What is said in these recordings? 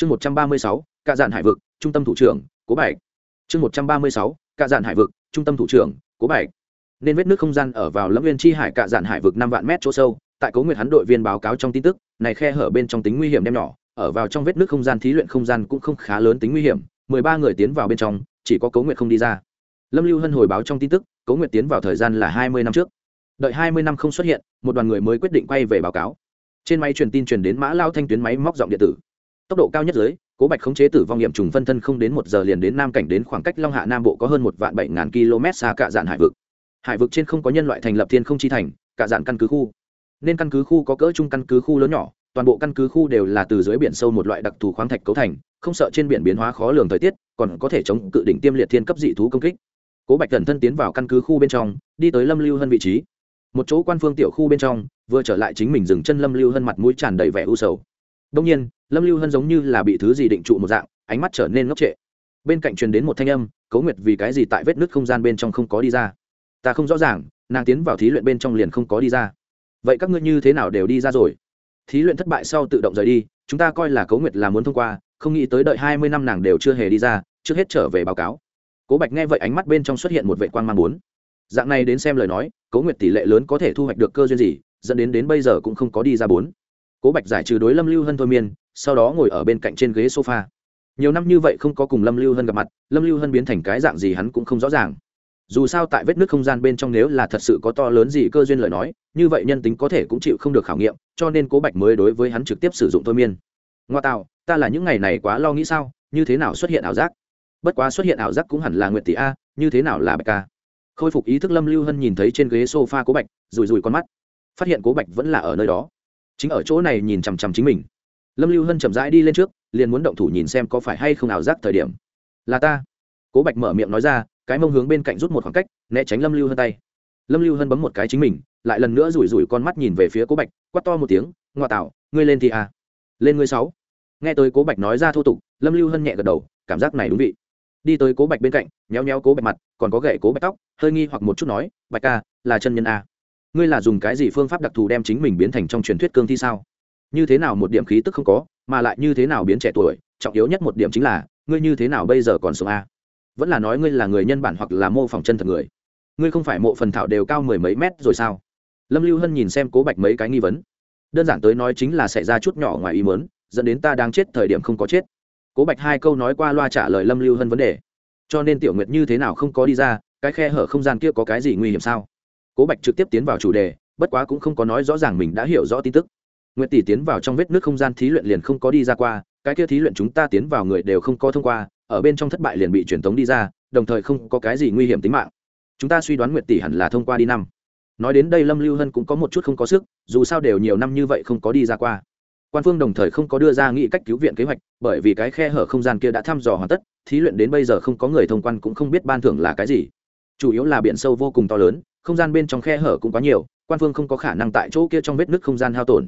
chương một trăm ba mươi sáu, cạ dạn hải vực, trung tâm thủ trưởng, cố bạch. Chương một trăm ba mươi sáu, cạ dạn hải vực, trung tâm thủ trưởng, cố bạch. Nên vết nước không gian ở vào lâm viên chi hải cạ dạn hải vực năm vạn mét chỗ sâu, tại cố nguyệt hắn đội viên báo cáo trong tin tức, này khe hở bên trong tính nguy hiểm đem nhỏ, ở vào trong vết nước không gian thí luyện không gian cũng không khá lớn tính nguy hiểm, mười ba người tiến vào bên trong, chỉ có cố nguyệt không đi ra. Lâm lưu hân hồi báo trong tin tức, cố nguyệt tiến vào thời gian là hai mươi năm trước. Đợi hai mươi năm không xuất hiện, một đoàn người mới quyết định quay về báo cáo. Trên máy truyền tin truyền đến mã lao thanh tuyến máy móc giọng điện tử tốc độ cao nhất dưới, cố bạch khống chế tử vong nghiệm trùng phân thân không đến một giờ liền đến nam cảnh đến khoảng cách long hạ nam bộ có hơn một vạn bảy ngàn km xa cả dạn hải vực. Hải vực trên không có nhân loại thành lập thiên không chi thành, cả dạn căn cứ khu. Nên căn cứ khu có cỡ chung căn cứ khu lớn nhỏ, toàn bộ căn cứ khu đều là từ dưới biển sâu một loại đặc thù khoáng thạch cấu thành, không sợ trên biển biến hóa khó lường thời tiết, còn có thể chống cự đỉnh tiêm liệt thiên cấp dị thú công kích. Cố bạch thần thân tiến vào căn cứ khu bên trong, đi tới lâm lưu hơn vị trí. Một chỗ quan phương tiểu khu bên trong, vừa trở lại chính mình dừng chân lâm lưu hơn mặt mũi tràn đầy vẻ u sầu đông nhiên, lâm lưu hơn giống như là bị thứ gì định trụ một dạng, ánh mắt trở nên ngốc trệ. Bên cạnh truyền đến một thanh âm, cấu nguyệt vì cái gì tại vết nứt không gian bên trong không có đi ra? Ta không rõ ràng, nàng tiến vào thí luyện bên trong liền không có đi ra. Vậy các ngươi như thế nào đều đi ra rồi? Thí luyện thất bại sau tự động rời đi, chúng ta coi là cấu nguyệt là muốn thông qua, không nghĩ tới đợi hai mươi năm nàng đều chưa hề đi ra, trước hết trở về báo cáo. Cố bạch nghe vậy ánh mắt bên trong xuất hiện một vệ quan mang bốn. Dạng này đến xem lời nói, cấu nguyệt tỷ lệ lớn có thể thu hoạch được cơ duyên gì, dẫn đến đến bây giờ cũng không có đi ra bốn cố bạch giải trừ đối lâm lưu hân thôi miên, sau đó ngồi ở bên cạnh trên ghế sofa. Nhiều năm như vậy không có cùng lâm lưu hân gặp mặt, lâm lưu hân biến thành cái dạng gì hắn cũng không rõ ràng. Dù sao tại vết nước không gian bên trong nếu là thật sự có to lớn gì cơ duyên lời nói, như vậy nhân tính có thể cũng chịu không được khảo nghiệm, cho nên cố bạch mới đối với hắn trực tiếp sử dụng thôi miên. Ngoa tạo, ta là những ngày này quá lo nghĩ sao, như thế nào xuất hiện ảo giác? Bất quá xuất hiện ảo giác cũng hẳn là nguyện tỷ a, như thế nào là bạch ca khôi phục ý thức lâm lưu hân nhìn thấy trên ghế s o f a cố bạch rùi rùi con mắt. Phát hiện cố bạch vẫn là ở nơi đó chính ở chỗ này nhìn chằm chằm chính mình. Lâm lưu hân chậm rãi đi lên trước, liền muốn động thủ nhìn xem có phải hay không ảo giác thời điểm. Là ta. Cố bạch mở miệng nói ra, cái mông hướng bên cạnh rút một khoảng cách, né tránh lâm lưu hân tay. Lâm lưu hân bấm một cái chính mình, lại lần nữa rủi rủi con mắt nhìn về phía cố bạch quắt to một tiếng, ngoa tạo, ngươi lên thì à? Lên ngươi sáu. Nghe tới cố bạch nói ra thô tục, lâm lưu hân nhẹ gật đầu, cảm giác này đúng vị. Đi tới cố bạch bên cạnh, nhéo nhéo cố bạch mặt, còn có gậy cố bạch tóc, hơi nghi hoặc một chút nói, bạch ca, là chân nhân à ngươi là dùng cái gì phương pháp đặc thù đem chính mình biến thành trong truyền thuyết cương thi sao? Như thế nào một điểm khí tức không có, mà lại như thế nào biến trẻ tuổi, trọng yếu nhất một điểm chính là, ngươi như thế nào bây giờ còn sống a? Vẫn là nói ngươi là người nhân bản hoặc là mô phỏng chân thật người. Ngươi không phải mộ phần thảo đều cao mười mấy mét rồi sao? Lâm lưu hân nhìn xem cố bạch mấy cái nghi vấn. Đơn giản tới nói chính là xảy ra chút nhỏ ngoài ý mớn dẫn đến ta đang chết thời điểm không có chết. Cố bạch hai câu nói qua loa trả lời lâm lưu hân vấn đề. Cho nên tiểu nguyệt như thế nào không có đi ra, cái khe hở không gian kia có cái gì nguy hiểm sao? Cố bạch trực tiếp tiến vào chủ đề, bất quá cũng không có nói rõ ràng mình đã hiểu rõ tin tức. Nguyệt tỷ tiến vào trong vết nước không gian thí luyện liền không có đi ra qua, cái kia thí luyện chúng ta tiến vào người đều không có thông qua, ở bên trong thất bại liền bị truyền tống đi ra, đồng thời không có cái gì nguy hiểm tính mạng. Chúng ta suy đoán nguyệt tỷ hẳn là thông qua đi năm. Nói đến đây lâm lưu hân cũng có một chút không có sức, dù sao đều nhiều năm như vậy không có đi ra qua. Quan phương đồng thời không có đưa ra nghị cách cứu viện kế hoạch, bởi vì cái khe hở không gian kia đã thăm dò hoàn tất, thí luyện đến bây giờ không có người thông quan cũng không biết ban thưởng là cái gì. Chủ yếu là biển sâu vô cùng to lớn không gian bên trong khe hở cũng quá nhiều, quan phương không có khả năng tại chỗ kia trong vết nứt không gian hao tổn.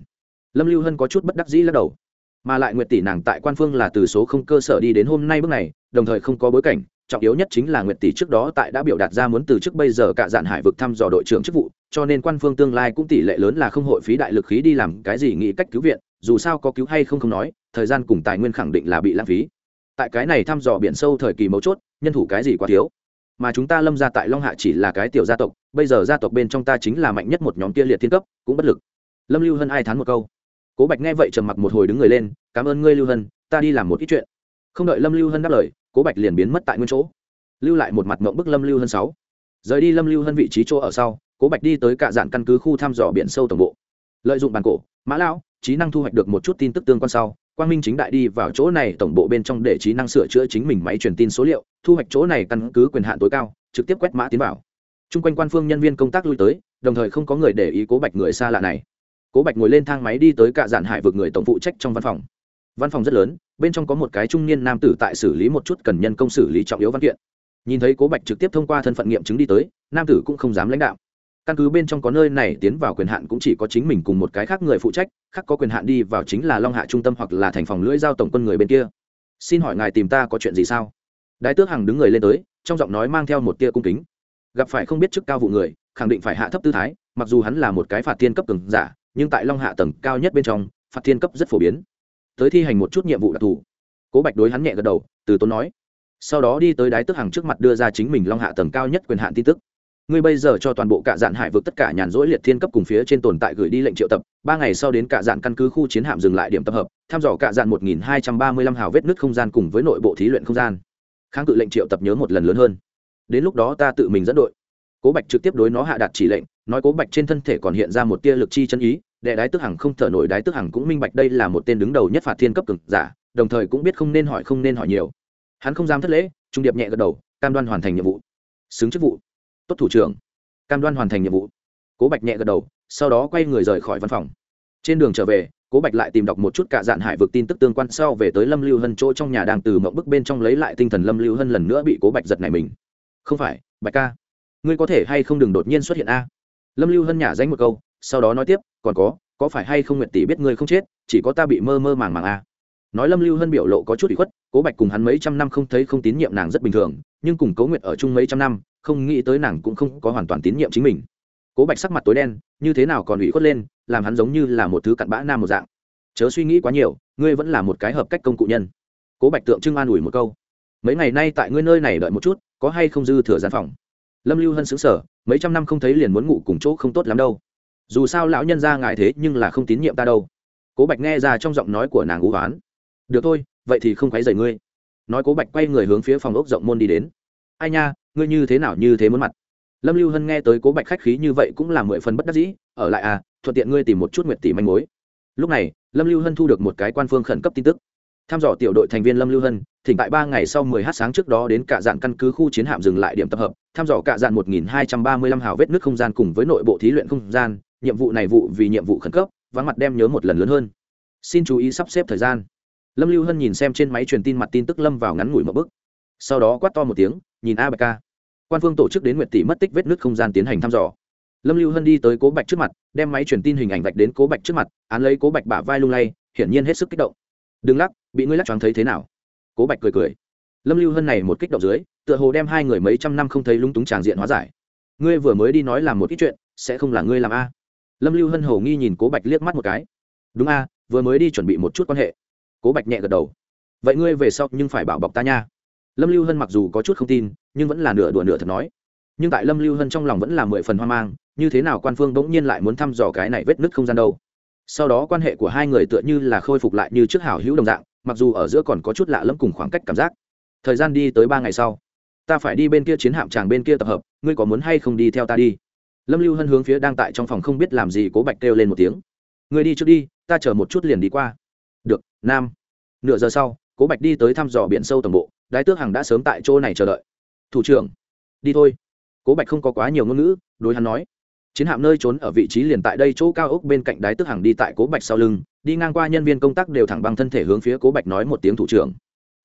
Lâm lưu hân có chút bất đắc dĩ lắc đầu. Mà lại nguyệt tỷ nàng tại quan phương là từ số không cơ sở đi đến hôm nay bước này, đồng thời không có bối cảnh, trọng yếu nhất chính là nguyệt tỷ trước đó tại đã biểu đạt ra muốn từ trước bây giờ cả dạn hải vực thăm dò đội trưởng chức vụ, cho nên quan phương tương lai cũng tỷ lệ lớn là không hội phí đại lực khí đi làm cái gì nghĩ cách cứu viện, dù sao có cứu hay không không nói, thời gian cùng tài nguyên khẳng định là bị lãng phí. Tại cái này thăm dò biển sâu thời kỳ mấu chốt, nhân thủ cái gì quá thiếu mà chúng ta lâm ra tại long hạ chỉ là cái tiểu gia tộc, bây giờ gia tộc bên trong ta chính là mạnh nhất một nhóm kia liệt thiên cấp, cũng bất lực. Lâm lưu hân ai thán một câu. Cố bạch nghe vậy trầm mặc một hồi đứng người lên, cảm ơn ngươi, lưu hân, ta đi làm một ít chuyện. Không đợi lâm lưu hân đáp lời, cố bạch liền biến mất tại nguyên chỗ. Lưu lại một mặt mộng bức lâm lưu hân sáu. Rời đi lâm lưu hân vị trí chỗ ở sau, cố bạch đi tới cạ dạn căn cứ khu thăm dò biển sâu tổng bộ. Lợi dụng bàn cổ, mã lão trí năng thu hoạch được một chút tin tức tương quan sau quang minh chính đại đi vào chỗ này, tổng bộ bên trong để trí năng sửa chữa chính mình máy truyền tin số liệu, thu hoạch chỗ này căn cứ quyền hạn tối cao, trực tiếp quét mã tiến vào. T r u n g quanh quan phương nhân viên công tác lui tới, đồng thời không có người để ý cố bạch người xa lạ này. Cố bạch ngồi lên thang máy đi tới cạ dạn hải vực người tổng phụ trách trong văn phòng. Văn phòng rất lớn, bên trong có một cái trung niên nam tử tại xử lý một chút cần nhân công xử lý trọng yếu văn kiện. Nhìn thấy cố bạch trực tiếp thông qua thân phận nghiệm chứng đi tới, nam tử cũng không dám lãnh đạo căn cứ bên trong có nơi này tiến vào quyền hạn cũng chỉ có chính mình cùng một cái khác người phụ trách, khác có quyền hạn đi vào chính là long hạ trung tâm hoặc là thành phòng lưỡi giao tổng quân người bên kia. Xin hỏi ngài tìm ta có chuyện gì sao? Đại tước hằng đứng người lên tới, trong giọng nói mang theo một tia cung kính. Gặp phải không biết chức cao vụ người, khẳng định phải hạ thấp tư thái, mặc dù hắn là một cái phạt thiên cấp cường giả, nhưng tại long hạ tầng cao nhất bên trong, phạt thiên cấp rất phổ biến. Tới thi hành một chút nhiệm vụ đặc thù. Cố bạch đối hắn nhẹ gật đầu, từ tốn nói. Sau đó đi tới đái tước hàng trước mặt đưa ra chính mình long hạ tầng cao nhất quyền hạn tin tức ngươi bây giờ cho toàn bộ cả dạn hải vực tất cả nhàn rỗi liệt thiên cấp cùng phía trên tồn tại gửi đi lệnh triệu tập, ba ngày sau đến cả dạn căn cứ khu chiến hạm dừng lại điểm tập hợp, thăm dò cả dạn một nghìn hai trăm ba mươi lăm hào vết nứt không gian cùng với nội bộ thí luyện không gian. Kháng cự lệnh triệu tập nhớ một lần lớn hơn. Đến lúc đó ta tự mình dẫn đội. Cố bạch trực tiếp đối nó hạ đạt chỉ lệnh, nói cố bạch trên thân thể còn hiện ra một tia lực chi chân ý, đệ đái tức hằng không thở nổi đái tức hằng cũng minh bạch đây là một tên đứng đầu nhất phạt thiên cấp cực giả, đồng thời cũng biết không nên hỏi không nên hỏi nhiều. Hắn không dám thất lễ, trung điệp nhẹ gật đầu, cam đoan hoàn thành nhiệm vụ. Xứng chức vụ tốt thủ trưởng. Cam đoan hoàn thành nhiệm vụ. Cố bạch nhẹ gật đầu, sau đó quay người rời khỏi văn phòng. Trên đường trở về, cố bạch lại tìm đọc một chút cả dạn hải vực tin tức tương quan sau về tới lâm lưu hân chỗ trong nhà đang từ mộng bức bên trong lấy lại tinh thần lâm lưu hân lần nữa bị cố bạch giật này mình. Không phải, bạch ca. Ngươi có thể hay không đừng đột nhiên xuất hiện a? Lâm lưu hân nhả danh một câu, sau đó nói tiếp, còn có có phải hay không nguyện tỷ biết ngươi không chết, chỉ có ta bị mơ mơ màng màng a? Nói lâm lưu hân biểu lộ có chút bị khuất, cố bạch cùng hắn mấy trăm năm không thấy không tín nhiệm nàng rất bình thường, nhưng cùng cố nguyện ở chung mấy trăm năm, không nghĩ tới nàng cũng không có hoàn toàn tín nhiệm chính mình. Cố bạch sắc mặt tối đen, như thế nào còn ủy khuất lên, làm hắn giống như là một thứ cặn bã nam một dạng. Chớ suy nghĩ quá nhiều, ngươi vẫn là một cái hợp cách công cụ nhân. Cố bạch tượng trưng an ủi một câu. Mấy ngày nay tại ngươi nơi này đợi một chút, có hay không dư thừa gian phòng? Lâm lưu hân xứng sở mấy trăm năm không thấy liền muốn ngủ cùng chỗ không tốt lắm đâu. Dù sao lão nhân ra ngại thế nhưng là không tín nhiệm ta đâu. Cố bạch nghe ra trong giọng nói của nàng ú oán được thôi, vậy thì không quấy rầy ngươi. Nói cố bạch quay người hướng phía phòng ốc rộng môn đi đến. Ai nha, ngươi như thế nào như thế muốn mặt? Lâm lưu hân nghe tới cố bạch khách khí như vậy cũng là mười phần bất đắc dĩ, ở lại à thuận tiện ngươi tìm một chút nguyệt tỷ manh mối. Lúc này, lâm lưu hân thu được một cái quan phương khẩn cấp tin tức. Tham dò tiểu đội thành viên lâm lưu hân, thỉnh tại ba ngày sau 10 h sáng trước đó đến cả dạn căn cứ khu chiến hạm dừng lại điểm tập hợp, tham dò cả dạn 1235 hào vết nước không gian cùng với nội bộ thí luyện không gian. Nhiệm vụ này vụ vì nhiệm vụ khẩn cấp, vắng mặt đem nhớ một lần lớn hơn. Xin chú ý sắp xếp thời gian lâm lưu hân nhìn xem trên máy truyền tin mặt tin tức lâm vào ngắn ngủi một bức sau đó quát to một tiếng, nhìn a bạch ca. Quan phương tổ chức đến nguyệt tỷ mất tích vết nước không gian tiến hành thăm dò. Lâm lưu hân đi tới cố bạch trước mặt, đem máy truyền tin hình ảnh vạch đến cố bạch trước mặt, án lấy cố bạch bả vai lung lay, hiển nhiên hết sức kích động. Đừng lắc, bị ngươi lắc choáng thấy thế nào? Cố bạch cười cười. Lâm lưu hân này một kích động dưới, tựa hồ đem hai người mấy trăm năm không thấy lúng túng tràng diện hóa giải. Ngươi vừa mới đi nói làm một ít chuyện, sẽ không là ngươi làm a. Lâm lưu hân hầu nghi nhìn cố bạch liếc mắt một cái. Đúng a, vừa mới đi chuẩn bị một chút quan hệ cố bạch nhẹ gật đầu. Vậy ngươi về sau nhưng phải bảo bọc ta nha. Lâm lưu hân mặc dù có chút không tin, nhưng vẫn là nửa đùa nửa thật nói. Nhưng tại lâm lưu hân trong lòng vẫn là mười phần hoang mang, như thế nào quan phương bỗng nhiên lại muốn thăm dò cái này vết nứt không gian đâu? Sau đó quan hệ của hai người tựa như là khôi phục lại như trước hảo hữu đồng dạng, mặc dù ở giữa còn có chút lạ lẫm cùng khoảng cách cảm giác. Thời gian đi tới ba ngày sau, ta phải đi bên kia chiến hạm tràng bên kia tập hợp, ngươi có muốn hay không đi theo ta đi? Lâm lưu hân hướng phía đang tại trong phòng không biết làm gì cố bạch kêu lên một tiếng. Ngươi đi trước đi, ta chờ một chút liền đi qua nam. Nửa giờ sau, cố bạch đi tới thăm dò biển sâu tổng bộ, đái tước hằng đã sớm tại chỗ này chờ đợi. Thủ trưởng, đi thôi. Cố bạch không có quá nhiều ngôn ngữ, đối hắn nói. Chiến hạm nơi trốn ở vị trí liền tại đây, chỗ cao ốc bên cạnh đái tước hằng đi tại cố bạch sau lưng, đi ngang qua nhân viên công tác đều thẳng bằng thân thể hướng phía cố bạch nói một tiếng thủ trưởng.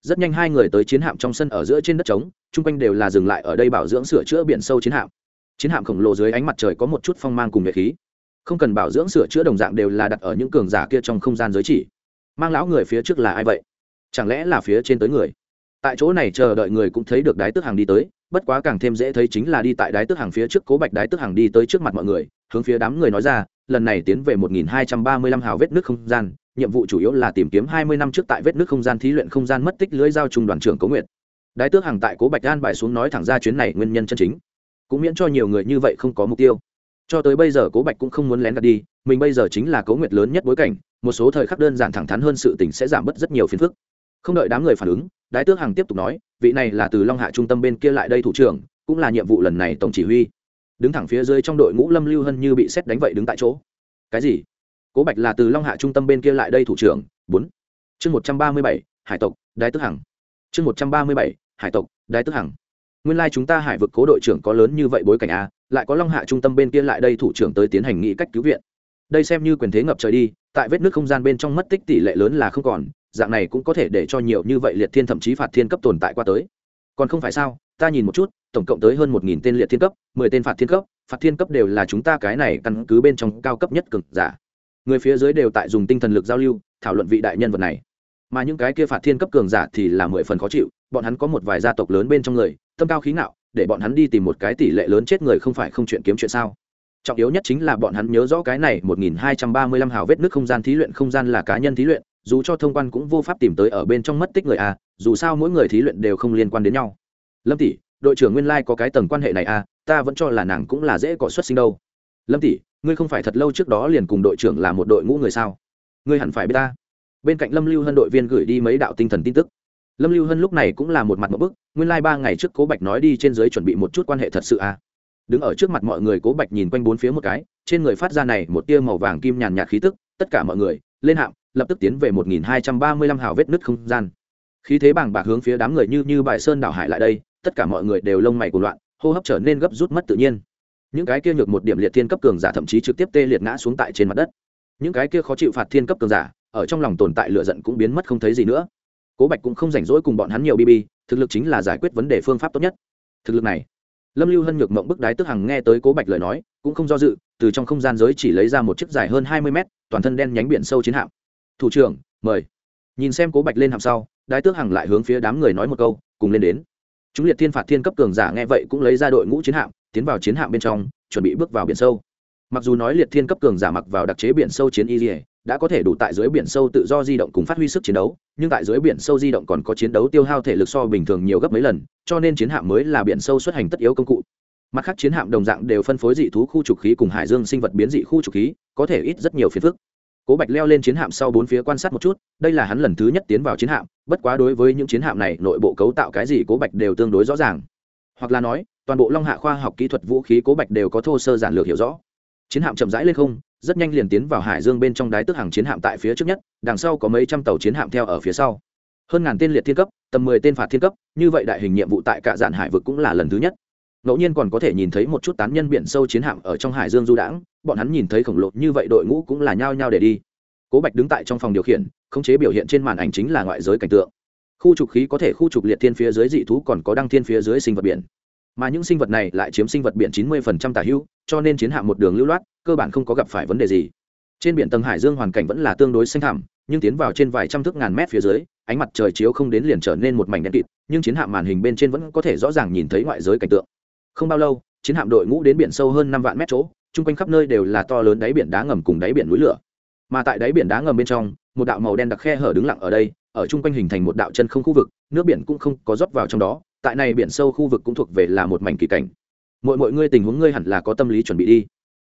Rất nhanh hai người tới chiến hạm trong sân ở giữa trên đất trống, chung quanh đều là dừng lại ở đây bảo dưỡng sửa chữa biển sâu chiến hạm. Chiến hạm khổng lồ dưới ánh mặt trời có một chút phong mang cùng nhiệt khí. Không cần bảo dưỡng sửa chữa đồng dạng đều là đặt ở những cường giả kia trong không gian giới chỉ mang lão người phía trước là ai vậy? Chẳng lẽ là phía trên tới người? Tại chỗ này chờ đợi người cũng thấy được đái tước hàng đi tới, bất quá càng thêm dễ thấy chính là đi tại đái tước hàng phía trước cố bạch đái tước hàng đi tới trước mặt mọi người, hướng phía đám người nói ra, lần này tiến về 1235 hào vết nước không gian, nhiệm vụ chủ yếu là tìm kiếm 20 năm trước tại vết nước không gian thí luyện không gian mất tích lưới giao trung đoàn trưởng cố nguyệt. Đái tước hàng tại cố bạch an bài xuống nói thẳng ra chuyến này nguyên nhân chân chính. Cũng miễn cho nhiều người như vậy không có mục tiêu cho tới bây giờ cố bạch cũng không muốn lén gạt đi, mình bây giờ chính là cố nguyệt lớn nhất bối cảnh, một số thời khắc đơn giản thẳng thắn hơn sự tình sẽ giảm bớt rất nhiều phiền phức. Không đợi đám người phản ứng, đái tước hằng tiếp tục nói, vị này là từ long hạ trung tâm bên kia lại đây thủ trưởng, cũng là nhiệm vụ lần này tổng chỉ huy. Đứng thẳng phía dưới trong đội ngũ lâm lưu hân như bị xét đánh vậy đứng tại chỗ. Cái gì? Cố bạch là từ long hạ trung tâm bên kia lại đây thủ trưởng? Bốn. Chương một trăm ba mươi bảy, hải tộc, đái tước hằng. Chương một trăm ba mươi bảy, hải tộc, đái tước hằng. Nguyên lai、like、chúng ta hải vực cố đội trưởng có lớn như vậy bối cảnh a lại có long hạ trung tâm bên kia lại đây thủ trưởng tới tiến hành nghị cách cứu viện. Đây xem như quyền thế ngập trời đi, tại vết nước không gian bên trong mất tích tỷ lệ lớn là không còn, dạng này cũng có thể để cho nhiều như vậy liệt thiên thậm chí phạt thiên cấp tồn tại qua tới. Còn không phải sao, ta nhìn một chút, tổng cộng tới hơn một nghìn tên liệt thiên cấp, mười tên phạt thiên cấp, phạt thiên cấp đều là chúng ta cái này căn cứ bên trong cao cấp nhất cực giả. Người phía dưới đều tại dùng tinh thần lực giao lưu, thảo luận vị đại nhân vật này. Mà những cái kia phạt thiên cấp cường giả thì là mười phần khó chịu, bọn hắn có một vài gia tộc lớn bên trong người, tâm cao khí ngạo để bọn hắn đi tìm một cái tỷ lệ lớn chết người không phải không chuyện kiếm chuyện sao. Trọng yếu nhất chính là bọn hắn nhớ rõ cái này 1235 hào vết nước không gian thí luyện không gian là cá nhân thí luyện, dù cho thông quan cũng vô pháp tìm tới ở bên trong mất tích người a, dù sao mỗi người thí luyện đều không liên quan đến nhau. Lâm tỷ, đội trưởng nguyên lai có cái tầng quan hệ này a, ta vẫn cho là nàng cũng là dễ cọ xuất sinh đâu. Lâm tỷ, ngươi không phải thật lâu trước đó liền cùng đội trưởng là một đội ngũ người sao? Ngươi hẳn phải biết ta. Bên cạnh lâm lưu hân đội viên gửi đi mấy đạo tinh thần tin tức lâm lưu hân lúc này cũng là một mặt một bức, nguyên lai、like、ba ngày trước cố bạch nói đi trên giới chuẩn bị một chút quan hệ thật sự à. đứng ở trước mặt mọi người cố bạch nhìn quanh bốn phía một cái, trên người phát ra này một tia màu vàng kim nhàn nhạt khí tức, tất cả mọi người, lên hạm, lập tức tiến về một nghìn hai trăm ba mươi lăm hào vết nứt không gian. Khí thế bảng bạc hướng phía đám người như như bài sơn đảo hải lại đây, tất cả mọi người đều lông mày của loạn, hô hấp trở nên gấp rút mất tự nhiên. Những cái kia nhược một điểm liệt thiên cấp cường giả thậm chí trực tiếp tê liệt ngã xuống tại trên mặt đất. Những cái kia khó chịu phạt thiên cấp cường giả, ở trong lòng tồn tại lựa giận cũng biến mất không thấy gì nữa cố bạch cũng không rảnh rỗi cùng bọn hắn nhiều bb thực lực chính là giải quyết vấn đề phương pháp tốt nhất. Thực lực này, lâm lưu hân nhược mộng bức đái tức hằng nghe tới cố bạch lời nói, cũng không do dự, từ trong không gian giới chỉ lấy ra một chiếc dài hơn hai mươi mét, toàn thân đen nhánh biển sâu chiến hạm. Thủ trưởng, mời. Nhìn xem cố bạch lên hạm sau, đái tước hằng lại hướng phía đám người nói một câu, cùng lên đến. Chúng liệt thiên phạt thiên cấp cường giả nghe vậy cũng lấy ra đội ngũ chiến hạm, tiến vào chiến hạm bên trong, chuẩn bị bước vào biển sâu. Mặc dù nói liệt thiên cấp cường giả mặc vào đặc chế biển sâu chiến y dỉa đã có thể đủ tại dưới biển sâu tự do di động cùng phát huy sức chiến đấu, nhưng tại dưới biển sâu di động còn có chiến đấu tiêu hao thể lực so bình thường nhiều gấp mấy lần, cho nên chiến hạm mới là biển sâu xuất hành tất yếu công cụ. Mặt khác chiến hạm đồng dạng đều phân phối dị thú khu trục khí cùng hải dương sinh vật biến dị khu trục khí, có thể ít rất nhiều phiền phức. Cố bạch leo lên chiến hạm sau bốn phía quan sát một chút, đây là hắn lần thứ nhất tiến vào chiến hạm, bất quá đối với những chiến hạm này nội bộ cấu tạo cái gì cố bạch đều tương đối rõ ràng. Hoặc là nói, toàn bộ long hạ khoa học kỹ thuật vũ khí cố bạch đều có thô sơ giản lược hiểu rõ. Chiến hạm chậm rãi lên không rất nhanh liền tiến vào hải dương bên trong đáy tức hàng chiến hạm tại phía trước nhất, đằng sau có mấy trăm tàu chiến hạm theo ở phía sau. Hơn ngàn tên liệt thiên cấp, tầm mười tên phạt thiên cấp, như vậy đại hình nhiệm vụ tại cả dạn hải vực cũng là lần thứ nhất. Ngẫu nhiên còn có thể nhìn thấy một chút tán nhân biển sâu chiến hạm ở trong hải dương du đãng, bọn hắn nhìn thấy khổng lồ như vậy đội ngũ cũng là nhao nhao để đi. Cố bạch đứng tại trong phòng điều khiển, khống chế biểu hiện trên màn ảnh chính là ngoại giới cảnh tượng. Khu trục khí có thể khu trục liệt thiên phía dưới dị thú còn có đăng thiên phía dưới sinh vật biển mà những sinh vật này lại chiếm sinh vật biển chín mươi tả hữu, cho nên chiến hạm một đường lưu loát, cơ bản không có gặp phải vấn đề gì. Trên biển tầng hải dương hoàn cảnh vẫn là tương đối xanh thẳm, nhưng tiến vào trên vài trăm thước ngàn mét phía dưới, ánh mặt trời chiếu không đến liền trở nên một mảnh đen kịt, nhưng chiến hạm màn hình bên trên vẫn có thể rõ ràng nhìn thấy ngoại giới cảnh tượng. Không bao lâu, chiến hạm đội ngũ đến biển sâu hơn năm vạn mét chỗ, chung quanh khắp nơi đều là to lớn đáy biển đá ngầm cùng đáy biển núi lửa. Mà tại đáy biển đá ngầm bên trong, một đạo màu đen đặc khe hở đứng lặng ở đây, ở chung quanh hình thành một đạo chân không khu vực, nước biển cũng không có rót vào trong đó tại này biển sâu khu vực cũng thuộc về là một mảnh kỳ cảnh. Mọi mọi ngươi tình huống ngươi hẳn là có tâm lý chuẩn bị đi.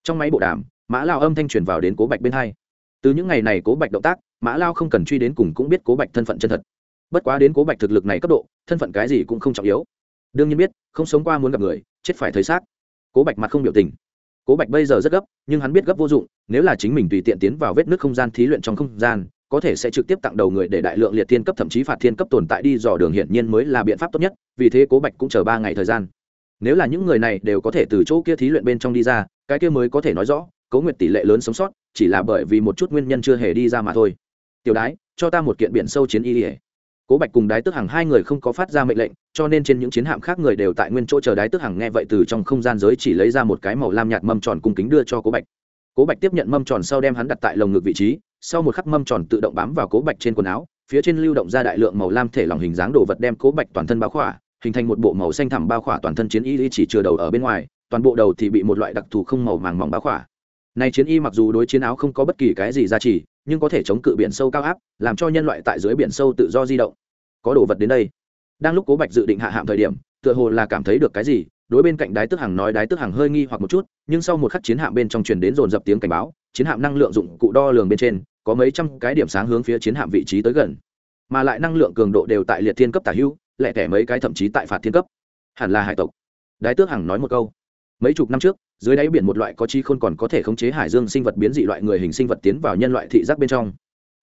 Trong máy bộ đàm, mã lao âm thanh truyền vào đến cố bạch bên hai. Từ những ngày này cố bạch động tác, mã lao không cần truy đến cùng cũng biết cố bạch thân phận chân thật. Bất quá đến cố bạch thực lực này cấp độ, thân phận cái gì cũng không trọng yếu. Đương nhiên biết, không sống qua muốn gặp người, chết phải thấy xác. Cố bạch mặt không biểu tình. Cố bạch bây giờ rất gấp, nhưng hắn biết gấp vô dụng, nếu là chính mình tùy tiện tiến vào vết nước không gian thí luyện trong không gian có thể sẽ trực tiếp tặng đầu người để đại lượng liệt thiên cấp thậm chí phạt thiên cấp tồn tại đi dò đường hiển nhiên mới là biện pháp tốt nhất, vì thế cố bạch cũng chờ ba ngày thời gian. Nếu là những người này đều có thể từ chỗ kia thí luyện bên trong đi ra, cái kia mới có thể nói rõ, cố nguyệt tỷ lệ lớn sống sót, chỉ là bởi vì một chút nguyên nhân chưa hề đi ra mà thôi. Tiểu đái, cho ta một kiện biển sâu chiến y ỉa cố bạch cùng đái tức hàng hai người không có phát ra mệnh lệnh, cho nên trên những chiến hạm khác người đều tại nguyên chỗ chờ đái tức hàng nghe vậy từ trong không gian giới chỉ lấy ra một cái màu lam nhạt mâm tròn cung kính đưa cho cố bạch cố bạch tiếp nhận mâm tròn sau đem hắn đặt tại lồng ngực vị trí, sau một khắc mâm tròn tự động bám vào cố bạch trên quần áo, phía trên lưu động ra đại lượng màu lam thể lỏng hình dáng đồ vật đem cố bạch toàn thân bao khỏa, hình thành một bộ màu xanh thẳm bao khỏa toàn thân chiến y chỉ chừa đầu ở bên ngoài, toàn bộ đầu thì bị một loại đặc thù không màu màng mỏng bao khỏa. Này chiến y mặc dù đối chiến áo không có bất kỳ cái gì giá trị, nhưng có thể chống cự biển sâu cao áp, làm cho nhân loại tại dưới biển sâu tự do di động. Có đồ vật đến đây. Đang lúc cố bạch dự định hạ hạm thời điểm, tựa hồ là cảm thấy được cái gì đối bên cạnh đái tức hàng nói đái tức hàng hơi nghi hoặc một chút, nhưng sau một khắc chiến hạm bên trong truyền đến dồn dập tiếng cảnh báo, chiến hạm năng lượng dụng cụ đo lường bên trên, có mấy trăm cái điểm sáng hướng phía chiến hạm vị trí tới gần. Mà lại năng lượng cường độ đều tại liệt thiên cấp tả hưu lẹ tẻ mấy cái thậm chí tại phạt thiên cấp. Hẳn là hải tộc. Đái tước hằng nói một câu. Mấy chục năm trước, dưới đáy biển một loại có chi khôn còn có thể khống chế hải dương sinh vật biến dị loại người hình sinh vật tiến vào nhân loại thị giác bên trong.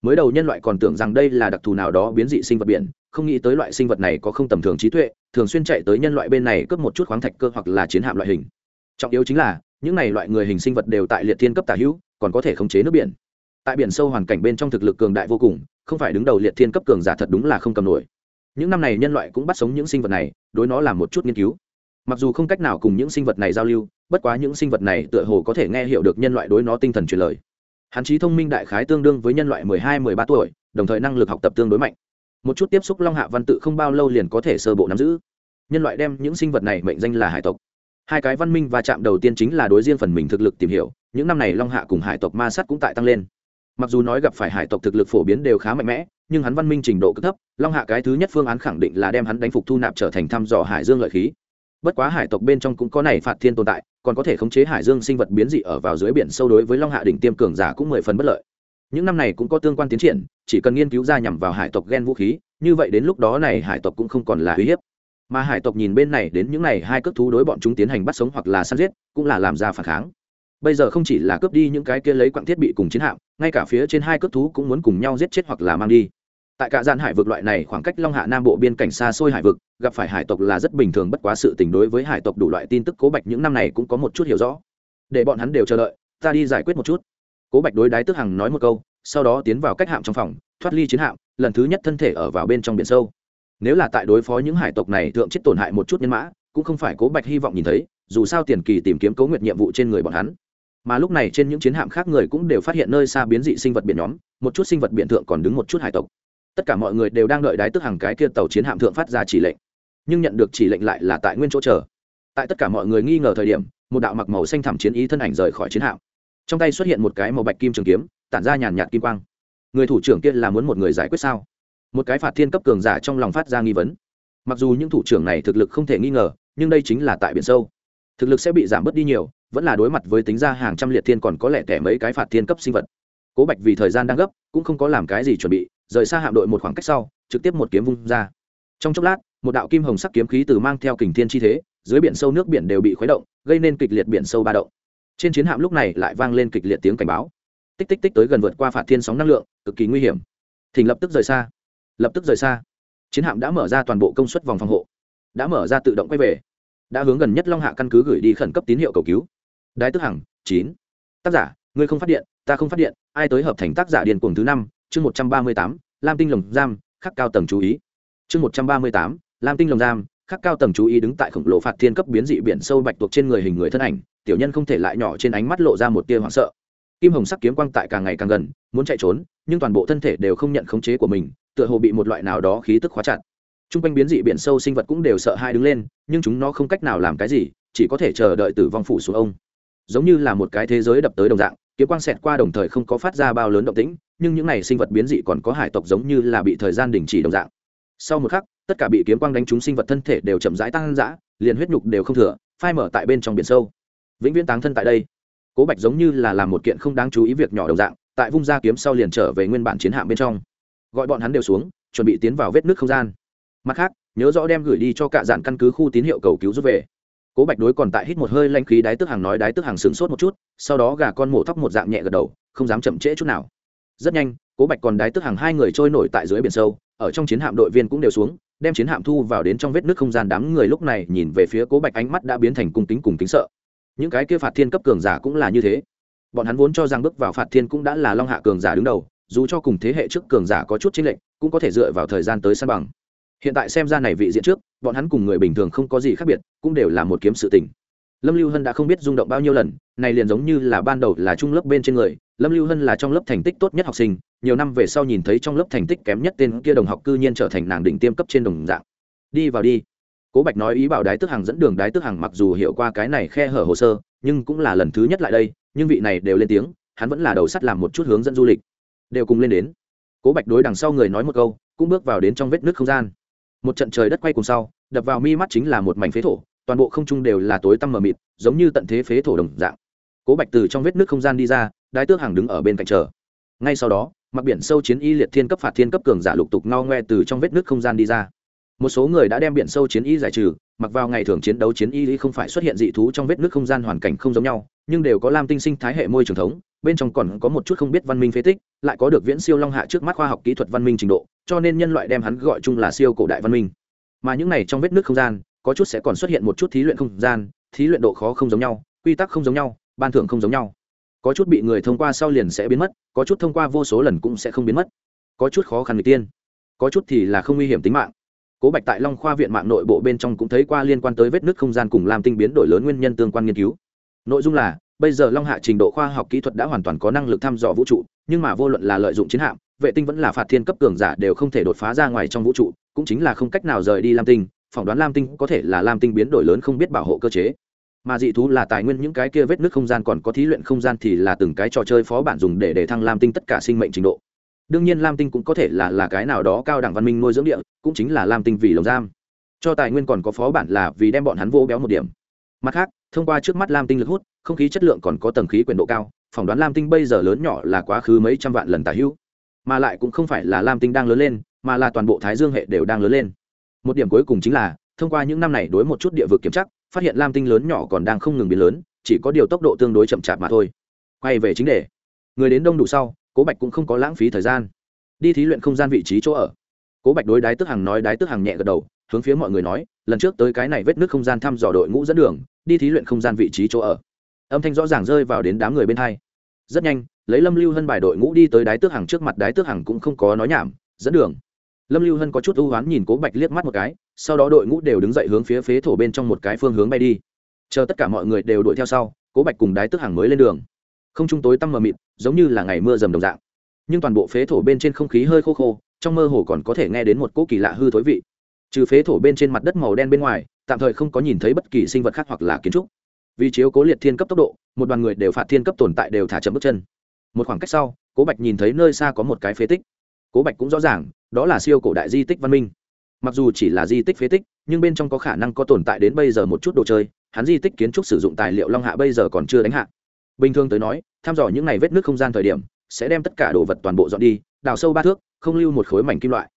Mới đầu nhân loại còn tưởng rằng đây là đặc thù nào đó biến dị sinh vật biển, không nghĩ tới loại sinh vật này có không tầm thường trí tuệ thường xuyên chạy tới nhân loại bên này cướp một chút khoáng thạch cơ hoặc là chiến hạm loại hình. Trọng yếu chính là, những này loại người hình sinh vật đều tại liệt thiên cấp tả hữu, còn có thể khống chế nước biển. Tại biển sâu hoàn cảnh bên trong thực lực cường đại vô cùng, không phải đứng đầu liệt thiên cấp cường giả thật đúng là không cầm nổi. Những năm này nhân loại cũng bắt sống những sinh vật này, đối nó làm một chút nghiên cứu. Mặc dù không cách nào cùng những sinh vật này giao lưu, bất quá những sinh vật này tựa hồ có thể nghe hiểu được nhân loại đối nó tinh thần truyền lời. Hắn trí thông minh đại khái tương đương với nhân loại mười hai, mười ba tuổi, đồng thời năng lực học tập tương đối mạnh một chút tiếp xúc long hạ văn tự không bao lâu liền có thể sơ bộ nắm giữ. Nhân loại đem những sinh vật này mệnh danh là hải tộc. Hai cái văn minh và chạm đầu tiên chính là đối riêng phần mình thực lực tìm hiểu, những năm này long hạ cùng hải tộc ma sát cũng tại tăng lên. Mặc dù nói gặp phải hải tộc thực lực phổ biến đều khá mạnh mẽ, nhưng hắn văn minh trình độ cực thấp, long hạ cái thứ nhất phương án khẳng định là đem hắn đánh phục thu nạp trở thành thăm dò hải dương lợi khí. Bất quá hải tộc bên trong cũng có này phạt thiên tồn tại, còn có thể khống chế hải dương sinh vật biến dị ở vào dưới biển sâu đối với long hạ đỉnh tiêm cường giả cũng mười phần bất lợi những năm này cũng có tương quan tiến triển, chỉ cần nghiên cứu ra nhằm vào hải tộc ghen vũ khí, như vậy đến lúc đó này hải tộc cũng không còn là uy hiếp. Mà hải tộc nhìn bên này đến những này hai cướp thú đối bọn chúng tiến hành bắt sống hoặc là săn giết, cũng là làm ra phản kháng. Bây giờ không chỉ là cướp đi những cái kia lấy quặng thiết bị cùng chiến hạm, ngay cả phía trên hai cướp thú cũng muốn cùng nhau giết chết hoặc là mang đi. Tại cả gian hải vực loại này khoảng cách long hạ nam bộ biên cảnh xa xôi hải vực, gặp phải hải tộc là rất bình thường bất quá sự tình đối với hải tộc đủ loại tin tức cố bạch những năm này cũng có một chút hiểu rõ. Để bọn hắn đều chờ đợi, ta đi giải quyết một chút cố bạch đối đái tức hằng nói một câu, sau đó tiến vào cách hạm trong phòng, thoát ly chiến hạm, lần thứ nhất thân thể ở vào bên trong biển sâu. Nếu là tại đối phó những hải tộc này thượng chết tổn hại một chút nhân mã, cũng không phải cố bạch hy vọng nhìn thấy, dù sao tiền kỳ tìm kiếm cấu nguyệt nhiệm vụ trên người bọn hắn. Mà lúc này trên những chiến hạm khác người cũng đều phát hiện nơi xa biến dị sinh vật biển nhóm, một chút sinh vật biển thượng còn đứng một chút hải tộc. Tất cả mọi người đều đang đợi đái tức hàng cái kia tàu chiến hạm thượng phát ra chỉ lệnh. Nhưng nhận được chỉ lệnh lại là tại nguyên chỗ chờ. Tại tất cả mọi người nghi ngờ thời điểm, một đạo mặc màu xanh thẳm chiến ý thân ảnh rời khỏi chiến hạm trong tay xuất hiện một cái màu bạch kim trường kiếm, tản ra nhàn nhạt kim quang. Người thủ trưởng kia là muốn một người giải quyết sao? Một cái phạt thiên cấp cường giả trong lòng phát ra nghi vấn. Mặc dù những thủ trưởng này thực lực không thể nghi ngờ, nhưng đây chính là tại biển sâu. Thực lực sẽ bị giảm bớt đi nhiều, vẫn là đối mặt với tính ra hàng trăm liệt thiên còn có lẽ kẻ mấy cái phạt thiên cấp sinh vật. Cố bạch vì thời gian đang gấp, cũng không có làm cái gì chuẩn bị, rời xa hạm đội một khoảng cách sau, trực tiếp một kiếm vung ra. Trong chốc lát, một đạo kim hồng sắc kiếm khí từ mang theo kình thiên chi thế, dưới biển sâu nước biển đều bị khuấy động, gây nên kịch liệt biển sâu ba động trên chiến hạm lúc này lại vang lên kịch liệt tiếng cảnh báo. Tích tích tích tới gần vượt qua phạt thiên sóng năng lượng, cực kỳ nguy hiểm. Thỉnh lập tức rời xa. Lập tức rời xa. Chiến hạm đã mở ra toàn bộ công suất vòng phòng hộ. Đã mở ra tự động quay về. Đã hướng gần nhất long hạ căn cứ gửi đi khẩn cấp tín hiệu cầu cứu. Đái tức hằng, chín. Tác giả, ngươi không phát điện, ta không phát điện. Ai tới hợp thành tác giả điền cuồng thứ năm, chương một trăm ba mươi tám, lam tinh lồng giam, khắc cao tầng chú ý. Chương một trăm ba mươi tám, lam tinh lồng giam khác cao tầng chú ý đứng tại khổng lồ phạt thiên cấp biến dị biển sâu bạch tuộc trên người hình người thân ảnh, tiểu nhân không thể lại nhỏ trên ánh mắt lộ ra một tia hoảng sợ. Kim hồng sắc kiếm quang tại càng ngày càng gần, muốn chạy trốn, nhưng toàn bộ thân thể đều không nhận khống chế của mình, tựa hồ bị một loại nào đó khí tức khóa chặt. T r u n g quanh biến dị biển sâu sinh vật cũng đều sợ hai đứng lên, nhưng chúng nó không cách nào làm cái gì, chỉ có thể chờ đợi tử vong phủ xuống ông. Giống như là một cái thế giới đập tới đồng dạng, kiếm quang xẹt qua đồng thời không có phát ra bao lớn động tĩnh, nhưng những n à y sinh vật biến dị còn có hải tộc giống như là bị thời gian đình chỉ đồng dạng. Sau một khắc tất cả bị kiếm quang đánh trúng sinh vật thân thể đều chậm rãi tăng dã, liền huyết nhục đều không thừa, phai mở tại bên trong biển sâu. Vĩnh viễn táng thân tại đây. Cố bạch giống như là làm một kiện không đáng chú ý việc nhỏ đồng dạng, tại vung ra kiếm sau liền trở về nguyên bản chiến hạm bên trong. Gọi bọn hắn đều xuống, chuẩn bị tiến vào vết nước không gian. Mặt khác, nhớ rõ đem gửi đi cho cả dạn căn cứ khu tín hiệu cầu cứu rút về. Cố bạch đối còn tại hít một hơi lanh khí đái tức hàng nói đái tức hàng sướng sốt một chút, sau đó gà con mổ thóc một dạng nhẹ gật đầu, không dám chậm trễ chút nào. Rất nhanh, cố bạch còn đái tức hàng hai người trôi nổi tại dưới biển sâu, ở trong chiến hạm đội viên cũng đều xuống đem chiến hạm thu vào đến trong vết nước không gian, đám người lúc này nhìn về phía cố bạch, ánh mắt đã biến thành cung kính cùng kính sợ. Những cái kia phạt thiên cấp cường giả cũng là như thế. Bọn hắn vốn cho rằng bước vào phạt thiên cũng đã là long hạ cường giả đứng đầu, dù cho cùng thế hệ trước cường giả có chút chính lệnh cũng có thể dựa vào thời gian tới san bằng. Hiện tại xem ra này vị diện trước, bọn hắn cùng người bình thường không có gì khác biệt, cũng đều là một kiếm sự tình lâm lưu hân đã không biết rung động bao nhiêu lần, này liền giống như là ban đầu là trung lớp bên trên người, lâm lưu hân là trong lớp thành tích tốt nhất học sinh, nhiều năm về sau nhìn thấy trong lớp thành tích kém nhất tên kia đồng học cư nhiên trở thành nàng đỉnh tiêm cấp trên đồng dạng. Đi vào đi. Cố bạch nói ý bảo đái tức hàng dẫn đường đái tức hàng mặc dù hiểu qua cái này khe hở hồ sơ, nhưng cũng là lần thứ nhất lại đây, nhưng vị này đều lên tiếng, hắn vẫn là đầu sắt làm một chút hướng dẫn du lịch. Đều cùng lên đến. Cố bạch đối đằng sau người nói một câu, cũng bước vào đến trong vết nước không gian. Một trận trời đất quay cùng sau, đập vào mi mắt chính là một mảnh phế thổ toàn bộ không trung đều là tối tăm mờ mịt, giống như tận thế phế thổ đồng dạng. Cố bạch từ trong vết nước không gian đi ra, đái tước hàng đứng ở bên cạnh chờ. Ngay sau đó mặc biển sâu chiến y liệt thiên cấp phạt thiên cấp cường giả lục tục ngao ngoe từ trong vết nước không gian đi ra. Một số người đã đem biển sâu chiến y giải trừ, mặc vào ngày thường chiến đấu chiến y không phải xuất hiện dị thú trong vết nước không gian hoàn cảnh không giống nhau, nhưng đều có lam tinh sinh thái hệ môi trường thống, bên trong còn có một chút không biết văn minh phế tích, lại có được viễn siêu long hạ trước mắt khoa học kỹ thuật văn minh trình độ, cho nên nhân loại đem hắn gọi chung là siêu cổ đại văn minh. Mà những này trong vết nước không gian có chút sẽ còn xuất hiện một chút thí luyện không gian, thí luyện độ khó không giống nhau, quy tắc không giống nhau, ban thưởng không giống nhau. Có chút bị người thông qua sau liền sẽ biến mất, có chút thông qua vô số lần cũng sẽ không biến mất. Có chút khó khăn người tiên, có chút thì là không nguy hiểm tính mạng. Cố bạch tại long khoa viện mạng nội bộ bên trong cũng thấy qua liên quan tới vết nứt không gian cùng làm tinh biến đổi lớn nguyên nhân tương quan nghiên cứu. Nội dung là, bây giờ long hạ trình độ khoa học kỹ thuật đã hoàn toàn có năng lực thăm dò vũ trụ, nhưng mà vô luận là lợi dụng chiến hạm, vệ tinh vẫn là phạt thiên cấp cường giả đều không thể đột phá ra ngoài trong vũ trụ, cũng chính là không cách nào rời đi lam tinh phỏng đoán lam tinh có thể là lam tinh biến đổi lớn không biết bảo hộ cơ chế. Mà dị thú là tài nguyên những cái kia vết nước không gian còn có thí luyện không gian thì là từng cái trò chơi phó bản dùng để để thăng lam tinh tất cả sinh mệnh trình độ. Đương nhiên lam tinh cũng có thể là là cái nào đó cao đẳng văn minh nuôi dưỡng địa, cũng chính là lam tinh vì lồng giam. Cho tài nguyên còn có phó bản là vì đem bọn hắn vô béo một điểm. Mặt khác, thông qua trước mắt lam tinh lực hút, không khí chất lượng còn có tầng khí quyền độ cao, phỏng đoán lam tinh bây giờ lớn nhỏ là quá khứ mấy trăm vạn lần tả hữu. Mà lại cũng không phải là lam tinh đang lớn lên, mà là toàn bộ thái dương hệ đều đang lớn lên một điểm cuối cùng chính là, thông qua những năm này đối một chút địa vực kiểm chắc phát hiện lam tinh lớn nhỏ còn đang không ngừng biến lớn, chỉ có điều tốc độ tương đối chậm chạp mà thôi. Quay về chính đề. Người đến đông đủ sau, cố bạch cũng không có lãng phí thời gian. Đi thí luyện không gian vị trí chỗ ở. Cố bạch đối đái tức hàng nói đái tức hàng nhẹ gật đầu, hướng phía mọi người nói, lần trước tới cái này vết nước không gian thăm dò đội ngũ dẫn đường, đi thí luyện không gian vị trí chỗ ở. Âm thanh rõ ràng rơi vào đến đám người bên hai. Rất nhanh, lấy lâm lưu hân bài đội ngũ đi tới đái tước hàng trước mặt, đái tước hàng cũng không có nói nhảm, dẫn đường lâm lưu hân có chút ưu hoán nhìn cố bạch liếc mắt một cái, sau đó đội ngũ đều đứng dậy hướng phía phế thổ bên trong một cái phương hướng bay đi. Chờ tất cả mọi người đều đuổi theo sau, cố bạch cùng đái Tức hàng mới lên đường. Không trung tối tăm mờ mịt, giống như là ngày mưa dầm đồng dạng. Nhưng toàn bộ phế thổ bên trên không khí hơi khô khô, trong mơ hồ còn có thể nghe đến một cỗ kỳ lạ hư thối vị. Trừ phế thổ bên trên mặt đất màu đen bên ngoài, tạm thời không có nhìn thấy bất kỳ sinh vật khác hoặc là kiến trúc. Vì chiếu cố liệt thiên cấp tốc độ, một đoàn người đều phạt thiên cấp tồn tại đều thả chậm bước chân. Một khoảng cách sau, cố bạch nhìn thấy nơi xa có một cái phế tích cố bạch cũng rõ ràng, đó là siêu cổ đại di tích văn minh. Mặc dù chỉ là di tích phế tích, nhưng bên trong có khả năng có tồn tại đến bây giờ một chút đồ chơi, hắn di tích kiến trúc sử dụng tài liệu long hạ bây giờ còn chưa đánh hạ. Bình thường tới nói thăm dò những ngày vết nước không gian thời điểm, sẽ đem tất cả đồ vật toàn bộ dọn đi, đào sâu ba thước, không lưu một khối mảnh kim loại.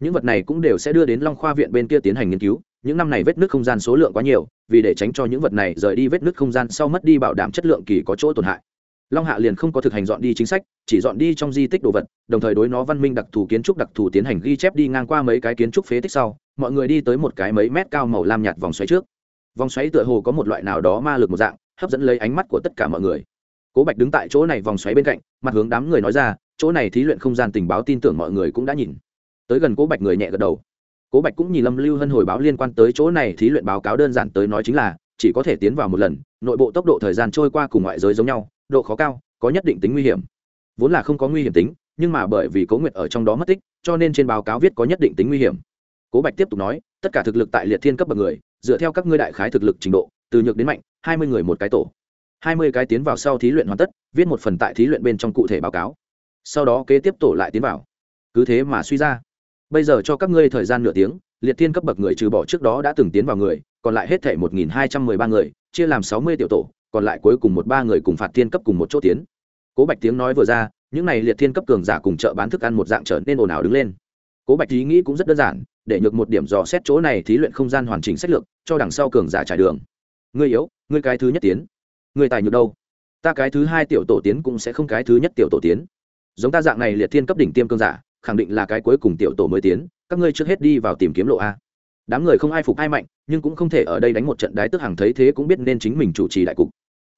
Những vật này cũng đều sẽ đưa đến long khoa viện bên kia tiến hành nghiên cứu, những năm này vết nước không gian số lượng quá nhiều, vì để tránh cho những vật này rời đi vết nước không gian sau mất đi bảo đảm chất lượng kỳ có chỗ tổn hại long hạ liền không có thực hành dọn đi chính sách, chỉ dọn đi trong di tích đồ vật, đồng thời đối nó văn minh đặc thù kiến trúc đặc thù tiến hành ghi chép đi ngang qua mấy cái kiến trúc phế tích sau, mọi người đi tới một cái mấy mét cao màu lam nhạt vòng xoáy trước. Vòng xoáy tựa hồ có một loại nào đó ma lực một dạng, hấp dẫn lấy ánh mắt của tất cả mọi người. Cố bạch đứng tại chỗ này vòng xoáy bên cạnh, mặt hướng đám người nói ra, chỗ này thí luyện không gian tình báo tin tưởng mọi người cũng đã nhìn. Tới gần cố bạch người nhẹ gật đầu. Cố bạch cũng nhìn lâm lưu hân hồi báo liên quan tới chỗ này thí luyện báo cáo đơn giản tới nói chính là, chỉ có thể tiến vào một lần, nội bộ tốc độ thời gian trôi qua cùng ngoại giới giống nhau độ khó cao, có nhất định tính nguy hiểm. Vốn là không có nguy hiểm tính, nhưng mà bởi vì cố nguyệt ở trong đó mất tích, cho nên trên báo cáo viết có nhất định tính nguy hiểm. Cố bạch tiếp tục nói, tất cả thực lực tại liệt thiên cấp bậc người, dựa theo các ngươi đại khái thực lực trình độ, từ nhược đến mạnh, hai mươi người một cái tổ. Hai mươi cái tiến vào sau thí luyện hoàn tất, viết một phần tại thí luyện bên trong cụ thể báo cáo. Sau đó kế tiếp tổ lại tiến vào. Cứ thế mà suy ra. Bây giờ cho các ngươi thời gian nửa tiếng, liệt thiên cấp bậc người trừ bỏ trước đó đã từng tiến vào người, còn lại hết thể một nghìn hai trăm mười ba người, chia làm sáu mươi tiểu tổ còn lại cuối cùng một ba người cùng phạt thiên cấp cùng một chỗ tiến. Cố bạch tiếng nói vừa ra, những n à y liệt thiên cấp cường giả cùng chợ bán thức ăn một dạng trở nên ồn ào đứng lên. Cố bạch ý nghĩ cũng rất đơn giản, để nhược một điểm dò xét chỗ này thí luyện không gian hoàn chỉnh sách lược, cho đằng sau cường giả trải đường. Người yếu người cái thứ nhất tiến. Người tài nhược đâu? Ta cái thứ hai tiểu tổ tiến cũng sẽ không cái thứ nhất tiểu tổ tiến. Giống ta dạng này liệt thiên cấp đỉnh tiêm cương giả, khẳng định là cái cuối cùng tiểu tổ mới tiến, các ngươi trước hết đi vào tìm kiếm lộ a. Đám người không ai phục ai mạnh, nhưng cũng không thể ở đây đánh một trận đái tức hàng thấy thế cũng biết nên chính mình chủ trì đại cục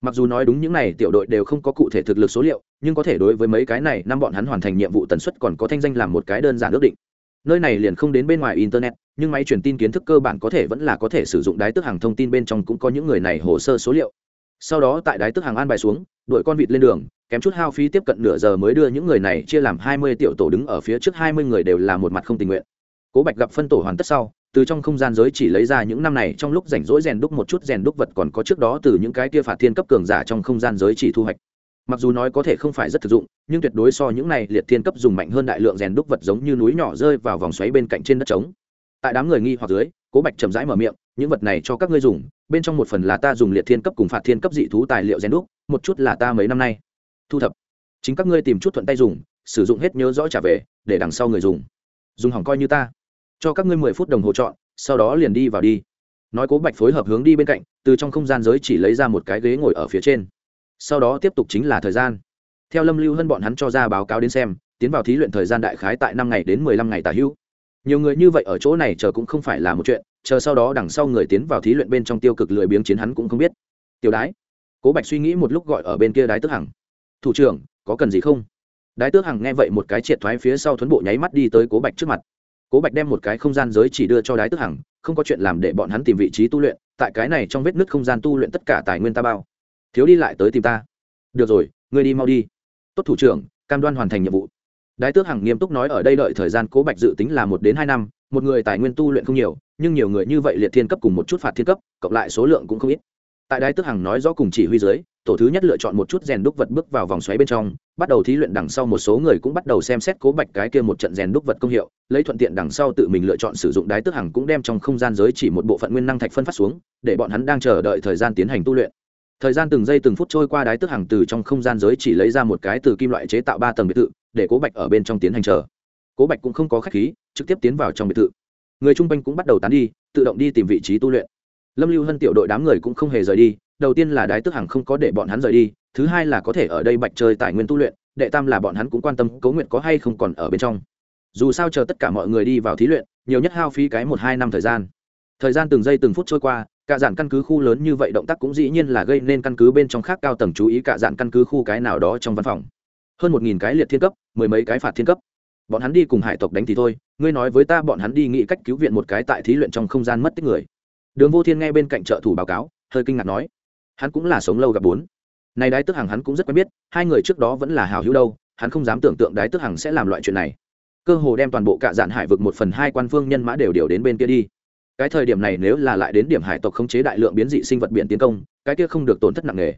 mặc dù nói đúng những này tiểu đội đều không có cụ thể thực lực số liệu, nhưng có thể đối với mấy cái này, năm bọn hắn hoàn thành nhiệm vụ tần suất còn có thanh danh làm một cái đơn giản ước định. Nơi này liền không đến bên ngoài internet, nhưng máy truyền tin kiến thức cơ bản có thể vẫn là có thể sử dụng đái tức hàng thông tin bên trong cũng có những người này hồ sơ số liệu. Sau đó tại đái tức hàng an bài xuống, đội con vịt lên đường, kém chút hao phí tiếp cận nửa giờ mới đưa những người này chia làm hai mươi tiểu tổ đứng ở phía trước hai mươi người đều là một mặt không tình nguyện. Cố bạch gặp phân tổ hoàn tất sau từ trong không gian giới chỉ lấy ra những năm này, trong lúc rảnh rỗi rèn đúc một chút rèn đúc vật còn có trước đó từ những cái kia phạt thiên cấp cường giả trong không gian giới chỉ thu hoạch. Mặc dù nói có thể không phải rất thực dụng, nhưng tuyệt đối so những này liệt thiên cấp dùng mạnh hơn đại lượng rèn đúc vật giống như núi nhỏ rơi vào vòng xoáy bên cạnh trên đất trống. Tại đám người nghi hoặc dưới, cố bạch chậm rãi mở miệng, những vật này cho các ngươi dùng, bên trong một phần là ta dùng liệt thiên cấp cùng phạt thiên cấp dị thú tài liệu rèn đúc, một chút là ta mấy năm nay thu thập. Chính các ngươi tìm chút thuận tay dùng, sử dụng hết nhớ rõ trả về, để đằng sau người dùng. Dùng hỏng coi như ta cho các ngươi mười phút đồng hồ chọn, sau đó liền đi vào đi. Nói cố bạch phối hợp hướng đi bên cạnh, từ trong không gian giới chỉ lấy ra một cái ghế ngồi ở phía trên. Sau đó tiếp tục chính là thời gian. Theo lâm lưu hơn bọn hắn cho ra báo cáo đến xem, tiến vào thí luyện thời gian đại khái tại năm ngày đến mười lăm ngày tả hữu. Nhiều người như vậy ở chỗ này chờ cũng không phải là một chuyện, chờ sau đó đằng sau người tiến vào thí luyện bên trong tiêu cực lười biếng chiến hắn cũng không biết. Tiểu đái. Cố bạch suy nghĩ một lúc gọi ở bên kia đái tức hằng. Thủ trưởng, có cần gì không? Đái tước hằng nghe vậy một cái triệt thoái phía sau thuấn bộ nháy mắt đi tới cố bạch trước mặt cố bạch đem một cái không gian giới chỉ đưa cho đái tức hằng, không có chuyện làm để bọn hắn tìm vị trí tu luyện, tại cái này trong vết nứt không gian tu luyện tất cả tài nguyên ta bao. Thiếu đi lại tới tìm ta. Được rồi, ngươi đi mau đi. Tốt thủ trưởng, cam đoan hoàn thành nhiệm vụ. Đái tước hằng nghiêm túc nói ở đây đợi thời gian cố bạch dự tính là một đến hai năm, một người tài nguyên tu luyện không nhiều, nhưng nhiều người như vậy liệt thiên cấp cùng một chút phạt thiên cấp, cộng lại số lượng cũng không ít. Tại đái tước hằng nói rõ cùng chỉ huy dưới tổ thứ nhất lựa chọn một chút rèn đúc vật bước vào vòng xoáy bên trong, bắt đầu thí luyện đằng sau một số người cũng bắt đầu xem xét cố bạch cái kia một trận rèn đúc vật công hiệu, lấy thuận tiện đằng sau tự mình lựa chọn sử dụng đái tức hằng cũng đem trong không gian giới chỉ một bộ phận nguyên năng thạch phân phát xuống, để bọn hắn đang chờ đợi thời gian tiến hành tu luyện. Thời gian từng giây từng phút trôi qua đái tức hằng từ trong không gian giới chỉ lấy ra một cái từ kim loại chế tạo ba tầng biệt thự, để cố bạch ở bên trong tiến hành chờ. Cố bạch cũng không có khách khí, trực tiếp tiến vào trong biệt thự. Người chung quanh cũng bắt đầu tán đi, tự động đi tìm vị trí tu luyện. Lâm lưu hân tiểu đội đám người cũng không hề rời đi đầu tiên là đái tức hằng không có để bọn hắn rời đi, thứ hai là có thể ở đây bạch chơi tài nguyên tu luyện, đệ tam là bọn hắn cũng quan tâm cấu nguyện có hay không còn ở bên trong. Dù sao chờ tất cả mọi người đi vào thí luyện, nhiều nhất hao phí cái một hai năm thời gian. Thời gian từng giây từng phút trôi qua, cả dạn căn cứ khu lớn như vậy động tác cũng dĩ nhiên là gây nên căn cứ bên trong khác cao tầng chú ý cả dạn căn cứ khu cái nào đó trong văn phòng. Hơn một nghìn cái liệt thiên cấp, mười mấy cái phạt thiên cấp. Bọn hắn đi cùng hải tộc đánh thì thôi, ngươi nói với ta bọn hắn đi nghĩ cách cứu viện một cái tại thí luyện trong không gian mất tích người. Đường vô thiên nghe bên cạnh trợ thủ báo cáo, hơi kinh ngạc nói hắn cũng là sống lâu gặp bốn. Này đái tức hằng hắn cũng rất quen biết, hai người trước đó vẫn là hào hữu đâu, hắn không dám tưởng tượng đái tức hằng sẽ làm loại chuyện này. Cơ hồ đem toàn bộ cạ dạn hải vực một phần hai quan phương nhân mã đều điều đến bên kia đi. Cái thời điểm này nếu là lại đến điểm hải tộc khống chế đại lượng biến dị sinh vật biển tiến công, cái kia không được tổn thất nặng nề.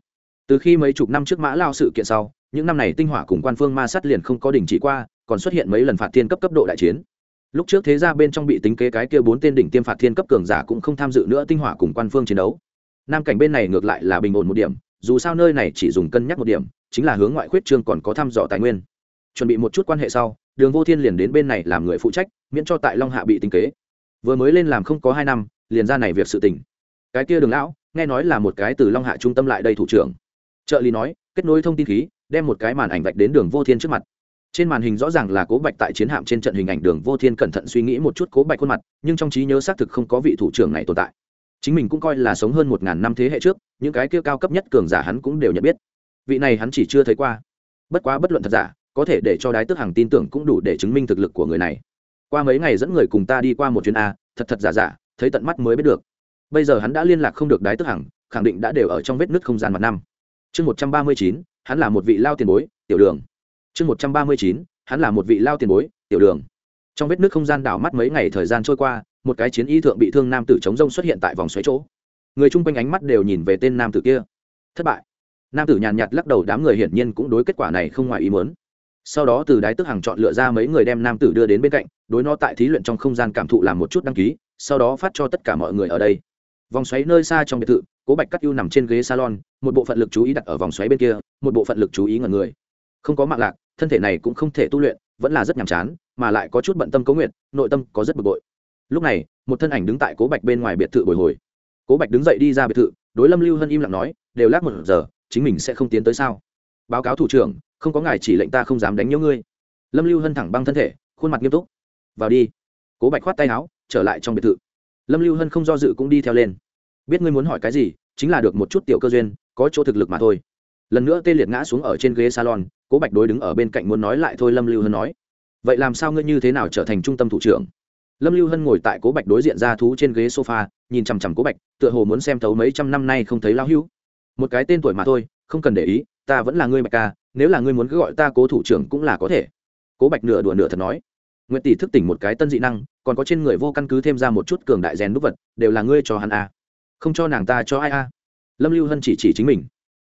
Từ khi mấy chục năm trước mã lao sự kiện sau, những năm này tinh hỏa cùng quan phương ma sát liền không có đình chỉ qua, còn xuất hiện mấy lần phạt thiên cấp cấp độ đại chiến. Lúc trước thế ra bên trong bị tính kế cái kia bốn tên đỉnh tiêm phạt thiên cấp cường giả cũng không tham dự nữa tinh hỏa cùng quan phương chiến đấu nam cảnh bên này ngược lại là bình ổn một điểm, dù sao nơi này chỉ dùng cân nhắc một điểm, chính là hướng ngoại khuyết trương còn có thăm dò tài nguyên. Chuẩn bị một chút quan hệ sau, đường vô thiên liền đến bên này làm người phụ trách, miễn cho tại long hạ bị tính kế. Vừa mới lên làm không có hai năm, liền ra này việc sự tình. Cái kia đường lão, nghe nói là một cái từ long hạ trung tâm lại đây thủ trưởng. Trợ lý nói, kết nối thông tin khí, đem một cái màn ảnh vạch đến đường vô thiên trước mặt. Trên màn hình rõ ràng là cố bạch tại chiến hạm trên trận hình ảnh, đường vô thiên cẩn thận suy nghĩ một chút cố bạch khuôn mặt, nhưng trong trí nhớ xác thực không có vị thủ trưởng này tồn tại chính mình cũng coi là sống hơn một ngàn năm thế hệ trước, những cái kia cao cấp nhất cường giả hắn cũng đều nhận biết. Vị này hắn chỉ chưa thấy qua. Bất quá bất luận thật giả, có thể để cho đái tức hàng tin tưởng cũng đủ để chứng minh thực lực của người này. Qua mấy ngày dẫn người cùng ta đi qua một chuyến a, thật thật giả giả, thấy tận mắt mới biết được. Bây giờ hắn đã liên lạc không được đái tức hằng khẳng định đã đều ở trong vết nứt không gian mặt năm. Chương một trăm ba mươi chín, hắn là một vị lao tiền bối, tiểu đường. Chương một trăm ba mươi chín, hắn là một vị lao tiền bối, tiểu đường. Trong vết nứt không gian đảo mắt mấy ngày thời gian trôi qua một cái chiến y thượng bị thương nam tử chống rông xuất hiện tại vòng xoáy chỗ. Người chung quanh ánh mắt đều nhìn về tên nam tử kia. Thất bại. Nam tử nhàn nhạt lắc đầu, đám người hiển nhiên cũng đối kết quả này không ngoài ý muốn. Sau đó từ đái tức hàng chọn lựa ra mấy người đem nam tử đưa đến bên cạnh, đối nó tại thí luyện trong không gian cảm thụ làm một chút đăng ký, sau đó phát cho tất cả mọi người ở đây. Vòng xoáy nơi xa trong biệt thự, cố bạch cắt ưu nằm trên ghế salon, một bộ phận lực chú ý đặt ở vòng xoáy bên kia, một bộ phận lực chú ý ngẩn người. Không có mạng lạc, thân thể này cũng không thể tu luyện, vẫn là rất nhàm chán, mà lại có chút bận tâm cấu nguyện nội tâm có rất bực bội lúc này, một thân ảnh đứng tại cố bạch bên ngoài biệt thự bồi hồi. Cố bạch đứng dậy đi ra biệt thự, đối lâm lưu hân im lặng nói, đều lát một giờ, chính mình sẽ không tiến tới sao? Báo cáo thủ trưởng, không có ngài chỉ lệnh ta không dám đánh nhớ ngươi. Lâm lưu hân thẳng băng thân thể, khuôn mặt nghiêm túc. Vào đi. Cố bạch khoát tay áo, trở lại trong biệt thự. Lâm lưu hân không do dự cũng đi theo lên. Biết ngươi muốn hỏi cái gì, chính là được một chút tiểu cơ duyên, có chỗ thực lực mà thôi. Lần nữa tê liệt ngã xuống ở trên ghế salon, cố bạch đối đứng ở bên cạnh muốn nói lại thôi, lâm lưu hân nói. Vậy làm sao ngươi như thế nào trở thành trung tâm thủ trưởng? Lâm lưu hân ngồi tại cố bạch đối diện ra thú trên ghế sofa, nhìn chằm chằm cố bạch, tựa hồ muốn xem thấu mấy trăm năm nay không thấy lão hữu. Một cái tên tuổi mà thôi, không cần để ý, ta vẫn là ngươi bạch ca, nếu là ngươi muốn cứ gọi ta cố thủ trưởng cũng là có thể. Cố bạch nửa đùa nửa thật nói. Nguyễn tỷ thức tỉnh một cái tân dị năng, còn có trên người vô căn cứ thêm ra một chút cường đại rèn đúc vật, đều là ngươi cho hắn a. Không cho nàng ta cho ai a. Lâm lưu hân chỉ chỉ chính mình.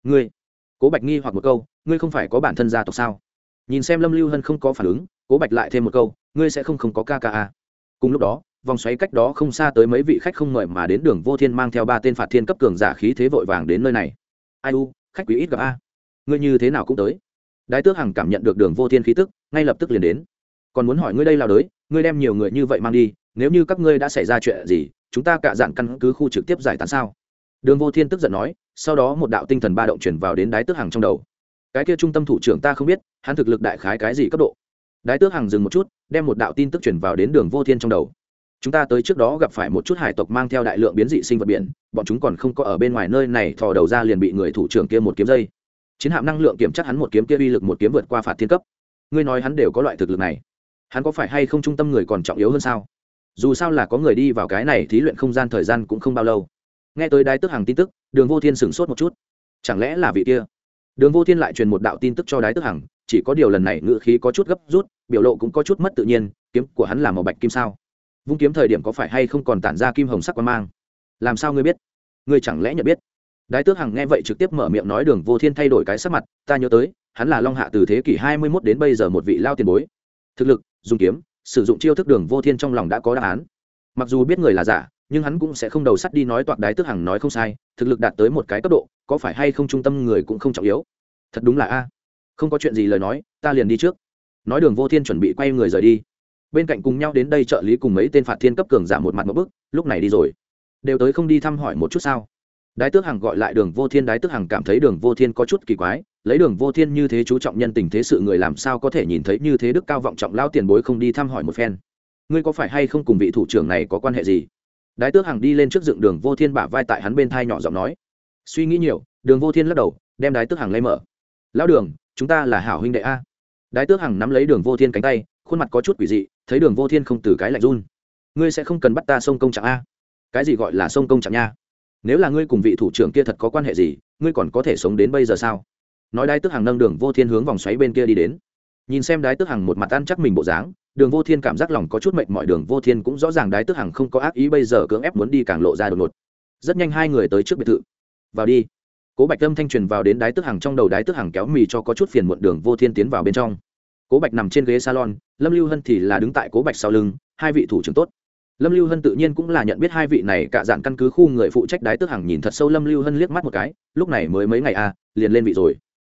Ngươi. Cố bạch nghi hoặc một câu, ngươi không phải có bản thân gia tộc sao? Nhìn xem lâm lưu hân không có phản ứng, cố bạch lại thêm một câu, ngươi sẽ không không có ca ca a cùng lúc đó, vòng xoáy cách đó không xa tới mấy vị khách không mời mà đến đường vô thiên mang theo ba tên phạt thiên cấp cường giả khí thế vội vàng đến nơi này. Ai u, khách quý ít gặp a. Ngươi như thế nào cũng tới. Đái tước hằng cảm nhận được đường vô thiên khí tức, ngay lập tức liền đến. Còn muốn hỏi ngươi đây là đới ngươi đem nhiều người như vậy mang đi, nếu như các ngươi đã xảy ra chuyện gì, chúng ta cả dạn căn cứ khu trực tiếp giải tán sao? Đường vô thiên tức giận nói, sau đó một đạo tinh thần ba động chuyển vào đến đái tước hằng trong đầu. Cái kia trung tâm thủ trưởng ta không biết, hắn thực lực đại khái cái gì cấp độ? Đái tước hằng dừng một chút, đem một đạo tin tức chuyển vào đến đường vô thiên trong đầu. Chúng ta tới trước đó gặp phải một chút hải tộc mang theo đại lượng biến dị sinh vật biển, bọn chúng còn không có ở bên ngoài nơi này, thò đầu ra liền bị người thủ trưởng kia một kiếm dây. Chiến hạm năng lượng kiểm chắc hắn một kiếm kia uy lực một kiếm vượt qua phạt thiên cấp. Ngươi nói hắn đều có loại thực lực này, hắn có phải hay không trung tâm người còn trọng yếu hơn sao? Dù sao là có người đi vào cái này thí luyện không gian thời gian cũng không bao lâu. Nghe tới đái tức hàng tin tức, đường vô thiên sửng sốt một chút. Chẳng lẽ là vị kia? Đường vô thiên lại truyền một đạo tin tức cho đái tức hằng chỉ có điều lần này ngự khí có chút gấp rút, biểu lộ cũng có chút mất tự nhiên, kiếm của hắn là màu bạch kim sao? Vung kiếm thời điểm có phải hay không còn tản ra kim hồng sắc quan mang? Làm sao ngươi biết? Ngươi chẳng lẽ nhận biết? Đái tước hằng nghe vậy trực tiếp mở miệng nói đường vô thiên thay đổi cái sắc mặt, ta nhớ tới, hắn là long hạ từ thế kỷ hai mươi mốt đến bây giờ một vị lao tiền bối. Thực lực, dùng kiếm, sử dụng chiêu thức đường vô thiên trong lòng đã có đáp án. Mặc dù biết người là giả, nhưng hắn cũng sẽ không đầu sắt đi nói toạc đái tước hằng nói không sai, thực lực đạt tới một cái cấp độ, có phải hay không trung tâm người cũng không trọng yếu. Thật đúng là a không có chuyện gì lời nói, ta liền đi trước. Nói đường vô thiên chuẩn bị quay người rời đi. Bên cạnh cùng nhau đến đây trợ lý cùng mấy tên phạt thiên cấp cường giả một mặt một bức, lúc này đi rồi. Đều tới không đi thăm hỏi một chút sao? Đái tước hằng gọi lại đường vô thiên, đái tước hằng cảm thấy đường vô thiên có chút kỳ quái, lấy đường vô thiên như thế chú trọng nhân tình thế sự người làm sao có thể nhìn thấy như thế đức cao vọng trọng lao tiền bối không đi thăm hỏi một phen? Ngươi có phải hay không cùng vị thủ trưởng này có quan hệ gì? Đái tước hằng đi lên trước dựng đường vô thiên bả vai tại hắn bên thai nhỏ giọng nói. Suy nghĩ nhiều, đường vô thiên lắc đầu, đem đái tước hằng lấy mở. Lão đường chúng ta là hảo huynh đệ a. Đái tước hằng nắm lấy đường vô thiên cánh tay, khuôn mặt có chút quỷ dị, thấy đường vô thiên không từ cái lạnh run. Ngươi sẽ không cần bắt ta sông công trạng a? Cái gì gọi là sông công trạng nha? Nếu là ngươi cùng vị thủ trưởng kia thật có quan hệ gì, ngươi còn có thể sống đến bây giờ sao? Nói đái tước hằng nâng đường vô thiên hướng vòng xoáy bên kia đi đến. Nhìn xem đái tước hằng một mặt ăn chắc mình bộ dáng, đường vô thiên cảm giác lòng có chút mệnh mọi đường vô thiên cũng rõ ràng đái tước hằng không có ác ý, bây giờ cưỡng ép muốn đi càng lộ ra đột ngột. Rất nhanh hai người tới trước biệt thự. Vào đi cố bạch âm thanh truyền vào đến đái Tức hằng trong đầu đái Tức hằng kéo mì cho có chút phiền muộn đường vô thiên tiến vào bên trong. Cố bạch nằm trên ghế salon, lâm lưu hân thì là đứng tại cố bạch sau lưng, hai vị thủ trưởng tốt. Lâm lưu hân tự nhiên cũng là nhận biết hai vị này, cả dạng căn cứ khu người phụ trách đái tước hằng nhìn thật sâu lâm lưu hân liếc mắt một cái, lúc này mới mấy ngày à liền lên vị rồi.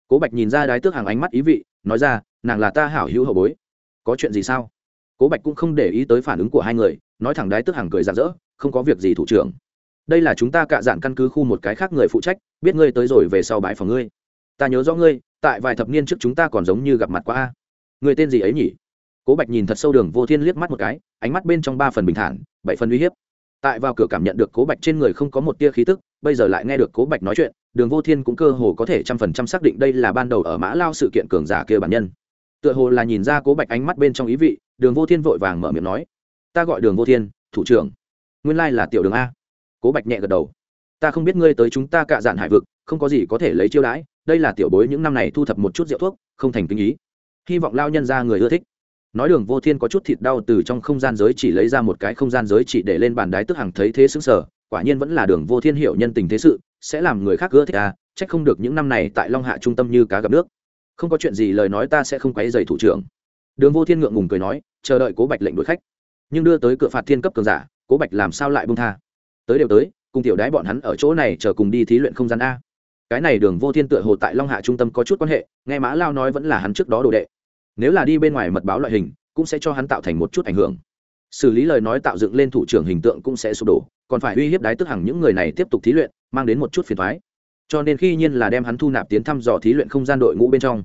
Cố bạch nhìn ra đái tước hằng ánh mắt ý vị, nói ra, nàng là ta hảo hữu hậu bối. Có chuyện gì sao? Cố bạch cũng không để ý tới phản ứng của hai người, nói thẳng đái tước hằng cười rạng rỡ, không có việc gì thủ trưởng đây là chúng ta cạ dạn căn cứ khu một cái khác người phụ trách, biết ngươi tới rồi về sau bãi phòng ngươi. Ta nhớ rõ ngươi, tại vài thập niên trước chúng ta còn giống như gặp mặt qua a. Người tên gì ấy nhỉ? Cố bạch nhìn thật sâu đường vô thiên liếc mắt một cái, ánh mắt bên trong ba phần bình thản, bảy phần uy hiếp. Tại vào cửa cảm nhận được cố bạch trên người không có một tia khí tức, bây giờ lại nghe được cố bạch nói chuyện, đường vô thiên cũng cơ hồ có thể trăm phần trăm xác định đây là ban đầu ở mã lao sự kiện cường giả kia bản nhân. Tựa hồ là nhìn ra cố bạch ánh mắt bên trong ý vị, đường vô thiên vội vàng mở miệng nói, ta gọi đường vô thiên, thủ trưởng. Nguyên lai là tiểu đường a cố bạch nhẹ gật đầu. Ta không biết ngươi tới chúng ta cạ dạn hải vực, không có gì có thể lấy chiêu đãi, đây là tiểu bối những năm này thu thập một chút rượu thuốc, không thành kinh ý. Hy vọng lao nhân ra người ưa thích. Nói đường vô thiên có chút thịt đau từ trong không gian giới chỉ lấy ra một cái không gian giới chỉ để lên bàn đái tức hàng thấy thế xứng sở quả nhiên vẫn là đường vô thiên hiểu nhân tình thế sự, sẽ làm người khác ưa thích à trách không được những năm này tại long hạ trung tâm như cá gặp nước. Không có chuyện gì lời nói ta sẽ không quấy dày thủ trưởng. Đường vô thiên ngượng ngùng cười nói, chờ đợi cố bạch lệnh đuổi khách. Nhưng đưa tới cửa phạt thiên cấp cường giả, cố bạch làm sao lại bông tha? Tới đều tới, cùng tiểu đái bọn hắn ở chỗ này chờ cùng đi thí luyện không gian a. Cái này đường vô thiên tựa hồ tại long hạ trung tâm có chút quan hệ, nghe mã lao nói vẫn là hắn trước đó đồ đệ. Nếu là đi bên ngoài mật báo loại hình, cũng sẽ cho hắn tạo thành một chút ảnh hưởng. Xử lý lời nói tạo dựng lên thủ trưởng hình tượng cũng sẽ sụp đổ, còn phải uy hiếp đái tức hằng những người này tiếp tục thí luyện, mang đến một chút phiền thoái cho nên khi nhiên là đem hắn thu nạp tiến thăm dò thí luyện không gian đội ngũ bên trong.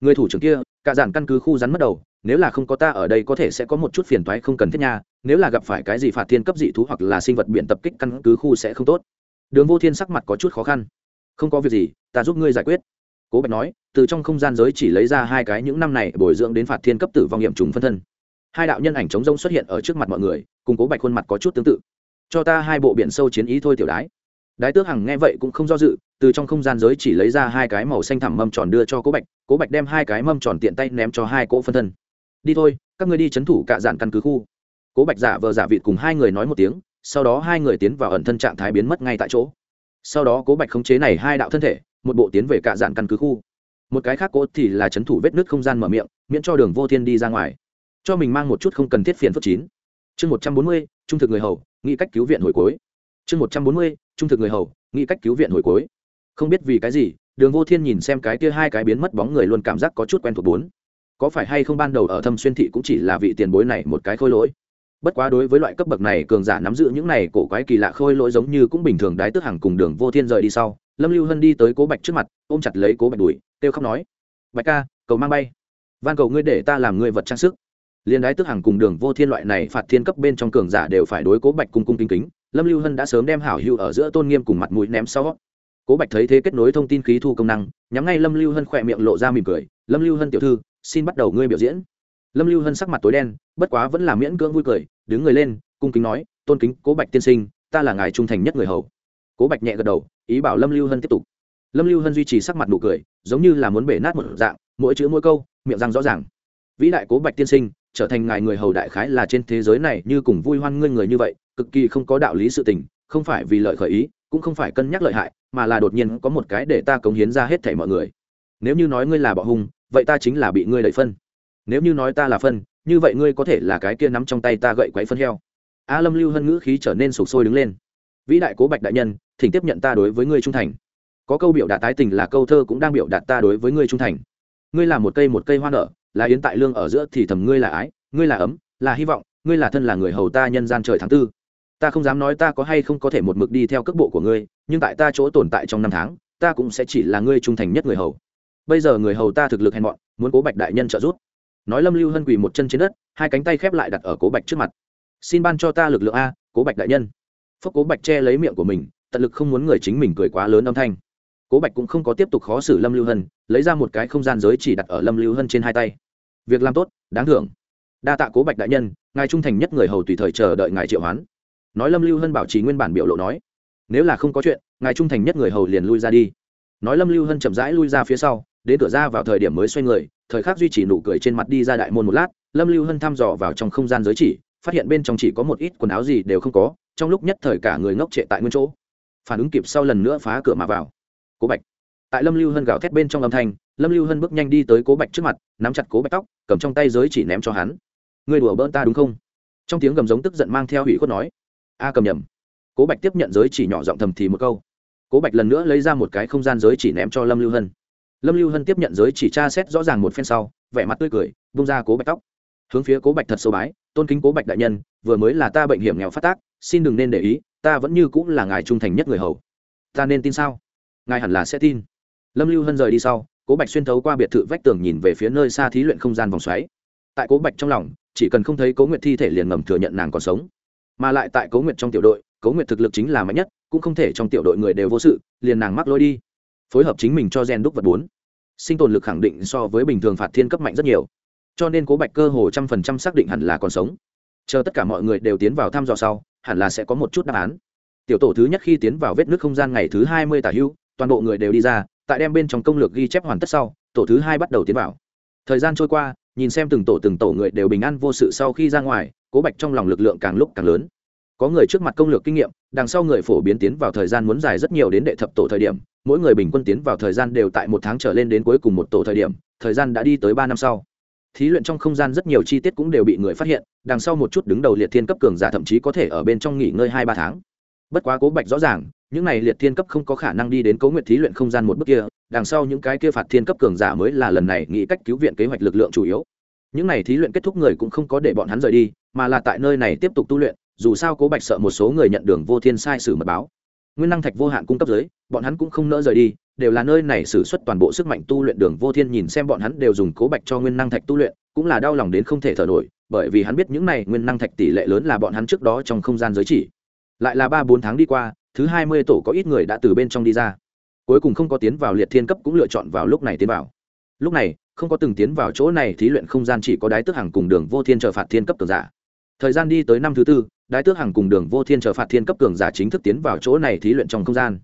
Người thủ trưởng kia cả giản căn cứ khu rắn mất đầu, nếu là không có ta ở đây có thể sẽ có một chút phiền toái không cần thiết nha, nếu là gặp phải cái gì phạt thiên cấp dị thú hoặc là sinh vật biển tập kích căn cứ khu sẽ không tốt. Đường vô thiên sắc mặt có chút khó khăn. Không có việc gì, ta giúp ngươi giải quyết. Cố bạch nói, từ trong không gian giới chỉ lấy ra hai cái những năm này bồi dưỡng đến phạt thiên cấp tử vong nghiệm trùng phân thân. Hai đạo nhân ảnh chống rông xuất hiện ở trước mặt mọi người, cùng cố bạch khuôn mặt có chút tương tự. Cho ta hai bộ biển sâu chiến ý thôi tiểu đái đái tước hằng nghe vậy cũng không do dự, từ trong không gian giới chỉ lấy ra hai cái màu xanh thẳm mâm tròn đưa cho cố bạch cố bạch đem hai cái mâm tròn tiện tay ném cho hai cỗ phân thân. Đi thôi, các người đi c h ấ n thủ cạ dạn căn cứ khu. Cố bạch giả vờ giả vịt cùng hai người nói một tiếng, sau đó hai người tiến vào ẩn thân trạng thái biến mất ngay tại chỗ. Sau đó cố bạch khống chế này hai đạo thân thể, một bộ tiến về cạ dạn căn cứ khu. Một cái khác cố thì là c h ấ n thủ vết nước không gian mở miệng, miễn cho đường vô thiên đi ra ngoài. Cho mình mang một chút không cần thiết phiền phức chín. Chương một trăm bốn mươi, trung thực người hầu, nghĩ cách cứu viện hồi cuối. Chương một trăm bốn mươi trung thực người hầu, nghĩ cách cứu viện hồi cuối. Không biết vì cái gì, đường vô thiên nhìn xem cái kia hai cái biến mất bóng người luôn cảm giác có chút quen thuộc bốn. Có phải hay không ban đầu ở thâm xuyên thị cũng chỉ là vị tiền bối này một cái khôi lỗi? Bất quá đối với loại cấp bậc này cường giả nắm giữ những này cổ quái kỳ lạ khôi lỗi giống như cũng bình thường đái tức hàng cùng đường vô thiên rời đi sau, lâm lưu hân đi tới cố bạch trước mặt, ôm chặt lấy cố bạch đùi kêu khóc nói, bạch ca, cầu mang bay. Van cầu ngươi để ta làm ngươi vật trang sức. Liên đái tức hàng cùng đường vô thiên loại này phạt thiên cấp bên trong cường giả đều phải đối cố bạch cung cung kính kính lâm lưu hân đã sớm đem hảo hữu ở giữa tôn nghiêm cùng mặt mũi ném sau. Cố bạch thấy thế kết nối thông tin khí thu công năng, nhắm ngay lâm lưu hân khỏe miệng lộ ra mỉm cười. Lâm lưu hân tiểu thư, xin bắt đầu ngươi biểu diễn. Lâm lưu hân sắc mặt tối đen, bất quá vẫn là miễn cưỡng vui cười, đứng người lên, cung kính nói, tôn kính cố bạch tiên sinh, ta là ngài trung thành nhất người hầu. Cố bạch nhẹ gật đầu, ý bảo lâm lưu hân tiếp tục. Lâm lưu hân duy trì sắc mặt nụ cười, giống như là muốn bể nát một dạng, mỗi chữ mỗi câu, miệng răng rõ ràng. Vĩ đại cố bạch tiên sinh, trở thành ngài người hầu đại khái là trên thế giới này như cùng vui hoan ngươi người như vậy cực kỳ không có đạo lý sự tình, không phải vì lợi khởi ý, cũng không phải cân nhắc lợi hại, mà là đột nhiên có một cái để ta cống hiến ra hết thảy mọi người. Nếu như nói ngươi là bọ hung, vậy ta chính là bị ngươi đẩy phân. Nếu như nói ta là phân, như vậy ngươi có thể là cái kia nắm trong tay ta gậy quấy phân heo. A lâm lưu hân ngữ khí trở nên sụp sôi đứng lên. Vĩ đại cố bạch đại nhân, thỉnh tiếp nhận ta đối với ngươi trung thành. Có câu biểu đạt tái tình là câu thơ cũng đang biểu đạt ta đối với ngươi trung thành. Ngươi là một cây một cây hoa nở, là yến tại lương ở giữa thì thầm ngươi là ái, ngươi là ấm, là hy vọng, ngươi là thân là người hầu ta nhân gian trời tháng tư ta không dám nói ta có hay không có thể một mực đi theo cước bộ của ngươi, nhưng tại ta chỗ tồn tại trong năm tháng, ta cũng sẽ chỉ là ngươi trung thành nhất người hầu. Bây giờ người hầu ta thực lực hèn mọn, muốn cố bạch đại nhân trợ giúp. Nói lâm lưu hân quỳ một chân trên đất, hai cánh tay khép lại đặt ở cố bạch trước mặt. Xin ban cho ta lực lượng a, cố bạch đại nhân. Phúc cố bạch che lấy miệng của mình, tận lực không muốn người chính mình cười quá lớn âm thanh. Cố bạch cũng không có tiếp tục khó xử lâm lưu hân, lấy ra một cái không gian giới chỉ đặt ở lâm lưu hân trên hai tay. Việc làm tốt, đáng thưởng. Đa tạ cố bạch đại nhân, ngài trung thành nhất người hầu tùy thời chờ đợi ngài triệu hoán nói lâm lưu hân bảo trì nguyên bản biểu lộ nói, nếu là không có chuyện, ngài trung thành nhất người hầu liền lui ra đi. Nói lâm lưu hân chậm rãi lui ra phía sau, đến cửa ra vào thời điểm mới xoay người, thời khắc duy trì nụ cười trên mặt đi ra đại môn một lát, lâm lưu hân thăm dò vào trong không gian giới chỉ, phát hiện bên trong chỉ có một ít quần áo gì đều không có, trong lúc nhất thời cả người ngốc trệ tại nguyên chỗ. Phản ứng kịp sau lần nữa phá cửa mà vào. Cố bạch. Tại lâm lưu hân gào thét bên trong âm thanh, lâm lưu hân bước nhanh đi tới cố bạch trước mặt, nắm chặt cố bạch tóc, cầm trong tay giới chỉ ném cho hắn. Người đùa bỡn ta đúng không? Trong tiếng gầm giống tức giận mang theo hủy khuất nói a cầm nhầm. Cố bạch tiếp nhận giới chỉ nhỏ giọng thầm thì một câu. Cố bạch lần nữa lấy ra một cái không gian giới chỉ ném cho lâm lưu hân. Lâm lưu hân tiếp nhận giới chỉ tra xét rõ ràng một phen sau, vẻ mặt tươi cười, bung ra cố bạch tóc. Hướng phía cố bạch thật sâu bái, tôn kính cố bạch đại nhân, vừa mới là ta bệnh hiểm nghèo phát tác, xin đừng nên để ý, ta vẫn như cũng là ngài trung thành nhất người hầu. Ta nên tin sao? Ngài hẳn là sẽ tin. Lâm lưu hân rời đi sau, cố bạch xuyên thấu qua biệt thự vách tường nhìn về phía nơi xa thí luyện không gian vòng xoáy. Tại cố bạch trong lòng, chỉ cần không thấy cố nguyệt thi thể liền ngầm thừa nhận nàng còn sống mà lại tại cố nguyệt trong tiểu đội, cố nguyệt thực lực chính là mạnh nhất, cũng không thể trong tiểu đội người đều vô sự, liền nàng mắc lôi đi. Phối hợp chính mình cho gen đúc vật bốn. Sinh tồn lực khẳng định so với bình thường phạt thiên cấp mạnh rất nhiều. Cho nên cố bạch cơ hồ trăm phần trăm xác định hẳn là còn sống. Chờ tất cả mọi người đều tiến vào thăm dò sau, hẳn là sẽ có một chút đáp án. Tiểu tổ thứ nhất khi tiến vào vết nước không gian ngày thứ hai mươi tả hưu, toàn bộ người đều đi ra, tại đem bên trong công lược ghi chép hoàn tất sau, tổ thứ hai bắt đầu tiến vào. Thời gian trôi qua nhìn xem từng tổ từng tổ người đều bình an vô sự sau khi ra ngoài, cố bạch trong lòng lực lượng càng lúc càng lớn. Có người trước mặt công lược kinh nghiệm, đằng sau người phổ biến tiến vào thời gian muốn dài rất nhiều đến đệ thập tổ thời điểm, mỗi người bình quân tiến vào thời gian đều tại một tháng trở lên đến cuối cùng một tổ thời điểm, thời gian đã đi tới ba năm sau. Thí luyện trong không gian rất nhiều chi tiết cũng đều bị người phát hiện, đằng sau một chút đứng đầu liệt thiên cấp cường giả thậm chí có thể ở bên trong nghỉ ngơi hai ba tháng. Bất quá cố bạch rõ ràng những này liệt thiên cấp không có khả năng đi đến cố nguyện thí luyện không gian một bước kia, đằng sau những cái kia phạt thiên cấp cường giả mới là lần này nghĩ cách cứu viện kế hoạch lực lượng chủ yếu. Những này thí luyện kết thúc người cũng không có để bọn hắn rời đi, mà là tại nơi này tiếp tục tu luyện, dù sao cố bạch sợ một số người nhận đường vô thiên sai sử mật báo. Nguyên năng thạch vô hạn cung cấp giới, bọn hắn cũng không nỡ rời đi, đều là nơi này xử suất toàn bộ sức mạnh tu luyện đường vô thiên nhìn xem bọn hắn đều dùng cố bạch cho nguyên năng thạch tu luyện, cũng là đau lòng đến không thể thở nổi, bởi vì hắn biết những này nguyên năng thạch tỷ lệ lớn là bọn hắn trước đó trong không gian giới chỉ. Lại là ba bốn tháng đi qua thứ hai mươi tổ có ít người đã từ bên trong đi ra. Cuối cùng không có tiến vào liệt thiên cấp cũng lựa chọn vào lúc này tiến vào. Lúc này, không có từng tiến vào chỗ này thí luyện không gian chỉ có đái tước hàng cùng đường vô thiên chờ phạt thiên cấp cường giả. Thời gian đi tới năm thứ tư, đái tước hàng cùng đường vô thiên chờ phạt thiên cấp cường giả chính thức tiến vào chỗ này thí luyện trong không gian.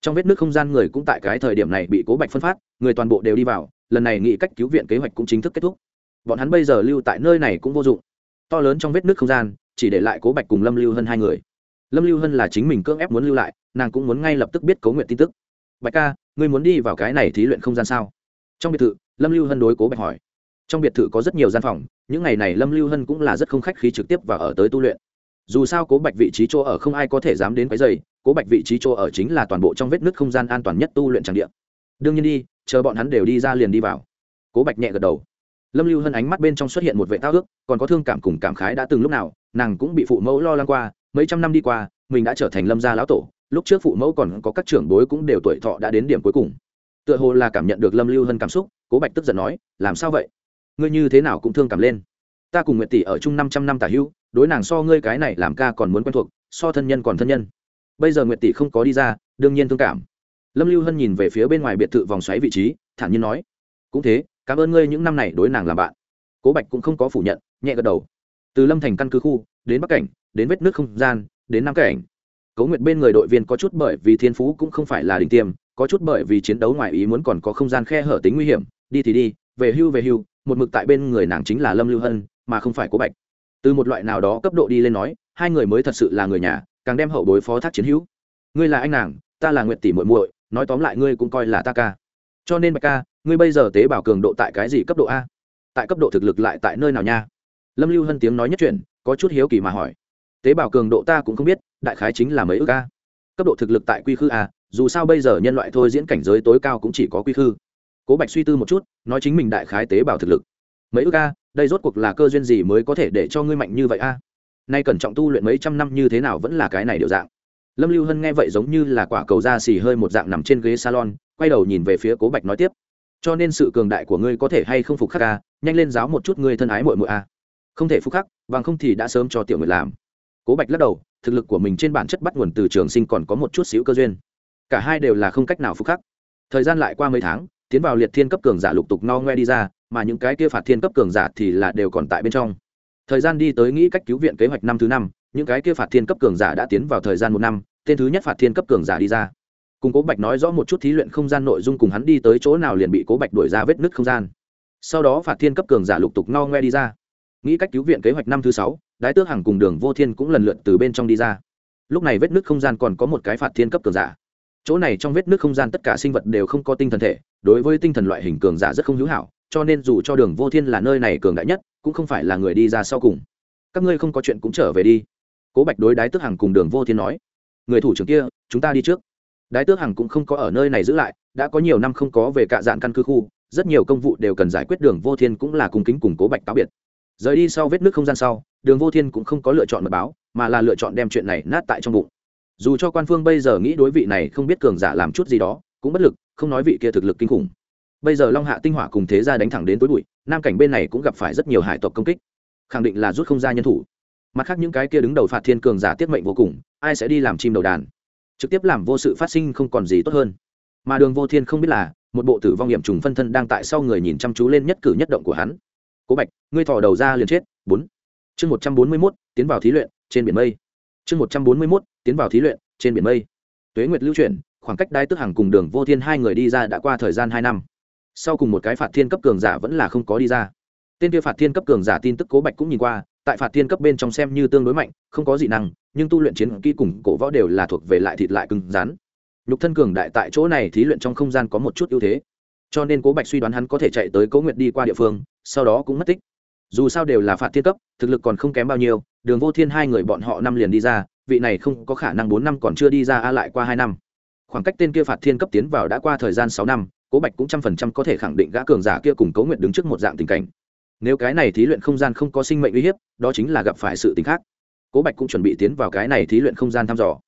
Trong vết nước không gian người cũng tại cái thời điểm này bị cố bạch phân phát, người toàn bộ đều đi vào, lần này nghị cách cứu viện kế hoạch cũng chính thức kết thúc. Bọn hắn bây giờ lưu tại nơi này cũng vô dụng. To lớn trong vết nước không gian, chỉ để lại cố bạch cùng lâm lưu hơn hai người lâm lưu hân là chính mình cưỡng ép muốn lưu lại, nàng cũng muốn ngay lập tức biết cấu nguyện tin tức. Bạch ca, ngươi muốn đi vào cái này thí luyện không gian sao? Trong biệt thự, lâm lưu hân đối cố bạch hỏi. Trong biệt thự có rất nhiều gian phòng, những ngày này lâm lưu hân cũng là rất không khách khí trực tiếp và ở tới tu luyện. Dù sao cố bạch vị trí chỗ ở không ai có thể dám đến cái giày cố bạch vị trí chỗ ở chính là toàn bộ trong vết nứt không gian an toàn nhất tu luyện tràng địa. Đương nhiên đi, chờ bọn hắn đều đi ra liền đi vào. Cố bạch nhẹ gật đầu. Lâm lưu hân ánh mắt bên trong xuất hiện một vệ tao ước, còn có thương cảm cùng cảm khái đã từng lúc nào, nàng cũng bị phụ mẫu lo lắng qua mấy trăm năm đi qua, mình đã trở thành lâm gia lão tổ, lúc trước phụ mẫu còn có các trưởng bối cũng đều tuổi thọ đã đến điểm cuối cùng. Tựa hồ là cảm nhận được lâm lưu hơn cảm xúc, cố bạch tức giận nói, làm sao vậy? Ngươi như thế nào cũng thương cảm lên. Ta cùng nguyệt tỷ ở chung năm trăm năm tả hữu, đối nàng so ngươi cái này làm ca còn muốn quen thuộc, so thân nhân còn thân nhân. Bây giờ nguyệt tỷ không có đi ra, đương nhiên thương cảm. Lâm lưu hân nhìn về phía bên ngoài biệt thự vòng xoáy vị trí, thản nhiên nói, cũng thế, cảm ơn ngươi những năm này đối nàng làm bạn. Cố bạch cũng không có phủ nhận, nhẹ gật đầu. Từ lâm thành căn cứ khu đến bắc cảnh, đến vết nước không gian, đến nam cảnh. Cấu nguyệt bên người đội viên có chút bởi vì thiên phú cũng không phải là đỉnh tiêm, có chút bởi vì chiến đấu ngoài ý muốn còn có không gian khe hở tính nguy hiểm. Đi thì đi, về hưu về hưu, một mực tại bên người nàng chính là lâm lưu hân, mà không phải cố bạch. Từ một loại nào đó cấp độ đi lên nói, hai người mới thật sự là người nhà, càng đem hậu bối phó thác chiến hữu. Ngươi là anh nàng, ta là nguyệt tỷ muội muội, nói tóm lại ngươi cũng coi là ta ca. Cho nên bạch ca, ngươi bây giờ tế bào cường độ tại cái gì cấp độ a? Tại cấp độ thực lực lại tại nơi nào nha? Lâm lưu hân tiếng nói nhất truyền, có chút hiếu kỳ mà hỏi. Tế bào cường độ ta cũng không biết đại khái chính là mấy ước a? Cấp độ thực lực tại quy khư a dù sao bây giờ nhân loại thôi diễn cảnh giới tối cao cũng chỉ có quy khư. Cố bạch suy tư một chút nói chính mình đại khái tế bào thực lực. Mấy ước a đây rốt cuộc là cơ duyên gì mới có thể để cho ngươi mạnh như vậy a? Nay cẩn trọng tu luyện mấy trăm năm như thế nào vẫn là cái này điều dạng. Lâm lưu hân nghe vậy giống như là quả cầu da xì hơi một dạng nằm trên ghế salon quay đầu nhìn về phía cố bạch nói tiếp. Cho nên sự cường đại của ngươi có thể hay không phục khắc a? Nhanh lên giáo một chút ngươi thân ái mội mội a không thể phúc khắc, bằng không thì đã sớm cho tiểu người làm. Cố bạch lắc đầu, thực lực của mình trên bản chất bắt nguồn từ trường sinh còn có một chút xíu cơ duyên. Cả hai đều là không cách nào phúc khắc. Thời gian lại qua mấy tháng, tiến vào liệt thiên cấp cường giả lục tục no ngoe đi ra, mà những cái kia phạt thiên cấp cường giả thì là đều còn tại bên trong. Thời gian đi tới nghĩ cách cứu viện kế hoạch năm thứ năm, những cái kia phạt thiên cấp cường giả đã tiến vào thời gian một năm, tên thứ nhất phạt thiên cấp cường giả đi ra. Cùng cố bạch nói rõ một chút thí luyện không gian nội dung cùng hắn đi tới chỗ nào liền bị cố bạch đuổi ra vết nứt không gian. Sau đó phạt thiên cấp cường giả lục tục no ngoe đi ra nghĩ cách cứu viện kế hoạch năm thứ sáu, đái tước hàng cùng đường vô thiên cũng lần lượt từ bên trong đi ra. Lúc này vết nước không gian còn có một cái phạt thiên cấp cường giả. Chỗ này trong vết nước không gian tất cả sinh vật đều không có tinh thần thể, đối với tinh thần loại hình cường giả rất không hữu hảo, cho nên dù cho đường vô thiên là nơi này cường đại nhất, cũng không phải là người đi ra sau cùng. Các ngươi không có chuyện cũng trở về đi. Cố bạch đối đái tước hằng cùng đường vô thiên nói. Người thủ trưởng kia, chúng ta đi trước. Đái tước hằng cũng không có ở nơi này giữ lại, đã có nhiều năm không có về cạ dạn căn cứ khu, rất nhiều công vụ đều cần giải quyết, đường vô thiên cũng là cung kính cùng cố bạch cáo biệt rời đi sau vết nước không gian sau, đường vô thiên cũng không có lựa chọn mật báo, mà là lựa chọn đem chuyện này nát tại trong bụng. Dù cho quan phương bây giờ nghĩ đối vị này không biết cường giả làm chút gì đó, cũng bất lực, không nói vị kia thực lực kinh khủng. Bây giờ long hạ tinh hỏa cùng thế gia đánh thẳng đến tối bụi, nam cảnh bên này cũng gặp phải rất nhiều hải tộc công kích. Khẳng định là rút không ra nhân thủ. Mặt khác những cái kia đứng đầu phạt thiên cường giả tiết mệnh vô cùng, ai sẽ đi làm chim đầu đàn? Trực tiếp làm vô sự phát sinh không còn gì tốt hơn. Mà đường vô thiên không biết là, một bộ tử vong hiểm trùng phân thân đang tại sau người nhìn chăm chú lên nhất cử nhất động của hắn cố bạch, ngươi thò đầu ra liền chết, bốn. Chương một trăm bốn mươi mốt, tiến vào thí luyện, trên biển mây. Chương một trăm bốn mươi mốt, tiến vào thí luyện, trên biển mây. Tuế nguyệt lưu chuyển, khoảng cách đai tức hàng cùng đường vô thiên hai người đi ra đã qua thời gian hai năm. Sau cùng một cái phạt thiên cấp cường giả vẫn là không có đi ra. Tên kia phạt thiên cấp cường giả tin tức cố bạch cũng nhìn qua, tại phạt thiên cấp bên trong xem như tương đối mạnh, không có dị năng, nhưng tu luyện chiến kỹ cùng cổ võ đều là thuộc về lại thịt lại cứng rắn. Nhục thân cường đại tại chỗ này thí luyện trong không gian có một chút ưu thế cho nên cố bạch suy đoán hắn có thể chạy tới cố nguyệt đi qua địa phương, sau đó cũng mất tích. Dù sao đều là phạt thiên cấp, thực lực còn không kém bao nhiêu, đường vô thiên hai người bọn họ năm liền đi ra, vị này không có khả năng bốn năm còn chưa đi ra a lại qua hai năm. Khoảng cách tên kia phạt thiên cấp tiến vào đã qua thời gian sáu năm, cố bạch cũng trăm phần trăm có thể khẳng định gã cường giả kia cùng cố nguyện đứng trước một dạng tình cảnh. Nếu cái này thí luyện không gian không có sinh mệnh uy hiếp, đó chính là gặp phải sự t khác. Cố bạch cũng chuẩn bị tiến vào cái này thí luyện không gian thăm dò.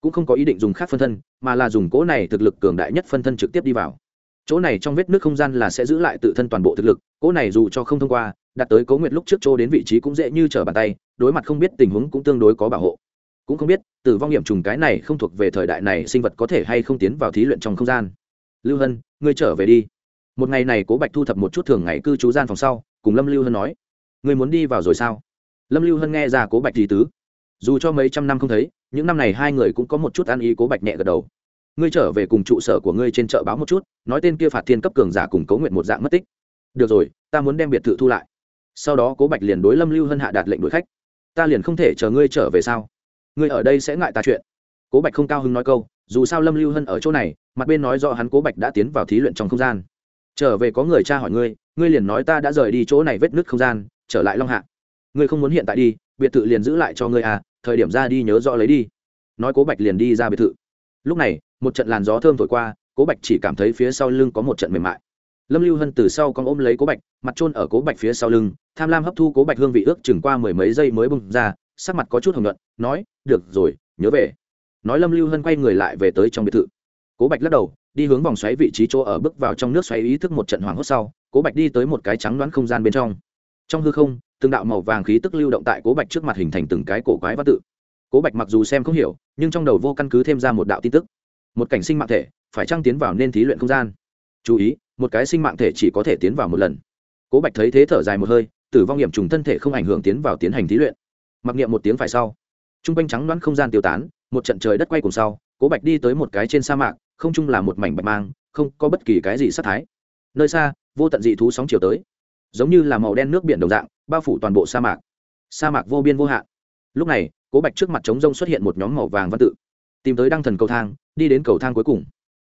Cũng không có ý định dùng khác phân thân, mà là dùng cố này thực lực cường đại nhất phân thân trực tiếp đi vào chỗ này trong vết nước không gian là sẽ giữ lại tự thân toàn bộ thực lực cố này dù cho không thông qua, đạt tới cố nguyện lúc trước chỗ đến vị trí cũng dễ như trở bàn tay, đối mặt không biết tình huống cũng tương đối có bảo hộ. Cũng không biết, tử vong hiểm trùng cái này không thuộc về thời đại này sinh vật có thể hay không tiến vào thí luyện trong không gian. Lưu hân, ngươi trở về đi. Một ngày này cố bạch thu thập một chút thường ngày cư trú gian phòng sau, cùng lâm lưu hân nói. Ngươi muốn đi vào rồi sao? Lâm lưu hân nghe ra cố bạch thì tứ. Dù cho mấy trăm năm không thấy, những năm này hai người cũng có một chút ăn ý cố bạch nhẹ gật đầu ngươi trở về cùng trụ sở của ngươi trên chợ báo một chút, nói tên kia phạt thiên cấp cường giả cùng cấu nguyện một dạng mất tích. Được rồi, ta muốn đem biệt thự thu lại. Sau đó cố bạch liền đối lâm lưu hân hạ đạt lệnh đuổi khách. Ta liền không thể chờ ngươi trở về sao? Ngươi ở đây sẽ ngại ta chuyện. Cố bạch không cao hứng nói câu, dù sao lâm lưu hân ở chỗ này, mặt bên nói do hắn cố bạch đã tiến vào thí luyện trong không gian. Trở về có người cha hỏi ngươi ngươi liền nói ta đã rời đi chỗ này vết nứt không gian, trở lại long hạ. Ngươi không muốn hiện tại đi, biệt thự liền giữ lại cho ngươi à thời điểm ra đi nhớ rõ lấy đi. Nói cố bạch liền đi ra biệt thự lúc này một trận làn gió thơm thổi qua cố bạch chỉ cảm thấy phía sau lưng có một trận mềm mại. Lâm lưu hân từ sau con ôm lấy cố bạch mặt trôn ở cố bạch phía sau lưng tham lam hấp thu cố bạch hương vị ước chừng qua mười mấy giây mới bung ra sắc mặt có chút hồng nhuận, nói được rồi nhớ về. Nói lâm lưu hân quay người lại về tới trong biệt thự. Cố bạch lắc đầu đi hướng vòng xoáy vị trí chỗ ở bước vào trong nước xoáy ý thức một trận hoảng hốt sau cố bạch đi tới một cái trắng đoán không gian bên trong. Trong hư không từng đạo màu vàng khí tức lưu động tại cố bạch trước mặt hình thành từng cái cổ quái văn tự cố bạch mặc dù xem không hiểu, nhưng trong đầu vô căn cứ thêm ra một đạo tin tức. Một cảnh sinh mạng thể, phải trăng tiến vào nên thí luyện không gian? Chú ý, một cái sinh mạng thể chỉ có thể tiến vào một lần. Cố bạch thấy thế thở dài một hơi, tử vong nghiệm trùng thân thể không ảnh hưởng tiến vào tiến hành thí luyện. Mặc niệm một tiếng phải sau. T r u n g quanh trắng đoán không gian tiêu tán, một trận trời đất quay cùng sau, cố bạch đi tới một cái trên sa mạc, không chung là một mảnh bạch mang, không có bất kỳ cái gì sát thái. Nơi xa, vô tận dị thú sóng chiều tới. Giống như là màu đen nước biển đồng dạng, bao phủ toàn bộ sa mạc. Sa mạc vô biên vô hạn. Lúc này cố bạch trước mặt trống rông xuất hiện một nhóm màu vàng văn tự, tìm tới đăng thần cầu thang, đi đến cầu thang cuối cùng.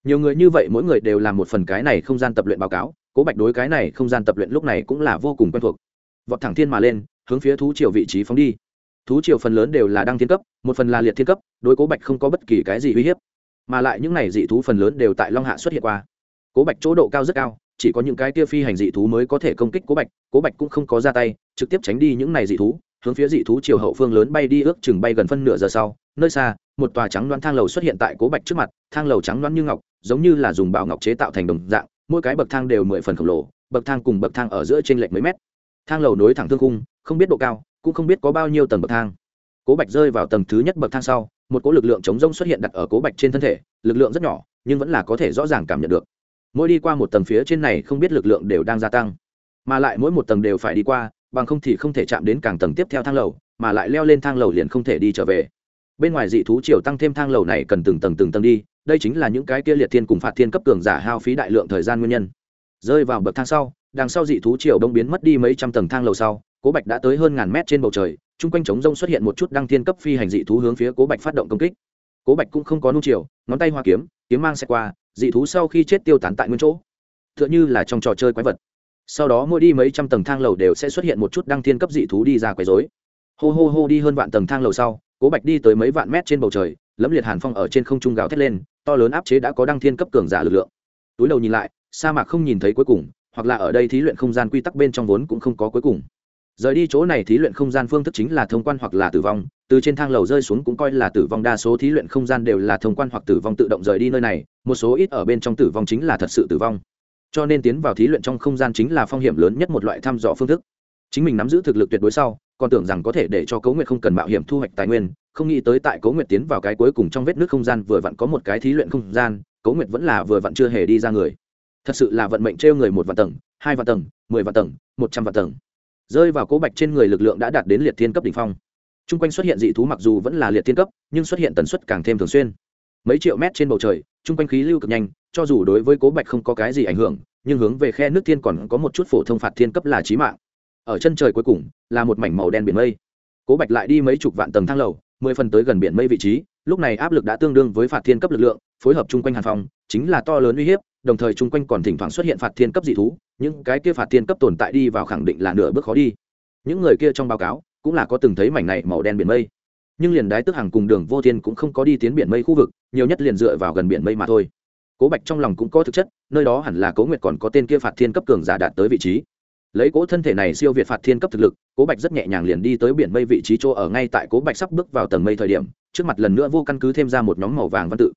Nhiều người như vậy mỗi người đều làm một phần cái này không gian tập luyện báo cáo, cố bạch đối cái này không gian tập luyện lúc này cũng là vô cùng quen thuộc. Vọt thẳng thiên mà lên, hướng phía thú triều vị trí phóng đi. Thú triều phần lớn đều là đăng thiên cấp, một phần là liệt thiên cấp, đối cố bạch không có bất kỳ cái gì uy hiếp. Mà lại những này dị thú phần lớn đều tại long hạ xuất hiện qua. Cố bạch chỗ độ cao rất cao, chỉ có những cái tia phi hành dị thú mới có thể công kích cố bạch cố bạch cũng không có ra tay, trực tiếp tránh đi những này dị thú hướng phía dị thú chiều hậu phương lớn bay đi ước chừng bay gần phân nửa giờ sau, nơi xa, một tòa trắng đoán thang lầu xuất hiện tại cố bạch trước mặt, thang lầu trắng đoán như ngọc, giống như là dùng bảo ngọc chế tạo thành đồng dạng, mỗi cái bậc thang đều mười phần khổng lồ, bậc thang cùng bậc thang ở giữa trên lệch mấy mét. Thang lầu nối thẳng thương cung không biết độ cao, cũng không biết có bao nhiêu tầng bậc thang. Cố bạch rơi vào tầng thứ nhất bậc thang sau, một cỗ lực lượng chống rông xuất hiện đặt ở cố bạch trên thân thể, lực lượng rất nhỏ, nhưng vẫn là có thể rõ ràng cảm nhận được. Mỗi đi qua một tầng phía trên này không biết lực lượng đều đang gia tăng, mà lại mỗi một tầng đều phải đi qua bằng không thì không thể chạm đến càng tầng tiếp theo thang lầu, mà lại leo lên thang lầu liền không thể đi trở về. Bên ngoài dị thú triều tăng thêm thang lầu này cần từng tầng từng tầng đi, đây chính là những cái kia liệt thiên cùng phạt thiên cấp cường giả hao phí đại lượng thời gian nguyên nhân. Rơi vào bậc thang sau, đằng sau dị thú triều đông biến mất đi mấy trăm tầng thang lầu sau, cố bạch đã tới hơn ngàn mét trên bầu trời, chung quanh trống rông xuất hiện một chút đăng thiên cấp phi hành dị thú hướng phía cố bạch phát động công kích. Cố bạch cũng không có nung chiều, ngón tay hoa kiếm kiếm mang xe qua, dị thú sau khi chết tiêu tán tại nguyên chỗ. T h ư ợ n h ư là trong trò chơi quái vật sau đó mỗi đi mấy trăm tầng thang lầu đều sẽ xuất hiện một chút đăng thiên cấp dị thú đi ra quấy dối hô hô hô đi hơn vạn tầng thang lầu sau, cố bạch đi tới mấy vạn mét trên bầu trời lẫm liệt hàn phong ở trên không trung gào thét lên, to lớn áp chế đã có đăng thiên cấp cường giả lực lượng. Túi đầu nhìn lại, sa mạc không nhìn thấy cuối cùng, hoặc là ở đây thí luyện không gian quy tắc bên trong vốn cũng không có cuối cùng. Rời đi chỗ này thí luyện không gian phương thức chính là thông quan hoặc là tử vong, từ trên thang lầu rơi xuống cũng coi là tử vong, đa số thí luyện không gian đều là thông quan hoặc tử vong tự động rời đi nơi này, một số ít ở bên trong tử vong chính là thật sự tử vong cho nên tiến vào thí luyện trong không gian chính là phong hiểm lớn nhất một loại thăm dò phương thức. Chính mình nắm giữ thực lực tuyệt đối sau, còn tưởng rằng có thể để cho cấu nguyệt không cần mạo hiểm thu hoạch tài nguyên, không nghĩ tới tại cấu nguyệt tiến vào cái cuối cùng trong vết nước không gian vừa vặn có một cái thí luyện không gian cấu nguyệt vẫn là vừa vặn chưa hề đi ra người. Thật sự là vận mệnh trêu người một vạn tầng, hai vạn tầng, mười vạn tầng, một trăm vạn tầng. Rơi vào cố bạch trên người lực lượng đã đạt đến liệt thiên cấp đ ỉ n h phong. T r u n g quanh xuất hiện dị thú mặc dù vẫn là liệt thiên cấp, nhưng xuất hiện tần suất càng thêm thường xuyên. Mấy triệu mét trên bầu trời t r u n g quanh khí lưu cực nhanh cho dù đối với cố bạch không có cái gì ảnh hưởng, nhưng hướng về khe nước thiên còn có một chút phổ thông phạt thiên cấp là trí mạng. Ở chân trời cuối cùng, là một mảnh màu đen biển mây. Cố bạch lại đi mấy chục vạn tầng thang lầu, mười phần tới gần biển mây vị trí, lúc này áp lực đã tương đương với phạt thiên cấp lực lượng, phối hợp chung quanh hàn phòng, chính là to lớn uy hiếp, đồng thời chung quanh còn thỉnh thoảng xuất hiện phạt thiên cấp dị thú, những cái kia phạt thiên cấp tồn tại đi vào khẳng định là nửa bước khó đi. Những người kia trong báo cáo, cũng là có từng thấy mảnh này màu đen biển mây. Nhưng liền đái tức hàng cùng đường vô thiên cũng không có đi tiến biển mây khu vực, nhiều nhất liền dựa vào gần biển mây mà thôi cố bạch trong lòng cũng có thực chất, nơi đó hẳn là cố nguyệt còn có tên kia phạt thiên cấp cường giả đạt tới vị trí. Lấy cố thân thể này siêu việt phạt thiên cấp thực lực, cố bạch rất nhẹ nhàng liền đi tới biển mây vị trí chỗ ở ngay tại cố bạch sắp bước vào tầng mây thời điểm, trước mặt lần nữa vô căn cứ thêm ra một nhóm màu vàng văn tự.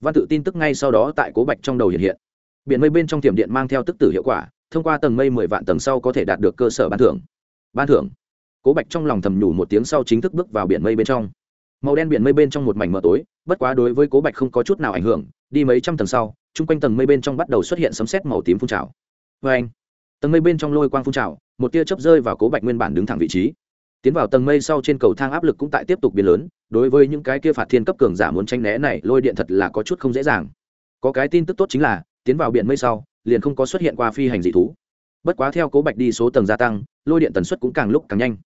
Văn tự tin tức ngay sau đó tại cố bạch trong đầu hiện hiện. Biển mây bên trong tiềm điện mang theo tức tử hiệu quả, thông qua tầng mây mười vạn tầng sau có thể đạt được cơ sở ban thưởng. Ban thưởng. Cố bạch trong lòng thầm nhủ một tiếng sau chính thức bước vào biển mây bên trong. Màu đen biển mây bên trong một mảnh mờ tối, bất quá đối với cố bạch không có chút nào ảnh hưởng đi mấy trăm tầng sau, chung quanh tầng mây bên trong bắt đầu xuất hiện sấm sét màu tím phun trào. Vê anh, tầng mây bên trong lôi quang phun trào, một tia chớp rơi vào cố bạch nguyên bản đứng thẳng vị trí. Tiến vào tầng mây sau trên cầu thang áp lực cũng tại tiếp tục biến lớn, đối với những cái kia phạt thiên cấp cường giả muốn tranh né này, lôi điện thật là có chút không dễ dàng. Có cái tin tức tốt chính là, tiến vào biển mây sau, liền không có xuất hiện qua phi hành dị thú. Bất quá theo cố bạch đi số tầng gia tăng, lôi điện tần suất cũng càng lúc càng nhanh.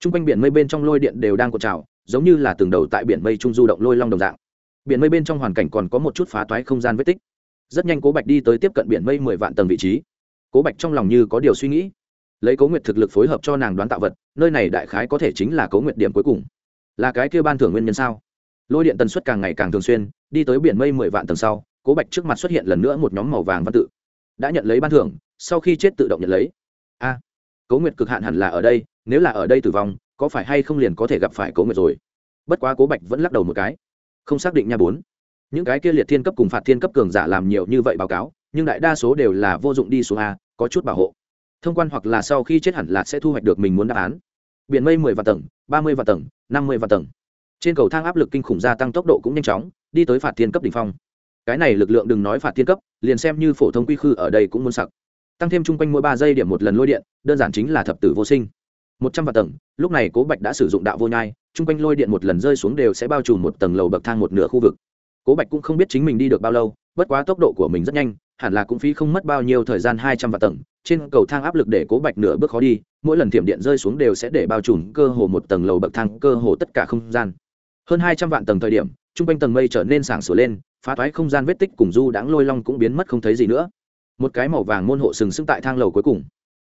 T r u n g quanh biển mây bên trong lôi điện đều đang cột trào, giống như là từng đầu tại biển mây trung du động lôi long đồng dạng biển mây bên trong hoàn cảnh còn có một chút phá toái không gian vết tích. Rất nhanh cố bạch đi tới tiếp cận biển mây mười vạn tầng vị trí. Cố bạch trong lòng như có điều suy nghĩ. Lấy cố nguyệt thực lực phối hợp cho nàng đoán tạo vật nơi này đại khái có thể chính là cố nguyệt điểm cuối cùng. Là cái kêu ban thưởng nguyên nhân sao? Lôi điện tần suất càng ngày càng thường xuyên đi tới biển mây mười vạn tầng sau cố bạch trước mặt xuất hiện lần nữa một nhóm màu vàng văn tự. Đã nhận lấy ban thưởng sau khi chết tự động nhận lấy. A à, cố nguyệt cực hạn hẳn là ở đây nếu là ở đây tử vong có phải hay không liền có thể gặp phải cố nguyệt rồi? Bất quá cố bạch vẫn lắc đầu một cái không xác định nha bốn. Những cái kia liệt thiên cấp cùng phạt thiên cấp cường giả làm nhiều như vậy báo cáo, nhưng đại đa số đều là vô dụng đi xuống a, có chút bảo hộ. Thông quan hoặc là sau khi chết hẳn là sẽ thu hoạch được mình muốn đáp án. Biển mây mười vạn tầng, ba mươi vạn tầng, năm mươi vạn tầng. Trên cầu thang áp lực kinh khủng gia tăng tốc độ cũng nhanh chóng, đi tới phạt thiên cấp đ ỉ n h phong. Cái này lực lượng đừng nói phạt thiên cấp, liền xem như phổ thông quy khư ở đây cũng muốn sặc. Tăng thêm chung quanh mỗi ba giây điểm một lần lôi điện, đơn giản chính là thập tử vô sinh. Một trăm vạn tầng, lúc này cố bạch đã sử dụng đạo vô nhai chung quanh lôi điện một lần rơi xuống đều sẽ bao trùm một tầng lầu bậc thang một nửa khu vực. Cố bạch cũng không biết chính mình đi được bao lâu, bất quá tốc độ của mình rất nhanh, hẳn là cũng phí không mất bao nhiêu thời gian hai trăm vạn tầng. Trên cầu thang áp lực để cố bạch nửa bước khó đi, mỗi lần thiểm điện rơi xuống đều sẽ để bao trùm cơ hồ một tầng lầu bậc thang, cơ hồ tất cả không gian. Hơn hai trăm vạn tầng thời điểm, chung quanh tầng mây trở nên sảng sửa lên, phá thoái không gian vết tích cùng du đãng lôi long cũng biến mất không thấy gì nữa. Một cái màu vàng môn hộ sừng sững tại thang lầu cuối cùng.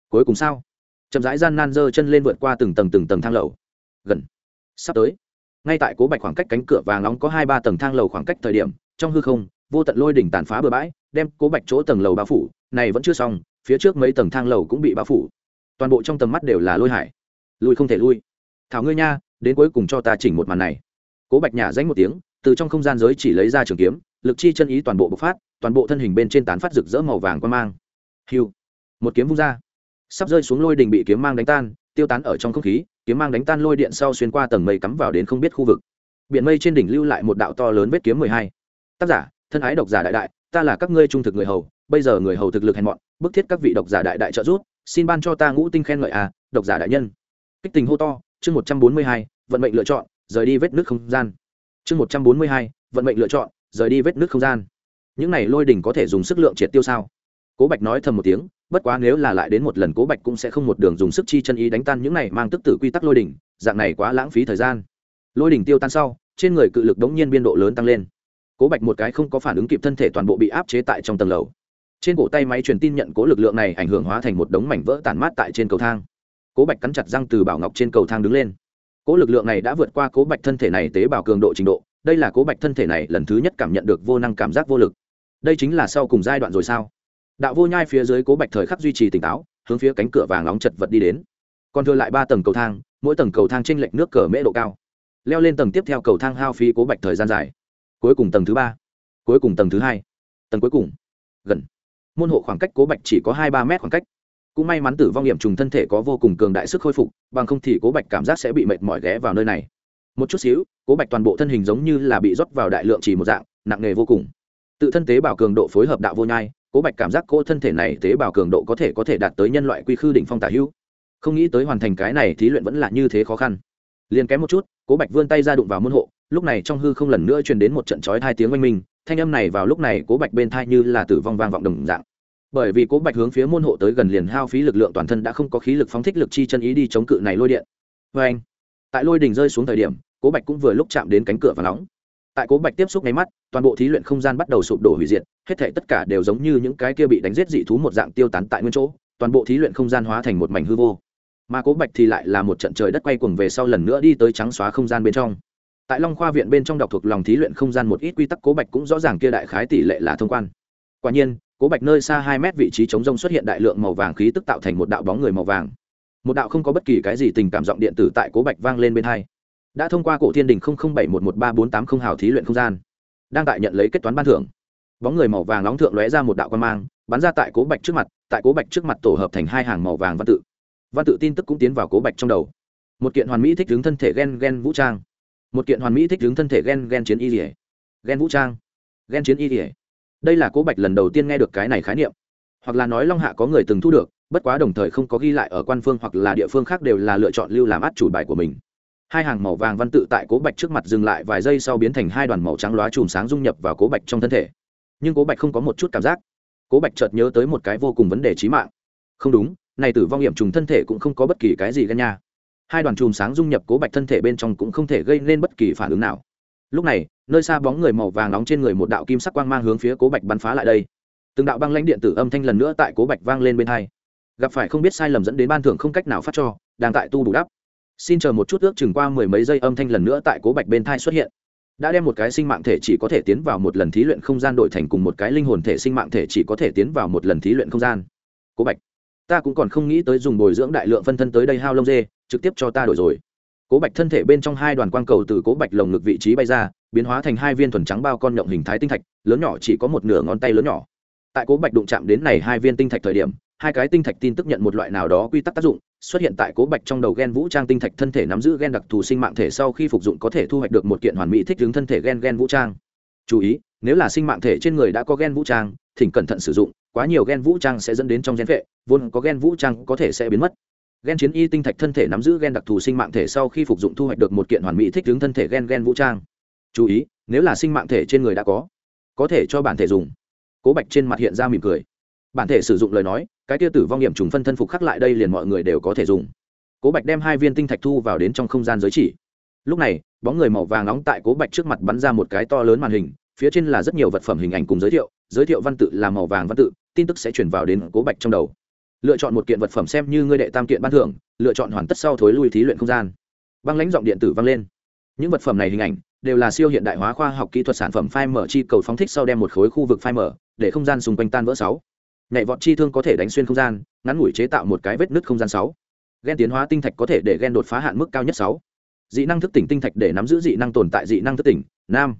Cuối cùng sao? Chậm rãi gian nan dơ chân lên vượt qua từng tầng từng tầng thang lầu. Gần sắp tới. Ngay tại cố bạch khoảng cách cánh cửa vàng nóng có hai ba tầng thang lầu khoảng cách thời điểm, trong hư không, vô tận lôi đỉnh tàn phá bừa bãi, đem cố bạch chỗ tầng lầu bao phủ, này vẫn chưa xong, phía trước mấy tầng thang lầu cũng bị bao phủ. Toàn bộ trong tầm mắt đều là lôi hải. Lui không thể lui. Thảo ngươi nha, đến cuối cùng cho ta chỉnh một màn này. Cố bạch nhả danh một tiếng, từ trong không gian giới chỉ lấy ra trường kiếm, lực chi chân ý toàn bộ bộc phát, toàn bộ thân hình bên trên tán phát rực rỡ màu vàng quan mang. Hiu. Một kiếm vung ra. Sắp rơi xuống lôi đình bị kiếm mang đánh tan tiêu tán ở trong không khí, kiếm mang đánh tan lôi điện sau xuyên qua tầng mây cắm vào đến không biết khu vực. Biển mây trên đỉnh lưu lại một đạo to lớn vết kiếm mười hai. Tác giả, thân ái độc giả đại đại, ta là các ngươi trung thực người hầu, bây giờ người hầu thực lực hèn mọn, bức thiết các vị độc giả đại đại trợ giúp, xin ban cho ta ngũ tinh khen ngợi à độc giả đại nhân. Kích tình hô to, chương một trăm bốn mươi hai, vận mệnh lựa chọn, rời đi vết nước không gian. Chương một trăm bốn mươi hai, vận mệnh lựa chọn, rời đi vết nước không gian. Những này lôi đỉnh có thể dùng sức lượng triệt tiêu sao? Cố bạch nói thầm một tiếng, bất quá nếu là lại đến một lần cố bạch cũng sẽ không một đường dùng sức chi chân ý đánh tan những này mang tức tử quy tắc lôi đỉnh, dạng này quá lãng phí thời gian. Lôi đỉnh tiêu tan sau, trên người cự lực đống nhiên biên độ lớn tăng lên. Cố bạch một cái không có phản ứng kịp thân thể toàn bộ bị áp chế tại trong tầng lầu. Trên cổ tay máy truyền tin nhận cố lực lượng này ảnh hưởng hóa thành một đống mảnh vỡ tàn mát tại trên cầu thang. Cố bạch cắn chặt răng từ bảo ngọc trên cầu thang đứng lên. Cố lực lượng này đã vượt qua cố bạch thân thể này tế bào cường độ trình độ, đây là cố bạch thân thể này lần thứ nhất cảm nhận được vô năng cảm giác vô lực. Đây chính là sau cùng giai đoạn rồi sao? Đạo vô nhai phía dưới cố bạch thời khắc duy trì tỉnh táo, hướng phía cánh cửa vàng nóng chật vật đi đến. Còn thừa lại ba tầng cầu thang, mỗi tầng cầu thang t r ê n lệch nước cờ mễ độ cao. Leo lên tầng tiếp theo cầu thang hao phí cố bạch thời gian dài. Cuối cùng tầng thứ ba, cuối cùng tầng thứ hai, tầng cuối cùng, gần. Môn hộ khoảng cách cố bạch chỉ có hai ba mét khoảng cách. Cũng may mắn tử vong hiểm trùng thân thể có vô cùng cường đại sức khôi phục, bằng không thì cố bạch cảm giác sẽ bị mệt mỏi ghé vào nơi này. Một chút xíu, cố bạch toàn bộ thân hình giống như là bị rót vào đại lượng chỉ một dạng, nặng nề vô cùng. Tự thân tế bào cường độ phối hợp đạo vô nhai cố bạch cảm giác cô thân thể này tế bào cường độ có thể có thể đạt tới nhân loại quy khư đỉnh phong tả hữu. Không nghĩ tới hoàn thành cái này thí luyện vẫn là như thế khó khăn. Liền kém một chút, cố bạch vươn tay ra đụng vào môn hộ, lúc này trong hư không lần nữa truyền đến một trận chói hai tiếng oanh minh, thanh âm này vào lúc này cố bạch bên thai như là tử vong vang vọng đồng dạng. Bởi vì cố bạch hướng phía môn hộ tới gần liền hao phí lực lượng toàn thân đã không có khí lực phóng thích lực chi chân ý đi chống cự này lôi điện. Vê anh tại lôi đình rơi xuống thời điểm, cố bạch cũng vừa lúc chạm đến cánh cửa và nóng tại cố bạch tiếp xúc nháy mắt, toàn bộ thí luyện không gian bắt đầu sụp đổ hủy diệt, hết thể tất cả đều giống như những cái kia bị đánh giết dị thú một dạng tiêu tán tại nguyên chỗ, toàn bộ thí luyện không gian hóa thành một mảnh hư vô. Mà cố bạch thì lại là một trận trời đất quay cuồng về sau lần nữa đi tới trắng xóa không gian bên trong. Tại long khoa viện bên trong đọc thuộc lòng thí luyện không gian một ít quy tắc, cố bạch cũng rõ ràng kia đại khái tỷ lệ là thông quan. Quả nhiên, cố bạch nơi xa hai mét vị trí chống rông xuất hiện đại lượng màu vàng khí tức tạo thành một đạo bóng người màu vàng. Một đạo không có bất kỳ cái gì tình cảm giọng điện tử tại cố bạch vang lên bên hai đã thông qua cổ thiên đình bảy một một ba bốn tám không hào thí luyện không gian, đang tại nhận lấy kết toán ban thưởng. Bóng người màu vàng nóng thượng lóe ra một đạo quan mang, bắn ra tại cố bạch trước mặt, tại cố bạch trước mặt tổ hợp thành hai hàng màu vàng văn tự. Văn tự tin tức cũng tiến vào cố bạch trong đầu. Một kiện hoàn mỹ thích ứng thân thể gen gen vũ trang. Một kiện hoàn mỹ thích ứng thân thể gen gen chiến y dỉa gen vũ trang. Gen chiến y rỉa đây là cố bạch lần đầu tiên nghe được cái này khái niệm. Hoặc là nói long hạ có người từng thu được, bất quá đồng thời không có ghi lại ở quan phương hoặc là địa phương khác đều là lựa chọn lưu làm át chủ bài của mình hai hàng màu vàng văn tự tại cố bạch trước mặt dừng lại vài giây sau biến thành hai đoàn màu trắng loá chùm sáng dung nhập vào cố bạch trong thân thể. Nhưng cố bạch không có một chút cảm giác. Cố bạch chợt nhớ tới một cái vô cùng vấn đề trí mạng. Không đúng, này tử vong hiểm trùng thân thể cũng không có bất kỳ cái gì gan nha. Hai đoàn chùm sáng dung nhập cố bạch thân thể bên trong cũng không thể gây nên bất kỳ phản ứng nào. Lúc này, nơi xa bóng người màu vàng nóng trên người một đạo kim sắc quang mang hướng phía cố bạch bắn phá lại đây. Từng đạo băng lãnh điện tử âm thanh lần nữa tại cố bạch vang lên bên hai. Gặp phải không biết sai lầm dẫn đến ban thưởng không cách nào phát cho, đang tại tu bù đắp xin chờ một chút ước chừng qua mười mấy giây âm thanh lần nữa tại cố bạch bên thai xuất hiện. Đã đem một cái sinh mạng thể chỉ có thể tiến vào một lần thí luyện không gian đổi thành cùng một cái linh hồn thể sinh mạng thể chỉ có thể tiến vào một lần thí luyện không gian. Cố bạch, ta cũng còn không nghĩ tới dùng bồi dưỡng đại lượng phân thân tới đây hao lông dê, trực tiếp cho ta đổi rồi. Cố bạch thân thể bên trong hai đoàn quang cầu từ cố bạch lồng ngực vị trí bay ra, biến hóa thành hai viên thuần trắng bao con nhộng hình thái tinh thạch, lớn nhỏ chỉ có một nửa ngón tay lớn nhỏ. Tại cố bạch đụng chạm đến này hai viên tinh thạch thời điểm hai cái tinh thạch tin tức nhận một loại nào đó quy tắc tác dụng, xuất hiện tại cố bạch trong đầu gen vũ trang tinh thạch thân thể nắm giữ gen đặc thù sinh mạng thể sau khi phục dụng có thể thu hoạch được một kiện hoàn mỹ thích ứng thân thể gen gen vũ trang. Chú ý, nếu là sinh mạng thể trên người đã có gen vũ trang, thỉnh cẩn thận sử dụng, quá nhiều gen vũ trang sẽ dẫn đến trong gen vệ vốn có gen vũ trang có thể sẽ biến mất. Gen chiến y tinh thạch thân thể nắm giữ gen đặc thù sinh mạng thể sau khi phục dụng thu hoạch được một kiện hoàn mỹ thích ứng thân thể gen gen vũ trang. Chú ý, nếu là sinh mạng thể trên người đã có có thể cho bản thể dùng. Cố bạch trên mặt hiện ra mỉm cười. Bản thể sử dụng lời nói cái tia tử vong nghiệm trùng phân thân phục khắc lại đây liền mọi người đều có thể dùng. Cố bạch đem hai viên tinh thạch thu vào đến trong không gian giới chỉ. Lúc này, bóng người màu vàng nóng tại cố bạch trước mặt bắn ra một cái to lớn màn hình, phía trên là rất nhiều vật phẩm hình ảnh cùng giới thiệu giới thiệu văn tự là màu vàng văn tự, tin tức sẽ chuyển vào đến cố bạch trong đầu. Lựa chọn một kiện vật phẩm xem như ngươi đệ tam kiện ban thưởng, lựa chọn hoàn tất sau thối lui thí luyện không gian. Băng lãnh giọng điện tử vang lên. Những vật phẩm này hình ảnh đều là siêu hiện đại hóa khoa học kỹ thuật sản phẩm phai mở chi cầu phóng thích sau đem một khối khu vực phai mở để không gian xung quanh tan vỡ sáu nhảy vọt chi thương có thể đánh xuyên không gian, ngắn ngủi chế tạo một cái vết nứt không gian sáu. Ghen tiến hóa tinh thạch có thể để ghen đột phá hạn mức cao nhất sáu. Dị năng thức tỉnh tinh thạch để nắm giữ dị năng tồn tại dị năng thức tỉnh, nam.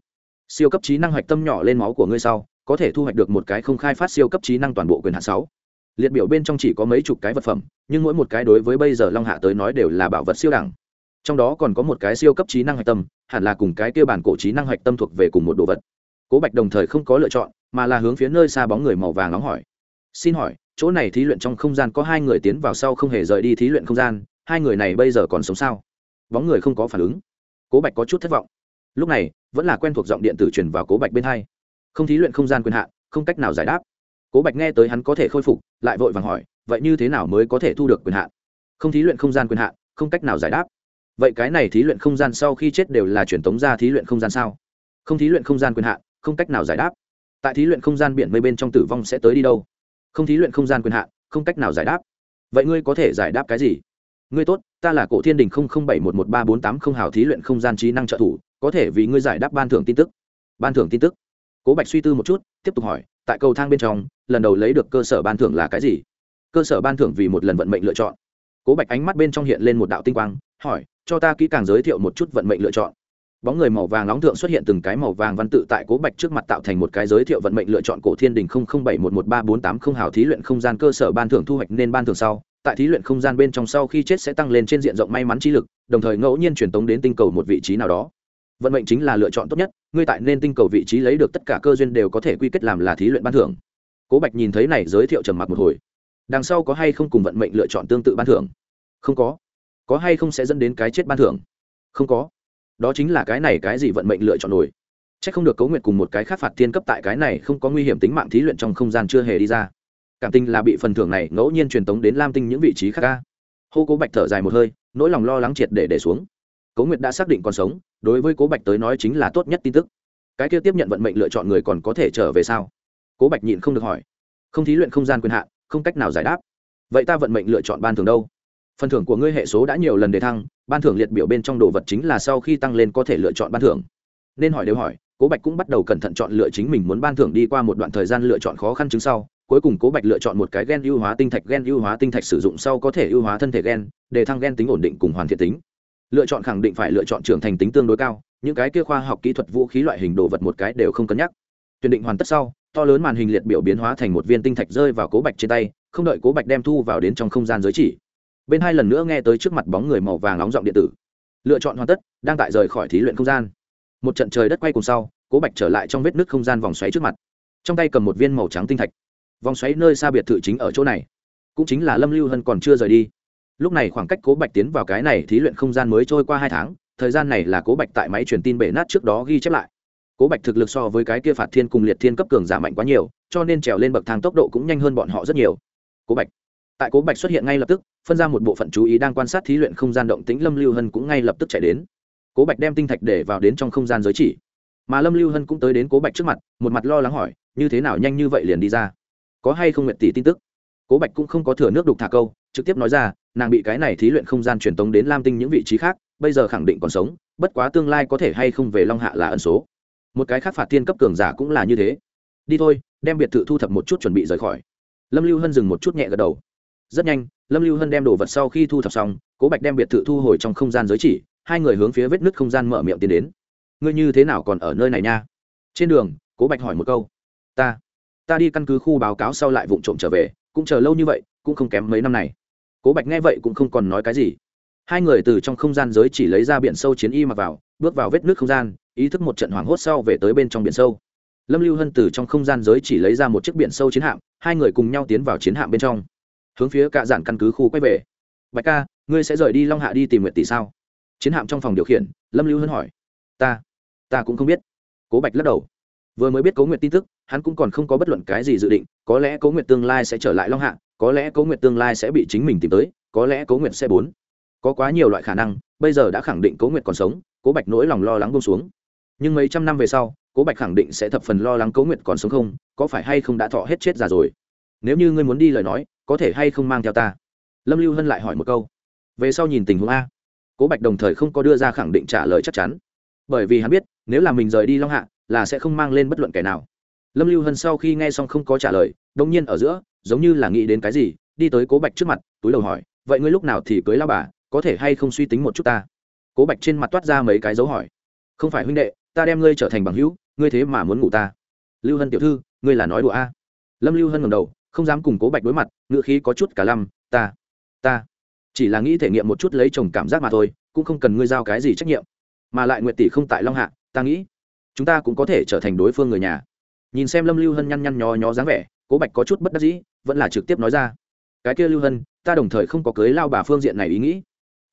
Siêu cấp trí năng hoạch tâm nhỏ lên máu của ngươi sau, có thể thu hoạch được một cái không khai phát siêu cấp trí năng toàn bộ quyền hạn sáu. Liệt biểu bên trong chỉ có mấy chục cái vật phẩm, nhưng mỗi một cái đối với bây giờ long hạ tới nói đều là bảo vật siêu đẳng. Trong đó còn có một cái siêu cấp trí năng hạch tâm, hẳn là cùng cái kia bản cổ trí năng hạch tâm thuộc về cùng một đồ vật. Cố bạch đồng thời không có lựa chọn, mà là hướng phía nơi xa bóng người màu vàng nóng hỏi xin hỏi, chỗ này thí luyện trong không gian có hai người tiến vào sau không hề rời đi thí luyện không gian, hai người này bây giờ còn sống sao? Bóng người không có phản ứng. Cố bạch có chút thất vọng. Lúc này, vẫn là quen thuộc giọng điện tử truyền vào cố bạch bên hai. Không thí luyện không gian quyền hạn, không cách nào giải đáp. Cố bạch nghe tới hắn có thể khôi phục, lại vội vàng hỏi, vậy như thế nào mới có thể thu được quyền hạn? Không thí luyện không gian quyền hạn, không cách nào giải đáp. Vậy cái này thí luyện không gian sau khi chết đều là truyền tống ra thí luyện không gian sao? Không thí luyện không gian quyền hạn, không cách nào giải đáp. Tại thí luyện không gian biển mây bên trong tử vong sẽ tới đi đâu? Không thí luyện không gian quyền hạn, không cách nào giải đáp. Vậy ngươi có thể giải đáp cái gì? Ngươi tốt, ta là cổ thiên đình không không bảy một một ba bốn tám không hào thí luyện không gian trí năng trợ thủ, có thể vì ngươi giải đáp ban thưởng tin tức. Ban thưởng tin tức. Cố bạch suy tư một chút, tiếp tục hỏi, tại cầu thang bên trong, lần đầu lấy được cơ sở ban thưởng là cái gì? Cơ sở ban thưởng vì một lần vận mệnh lựa chọn. Cố bạch ánh mắt bên trong hiện lên một đạo tinh quang, hỏi, cho ta kỹ càng giới thiệu một chút vận mệnh lựa chọn bóng người màu vàng nóng thượng xuất hiện từng cái màu vàng văn tự tại cố bạch trước mặt tạo thành một cái giới thiệu vận mệnh lựa chọn cổ thiên đình không không bảy một một ba bốn tám không hào thí luyện không gian cơ sở ban thưởng thu hoạch nên ban thưởng sau. Tại thí luyện không gian bên trong sau khi chết sẽ tăng lên trên diện rộng may mắn trí lực, đồng thời ngẫu nhiên truyền tống đến tinh cầu một vị trí nào đó. Vận mệnh chính là lựa chọn tốt nhất, ngươi tại nên tinh cầu vị trí lấy được tất cả cơ duyên đều có thể quy kết làm là thí luyện ban thưởng. Cố bạch nhìn thấy này giới thiệu trầm mặc một hồi. Đằng sau có hay không cùng vận mệnh lựa chọn tương tự ban thưởng? Không có. Có hay không sẽ dẫn đến cái chết ban thưởng? Không có đó chính là cái này cái gì vận mệnh lựa chọn nổi. C h ắ c không được cấu nguyện cùng một cái khác phạt thiên cấp tại cái này không có nguy hiểm tính mạng thí luyện trong không gian chưa hề đi ra. Cảm tình là bị phần thưởng này ngẫu nhiên truyền tống đến lam tinh những vị trí khác ca. Hô cố bạch thở dài một hơi, nỗi lòng lo lắng triệt để để xuống. Cố nguyệt đã xác định còn sống, đối với cố bạch tới nói chính là tốt nhất tin tức. Cái kia tiếp nhận vận mệnh lựa chọn người còn có thể trở về sao? Cố bạch nhịn không được hỏi. Không thí luyện không gian quyền hạn, không cách nào giải đáp. Vậy ta vận mệnh lựa chọn ban thường đâu? Phần thưởng của ngươi hệ số đã nhiều lần đề thăng, ban thưởng liệt biểu bên trong đồ vật chính là sau khi tăng lên có thể lựa chọn ban thưởng. Nên hỏi đều hỏi, cố bạch cũng bắt đầu cẩn thận chọn lựa chính mình muốn ban thưởng đi qua một đoạn thời gian lựa chọn khó khăn chứng sau. Cuối cùng cố bạch lựa chọn một cái gen ưu hóa tinh thạch, gen ưu hóa tinh thạch sử dụng sau có thể ưu hóa thân thể gen để thăng gen tính ổn định cùng hoàn thiện tính. Lựa chọn khẳng định phải lựa chọn trưởng thành tính tương đối cao, những cái kia khoa học kỹ thuật vũ khí loại hình đồ vật một cái đều không cân nhắc. Tuyển định hoàn tất sau, to lớn màn hình liệt biểu biến hóa thành một viên tinh thạch rơi vào cố bạch trên tay, không đợi cố bạch đem thu vào đến trong không gian giới chỉ bên hai lần nữa nghe tới trước mặt bóng người màu vàng nóng giọng điện tử. Lựa chọn hoàn tất, đang tại rời khỏi thí luyện không gian. Một trận trời đất quay cùng sau, cố bạch trở lại trong vết nước không gian vòng xoáy trước mặt. Trong tay cầm một viên màu trắng tinh thạch. Vòng xoáy nơi xa biệt thự chính ở chỗ này. Cũng chính là lâm lưu hân còn chưa rời đi. Lúc này khoảng cách cố bạch tiến vào cái này thí luyện không gian mới trôi qua hai tháng, thời gian này là cố bạch tại máy truyền tin bể nát trước đó ghi chép lại. Cố bạch thực lực so với cái kia phạt thiên cùng liệt thiên cấp cường giả mạnh quá nhiều, cho nên trèo lên bậc thang tốc độ cũng nhanh hơn bọn họ rất nhiều. Cố bạch tại cố bạch xuất hiện ngay lập tức, phân ra một bộ phận chú ý đang quan sát thí luyện không gian động tĩnh, lâm lưu hân cũng ngay lập tức chạy đến. Cố bạch đem tinh thạch để vào đến trong không gian giới chỉ. Mà lâm lưu hân cũng tới đến cố bạch trước mặt, một mặt lo lắng hỏi, như thế nào nhanh như vậy liền đi ra? Có hay không nguyện tỷ tin tức? Cố bạch cũng không có thừa nước đục thả câu, trực tiếp nói ra, nàng bị cái này thí luyện không gian truyền tống đến lam tinh những vị trí khác, bây giờ khẳng định còn sống, bất quá tương lai có thể hay không về long hạ là ẩn số. Một cái khác phạt tiên cấp cường giả cũng là như thế. Đi thôi, đem biệt thự thu thập một chút chuẩn bị rời khỏi. Lâm lưu hân dừng một chút nhẹ gật đầu rất nhanh, lâm lưu hân đem đồ vật sau khi thu thập xong, cố bạch đem biệt thự thu hồi trong không gian giới chỉ, hai người hướng phía vết nứt không gian mở miệng tiến đến. Ngươi như thế nào còn ở nơi này nha? Trên đường, cố bạch hỏi một câu. Ta ta đi căn cứ khu báo cáo sau lại vụ trộm trở về, cũng chờ lâu như vậy, cũng không kém mấy năm này. Cố bạch nghe vậy cũng không còn nói cái gì. Hai người từ trong không gian giới chỉ lấy ra biển sâu chiến y mặc vào, bước vào vết nước không gian, ý thức một trận hoảng hốt sau về tới bên trong biển sâu. Lâm lưu hân từ trong không gian giới chỉ lấy ra một chiếc biển sâu chiến hạm, hai người cùng nhau tiến vào chiến hạm bên trong hướng phía cạ dạn căn cứ khu quay về. Bạch ca, ngươi sẽ rời đi long hạ đi tìm nguyện tỷ sao? Chiến hạm trong phòng điều khiển, lâm lưu hân hỏi. Ta ta cũng không biết. Cố bạch lắc đầu. Vừa mới biết cố nguyện tin tức, hắn cũng còn không có bất luận cái gì dự định, có lẽ cố nguyện tương lai sẽ trở lại long hạ, có lẽ cố nguyện tương lai sẽ bị chính mình tìm tới, có lẽ cố nguyện sẽ bốn. Có quá nhiều loại khả năng, bây giờ đã khẳng định cố nguyện còn sống, cố bạch nỗi lòng lo lắng bông xuống. Nhưng mấy trăm năm về sau, cố bạch khẳng định sẽ thập phần lo lắng cố nguyệt còn sống không, có phải hay không đã thọ hết chết già rồi. Nếu như ngươi muốn đi lời nói có thể hay không mang theo ta? Lâm lưu hân lại hỏi một câu. Về sau nhìn tình huống a. Cố bạch đồng thời không có đưa ra khẳng định trả lời chắc chắn. Bởi vì hắn biết, nếu là mình rời đi long hạ, là sẽ không mang lên bất luận kẻ nào. Lâm lưu hân sau khi nghe xong không có trả lời đông nhiên ở giữa, giống như là nghĩ đến cái gì, đi tới cố bạch trước mặt, túi đầu hỏi, vậy ngươi lúc nào thì cưới lao bà, có thể hay không suy tính một chút ta? Cố bạch trên mặt toát ra mấy cái dấu hỏi. Không phải huynh đệ, ta đem ngươi trở thành bằng hữu, ngươi thế mà muốn ngủ ta. Lưu hân tiểu thư, ngươi là nói đùa a. Lâm lưu hân ngầm đầu không dám cùng cố bạch đối mặt ngựa khí có chút cả lăm, ta ta chỉ là nghĩ thể nghiệm một chút lấy chồng cảm giác mà thôi, cũng không cần ngươi giao cái gì trách nhiệm. Mà lại nguyện tỷ không tại long hạ, ta nghĩ chúng ta cũng có thể trở thành đối phương người nhà. Nhìn xem lâm lưu hân nhăn nhăn nhó nhó dáng vẻ, cố bạch có chút bất đắc dĩ, vẫn là trực tiếp nói ra, cái kia lưu hân, ta đồng thời không có cưới lao bà phương diện này ý nghĩ.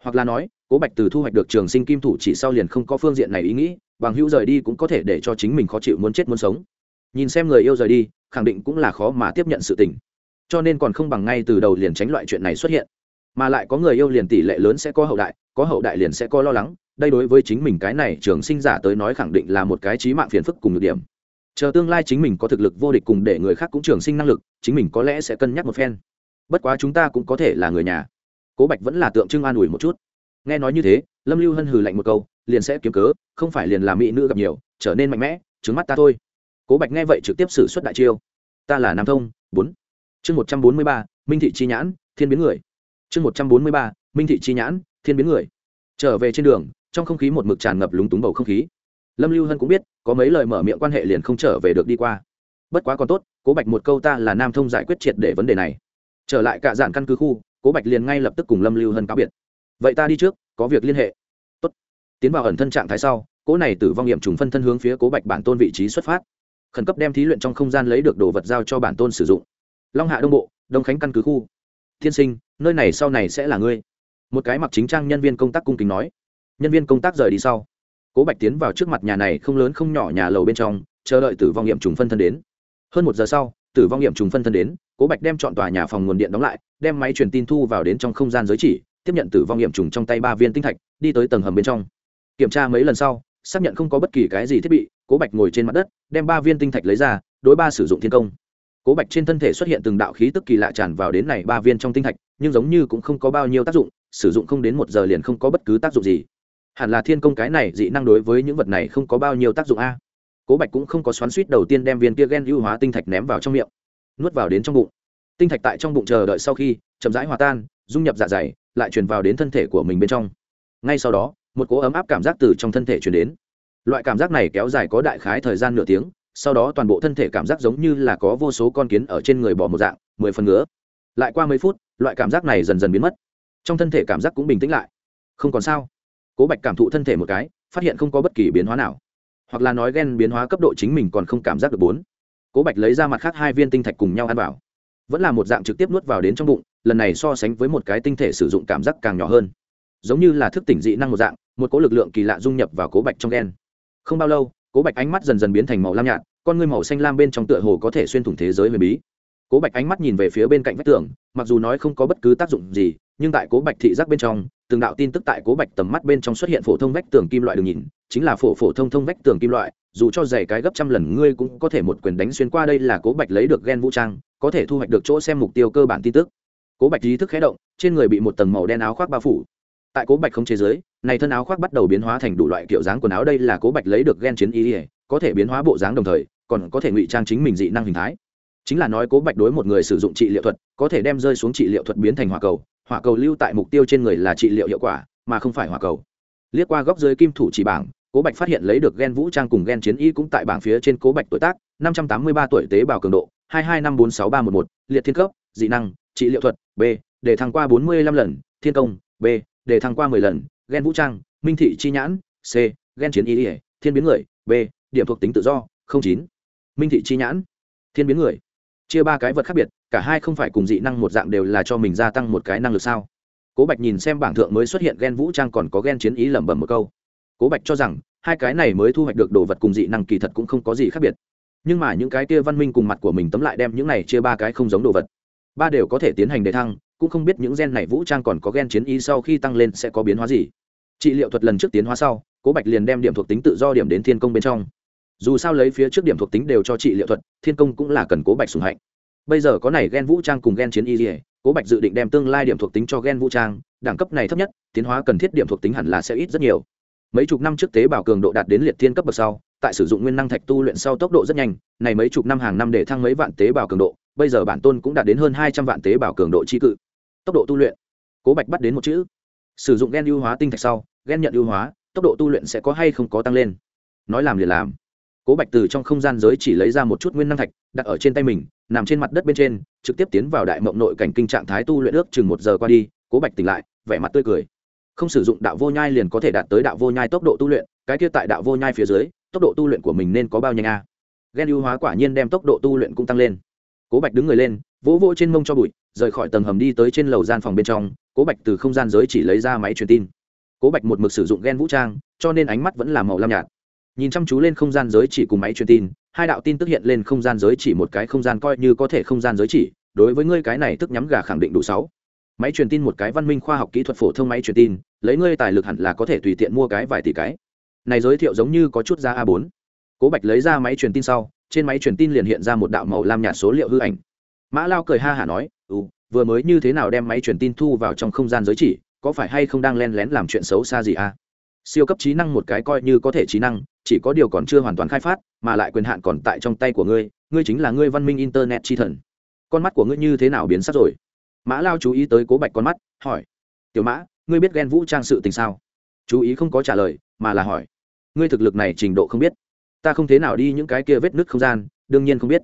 Hoặc là nói, cố bạch từ thu hoạch được trường sinh kim thủ chỉ sau liền không có phương diện này ý nghĩ, bằng hữu rời đi cũng có thể để cho chính mình khó chịu muốn chết muốn sống nhìn xem người yêu rời đi, khẳng định cũng là khó mà tiếp nhận sự tình. Cho nên còn không bằng ngay từ đầu liền tránh loại chuyện này xuất hiện. Mà lại có người yêu liền tỷ lệ lớn sẽ có hậu đại, có hậu đại liền sẽ có lo lắng. Đây đối với chính mình cái này trường sinh giả tới nói khẳng định là một cái trí mạng phiền phức cùng được điểm. Chờ tương lai chính mình có thực lực vô địch cùng để người khác cũng trường sinh năng lực, chính mình có lẽ sẽ cân nhắc một phen. Bất quá chúng ta cũng có thể là người nhà. Cố bạch vẫn là tượng trưng an ủi một chút. Nghe nói như thế, lâm lưu hân hừ lạnh một câu, liền sẽ kiếm cớ, không phải liền là mỹ nữ gặp nhiều, trở nên mạnh mẽ, trứng mắt ta thôi cố bạch nghe vậy trực tiếp xử suất đại chiêu. Ta là nam thông, bốn. Chương một trăm bốn mươi ba, minh thị chi nhãn, thiên biến người. Chương một trăm bốn mươi ba, minh thị chi nhãn, thiên biến người. Trở về trên đường, trong không khí một mực tràn ngập lúng túng bầu không khí. Lâm lưu hân cũng biết, có mấy lời mở miệng quan hệ liền không trở về được đi qua. Bất quá còn tốt, cố bạch một câu ta là nam thông giải quyết triệt để vấn đề này. Trở lại cả dạng căn cứ khu, cố bạch liền ngay lập tức cùng lâm lưu hân cáo biệt. Vậy ta đi trước, có việc liên hệ. Tốt. tiến vào ẩn thân trạng thái sau cố này tử vong nghiệm trùng phân thân hướng phía cố bạch bản tôn vị trí xuất phát khẩn cấp đem thí luyện trong không gian lấy được đồ vật giao cho bản tôn sử dụng. Long hạ đông bộ, đông khánh căn cứ khu. Thiên sinh, nơi này sau này sẽ là ngươi. Một cái mặc chính trang nhân viên công tác cung kính nói. Nhân viên công tác rời đi sau. Cố bạch tiến vào trước mặt nhà này không lớn không nhỏ nhà lầu bên trong, chờ đợi tử vong nghiệm trùng phân thân đến. Hơn một giờ sau, tử vong nghiệm trùng phân thân đến, cố bạch đem chọn tòa nhà phòng nguồn điện đóng lại, đem máy truyền tin thu vào đến trong không gian giới chỉ, tiếp nhận tử vong nghiệm trùng trong tay ba viên tinh thạch, đi tới tầng hầm bên trong. Kiểm tra mấy lần sau, xác nhận không có bất kỳ cái gì thiết bị cố bạch ngồi trên mặt đất, đem ba viên tinh thạch lấy ra, đối ba sử dụng thiên công. Cố bạch trên thân thể xuất hiện từng đạo khí tức kỳ lạ tràn vào đến này ba viên trong tinh thạch, nhưng giống như cũng không có bao nhiêu tác dụng, sử dụng không đến một giờ liền không có bất cứ tác dụng gì. Hẳn là thiên công cái này dị năng đối với những vật này không có bao nhiêu tác dụng a. Cố bạch cũng không có xoắn suýt đầu tiên đem viên kia gen ưu hóa tinh thạch ném vào trong miệng, nuốt vào đến trong bụng. Tinh thạch tại trong bụng chờ đợi sau khi chậm rãi hòa tan, dung nhập dạ dày, lại truyền vào đến thân thể của mình bên trong. Ngay sau đó, một cỗ ấm áp cảm giác từ trong thân thể truyền đến loại cảm giác này kéo dài có đại khái thời gian nửa tiếng, sau đó toàn bộ thân thể cảm giác giống như là có vô số con kiến ở trên người bỏ một dạng, mười phần ngứa. Lại qua mấy phút, loại cảm giác này dần dần biến mất. Trong thân thể cảm giác cũng bình tĩnh lại. Không còn sao. Cố bạch cảm thụ thân thể một cái, phát hiện không có bất kỳ biến hóa nào. Hoặc là nói ghen biến hóa cấp độ chính mình còn không cảm giác được bốn. Cố bạch lấy ra mặt khác hai viên tinh thạch cùng nhau ăn vào. Vẫn là một dạng trực tiếp nuốt vào đến trong bụng, lần này so sánh với một cái tinh thể sử dụng cảm giác càng nhỏ hơn. Giống như là thức tỉnh dị năng một dạng, một cỗ lực lượng kỳ lạ dung nhập vào cố bạch trong ghen không bao lâu, cố bạch ánh mắt dần dần biến thành màu lam nhạt, con ngươi màu xanh lam bên trong tựa hồ có thể xuyên thủng thế giới huyền bí. Cố bạch ánh mắt nhìn về phía bên cạnh vách tường, mặc dù nói không có bất cứ tác dụng gì, nhưng tại cố bạch thị giác bên trong, từng đạo tin tức tại cố bạch tầm mắt bên trong xuất hiện phổ thông vách tường kim loại được nhìn, chính là phổ phổ thông thông vách tường kim loại, dù cho dày cái gấp trăm lần ngươi cũng có thể một quyền đánh xuyên qua đây là cố bạch lấy được ghen vũ trang, có thể thu hoạch được chỗ xem mục tiêu cơ bản tin tức. Cố bạch ý thức khé động, trên người bị một tầng màu đen áo khoác bao phủ. Tại cố bạch không chế giới này thân áo khoác bắt đầu biến hóa thành đủ loại kiểu dáng quần áo, đây là cố bạch lấy được ghen chiến ý ỉa có thể biến hóa bộ dáng đồng thời, còn có thể ngụy trang chính mình dị năng hình thái. Chính là nói cố bạch đối một người sử dụng trị liệu thuật, có thể đem rơi xuống trị liệu thuật biến thành hỏa cầu hỏa cầu lưu tại mục tiêu trên người là trị liệu hiệu quả, mà không phải hỏa cầu. Liếc qua góc dưới kim thủ chỉ bảng, cố bạch phát hiện lấy được gen vũ trang cùng gen chiến y cũng tại bảng phía trên cố bạch tuổi tác, năm trăm tám mươi ba tuổi tế bào cường độ, hai hai năm bốn sáu ba một một, liệt thiên cấp, dị năng, trị liệu thuật, b, để thăng qua bốn mươi lăm lần, thiên công, b, để thăng qua mười lần gen vũ trang, minh thị chi nhãn, c, gen chiến y thiên biến người, b, điểm thuộc tính tự do chín. Minh thị chi nhãn, thiên biến người. Chia ba cái vật khác biệt, cả hai không phải cùng dị năng một dạng đều là cho mình gia tăng một cái năng lực sao? Cố bạch nhìn xem bảng thượng mới xuất hiện gen vũ trang còn có gen chiến ý lẩm bẩm một câu. Cố bạch cho rằng, hai cái này mới thu hoạch được đồ vật cùng dị năng kỳ thật cũng không có gì khác biệt. Nhưng mà những cái kia văn minh cùng mặt của mình tấm lại đem những này chia ba cái không giống đồ vật. Ba đều có thể tiến hành đề thăng, cũng không biết những gen này vũ trang còn có gen chiến ý sau khi tăng lên sẽ có biến hóa gì trị liệu thuật lần trước tiến hóa sau, cố bạch liền đem điểm thuộc tính tự do điểm đến thiên công bên trong. Dù sao lấy phía trước điểm thuộc tính đều cho trị liệu thuật, thiên công cũng là cần cố bạch sùng hạnh. Bây giờ có này ghen vũ trang cùng ghen chiến y dỉa cố bạch dự định đem tương lai điểm thuộc tính cho ghen vũ trang, đẳng cấp này thấp nhất, tiến hóa cần thiết điểm thuộc tính hẳn là sẽ ít rất nhiều. Mấy chục năm trước tế bào cường độ đạt đến liệt thiên cấp bậc sau, tại sử dụng nguyên năng thạch tu luyện sau tốc độ rất nhanh, này mấy chục năm hàng năm để thăng mấy vạn tế bào cường độ, bây giờ bản tôn cũng đạt đến hơn hai trăm vạn tế bào cường độ tri cự. Tốc độ tu luyện. Cố bạch bắt đến một chữ. Sử dụng gen ưu hóa tinh thạch sau Ghen nhận ưu hóa, tốc độ tu luyện sẽ có hay không có tăng lên. Nói làm liền làm. Cố bạch từ trong không gian giới chỉ lấy ra một chút nguyên năng thạch, đặt ở trên tay mình, nằm trên mặt đất bên trên, trực tiếp tiến vào đại mộng nội cảnh kinh trạng thái tu luyện ước chừng một giờ qua đi, cố bạch tỉnh lại, vẻ mặt tươi cười. Không sử dụng đạo vô nhai liền có thể đạt tới đạo vô nhai tốc độ tu luyện, cái kia tại đạo vô nhai phía dưới, tốc độ tu luyện của mình nên có bao nhanh a? À? ghen ưu hóa quả nhiên đem tốc độ tu luyện cũng tăng lên. Cố bạch đứng người lên, vỗ vỗ trên mông cho bụi, rời khỏi tầng hầm đi tới trên lầu gian phòng bên trong, cố bạch từ không gian giới chỉ lấy ra máy truyền tin cố bạch một mực sử dụng ghen vũ trang, cho nên ánh mắt vẫn là màu lam nhạt. Nhìn chăm chú lên không gian giới chỉ cùng máy truyền tin, hai đạo tin tức hiện lên không gian giới chỉ một cái không gian coi như có thể không gian giới chỉ, đối với ngươi cái này tức nhắm gà khẳng định đủ sáu. Máy truyền tin một cái văn minh khoa học kỹ thuật phổ thông máy truyền tin, lấy ngươi tài lực hẳn là có thể tùy tiện mua cái vài tỷ cái. Này giới thiệu giống như có chút ra a 4 cố bạch lấy ra máy truyền tin sau, trên máy truyền tin liền hiện ra một đạo màu lam nhạt số liệu hư ảnh. Mã lao cười ha hả nói ừ vừa mới như thế nào đem máy truyền tin thu vào trong không gian giới chỉ? Có phải hay không đang len lén làm chuyện xấu xa gì à? Siêu cấp trí năng một cái coi như có thể trí năng, chỉ có điều còn chưa hoàn toàn khai phát, mà lại quyền hạn còn tại trong tay của ngươi ngươi chính là ngươi văn minh internet chi thần. Con mắt của ngươi như thế nào biến sắc rồi? Mã lao chú ý tới cố bạch con mắt, hỏi. Tiểu mã, ngươi biết ghen vũ trang sự tình sao? Chú ý không có trả lời, mà là hỏi. Ngươi thực lực này trình độ không biết. Ta không thế nào đi những cái kia vết nứt không gian, đương nhiên không biết.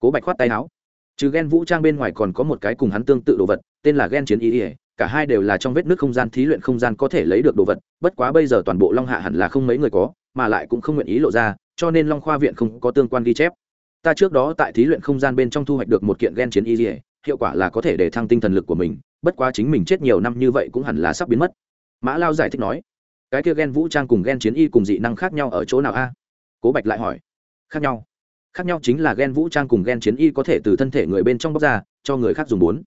Cố bạch khoát tay áo. Trừ ghen vũ trang bên ngoài còn có một cái cùng hắn tương tự đồ vật, tên là ghen chiến ý ỉa cả hai đều là trong vết nước không gian thí luyện không gian có thể lấy được đồ vật, bất quá bây giờ toàn bộ long hạ hẳn là không mấy người có, mà lại cũng không nguyện ý lộ ra, cho nên long khoa viện không có tương quan ghi chép. Ta trước đó tại thí luyện không gian bên trong thu hoạch được một kiện ghen chiến y dỉa hiệu quả là có thể để thăng tinh thần lực của mình, bất quá chính mình chết nhiều năm như vậy cũng hẳn là sắp biến mất. Mã lao giải thích nói, cái kia ghen vũ trang cùng ghen chiến y cùng dị năng khác nhau ở chỗ nào a? Cố bạch lại hỏi. Khác nhau. Khác nhau chính là ghen vũ trang cùng ghen chiến y có thể từ thân thể người bên trong bóc ra, cho người khác dùng bốn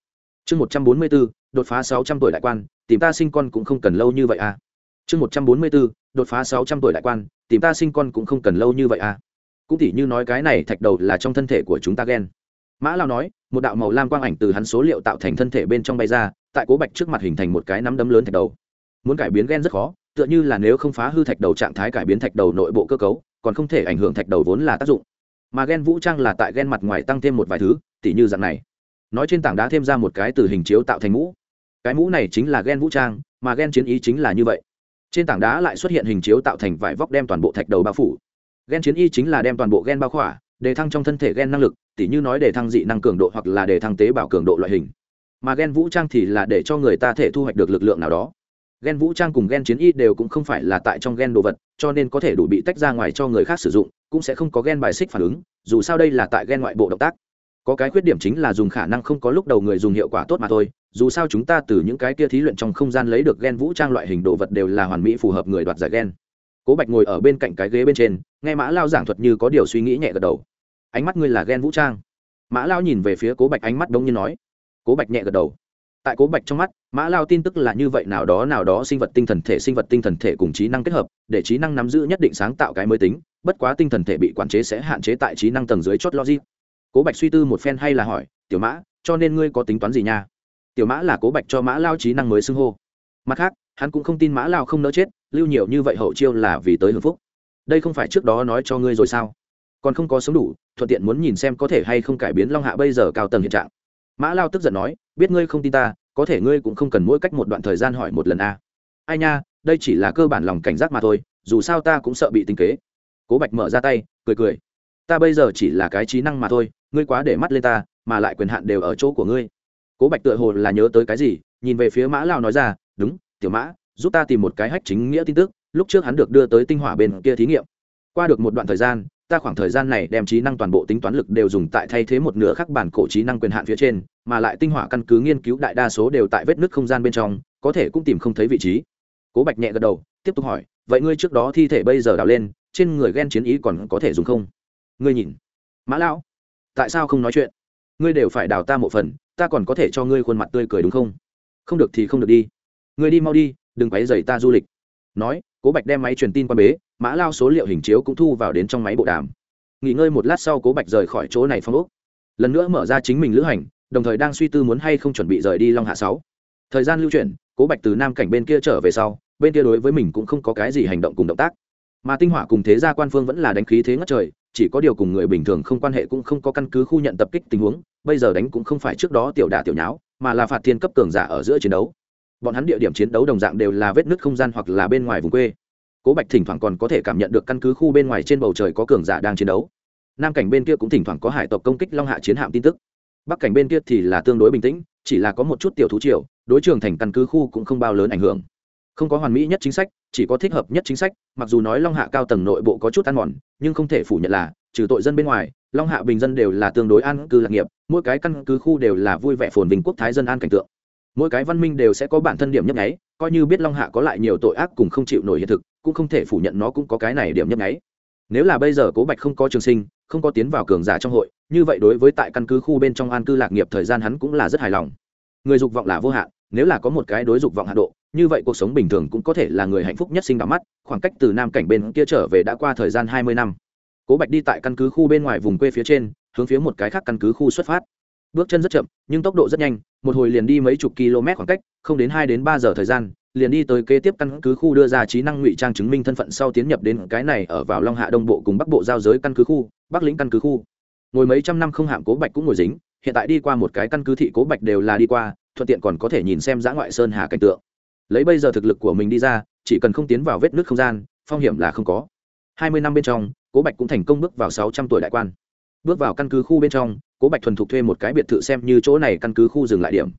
chương một trăm bốn mươi bốn đột phá sáu trăm tuổi đại quan, tìm ta sinh con cũng không cần lâu như vậy à. Chương một trăm bốn mươi bốn đột phá sáu trăm tuổi đại quan, tìm ta sinh con cũng không cần lâu như vậy à. Cũng tỉ như nói cái này thạch đầu là trong thân thể của chúng ta ghen mã lao nói, một đạo màu lam quang ảnh từ hắn số liệu tạo thành thân thể bên trong bay ra, tại cố bạch trước mặt hình thành một cái nắm đấm lớn thạch đầu. Muốn cải biến ghen rất khó, tựa như là nếu không phá hư thạch đầu trạng thái cải biến thạch đầu nội bộ cơ cấu, còn không thể ảnh hưởng thạch đầu vốn là tác dụng. Mà ghen vũ trang là tại ghen mặt ngoài tăng thêm một vài thứ, tỉ như dạng này nói trên tảng đá thêm ra một cái từ hình chiếu tạo thành mũ. Cái mũ này chính là ghen vũ trang, mà ghen chiến ý chính là như vậy. Trên tảng đá lại xuất hiện hình chiếu tạo thành vải vóc đem toàn bộ thạch đầu bao phủ. Ghen chiến y chính là đem toàn bộ ghen bao khỏa, để thăng trong thân thể ghen năng lực, tỉ như nói để thăng dị năng cường độ hoặc là để thăng tế bào cường độ loại hình. Mà ghen vũ trang thì là để cho người ta thể thu hoạch được lực lượng nào đó. Ghen vũ trang cùng ghen chiến y đều cũng không phải là tại trong ghen đồ vật, cho nên có thể đủ bị tách ra ngoài cho người khác sử dụng, cũng sẽ không có ghen bài xích phản ứng, dù sao đây là tại ghen ngoại bộ động tác có cái khuyết điểm chính là dùng khả năng không có lúc đầu người dùng hiệu quả tốt mà thôi, dù sao chúng ta từ những cái kia thí luyện trong không gian lấy được gen vũ trang loại hình đồ vật đều là hoàn mỹ phù hợp người đoạt giải gen. Cố bạch ngồi ở bên cạnh cái ghế bên trên, nghe mã lao giảng thuật như có điều suy nghĩ nhẹ gật đầu. Ánh mắt ngươi là gen vũ trang. Mã lao nhìn về phía cố bạch ánh mắt đông như nói. Cố bạch nhẹ gật đầu. Tại cố bạch trong mắt, mã lao tin tức là như vậy nào đó nào đó sinh vật tinh thần thể sinh vật tinh thần thể cùng trí năng kết hợp, để trí năng nắm giữ nhất định sáng tạo cái mới tính, bất quá tinh thần thể bị quản chế sẽ hạn chế tại trí năng tầng dưới chót logic cố bạch suy tư một phen hay là hỏi, tiểu mã, cho nên ngươi có tính toán gì nha? Tiểu mã là cố bạch cho mã lao trí năng mới xưng hô. Mặt khác, hắn cũng không tin mã lao không nỡ chết, lưu nhiều như vậy hậu chiêu là vì tới hưởng phúc. Đây không phải trước đó nói cho ngươi rồi sao? Còn không có sống đủ, thuận tiện muốn nhìn xem có thể hay không cải biến long hạ bây giờ cao tầng hiện trạng. Mã lao tức giận nói, biết ngươi không tin ta, có thể ngươi cũng không cần mỗi cách một đoạn thời gian hỏi một lần a. Ai nha, đây chỉ là cơ bản lòng cảnh giác mà thôi, dù sao ta cũng sợ bị tinh kế. Cố bạch mở ra tay, cười cười ta bây giờ chỉ là cái trí năng mà thôi, ngươi quá để mắt lên ta, mà lại quyền hạn đều ở chỗ của ngươi. Cố bạch tựa hồ là nhớ tới cái gì, nhìn về phía mã lao nói ra, đúng, tiểu mã, giúp ta tìm một cái hách chính nghĩa tin tức, lúc trước hắn được đưa tới tinh hỏa bên kia thí nghiệm. Qua được một đoạn thời gian, ta khoảng thời gian này đem trí năng toàn bộ tính toán lực đều dùng tại thay thế một nửa khắc bản cổ trí năng quyền hạn phía trên, mà lại tinh hỏa căn cứ nghiên cứu đại đa số đều tại vết nứt không gian bên trong, có thể cũng tìm không thấy vị trí. Cố bạch nhẹ gật đầu, tiếp tục hỏi, vậy ngươi trước đó thi thể bây giờ đào lên, trên người ghen chiến ý còn có thể dùng không? Ngươi nhìn. Mã lão, tại sao không nói chuyện? Ngươi đều phải đào ta một phần, ta còn có thể cho ngươi khuôn mặt tươi cười đúng không? Không được thì không được đi. Ngươi đi mau đi, đừng quấy dày ta du lịch. Nói, cố bạch đem máy truyền tin qua bế, mã lao số liệu hình chiếu cũng thu vào đến trong máy bộ đàm. Nghỉ ngơi một lát sau cố bạch rời khỏi chỗ này phong ốc. Lần nữa mở ra chính mình lữ hành, đồng thời đang suy tư muốn hay không chuẩn bị rời đi long hạ sáu. Thời gian lưu chuyển, cố bạch từ nam cảnh bên kia trở về sau, bên kia đối với mình cũng không có cái gì hành động cùng động tác. Mà tinh hỏa cùng thế gia quan phương vẫn là đánh khí thế ngất trời chỉ có điều cùng người bình thường không quan hệ cũng không có căn cứ khu nhận tập kích tình huống, bây giờ đánh cũng không phải trước đó tiểu đả tiểu nháo, mà là phạt thiên cấp cường giả ở giữa chiến đấu. Bọn hắn địa điểm chiến đấu đồng dạng đều là vết nứt không gian hoặc là bên ngoài vùng quê. Cố bạch thỉnh thoảng còn có thể cảm nhận được căn cứ khu bên ngoài trên bầu trời có cường giả đang chiến đấu. Nam cảnh bên kia cũng thỉnh thoảng có hải tộc công kích long hạ chiến hạm tin tức. Bắc cảnh bên kia thì là tương đối bình tĩnh, chỉ là có một chút tiểu thú triều, đối trường thành căn cứ khu cũng không bao lớn ảnh hưởng không có hoàn mỹ nhất chính sách, chỉ có thích hợp nhất chính sách, mặc dù nói long hạ cao tầng nội bộ có chút ăn mòn, nhưng không thể phủ nhận là, trừ tội dân bên ngoài, long hạ bình dân đều là tương đối an cư lạc nghiệp, mỗi cái căn cứ khu đều là vui vẻ phồn vinh quốc thái dân an cảnh tượng. Mỗi cái văn minh đều sẽ có bản thân điểm nhấp nháy, coi như biết long hạ có lại nhiều tội ác cùng không chịu nổi hiện thực, cũng không thể phủ nhận nó cũng có cái này điểm nhấp nháy. Nếu là bây giờ cố bạch không có trường sinh, không có tiến vào cường giả trong hội, như vậy đối với tại căn cứ khu bên trong an cư lạc nghiệp thời gian hắn cũng là rất hài lòng. Người dục vọng là vô hạn, nếu là có một cái đối dục vọng hạ độ như vậy cuộc sống bình thường cũng có thể là người hạnh phúc nhất sinh đắm mắt, khoảng cách từ nam cảnh bên kia trở về đã qua thời gian hai mươi năm. Cố bạch đi tại căn cứ khu bên ngoài vùng quê phía trên, hướng phía một cái khác căn cứ khu xuất phát. Bước chân rất chậm, nhưng tốc độ rất nhanh, một hồi liền đi mấy chục km khoảng cách, không đến hai đến ba giờ thời gian, liền đi tới kế tiếp căn cứ khu đưa ra trí năng ngụy trang chứng minh thân phận sau tiến nhập đến cái này ở vào long hạ đông bộ cùng bắc bộ giao giới căn cứ khu, bắc lĩnh căn cứ khu. Ngồi mấy trăm năm không hạng cố bạch cũng ngồi dính, hiện tại đi qua một cái căn cứ thị cố bạch đều là đi qua, thuận tiện còn có thể nhìn xem giã ngoại sơn hà cảnh tượng lấy bây giờ thực lực của mình đi ra, chỉ cần không tiến vào vết nước không gian, phong hiểm là không có. Hai mươi năm bên trong, cố bạch cũng thành công bước vào sáu trăm tuổi đại quan. Bước vào căn cứ khu bên trong, cố bạch thuần thục thuê một cái biệt thự xem như chỗ này căn cứ khu dừng lại điểm.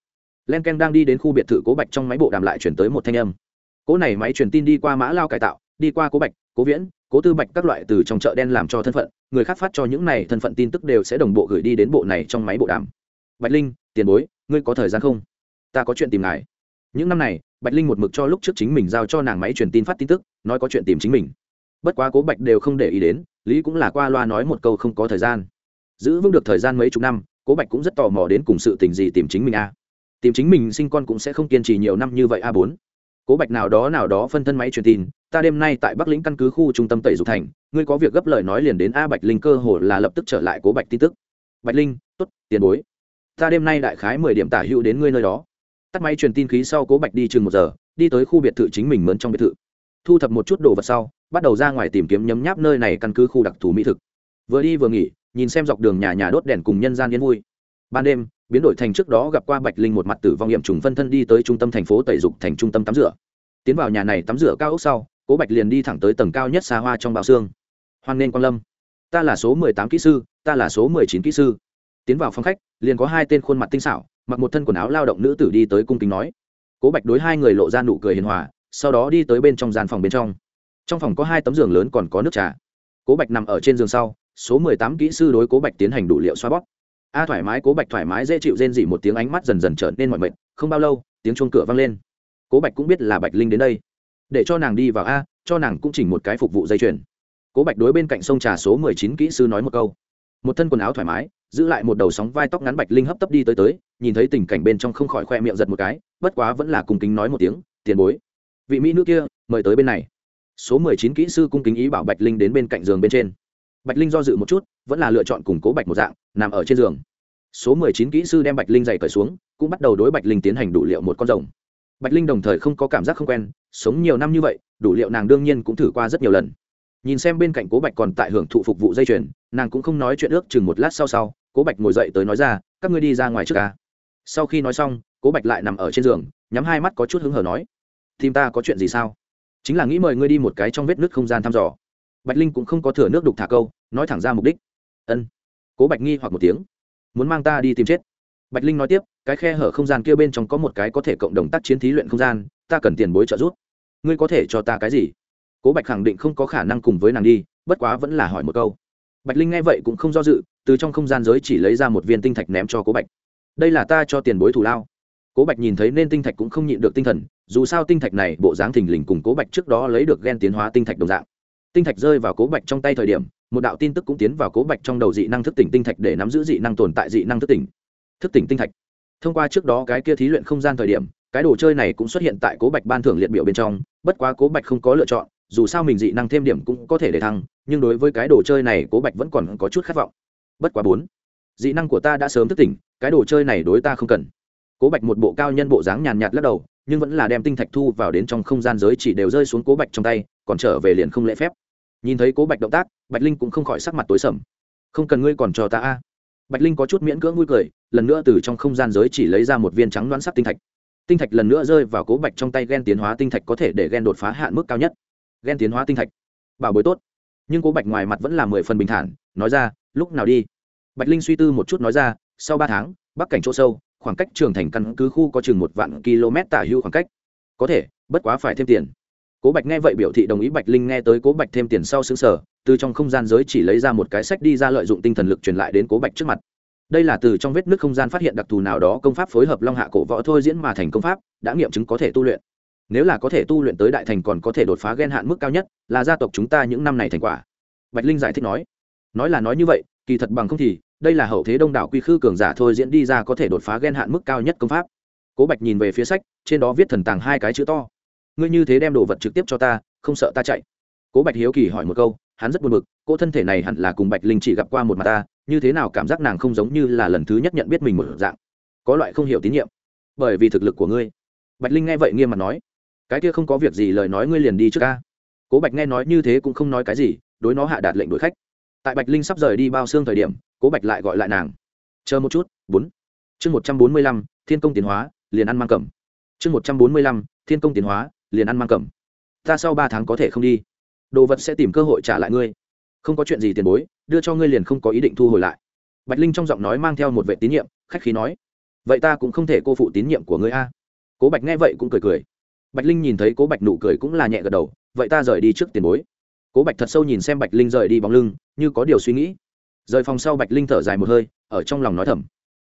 Len k e n đang đi đến khu biệt thự cố bạch trong máy bộ đàm lại chuyển tới một thanh âm. Cố này máy truyền tin đi qua mã lao cải tạo, đi qua cố bạch, cố viễn, cố tư bạch các loại từ trong chợ đen làm cho thân phận, người khác phát cho những này thân phận tin tức đều sẽ đồng bộ gửi đi đến bộ này trong máy bộ đàm. Bạch linh, tiền bối, ngươi có thời gian không? Ta có chuyện tìm ngài những năm này, bạch linh một mực cho lúc trước chính mình giao cho nàng máy truyền tin phát tin tức, nói có chuyện tìm chính mình. Bất quá cố bạch đều không để ý đến, lý cũng là qua loa nói một câu không có thời gian. Giữ vững được thời gian mấy chục năm, cố bạch cũng rất tò mò đến cùng sự tình gì tìm chính mình a tìm chính mình sinh con cũng sẽ không kiên trì nhiều năm như vậy a bốn. Cố bạch nào đó nào đó phân thân máy truyền tin, ta đêm nay tại bắc lĩnh căn cứ khu trung tâm tẩy dục thành, ngươi có việc gấp lời nói liền đến a bạch linh cơ hồ là lập tức trở lại cố bạch tin tức. Bạch linh t ố t tiền bối. Ta đêm nay đại khái mười điểm tả hữu đến ngươi nơi đó tắt máy truyền tin khí sau cố bạch đi chừng một giờ, đi tới khu biệt thự chính mình mướn trong biệt thự. Thu thập một chút đồ vật sau, bắt đầu ra ngoài tìm kiếm nhấm nháp nơi này căn cứ khu đặc thù mỹ thực. Vừa đi vừa nghỉ, nhìn xem dọc đường nhà nhà đốt đèn cùng nhân gian yên vui. Ban đêm, biến đổi thành trước đó gặp qua bạch linh một mặt tử vong nghiệm trùng phân thân đi tới trung tâm thành phố tẩy dục thành trung tâm tắm rửa. Tiến vào nhà này tắm rửa cao ốc sau, cố bạch liền đi thẳng tới tầng cao nhất xa hoa trong bào xương. Hoan nên quan lâm. Ta là số mười tám kỹ sư, ta là số mười chín kỹ sư. Tiến vào phòng khách, liền có hai tên khuôn mặt tinh xảo mặc một thân quần áo lao động nữ tử đi tới cung kính nói. Cố bạch đối hai người lộ ra nụ cười hiền hòa, sau đó đi tới bên trong gian phòng bên trong. Trong phòng có hai tấm giường lớn còn có nước trà. Cố bạch nằm ở trên giường sau, số mười tám kỹ sư đối cố bạch tiến hành đủ liệu xoa bóp. A à, thoải mái, cố bạch thoải mái dễ chịu rên dỉ một tiếng ánh mắt dần dần trở nên mọi mệt, không bao lâu, tiếng chuông cửa vang lên. Cố bạch cũng biết là bạch linh đến đây. Để cho nàng đi vào a, cho nàng cũng chỉnh một cái phục vụ dây chuyền. Cố bạch đối bên cạnh sông trà số mười chín kỹ sư nói một câu. Một thân quần áo thoải mái, giữ lại một đầu sóng vai tóc ngắn bạch linh hấp tấp đi tới tới nhìn thấy tình cảnh bên trong không khỏi khoe miệng giật một cái, bất quá vẫn là cung kính nói một tiếng, tiền bối. Vị mỹ nữ kia mời tới bên này. Số mười chín kỹ sư cung kính ý bảo bạch linh đến bên cạnh giường bên trên. Bạch linh do dự một chút, vẫn là lựa chọn củng cố bạch một dạng, nằm ở trên giường. Số mười chín kỹ sư đem bạch linh dày cởi xuống, cũng bắt đầu đối bạch linh tiến hành đủ liệu một con rồng. Bạch linh đồng thời không có cảm giác không quen, sống nhiều năm như vậy, đủ liệu nàng đương nhiên cũng thử qua rất nhiều lần. Nhìn xem bên cạnh cố bạch còn tại hưởng thụ phục vụ dây chuyền, nàng cũng không nói chuyện ước chừng một lát sau sau, cố bạch ngồi dậy tới nói ra, các ngươi đi ra ngoài trước ca sau khi nói xong, cố bạch lại nằm ở trên giường, nhắm hai mắt có chút hứng hở nói, tìm ta có chuyện gì sao? Chính là nghĩ mời ngươi đi một cái trong vết nước không gian thăm dò. Bạch linh cũng không có thừa nước đục thả câu, nói thẳng ra mục đích. Ân. Cố bạch nghi hoặc một tiếng, muốn mang ta đi tìm chết? Bạch linh nói tiếp, cái khe hở không gian kia bên trong có một cái có thể cộng đồng tác chiến thí luyện không gian, ta cần tiền bối trợ giúp. Ngươi có thể cho ta cái gì? Cố bạch khẳng định không có khả năng cùng với nàng đi, bất quá vẫn là hỏi một câu. Bạch linh nghe vậy cũng không do dự, từ trong không gian giới chỉ lấy ra một viên tinh thạch ném cho cố bạch đây là ta cho tiền bối thủ lao. Cố bạch nhìn thấy nên tinh thạch cũng không nhịn được tinh thần, dù sao tinh thạch này bộ dáng thình lình cùng cố bạch trước đó lấy được ghen tiến hóa tinh thạch đồng dạng. Tinh thạch rơi vào cố bạch trong tay thời điểm, một đạo tin tức cũng tiến vào cố bạch trong đầu dị năng thức tỉnh tinh thạch để nắm giữ dị năng tồn tại dị năng thức tỉnh. Thức tỉnh tinh thạch. Thông qua trước đó cái kia thí luyện không gian thời điểm, cái đồ chơi này cũng xuất hiện tại cố bạch ban thưởng liệt biểu bên trong, bất quá cố bạch không có lựa chọn, dù sao mình dị năng thêm điểm cũng có thể để thăng, nhưng đối với cái đồ chơi này cố bạch vẫn còn có chút khát vọng. Bất quá bốn dị năng của ta đã sớm thức tỉnh, cái đồ chơi này đối ta không cần. Cố bạch một bộ cao nhân bộ dáng nhàn nhạt lắc đầu, nhưng vẫn là đem tinh thạch thu vào đến trong không gian giới chỉ đều rơi xuống cố bạch trong tay, còn trở về liền không lễ phép. Nhìn thấy cố bạch động tác, bạch linh cũng không khỏi sắc mặt tối sầm. Không cần ngươi còn cho ta a. Bạch linh có chút miễn cưỡng vui cười, lần nữa từ trong không gian giới chỉ lấy ra một viên trắng đoán sắc tinh thạch. Tinh thạch lần nữa rơi vào cố bạch trong tay ghen tiến hóa tinh thạch có thể để ghen đột phá hạn mức cao nhất. Ghen tiến hóa tinh thạch. Bảo bối tốt. Nhưng cố bạch ngoài mặt vẫn là mười phần bình thản, nói ra, lúc nào đi? Bạch linh suy tư một chút nói ra, sau ba tháng, bắc cảnh chỗ sâu, khoảng cách trường thành căn cứ khu có chừng một vạn km tả hưu khoảng cách. Có thể, bất quá phải thêm tiền. Cố bạch nghe vậy biểu thị đồng ý bạch linh nghe tới cố bạch thêm tiền sau xứng sở từ trong không gian giới chỉ lấy ra một cái sách đi ra lợi dụng tinh thần lực truyền lại đến cố bạch trước mặt. Đây là từ trong vết nước không gian phát hiện đặc thù nào đó công pháp phối hợp long hạ cổ võ thôi diễn mà thành công pháp, đã nghiệm chứng có thể tu luyện. Nếu là có thể tu luyện tới đại thành còn có thể đột phá ghen hạn mức cao nhất, là gia tộc chúng ta những năm này thành quả. Bạch linh giải thích nói nói là nói như vậy, kỳ thật bằng không thì, đây là hậu thế đông đảo quy khư cường giả thôi diễn đi ra có thể đột phá ghen hạn mức cao nhất công pháp. Cố bạch nhìn về phía sách, trên đó viết thần tàng hai cái chữ to. Ngươi như thế đem đồ vật trực tiếp cho ta, không sợ ta chạy. Cố bạch hiếu kỳ hỏi một câu, hắn rất buồn bực, cô thân thể này hẳn là cùng bạch linh chỉ gặp qua một mặt ta, như thế nào cảm giác nàng không giống như là lần thứ nhất nhận biết mình một dạng. Có loại không hiểu tín nhiệm. Bởi vì thực lực của ngươi. Bạch linh nghe vậy nghiêm mặt nói, cái kia không có việc gì lời nói ngươi liền đi trước ca cố bạch nghe nói như thế cũng không nói cái gì, đối nó hạ đạt lệnh đuổi khách tại bạch linh sắp rời đi bao xương thời điểm, cố bạch lại gọi lại nàng. Chờ một chút, bốn. Chương một trăm bốn mươi lăm, thiên công tiến hóa, liền ăn mang cầm. Chương một trăm bốn mươi lăm, thiên công tiến hóa, liền ăn mang cầm. Ta sau ba tháng có thể không đi. Đồ vật sẽ tìm cơ hội trả lại ngươi. Không có chuyện gì tiền bối, đưa cho ngươi liền không có ý định thu hồi lại. Bạch linh trong giọng nói mang theo một vệ tín nhiệm, khách khí nói, vậy ta cũng không thể cô phụ tín nhiệm của ngươi a. Cố bạch nghe vậy cũng cười cười. Bạch linh nhìn thấy cố bạch nụ cười cũng là nhẹ gật đầu, vậy ta rời đi trước tiền bối cố bạch thật sâu nhìn xem bạch linh rời đi bóng lưng, như có điều suy nghĩ rời phòng sau bạch linh thở dài một hơi, ở trong lòng nói thầm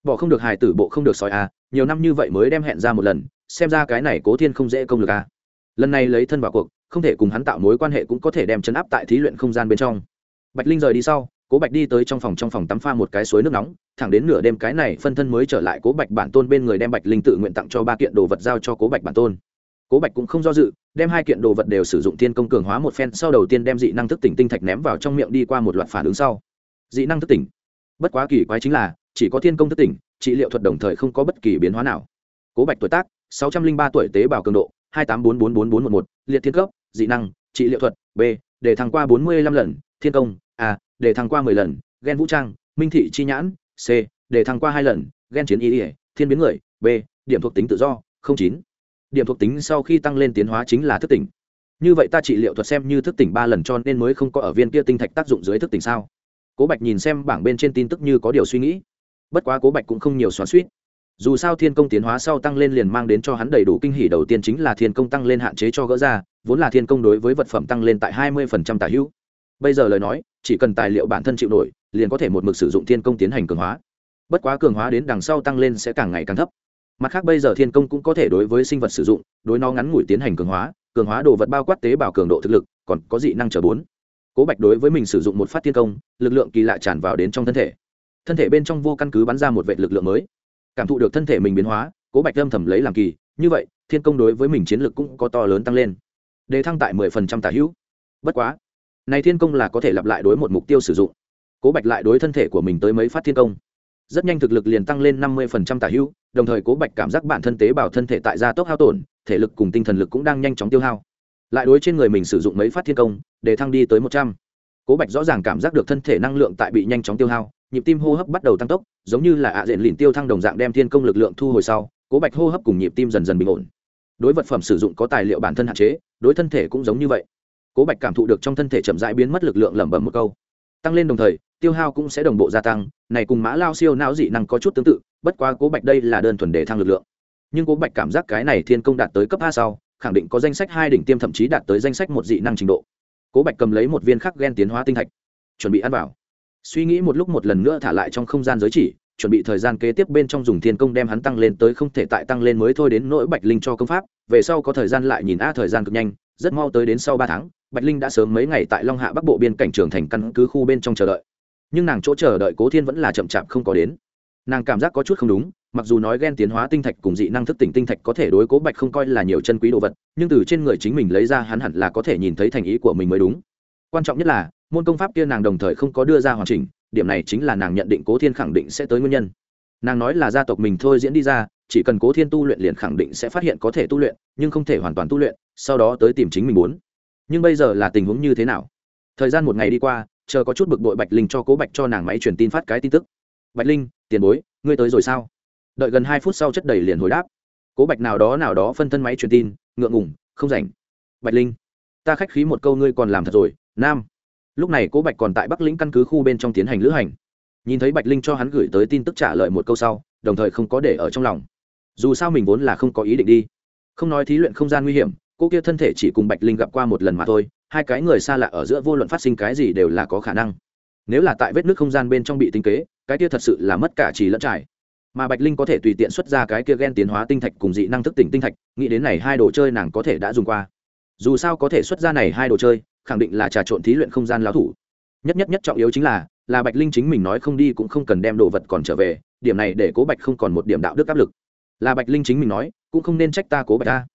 bỏ không được hài tử, bộ không được sói à? nhiều năm như vậy mới đem hẹn ra một lần, xem ra cái này cố thiên không dễ công được à? lần này lấy thân vào cuộc, không thể cùng hắn tạo mối quan hệ cũng có thể đem chấn áp tại thí luyện không gian bên trong bạch linh rời đi sau, cố bạch đi tới trong phòng trong phòng tắm pha một cái suối nước nóng, thẳng đến nửa đêm cái này phân thân mới trở lại cố bạch bản tôn bên người đem bạch linh tự nguyện tặng cho ba kiện đồ vật giao cho cố bạch bản tôn cố bạch cũng không do dự, đem hai kiện đồ vật đều sử dụng thiên công cường hóa một phen, sau đầu tiên đem dị năng thức tỉnh tinh thạch ném vào trong miệng đi qua một loạt phản ứng sau. Dị năng thức tỉnh. Bất quá kỳ quái chính là, chỉ có thiên công thức tỉnh, trị liệu thuật đồng thời không có bất kỳ biến hóa nào. Cố bạch tuổi tác, sáu trăm linh ba tuổi tế bào cường độ, hai tám bốn bốn bốn bốn một một, liệt thiên cấp, dị năng, trị liệu thuật, b, để thăng qua bốn mươi lăm lần, thiên công, a, để thăng qua mười lần ghen vũ trang, minh thị chi nhãn, c, để thăng qua hai lần ghen chiến y ỉa thiên biến người, b, điểm thuộc tính tự do chín điểm thuộc tính sau khi tăng lên tiến hóa chính là thức tỉnh. Như vậy ta trị liệu thuật xem như thức tỉnh ba lần cho nên mới không có ở viên kia tinh thạch tác dụng dưới thức tỉnh sao? Cố bạch nhìn xem bảng bên trên tin tức như có điều suy nghĩ. Bất quá cố bạch cũng không nhiều xoắn suýt dù sao thiên công tiến hóa sau tăng lên liền mang đến cho hắn đầy đủ kinh hỉ đầu tiên chính là thiên công tăng lên hạn chế cho gỡ ra, vốn là thiên công đối với vật phẩm tăng lên tại hai mươi phần trăm tả hữu. Bây giờ lời nói, chỉ cần tài liệu bản thân chịu nổi, liền có thể một mực sử dụng thiên công tiến hành cường hóa. Bất quá cường hóa đến đằng sau tăng lên sẽ càng ngày càng thấp mặt khác bây giờ thiên công cũng có thể đối với sinh vật sử dụng, đối nó ngắn ngủi tiến hành cường hóa cường hóa đồ vật bao quát tế bào cường độ thực lực, còn có dị năng trở bốn. Cố bạch đối với mình sử dụng một phát thiên công, lực lượng kỳ lạ tràn vào đến trong thân thể. Thân thể bên trong vô căn cứ bắn ra một vệ lực lượng mới. Cảm thụ được thân thể mình biến hóa, cố bạch âm thầm lấy làm kỳ, như vậy, thiên công đối với mình chiến lược cũng có to lớn tăng lên. Đề thăng tại mười phần trăm tả hữu. Bất quá, này thiên công là có thể lặp lại đối một mục tiêu sử dụng. Cố bạch lại đối thân thể của mình tới mấy phát thiên công rất nhanh thực lực liền tăng lên năm mươi phần trăm tả hữu, đồng thời cố bạch cảm giác bản thân tế bào thân thể tại gia tốc hao tổn, thể lực cùng tinh thần lực cũng đang nhanh chóng tiêu hao. Lại đối trên người mình sử dụng mấy phát thiên công, để thăng đi tới một trăm. Cố bạch rõ ràng cảm giác được thân thể năng lượng tại bị nhanh chóng tiêu hao, nhịp tim hô hấp bắt đầu tăng tốc, giống như là ạ diện lìn tiêu thăng đồng dạng đem thiên công lực lượng thu hồi sau, cố bạch hô hấp cùng nhịp tim dần dần bình ổn. Đối vật phẩm sử dụng có tài liệu bản thân hạn chế, đối thân thể cũng giống như vậy. Cố bạch cảm thụ được trong thân thể chậm rãi biến mất lực lượng lẩm bẩm một câu tăng lên đồng thời, tiêu hao cũng sẽ đồng bộ gia tăng, này cùng mã lao siêu não dị năng có chút tương tự, bất quá cố bạch đây là đơn thuần để thăng lực lượng. Nhưng cố bạch cảm giác cái này thiên công đạt tới cấp a sau, khẳng định có danh sách hai đỉnh tiêm thậm chí đạt tới danh sách một dị năng trình độ. Cố bạch cầm lấy một viên khắc ghen tiến hóa tinh thạch, chuẩn bị ăn vào. Suy nghĩ một lúc một lần nữa thả lại trong không gian giới chỉ, chuẩn bị thời gian kế tiếp bên trong dùng thiên công đem hắn tăng lên tới không thể tại tăng lên mới thôi đến nỗi bạch linh cho công pháp, về sau có thời gian lại nhìn a thời gian cực nhanh rất mau tới đến sau ba tháng, bạch linh đã sớm mấy ngày tại long hạ bắc bộ biên cảnh trường thành căn cứ khu bên trong chờ đợi. Nhưng nàng chỗ chờ đợi cố thiên vẫn là chậm chạp không có đến. Nàng cảm giác có chút không đúng, mặc dù nói ghen tiến hóa tinh thạch cùng dị năng thức tỉnh tinh thạch có thể đối cố bạch không coi là nhiều chân quý đồ vật, nhưng từ trên người chính mình lấy ra hắn hẳn là có thể nhìn thấy thành ý của mình mới đúng. Quan trọng nhất là, môn công pháp kia nàng đồng thời không có đưa ra hoàn chỉnh, điểm này chính là nàng nhận định cố thiên khẳng định sẽ tới nguyên nhân. Nàng nói là gia tộc mình thôi diễn đi ra, chỉ cần cố thiên tu luyện liền khẳng định sẽ phát hiện có thể tu luyện, nhưng không thể hoàn toàn tu luyện sau đó tới tìm chính mình muốn. Nhưng bây giờ là tình huống như thế nào? Thời gian một ngày đi qua, chờ có chút bực bội bạch linh cho cố bạch cho nàng máy truyền tin phát cái tin tức. Bạch linh, tiền bối, ngươi tới rồi sao? Đợi gần hai phút sau chất đầy liền hồi đáp. Cố bạch nào đó nào đó phân thân máy truyền tin, ngượng ngủng không rảnh. Bạch linh, ta khách khí một câu ngươi còn làm thật rồi, nam. Lúc này cố bạch còn tại bắc lĩnh căn cứ khu bên trong tiến hành lữ hành. Nhìn thấy bạch linh cho hắn gửi tới tin tức trả lời một câu sau, đồng thời không có để ở trong lòng. Dù sao mình vốn là không có ý định đi. Không nói thí luyện không gian nguy hiểm cô kia thân thể chỉ cùng bạch linh gặp qua một lần mà thôi, hai cái người xa lạ ở giữa vô luận phát sinh cái gì đều là có khả năng. Nếu là tại vết nước không gian bên trong bị tinh kế, cái kia thật sự là mất cả trì lẫn trải. Mà bạch linh có thể tùy tiện xuất ra cái kia ghen tiến hóa tinh thạch cùng dị năng thức tỉnh tinh thạch, nghĩ đến này hai đồ chơi nàng có thể đã dùng qua. Dù sao có thể xuất ra này hai đồ chơi, khẳng định là trà trộn thí luyện không gian lão thủ. Nhất nhất nhất trọng yếu chính là là bạch linh chính mình nói không đi cũng không cần đem đồ vật còn trở về, điểm này để cố bạch không còn một điểm đạo đức áp lực. Là bạch linh chính mình nói, cũng không nên trách ta cố bạch ta.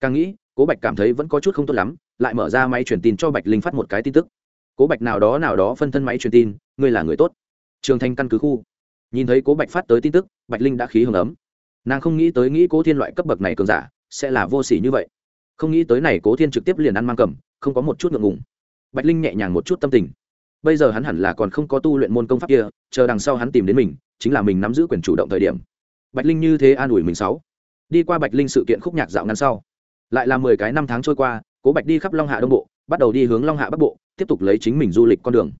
Càng nghĩ cố bạch cảm thấy vẫn có chút không tốt lắm, lại mở ra máy truyền tin cho bạch linh phát một cái tin tức. Cố bạch nào đó nào đó phân thân máy truyền tin, ngươi là người tốt. Trường thanh căn cứ khu. Nhìn thấy cố bạch phát tới tin tức, bạch linh đã khí hưởng ấm. Nàng không nghĩ tới nghĩ cố thiên loại cấp bậc này cường giả, sẽ là vô s ỉ như vậy. Không nghĩ tới này cố thiên trực tiếp liền ăn mang cầm, không có một chút ngượng ngùng. Bạch linh nhẹ nhàng một chút tâm tình. Bây giờ hắn hẳn là còn không có tu luyện môn công pháp kia, chờ đằng sau hắn tìm đến mình, chính là mình nắm giữ quyền chủ động thời điểm. Bạch linh như thế an ủi mình sáu. Đi qua bạch linh sự kiện khúc nhạc dạo ngắn sau lại là mười cái năm tháng trôi qua, cố bạch đi khắp long hạ đông bộ, bắt đầu đi hướng long hạ bắc bộ, tiếp tục lấy chính mình du lịch con đường.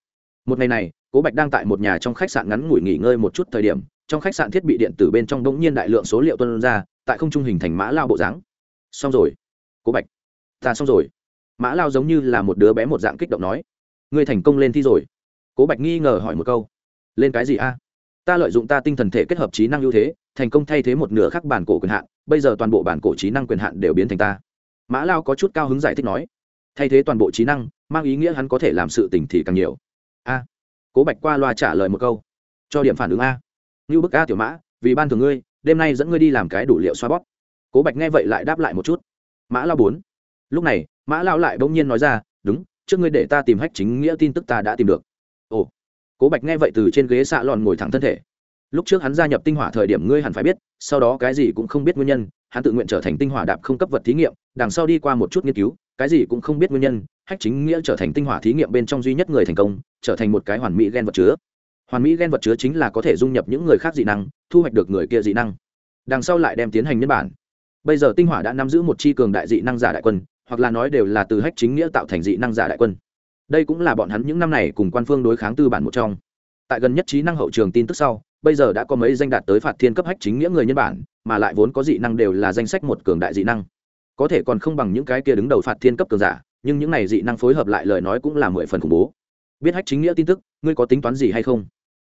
Một ngày này, cố bạch đang tại một nhà trong khách sạn ngắn ngủi nghỉ ngơi một chút thời điểm, trong khách sạn thiết bị điện tử bên trong đ ỗ n g nhiên đại lượng số liệu tuân ra, tại không trung hình thành mã lao bộ dáng. Xong rồi. Cố bạch. Ta xong rồi. Mã lao giống như là một đứa bé một dạng kích động nói. Ngươi thành công lên thi rồi. Cố bạch nghi ngờ hỏi một câu. Lên cái gì a? Ta lợi dụng ta tinh thần thể kết hợp trí năng ưu thế, thành công thay thế một nửa khắc bản cổ quyền hạn, bây giờ toàn bộ bản cổ trí năng quyền hạn đều biến thành ta. Mã lao có chút cao hứng giải thích nói, thay thế toàn bộ trí năng, mang ý nghĩa hắn có thể làm sự tình thì càng nhiều. A, cố bạch qua loa trả lời một câu, cho điểm phản ứng a. Như bức a tiểu mã, vì ban thường ngươi, đêm nay dẫn ngươi đi làm cái đủ liệu xoa bóp. Cố bạch nghe vậy lại đáp lại một chút. Mã lao bốn. Lúc này, mã lao lại bỗng nhiên nói ra, đúng, trước ngươi để ta tìm hách chính nghĩa tin tức ta đã tìm được cố bạch nghe vậy từ trên ghế xạ lòn ngồi thẳng thân thể. Lúc trước hắn gia nhập tinh hỏa thời điểm ngươi hẳn phải biết, sau đó cái gì cũng không biết nguyên nhân, hắn tự nguyện trở thành tinh hỏa đạp không cấp vật thí nghiệm, đằng sau đi qua một chút nghiên cứu, cái gì cũng không biết nguyên nhân, hách chính nghĩa trở thành tinh hỏa thí nghiệm bên trong duy nhất người thành công, trở thành một cái hoàn mỹ gen vật chứa. Hoàn mỹ gen vật chứa chính là có thể dung nhập những người khác dị năng, thu hoạch được người kia dị năng. Đằng sau lại đem tiến hành nhân bản. Bây giờ tinh hỏa đã nắm giữ một chi cường đại dị năng giả đại quân, hoặc là nói đều là từ hách chính nghĩa tạo thành dị năng giả đại quân đây cũng là bọn hắn những năm này cùng quan phương đối kháng tư bản một trong. Tại gần nhất trí năng hậu trường tin tức sau, bây giờ đã có mấy danh đạt tới phạt thiên cấp hách chính nghĩa người nhân bản, mà lại vốn có dị năng đều là danh sách một cường đại dị năng. Có thể còn không bằng những cái kia đứng đầu phạt thiên cấp cường giả, nhưng những này dị năng phối hợp lại lời nói cũng là mười phần khủng bố. Biết hách chính nghĩa tin tức, ngươi có tính toán gì hay không?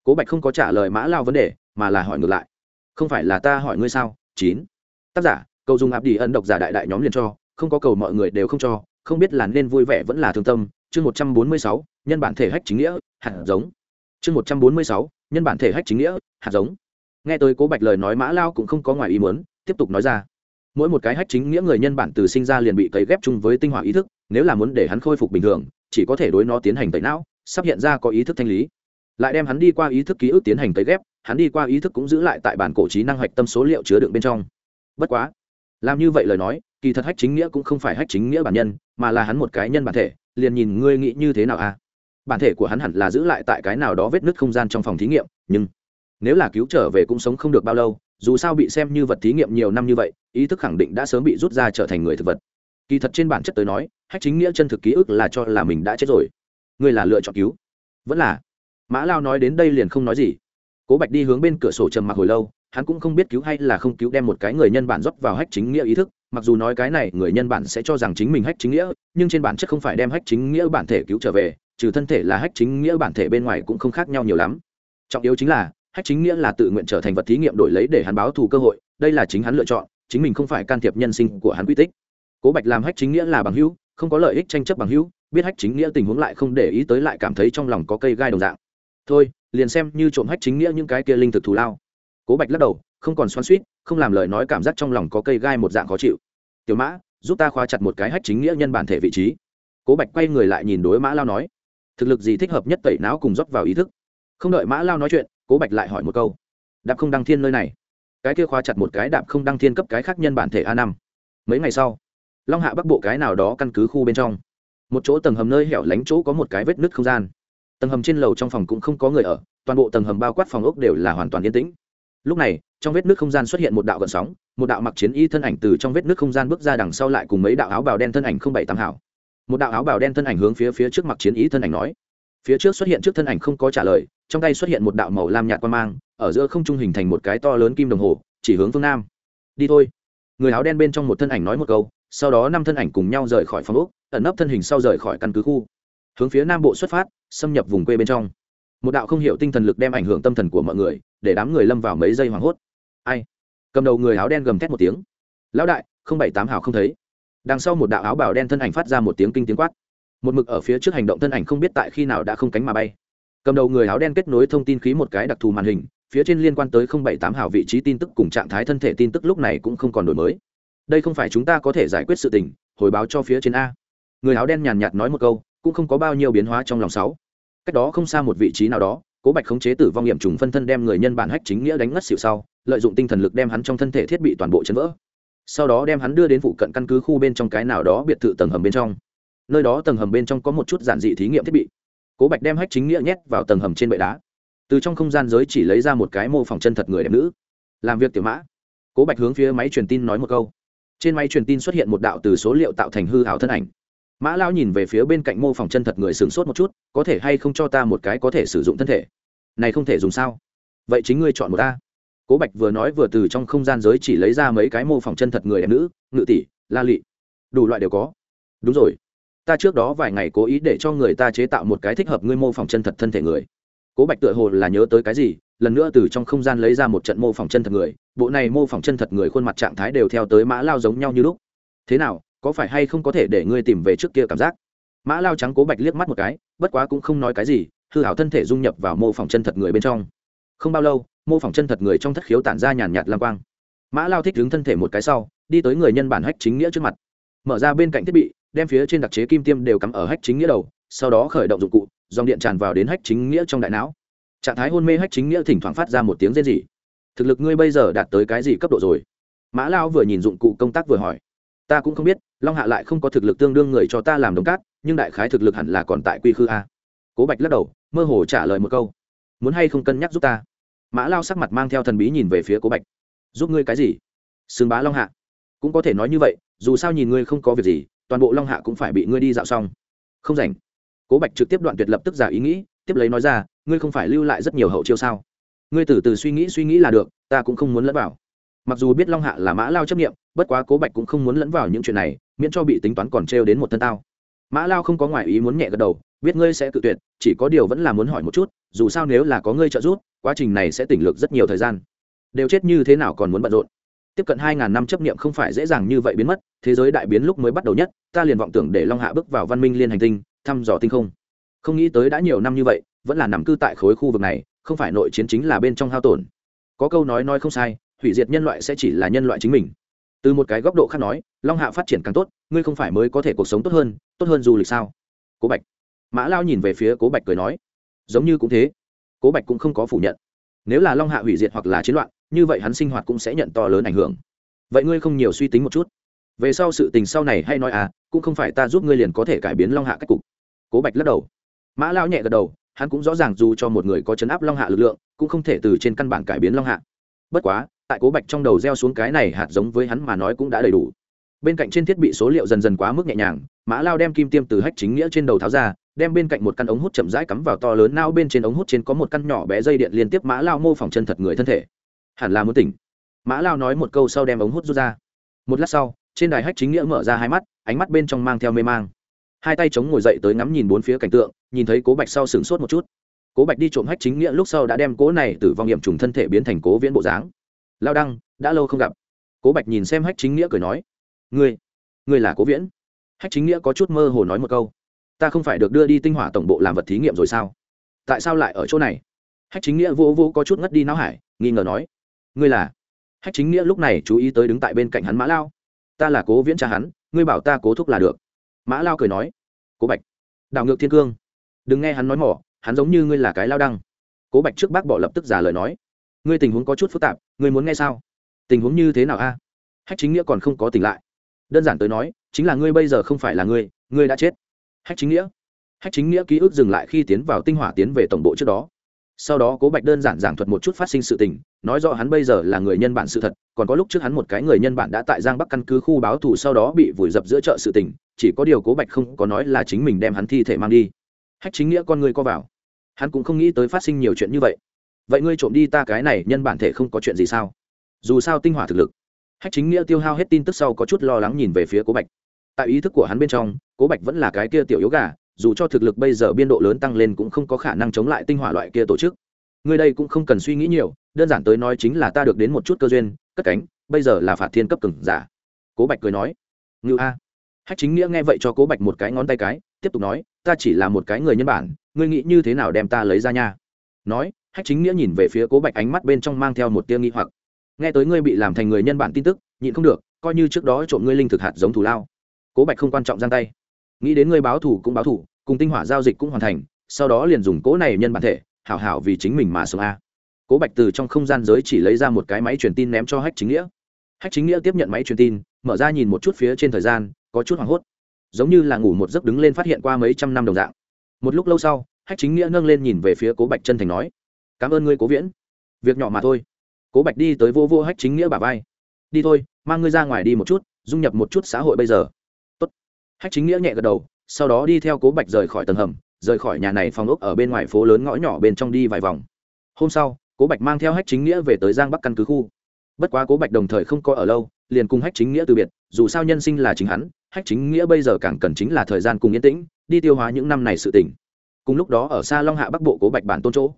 Cố bạch không có trả lời mã lao vấn đề, mà là hỏi ngược lại. Không phải là ta hỏi ngươi sao? Chín. Tác giả, cầu dùng áp đi ân độc giả đại đại nhóm liền cho, không có cầu mọi người đều không cho, không biết là nên vui vẻ vẫn là thương tâm chương một trăm bốn mươi sáu, nhân bản thể hách chính nghĩa, hạt giống. Chương một trăm bốn mươi sáu, nhân bản thể hách chính nghĩa, hạt giống. Nghe tới cố bạch lời nói mã lao cũng không có ngoài ý muốn, tiếp tục nói ra. Mỗi một cái hách chính nghĩa người nhân bản từ sinh ra liền bị cấy ghép chung với tinh hoa ý thức, nếu là muốn để hắn khôi phục bình thường, chỉ có thể đối nó tiến hành tẩy não, sắp hiện ra có ý thức thanh lý. Lại đem hắn đi qua ý thức ký ức tiến hành cấy ghép, hắn đi qua ý thức cũng giữ lại tại bản cổ trí năng hạch tâm số liệu chứa đựng bên trong. Bất quá, làm như vậy lời nói, kỳ thật hách chính nghĩa cũng không phải hách chính nghĩa bản nhân, mà là hắn một cái nhân bản thể liền nhìn ngươi nghĩ như thế nào a à? bản thể của hắn hẳn là giữ lại tại cái nào đó vết nứt không gian trong phòng thí nghiệm, nhưng nếu là cứu trở về cũng sống không được bao lâu, dù sao bị xem như vật thí nghiệm nhiều năm như vậy, ý thức khẳng định đã sớm bị rút ra trở thành người thực vật. Kỳ thật trên bản chất tới nói, hách chính nghĩa chân thực ký ức là cho là mình đã chết rồi. Ngươi là lựa chọn cứu. Vẫn là. Mã lao nói đến đây liền không nói gì. Cố bạch đi hướng bên cửa sổ trầm mặc hồi lâu, hắn cũng không biết cứu hay là không cứu đem một cái người nhân bản dốc vào hách chính nghĩa ý thức mặc dù nói cái này, người nhân bản sẽ cho rằng chính mình hách chính nghĩa, nhưng trên bản chất không phải đem hách chính nghĩa bản thể cứu trở về, trừ thân thể là hách chính nghĩa bản thể bên ngoài cũng không khác nhau nhiều lắm. Trọng yếu chính là, hách chính nghĩa là tự nguyện trở thành vật thí nghiệm đổi lấy để hắn báo thù cơ hội, đây là chính hắn lựa chọn, chính mình không phải can thiệp nhân sinh của hắn quy tích. Cố bạch làm hách chính nghĩa là bằng hữu, không có lợi ích tranh chấp bằng hữu, biết hách chính nghĩa tình huống lại không để ý tới lại cảm thấy trong lòng có cây gai đồng dạng. Thôi, liền xem như trộm hách chính nghĩa những cái kia linh thực thù lao. Cố bạch lắc đầu không còn xoắn suýt, không làm lời nói cảm giác trong lòng có cây gai một dạng khó chịu. Tiểu mã, giúp ta khóa chặt một cái hách chính nghĩa nhân bản thể vị trí. Cố bạch quay người lại nhìn đối mã lao nói. Thực lực gì thích hợp nhất tẩy não cùng rót vào ý thức? Không đợi mã lao nói chuyện, cố bạch lại hỏi một câu. Đạp không đăng thiên nơi này. Cái kia khóa chặt một cái đạp không đăng thiên cấp cái khác nhân bản thể a năm. Mấy ngày sau, long hạ bắc bộ cái nào đó căn cứ khu bên trong. Một chỗ tầng hầm nơi hẻo lánh chỗ có một cái vết nứt không gian. Tầng hầm trên lầu trong phòng cũng không có người ở, toàn bộ tầng hầm bao quát phòng ốc đều là hoàn toàn yên tĩnh lúc này, trong vết nước không gian xuất hiện một đạo gợn sóng, một đạo mặc chiến y thân ảnh từ trong vết nước không gian bước ra đằng sau lại cùng mấy đạo áo bào đen thân ảnh không bảy tám hảo. Một đạo áo bào đen thân ảnh hướng phía phía trước mặc chiến y thân ảnh nói. Phía trước xuất hiện trước thân ảnh không có trả lời, trong tay xuất hiện một đạo màu lam nhạt quan mang, ở giữa không trung hình thành một cái to lớn kim đồng hồ, chỉ hướng phương nam. Đi thôi. Người áo đen bên trong một thân ảnh nói một câu, sau đó năm thân ảnh cùng nhau rời khỏi phòng úc ẩn nấp thân hình sau rời khỏi căn cứ khu. Hướng phía nam bộ xuất phát, xâm nhập vùng quê bên trong. Một đạo không hiểu tinh thần lực đem ảnh hưởng tâm thần của mọi người để đám người lâm vào mấy giây hoảng hốt. Ai? Cầm đầu người áo đen gầm thét một tiếng. Lão đại, không bảy tám hào không thấy. Đằng sau một đạo áo bào đen thân ảnh phát ra một tiếng kinh tiếng quát. Một mực ở phía trước hành động thân ảnh không biết tại khi nào đã không cánh mà bay. Cầm đầu người áo đen kết nối thông tin khí một cái đặc thù màn hình, phía trên liên quan tới không bảy tám hào vị trí tin tức cùng trạng thái thân thể tin tức lúc này cũng không còn đổi mới. Đây không phải chúng ta có thể giải quyết sự tình, hồi báo cho phía trên a. Người áo đen nhàn nhạt nói một câu, cũng không có bao nhiêu biến hóa trong lòng sáu. Cách đó không xa một vị trí nào đó cố bạch khống chế tử vong nghiệm trùng phân thân đem người nhân bản hách chính nghĩa đánh ngất xịu sau, lợi dụng tinh thần lực đem hắn trong thân thể thiết bị toàn bộ chấn vỡ. Sau đó đem hắn đưa đến phụ cận căn cứ khu bên trong cái nào đó biệt thự tầng hầm bên trong. Nơi đó tầng hầm bên trong có một chút giản dị thí nghiệm thiết bị. Cố bạch đem hách chính nghĩa nhét vào tầng hầm trên bệ đá. Từ trong không gian giới chỉ lấy ra một cái mô phỏng chân thật người đẹp nữ. Làm việc tiểu mã. Cố bạch hướng phía máy truyền tin nói một câu. Trên máy truyền tin xuất hiện một đạo từ số liệu tạo thành hư hảo thân ảnh mã lao nhìn về phía bên cạnh mô phỏng chân thật người sửng sốt một chút, có thể hay không cho ta một cái có thể sử dụng thân thể? Này không thể dùng sao? Vậy chính ngươi chọn một ta cố bạch vừa nói vừa từ trong không gian giới chỉ lấy ra mấy cái mô phỏng chân thật người đẹp nữ, ngự tỷ, la lị. Đủ loại đều có. Đúng rồi. Ta trước đó vài ngày cố ý để cho người ta chế tạo một cái thích hợp ngươi mô phỏng chân thật thân thể người. Cố bạch tựa hồ là nhớ tới cái gì, lần nữa từ trong không gian lấy ra một trận mô phỏng chân thật người, bộ này mô phỏng chân thật người khuôn mặt trạng thái đều theo tới mã lao giống nhau như lúc. Thế nào có phải hay không có thể để ngươi tìm về trước kia cảm giác? Mã lao trắng cố bạch liếc mắt một cái, bất quá cũng không nói cái gì, hư hảo thân thể dung nhập vào mô phỏng chân thật người bên trong. Không bao lâu, mô phỏng chân thật người trong thất khiếu tản ra nhàn nhạt lam quang. Mã lao thích đứng thân thể một cái sau, đi tới người nhân bản hách chính nghĩa trước mặt. Mở ra bên cạnh thiết bị, đem phía trên đặc chế kim tiêm đều cắm ở hách chính nghĩa đầu, sau đó khởi động dụng cụ, dòng điện tràn vào đến hách chính nghĩa trong đại não. Trạng thái hôn mê hách chính nghĩa thỉnh thoảng phát ra một tiếng rên rỉ. Thực lực ngươi bây giờ đạt tới cái gì cấp độ rồi? Mã lao vừa nhìn dụng cụ công tác vừa hỏi. Ta cũng không biết long hạ lại không có thực lực tương đương người cho ta làm đồng cát, nhưng đại khái thực lực hẳn là còn tại quy khư a. Cố bạch lắc đầu, mơ hồ trả lời một câu. Muốn hay không cân nhắc giúp ta? Mã lao sắc mặt mang theo thần bí nhìn về phía cố bạch. Giúp ngươi cái gì? Xương bá long hạ. Cũng có thể nói như vậy, dù sao nhìn ngươi không có việc gì, toàn bộ long hạ cũng phải bị ngươi đi dạo xong. Không rảnh. Cố bạch trực tiếp đoạn tuyệt lập tức giả ý nghĩ, tiếp lấy nói ra, ngươi không phải lưu lại rất nhiều hậu chiêu sao? Ngươi từ từ suy nghĩ suy nghĩ là được, ta cũng không muốn lẫn vào. Mặc dù biết long hạ là mã lao chấp nghiệm bất quá cố bạch cũng không muốn lẫn vào những chuyện này, miễn cho bị tính toán còn trêu đến một thân tao. Mã lao không có ngoại ý muốn nhẹ gật đầu, biết ngươi sẽ cự tuyệt, chỉ có điều vẫn là muốn hỏi một chút, dù sao nếu là có ngươi trợ giúp, quá trình này sẽ tỉnh lược rất nhiều thời gian. Đều chết như thế nào còn muốn bận rộn? Tiếp cận hai ngàn năm chấp nghiệm không phải dễ dàng như vậy biến mất, thế giới đại biến lúc mới bắt đầu nhất, ta liền vọng tưởng để long hạ bước vào văn minh liên hành tinh, thăm dò tinh không. Không nghĩ tới đã nhiều năm như vậy, vẫn là nằm cư tại khối khu vực này, không phải nội chiến chính là bên trong hao tổn. Có câu nói nói không sai, hủy diệt nhân loại sẽ chỉ là nhân loại chính mình từ một cái góc độ khác nói, long hạ phát triển càng tốt, ngươi không phải mới có thể cuộc sống tốt hơn tốt hơn du lịch sao? Cố bạch. Mã lao nhìn về phía cố bạch cười nói, giống như cũng thế. Cố bạch cũng không có phủ nhận. Nếu là long hạ hủy diệt hoặc là chiến loạn, như vậy hắn sinh hoạt cũng sẽ nhận to lớn ảnh hưởng. Vậy ngươi không nhiều suy tính một chút. Về sau sự tình sau này hay nói à cũng không phải ta giúp ngươi liền có thể cải biến long hạ cách cục. Cố bạch lắc đầu. Mã lao nhẹ gật đầu, hắn cũng rõ ràng dù cho một người có chấn áp long hạ lực lượng, cũng không thể từ trên căn bản cải biến long hạ. Bất quá tại cố bạch trong đầu gieo xuống cái này hạt giống với hắn mà nói cũng đã đầy đủ. Bên cạnh trên thiết bị số liệu dần dần quá mức nhẹ nhàng, mã lao đem kim tiêm từ hách chính nghĩa trên đầu tháo ra, đem bên cạnh một căn ống hút chậm rãi cắm vào to lớn nao bên trên ống hút trên có một căn nhỏ bé dây điện liên tiếp mã lao mô phỏng chân thật người thân thể. Hẳn là muốn tỉnh. Mã lao nói một câu sau đem ống hút rút ra. Một lát sau, trên đài hách chính nghĩa mở ra hai mắt, ánh mắt bên trong mang theo mê mang. Hai tay chống ngồi dậy tới ngắm nhìn bốn phía cảnh tượng, nhìn thấy cố bạch sau sửng sốt một chút. Cố bạch đi trộm hách chính nghĩa lúc sau đã đem cố này từ vong nghiệm trùng thân thể biến thành cố viễn bộ dáng lao đăng, đã lâu không gặp. Cố bạch nhìn xem hách chính nghĩa cười nói, ngươi ngươi là cố viễn? Hách chính nghĩa có chút mơ hồ nói một câu, ta không phải được đưa đi tinh hỏa tổng bộ làm vật thí nghiệm rồi sao? Tại sao lại ở chỗ này? Hách chính nghĩa vô vô có chút ngất đi não hải, nghi ngờ nói, ngươi là? Hách chính nghĩa lúc này chú ý tới đứng tại bên cạnh hắn mã lao, ta là cố viễn cha hắn, ngươi bảo ta cố thúc là được. Mã lao cười nói, cố bạch, đảo ngược thiên cương. Đừng nghe hắn nói mỏ, hắn giống như ngươi là cái lao đăng. Cố bạch trước bác bỏ lập tức giả lời nói ngươi tình huống có chút phức tạp, ngươi muốn nghe sao? Tình huống như thế nào a? Hách chính nghĩa còn không có tỉnh lại. Đơn giản tới nói, chính là ngươi bây giờ không phải là ngươi ngươi đã chết. Hách chính nghĩa. Hách chính nghĩa ký ức dừng lại khi tiến vào tinh hỏa tiến về tổng bộ trước đó. Sau đó cố bạch đơn giản giảng thuật một chút phát sinh sự tình, nói rõ hắn bây giờ là người nhân bản sự thật, còn có lúc trước hắn một cái người nhân bản đã tại giang bắc căn cứ khu báo thù sau đó bị vùi dập giữa chợ sự tình, chỉ có điều cố bạch không có nói là chính mình đem hắn thi thể mang đi. Hách chính nghĩa con ngươi co vào. Hắn cũng không nghĩ tới phát sinh nhiều chuyện như vậy vậy ngươi trộm đi ta cái này nhân bản thể không có chuyện gì sao? Dù sao tinh hỏa thực lực. Hách chính nghĩa tiêu hao hết tin tức sau có chút lo lắng nhìn về phía cố bạch. Tại ý thức của hắn bên trong, cố bạch vẫn là cái kia tiểu yếu gà, dù cho thực lực bây giờ biên độ lớn tăng lên cũng không có khả năng chống lại tinh hỏa loại kia tổ chức. Ngươi đây cũng không cần suy nghĩ nhiều, đơn giản tới nói chính là ta được đến một chút cơ duyên, cất cánh, bây giờ là phạt thiên cấp cứng giả. Cố bạch cười nói. Ngự a. Hách chính nghĩa nghe vậy cho cố bạch một cái ngón tay cái, tiếp tục nói, ta chỉ là một cái người nhân bản, ngươi nghĩ như thế nào đem ta lấy ra nha? Nói, hách chính nghĩa nhìn về phía cố bạch ánh mắt bên trong mang theo một tia nghi hoặc. Nghe tới ngươi bị làm thành người nhân bản tin tức, nhịn không được, coi như trước đó trộm ngươi linh thực hạt giống thủ lao. Cố bạch không quan trọng giang tay. Nghĩ đến ngươi báo thủ cũng báo thủ cùng tinh hỏa giao dịch cũng hoàn thành, sau đó liền dùng cố này nhân bản thể, hảo hảo vì chính mình mà sống a. Cố bạch từ trong không gian giới chỉ lấy ra một cái máy truyền tin ném cho hách chính nghĩa. Hách chính nghĩa tiếp nhận máy truyền tin, mở ra nhìn một chút phía trên thời gian, có chút hoảng hốt. Giống như là ngủ một giấc đứng lên phát hiện qua mấy trăm năm đồng dạng. Một lúc lâu sau hách chính nghĩa nâng lên nhìn về phía cố bạch chân thành nói, cảm ơn ngươi, cố viễn. Việc nhỏ mà thôi. Cố bạch đi tới vô vô hách chính nghĩa bà vai. Đi thôi, mang ngươi ra ngoài đi một chút, dung nhập một chút xã hội bây giờ. Tốt. hách chính nghĩa nhẹ gật đầu, sau đó đi theo cố bạch rời khỏi tầng hầm, rời khỏi nhà này phòng ốc ở bên ngoài phố lớn ngõ nhỏ bên trong đi vài vòng. Hôm sau, cố bạch mang theo hách chính nghĩa về tới giang bắc căn cứ khu. Bất quá cố bạch đồng thời không có ở lâu, liền cùng hách chính nghĩa từ biệt, dù sao nhân sinh là chính hắn, hách chính nghĩa bây giờ càng cần chính là thời gian cùng yên tĩnh, đi tiêu hóa những năm này sự tỉnh cùng lúc đó ở xa long hạ bắc bộ cố bạch bản tôn chỗ.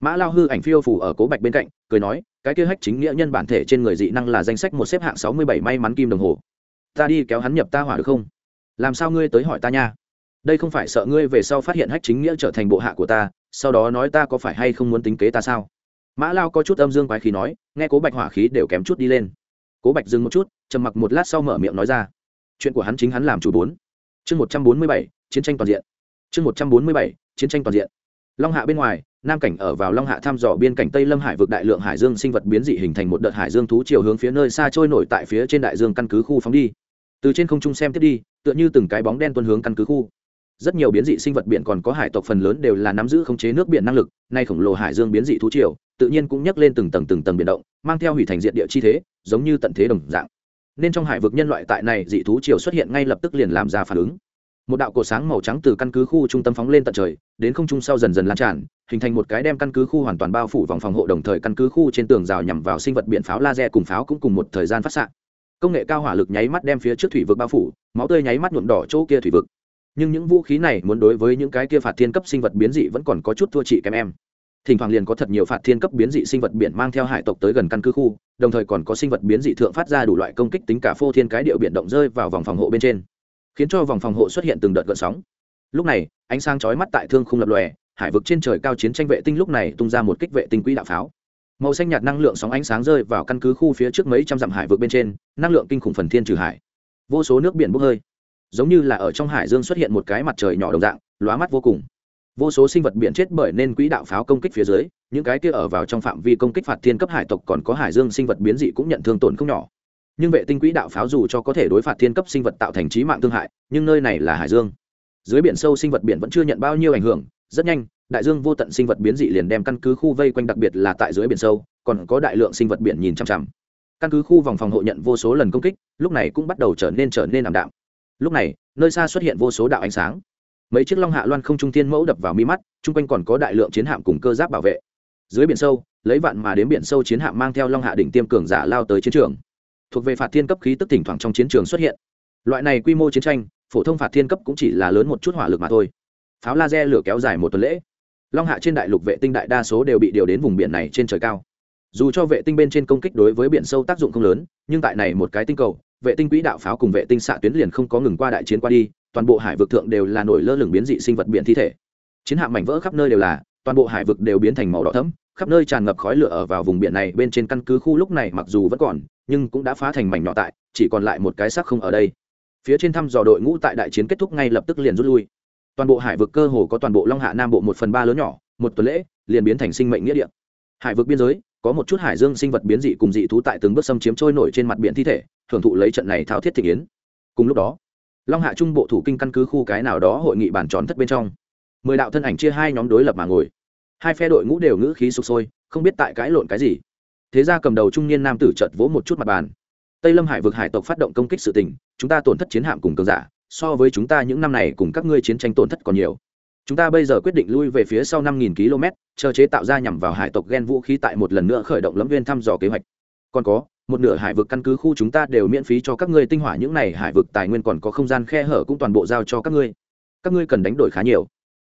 Mã lao hư ảnh phiêu phủ ở cố bạch bên cạnh, cười nói, cái kia hách chính nghĩa nhân bản thể trên người dị năng là danh sách một xếp hạng sáu mươi bảy may mắn kim đồng hồ. Ta đi kéo hắn nhập ta hỏa được không? Làm sao ngươi tới hỏi ta nha? Đây không phải sợ ngươi về sau phát hiện hách chính nghĩa trở thành bộ hạ của ta, sau đó nói ta có phải hay không muốn tính kế ta sao? Mã lao có chút âm dương quái khí nói, nghe cố bạch hỏa khí đều kém chút đi lên. Cố bạch dừng một chút, trầm mặc một lát sau mở miệng nói ra, chuyện của hắn chính hắn làm chủ bốn. Chương một trăm bốn mươi bảy, chiến tranh toàn diện. Chương một trăm bốn mươi bảy chiến tranh toàn diện. Long hạ bên ngoài, nam cảnh ở vào long hạ thăm dò biên cảnh tây lâm hải vực đại lượng hải dương sinh vật biến dị hình thành một đợt hải dương thú chiều hướng phía nơi xa trôi nổi tại phía trên đại dương căn cứ khu phóng đi. Từ trên không trung xem tiếp đi, tựa như từng cái bóng đen tuân hướng căn cứ khu. Rất nhiều biến dị sinh vật biển còn có hải tộc phần lớn đều là nắm giữ khống chế nước biển năng lực, nay khổng lồ hải dương biến dị thú triều tự nhiên cũng nhấc lên từng tầng từng tầng biển động, mang theo hủy thành diện địa chi thế, giống như tận thế đồng dạng. Nên trong hải vực nhân loại tại này dị thú triều xuất hiện ngay lập tức liền làm ra phản ứng một đạo cổ sáng màu trắng từ căn cứ khu trung tâm phóng lên tận trời, đến không trung sau dần dần lan tràn, hình thành một cái đem căn cứ khu hoàn toàn bao phủ vòng phòng hộ đồng thời căn cứ khu trên tường rào nhằm vào sinh vật biện pháo laser cùng pháo cũng cùng một thời gian phát xạ. Công nghệ cao hỏa lực nháy mắt đem phía trước thủy vực bao phủ, máu tươi nháy mắt nhuộm đỏ chỗ kia thủy vực. Nhưng những vũ khí này muốn đối với những cái kia phạt thiên cấp sinh vật biến dị vẫn còn có chút thua chị kém em. Thỉnh thoảng liền có thật nhiều phạt thiên cấp biến dị sinh vật biển mang theo hải tộc tới gần căn cứ khu, đồng thời còn có sinh vật biến dị thượng phát ra đủ loại công kích tính cả phô thiên cái điệu biển động rơi vào vòng phòng hộ bên trên khiến cho vòng phòng hộ xuất hiện từng đợt gợn sóng. Lúc này, ánh sáng chói mắt tại thương không lập lòe, hải vực trên trời cao chiến tranh vệ tinh lúc này tung ra một kích vệ tinh quỹ đạo pháo. Màu xanh nhạt năng lượng sóng ánh sáng rơi vào căn cứ khu phía trước mấy trăm dặm hải vực bên trên, năng lượng kinh khủng phần thiên trừ hải. Vô số nước biển bốc hơi, giống như là ở trong hải dương xuất hiện một cái mặt trời nhỏ đồng dạng, lóa mắt vô cùng. Vô số sinh vật biển chết bởi nên quỹ đạo pháo công kích phía dưới, những cái kia ở vào trong phạm vi công kích phạt thiên cấp hải tộc còn có hải dương sinh vật biến dị cũng nhận thương tổn không nhỏ nhưng vệ tinh quỹ đạo pháo dù cho có thể đối phạt thiên cấp sinh vật tạo thành trí mạng thương hại, nhưng nơi này là hải dương. Dưới biển sâu sinh vật biển vẫn chưa nhận bao nhiêu ảnh hưởng, rất nhanh, đại dương vô tận sinh vật biến dị liền đem căn cứ khu vây quanh đặc biệt là tại dưới biển sâu, còn có đại lượng sinh vật biển nhìn chằm chằm. Căn cứ khu vòng phòng hộ nhận vô số lần công kích, lúc này cũng bắt đầu trở nên trở nên ảm đạm. Lúc này, nơi xa xuất hiện vô số đạo ánh sáng. Mấy chiếc long hạ loan không trung thiên mẫu đập vào mi mắt, chung quanh còn có đại lượng chiến hạm cùng cơ giáp bảo vệ. Dưới biển sâu, lấy vạn mà đến biển sâu chiến hạm mang theo long hạ đỉnh tiêm cường giả lao tới chiến trường thuộc về phạt thiên cấp khí tức thỉnh thoảng trong chiến trường xuất hiện. Loại này quy mô chiến tranh, phổ thông phạt thiên cấp cũng chỉ là lớn một chút hỏa lực mà thôi. Pháo laser lửa kéo dài một tuần lễ. Long hạ trên đại lục vệ tinh đại đa số đều bị điều đến vùng biển này trên trời cao. Dù cho vệ tinh bên trên công kích đối với biển sâu tác dụng không lớn, nhưng tại này một cái tinh cầu, vệ tinh quỹ đạo pháo cùng vệ tinh xạ tuyến liền không có ngừng qua đại chiến qua đi, toàn bộ hải vực thượng đều là nổi lơ lửng biến dị sinh vật biển thi thể. Chiến hạm mảnh vỡ khắp nơi đều là, toàn bộ hải vực đều biến thành màu đỏ thẫm, khắp nơi tràn ngập khói lửa ở vào vùng biển này bên trên căn cứ khu lúc này mặc dù vẫn còn nhưng cũng đã phá thành mảnh nhỏ tại, chỉ còn lại một cái xác không ở đây. Phía trên thăm dò đội ngũ tại đại chiến kết thúc ngay lập tức liền rút lui. Toàn bộ hải vực cơ hồ có toàn bộ long hạ nam bộ một phần ba lớn nhỏ, một tuần lễ, liền biến thành sinh mệnh nghĩa địa. Hải vực biên giới, có một chút hải dương sinh vật biến dị cùng dị thú tại từng bước xâm chiếm trôi nổi trên mặt biển thi thể thưởng thụ lấy trận này thao thiết thị yến. Cùng lúc đó, long hạ trung bộ thủ kinh căn cứ khu cái nào đó hội nghị bàn tròn thất bên trong. Mười đạo thân ảnh chia hai nhóm đối lập mà ngồi. Hai phe đội ngũ đều ngữ khí sụp sôi, không biết tại cãi lộn cái gì thế ra cầm đầu trung niên nam tử chợt vỗ một chút mặt bàn. Tây lâm hải vực hải tộc phát động công kích sự tình, chúng ta tổn thất chiến hạm cùng cường giả, so với chúng ta những năm này cùng các ngươi chiến tranh tổn thất còn nhiều. Chúng ta bây giờ quyết định lui về phía sau năm nghìn km, chờ chế tạo ra nhằm vào hải tộc ghen vũ khí tại một lần nữa khởi động lẫm viên thăm dò kế hoạch. Còn có, một nửa hải vực căn cứ khu chúng ta đều miễn phí cho các ngươi tinh hỏa, những này hải vực tài nguyên còn có không gian khe hở cũng toàn bộ giao cho các ngươi. Các ngươi cần đánh đổi khá nhiều.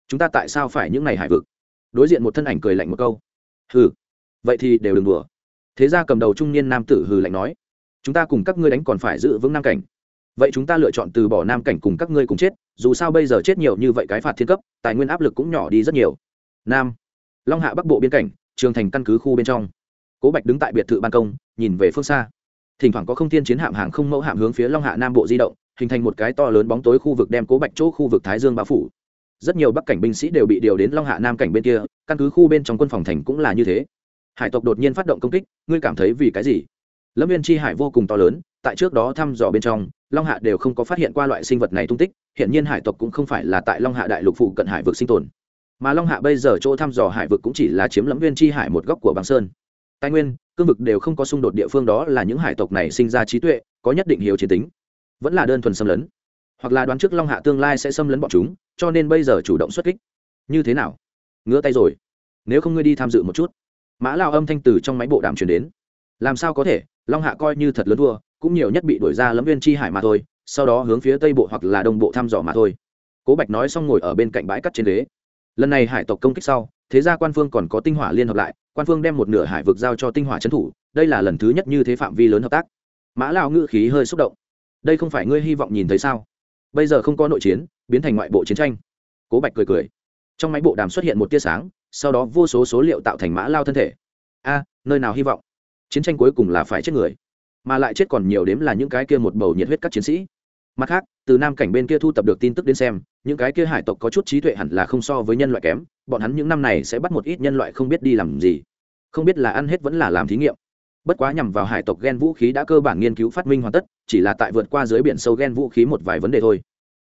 Chúng ta tại sao phải những này hải vực? Đối diện một thân ảnh cười lạnh một câu. Hừ, vậy thì đều đừng đùa thế ra cầm đầu trung niên nam tử hừ lạnh nói, chúng ta cùng các ngươi đánh còn phải giữ vững nam cảnh. Vậy chúng ta lựa chọn từ bỏ nam cảnh cùng các ngươi cùng chết, dù sao bây giờ chết nhiều như vậy cái phạt thiên cấp, tài nguyên áp lực cũng nhỏ đi rất nhiều. Nam, long hạ bắc bộ biên cảnh, trường thành căn cứ khu bên trong. Cố bạch đứng tại biệt thự ban công, nhìn về phương xa. Thỉnh thoảng có không thiên chiến hạm hàng không mẫu hạm hướng phía long hạ nam bộ di động, hình thành một cái to lớn bóng tối khu vực đem cố bạch chỗ khu vực thái dương bao phủ. Rất nhiều bắc cảnh binh sĩ đều bị điều đến long hạ nam cảnh bên kia, căn cứ khu bên trong quân phòng thành cũng là như thế hải tộc đột nhiên phát động công kích, ngươi cảm thấy vì cái gì? Lâm viên chi hải vô cùng to lớn, tại trước đó thăm dò bên trong, long hạ đều không có phát hiện qua loại sinh vật này tung tích hiện nhiên hải tộc cũng không phải là tại long hạ đại lục phụ cận hải vực sinh tồn. Mà long hạ bây giờ chỗ thăm dò hải vực cũng chỉ là chiếm lẫm viên chi hải một góc của bằng sơn. Tài nguyên, cương vực đều không có xung đột địa phương đó là những hải tộc này sinh ra trí tuệ, có nhất định hiếu chiến tính. Vẫn là đơn thuần xâm lấn. Hoặc là đoán trước long hạ tương lai sẽ xâm lấn bọn chúng, cho nên bây giờ chủ động xuất kích. Như thế nào? Ngứa tay rồi. Nếu không ngươi đi tham dự một chút mã lao âm thanh từ trong máy bộ đàm truyền đến. Làm sao có thể? Long hạ coi như thật lớn thua, cũng nhiều nhất bị đuổi ra lấm viên chi hải mà thôi, sau đó hướng phía tây bộ hoặc là đông bộ thăm dò mà thôi. Cố bạch nói xong ngồi ở bên cạnh bãi cắt trên đế lần này hải tộc công kích sau, thế ra quan phương còn có tinh hỏa liên hợp lại, quan phương đem một nửa hải vực giao cho tinh hỏa trấn thủ, đây là lần thứ nhất như thế phạm vi lớn hợp tác. Mã lao ngữ khí hơi xúc động. Đây không phải ngươi hy vọng nhìn thấy sao? Bây giờ không có nội chiến, biến thành ngoại bộ chiến tranh. Cố bạch cười cười. Trong máy bộ đàm xuất hiện một tia sáng sau đó vô số số liệu tạo thành mã lao thân thể. A, nơi nào hy vọng? Chiến tranh cuối cùng là phải chết người, mà lại chết còn nhiều đếm là những cái kia một bầu nhiệt huyết các chiến sĩ. Mặt khác, từ nam cảnh bên kia thu tập được tin tức đến xem, những cái kia hải tộc có chút trí tuệ hẳn là không so với nhân loại kém, bọn hắn những năm này sẽ bắt một ít nhân loại không biết đi làm gì. Không biết là ăn hết vẫn là làm thí nghiệm. Bất quá nhằm vào hải tộc gen vũ khí đã cơ bản nghiên cứu phát minh hoàn tất, chỉ là tại vượt qua dưới biển sâu gen vũ khí một vài vấn đề thôi.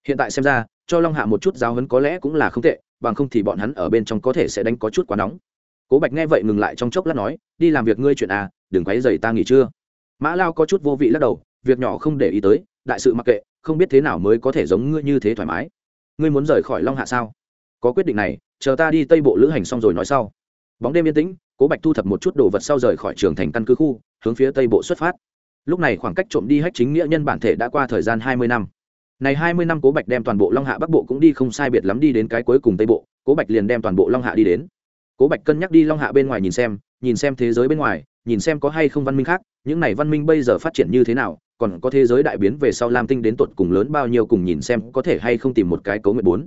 Hiện tại xem ra cho long hạ một chút giáo hấn có lẽ cũng là không tệ, bằng không thì bọn hắn ở bên trong có thể sẽ đánh có chút quá nóng. Cố bạch nghe vậy ngừng lại trong chốc lát nói, đi làm việc ngươi chuyện à đừng quấy dày ta nghỉ trưa. Mã lao có chút vô vị lắc đầu, việc nhỏ không để ý tới, đại sự mặc kệ, không biết thế nào mới có thể giống ngươi như thế thoải mái. Ngươi muốn rời khỏi long hạ sao? Có quyết định này, chờ ta đi tây bộ lữ hành xong rồi nói sau. Bóng đêm yên tĩnh, cố bạch thu thập một chút đồ vật sau rời khỏi trường thành căn cứ khu, hướng phía tây bộ xuất phát. Lúc này khoảng cách trộm đi hách chính nghĩa nhân bản thể đã qua thời gian hai mươi năm này hai mươi năm cố bạch đem toàn bộ long hạ bắc bộ cũng đi không sai biệt lắm đi đến cái cuối cùng tây bộ, cố bạch liền đem toàn bộ long hạ đi đến. Cố bạch cân nhắc đi long hạ bên ngoài nhìn xem nhìn xem thế giới bên ngoài, nhìn xem có hay không văn minh khác, những này văn minh bây giờ phát triển như thế nào, còn có thế giới đại biến về sau lam tinh đến tột cùng lớn bao nhiêu cùng nhìn xem có thể hay không tìm một cái cấu nguyện bốn.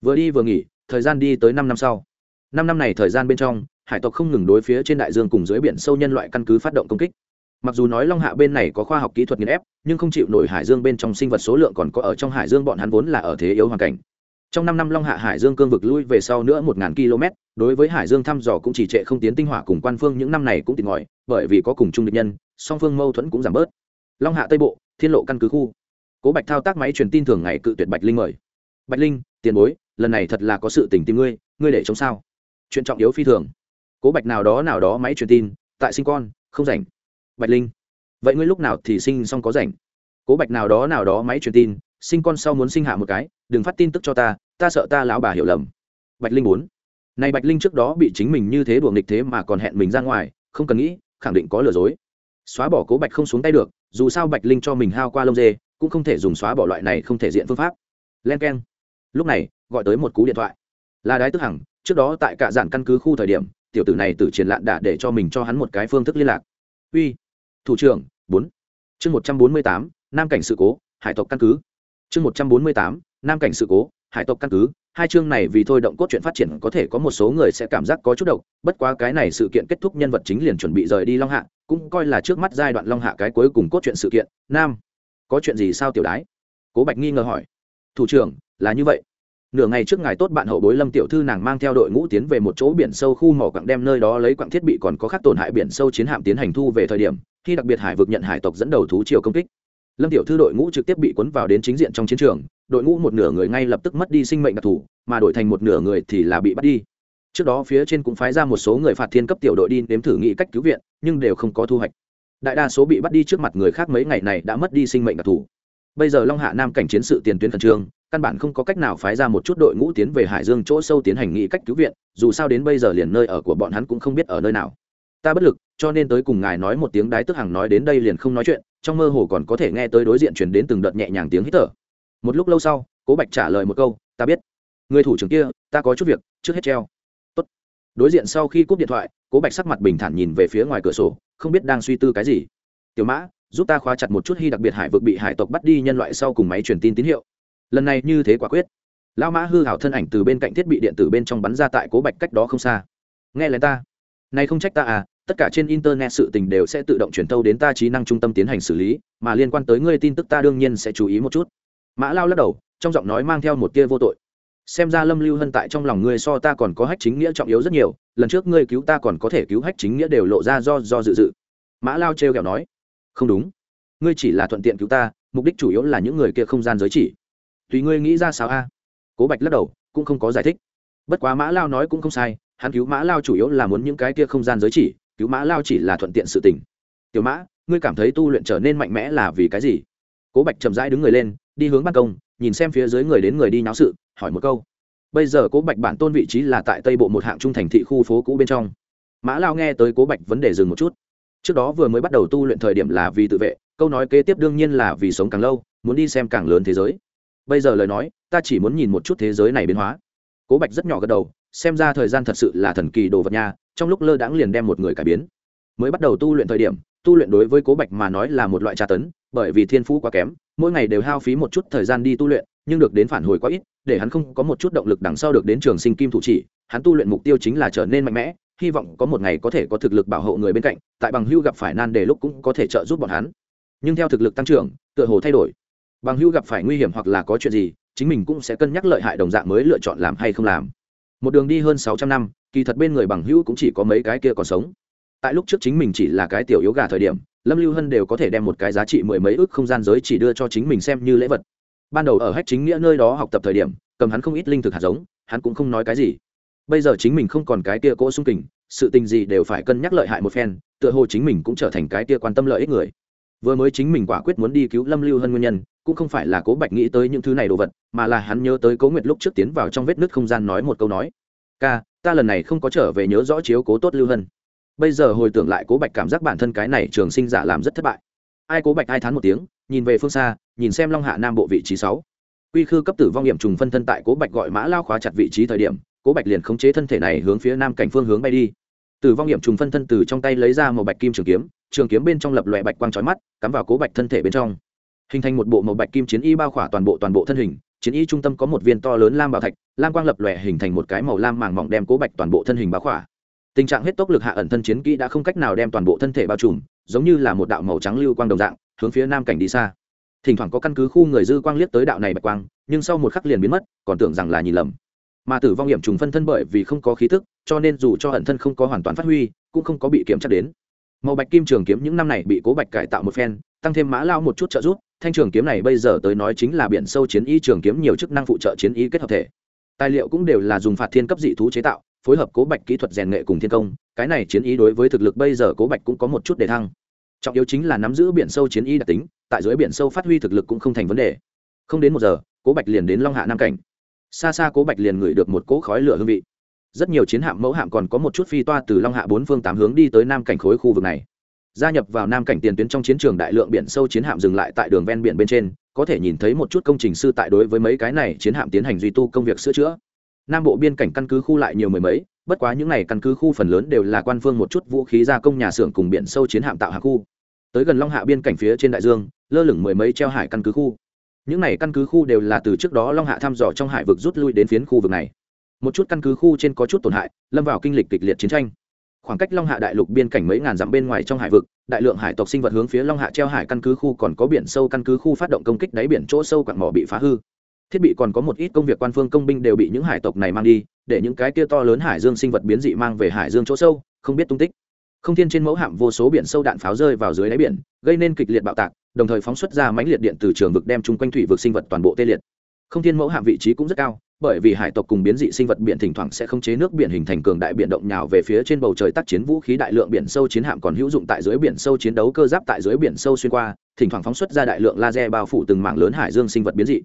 Vừa đi vừa nghỉ, thời gian đi tới năm năm sau. Năm năm này thời gian bên trong, hải tộc không ngừng đối phía trên đại dương cùng dưới biển sâu nhân loại căn cứ phát động công kích mặc dù nói long hạ bên này có khoa học kỹ thuật nghiên ép, nhưng không chịu nổi hải dương bên trong sinh vật số lượng còn có ở trong hải dương bọn hắn vốn là ở thế yếu hoàn cảnh. Trong năm năm long hạ hải dương cương vực lui về sau nữa một ngàn km, đối với hải dương thăm dò cũng chỉ trệ không tiến tinh hỏa cùng quan phương những năm này cũng tìm ngòi, bởi vì có cùng chung định nhân, song phương mâu thuẫn cũng giảm bớt. Long hạ tây bộ, thiên lộ căn cứ khu. Cố bạch thao tác máy truyền tin thường ngày cự tuyệt bạch linh mời. Bạch linh, tiền bối, lần này thật là có sự tình tìm ngươi ngươi để chống sao? Chuyện trọng yếu phi thường. Cố bạch nào đó nào đó máy truyền tin, tại sinh con, không rảnh bạch linh, vậy ngươi lúc nào thì sinh xong có rảnh? Cố bạch nào đó nào đó máy truyền tin, sinh con sau muốn sinh hạ một cái, đừng phát tin tức cho ta ta sợ ta lão bà hiểu lầm. Bạch linh bốn này bạch linh trước đó bị chính mình như thế đùa nghịch thế mà còn hẹn mình ra ngoài, không cần nghĩ, khẳng định có lừa dối. Xóa bỏ cố bạch không xuống tay được, dù sao bạch linh cho mình hao qua lông dê, cũng không thể dùng xóa bỏ loại này không thể diện phương pháp. Len k e n lúc này, gọi tới một cú điện thoại. Là đái tức hằng, trước đó tại cả dạng căn cứ khu thời điểm, tiểu tử này từ triển lạn đã để cho mình cho hắn một cái phương thức liên lạc. Uy thủ trưởng, bốn. Chương một trăm bốn mươi tám, nam cảnh sự cố, hải tộc căn cứ. Chương một trăm bốn mươi tám, nam cảnh sự cố, hải tộc căn cứ. Hai chương này vì thôi động cốt truyện phát triển có thể có một số người sẽ cảm giác có chút độc, bất quá cái này sự kiện kết thúc nhân vật chính liền chuẩn bị rời đi long hạ, cũng coi là trước mắt giai đoạn long hạ cái cuối cùng cốt truyện sự kiện. Nam, có chuyện gì sao tiểu đái? Cố bạch nghi ngờ hỏi. Thủ trưởng, là như vậy nửa ngày trước ngày tốt bạn hậu bối lâm tiểu thư nàng mang theo đội ngũ tiến về một chỗ biển sâu khu mỏ quặng đem nơi đó lấy quặng thiết bị còn có khắc tổn hại biển sâu chiến hạm tiến hành thu về thời điểm, khi đặc biệt hải vực nhận hải tộc dẫn đầu thú triều công kích. Lâm tiểu thư đội ngũ trực tiếp bị cuốn vào đến chính diện trong chiến trường, đội ngũ một nửa người ngay lập tức mất đi sinh mệnh đặc thù, mà đổi thành một nửa người thì là bị bắt đi. Trước đó phía trên cũng phái ra một số người phạt thiên cấp tiểu đội đi nếm thử nghĩ cách cứu viện, nhưng đều không có thu hoạch. Đại đa số bị bắt đi trước mặt người khác mấy ngày này đã mất đi sinh mệnh đặc thù. Bây giờ long hạ nam cảnh chiến sự tiền tuyến khẩn trương căn bản không có cách nào phái ra một chút đội ngũ tiến về hải dương chỗ sâu tiến hành nghị cách cứu viện, dù sao đến bây giờ liền nơi ở của bọn hắn cũng không biết ở nơi nào. Ta bất lực, cho nên tới cùng ngài nói một tiếng đái tức hằng nói đến đây liền không nói chuyện, trong mơ hồ còn có thể nghe tới đối diện chuyển đến từng đợt nhẹ nhàng tiếng hít thở. Một lúc lâu sau, cố bạch trả lời một câu, ta biết. Người thủ trưởng kia, ta có chút việc, trước hết treo. Tốt. đối diện sau khi cúp điện thoại, cố bạch sắc mặt bình thản nhìn về phía ngoài cửa sổ, không biết đang suy tư cái gì. Tiểu mã, giúp ta khóa chặt một chút hy đặc biệt hải vực bị hải tộc bắt đi nhân loại sau cùng máy truyền tin tín hiệu lần này như thế quả quyết. Lao mã hư hảo thân ảnh từ bên cạnh thiết bị điện tử bên trong bắn ra tại cố bạch cách đó không xa. Nghe lời ta. Này không trách ta à tất cả trên internet sự tình đều sẽ tự động truyền thâu đến ta trí năng trung tâm tiến hành xử lý, mà liên quan tới ngươi tin tức ta đương nhiên sẽ chú ý một chút. Mã lao lắc đầu, trong giọng nói mang theo một tia vô tội. Xem ra lâm lưu hân tại trong lòng ngươi so ta còn có hách chính nghĩa trọng yếu rất nhiều, lần trước ngươi cứu ta còn có thể cứu hách chính nghĩa đều lộ ra do do dự dự. Mã lao trêu kẹo nói. Không đúng. Ngươi chỉ là thuận tiện cứu ta, mục đích chủ yếu là những người kia không gian giới chỉ tùy ngươi nghĩ ra sao a? Cố bạch lắc đầu, cũng không có giải thích. Bất quá mã lao nói cũng không sai, hắn cứu mã lao chủ yếu là muốn những cái kia không gian giới chỉ, cứu mã lao chỉ là thuận tiện sự tình. Tiểu mã, ngươi cảm thấy tu luyện trở nên mạnh mẽ là vì cái gì? Cố bạch chậm rãi đứng người lên, đi hướng ban công, nhìn xem phía dưới người đến người đi náo sự, hỏi một câu. Bây giờ cố bạch bản tôn vị trí là tại tây bộ một hạng trung thành thị khu phố cũ bên trong. Mã lao nghe tới cố bạch vấn đề dừng một chút. Trước đó vừa mới bắt đầu tu luyện thời điểm là vì tự vệ, câu nói kế tiếp đương nhiên là vì sống càng lâu, muốn đi xem càng lớn thế giới bây giờ lời nói, ta chỉ muốn nhìn một chút thế giới này biến hóa. Cố bạch rất nhỏ gật đầu, xem ra thời gian thật sự là thần kỳ đồ vật nha, trong lúc lơ đãng liền đem một người cải biến. Mới bắt đầu tu luyện thời điểm, tu luyện đối với cố bạch mà nói là một loại tra tấn, bởi vì thiên phú quá kém, mỗi ngày đều hao phí một chút thời gian đi tu luyện, nhưng được đến phản hồi quá ít, để hắn không có một chút động lực đằng sau được đến trường sinh kim thủ chỉ, hắn tu luyện mục tiêu chính là trở nên mạnh mẽ, hy vọng có một ngày có thể có thực lực bảo hộ người bên cạnh, tại bằng hưu gặp phải nan đề lúc cũng có thể trợ giúp bọn hắn. Nhưng theo thực lực tăng trưởng, tựa hồ thay đổi bằng hưu gặp phải nguy hiểm hoặc là có chuyện gì, chính mình cũng sẽ cân nhắc lợi hại đồng dạng mới lựa chọn làm hay không làm. Một đường đi hơn sáu trăm năm, kỳ thật bên người bằng hữu cũng chỉ có mấy cái kia còn sống. Tại lúc trước chính mình chỉ là cái tiểu yếu gà thời điểm, lâm lưu hân đều có thể đem một cái giá trị mười mấy ước không gian giới chỉ đưa cho chính mình xem như lễ vật. Ban đầu ở hách chính nghĩa nơi đó học tập thời điểm, cầm hắn không ít linh thực hạt giống, hắn cũng không nói cái gì. Bây giờ chính mình không còn cái kia cỗ sung kình, sự tình gì đều phải cân nhắc lợi hại một phen, tựa hồ chính mình cũng trở thành cái kia quan tâm lợi ích người vừa mới chính mình quả quyết muốn đi cứu lâm lưu hân nguyên nhân, cũng không phải là cố bạch nghĩ tới những thứ này đồ vật, mà là hắn nhớ tới cố nguyệt lúc trước tiến vào trong vết nứt không gian nói một câu nói, ca, ta lần này không có trở về nhớ rõ chiếu cố tốt lưu hân. Bây giờ hồi tưởng lại cố bạch cảm giác bản thân cái này trường sinh giả làm rất thất bại. Ai cố bạch ai thán một tiếng, nhìn về phương xa, nhìn xem long hạ nam bộ vị trí sáu. Quy khư cấp tử vong hiểm trùng phân thân tại cố bạch gọi mã lao khóa chặt vị trí thời điểm, cố bạch liền khống chế thân thể này hướng phía nam cảnh phương hướng bay đi. Tử vong hiểm trùng phân thân từ trong tay lấy ra một bạch kim trường kiếm trường kiếm bên trong lập loại bạch quang chói mắt, cắm vào cố bạch thân thể bên trong. Hình thành một bộ màu bạch kim chiến y bao khỏa toàn bộ toàn bộ thân hình, chiến y trung tâm có một viên to lớn lam bảo thạch, lam quang lập lòe hình thành một cái màu lam màng mỏng đem cố bạch toàn bộ thân hình bao khỏa. Tình trạng hết tốc lực hạ ẩn thân chiến kỹ đã không cách nào đem toàn bộ thân thể bao trùm, giống như là một đạo màu trắng lưu quang đồng dạng, hướng phía nam cảnh đi xa. Thỉnh thoảng có căn cứ khu người dư quang liếc tới đạo này bạch quang, nhưng sau một khắc liền biến mất, còn tưởng rằng là nhìn lầm. Mà tử vong hiểm trùng phân thân bởi vì không có khí thức cho nên dù cho ẩn thân không có hoàn toàn phát huy, cũng không có bị kiểm tra đến màu bạch kim trường kiếm những năm này bị cố bạch cải tạo một phen, tăng thêm mã lao một chút trợ giúp, thanh trường kiếm này bây giờ tới nói chính là biển sâu chiến y trường kiếm nhiều chức năng phụ trợ chiến y kết hợp thể. Tài liệu cũng đều là dùng phạt thiên cấp dị thú chế tạo, phối hợp cố bạch kỹ thuật rèn nghệ cùng thiên công, cái này chiến y đối với thực lực bây giờ cố bạch cũng có một chút để thăng. Trọng yếu chính là nắm giữ biển sâu chiến y đặc tính, tại dưới biển sâu phát huy thực lực cũng không thành vấn đề. Không đến một giờ, cố bạch liền đến long hạ nam cảnh. Xa xa cố bạch liền ngửi được một cỗ khói lửa hương vị rất nhiều chiến hạm mẫu hạm còn có một chút phi toa từ long hạ bốn phương tám hướng đi tới nam cảnh khối khu vực này. Gia nhập vào nam cảnh tiền tuyến trong chiến trường đại lượng biển sâu chiến hạm dừng lại tại đường ven biển bên trên, có thể nhìn thấy một chút công trình sư tại đối với mấy cái này chiến hạm tiến hành duy tu công việc sửa chữa. Nam bộ biên cảnh căn cứ khu lại nhiều mười mấy, bất quá những n à y căn cứ khu phần lớn đều là quan phương một chút vũ khí gia công nhà xưởng cùng biển sâu chiến hạm tạo hạ khu. Tới gần long hạ biên cảnh phía trên đại dương, lơ lửng mười mấy treo hải căn cứ khu. Những này căn cứ khu đều là từ trước đó long hạ thăm dò trong hải vực rút lui đến phiến khu vực này một chút căn cứ khu trên có chút tổn hại, lâm vào kinh lịch kịch liệt chiến tranh. Khoảng cách long hạ đại lục biên cảnh mấy ngàn dặm bên ngoài trong hải vực, đại lượng hải tộc sinh vật hướng phía long hạ treo hải căn cứ khu còn có biển sâu căn cứ khu phát động công kích đáy biển chỗ sâu quặng mỏ bị phá hư. Thiết bị còn có một ít công việc quan phương công binh đều bị những hải tộc này mang đi, để những cái kia to lớn hải dương sinh vật biến dị mang về hải dương chỗ sâu, không biết tung tích. Không thiên trên mẫu hạm vô số biển sâu đạn pháo rơi vào dưới đáy biển, gây nên kịch liệt bạo tạc, đồng thời phóng xuất ra mãnh liệt điện từ trường vực đem chung quanh thủy vực sinh vật toàn bộ tê liệt không thiên mẫu hạm vị trí cũng rất cao, bởi vì hải tộc cùng biến dị sinh vật biển thỉnh thoảng sẽ không chế nước biển hình thành cường đại biển động nhào về phía trên bầu trời tác chiến vũ khí đại lượng biển sâu chiến hạm còn hữu dụng tại dưới biển sâu chiến đấu cơ giáp tại dưới biển sâu xuyên qua, thỉnh thoảng phóng xuất ra đại lượng laser bao phủ từng mảng lớn hải dương sinh vật biến dị.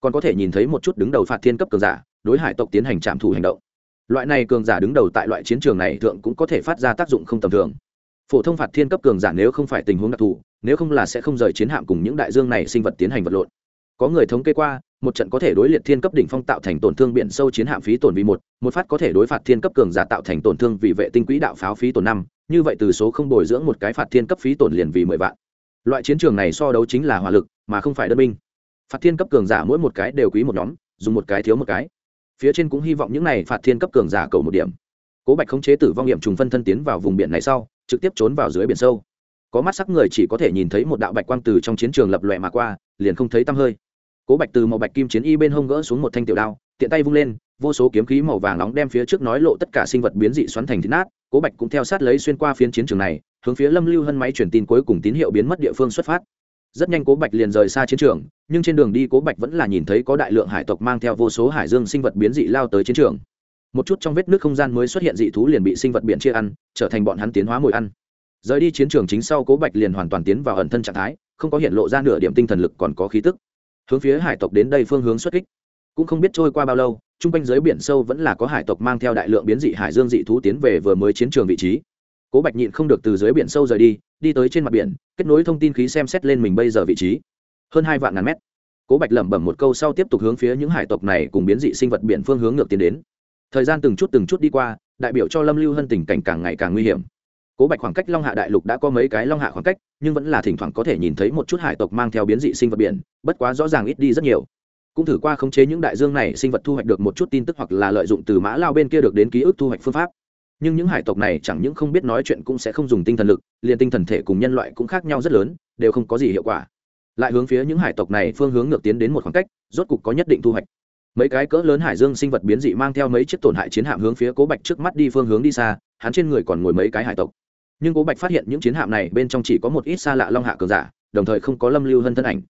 Còn có thể nhìn thấy một chút đứng đầu phạt thiên cấp cường giả, đối hải tộc tiến hành trạm thủ hành động. Loại này cường giả đứng đầu tại loại chiến trường này thượng cũng có thể phát ra tác dụng không tầm thường. Phổ thông phạt thiên cấp cường giả nếu không phải tình huống đặc thù, nếu không là sẽ không rời chiến hạm cùng những đại dương này sinh vật tiến hành vật lộn có người thống kê qua, một trận có thể đối liệt thiên cấp đỉnh phong tạo thành tổn thương biển sâu chiến hạm phí tổn vì một một phát có thể đối phạt thiên cấp cường giả tạo thành tổn thương vì vệ tinh quỹ đạo pháo phí tổn năm, như vậy từ số không bồi dưỡng một cái phạt thiên cấp phí tổn liền vì mười vạn. Loại chiến trường này so đấu chính là hỏa lực, mà không phải đơn binh. Phạt thiên cấp cường giả mỗi một cái đều quý một nhóm, dùng một cái thiếu một cái. Phía trên cũng hy vọng những này phạt thiên cấp cường giả cầu một điểm. Cố bạch khống chế tử vong nghiệm trùng phân thân tiến vào vùng biển này sau, trực tiếp trốn vào dưới biển sâu có mắt sắc người chỉ có thể nhìn thấy một đạo bạch quang từ trong chiến trường lập lòe mà qua, liền không thấy tăm hơi. Cố bạch từ màu bạch kim chiến y bên hông gỡ xuống một thanh tiểu đao, tiện tay vung lên, vô số kiếm khí màu vàng nóng đem phía trước nói lộ tất cả sinh vật biến dị xoắn thành thịt nát. Cố bạch cũng theo sát lấy xuyên qua phiến chiến trường này, hướng phía lâm lưu hân máy truyền tin cuối cùng tín hiệu biến mất địa phương xuất phát. Rất nhanh cố bạch liền rời xa chiến trường, nhưng trên đường đi cố bạch vẫn là nhìn thấy có đại lượng hải tộc mang theo vô số hải dương sinh vật biến dị lao tới chiến trường. Một chút trong vết nước không gian mới xuất hiện dị thú liền bị sinh vật biển chia ăn, trở thành bọn hắn tiến hóa mồi ăn rời đi chiến trường chính sau, cố bạch liền hoàn toàn tiến vào ẩn thân trạng thái, không có hiện lộ ra nửa điểm tinh thần lực, còn có khí tức. Hướng phía hải tộc đến đây phương hướng xuất kích. Cũng không biết trôi qua bao lâu t r u n g quanh dưới biển sâu vẫn là có hải tộc mang theo đại lượng biến dị hải dương dị thú tiến về vừa mới chiến trường vị trí. Cố bạch nhịn không được từ dưới biển sâu rời đi đi tới trên mặt biển, kết nối thông tin khí xem xét lên mình bây giờ vị trí. Hơn hai vạn ngàn mét. Cố bạch lẩm bẩm một câu sau tiếp tục hướng phía những hải tộc này cùng biến dị sinh vật biển phương hướng ngược tiến đến. Thời gian từng chút từng chút đi qua, đại biểu cho lâm lưu hân tình cảnh càng ngày càng nguy hiểm cố bạch khoảng cách long hạ đại lục đã có mấy cái long hạ khoảng cách, nhưng vẫn là thỉnh thoảng có thể nhìn thấy một chút hải tộc mang theo biến dị sinh vật biển, bất quá rõ ràng ít đi rất nhiều. Cũng thử qua khống chế những đại dương này, sinh vật thu hoạch được một chút tin tức hoặc là lợi dụng từ mã lao bên kia được đến ký ức thu hoạch phương pháp. Nhưng những hải tộc này chẳng những không biết nói chuyện cũng sẽ không dùng tinh thần lực, liền tinh thần thể cùng nhân loại cũng khác nhau rất lớn, đều không có gì hiệu quả. Lại hướng phía những hải tộc này phương hướng ngược tiến đến một khoảng cách, rốt cục có nhất định thu hoạch. Mấy cái cỡ lớn hải dương sinh vật biến dị mang theo mấy chiếc tổn hại chiến hạm hướng phía cố bạch trước mắt đi phương hướng đi xa, hắn trên người còn ngồi mấy cái hải tộc nhưng cố bạch phát hiện những chiến hạm này bên trong chỉ có một ít xa lạ long hạ cường giả, đồng thời không có lâm lưu hân thân ảnh.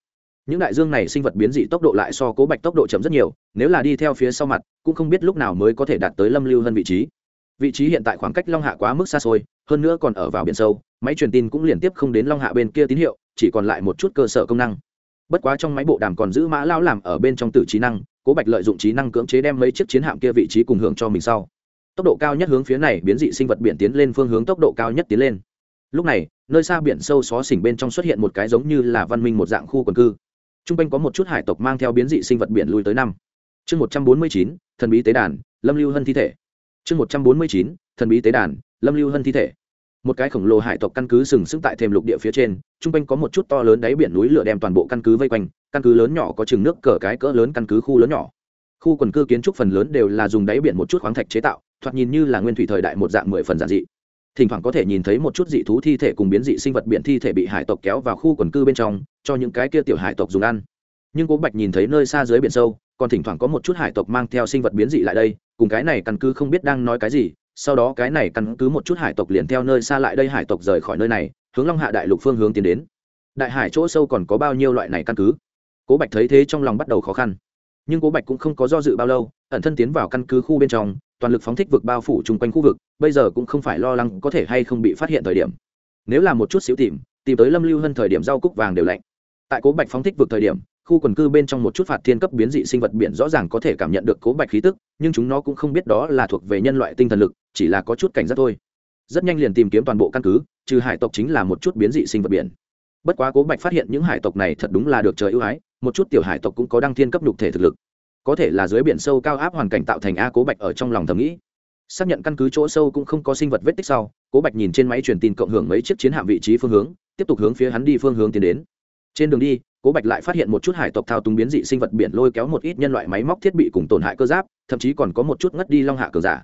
Những đại dương này sinh vật biến dị tốc độ lại so cố bạch tốc độ chậm rất nhiều, nếu là đi theo phía sau mặt, cũng không biết lúc nào mới có thể đạt tới lâm lưu hân vị trí. Vị trí hiện tại khoảng cách long hạ quá mức xa xôi, hơn nữa còn ở vào biển sâu, máy truyền tin cũng liên tiếp không đến long hạ bên kia tín hiệu, chỉ còn lại một chút cơ sở công năng. Bất quá trong máy bộ đàm còn giữ mã lao làm ở bên trong tử trí năng, cố bạch lợi dụng trí năng cưỡng chế đem mấy chiếc chiến hạm kia vị trí cùng hưởng cho mình sau tốc độ cao nhất hướng phía này biến dị sinh vật biển tiến lên phương hướng tốc độ cao nhất tiến lên. Lúc này, nơi xa biển sâu xó xỉnh bên trong xuất hiện một cái giống như là văn minh một dạng khu quần cư. T r u n g quanh có một chút hải tộc mang theo biến dị sinh vật biển lui tới năm. Chương một trăm bốn mươi chín, thần bí tế đàn, lâm lưu hân thi thể. Chương một trăm bốn mươi chín, thần bí tế đàn, lâm lưu hân thi thể. Một cái khổng lồ hải tộc căn cứ sừng sững tại thềm lục địa phía trên t r u n g quanh có một chút to lớn đáy biển núi lửa đem toàn bộ căn cứ vây quanh, căn cứ lớn nhỏ có chừng nước cờ cái cỡ lớn căn cứ khu lớn nhỏ. Khu quần cư kiến trúc phần lớn đều là dùng đáy biển một chút khoáng thạch chế tạo thoạt nhìn như là nguyên thủy thời đại một dạng mười phần giản dị. Thỉnh thoảng có thể nhìn thấy một chút dị thú thi thể cùng biến dị sinh vật biển thi thể bị hải tộc kéo vào khu quần cư bên trong, cho những cái kia tiểu hải tộc dùng ăn. Nhưng cố bạch nhìn thấy nơi xa dưới biển sâu, còn thỉnh thoảng có một chút hải tộc mang theo sinh vật biến dị lại đây, cùng cái này căn cứ không biết đang nói cái gì, sau đó cái này căn cứ một chút hải tộc liền theo nơi xa lại đây hải tộc rời khỏi nơi này, hướng long hạ đại lục phương hướng tiến đến. Đại hải chỗ sâu còn có bao nhiêu loại này căn cứ? Cố bạch thấy thế trong lòng bắt đầu khó khăn. Nhưng cố bạch cũng không có do dự bao lâu, ẩn thân tiến vào căn cứ khu bên trong toàn lực phóng thích vực bao phủ chung quanh khu vực, bây giờ cũng không phải lo lắng có thể hay không bị phát hiện thời điểm. Nếu là một chút xíu tìm tìm tới lâm lưu hơn thời điểm rau cúc vàng đều lạnh. Tại cố bạch phóng thích vực thời điểm, khu quần cư bên trong một chút phạt thiên cấp biến dị sinh vật biển rõ ràng có thể cảm nhận được cố bạch khí tức, nhưng chúng nó cũng không biết đó là thuộc về nhân loại tinh thần lực, chỉ là có chút cảnh giác thôi. Rất nhanh liền tìm kiếm toàn bộ căn cứ, trừ hải tộc chính là một chút biến dị sinh vật biển. Bất quá cố bạch phát hiện những hải tộc này thật đúng là được trời ưu ái, một chút tiểu hải tộc cũng có đăng thiên cấp nhục thể thực lực có thể là dưới biển sâu cao áp hoàn cảnh tạo thành a cố bạch ở trong lòng thầm nghĩ. Xác nhận căn cứ chỗ sâu cũng không có sinh vật vết tích sau, cố bạch nhìn trên máy truyền tin cộng hưởng mấy chiếc chiến hạm vị trí phương hướng, tiếp tục hướng phía hắn đi phương hướng tiến đến. Trên đường đi, cố bạch lại phát hiện một chút hải tộc thao túng biến dị sinh vật biển lôi kéo một ít nhân loại máy móc thiết bị cùng tổn hại cơ giáp, thậm chí còn có một chút ngất đi long hạ cờ giả.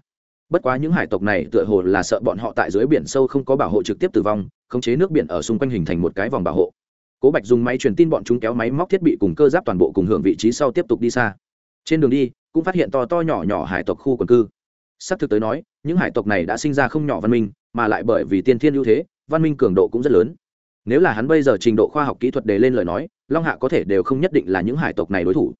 Bất quá những hải tộc này tựa hồ là sợ bọn họ tại dưới biển sâu không có bảo hộ trực tiếp tử vong, khống chế nước biển ở xung quanh hình thành một cái vòng bảo hộ. Cố bạch dùng máy truyền tin bọn chúng kéo máy móc thiết bị cùng cơ giáp toàn bộ cùng hưởng vị trí sau tiếp tục đi xa trên đường đi, cũng phát hiện to to nhỏ nhỏ hải tộc khu quần cư. S ắ c thực tới nói, những hải tộc này đã sinh ra không nhỏ văn minh, mà lại bởi vì tiên thiên ưu thế, văn minh cường độ cũng rất lớn. Nếu là hắn bây giờ trình độ khoa học kỹ thuật đề lên lời nói, long hạ có thể đều không nhất định là những hải tộc này đối thủ.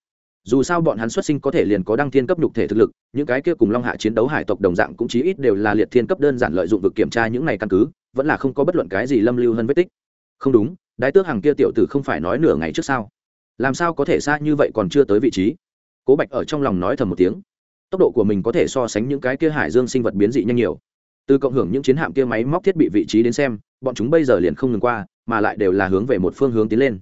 Dù sao bọn hắn xuất sinh có thể liền có đăng thiên cấp nhục thể thực lực, những cái kia cùng long hạ chiến đấu hải tộc đồng dạng cũng chí ít đều là liệt thiên cấp đơn giản lợi dụng vực kiểm tra những này căn cứ, vẫn là không có bất luận cái gì lâm lưu hơn vết tích. Không đúng, đái tước hàng kia tiểu tử không phải nói nửa ngày trước sao? Làm sao có thể xa như vậy còn chưa tới vị trí? Cố bạch ở trong lòng nói thầm một tiếng. Tốc độ của mình có thể so sánh những cái kia hải dương sinh vật biến dị nhanh nhiều. Từ cộng hưởng những chiến hạm kia máy móc thiết bị vị trí đến xem, bọn chúng bây giờ liền không ngừng qua, mà lại đều là hướng về một phương hướng tiến lên.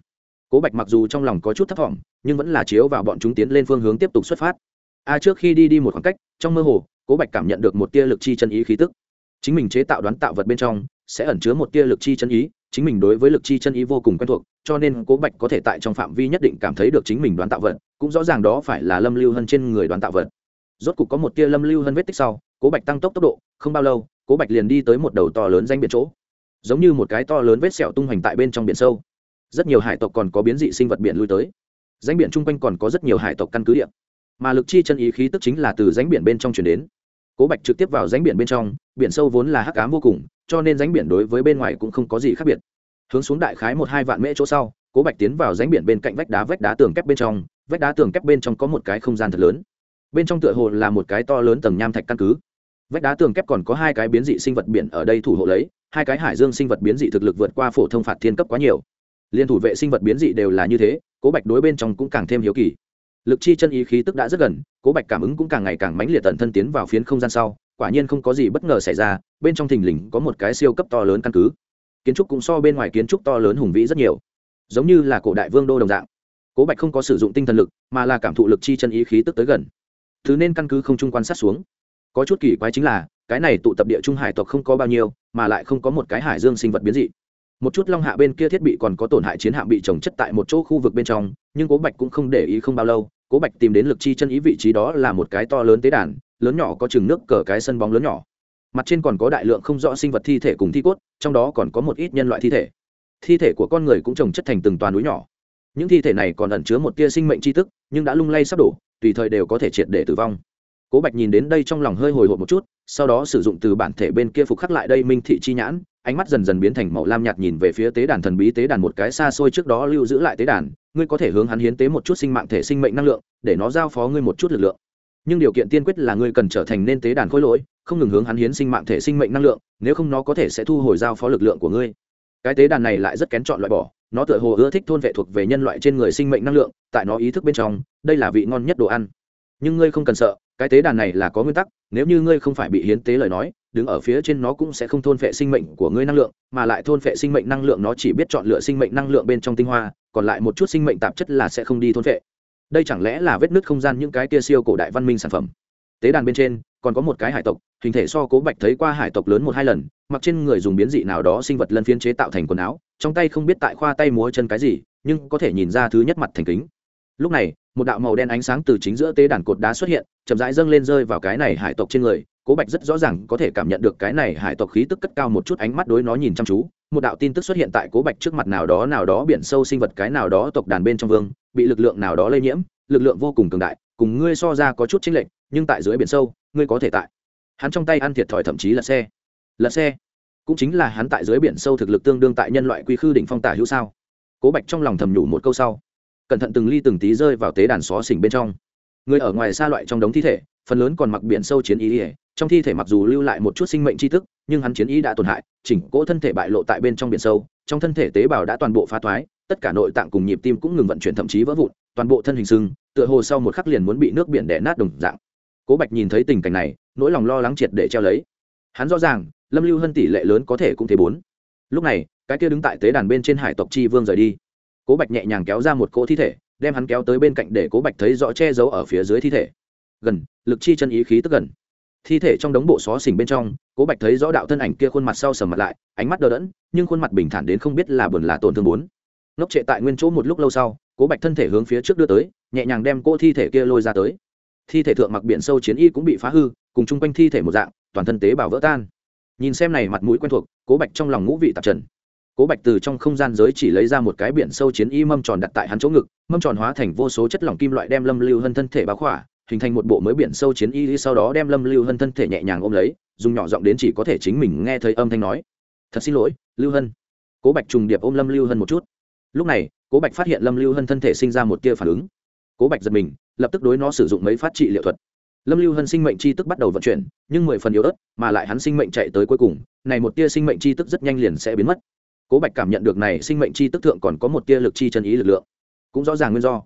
Cố bạch mặc dù trong lòng có chút thất vọng nhưng vẫn là chiếu vào bọn chúng tiến lên phương hướng tiếp tục xuất phát. A trước khi đi đi một khoảng cách, trong mơ hồ, cố bạch cảm nhận được một tia lực chi chân ý khí tức. Chính mình chế tạo đoán tạo vật bên trong, sẽ ẩn chứa một tia lực chi chân ý chính mình đối với lực chi chân ý vô cùng quen thuộc cho nên cố bạch có thể tại trong phạm vi nhất định cảm thấy được chính mình đoán tạo vật cũng rõ ràng đó phải là lâm lưu hơn trên người đoán tạo vật. Rốt cục có một tia lâm lưu hơn vết tích sau cố bạch tăng tốc tốc độ không bao lâu cố bạch liền đi tới một đầu to lớn danh biển chỗ. Giống như một cái to lớn vết sẹo tung hoành tại bên trong biển sâu. Rất nhiều hải tộc còn có biến dị sinh vật biển lui tới. Danh biển chung quanh còn có rất nhiều hải tộc căn cứ địa, mà lực chi chân ý khí tức chính là từ danh biển bên trong chuyển đến cố bạch trực tiếp vào ránh biển bên trong, biển sâu vốn là hắc ám vô cùng, cho nên ránh biển đối với bên ngoài cũng không có gì khác biệt. Hướng xuống đại khái một hai vạn mễ chỗ sau, cố bạch tiến vào ránh biển bên cạnh vách đá vách đá tường kép bên trong, vách đá tường kép bên trong có một cái không gian thật lớn. Bên trong tựa hồ là một cái to lớn tầng nham thạch căn cứ. Vách đá tường kép còn có hai cái biến dị sinh vật biển ở đây thủ hộ lấy, hai cái hải dương sinh vật biến dị thực lực vượt qua phổ thông phạt thiên cấp quá nhiều. Liên thủ vệ sinh vật biến dị đều là như thế, cố bạch đối bên trong cũng càng thêm hiếu kỳ lực chi chân ý khí tức đã rất gần, cố bạch cảm ứng cũng càng ngày càng mãnh liệt tận thân tiến vào phiến không gian sau, quả nhiên không có gì bất ngờ xảy ra, bên trong thình lình có một cái siêu cấp to lớn căn cứ. Kiến trúc cũng so bên ngoài kiến trúc to lớn hùng vĩ rất nhiều, giống như là cổ đại vương đô đồng dạng. Cố bạch không có sử dụng tinh thần lực, mà là cảm thụ lực chi chân ý khí tức tới gần. Thứ nên căn cứ không trung quan sát xuống. Có chút kỳ quái chính là, cái này tụ tập địa trung hải tộc không có bao nhiêu, mà lại không có một cái hải dương sinh vật biến dị. Một chút long hạ bên kia thiết bị còn có tổn hại chiến hạm bị trồng chất tại một chỗ khu vực bên trong, nhưng cố bạch cũng không để ý không bao lâu cố bạch tìm đến lực chi chân ý vị trí đó là một cái to lớn tế đàn, lớn nhỏ có chừng nước cờ cái sân bóng lớn nhỏ. Mặt trên còn có đại lượng không rõ sinh vật thi thể cùng thi cốt, trong đó còn có một ít nhân loại thi thể. Thi thể của con người cũng trồng chất thành từng toàn núi nhỏ. Những thi thể này còn ẩn chứa một tia sinh mệnh tri thức, nhưng đã lung lay sắp đổ, tùy thời đều có thể triệt để tử vong. Cố bạch nhìn đến đây trong lòng hơi hồi hộp một chút, sau đó sử dụng từ bản thể bên kia phục khắc lại đây minh thị chi nhãn, ánh mắt dần dần biến thành màu lam nhạt nhìn về phía tế đàn thần bí tế đàn một cái xa xôi trước đó lưu giữ lại tế đàn ngươi có thể hướng hắn hiến tế một chút sinh mạng thể sinh mệnh năng lượng, để nó giao phó ngươi một chút lực lượng. Nhưng điều kiện tiên quyết là ngươi cần trở thành nên tế đàn khối lỗi, không ngừng hướng hắn hiến sinh mạng thể sinh mệnh năng lượng, nếu không nó có thể sẽ thu hồi giao phó lực lượng của ngươi. Cái tế đàn này lại rất kén chọn loại bỏ, nó tựa hồ ưa thích thôn vệ thuộc về nhân loại trên người sinh mệnh năng lượng, tại nó ý thức bên trong, đây là vị ngon nhất đồ ăn. Nhưng ngươi không cần sợ, cái tế đàn này là có nguyên tắc, nếu như ngươi không phải bị hiến tế lời nói, đứng ở phía trên nó cũng sẽ không thôn phệ sinh mệnh của ngươi năng lượng, mà lại thôn phệ sinh mệnh năng lượng nó chỉ biết chọn lựa sinh mệnh năng lượng bên trong tinh hoa còn lại một chút sinh mệnh tạp chất là sẽ không đi thôn phệ đây chẳng lẽ là vết nứt không gian những cái tia siêu cổ đại văn minh sản phẩm? Tế đàn bên trên, còn có một cái hải tộc, hình thể so cố bạch thấy qua hải tộc lớn một hai lần, mặc trên người dùng biến dị nào đó sinh vật lân phiên chế tạo thành quần áo, trong tay không biết tại khoa tay múa chân cái gì, nhưng có thể nhìn ra thứ nhất mặt thành kính. Lúc này, một đạo màu đen ánh sáng từ chính giữa tế đàn cột đá xuất hiện, chậm rãi dâng lên rơi vào cái này hải tộc trên người cố bạch rất rõ ràng có thể cảm nhận được cái này hải tộc khí tức cất cao một chút ánh mắt đối nó nhìn chăm chú. Một đạo tin tức xuất hiện tại cố bạch trước mặt nào đó nào đó biển sâu sinh vật, cái nào đó tộc đàn bên trong vương, bị lực lượng nào đó lây nhiễm, lực lượng vô cùng cường đại, cùng ngươi so ra có chút chênh lệch, nhưng tại dưới biển sâu, ngươi có thể tại. Hắn trong tay ăn thiệt thòi thậm chí là xe. Lật xe. Cũng chính là hắn tại dưới biển sâu thực lực tương đương tại nhân loại quy khư đỉnh phong tả hữu sao? Cố bạch trong lòng thầm nhủ một câu sau. Cẩn thận từng ly từng tí rơi vào tế đàn xó xỉnh bên trong. Người ở ngoài xa loại trong đống thi thể, phần lớn còn mặc biển sâu chiến ý ỉa trong thi thể mặc dù lưu lại một chút sinh mệnh tri thức, nhưng hắn chiến ý đã tổn hại, chỉnh cỗ thân thể bại lộ tại bên trong biển sâu, trong thân thể tế bào đã toàn bộ phá thoái, tất cả nội tạng cùng nhịp tim cũng ngừng vận chuyển thậm chí vỡ vụn, toàn bộ thân hình sưng, tựa hồ sau một khắc liền muốn bị nước biển đẻ nát đồng dạng. Cố bạch nhìn thấy tình cảnh này, nỗi lòng lo lắng triệt để treo lấy. Hắn rõ ràng, lâm lưu hơn tỷ lệ lớn có thể cũng thế bốn. Lúc này, cái kia đứng tại tế đàn bên trên hải tộc chi vương rời đi. Cố bạch nhẹ nhàng kéo ra một cỗ thi thể, đem hắn kéo tới bên cạnh để cố bạch thấy rõ che giấu ở phía dưới thi thể. Gần, lực chi chân ý khí tức gần thi thể trong đống bộ xó xỉnh bên trong, cố bạch thấy rõ đạo thân ảnh kia khuôn mặt sau sầm mặt lại, ánh mắt đờ đẫn, nhưng khuôn mặt bình thản đến không biết là buồn là tổn thương bốn. Ngốc trệ tại nguyên chỗ một lúc lâu sau, cố bạch thân thể hướng phía trước đưa tới, nhẹ nhàng đem cô thi thể kia lôi ra tới. Thi thể thượng mặc biển sâu chiến y cũng bị phá hư, cùng chung quanh thi thể một dạng, toàn thân tế bào vỡ tan. Nhìn xem này mặt mũi quen thuộc, cố bạch trong lòng ngũ vị tạp trần. Cố bạch từ trong không gian giới chỉ lấy ra một cái biển sâu chiến y mâm tròn đặt tại hắn chỗ ngực, mâm tròn hóa thành vô số chất lỏng kim loại đem lâm lưu hơn thân thể báo khỏa hình thành một bộ mới biển sâu chiến y sau đó đem lâm lưu hân thân thể nhẹ nhàng ôm lấy, dùng nhỏ giọng đến chỉ có thể chính mình nghe thấy âm thanh nói, thật xin lỗi, lưu hân. Cố bạch trùng điệp ôm lâm lưu hân một chút. Lúc này, cố bạch phát hiện lâm lưu hân thân thể sinh ra một tia phản ứng. Cố bạch giật mình, lập tức đối nó sử dụng mấy phát trị liệu thuật. Lâm lưu hân sinh mệnh chi tức bắt đầu vận chuyển, nhưng mười phần yếu ớt, mà lại hắn sinh mệnh chạy tới cuối cùng, này một tia sinh mệnh chi tức rất nhanh liền sẽ biến mất. Cố bạch cảm nhận được này sinh mệnh chi tức thượng còn có một tia lực chi chân ý lực lượng. Cũng rõ ràng nguyên do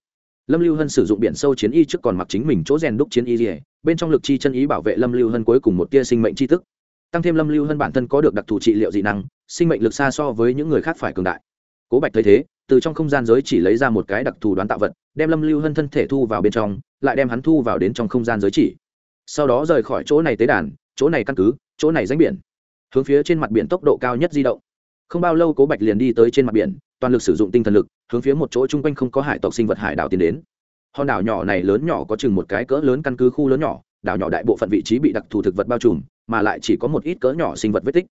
lâm lưu hân sử dụng biển sâu chiến y trước còn mặc chính mình chỗ rèn đúc chiến y gì bên trong lực chi chân ý bảo vệ lâm lưu hân cuối cùng một tia sinh mệnh chi tức tăng thêm lâm lưu hân bản thân có được đặc thù trị liệu dị năng, sinh mệnh lực xa so với những người khác phải cường đại. Cố bạch thấy thế, từ trong không gian giới chỉ lấy ra một cái đặc thù đoán tạo vật, đem lâm lưu hân thân thể thu vào bên trong, lại đem hắn thu vào đến trong không gian giới chỉ. Sau đó rời khỏi chỗ này tế đàn, chỗ này căn cứ, chỗ này danh biển. Hướng phía trên mặt biển tốc độ cao nhất di động không bao lâu cố bạch liền đi tới trên mặt biển, toàn lực sử dụng tinh thần lực, hướng phía một chỗ chung quanh không có hải tộc sinh vật hải đảo tiến đến. Hòn đảo nhỏ này lớn nhỏ có chừng một cái cỡ lớn căn cứ khu lớn nhỏ, đảo nhỏ đại bộ phận vị trí bị đặc thù thực vật bao trùm, mà lại chỉ có một ít cỡ nhỏ sinh vật vết tích.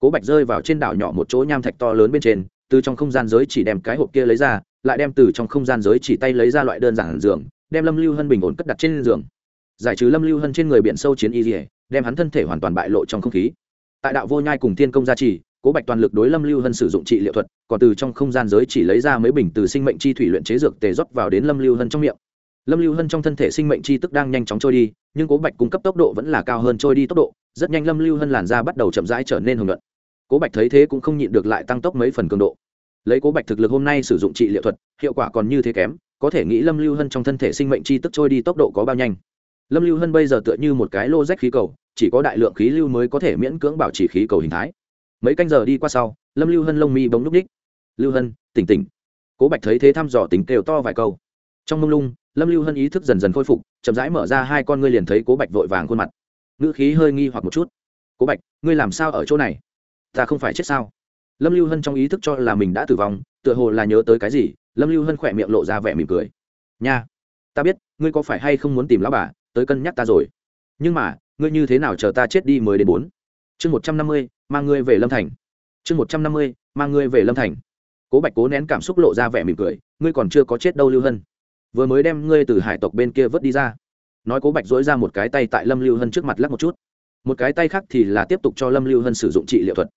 Cố bạch rơi vào trên đảo nhỏ một chỗ nham thạch to lớn bên trên, từ trong không gian giới chỉ đem cái hộp kia lấy ra, lại đem từ trong không gian giới chỉ tay lấy ra loại đơn giản giường, đem lâm lưu hân bình ổn cất đặt trên giường. Giải trừ lâm lưu hân trên người biển sâu chiến y dỉa đem hắn thân thể hoàn toàn bại lộ trong không khí. Tại đạo vô nhai cùng thiên công gia trì cố bạch toàn lực đối lâm lưu hân sử dụng trị liệu thuật, còn từ trong không gian giới chỉ lấy ra mấy bình từ sinh mệnh chi thủy luyện chế dược tề rót vào đến lâm lưu hân trong miệng. Lâm lưu hân trong thân thể sinh mệnh chi tức đang nhanh chóng trôi đi, nhưng cố bạch cung cấp tốc độ vẫn là cao hơn trôi đi tốc độ, rất nhanh lâm lưu hân làn da bắt đầu chậm rãi trở nên hồng luận cố bạch thấy thế cũng không nhịn được lại tăng tốc mấy phần cường độ. Lấy cố bạch thực lực hôm nay sử dụng trị liệu thuật, hiệu quả còn như thế kém, có thể nghĩ lâm lưu hân trong thân thể sinh mệnh chi tức trôi đi tốc độ có bao nhanh. Lâm lưu hân bây giờ tựa như một cái lô rách khí cầu, chỉ có đại lượng khí lưu mới có thể miễn cưỡng bảo trì khí cầu hình thái mấy canh giờ đi qua sau, lâm lưu hân lông mi bóng núp ních lưu hân, tỉnh tỉnh. Cố bạch thấy thế thăm dò tính kêu to vài câu. Trong mông lung, lâm lưu hân ý thức dần dần khôi phục, chậm rãi mở ra hai con ngươi liền thấy cố bạch vội vàng khuôn mặt. Ngữ khí hơi nghi hoặc một chút. Cố bạch, ngươi làm sao ở chỗ này? Ta không phải chết sao? Lâm lưu hân trong ý thức cho là mình đã tử vong, tựa hồ là nhớ tới cái gì, lâm lưu hân khỏe miệng lộ ra vẻ mỉm cười. Nha, ta biết, ngươi có phải hay không muốn tìm lão bà, tới cân nhắc ta rồi. Nhưng mà, ngươi như thế nào chờ ta chết đi mới đến bốn? Chương một trăm năm mươi, mang ngươi về lâm thành. Chương một trăm năm mươi, mang ngươi về lâm thành. Cố bạch cố nén cảm xúc lộ ra vẻ mỉm cười, ngươi còn chưa có chết đâu lưu hân. Vừa mới đem ngươi từ hải tộc bên kia vớt đi ra. Nói cố bạch dối ra một cái tay tại lâm lưu hân trước mặt lắc một chút. Một cái tay khác thì là tiếp tục cho lâm lưu hân sử dụng trị liệu thuật.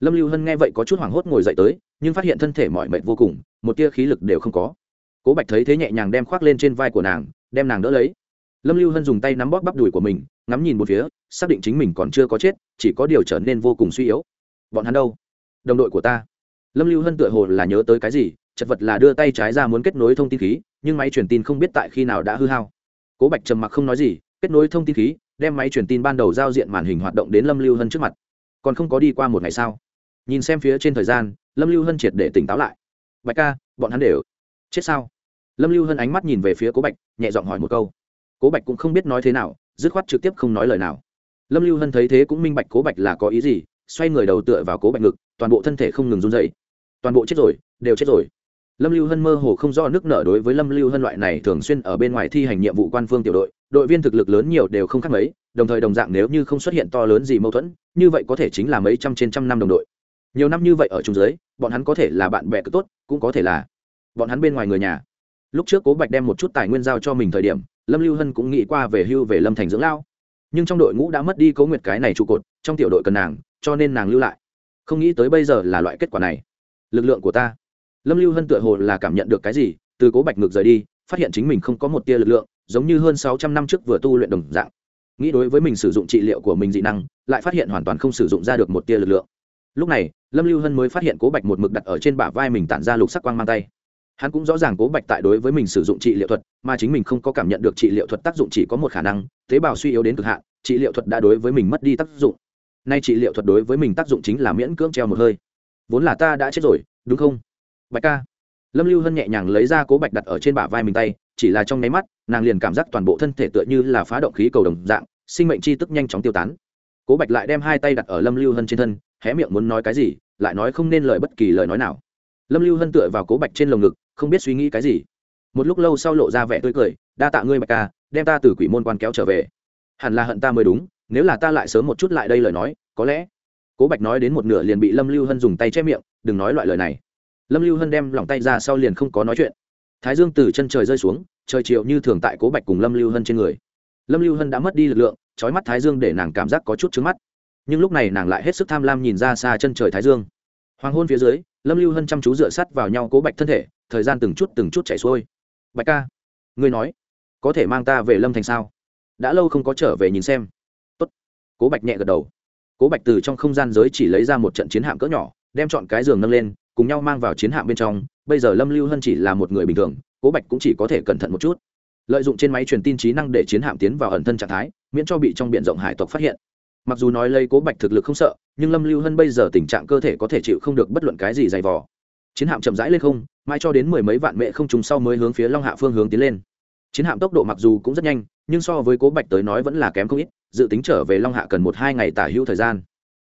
Lâm lưu hân nghe vậy có chút hoảng hốt ngồi dậy tới, nhưng phát hiện thân thể mỏi mệt vô cùng, một tia khí lực đều không có. Cố bạch thấy thế nhẹ nhàng đem khoác lên trên vai của nàng, đem nàng đỡ lấy lâm lưu hân dùng tay nắm bóp bắp đùi của mình, ngắm nhìn một phía, xác định chính mình còn chưa có chết, chỉ có điều trở nên vô cùng suy yếu. Bọn hắn đâu? Đồng đội của ta. Lâm lưu hân tựa hồ là nhớ tới cái gì, chật vật là đưa tay trái ra muốn kết nối thông tin khí, nhưng máy truyền tin không biết tại khi nào đã hư hao. Cố bạch trầm mặc không nói gì, kết nối thông tin khí, đem máy truyền tin ban đầu giao diện màn hình hoạt động đến lâm lưu hân trước mặt. Còn không có đi qua một ngày sao? Nhìn xem phía trên thời gian, lâm lưu hân triệt để tỉnh táo lại. Bạch ca, bọn hắn đều chết sao? Lâm lưu hân ánh mắt nhìn về phía cố bạch, nhẹ giọng hỏi một câu cố bạch cũng không biết nói thế nào, dứt khoát trực tiếp không nói lời nào. Lâm lưu hân thấy thế cũng minh bạch cố bạch là có ý gì, xoay người đầu tựa vào cố bạch ngực, toàn bộ thân thể không ngừng run dậy toàn bộ chết rồi, đều chết rồi. Lâm lưu hân mơ hồ không do nước nở đối với lâm lưu hân loại này thường xuyên ở bên ngoài thi hành nhiệm vụ quan phương tiểu đội đội viên thực lực lớn nhiều đều không khác mấy, đồng thời đồng dạng nếu như không xuất hiện to lớn gì mâu thuẫn, như vậy có thể chính là mấy trăm trên trăm năm đồng đội. Nhiều năm như vậy ở trung giới bọn hắn có thể là bạn bè cực tốt, cũng có thể là bọn hắn bên ngoài người nhà. Lúc trước cố bạch đem một chút tài nguyên giao cho mình thời điểm lâm lưu hân cũng nghĩ qua về hưu về lâm thành dưỡng lao nhưng trong đội ngũ đã mất đi cố nguyệt cái này trụ cột, trong tiểu đội cần nàng, cho nên nàng lưu lại. Không nghĩ tới bây giờ là loại kết quả này. Lực lượng của ta. Lâm lưu hân tựa hồ là cảm nhận được cái gì, từ cố bạch ngược rời đi, phát hiện chính mình không có một tia lực lượng, giống như hơn sáu trăm năm trước vừa tu luyện đồng dạng. Nghĩ đối với mình sử dụng trị liệu của mình dị năng, lại phát hiện hoàn toàn không sử dụng ra được một tia lực lượng. Lúc này, lâm lưu hân mới phát hiện cố bạch một mực đặt ở trên bả vai mình tản ra lục sắc quang mang tay hắn cũng rõ ràng cố bạch tại đối với mình sử dụng trị liệu thuật, mà chính mình không có cảm nhận được trị liệu thuật tác dụng chỉ có một khả năng, tế bào suy yếu đến cực hạn, trị liệu thuật đã đối với mình mất đi tác dụng. Nay trị liệu thuật đối với mình tác dụng chính là miễn cưỡng treo một hơi. Vốn là ta đã chết rồi, đúng không? Bạch ca. Lâm lưu hân nhẹ nhàng lấy ra cố bạch đặt ở trên bả vai mình tay, chỉ là trong nháy mắt, nàng liền cảm giác toàn bộ thân thể tựa như là phá động khí cầu đồng dạng, sinh mệnh chi tức nhanh chóng tiêu tán. Cố bạch lại đem hai tay đặt ở lâm lưu hân trên thân, hé miệng muốn nói cái gì, lại nói không nên lời bất kỳ lời nói nào lâm lưu hân tựa vào cố bạch trên lồng ngực, không biết suy nghĩ cái gì. Một lúc lâu sau lộ ra vẻ tươi cười, đa tạ ngươi, bạch ca, đem ta từ quỷ môn quan kéo trở về. Hẳn là hận ta mới đúng, nếu là ta lại sớm một chút lại đây lời nói, có lẽ cố bạch nói đến một nửa liền bị lâm lưu hân dùng tay che miệng, đừng nói loại lời này. Lâm lưu hân đem lòng tay ra sau liền không có nói chuyện. Thái dương từ chân trời rơi xuống, trời chiều như thường tại cố bạch cùng lâm lưu hân trên người. Lâm lưu hân đã mất đi lực lượng, trói mắt thái dương để nàng cảm giác có chút trứng mắt. Nhưng lúc này nàng lại hết sức tham lam nhìn ra xa chân trời thái dương. Hoàng hôn phía dưới lâm lưu hân chăm chú dựa sắt vào nhau cố bạch thân thể, thời gian từng chút từng chút chảy xuôi. Bạch ca, ngươi nói, có thể mang ta về lâm thành sao? Đã lâu không có trở về nhìn xem. Tốt. cố bạch nhẹ gật đầu. Cố bạch từ trong không gian giới chỉ lấy ra một trận chiến hạm cỡ nhỏ, đem chọn cái giường nâng lên, cùng nhau mang vào chiến hạm bên trong. Bây giờ lâm lưu hân chỉ là một người bình thường, cố bạch cũng chỉ có thể cẩn thận một chút. Lợi dụng trên máy truyền tin trí năng để chiến hạm tiến vào ẩn thân trạng thái, miễn cho bị trong b i ể n rộng hải tộc phát hiện mặc dù nói lấy cố bạch thực lực không sợ, nhưng lâm lưu hân bây giờ tình trạng cơ thể có thể chịu không được bất luận cái gì dày vò. Chiến hạm chậm rãi lên không, mãi cho đến mười mấy vạn mẹ không trùng sau mới hướng phía long hạ phương hướng tiến lên. Chiến hạm tốc độ mặc dù cũng rất nhanh, nhưng so với cố bạch tới nói vẫn là kém không ít, dự tính trở về long hạ cần một hai ngày tả hữu thời gian.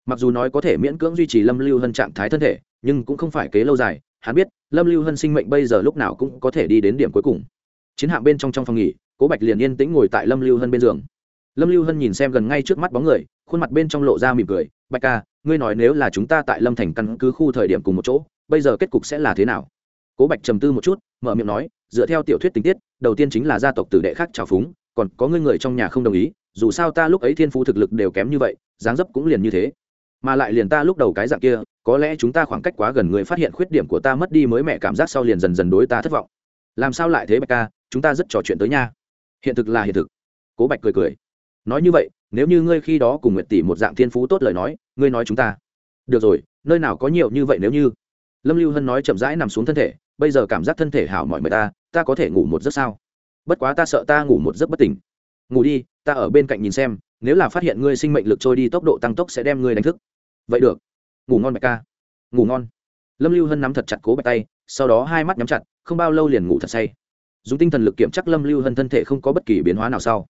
Mặc dù nói có thể miễn cưỡng duy trì lâm lưu hân trạng thái thân thể, nhưng cũng không phải kế lâu dài, hắn biết, lâm lưu hân sinh mệnh bây giờ lúc nào cũng có thể đi đến điểm cuối cùng. Chiến hạm bên trong trong phòng nghỉ, cố bạch liền yên tĩnh ngồi tại lâm lưu hân bên giường lâm lưu hân nhìn xem gần ngay trước mắt bóng người, khuôn mặt bên trong lộ ra mỉm cười, bạch ca, ngươi nói nếu là chúng ta tại lâm thành căn cứ khu thời điểm cùng một chỗ, bây giờ kết cục sẽ là thế nào? Cố bạch trầm tư một chút, mở miệng nói, dựa theo tiểu thuyết tình tiết, đầu tiên chính là gia tộc tử đệ khác trào phúng, còn có ngươi người trong nhà không đồng ý, dù sao ta lúc ấy thiên phú thực lực đều kém như vậy, dáng dấp cũng liền như thế. Mà lại liền ta lúc đầu cái dạng kia, có lẽ chúng ta khoảng cách quá gần người phát hiện khuyết điểm của ta mất đi mới mẹ cảm giác sau liền dần dần đối ta thất vọng. Làm sao lại thế bạch ca? Chúng ta rất trò chuyện tới nha. Hiện thực là hiện thực. Cố bạch cười cười nói như vậy, nếu như ngươi khi đó cùng nguyệt tỷ một dạng thiên phú tốt lời nói, ngươi nói chúng ta. Được rồi, nơi nào có nhiều như vậy nếu như? Lâm lưu hân nói chậm rãi nằm xuống thân thể, bây giờ cảm giác thân thể hảo mọi người ta ta có thể ngủ một giấc sao? Bất quá ta sợ ta ngủ một giấc bất tỉnh. Ngủ đi, ta ở bên cạnh nhìn xem, nếu là phát hiện ngươi sinh mệnh lực trôi đi tốc độ tăng tốc sẽ đem ngươi đánh thức. Vậy được. Ngủ ngon bạch ca. Ngủ ngon. Lâm lưu hân nắm thật chặt cố bạch tay, sau đó hai mắt nhắm chặt, không bao lâu liền ngủ thật say. Dùng tinh thần lực kiểm chắc lâm lưu hân thân thể không có bất kỳ biến hóa nào sau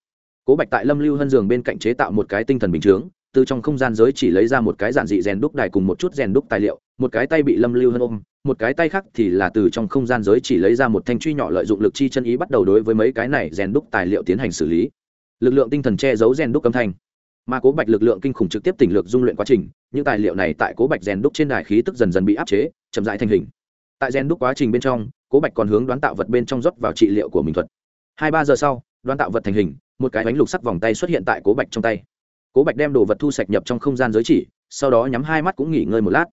cố bạch tại lâm lưu hân giường bên cạnh chế tạo một cái tinh thần bình chướng, từ trong không gian giới chỉ lấy ra một cái giản dị rèn đúc đài cùng một chút rèn đúc tài liệu, một cái tay bị lâm lưu hân ôm, một cái tay khác thì là từ trong không gian giới chỉ lấy ra một thanh truy nhỏ lợi dụng lực chi chân ý bắt đầu đối với mấy cái này rèn đúc tài liệu tiến hành xử lý. Lực lượng tinh thần che giấu rèn đúc âm thanh. Mà cố bạch lực lượng kinh khủng trực tiếp tỉnh lược dung luyện quá trình, những tài liệu này tại cố bạch rèn đúc trên đài khí tức dần dần bị áp chế, chậm rãi thành hình. Tại rèn đúc quá trình bên trong, cố bạch còn hướng đoán tạo vật bên trong rót vào trị liệu của mình thuật. Hai ba giờ sau, đoán tạo vật thành hình một cái bánh lục sắc vòng tay xuất hiện tại cố bạch trong tay. Cố bạch đem đồ vật thu sạch nhập trong không gian giới chỉ, sau đó nhắm hai mắt cũng nghỉ ngơi một lát.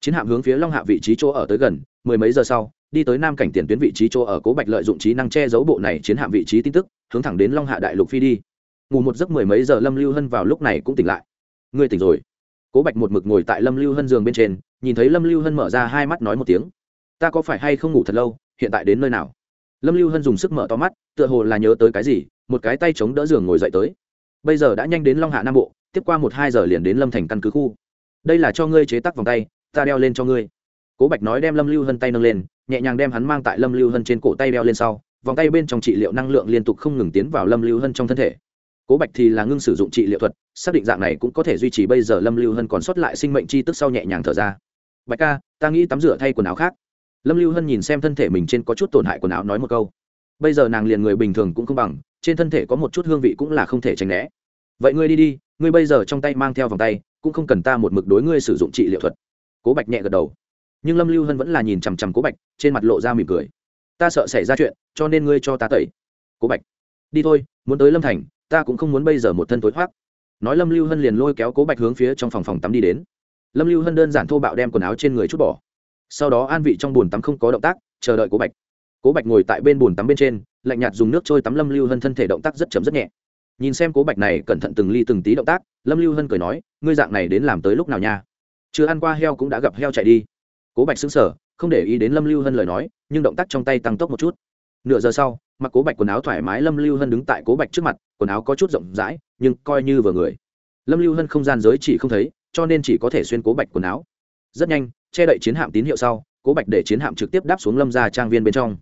Chiến hạm hướng phía long hạ vị trí chỗ ở tới gần, mười mấy giờ sau, đi tới nam cảnh tiền tuyến vị trí chỗ ở, cố bạch lợi dụng trí năng che giấu bộ này chiến hạm vị trí tin tức, hướng thẳng đến long hạ đại lục phi đi. Ngủ một giấc mười mấy giờ lâm lưu hân vào lúc này cũng tỉnh lại. Ngươi tỉnh rồi. Cố bạch một mực ngồi tại lâm lưu hân giường bên trên, nhìn thấy lâm lưu hân mở ra hai mắt nói một tiếng. Ta có phải hay không ngủ thật lâu, hiện tại đến nơi nào? Lâm lưu hân dùng sức mở to mắt, tựa hồ là nhớ tới cái gì một cái tay chống đỡ giường ngồi dậy tới. Bây giờ đã nhanh đến long hạ nam bộ, tiếp qua một hai giờ liền đến lâm thành căn cứ khu. Đây là cho ngươi chế tắc vòng tay, ta đeo lên cho ngươi. Cố bạch nói đem lâm lưu hân tay nâng lên, nhẹ nhàng đem hắn mang tại lâm lưu hân trên cổ tay đeo lên sau, vòng tay bên trong trị liệu năng lượng liên tục không ngừng tiến vào lâm lưu hân trong thân thể. Cố bạch thì là ngưng sử dụng trị liệu thuật, xác định dạng này cũng có thể duy trì bây giờ lâm lưu hân còn sót lại sinh mệnh chi tức sau nhẹ nhàng thở ra. Bạch ca, ta nghĩ tắm rửa thay quần áo khác. Lâm lưu hân nhìn xem thân thể mình trên có chút tổn hại quần áo nói một câu bây giờ nàng liền người bình thường cũng không bằng, trên thân thể có một chút hương vị cũng là không thể tránh né. Vậy ngươi đi đi, ngươi bây giờ trong tay mang theo vòng tay, cũng không cần ta một mực đối ngươi sử dụng trị liệu thuật. Cố bạch nhẹ gật đầu. Nhưng lâm lưu hân vẫn là nhìn chằm chằm cố bạch, trên mặt lộ ra mỉm cười. Ta sợ xảy ra chuyện, cho nên ngươi cho ta tẩy. Cố bạch, đi thôi, muốn tới lâm thành, ta cũng không muốn bây giờ một thân tối thoát. Nói lâm lưu hân liền lôi kéo cố bạch hướng phía trong phòng phòng tắm đi đến. Lâm lưu hân đơn giản thô bạo đem quần áo trên người chút bỏ. Sau đó an vị trong bồn tắm không có động tác, chờ đợi cố bạch cố bạch ngồi tại bên bồn tắm bên trên, lạnh nhạt dùng nước trôi tắm lâm lưu hân thân thể động tác rất chấm rất nhẹ. Nhìn xem cố bạch này cẩn thận từng ly từng tí động tác, lâm lưu hân cười nói, ngươi dạng này đến làm tới lúc nào nha? Chưa ăn qua heo cũng đã gặp heo chạy đi. Cố bạch xứng sở không để ý đến lâm lưu hân lời nói, nhưng động tác trong tay tăng tốc một chút. Nửa giờ sau, mặc cố bạch quần áo thoải mái, lâm lưu hân đứng tại cố bạch trước mặt, quần áo có chút rộng rãi, nhưng coi như vừa người. Lâm lưu hân không gian giới chỉ không thấy, cho nên chỉ có thể xuyên cố bạch quần áo. Rất nhanh, che đậy chiến hạm tín hiệu sau, cố bạch để chiến hạm trực tiếp đáp xuống lâm ra trang viên bên trong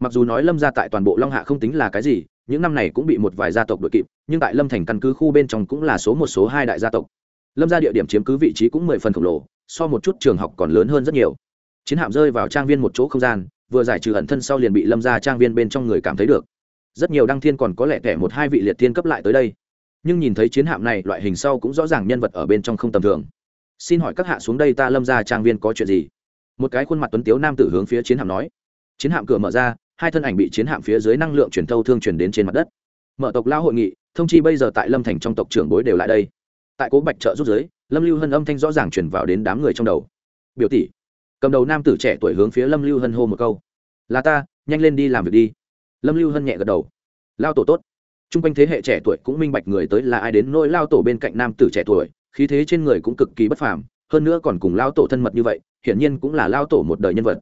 mặc dù nói lâm gia tại toàn bộ long hạ không tính là cái gì, những năm này cũng bị một vài gia tộc đội kịp, nhưng tại lâm thành căn cứ khu bên trong cũng là số một, số hai đại gia tộc. Lâm gia địa điểm chiếm cứ vị trí cũng mười phần khổng lồ, so một chút trường học còn lớn hơn rất nhiều. Chiến hạm rơi vào trang viên một chỗ không gian, vừa giải trừ ẩn thân sau liền bị lâm gia trang viên bên trong người cảm thấy được. Rất nhiều đăng thiên còn có lẽ kẻ một hai vị liệt thiên cấp lại tới đây. Nhưng nhìn thấy chiến hạm này, loại hình sau cũng rõ ràng nhân vật ở bên trong không tầm thường. Xin hỏi các hạ xuống đây ta lâm ra trang viên có chuyện gì? Một cái khuôn mặt tuấn tiếu nam tử hướng phía chiến hạm nói. Chiến hạm cửa mở ra hai thân ảnh bị chiến hạm phía dưới năng lượng truyền thâu thương truyền đến trên mặt đất. Mở tộc lao hội nghị, thông chi bây giờ tại lâm thành trong tộc trưởng bối đều lại đây. Tại cố bạch trợ rút giới lâm lưu hân âm thanh rõ ràng chuyển vào đến đám người trong đầu. Biểu tỷ. Cầm đầu nam tử trẻ tuổi hướng phía lâm lưu hân hô một câu. Là ta, nhanh lên đi làm việc đi. Lâm lưu hân nhẹ gật đầu. Lao tổ tốt. T r u n g quanh thế hệ trẻ tuổi cũng minh bạch người tới là ai đến, nỗi lao tổ bên cạnh nam tử trẻ tuổi, khí thế trên người cũng cực kỳ bất phàm, hơn nữa còn cùng lao tổ thân mật như vậy, hiển nhiên cũng là lao tổ một đời nhân vật.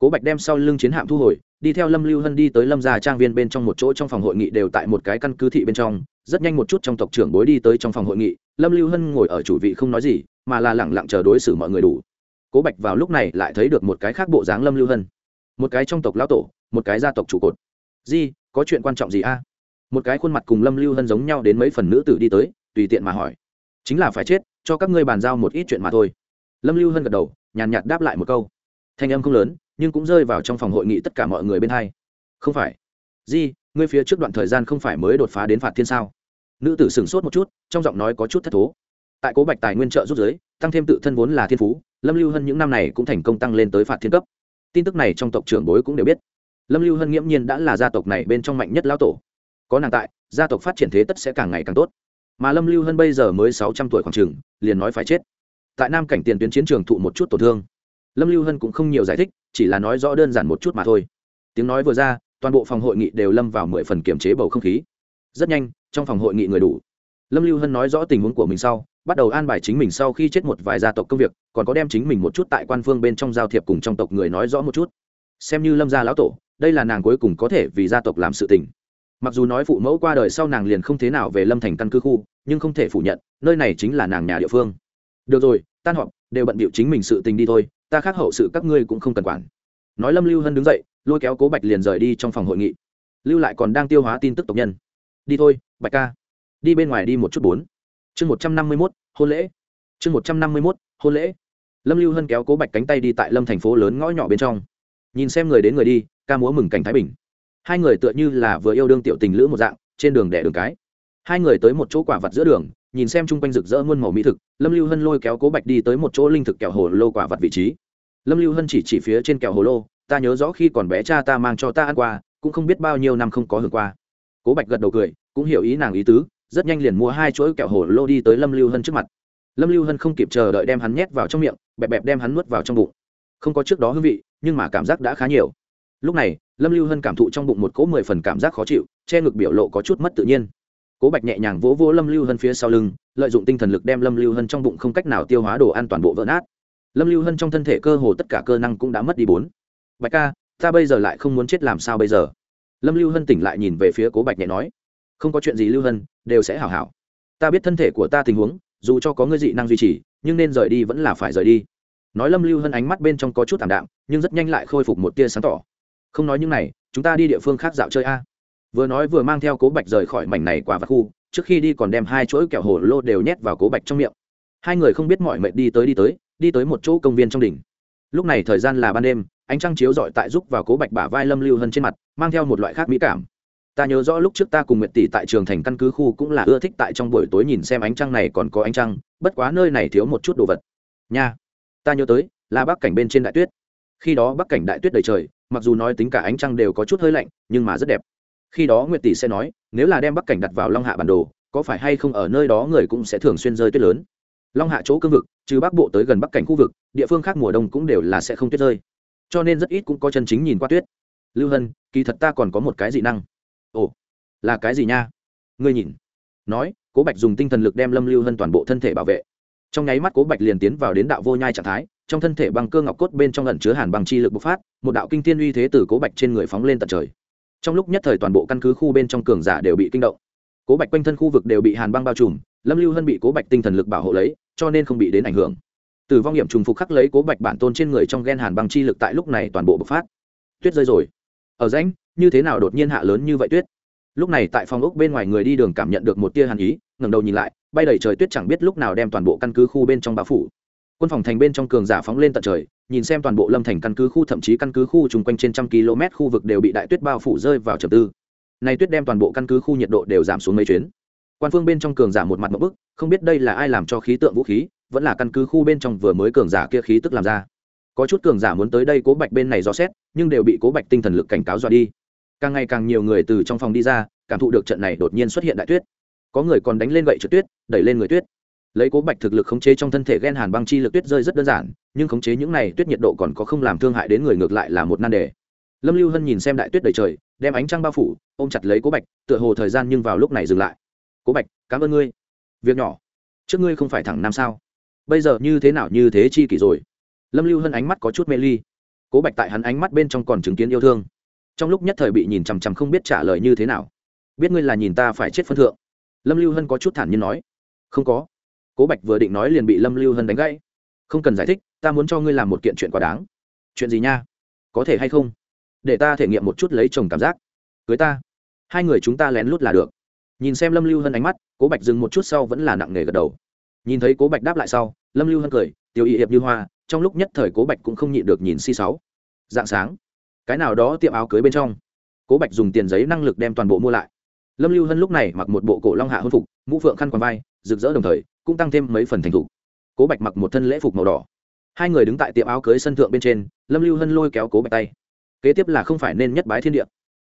Cố bạch đem sau lưng chiến hạm thu hồi đi theo lâm lưu hân đi tới lâm gia trang viên bên trong một chỗ trong phòng hội nghị đều tại một cái căn cứ thị bên trong, rất nhanh một chút trong tộc trưởng bối đi tới trong phòng hội nghị, lâm lưu hân ngồi ở chủ vị không nói gì, mà là lẳng lặng chờ đối xử mọi người đủ. Cố bạch vào lúc này lại thấy được một cái khác bộ dáng lâm lưu hân. Một cái trong tộc lão tổ, một cái gia tộc trụ cột. Di, có chuyện quan trọng gì a? Một cái khuôn mặt cùng lâm lưu hân giống nhau đến mấy phần nữ tử đi tới, tùy tiện mà hỏi. Chính là phải chết, cho các ngươi bàn giao một ít chuyện mà thôi. Lâm lưu hân gật đầu, nhàn nhạt đáp lại một câu. Thanh âm không lớn nhưng cũng rơi vào trong phòng hội nghị tất cả mọi người bên hai. Không phải. Di, ngươi phía trước đoạn thời gian không phải mới đột phá đến phạt thiên sao? Nữ tử sửng sốt một chút, trong giọng nói có chút thất thố. Tại cố bạch tài nguyên trợ rút giới, tăng thêm tự thân vốn là thiên phú, lâm lưu hân những năm này cũng thành công tăng lên tới phạt thiên cấp. Tin tức này trong tộc trưởng bối cũng đều biết. Lâm lưu hân nghiễm nhiên đã là gia tộc này bên trong mạnh nhất lão tổ. Có nàng tại, gia tộc phát triển thế tất sẽ càng ngày càng tốt. Mà lâm lưu hân bây giờ mới sáu trăm tuổi khoảng trường liền nói phải chết. Tại nam cảnh tiền tuyến chiến trường thụ một chút tổn thương lâm lưu hân cũng không nhiều giải thích, chỉ là nói rõ đơn giản một chút mà thôi. Tiếng nói vừa ra, toàn bộ phòng hội nghị đều lâm vào mười phần kiểm chế bầu không khí. Rất nhanh, trong phòng hội nghị người đủ. Lâm lưu hân nói rõ tình huống của mình sau, bắt đầu an bài chính mình sau khi chết một vài gia tộc công việc, còn có đem chính mình một chút tại quan phương bên trong giao thiệp cùng trong tộc người nói rõ một chút. Xem như lâm gia lão tổ, đây là nàng cuối cùng có thể vì gia tộc làm sự tình. Mặc dù nói phụ mẫu qua đời sau nàng liền không thế nào về lâm thành căn cứ khu, nhưng không thể phủ nhận, nơi này chính là nàng nhà địa phương. Được rồi, tan họp, đều bận bịu chính mình sự tình đi thôi ta khác hậu sự các ngươi cũng không cần quản. Nói lâm lưu hân đứng dậy, lôi kéo cố bạch liền rời đi trong phòng hội nghị. Lưu lại còn đang tiêu hóa tin tức tộc nhân. Đi thôi, bạch ca. Đi bên ngoài đi một chút bốn. Chương một trăm năm mươi mốt, hôn lễ. Chương một trăm năm mươi mốt, hôn lễ. Lâm lưu hân kéo cố bạch cánh tay đi tại lâm thành phố lớn ngõ nhỏ bên trong. Nhìn xem người đến người đi, ca múa mừng cảnh thái bình. Hai người tựa như là vừa yêu đương tiểu tình lữ một dạng, trên đường đẻ đường cái. Hai người tới một chỗ quả vật giữa đường nhìn xem chung quanh rực rỡ muôn màu mỹ thực, lâm lưu hân lôi kéo cố bạch đi tới một chỗ linh thực kẹo hồ lô quả vật vị trí. Lâm lưu hân chỉ chỉ phía trên kẹo hồ lô, ta nhớ rõ khi còn bé cha ta mang cho ta ăn qua, cũng không biết bao nhiêu năm không có hưởng qua. Cố bạch gật đầu cười, cũng hiểu ý nàng ý tứ, rất nhanh liền mua hai chuỗi kẹo hồ lô đi tới lâm lưu hân trước mặt. Lâm lưu hân không kịp chờ đợi đem hắn nhét vào trong miệng, bẹp bẹp đem hắn nuốt vào trong bụng. Không có trước đó hương vị, nhưng mà cảm giác đã khá nhiều. Lúc này, lâm lưu hân cảm thụ trong bụng một cỗ mười phần cảm giác khó chịu, che ngực biểu lộ có chút mất tự nhiên cố bạch nhẹ nhàng vỗ vỗ lâm lưu hân phía sau lưng, lợi dụng tinh thần lực đem lâm lưu hân trong bụng không cách nào tiêu hóa đồ ăn toàn bộ vỡ nát. Lâm lưu hân trong thân thể cơ hồ tất cả cơ năng cũng đã mất đi bốn. Bạch ca, ta bây giờ lại không muốn chết làm sao bây giờ? Lâm lưu hân tỉnh lại nhìn về phía cố bạch nhẹ nói. Không có chuyện gì lưu hân, đều sẽ hảo hảo. Ta biết thân thể của ta tình huống, dù cho có ngươi dị năng duy trì, nhưng nên rời đi vẫn là phải rời đi. Nói lâm lưu hân ánh mắt bên trong có chút t ạ m đạm, nhưng rất nhanh lại khôi phục một tia sáng tỏ. Không nói những này, chúng ta đi địa phương khác dạo chơi a vừa nói vừa mang theo cố bạch rời khỏi mảnh này quả vặt khu, trước khi đi còn đem hai chuỗi kẹo hồ lô đều nhét vào cố bạch trong miệng. Hai người không biết mọi mệnh đi tới đi tới đi tới một chỗ công viên trong đỉnh. Lúc này thời gian là ban đêm, ánh trăng chiếu dọi tại giúp vào cố bạch bả vai lâm lưu hơn trên mặt, mang theo một loại khác mỹ cảm. Ta nhớ rõ lúc trước ta cùng nguyệt tỷ tại trường thành căn cứ khu cũng là ưa thích tại trong buổi tối nhìn xem ánh trăng này còn có ánh trăng, bất quá nơi này thiếu một chút đồ vật. Nha, ta nhớ tới, là bắc cảnh bên trên đại tuyết. Khi đó bắc cảnh đại tuyết đầy trời, mặc dù nói tính cả ánh trăng đều có chút hơi lạnh, nhưng mà rất đẹp khi đó nguyệt tỷ sẽ nói, nếu là đem bắc cảnh đặt vào long hạ bản đồ, có phải hay không ở nơi đó người cũng sẽ thường xuyên rơi tuyết lớn? Long hạ chỗ cương vực, trừ bắc bộ tới gần bắc cảnh khu vực, địa phương khác mùa đông cũng đều là sẽ không tuyết rơi. Cho nên rất ít cũng có chân chính nhìn qua tuyết. Lưu hân, kỳ thật ta còn có một cái dị năng. Ồ, là cái gì nha? Ngươi nhìn. Nói, cố bạch dùng tinh thần lực đem lâm lưu hân toàn bộ thân thể bảo vệ. Trong nháy mắt cố bạch liền tiến vào đến đạo vô nhai trạng thái, trong thân thể băng cơ ngọc cốt bên trong lần chứa hàn băng chi lực bộc phát, một đạo kinh tiên uy thế từ cố bạch trên người phóng lên tận trời trong lúc nhất thời toàn bộ căn cứ khu bên trong cường giả đều bị kinh động. Cố bạch quanh thân khu vực đều bị hàn băng bao trùm, lâm lưu hân bị cố bạch tinh thần lực bảo hộ lấy, cho nên không bị đến ảnh hưởng. Từ vong nghiệm trùng phục khắc lấy cố bạch bản tôn trên người trong ghen hàn băng chi lực tại lúc này toàn bộ bộc phát. Tuyết rơi rồi. Ở rãnh, như thế nào đột nhiên hạ lớn như vậy tuyết? Lúc này tại phòng ốc bên ngoài người đi đường cảm nhận được một tia hàn ý, ngẩng đầu nhìn lại, bay đầy trời tuyết chẳng biết lúc nào đem toàn bộ căn cứ khu bên trong bao phủ. Quân phòng thành bên trong cường giả phóng lên tận trời nhìn xem toàn bộ lâm thành căn cứ khu, thậm chí căn cứ khu chung quanh trên trăm km khu vực đều bị đại tuyết bao phủ rơi vào trầm tư. Này tuyết đem toàn bộ căn cứ khu nhiệt độ đều giảm xuống mấy chuyến. Quan phương bên trong cường giả một mặt một bức, không biết đây là ai làm cho khí tượng vũ khí, vẫn là căn cứ khu bên trong vừa mới cường giả kia khí tức làm ra. Có chút cường giả muốn tới đây cố bạch bên này do xét, nhưng đều bị cố bạch tinh thần lực cảnh cáo dọa đi. Càng ngày càng nhiều người từ trong phòng đi ra, cảm thụ được trận này đột nhiên xuất hiện đại tuyết. Có người còn đánh lên gậy trượt tuyết, đẩy lên người tuyết lấy cố bạch thực lực khống chế trong thân thể ghen hàn băng chi lực tuyết rơi rất đơn giản, nhưng khống chế những này tuyết nhiệt độ còn có không làm thương hại đến người ngược lại là một nan đề. Lâm lưu hân nhìn xem đại tuyết đầy trời, đem ánh trăng bao phủ, ôm chặt lấy cố bạch, tựa hồ thời gian nhưng vào lúc này dừng lại. Cố bạch, cảm ơn ngươi. Việc nhỏ. Trước ngươi không phải thẳng nam sao? Bây giờ như thế nào như thế chi kỷ rồi? Lâm lưu hân ánh mắt có chút mê ly. Cố bạch tại hắn ánh mắt bên trong còn chứng kiến yêu thương. Trong lúc nhất thời bị nhìn chằm chằm không biết trả lời như thế nào. Biết ngươi là nhìn ta phải chết phân thượng. Lâm lưu hân có chút thản nhiên nói. Không có cố bạch vừa định nói liền bị lâm lưu hân đánh gãy. Không cần giải thích, ta muốn cho ngươi làm một kiện chuyện quá đáng. Chuyện gì nha? Có thể hay không? Để ta thể nghiệm một chút lấy chồng cảm giác. Cưới ta. Hai người chúng ta lén lút là được. Nhìn xem lâm lưu hân ánh mắt, cố bạch dừng một chút sau vẫn là nặng nề gật đầu. Nhìn thấy cố bạch đáp lại sau, lâm lưu hân cười tiêu y hiệp như hoa, trong lúc nhất thời cố bạch cũng không nhịn được nhìn si sáu. Dạng sáng, cái nào đó tiệm áo cưới bên trong, cố bạch dùng tiền giấy năng lực đem toàn bộ mua lại lâm lưu hân lúc này mặc một bộ cổ long hạ hôn phục, mũ phượng khăn quàng vai, rực rỡ đồng thời, cũng tăng thêm mấy phần thành thục. Cố bạch mặc một thân lễ phục màu đỏ. Hai người đứng tại tiệm áo cưới sân thượng bên trên, lâm lưu hân lôi kéo cố bạch tay. Kế tiếp là không phải nên nhất bái thiên địa.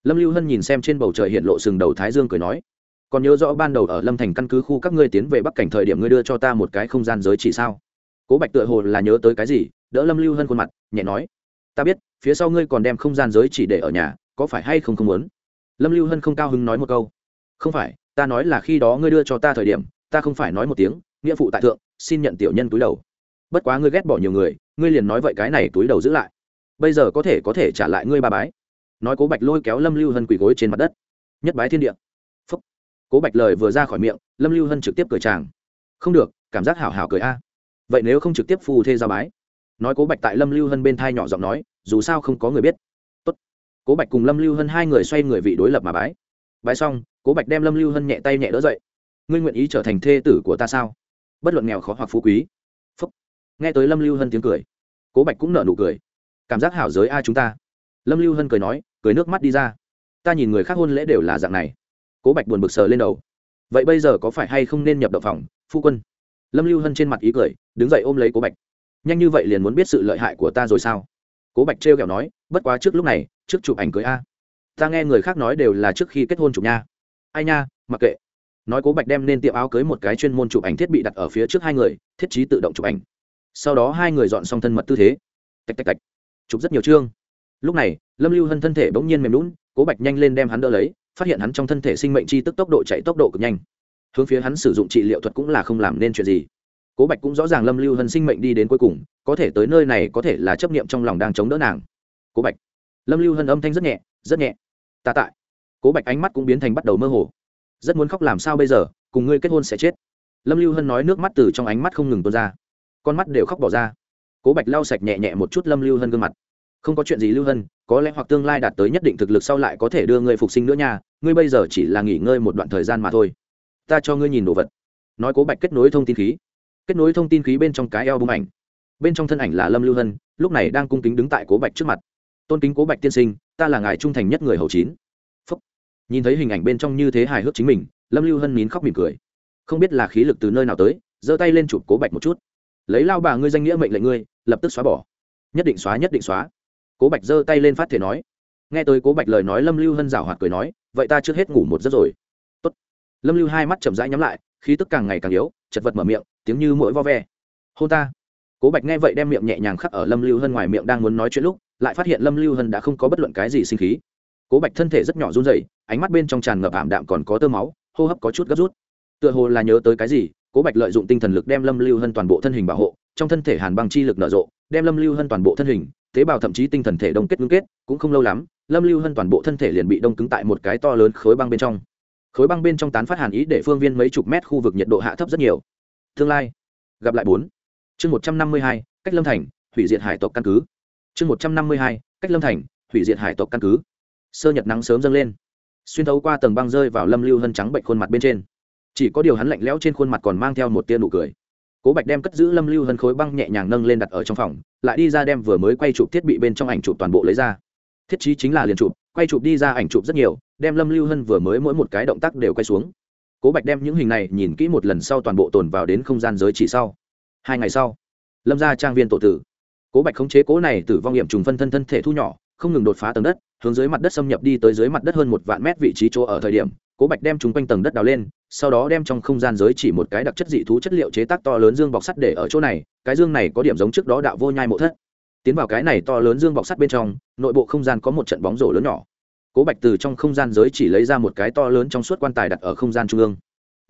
Lâm lưu hân nhìn xem trên bầu trời hiện lộ sừng đầu thái dương cười nói, còn nhớ rõ ban đầu ở lâm thành căn cứ khu các ngươi tiến về bắc cảnh thời điểm ngươi đưa cho ta một cái không gian giới chỉ sao? Cố bạch tựa hồ là nhớ tới cái gì, đỡ lâm lưu hân khuôn mặt, nhẹ nói, ta biết, phía sau ngươi còn đem không gian giới chỉ để ở nhà, có phải hay không không muốn? Lâm lưu hân không cao hứng nói một câu không phải, ta nói là khi đó ngươi đưa cho ta thời điểm, ta không phải nói một tiếng, nghĩa phụ tại thượng, xin nhận tiểu nhân túi đầu. Bất quá ngươi ghét bỏ nhiều người, ngươi liền nói vậy cái này túi đầu giữ lại. Bây giờ có thể có thể trả lại ngươi ba bái. Nói cố bạch lôi kéo lâm lưu hân quỳ gối trên mặt đất. Nhất bái thiên địa. Phúc. Cố bạch lời vừa ra khỏi miệng, lâm lưu hân trực tiếp cười chàng. Không được, cảm giác hảo hảo cười a. Vậy nếu không trực tiếp phù thê ra bái? Nói cố bạch tại lâm lưu hân bên thai nhỏ giọng nói, dù sao không có người biết. Tốt. cố bạch cùng lâm lưu hân hai người xoay người vị đối lập mà bái. Bái xong cố bạch đem lâm lưu hân nhẹ tay nhẹ đỡ dậy. Ngươi nguyện ý trở thành thê tử của ta sao? Bất luận nghèo khó hoặc phú quý. Phúc. nghe tới lâm lưu hân tiếng cười, cố bạch cũng nở nụ cười. Cảm giác hảo giới ai chúng ta. Lâm lưu hân cười nói, cười nước mắt đi ra. Ta nhìn người khác hôn lễ đều là dạng này. Cố bạch buồn bực sờ lên đầu. Vậy bây giờ có phải hay không nên nhập động phòng, phu quân? Lâm lưu hân trên mặt ý cười, đứng dậy ôm lấy cố bạch. Nhanh như vậy liền muốn biết sự lợi hại của ta rồi sao? Cố bạch trêu kẹo nói, bất quá trước lúc này, trước chụp ảnh cưới a. Ta nghe người khác nói đều là trước khi kết hôn chụp nha ai nha, mặc kệ. Nói cố bạch đem nên tiệm áo cưới một cái chuyên môn chụp ảnh thiết bị đặt ở phía trước hai người, thiết trí tự động chụp ảnh. Sau đó hai người dọn xong thân mật tư thế. Tạch tạch tạch. Chụp rất nhiều chương. Lúc này, lâm lưu hân thân thể bỗng nhiên mềm lún cố bạch nhanh lên đem hắn đỡ lấy, phát hiện hắn trong thân thể sinh mệnh chi tức tốc độ chạy tốc độ cực nhanh. Hướng phía hắn sử dụng trị liệu thuật cũng là không làm nên chuyện gì. Cố bạch cũng rõ ràng lâm lưu hân sinh mệnh đi đến cuối cùng, có thể tới nơi này có thể là chấp niệm trong lòng đang chống đỡ nàng. Cố bạch. Lâm lưu hân âm thanh rất nhẹ rất nhẹ. Ta tại cố bạch ánh mắt cũng biến thành bắt đầu mơ hồ. Rất muốn khóc làm sao bây giờ, cùng ngươi kết hôn sẽ chết. Lâm lưu hân nói nước mắt từ trong ánh mắt không ngừng tuôn ra. Con mắt đều khóc bỏ ra. Cố bạch lau sạch nhẹ nhẹ một chút lâm lưu hân gương mặt. Không có chuyện gì lưu hân, có lẽ hoặc tương lai đạt tới nhất định thực lực sau lại có thể đưa ngươi phục sinh nữa nha, ngươi bây giờ chỉ là nghỉ ngơi một đoạn thời gian mà thôi. Ta cho ngươi nhìn đồ vật. Nói cố bạch kết nối thông tin khí. Kết nối thông tin khí bên trong cái eo bông ảnh. Bên trong thân ảnh là lâm lưu hân, lúc này đang cung kính đứng tại cố bạch trước mặt. Tôn kính cố bạch tiên sinh, ta là ngài trung thành nhất người hầu chín nhìn thấy hình ảnh bên trong như thế hài hước chính mình, lâm lưu hân nín khóc mỉm cười. Không biết là khí lực từ nơi nào tới, giơ tay lên chụp cố bạch một chút. Lấy lao bà ngươi danh nghĩa mệnh lệnh ngươi, lập tức xóa bỏ. Nhất định xóa, nhất định xóa. Cố bạch giơ tay lên phát thể nói. Nghe tới cố bạch lời nói, lâm lưu hân rảo hoạt cười nói, vậy ta trước hết ngủ một giấc rồi. Tốt. lâm lưu hai mắt chậm rãi nhắm lại, khí tức càng ngày càng yếu, chật vật mở miệng, tiếng như mỗi vo ve. Hôn ta. Cố bạch nghe vậy đem miệng nhẹ nhàng khắc ở lâm lưu hân ngoài miệng đang muốn nói chuyện lúc, lại phát hiện lâm lưu hân đã không có bất luận cái gì sinh khí cố bạch thân thể rất nhỏ run rẩy, ánh mắt bên trong tràn ngập ảm đạm còn có tơ máu, hô hấp có chút gấp rút. Tựa hồ là nhớ tới cái gì, cố bạch lợi dụng tinh thần lực đem lâm lưu hân toàn bộ thân hình bảo hộ, trong thân thể hàn băng chi lực nở rộ, đem lâm lưu hân toàn bộ thân hình, tế bào thậm chí tinh thần thể đông kết ngưng kết, cũng không lâu lắm, lâm lưu hân toàn bộ thân thể liền bị đông cứng tại một cái to lớn khối băng bên trong. Khối băng bên trong tán phát hàn ý để phương viên mấy chục mét khu vực nhiệt độ hạ thấp rất nhiều. Tương lai, gặp lại bốn. Chương một trăm năm mươi hai, cách lâm thành, hủy diệt hải tộc căn cứ. Chương một trăm năm mươi hai, cách lâm thành, hủy diệt hải tộc căn cứ sơ nhật nắng sớm dâng lên. Xuyên thấu qua tầng băng rơi vào lâm lưu hân trắng bệnh khuôn mặt bên trên. Chỉ có điều hắn lạnh lẽo trên khuôn mặt còn mang theo một tia nụ cười. Cố bạch đem cất giữ lâm lưu hân khối băng nhẹ nhàng nâng lên đặt ở trong phòng, lại đi ra đem vừa mới quay chụp thiết bị bên trong ảnh chụp toàn bộ lấy ra. Thiết chí chính là liền chụp, quay chụp đi ra ảnh chụp rất nhiều, đem lâm lưu hân vừa mới mỗi một cái động tác đều quay xuống. Cố bạch đem những hình này nhìn kỹ một lần sau toàn bộ tồn vào đến không gian giới chỉ sau. Hai ngày sau, lâm ra trang viên tổ tử. Cố bạch khống chế cố này tử vong nghiệm trùng phân thân thân thể thu nhỏ, không ngừng đột phá tầng đất hướng dưới mặt đất xâm nhập đi tới dưới mặt đất hơn một vạn mét vị trí chỗ ở thời điểm, cố bạch đem chúng quanh tầng đất đào lên, sau đó đem trong không gian giới chỉ một cái đặc chất dị thú chất liệu chế tác to lớn dương bọc sắt để ở chỗ này, cái dương này có điểm giống trước đó đạo vô nhai mộ thất. Tiến vào cái này to lớn dương bọc sắt bên trong, nội bộ không gian có một trận bóng rổ lớn nhỏ. Cố bạch từ trong không gian giới chỉ lấy ra một cái to lớn trong suốt quan tài đặt ở không gian trung ương.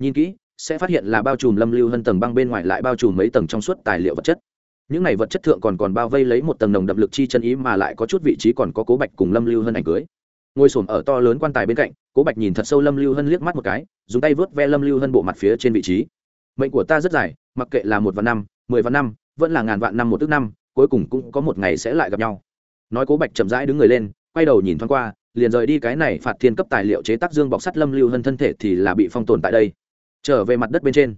Nhìn kỹ, sẽ phát hiện là bao trùm lâm lưu hơn tầng băng bên ngoài lại bao trùm mấy tầng trong suốt tài liệu vật chất những này vật chất thượng còn còn bao vây lấy một tầng nồng đậm lực chi chân ý mà lại có chút vị trí còn có cố bạch cùng lâm lưu hơn ảnh cưới. Ngồi s ở to lớn quan tài bên cạnh, cố bạch nhìn thật sâu lâm lưu hân liếc mắt một cái, dùng tay vớt ve lâm lưu hân bộ mặt phía trên vị trí. Mệnh của ta rất dài, mặc kệ là một vạn năm, mười vạn năm, vẫn là ngàn vạn năm một tức năm, cuối cùng cũng có một ngày sẽ lại gặp nhau. Nói cố bạch chậm rãi đứng người lên, quay đầu nhìn thoáng qua, liền rời đi cái này phạt thiên cấp tài liệu chế tác dương bọc sắt lâm lưu hân thân thể thì là bị phong tồn tại đây. Trở về mặt đất bên trên,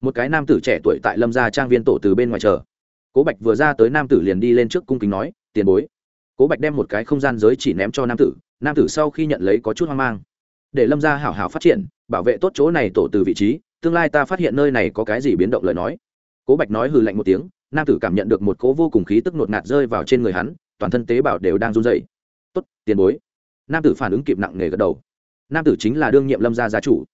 một cái nam tử trẻ tuổi tại lâm gia trang viên tổ từ bên ngoài chờ cố bạch vừa ra tới nam tử liền đi lên trước cung kính nói, tiền bối. Cố bạch đem một cái không gian giới chỉ ném cho nam tử nam tử sau khi nhận lấy có chút hoang mang. Để lâm gia hảo hảo phát triển, bảo vệ tốt chỗ này tổ từ vị trí, tương lai ta phát hiện nơi này có cái gì biến động lời nói. Cố bạch nói hừ lạnh một tiếng, nam tử cảm nhận được một cố vô cùng khí tức nột ngạt rơi vào trên người hắn, toàn thân tế bào đều đang run dày tốt, tiền bối. Nam tử phản ứng kịp nặng nề gật đầu. Nam tử chính là đương nhiệm lâm gia gia chủ.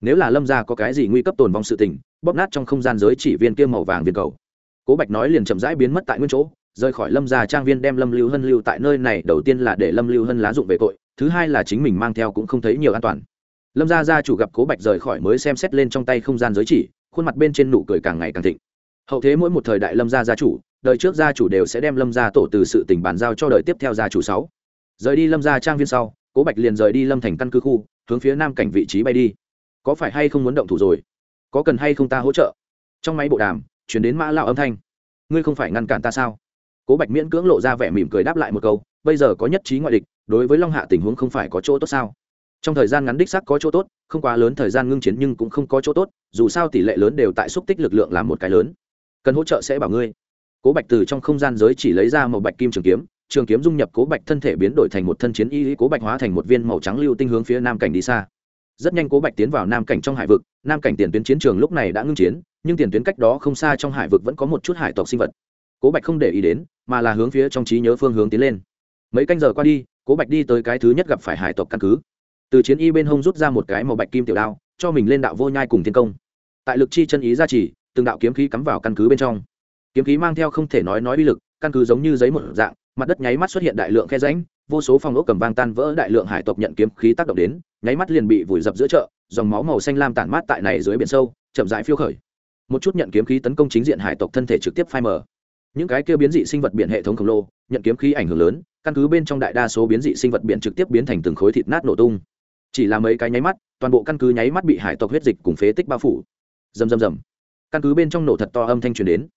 Nếu là lâm gia có cái gì nguy cấp tồn vong sự tình, bóp nát trong không gian giới chỉ viên kia màu vàng viên cầu cố bạch nói liền chậm rãi biến mất tại nguyên chỗ, rời khỏi lâm gia trang viên đem lâm lưu hân lưu tại nơi này, đầu tiên là để lâm lưu hân lá dụng về tội, thứ hai là chính mình mang theo cũng không thấy nhiều an toàn. Lâm gia gia chủ gặp cố bạch rời khỏi mới xem xét lên trong tay không gian giới chỉ, khuôn mặt bên trên nụ cười càng ngày càng thịnh. Hậu thế mỗi một thời đại lâm gia gia chủ, đời trước gia chủ đều sẽ đem lâm gia tổ từ sự tỉnh bàn giao cho đời tiếp theo gia chủ sáu. Rời đi lâm gia trang viên sau, cố bạch liền rời đi lâm thành căn cứ khu, hướng phía nam cảnh vị trí bay đi. Có phải hay không muốn động thủ rồi? Có cần hay không ta hỗ trợ? Trong máy bộ đàm chuyển đến mã lao âm thanh. Ngươi không phải ngăn cản ta sao? Cố bạch miễn cưỡng lộ ra vẻ mỉm cười đáp lại một câu, bây giờ có nhất trí ngoại địch, đối với long hạ tình huống không phải có chỗ tốt sao? Trong thời gian ngắn đích sắc có chỗ tốt, không quá lớn thời gian ngưng chiến nhưng cũng không có chỗ tốt, dù sao tỷ lệ lớn đều tại xúc tích lực lượng là một cái lớn. Cần hỗ trợ sẽ bảo ngươi. Cố bạch từ trong không gian giới chỉ lấy ra một bạch kim trường kiếm trường kiếm dung nhập cố bạch thân thể biến đổi thành một thân chiến y, cố bạch hóa thành một viên màu trắng lưu tinh hướng phía nam cảnh đi xa. Rất nhanh cố bạch tiến vào nam cảnh trong hải vực, nam cảnh tiền tuyến chiến trường lúc này đã ngưng chiến nhưng tiền tuyến cách đó không xa trong hải vực vẫn có một chút hải tộc sinh vật. Cố bạch không để ý đến mà là hướng phía trong trí nhớ phương hướng tiến lên. Mấy canh giờ qua đi cố bạch đi tới cái thứ nhất gặp phải hải tộc căn cứ. Từ chiến y bên hông rút ra một cái màu bạch kim tiểu đao cho mình lên đạo vô nhai cùng thiên công. Tại lực chi chân ý ra chỉ, từng đạo kiếm khí cắm vào căn cứ bên trong. Kiếm khí mang theo không thể nói nói uy lực căn cứ giống như giấy một dạng mặt đất nháy mắt xuất hiện đại lượng khe ránh vô số phòng ốc cầm vang tan vỡ đại lượng hải tộc nhận kiếm khí tác động đến nháy mắt liền bị vùi dập giữa chợ dòng máu màu xanh lam tản mát tại này dưới biển sâu chậm rãi phiêu khởi một chút nhận kiếm khí tấn công chính diện hải tộc thân thể trực tiếp phai mờ. Những cái kia biến dị sinh vật biển hệ thống khổng lồ, nhận kiếm khí ảnh hưởng lớn, căn cứ bên trong đại đa số biến dị sinh vật biển trực tiếp biến thành từng khối thịt nát nổ tung. Chỉ là mấy cái nháy mắt, toàn bộ căn cứ nháy mắt bị hải tộc huyết dịch cùng phế tích bao phủ. Rầm rầm rầm. Căn cứ bên trong nổ thật to âm thanh truyền đến.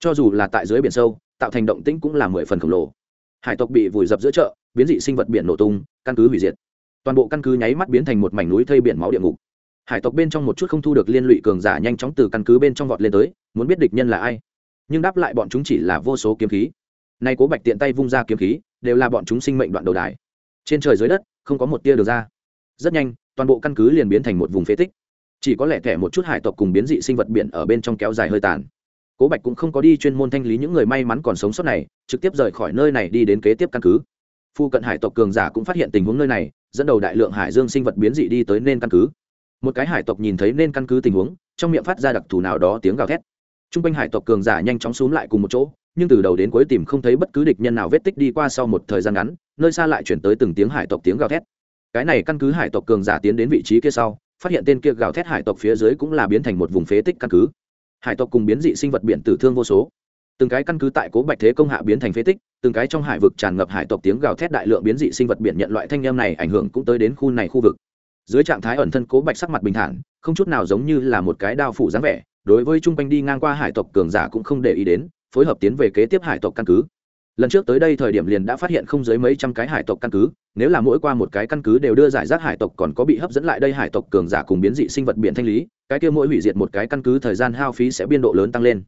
Cho dù là tại dưới biển sâu, tạo thành động tĩnh cũng là mười phần khổng lồ. Hải tộc bị vùi dập giữa chợ, biến dị sinh vật biển nổ tung, căn cứ hủy diệt. Toàn bộ căn cứ nháy mắt biến thành một mảnh núi thây biển máu địa ngục hải tộc bên trong một chút không thu được liên lụy cường giả nhanh chóng từ căn cứ bên trong vọt lên tới, muốn biết địch nhân là ai. Nhưng đáp lại bọn chúng chỉ là vô số kiếm khí. Nay cố bạch tiện tay vung ra kiếm khí, đều là bọn chúng sinh mệnh đoạn đầu đài. Trên trời dưới đất, không có một tia được ra. Rất nhanh, toàn bộ căn cứ liền biến thành một vùng phế tích. Chỉ có lẽ thẻ một chút hải tộc cùng biến dị sinh vật biển ở bên trong kéo dài hơi tàn. Cố bạch cũng không có đi chuyên môn thanh lý những người may mắn còn sống sót này, trực tiếp rời khỏi nơi này đi đến kế tiếp căn cứ. Phu cận hải tộc cường giả cũng phát hiện tình huống nơi này, dẫn đầu đại lượng hải dương sinh vật biến dị đi tới nên căn cứ một cái hải tộc nhìn thấy nên căn cứ tình huống, trong miệng phát ra đặc thù nào đó tiếng gào thét. T r u n g quanh hải tộc cường giả nhanh chóng x u ố n g lại cùng một chỗ, nhưng từ đầu đến cuối tìm không thấy bất cứ địch nhân nào vết tích đi qua sau một thời gian ngắn, nơi xa lại chuyển tới từng tiếng hải tộc tiếng gào thét. Cái này căn cứ hải tộc cường giả tiến đến vị trí kia sau, phát hiện tên kia gào thét hải tộc phía dưới cũng là biến thành một vùng phế tích căn cứ. Hải tộc cùng biến dị sinh vật biển tử thương vô số. Từng cái căn cứ tại cố bạch thế công hạ biến thành phế tích, từng cái trong hải vực tràn ngập hải tộc tiếng gào thét đại lượng biến dị sinh vật biển nhận loại thanh em này ảnh hưởng cũng tới đến khu này khu vực dưới trạng thái ẩn thân cố bạch sắc mặt bình thản, không chút nào giống như là một cái đao phủ dáng vẻ, đối với chung quanh đi ngang qua hải tộc cường giả cũng không để ý đến, phối hợp tiến về kế tiếp hải tộc căn cứ. Lần trước tới đây thời điểm liền đã phát hiện không dưới mấy trăm cái hải tộc căn cứ, nếu là mỗi qua một cái căn cứ đều đưa giải rác hải tộc còn có bị hấp dẫn lại đây hải tộc cường giả cùng biến dị sinh vật biển thanh lý, cái kia mỗi hủy diệt một cái căn cứ thời gian hao phí sẽ biên độ lớn tăng lên.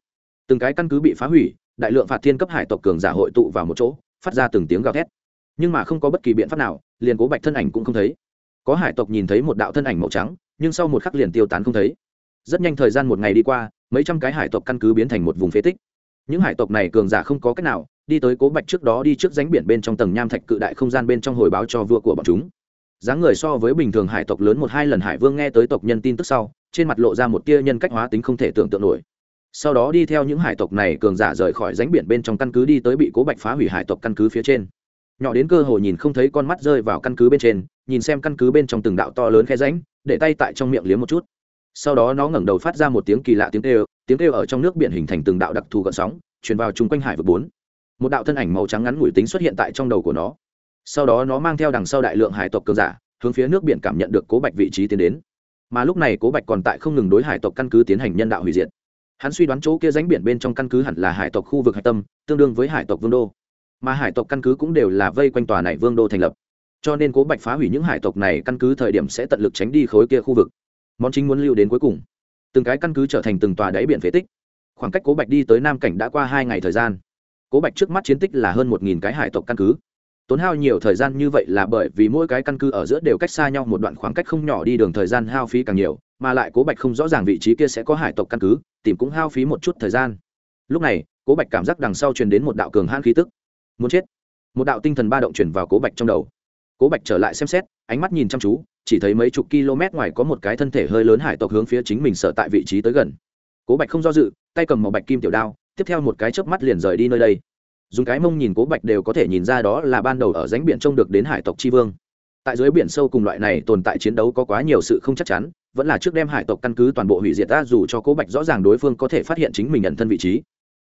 Từng cái căn cứ bị phá hủy, đại lượng phạt thiên cấp hải tộc cường giả hội tụ vào một chỗ, phát ra từng tiếng gào thét. Nhưng mà không có bất kỳ biện pháp nào, liền cố bạch thân ảnh cũng không thấy có hải tộc nhìn thấy một đạo thân ảnh màu trắng, nhưng sau một khắc liền tiêu tán không thấy. Rất nhanh thời gian một ngày đi qua, mấy trăm cái hải tộc căn cứ biến thành một vùng phế tích. Những hải tộc này cường giả không có cách nào, đi tới cố bạch trước đó đi trước ránh biển bên trong tầng nham thạch cự đại không gian bên trong hồi báo cho vua của bọn chúng. Dáng người so với bình thường hải tộc lớn một hai lần hải vương nghe tới tộc nhân tin tức sau, trên mặt lộ ra một tia nhân cách hóa tính không thể tưởng tượng nổi. Sau đó đi theo những hải tộc này cường giả rời khỏi ránh biển bên trong căn cứ đi tới bị cố bạch phá hủy hải tộc căn cứ phía trên nhỏ đến cơ hồ nhìn không thấy con mắt rơi vào căn cứ bên trên, nhìn xem căn cứ bên trong từng đạo to lớn khe ránh để tay tại trong miệng liếm một chút. Sau đó nó ngẩng đầu phát ra một tiếng kỳ lạ tiếng kêu tiếng kêu ở trong nước biển hình thành từng đạo đặc thù gợn sóng, truyền vào chung quanh hải vực bốn. Một đạo thân ảnh màu trắng ngắn ngủi tính xuất hiện tại trong đầu của nó. Sau đó nó mang theo đằng sau đại lượng hải tộc cường giả, hướng phía nước biển cảm nhận được cố bạch vị trí tiến đến. Mà lúc này cố bạch còn tại không ngừng đối hải tộc căn cứ tiến hành nhân đạo hủy diệt. Hắn suy đoán chỗ kia ránh biển bên trong căn cứ hẳn là hải tộc khu vực hải tâm, tương đương với hải tộc vương đô mà hải tộc căn cứ cũng đều là vây quanh tòa này vương đô thành lập. Cho nên cố bạch phá hủy những hải tộc này căn cứ thời điểm sẽ tận lực tránh đi khối kia khu vực. Món chính muốn lưu đến cuối cùng. Từng cái căn cứ trở thành từng tòa đáy biển phế tích. Khoảng cách cố bạch đi tới nam cảnh đã qua hai ngày thời gian. Cố bạch trước mắt chiến tích là hơn một nghìn cái hải tộc căn cứ. Tốn hao nhiều thời gian như vậy là bởi vì mỗi cái căn cứ ở giữa đều cách xa nhau một đoạn khoảng cách không nhỏ đi đường thời gian hao phí càng nhiều, mà lại cố bạch không rõ ràng vị trí kia sẽ có hải tộc căn cứ, tìm cũng hao phí một chút thời gian. Lúc này, cố bạch cảm giác đằng sau truyền đến một đạo cường hãn khí tức muốn chết. Một đạo tinh thần ba động chuyển vào cố bạch trong đầu. Cố bạch trở lại xem xét, ánh mắt nhìn chăm chú, chỉ thấy mấy chục km ngoài có một cái thân thể hơi lớn hải tộc hướng phía chính mình sợ tại vị trí tới gần. Cố bạch không do dự, tay cầm màu bạch kim tiểu đao, tiếp theo một cái chớp mắt liền rời đi nơi đây. Dùng cái mông nhìn cố bạch đều có thể nhìn ra đó là ban đầu ở ránh biển trông được đến hải tộc tri vương. Tại dưới biển sâu cùng loại này tồn tại chiến đấu có quá nhiều sự không chắc chắn, vẫn là trước đem hải tộc căn cứ toàn bộ hủy diệt ta dù cho cố bạch rõ ràng đối phương có thể phát hiện chính mình nhận thân vị trí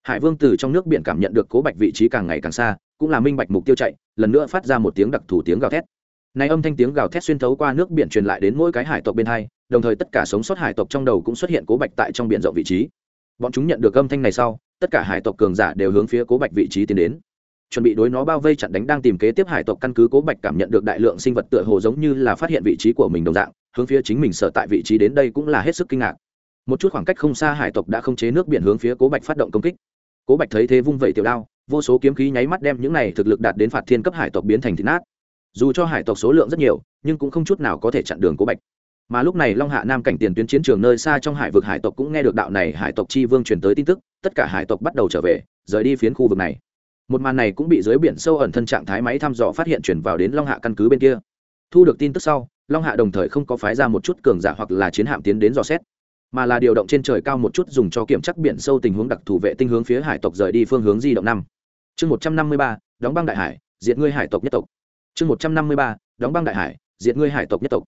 hải vương từ trong nước biển cảm nhận được cố bạch vị trí càng ngày càng xa, cũng là minh bạch mục tiêu chạy, lần nữa phát ra một tiếng đặc thù tiếng gào thét. Này âm thanh tiếng gào thét xuyên thấu qua nước biển truyền lại đến mỗi cái hải tộc bên hai, đồng thời tất cả sống sót hải tộc trong đầu cũng xuất hiện cố bạch tại trong biển rộng vị trí. Bọn chúng nhận được âm thanh này sau, tất cả hải tộc cường giả đều hướng phía cố bạch vị trí tiến đến. Chuẩn bị đối nó bao vây chặn đánh đang tìm kế tiếp hải tộc căn cứ, cố bạch cảm nhận được đại lượng sinh vật tựa hồ giống như là phát hiện vị trí của mình đồng dạng, hướng phía chính mình sở tại vị trí đến đây cũng là hết sức kinh ngạc. Một chút khoảng cách không xa hải tộc đã không chế nước biển hướng phía cố bạch phát động công kích cố bạch thấy thế vung vẩy tiểu đao, vô số kiếm khí nháy mắt đem những này thực lực đạt đến phạt thiên cấp hải tộc biến thành thịt nát. Dù cho hải tộc số lượng rất nhiều, nhưng cũng không chút nào có thể chặn đường cố bạch. Mà lúc này long hạ nam cảnh tiền tuyến chiến trường nơi xa trong hải vực hải tộc cũng nghe được đạo này hải tộc chi vương truyền tới tin tức, tất cả hải tộc bắt đầu trở về, rời đi phiến khu vực này. Một màn này cũng bị dưới biển sâu ẩn thân trạng thái máy thăm dò phát hiện chuyển vào đến long hạ căn cứ bên kia. Thu được tin tức sau, long hạ đồng thời không có phái ra một chút cường giả hoặc là chiến hạm tiến đến dò xét mà là điều động trên trời cao một chút dùng cho kiểm chắc biển sâu tình huống đặc thù vệ tinh hướng phía hải tộc rời đi phương hướng di động năm. Chương một trăm năm mươi ba, đóng băng đại hải, diệt ngươi hải tộc nhất tộc. Chương một trăm năm mươi ba, đóng băng đại hải, diệt ngươi hải tộc nhất tộc.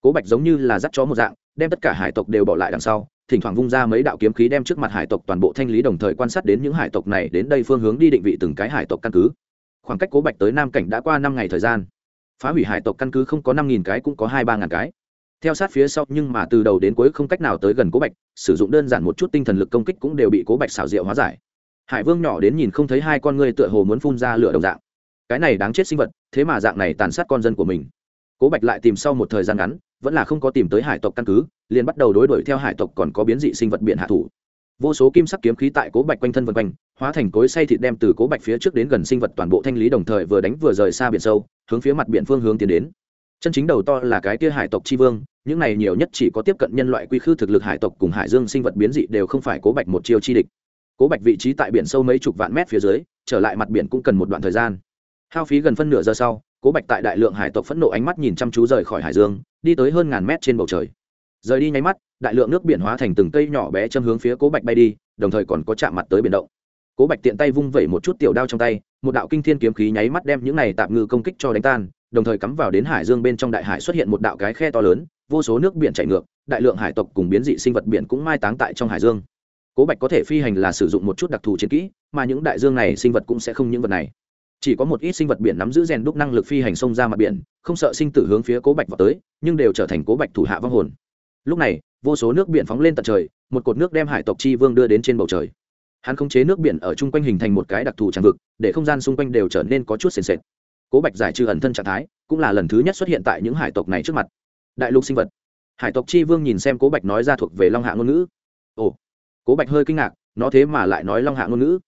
Cố bạch giống như là dắt chó một dạng, đem tất cả hải tộc đều bỏ lại đằng sau, thỉnh thoảng vung ra mấy đạo kiếm khí đem trước mặt hải tộc toàn bộ thanh lý đồng thời quan sát đến những hải tộc này đến đây phương hướng đi định vị từng cái hải tộc căn cứ. Khoảng cách cố bạch tới nam cảnh đã qua năm ngày thời gian. Phá hủy hải tộc căn cứ không có năm nghìn cái cũng có hai ba ngàn cái theo sát phía sau, nhưng mà từ đầu đến cuối không cách nào tới gần cố bạch, sử dụng đơn giản một chút tinh thần lực công kích cũng đều bị cố bạch xảo diệu hóa giải. Hải vương nhỏ đến nhìn không thấy hai con ngươi tựa hồ muốn phun ra lửa đồng dạng. Cái này đáng chết sinh vật, thế mà dạng này tàn sát con dân của mình. Cố bạch lại tìm sau một thời gian ngắn, vẫn là không có tìm tới hải tộc căn cứ, liền bắt đầu đối đuổi theo hải tộc còn có biến dị sinh vật biển hạ thủ. Vô số kim sắc kiếm khí tại cố bạch quanh thân vân quanh, hóa thành cối say thịt đem từ cố bạch phía trước đến gần sinh vật toàn bộ thanh lý đồng thời vừa đánh vừa rời xa biển sâu, hướng phía mặt biển phương hướng tiến đến chân chính đầu to là cái kia hải tộc tri vương, những này nhiều nhất chỉ có tiếp cận nhân loại quy khư thực lực hải tộc cùng hải dương sinh vật biến dị đều không phải cố bạch một chiêu chi địch. Cố bạch vị trí tại biển sâu mấy chục vạn mét phía dưới, trở lại mặt biển cũng cần một đoạn thời gian. Hao phí gần phân nửa giờ sau, cố bạch tại đại lượng hải tộc phẫn nộ ánh mắt nhìn chăm chú rời khỏi hải dương, đi tới hơn ngàn mét trên bầu trời. Rời đi nháy mắt, đại lượng nước biển hóa thành từng cây nhỏ bé châm hướng phía cố bạch bay đi, đồng thời còn có chạm mặt tới biển động. Cố bạch tiện tay vung vẩy một chút tiểu đao trong tay, một đạo kinh thiên kiếm khí nháy mắt đem những này tạm ngư công kích cho đánh tan đồng thời cắm vào đến hải dương bên trong đại hải xuất hiện một đạo cái khe to lớn, vô số nước biển chảy ngược, đại lượng hải tộc cùng biến dị sinh vật biển cũng mai táng tại trong hải dương. Cố bạch có thể phi hành là sử dụng một chút đặc thù chiến kỹ, mà những đại dương này sinh vật cũng sẽ không những vật này. Chỉ có một ít sinh vật biển nắm giữ rèn đúc năng lực phi hành sông ra mặt biển, không sợ sinh tử hướng phía cố bạch vào tới, nhưng đều trở thành cố bạch thủ hạ vong hồn. Lúc này, vô số nước biển phóng lên tận trời, một cột nước đem hải tộc chi vương đưa đến trên bầu trời. Hắn khống chế nước biển ở chung quanh hình thành một cái đặc thù tràn vực, để không gian xung quanh đều trở nên có chút sền sệt cố bạch giải trừ ẩn thân trạng thái, cũng là lần thứ nhất xuất hiện tại những hải tộc này trước mặt. Đại lục sinh vật. Hải tộc chi vương nhìn xem cố bạch nói ra thuộc về long hạ ngôn ngữ. Ồ, cố bạch hơi kinh ngạc, nó thế mà lại nói long hạ ngôn ngữ.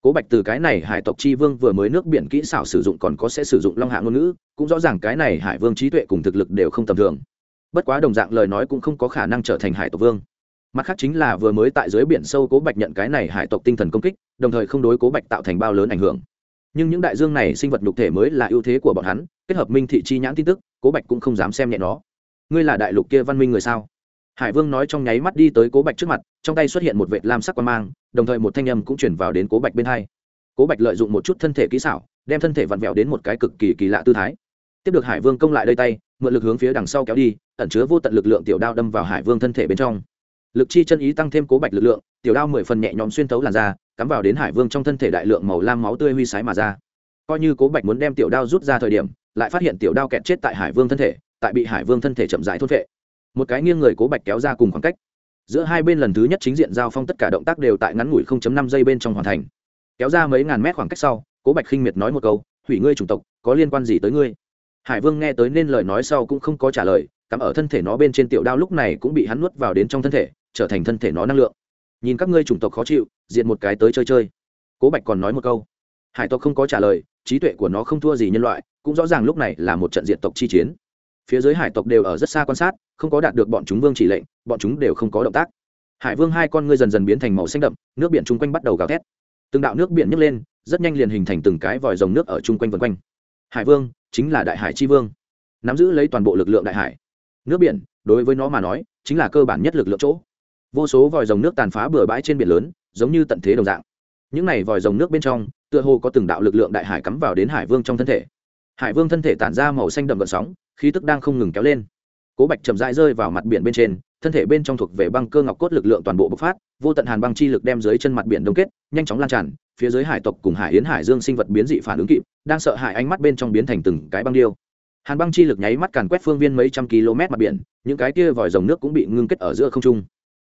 Cố bạch từ cái này hải tộc chi vương vừa mới nước biển kỹ xảo sử dụng còn có sẽ sử dụng long hạ ngôn ngữ, cũng rõ ràng cái này hải vương trí tuệ cùng thực lực đều không tầm thường. Bất quá đồng dạng lời nói cũng không có khả năng trở thành hải tộc vương. Mặt khác chính là vừa mới tại dưới biển sâu cố bạch nhận cái này hải tộc tinh thần công kích, đồng thời không đối cố bạch tạo thành bao lớn ảnh hưởng nhưng những đại dương này sinh vật nhục thể mới là ưu thế của bọn hắn, kết hợp minh thị chi nhãn tin tức, cố bạch cũng không dám xem nhẹ nó. Ngươi là đại lục kia văn minh người sao? Hải vương nói trong nháy mắt đi tới cố bạch trước mặt, trong tay xuất hiện một vệ lam sắc quan mang, đồng thời một thanh âm cũng chuyển vào đến cố bạch bên hai. Cố bạch lợi dụng một chút thân thể kỹ xảo, đem thân thể vặn vẹo đến một cái cực kỳ kỳ lạ tư thái. Tiếp được hải vương công lại đây tay, mượn lực hướng phía đằng sau kéo đi, ẩn chứa vô tận lực lượng tiểu đao đâm vào hải vương thân thể bên trong. Lực chi chân ý tăng thêm cố bạch lực lượng, tiểu đao mười phần nhẹ nhõm xuyên thấu làn da cắm vào đến hải vương trong thân thể đại lượng màu lam máu tươi huy sái mà ra. Coi như cố bạch muốn đem tiểu đao rút ra thời điểm, lại phát hiện tiểu đao kẹt chết tại hải vương thân thể, tại bị hải vương thân thể chậm rãi thốt vệ một cái nghiêng người cố bạch kéo ra cùng khoảng cách. Giữa hai bên lần thứ nhất chính diện giao phong tất cả động tác đều tại ngắn ngủi 0.5 giây bên trong hoàn thành. Kéo ra mấy ngàn mét khoảng cách sau, cố bạch khinh miệt nói một câu, hủy ngươi chủng tộc, có liên quan gì tới ngươi? Hải vương nghe tới nên lời nói sau cũng không có trả lời, cắm ở thân thể nó bên trên tiểu đao lúc này cũng bị hắn nuốt vào đến trong thân thể, trở thành thân thể nó năng lượng nhìn các ngươi chủng tộc khó chịu, diện một cái tới chơi chơi. Cố bạch còn nói một câu. Hải tộc không có trả lời, trí tuệ của nó không thua gì nhân loại, cũng rõ ràng lúc này là một trận diện tộc chi chiến. Phía dưới hải tộc đều ở rất xa quan sát, không có đạt được bọn chúng vương chỉ lệnh, bọn chúng đều không có động tác. Hải vương hai con ngươi dần dần biến thành màu xanh đậm, nước biển chung quanh bắt đầu gào thét. Từng đạo nước biển nhấc lên, rất nhanh liền hình thành từng cái vòi rồng nước ở chung quanh vân quanh. Hải vương chính là đại hải chi vương. Nắm giữ lấy toàn bộ lực lượng đại hải. Nước biển, đối với nó mà nói, chính là cơ bản nhất lực lượng chỗ vô số vòi rồng nước tàn phá bừa bãi trên biển lớn, giống như tận thế đồng dạng. Những này vòi rồng nước bên trong, tựa hồ có từng đạo lực lượng đại hải cắm vào đến hải vương trong thân thể. Hải vương thân thể tản ra màu xanh đậm gợn sóng, khí tức đang không ngừng kéo lên. Cố bạch chậm rãi rơi vào mặt biển bên trên, thân thể bên trong thuộc về băng cơ ngọc cốt lực lượng toàn bộ bộc phát, vô tận hàn băng chi lực đem dưới chân mặt biển đông kết, nhanh chóng lan tràn, phía dưới hải tộc cùng hải yến hải dương sinh vật biến dị phản ứng kịp, đang sợ hãi ánh mắt bên trong biến thành từng cái băng điêu. Hàn băng chi lực nháy mắt càn quét phương viên mấy trăm km mặt biển, những cái kia vòi rồng nước cũng bị ngưng kết ở giữa không trung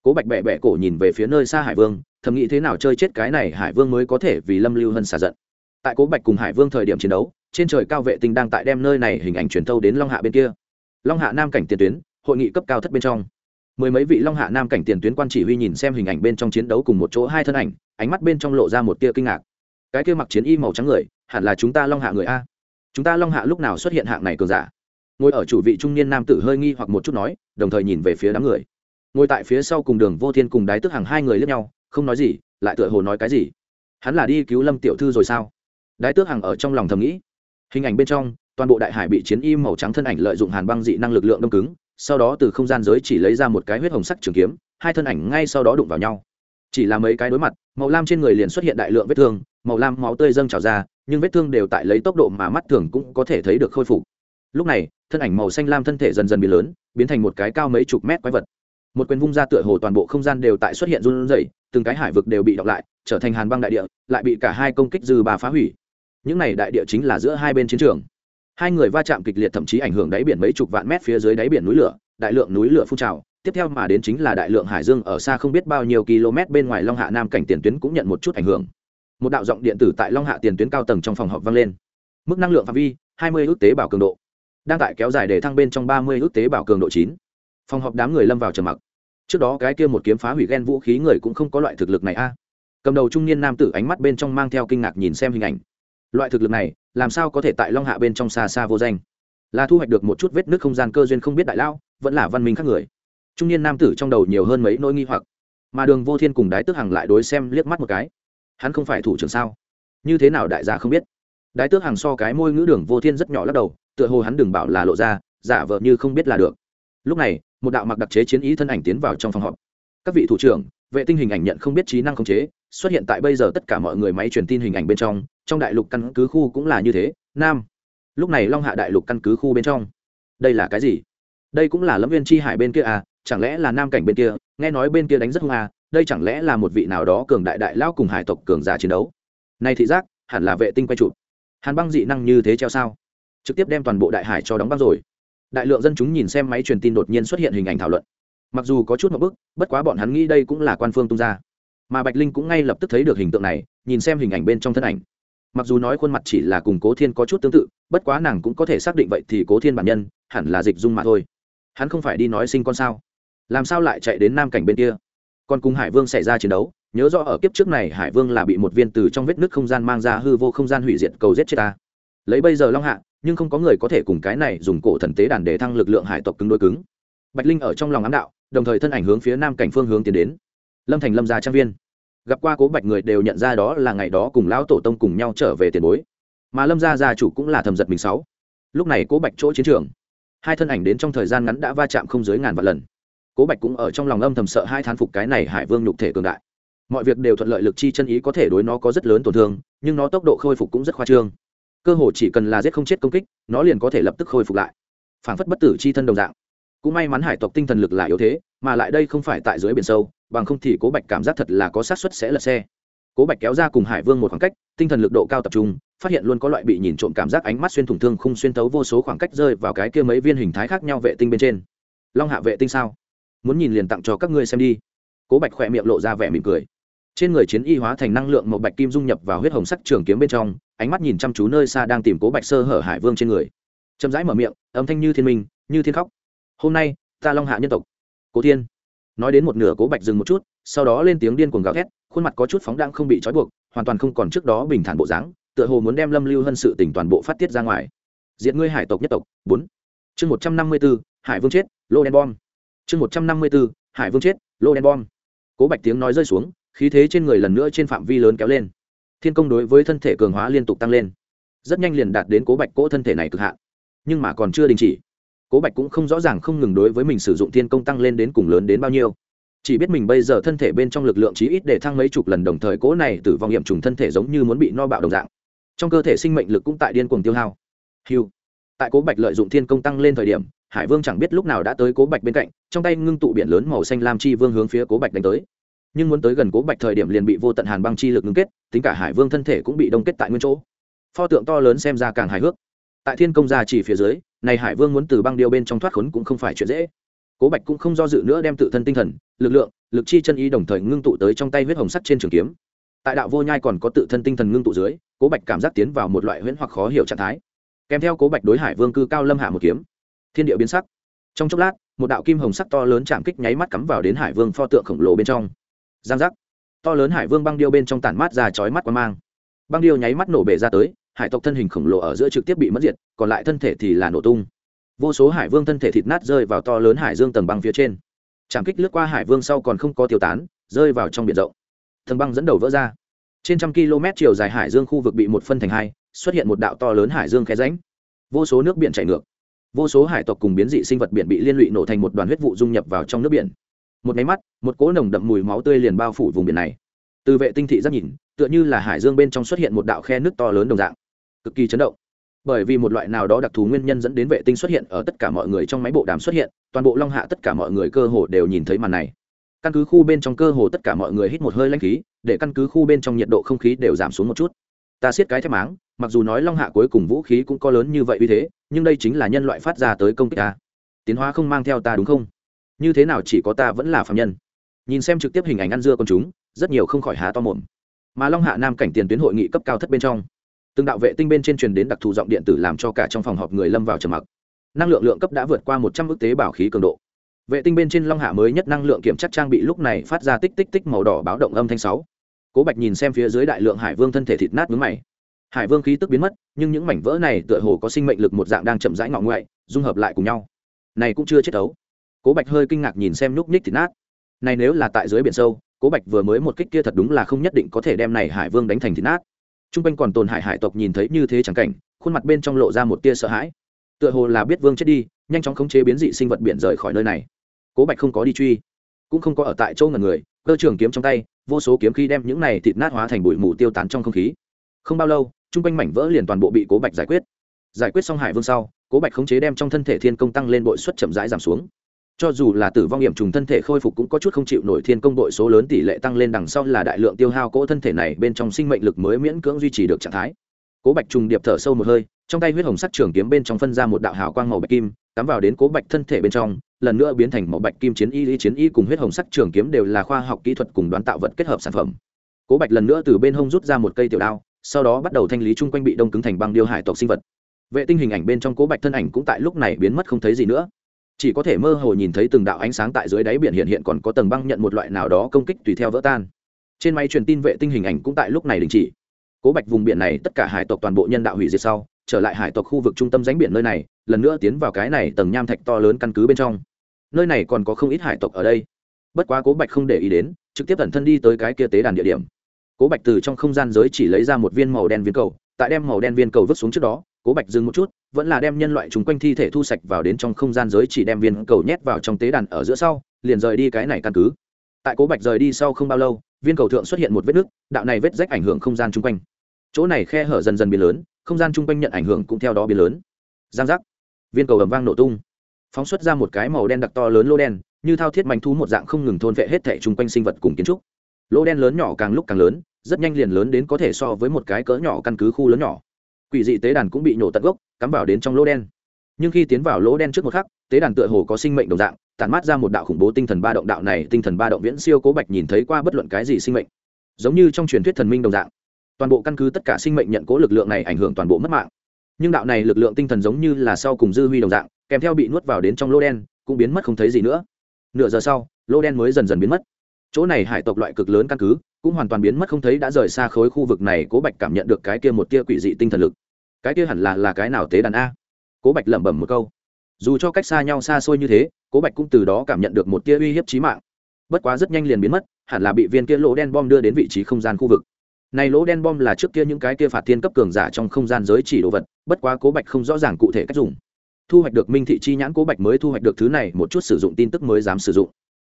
cố bạch bẹ bẹ cổ nhìn về phía nơi xa hải vương, thầm nghĩ thế nào chơi chết cái này hải vương mới có thể vì lâm lưu hân xả giận. Tại cố bạch cùng hải vương thời điểm chiến đấu, trên trời cao vệ tinh đang tại đem nơi này hình ảnh truyền thâu đến long hạ bên kia. Long hạ nam cảnh tiền tuyến, hội nghị cấp cao thất bên trong. Mười mấy vị long hạ nam cảnh tiền tuyến quan chỉ huy nhìn xem hình ảnh bên trong chiến đấu cùng một chỗ hai thân ảnh, ánh mắt bên trong lộ ra một tia kinh ngạc. Cái kia mặc chiến y màu trắng người, hẳn là chúng ta long hạ người a? Chúng ta long hạ lúc nào xuất hiện hạng này cường giả? Ngồi ở chủ vị trung niên nam tử hơi nghi hoặc một chút nói, đồng thời nhìn về phía đám người ngồi tại phía sau cùng đường vô thiên cùng đái tức hàng hai người lướt nhau, không nói gì, lại tựa hồ nói cái gì. Hắn là đi cứu lâm tiểu thư rồi sao? Đái tước Hằng ở trong lòng thầm nghĩ. Hình ảnh bên trong, toàn bộ đại hải bị chiến y màu trắng thân ảnh lợi dụng hàn băng dị năng lực lượng đông cứng, sau đó từ không gian giới chỉ lấy ra một cái huyết hồng sắc trường kiếm, hai thân ảnh ngay sau đó đụng vào nhau. Chỉ là mấy cái đối mặt, màu lam trên người liền xuất hiện đại lượng vết thương, màu lam máu tươi dâng trào ra, nhưng vết thương đều tại lấy tốc độ mà mắt thường cũng có thể thấy được khôi phục. Lúc này, thân ảnh màu xanh lam thân thể dần dần biến lớn, biến thành một cái cao mấy chục mét quái vật một quyền vung ra tựa hồ toàn bộ không gian đều tại xuất hiện run rẩy, từng cái hải vực đều bị đọc lại, trở thành hàn băng đại địa, lại bị cả hai công kích dư bà phá hủy. Những này đại địa chính là giữa hai bên chiến trường. Hai người va chạm kịch liệt thậm chí ảnh hưởng đáy biển mấy chục vạn mét phía dưới đáy biển núi lửa, đại lượng núi lửa phun trào. Tiếp theo mà đến chính là đại lượng hải dương ở xa không biết bao nhiêu km bên ngoài long hạ nam cảnh tiền tuyến cũng nhận một chút ảnh hưởng. Một đạo giọng điện tử tại long hạ tiền tuyến cao tầng trong phòng họp vang lên. Mức năng lượng phạm vi 20 ước tế bảo cường độ. Đang tại kéo dài để thăng bên trong 30 ước tế bảo cường độ chín phòng họp đám người lâm vào trầm mặc. Trước đó cái kia một kiếm phá hủy ghen vũ khí người cũng không có loại thực lực này a. Cầm đầu trung niên nam tử ánh mắt bên trong mang theo kinh ngạc nhìn xem hình ảnh. Loại thực lực này làm sao có thể tại long hạ bên trong xa xa vô danh? Là thu hoạch được một chút vết nước không gian cơ duyên không biết đại lão, vẫn là văn minh khác người. Trung niên nam tử trong đầu nhiều hơn mấy nỗi nghi hoặc. Mà đường vô thiên cùng đái tước hằng lại đối xem liếc mắt một cái. Hắn không phải thủ trưởng sao? Như thế nào đại gia không biết? Đái tước hằng so cái môi ngữ đường vô thiên rất nhỏ lắc đầu tựa hồ hắn đừng bảo là lộ ra giả vợ như không biết là được lúc này, một đạo mặc đặc chế chiến ý thân ảnh tiến vào trong phòng họp. Các vị thủ trưởng, vệ tinh hình ảnh nhận không biết trí năng khống chế, xuất hiện tại bây giờ tất cả mọi người máy truyền tin hình ảnh bên trong trong đại lục căn cứ khu cũng là như thế, nam. Lúc này long hạ đại lục căn cứ khu bên trong. Đây là cái gì? Đây cũng là lâm viên chi hải bên kia à chẳng lẽ là nam cảnh bên kia? Nghe nói bên kia đánh rất hung à đây chẳng lẽ là một vị nào đó cường đại đại lao cùng hải tộc cường giả chiến đấu? Này thị giác, hẳn là vệ tinh quay chụp. Hàn băng dị năng như thế treo sao? Trực tiếp đem toàn bộ đại hải cho đóng băng rồi đại lượng dân chúng nhìn xem máy truyền tin đột nhiên xuất hiện hình ảnh thảo luận. Mặc dù có chút một bức, bất quá bọn hắn nghĩ đây cũng là quan phương tung ra. Mà bạch linh cũng ngay lập tức thấy được hình tượng này, nhìn xem hình ảnh bên trong thân ảnh. Mặc dù nói khuôn mặt chỉ là cùng cố thiên có chút tương tự, bất quá nàng cũng có thể xác định vậy thì cố thiên bản nhân, hẳn là dịch dung mà thôi. Hắn không phải đi nói sinh con sao? Làm sao lại chạy đến nam cảnh bên kia? Còn cùng hải vương xảy ra chiến đấu, nhớ rõ ở kiếp trước này hải vương là bị một viên từ trong vết nứt không gian mang ra hư vô không gian hủy diệt cầu giết chết ta lấy bây giờ long hạ, nhưng không có người có thể cùng cái này dùng cổ thần tế đàn để thăng lực lượng hải tộc cứng đối cứng. Bạch linh ở trong lòng ám đạo, đồng thời thân ảnh hướng phía nam cảnh phương hướng tiến đến. Lâm thành lâm gia trang viên. Gặp qua cố bạch người đều nhận ra đó là ngày đó cùng lão tổ tông cùng nhau trở về tiền bối. Mà lâm gia gia chủ cũng là thầm giật mình sáu. Lúc này cố bạch chỗ chiến trường, hai thân ảnh đến trong thời gian ngắn đã va chạm không dưới ngàn vạn lần. Cố bạch cũng ở trong lòng âm thầm sợ hai thán phục cái này hải vương nhục thể cường đại. Mọi việc đều thuận lợi lực chi chân ý có thể đối nó có rất lớn tổn thương, nhưng nó tốc độ khôi phục cũng rất khoa trương cơ hồ chỉ cần là giết không chết công kích, nó liền có thể lập tức khôi phục lại. Phản phất bất tử chi thân đồng dạng. Cũng may mắn hải tộc tinh thần lực là yếu thế, mà lại đây không phải tại dưới biển sâu, bằng không thì cố bạch cảm giác thật là có sát suất sẽ lật xe. Cố bạch kéo ra cùng hải vương một khoảng cách, tinh thần lực độ cao tập trung, phát hiện luôn có loại bị nhìn trộm cảm giác ánh mắt xuyên thủng thương không xuyên tấu vô số khoảng cách rơi vào cái kia mấy viên hình thái khác nhau vệ tinh bên trên. Long hạ vệ tinh sao? Muốn nhìn liền tặng cho các ngươi xem đi. Cố bạch khỏe miệng lộ ra vẻ mỉm cười. Trên người chiến y hóa thành năng lượng một bạch kim dung nhập vào huyết hồng sắc trường kiếm bên trong ánh mắt nhìn chăm chú nơi xa đang tìm cố bạch sơ hở hải vương trên người. Chậm rãi mở miệng, âm thanh như thiên minh, như thiên khóc. Hôm nay, ta long hạ nhân tộc. Cố thiên. Nói đến một nửa cố bạch dừng một chút, sau đó lên tiếng điên cuồng gào thét, khuôn mặt có chút phóng đang không bị trói buộc, hoàn toàn không còn trước đó bình thản bộ dáng, tựa hồ muốn đem lâm lưu hân sự tỉnh toàn bộ phát tiết ra ngoài. Diện ngươi hải tộc nhất tộc. Bốn. Chương một trăm năm mươi b ố hải vương chết, lô đen bom. Chương một trăm năm mươi b ố hải vương chết, lô đen bom. Cố bạch tiếng nói rơi xuống, khí thế trên người lần nữa trên phạm vi lớn kéo lên thiên công đối với thân thể cường hóa liên tục tăng lên, rất nhanh liền đạt đến cố bạch cỗ thân thể này cực hạn, nhưng mà còn chưa đình chỉ. Cố bạch cũng không rõ ràng không ngừng đối với mình sử dụng thiên công tăng lên đến cùng lớn đến bao nhiêu. Chỉ biết mình bây giờ thân thể bên trong lực lượng chí ít để thăng mấy chục lần đồng thời cố này tử vong hiểm trùng thân thể giống như muốn bị no bạo đồng dạng. Trong cơ thể sinh mệnh lực cũng tại điên cuồng tiêu hao. Hiu tại cố bạch lợi dụng thiên công tăng lên thời điểm, hải vương chẳng biết lúc nào đã tới cố bạch bên cạnh, trong tay ngưng tụ biển lớn màu xanh lam chi vương hướng phía cố bạch đánh tới nhưng muốn tới gần cố bạch thời điểm liền bị vô tận hàn băng chi lực ngưng kết, tính cả hải vương thân thể cũng bị đông kết tại nguyên chỗ. Pho tượng to lớn xem ra càng hài hước. Tại thiên công gia chỉ phía dưới, này hải vương muốn từ băng điêu bên trong thoát khốn cũng không phải chuyện dễ. Cố bạch cũng không do dự nữa đem tự thân tinh thần, lực lượng, lực chi chân ý đồng thời ngưng tụ tới trong tay huyết hồng sắt trên trường kiếm. Tại đạo vô nhai còn có tự thân tinh thần ngưng tụ dưới, cố bạch cảm giác tiến vào một loại huyễn hoặc khó hiểu trạng thái. Kèm theo cố bạch đối hải vương cư cao lâm hạ một kiếm. Thiên địa biến sắc. Trong chốc lát, một đạo kim hồng sắc to lớn chạm kích nháy mắt cắm vào đến hải vương pho tượng khổng lồ bên trong giang giác. To lớn hải vương băng điêu bên trong tản mát ra chói mắt qua mang. Băng điêu nháy mắt nổ bể ra tới, hải tộc thân hình khổng lồ ở giữa trực tiếp bị mất diệt, còn lại thân thể thì là nổ tung. Vô số hải vương thân thể thịt nát rơi vào to lớn hải dương tầng băng phía trên. Trảm kích lướt qua hải vương sau còn không có tiêu tán, rơi vào trong biển rộng. Tầng băng dẫn đầu vỡ ra. Trên trăm km chiều dài hải dương khu vực bị một phân thành hai, xuất hiện một đạo to lớn hải dương khe ránh vô số nước biển chảy ngược. Vô số hải tộc cùng biến dị sinh vật biển bị liên lụy nổ thành một đoàn huyết vụ dung nhập vào trong nước biển một máy mắt, một cỗ nồng đậm mùi máu tươi liền bao phủ vùng biển này. Từ vệ tinh thị rất nhìn, tựa như là hải dương bên trong xuất hiện một đạo khe nước to lớn đồng dạng. Cực kỳ chấn động. Bởi vì một loại nào đó đặc thù nguyên nhân dẫn đến vệ tinh xuất hiện ở tất cả mọi người trong máy bộ đàm xuất hiện, toàn bộ long hạ tất cả mọi người cơ hồ đều nhìn thấy màn này. Căn cứ khu bên trong cơ hồ tất cả mọi người hít một hơi lanh khí, để căn cứ khu bên trong nhiệt độ không khí đều giảm xuống một chút. Ta siết cái thép máng, mặc dù nói long hạ cuối cùng vũ khí cũng có lớn như vậy uy thế, nhưng đây chính là nhân loại phát ra tới công kích ta. Tiến hóa không mang theo ta đúng không? Như thế nào chỉ có ta vẫn là phạm nhân. Nhìn xem trực tiếp hình ảnh ăn dưa con chúng, rất nhiều không khỏi há to mồm. Mà long hạ nam cảnh tiền tuyến hội nghị cấp cao thất bên trong, từng đạo vệ tinh bên trên truyền đến đặc thù giọng điện tử làm cho cả trong phòng họp người lâm vào trầm mặc. Năng lượng lượng cấp đã vượt qua một trăm ước tế bảo khí cường độ. Vệ tinh bên trên long hạ mới nhất năng lượng kiểm chắc trang bị lúc này phát ra tích tích tích màu đỏ báo động âm thanh sáu. Cố bạch nhìn xem phía dưới đại lượng hải vương thân thể thịt nát mướm mày. Hải vương khí tức biến mất, nhưng những mảnh vỡ này tựa hồ có sinh mệnh lực một dạng đang chậm rãi ngọ ngoại dung hợp lại cùng nhau. Này cũng chưa chết ấu cố bạch hơi kinh ngạc nhìn xem nhúc nhích thịt nát. Này nếu là tại dưới biển sâu, cố bạch vừa mới một kích kia thật đúng là không nhất định có thể đem này hải vương đánh thành thịt nát. T r u n g quanh còn tồn hải hải tộc nhìn thấy như thế chẳng cảnh, khuôn mặt bên trong lộ ra một tia sợ hãi. Tựa hồ là biết vương chết đi, nhanh chóng khống chế biến dị sinh vật biển rời khỏi nơi này. Cố bạch không có đi truy, cũng không có ở tại chỗ ngần người, cơ trường kiếm trong tay, vô số kiếm khí đem những này thịt nát hóa thành bụi mù tiêu tán trong không khí. Không bao lâu t r u n g quanh mảnh vỡ liền toàn bộ bị cố bạch giải quyết. Giải quyết xong hải vương sau, cố bạch khống chế đem trong thân thể thiên công tăng lên bội suất chậm rãi giảm xuống cho dù là tử vong hiểm trùng thân thể khôi phục cũng có chút không chịu nổi thiên công đội số lớn tỷ lệ tăng lên đằng sau là đại lượng tiêu hao cỗ thân thể này bên trong sinh mệnh lực mới miễn cưỡng duy trì được trạng thái. Cố bạch trùng điệp thở sâu một hơi, trong tay huyết hồng sắt trường kiếm bên trong phân ra một đạo hào quang màu bạch kim, cắm vào đến cố bạch thân thể bên trong, lần nữa biến thành màu bạch kim chiến y lý chiến y cùng huyết hồng sắt trường kiếm đều là khoa học kỹ thuật cùng đoán tạo vật kết hợp sản phẩm. Cố bạch lần nữa từ bên hông rút ra một cây tiểu đao, sau đó bắt đầu thanh lý chung quanh bị đông cứng thành băng điêu hải tộc sinh vật. Vệ tinh hình ảnh bên trong cố bạch thân ảnh cũng tại lúc này biến mất không thấy gì nữa chỉ có thể mơ hồ nhìn thấy từng đạo ánh sáng tại dưới đáy biển hiện hiện còn có tầng băng nhận một loại nào đó công kích tùy theo vỡ tan. Trên máy truyền tin vệ tinh hình ảnh cũng tại lúc này đình chỉ. Cố bạch vùng biển này tất cả hải tộc toàn bộ nhân đạo hủy diệt sau, trở lại hải tộc khu vực trung tâm ránh biển nơi này, lần nữa tiến vào cái này tầng nham thạch to lớn căn cứ bên trong. Nơi này còn có không ít hải tộc ở đây. Bất quá cố bạch không để ý đến, trực tiếp tẩn thân đi tới cái kia tế đàn địa điểm. Cố bạch từ trong không gian giới chỉ lấy ra một viên màu đen viên cầu, tại đem màu đen viên cầu vứt xuống trước đó, cố bạch dừng một chút vẫn là đem nhân loại chúng quanh thi thể thu sạch vào đến trong không gian giới chỉ đem viên cầu nhét vào trong tế đàn ở giữa sau, liền rời đi cái này căn cứ. Tại cố bạch rời đi sau không bao lâu, viên cầu thượng xuất hiện một vết nứt, đạo này vết rách ảnh hưởng không gian chung quanh. Chỗ này khe hở dần dần biến lớn, không gian chung quanh nhận ảnh hưởng cũng theo đó biến lớn. Giang giác. Viên cầu ầm vang nổ tung. Phóng xuất ra một cái màu đen đặc to lớn lô đen, như thao thiết mạnh thú một dạng không ngừng thôn vệ hết thẻ chung quanh sinh vật cùng kiến trúc. Lô đen lớn nhỏ càng lúc càng lớn, rất nhanh liền lớn đến có thể so với một cái cỡ nhỏ căn cứ khu lớn nhỏ quỷ dị tế đàn cũng bị nổ tận gốc, cắm vào đến trong lỗ đen. Nhưng khi tiến vào lỗ đen trước một khắc, tế đàn tựa hồ có sinh mệnh đồng dạng, tản mát ra một đạo khủng bố tinh thần ba động. Đạo này tinh thần ba động viễn siêu cố bạch nhìn thấy qua bất luận cái gì sinh mệnh. Giống như trong truyền thuyết thần minh đồng dạng. Toàn bộ căn cứ tất cả sinh mệnh nhận cố lực lượng này ảnh hưởng toàn bộ mất mạng. Nhưng đạo này lực lượng tinh thần giống như là sau cùng dư huy đồng dạng, kèm theo bị nuốt vào đến trong lỗ đen, cũng biến mất không thấy gì nữa. Nửa giờ sau, lỗ đen mới dần dần biến mất. Chỗ này hải tộc loại cực lớn căn cứ cũng hoàn toàn biến mất không thấy đã rời xa khối khu vực này, cố bạch cảm nhận được cái kia một tia quỷ dị tinh thần lực. Cái kia hẳn là là cái nào tế đàn a? Cố bạch lẩm bẩm một câu. Dù cho cách xa nhau xa xôi như thế, cố bạch cũng từ đó cảm nhận được một tia uy hiếp trí mạng. Bất quá rất nhanh liền biến mất, hẳn là bị viên kia lỗ đen bom đưa đến vị trí không gian khu vực. Này lỗ đen bom là trước kia những cái kia phạt thiên cấp cường giả trong không gian giới chỉ đồ vật, bất quá cố bạch không rõ ràng cụ thể cách dùng. Thu hoạch được minh thị chi nhãn, cố bạch mới thu hoạch được thứ này, một chút sử dụng tin tức mới dám sử dụng.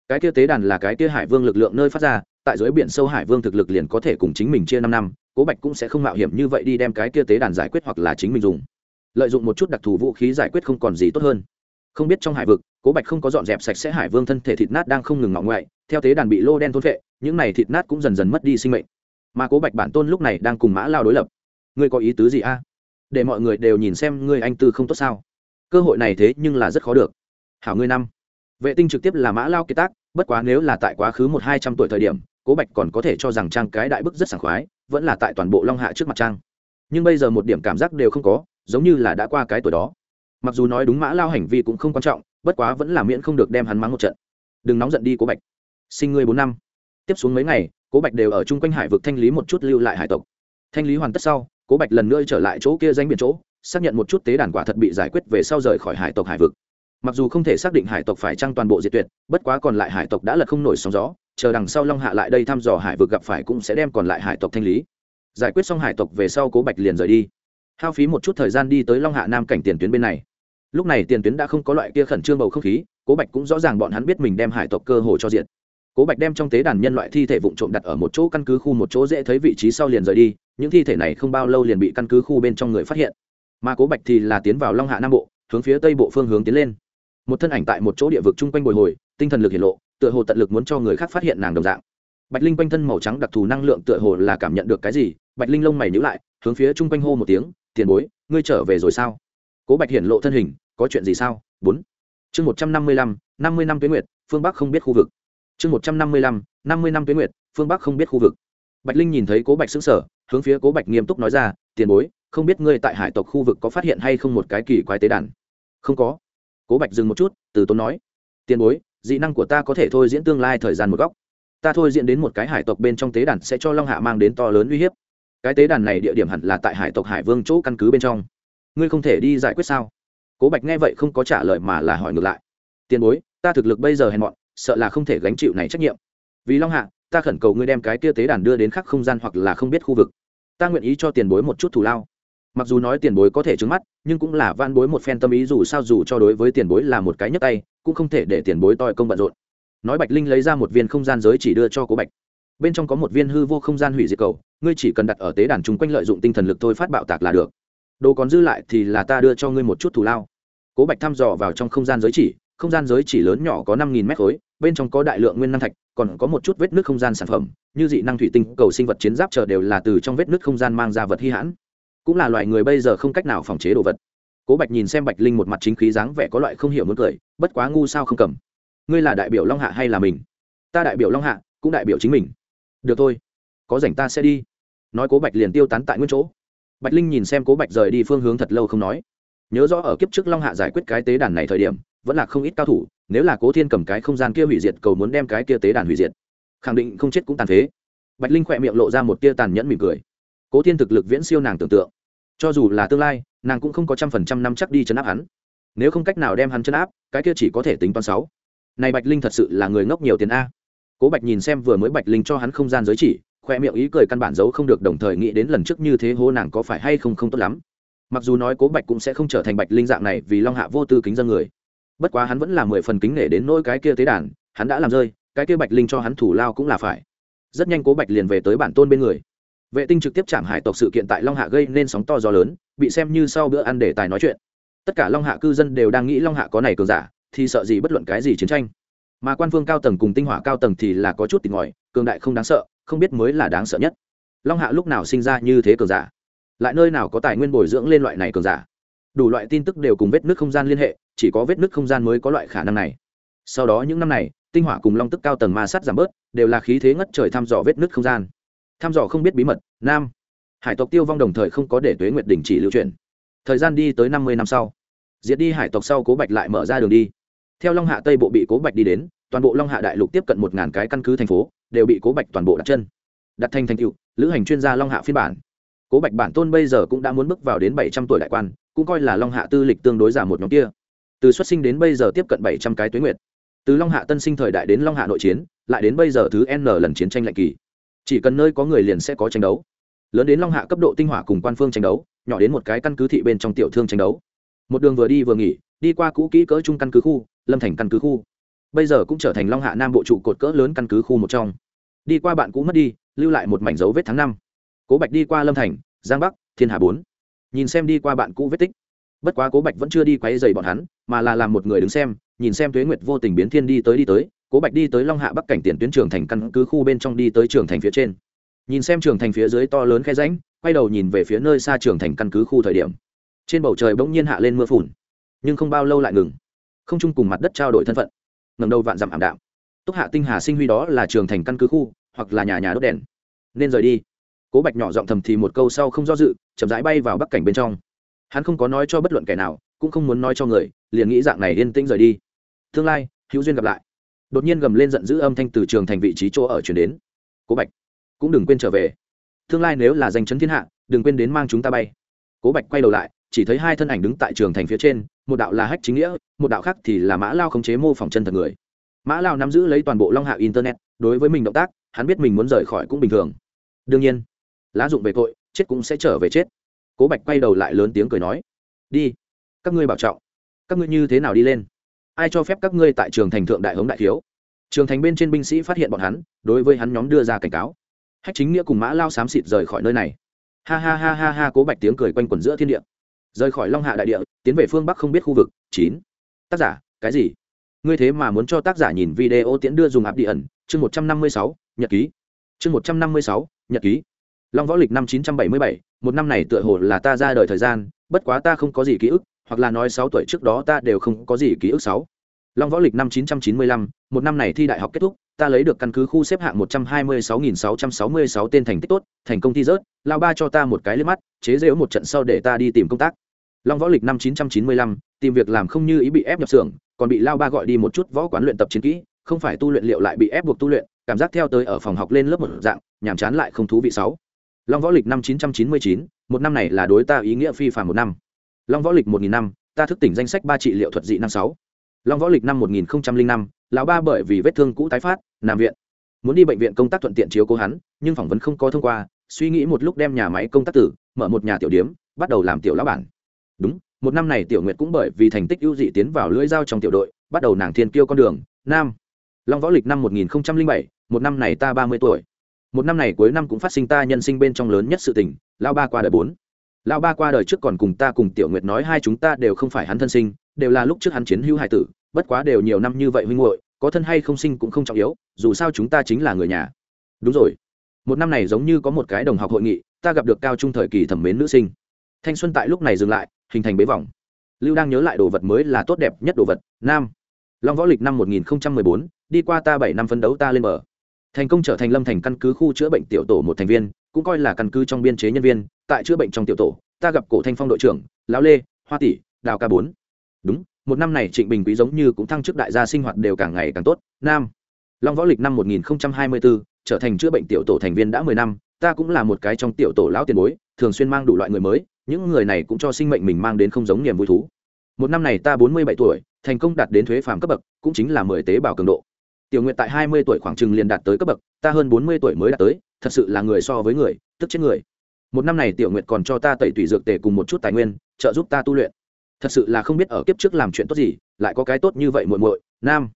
Cái kia tế đàn là cái kia hải vương lực lượng nơi phát ra tại dưới biển sâu hải vương thực lực liền có thể cùng chính mình chia năm năm, cố bạch cũng sẽ không mạo hiểm như vậy đi đem cái kia tế đàn giải quyết hoặc là chính mình dùng. Lợi dụng một chút đặc thù vũ khí giải quyết không còn gì tốt hơn. Không biết trong hải vực, cố bạch không có dọn dẹp sạch sẽ hải vương thân thể thịt nát đang không ngừng ngọng ngoại, theo tế đàn bị lô đen thôn vệ những này thịt nát cũng dần dần mất đi sinh mệnh. Mà cố bạch bản tôn lúc này đang cùng mã lao đối lập. Ngươi có ý tứ gì a? Để mọi người đều nhìn xem ngươi anh tư không tốt sao. Cơ hội này thế nhưng là rất khó được. Hảo ngươi năm. Vệ tinh trực tiếp là mã lao kiệt tác, bất quá nếu là tại quá khứ một hai trăm tuổi thời điểm cố bạch còn có thể cho rằng trang cái đại bức rất sảng khoái, vẫn là tại toàn bộ long hạ trước mặt trang. Nhưng bây giờ một điểm cảm giác đều không có, giống như là đã qua cái tuổi đó. Mặc dù nói đúng mã lao hành vi cũng không quan trọng, bất quá vẫn là miễn không được đem hắn mắng một trận. Đừng nóng giận đi, cố bạch. Sinh ngươi bốn năm. Tiếp xuống mấy ngày, cố bạch đều ở chung quanh hải vực thanh lý một chút lưu lại hải tộc. Thanh lý hoàn tất sau, cố bạch lần nữa trở lại chỗ kia danh biển chỗ, xác nhận một chút tế đàn quả thật bị giải quyết về sau rời khỏi hải tộc hải vực. Mặc dù không thể xác định hải tộc phải trăng toàn bộ diệt tuyệt, bất quá còn lại hải tộc đã lật không nổi sóng gió chờ đằng sau long hạ lại đây thăm dò hải vực gặp phải cũng sẽ đem còn lại hải tộc thanh lý. Giải quyết xong hải tộc về sau cố bạch liền rời đi. Hao phí một chút thời gian đi tới long hạ nam cảnh tiền tuyến bên này. Lúc này tiền tuyến đã không có loại kia khẩn trương bầu không khí, cố bạch cũng rõ ràng bọn hắn biết mình đem hải tộc cơ hồ cho diện cố bạch đem trong tế đàn nhân loại thi thể vụn trộm đặt ở một chỗ căn cứ khu một chỗ dễ thấy vị trí sau liền rời đi, những thi thể này không bao lâu liền bị căn cứ khu bên trong người phát hiện. Mà cố bạch thì là tiến vào long hạ nam bộ, hướng phía tây bộ phương hướng tiến lên. Một thân ảnh tại một chỗ địa vực chung quanh bồi hồi, tinh thần lực hiển lộ tựa hồ tận lực muốn cho người khác phát hiện nàng đồng dạng. Bạch linh quanh thân màu trắng đặc thù năng lượng tựa hồ là cảm nhận được cái gì, bạch linh lông mày nhữ lại, hướng phía chung quanh hô một tiếng, tiền bối, ngươi trở về rồi sao? Cố bạch hiển lộ thân hình, có chuyện gì sao? Bốn. Chương một trăm năm mươi lăm, năm mươi năm tuyến nguyệt, phương bắc không biết khu vực. Chương một trăm năm mươi lăm, năm mươi năm tuyến nguyệt, phương bắc không biết khu vực. Bạch linh nhìn thấy cố bạch xứng sở hướng phía cố bạch nghiêm túc nói ra, tiền bối, không biết ngươi tại hải tộc khu vực có phát hiện hay không một cái kỳ quái tế đàn? Không có. Cố bạch dừng một chút, từ tốn nói, tiền bối dị năng của ta có thể thôi diễn tương lai thời gian một góc. Ta thôi diễn đến một cái hải tộc bên trong tế đàn sẽ cho long hạ mang đến to lớn uy hiếp. Cái tế đàn này địa điểm hẳn là tại hải tộc hải vương chỗ căn cứ bên trong. Ngươi không thể đi giải quyết sao? Cố bạch nghe vậy không có trả lời mà là hỏi ngược lại. Tiền bối, ta thực lực bây giờ hèn mọn, sợ là không thể gánh chịu này trách nhiệm. Vì long hạ, ta khẩn cầu ngươi đem cái kia tế đàn đưa đến khắc không gian hoặc là không biết khu vực. Ta nguyện ý cho tiền bối một chút thù lao mặc dù nói tiền bối có thể trứng mắt, nhưng cũng là van bối một phen tâm ý dù sao dù cho đối với tiền bối là một cái nhấp tay, cũng không thể để tiền bối toi công bận rộn. Nói bạch linh lấy ra một viên không gian giới chỉ đưa cho cố bạch. Bên trong có một viên hư vô không gian hủy diệt cầu, ngươi chỉ cần đặt ở tế đàn chung quanh lợi dụng tinh thần lực thôi phát bạo tạc là được. Đồ còn dư lại thì là ta đưa cho ngươi một chút thù lao. Cố bạch thăm dò vào trong không gian giới chỉ, không gian giới chỉ lớn nhỏ có năm nghìn mét khối, bên trong có đại lượng nguyên năng thạch, còn có một chút vết nước không gian sản phẩm, như dị năng thủy tinh cầu sinh vật chiến giáp chờ đều là từ trong vết nước không gian mang ra vật hy hãn cũng là loại người bây giờ không cách nào phòng chế đồ vật. Cố bạch nhìn xem bạch linh một mặt chính khí dáng vẻ có loại không hiểu muốn cười, bất quá ngu sao không cầm. Ngươi là đại biểu long hạ hay là mình? Ta đại biểu long hạ, cũng đại biểu chính mình. Được thôi, có rảnh ta sẽ đi. Nói cố bạch liền tiêu tán tại nguyên chỗ. Bạch linh nhìn xem cố bạch rời đi phương hướng thật lâu không nói. Nhớ rõ ở kiếp trước long hạ giải quyết cái tế đàn này thời điểm, vẫn là không ít cao thủ, nếu là cố thiên cầm cái không gian kia hủy diệt cầu muốn đem cái kia tế đàn hủy diệt. Khẳng định không chết cũng tàn phế. Bạch linh khỏe miệng lộ ra một tia tàn nhẫn mỉm cười. Cố thiên thực lực viễn siêu nàng tưởng tượng cho dù là tương lai, nàng cũng không có trăm phần trăm năm chắc đi chấn áp hắn. Nếu không cách nào đem hắn chấn áp, cái kia chỉ có thể tính toán sáu. Này bạch linh thật sự là người ngốc nhiều tiền a. Cố bạch nhìn xem vừa mới bạch linh cho hắn không gian giới chỉ, khoe miệng ý cười căn bản giấu không được, đồng thời nghĩ đến lần trước như thế hô nàng có phải hay không không tốt lắm. Mặc dù nói cố bạch cũng sẽ không trở thành bạch linh dạng này vì long hạ vô tư kính dân người. Bất quá hắn vẫn là mười phần kính nể đến nỗi cái kia tế đàn, hắn đã làm rơi, cái kia bạch linh cho hắn thủ lao cũng là phải. Rất nhanh cố bạch liền về tới bản tôn bên người vệ tinh trực tiếp chạm hải tộc sự kiện tại long hạ gây nên sóng to gió lớn, bị xem như sau bữa ăn để tài nói chuyện. Tất cả long hạ cư dân đều đang nghĩ long hạ có này cường giả, thì sợ gì bất luận cái gì chiến tranh. Mà quan phương cao tầng cùng tinh hỏa cao tầng thì là có chút tình ngòi, cường đại không đáng sợ, không biết mới là đáng sợ nhất. Long hạ lúc nào sinh ra như thế cường giả? Lại nơi nào có tài nguyên bồi dưỡng lên loại này cường giả? Đủ loại tin tức đều cùng vết nước không gian liên hệ, chỉ có vết nước không gian mới có loại khả năng này. Sau đó những năm này, tinh hỏa cùng long tức cao tầng ma sát giảm bớt, đều là khí thế ngất trời thăm dò vết nước không gian thăm dò không biết bí mật, nam. Hải tộc tiêu vong đồng thời không có để tuế nguyệt đình chỉ lưu truyền. Thời gian đi tới năm mươi năm sau. Diệt đi hải tộc sau cố bạch lại mở ra đường đi. Theo long hạ tây bộ bị cố bạch đi đến, toàn bộ long hạ đại lục tiếp cận một ngàn cái căn cứ thành phố, đều bị cố bạch toàn bộ đặt chân. Đặt thành thành cựu lữ hành chuyên gia long hạ phiên bản. Cố bạch bản tôn bây giờ cũng đã muốn bước vào đến bảy trăm tuổi đại quan, cũng coi là long hạ tư lịch tương đối giả một nhóm kia. Từ xuất sinh đến bây giờ tiếp cận bảy trăm cái tuế nguyệt. Từ long hạ tân sinh thời đại đến long hạ nội chiến, lại đến bây giờ thứ n lần chiến tranh lạnh kỳ chỉ cần nơi có người liền sẽ có tranh đấu. Lớn đến long hạ cấp độ tinh hỏa cùng quan phương tranh đấu, nhỏ đến một cái căn cứ thị bên trong tiểu thương tranh đấu. Một đường vừa đi vừa nghỉ, đi qua cũ kỹ cỡ trung căn cứ khu, lâm thành căn cứ khu. Bây giờ cũng trở thành long hạ nam bộ trụ cột cỡ lớn căn cứ khu một trong. Đi qua bạn cũ mất đi, lưu lại một mảnh dấu vết tháng năm. Cố bạch đi qua lâm thành, giang bắc, thiên hà bốn. Nhìn xem đi qua bạn cũ vết tích. Bất quá cố bạch vẫn chưa đi quay dày bọn hắn, mà là làm một người đứng xem, nhìn xem thuế nguyệt vô tình biến thiên đi tới đi tới cố bạch đi tới long hạ bắc cảnh tiền tuyến trường thành căn cứ khu bên trong đi tới trường thành phía trên. Nhìn xem trường thành phía dưới to lớn khe ránh quay đầu nhìn về phía nơi xa trường thành căn cứ khu thời điểm. Trên bầu trời bỗng nhiên hạ lên mưa phùn, nhưng không bao lâu lại ngừng. Không chung cùng mặt đất trao đổi thân phận. Ngầm đầu vạn dặm ảm đạm. Túc hạ tinh hà sinh huy đó là trường thành căn cứ khu, hoặc là nhà nhà đốt đèn. Nên rời đi. Cố bạch nhỏ giọng thầm thì một câu sau không do dự, chậm rãi bay vào bắc cảnh bên trong. Hắn không có nói cho bất luận kẻ nào, cũng không muốn nói cho người, liền nghĩ dạng này yên tĩnh rời đi. Tương lai, hữu duyên gặp lại đột nhiên gầm lên giận dữ âm thanh từ trường thành vị trí chỗ ở chuyển đến. Cố bạch, cũng đừng quên trở về. Tương lai nếu là danh chấn thiên hạ, đừng quên đến mang chúng ta bay. Cố bạch quay đầu lại, chỉ thấy hai thân ảnh đứng tại trường thành phía trên, một đạo là hách chính nghĩa, một đạo khác thì là mã lao khống chế mô phỏng chân thật người. Mã lao nắm giữ lấy toàn bộ long hạ internet, đối với mình động tác, hắn biết mình muốn rời khỏi cũng bình thường. Đương nhiên, lá dụng về tội, chết cũng sẽ trở về chết. Cố bạch quay đầu lại lớn tiếng cười nói, đi, các ngươi bảo trọng. Các ngươi như thế nào đi lên? Ai cho phép các ngươi tại trường thành thượng đại hống đại thiếu? Trường thành bên trên binh sĩ phát hiện bọn hắn, đối với hắn nhóm đưa ra cảnh cáo. Hách chính nghĩa cùng mã lao xám xịt rời khỏi nơi này. Ha ha ha ha ha, cố bạch tiếng cười quanh quẩn giữa thiên địa. Rời khỏi long hạ đại địa, tiến về phương bắc không biết khu vực. Chín. Tác giả, cái gì? Ngươi thế mà muốn cho tác giả nhìn video tiễn đưa dùng áp đi ẩn. Chương một trăm năm mươi sáu, nhật ký. Chương một trăm năm mươi sáu, nhật ký. Long võ lịch năm chín trăm bảy mươi bảy, một năm này tựa hồ là ta ra đời thời gian, bất quá ta không có gì ký ức hoặc là nói sáu tuổi trước đó ta đều không có gì ký ức sáu. Long võ lịch năm chín trăm chín mươi lăm, một năm này thi đại học kết thúc, ta lấy được căn cứ khu xếp hạng một trăm hai mươi sáu nghìn sáu trăm sáu mươi sáu tên thành tích tốt, thành công thi rớt, lao ba cho ta một cái liếc mắt, chế giễu một trận sau để ta đi tìm công tác. Long võ lịch năm chín trăm chín mươi lăm, tìm việc làm không như ý bị ép nhập xưởng, còn bị lao ba gọi đi một chút võ quán luyện tập chiến kỹ, không phải tu luyện liệu lại bị ép buộc tu luyện, cảm giác theo tới ở phòng học lên lớp một dạng, nhàm chán lại không thú vị sáu. Long võ lịch năm chín trăm chín mươi chín, một năm này là đối ta ý nghĩa phi phàm một năm long võ lịch một nghìn năm, ta thức tỉnh danh sách ba trị liệu thuật dị năm sáu. Long võ lịch năm một nghìn năm, lão ba bởi vì vết thương cũ tái phát, nằm viện. Muốn đi bệnh viện công tác thuận tiện chiếu cố hắn, nhưng phỏng vấn không có thông qua, suy nghĩ một lúc đem nhà máy công tác tử, mở một nhà tiểu điếm, bắt đầu làm tiểu lão bản. Đúng, một năm này tiểu nguyệt cũng bởi vì thành tích ưu dị tiến vào lưỡi dao trong tiểu đội, bắt đầu nàng thiên kiêu con đường, nam. Long võ lịch năm một nghìn bảy, một năm này ta ba mươi tuổi. Một năm này cuối năm cũng phát sinh ta nhân sinh bên trong lớn nhất sự tình lao ba qua đời bốn. Lão ba qua đời trước còn cùng ta cùng tiểu nguyệt nói hai chúng ta đều không phải hắn thân sinh, đều là lúc trước hắn chiến hữu hải tử, bất quá đều nhiều năm như vậy huynh hội có thân hay không sinh cũng không trọng yếu, dù sao chúng ta chính là người nhà. Đúng rồi. Một năm này giống như có một cái đồng học hội nghị, ta gặp được cao trung thời kỳ thẩm mến nữ sinh. Thanh xuân tại lúc này dừng lại, hình thành bế vòng lưu đang nhớ lại đồ vật mới là tốt đẹp nhất đồ vật, nam. Long võ lịch năm một nghìn bốn, đi qua ta bảy năm phấn đấu ta lên bờ. Thành công trở thành lâm thành căn cứ khu chữa bệnh tiểu tổ một thành viên, cũng coi là căn cứ trong biên chế nhân viên tại chữa bệnh trong tiểu tổ ta gặp cổ thanh phong đội trưởng lão lê hoa tỷ đào ca bốn. Đúng một năm này trịnh bình quý giống như cũng thăng chức đại gia sinh hoạt đều càng ngày càng tốt. Nam long võ lịch năm 1024, trở thành chữa bệnh tiểu tổ thành viên đã mười năm ta cũng là một cái trong tiểu tổ lão tiền bối thường xuyên mang đủ loại người mới những người này cũng cho sinh mệnh mình mang đến không giống niềm vui thú. Một năm này ta bốn mươi bảy tuổi thành công đạt đến thuế phàm cấp bậc cũng chính là mười tế bào cường độ. Tiểu nguyện tại hai mươi tuổi khoảng chừng liền đạt tới cấp bậc ta hơn bốn mươi tuổi mới đạt tới thật sự là người so với người tức chết người một năm này tiểu nguyệt còn cho ta tẩy tủy dược tề cùng một chút tài nguyên trợ giúp ta tu luyện. Thật sự là không biết ở kiếp trước làm chuyện tốt gì lại có cái tốt như vậy muội muội. Nam.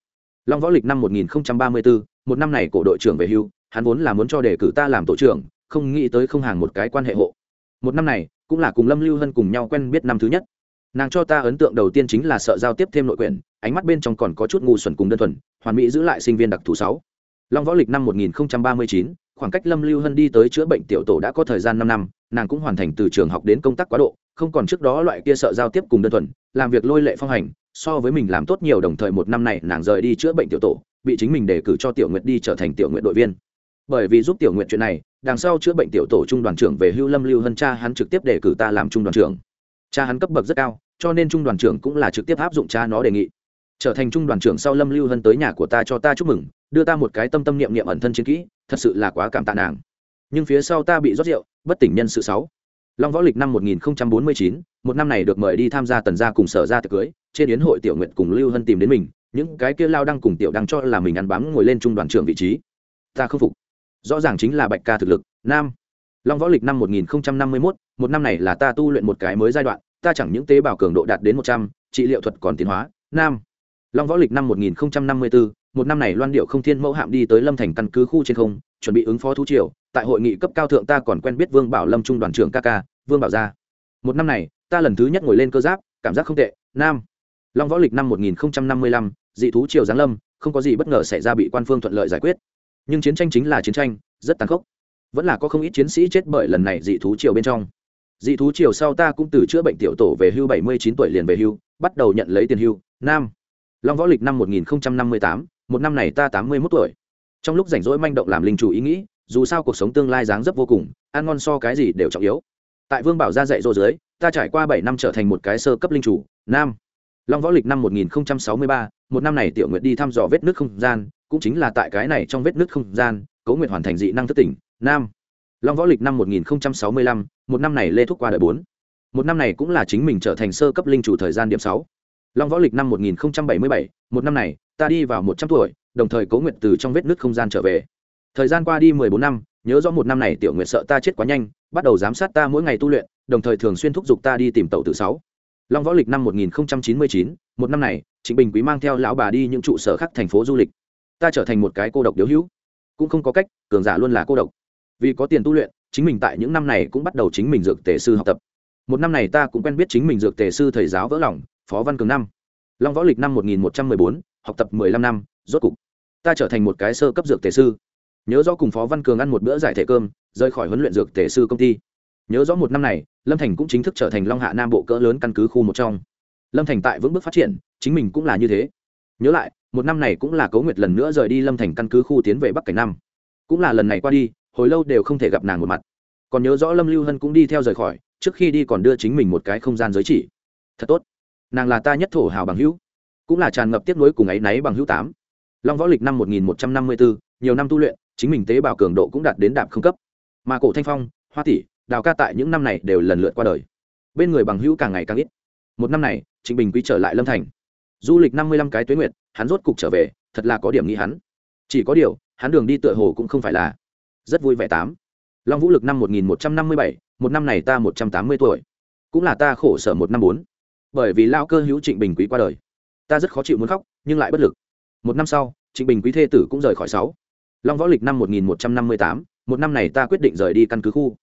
Long võ lịch năm 1034 một năm này cổ đội trưởng về hưu hắn vốn là muốn cho đề cử ta làm tổ trưởng không nghĩ tới không hàng một cái quan hệ hộ. Một năm này cũng là cùng lâm lưu hân cùng nhau quen biết năm thứ nhất. Nàng cho ta ấn tượng đầu tiên chính là sợ giao tiếp thêm nội quyền ánh mắt bên trong còn có chút ngu xuẩn cùng đơn thuần hoàn mỹ giữ lại sinh viên đặc thù sáu. Long võ lịch năm 1039, khoảng cách lâm lưu hân đi tới chữa bệnh tiểu tổ đã có thời gian năm năm, nàng cũng hoàn thành từ trường học đến công tác quá độ, không còn trước đó loại kia sợ giao tiếp cùng đơn thuần, làm việc lôi lệ phong hành, so với mình làm tốt nhiều đồng thời một năm này nàng rời đi chữa bệnh tiểu tổ, bị chính mình đề cử cho tiểu nguyệt đi trở thành tiểu nguyện đội viên. Bởi vì giúp tiểu nguyện chuyện này, đằng sau chữa bệnh tiểu tổ trung đoàn trưởng về hưu lâm lưu hân cha hắn trực tiếp đề cử ta làm trung đoàn trưởng. Cha hắn cấp bậc rất cao, cho nên trung đoàn trưởng cũng là trực tiếp áp dụng cha nó đề nghị. Trở thành trung đoàn trưởng sau lâm lưu hân tới nhà của ta cho ta chúc mừng đưa ta một cái tâm tâm niệm niệm ẩn thân chiến kỹ thật sự là quá cảm tạ nàng. Nhưng phía sau ta bị rót rượu bất tỉnh nhân sự sáu. Long võ lịch năm 1049, một năm này được mời đi tham gia tần gia cùng sở gia tiệc cưới trên yến hội tiểu nguyện cùng lưu hân tìm đến mình những cái kia lao đăng cùng tiểu đăng cho là mình ăn bám ngồi lên trung đoàn trưởng vị trí. Ta không phục. Rõ ràng chính là bạch ca thực lực nam. Long võ lịch năm 1051, một năm này là ta tu luyện một cái mới giai đoạn ta chẳng những tế bào cường độ đạt đến một trăm trị liệu thuật còn tiến hóa nam. Long võ lịch năm 1054, một năm này loan điệu không thiên mẫu hạm đi tới lâm thành căn cứ khu trên không chuẩn bị ứng phó thú triều. Tại hội nghị cấp cao thượng ta còn quen biết vương bảo lâm trung đoàn trưởng Kaka vương bảo gia. Một năm này ta lần thứ nhất ngồi lên cơ giáp cảm giác không tệ. Nam. Long võ lịch năm 1055, dị thú triều giáng lâm không có gì bất ngờ xảy ra bị quan phương thuận lợi giải quyết. Nhưng chiến tranh chính là chiến tranh rất tàn khốc. Vẫn là có không ít chiến sĩ chết bởi lần này dị thú triều bên trong. Dị thú triều sau ta cũng từ chữa bệnh tiểu tổ về hưu 79 tuổi liền về hưu bắt đầu nhận lấy tiền hưu. Nam. Long võ lịch năm 1058, một năm này ta tám mươi mốt tuổi. Trong lúc rảnh rỗi manh động làm linh chủ ý nghĩ, dù sao cuộc sống tương lai dáng dấp vô cùng, ăn ngon so cái gì đều trọng yếu. Tại vương bảo ra dạy dỗ dưới, ta trải qua bảy năm trở thành một cái sơ cấp linh chủ, nam. Long võ lịch năm một nghìn sáu mươi ba, một năm này tiểu nguyệt đi thăm dò vết nước không gian, cũng chính là tại cái này trong vết nước không gian cấu nguyện hoàn thành dị năng thất tỉnh, nam. Long võ lịch năm một nghìn sáu mươi lăm, một năm này lê thúc qua đời bốn. Một năm này cũng là chính mình trở thành sơ cấp linh chủ thời gian điểm sáu. Long võ lịch năm một nghìn bảy mươi bảy, một năm này ta đi vào một trăm tuổi, đồng thời cố nguyệt từ trong vết nước không gian trở về. Thời gian qua đi mười bốn năm, nhớ rõ một năm này tiểu nguyệt sợ ta chết quá nhanh, bắt đầu giám sát ta mỗi ngày tu luyện, đồng thời thường xuyên thúc giục ta đi tìm tàu tự sáu. Long võ lịch năm một nghìn chín mươi chín, một năm này, trịnh bình quý mang theo lão bà đi những trụ sở khác thành phố du lịch. Ta trở thành một cái cô độc điếu hữu. Cũng không có cách, cường giả luôn là cô độc. Vì có tiền tu luyện, chính mình tại những năm này cũng bắt đầu chính mình dược tề sư học tập. Một năm này ta cũng quen biết chính mình dược tề sư thầy giáo vỡ lòng, phó văn cường năm. Long võ lịch năm một nghìn một trăm mười bốn học tập mười lăm năm, rốt cục, ta trở thành một cái sơ cấp dược tề sư. Nhớ rõ cùng phó văn cường ăn một bữa giải thể cơm, rời khỏi huấn luyện dược tề sư công ty. Nhớ rõ một năm này, lâm thành cũng chính thức trở thành long hạ nam bộ cỡ lớn căn cứ khu một trong. Lâm thành tại vững bước phát triển, chính mình cũng là như thế. Nhớ lại, một năm này cũng là cấu nguyệt lần nữa rời đi lâm thành căn cứ khu tiến về bắc cảnh năm cũng là lần này qua đi, hồi lâu đều không thể gặp nàng một mặt. Còn nhớ rõ lâm lưu hân cũng đi theo rời khỏi, trước khi đi còn đưa chính mình một cái không gian giới chỉ. Thật tốt. Nàng là ta nhất thổ hào bằng hữu cũng là tràn ngập tiếc nối cùng ấy náy bằng hữu tám. Long võ lịch năm một nghìn một trăm năm mươi bốn nhiều năm tu luyện, chính mình tế bào cường độ cũng đạt đến đạp không cấp. Mà cổ thanh phong, hoa tỷ, đào ca tại những năm này đều lần lượt qua đời. Bên người bằng hữu càng ngày càng ít. Một năm này, trịnh bình quý trở lại lâm thành. Du lịch năm mươi lăm cái tuế nguyện hắn rốt cục trở về, thật là có điểm nghĩ hắn. Chỉ có điều, hắn đường đi tựa hồ cũng không phải là rất vui vẻ tám. Long vũ lực năm một nghìn một trăm năm mươi bảy, một năm này ta một trăm tám mươi tuổi. Cũng là ta khổ sở một năm bốn. Bởi vì lao cơ hữu trịnh bình quý qua đời ta rất khó chịu muốn khóc, nhưng lại bất lực. Một năm sau, trịnh bình quý thê tử cũng rời khỏi sáu. Long võ lịch năm một nghìn một trăm năm mươi tám, một năm này ta quyết định rời đi căn cứ khu.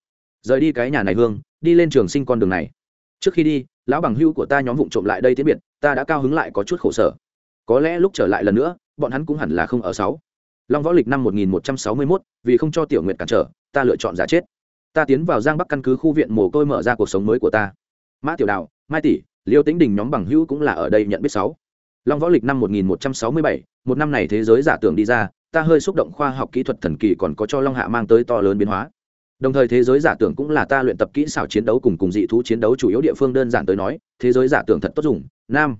Rời đi cái nhà này hương, đi lên trường sinh con đường này. Trước khi đi, lão bằng hưu của ta nhóm vụng trộm lại đây tiễn biệt, ta đã cao hứng lại có chút khổ sở. Có lẽ lúc trở lại lần nữa, bọn hắn cũng hẳn là không ở sáu. Long võ lịch năm một nghìn một trăm sáu mươi mốt, vì không cho tiểu nguyện cản trở, ta lựa chọn giả chết. Ta tiến vào giang bắc căn cứ khu viện mồ côi mở ra cuộc sống mới của ta. Mã tiểu đạo mai tỷ, liêu tĩnh đình nhóm bằng hữu cũng là ở đây nhận biết sáu long võ lịch năm một nghìn một năm này thế giới giả tưởng đi ra, ta hơi xúc động khoa học kỹ thuật thần kỳ còn có cho long hạ mang tới to lớn biến hóa. Đồng thời thế giới giả tưởng cũng là ta luyện tập kỹ xảo chiến đấu cùng cùng dị thú chiến đấu chủ yếu địa phương đơn giản tới nói, thế giới giả tưởng thật tốt dùng. Nam.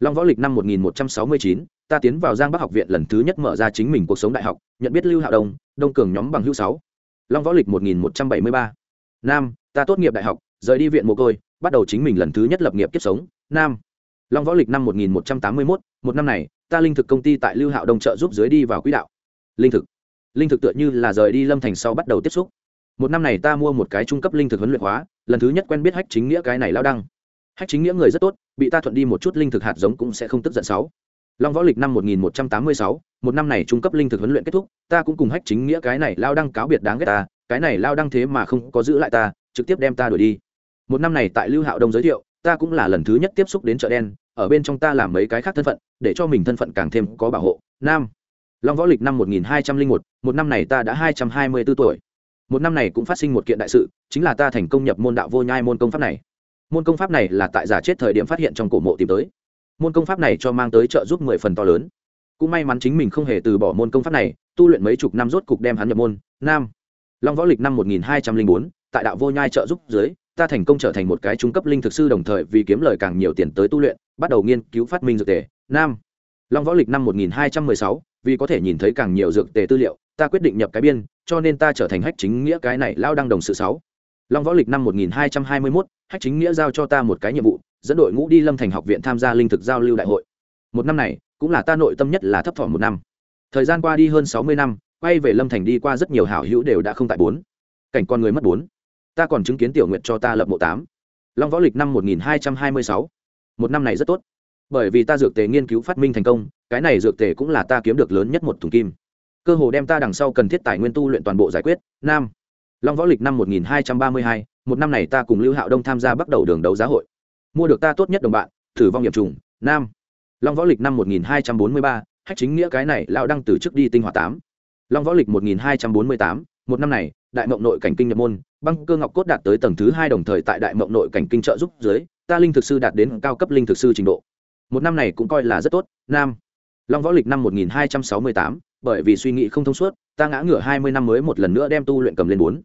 Long võ lịch năm một nghìn một trăm sáu mươi chín, ta tiến vào giang bắc học viện lần thứ nhất mở ra chính mình cuộc sống đại học, nhận biết lưu hạo đông đông cường nhóm bằng hữu sáu. Long võ lịch một nghìn một trăm bảy mươi ba. Nam, ta tốt nghiệp đại học, rời đi viện mồ côi, bắt đầu chính mình lần thứ nhất lập nghiệp kiếp sống. Nam long võ lịch năm một nghìn một trăm tám mươi mốt, một năm này, ta linh thực công ty tại lưu hạo đông trợ giúp dưới đi vào quỹ đạo. Linh thực. Linh thực tựa như là rời đi lâm thành sau bắt đầu tiếp xúc. Một năm này ta mua một cái trung cấp linh thực huấn luyện hóa, lần thứ nhất quen biết hách chính nghĩa cái này lao đăng. Hách chính nghĩa người rất tốt, bị ta thuận đi một chút linh thực hạt giống cũng sẽ không tức giận sáu. Long võ lịch năm một nghìn một trăm tám mươi sáu, một năm này trung cấp linh thực huấn luyện kết thúc, ta cũng cùng hách chính nghĩa cái này lao đăng cáo biệt đáng ghét ta, cái này lao đăng thế mà không có giữ lại ta, trực tiếp đem ta đuổi đi. Một năm này tại lưu hạo đông giới thiệu ta cũng là lần thứ nhất tiếp xúc đến chợ đen, ở bên trong ta làm mấy cái khác thân phận, để cho mình thân phận càng thêm có bảo hộ. Nam. Long võ lịch năm một nghìn hai trăm linh một một năm này ta đã hai trăm hai mươi b ố tuổi. Một năm này cũng phát sinh một kiện đại sự, chính là ta thành công nhập môn đạo vô nhai môn công pháp này. Môn công pháp này là tại giả chết thời điểm phát hiện trong cổ mộ tìm tới. Môn công pháp này cho mang tới trợ giúp mười phần to lớn. Cũng may mắn chính mình không hề từ bỏ môn công pháp này, tu luyện mấy chục năm rốt cục đem hắn nhập môn. Nam. Long võ lịch năm một nghìn hai trăm linh bốn, tại đạo vô nhai trợ giúp dưới ta thành công trở thành một cái trung cấp linh thực sư đồng thời vì kiếm lời càng nhiều tiền tới tu luyện, bắt đầu nghiên cứu phát minh dược tề. Nam. Long võ lịch năm một nghìn hai trăm mười sáu, vì có thể nhìn thấy càng nhiều dược tề tư liệu, ta quyết định nhập cái biên, cho nên ta trở thành hách chính nghĩa cái này lao đăng đồng sự sáu. Long võ lịch năm một nghìn hai trăm hai mươi mốt, hách chính nghĩa giao cho ta một cái nhiệm vụ, dẫn đội ngũ đi lâm thành học viện tham gia linh thực giao lưu đại hội. Một năm này, cũng là ta nội tâm nhất là thấp thỏm một năm. Thời gian qua đi hơn sáu mươi năm, quay về lâm thành đi qua rất nhiều hảo hữu đều đã không tại bốn. Cảnh con người mất bốn ta còn chứng kiến tiểu nguyện cho ta lập mộ tám. Long võ lịch năm một nghìn hai trăm hai mươi sáu. Một năm này rất tốt. Bởi vì ta dược tề nghiên cứu phát minh thành công, cái này dược tề cũng là ta kiếm được lớn nhất một thùng kim. Cơ hồ đem ta đằng sau cần thiết tài nguyên tu luyện toàn bộ giải quyết. Nam. Long võ lịch năm một nghìn hai trăm ba mươi hai, một năm này ta cùng lưu hạo đông tham gia bắt đầu đường đấu giá hội. Mua được ta tốt nhất đồng bạn thử vong nghiệp trùng, nam. Long võ lịch năm một nghìn hai trăm bốn mươi ba, hách chính nghĩa cái này lão đăng từ trước đi tinh hoa tám. Long võ lịch một nghìn hai trăm bốn mươi tám, một năm này, đại mộng nội cảnh kinh nhập môn băng cơ ngọc cốt đạt tới tầng thứ hai đồng thời tại đại mộng nội cảnh kinh trợ giúp dưới ta linh thực sư đạt đến cao cấp linh thực sư trình độ. Một năm này cũng coi là rất tốt nam. Long võ lịch năm 1268, bởi vì suy nghĩ không thông suốt ta ngã ngửa 20 năm mới một lần nữa đem tu luyện cầm lên bốn.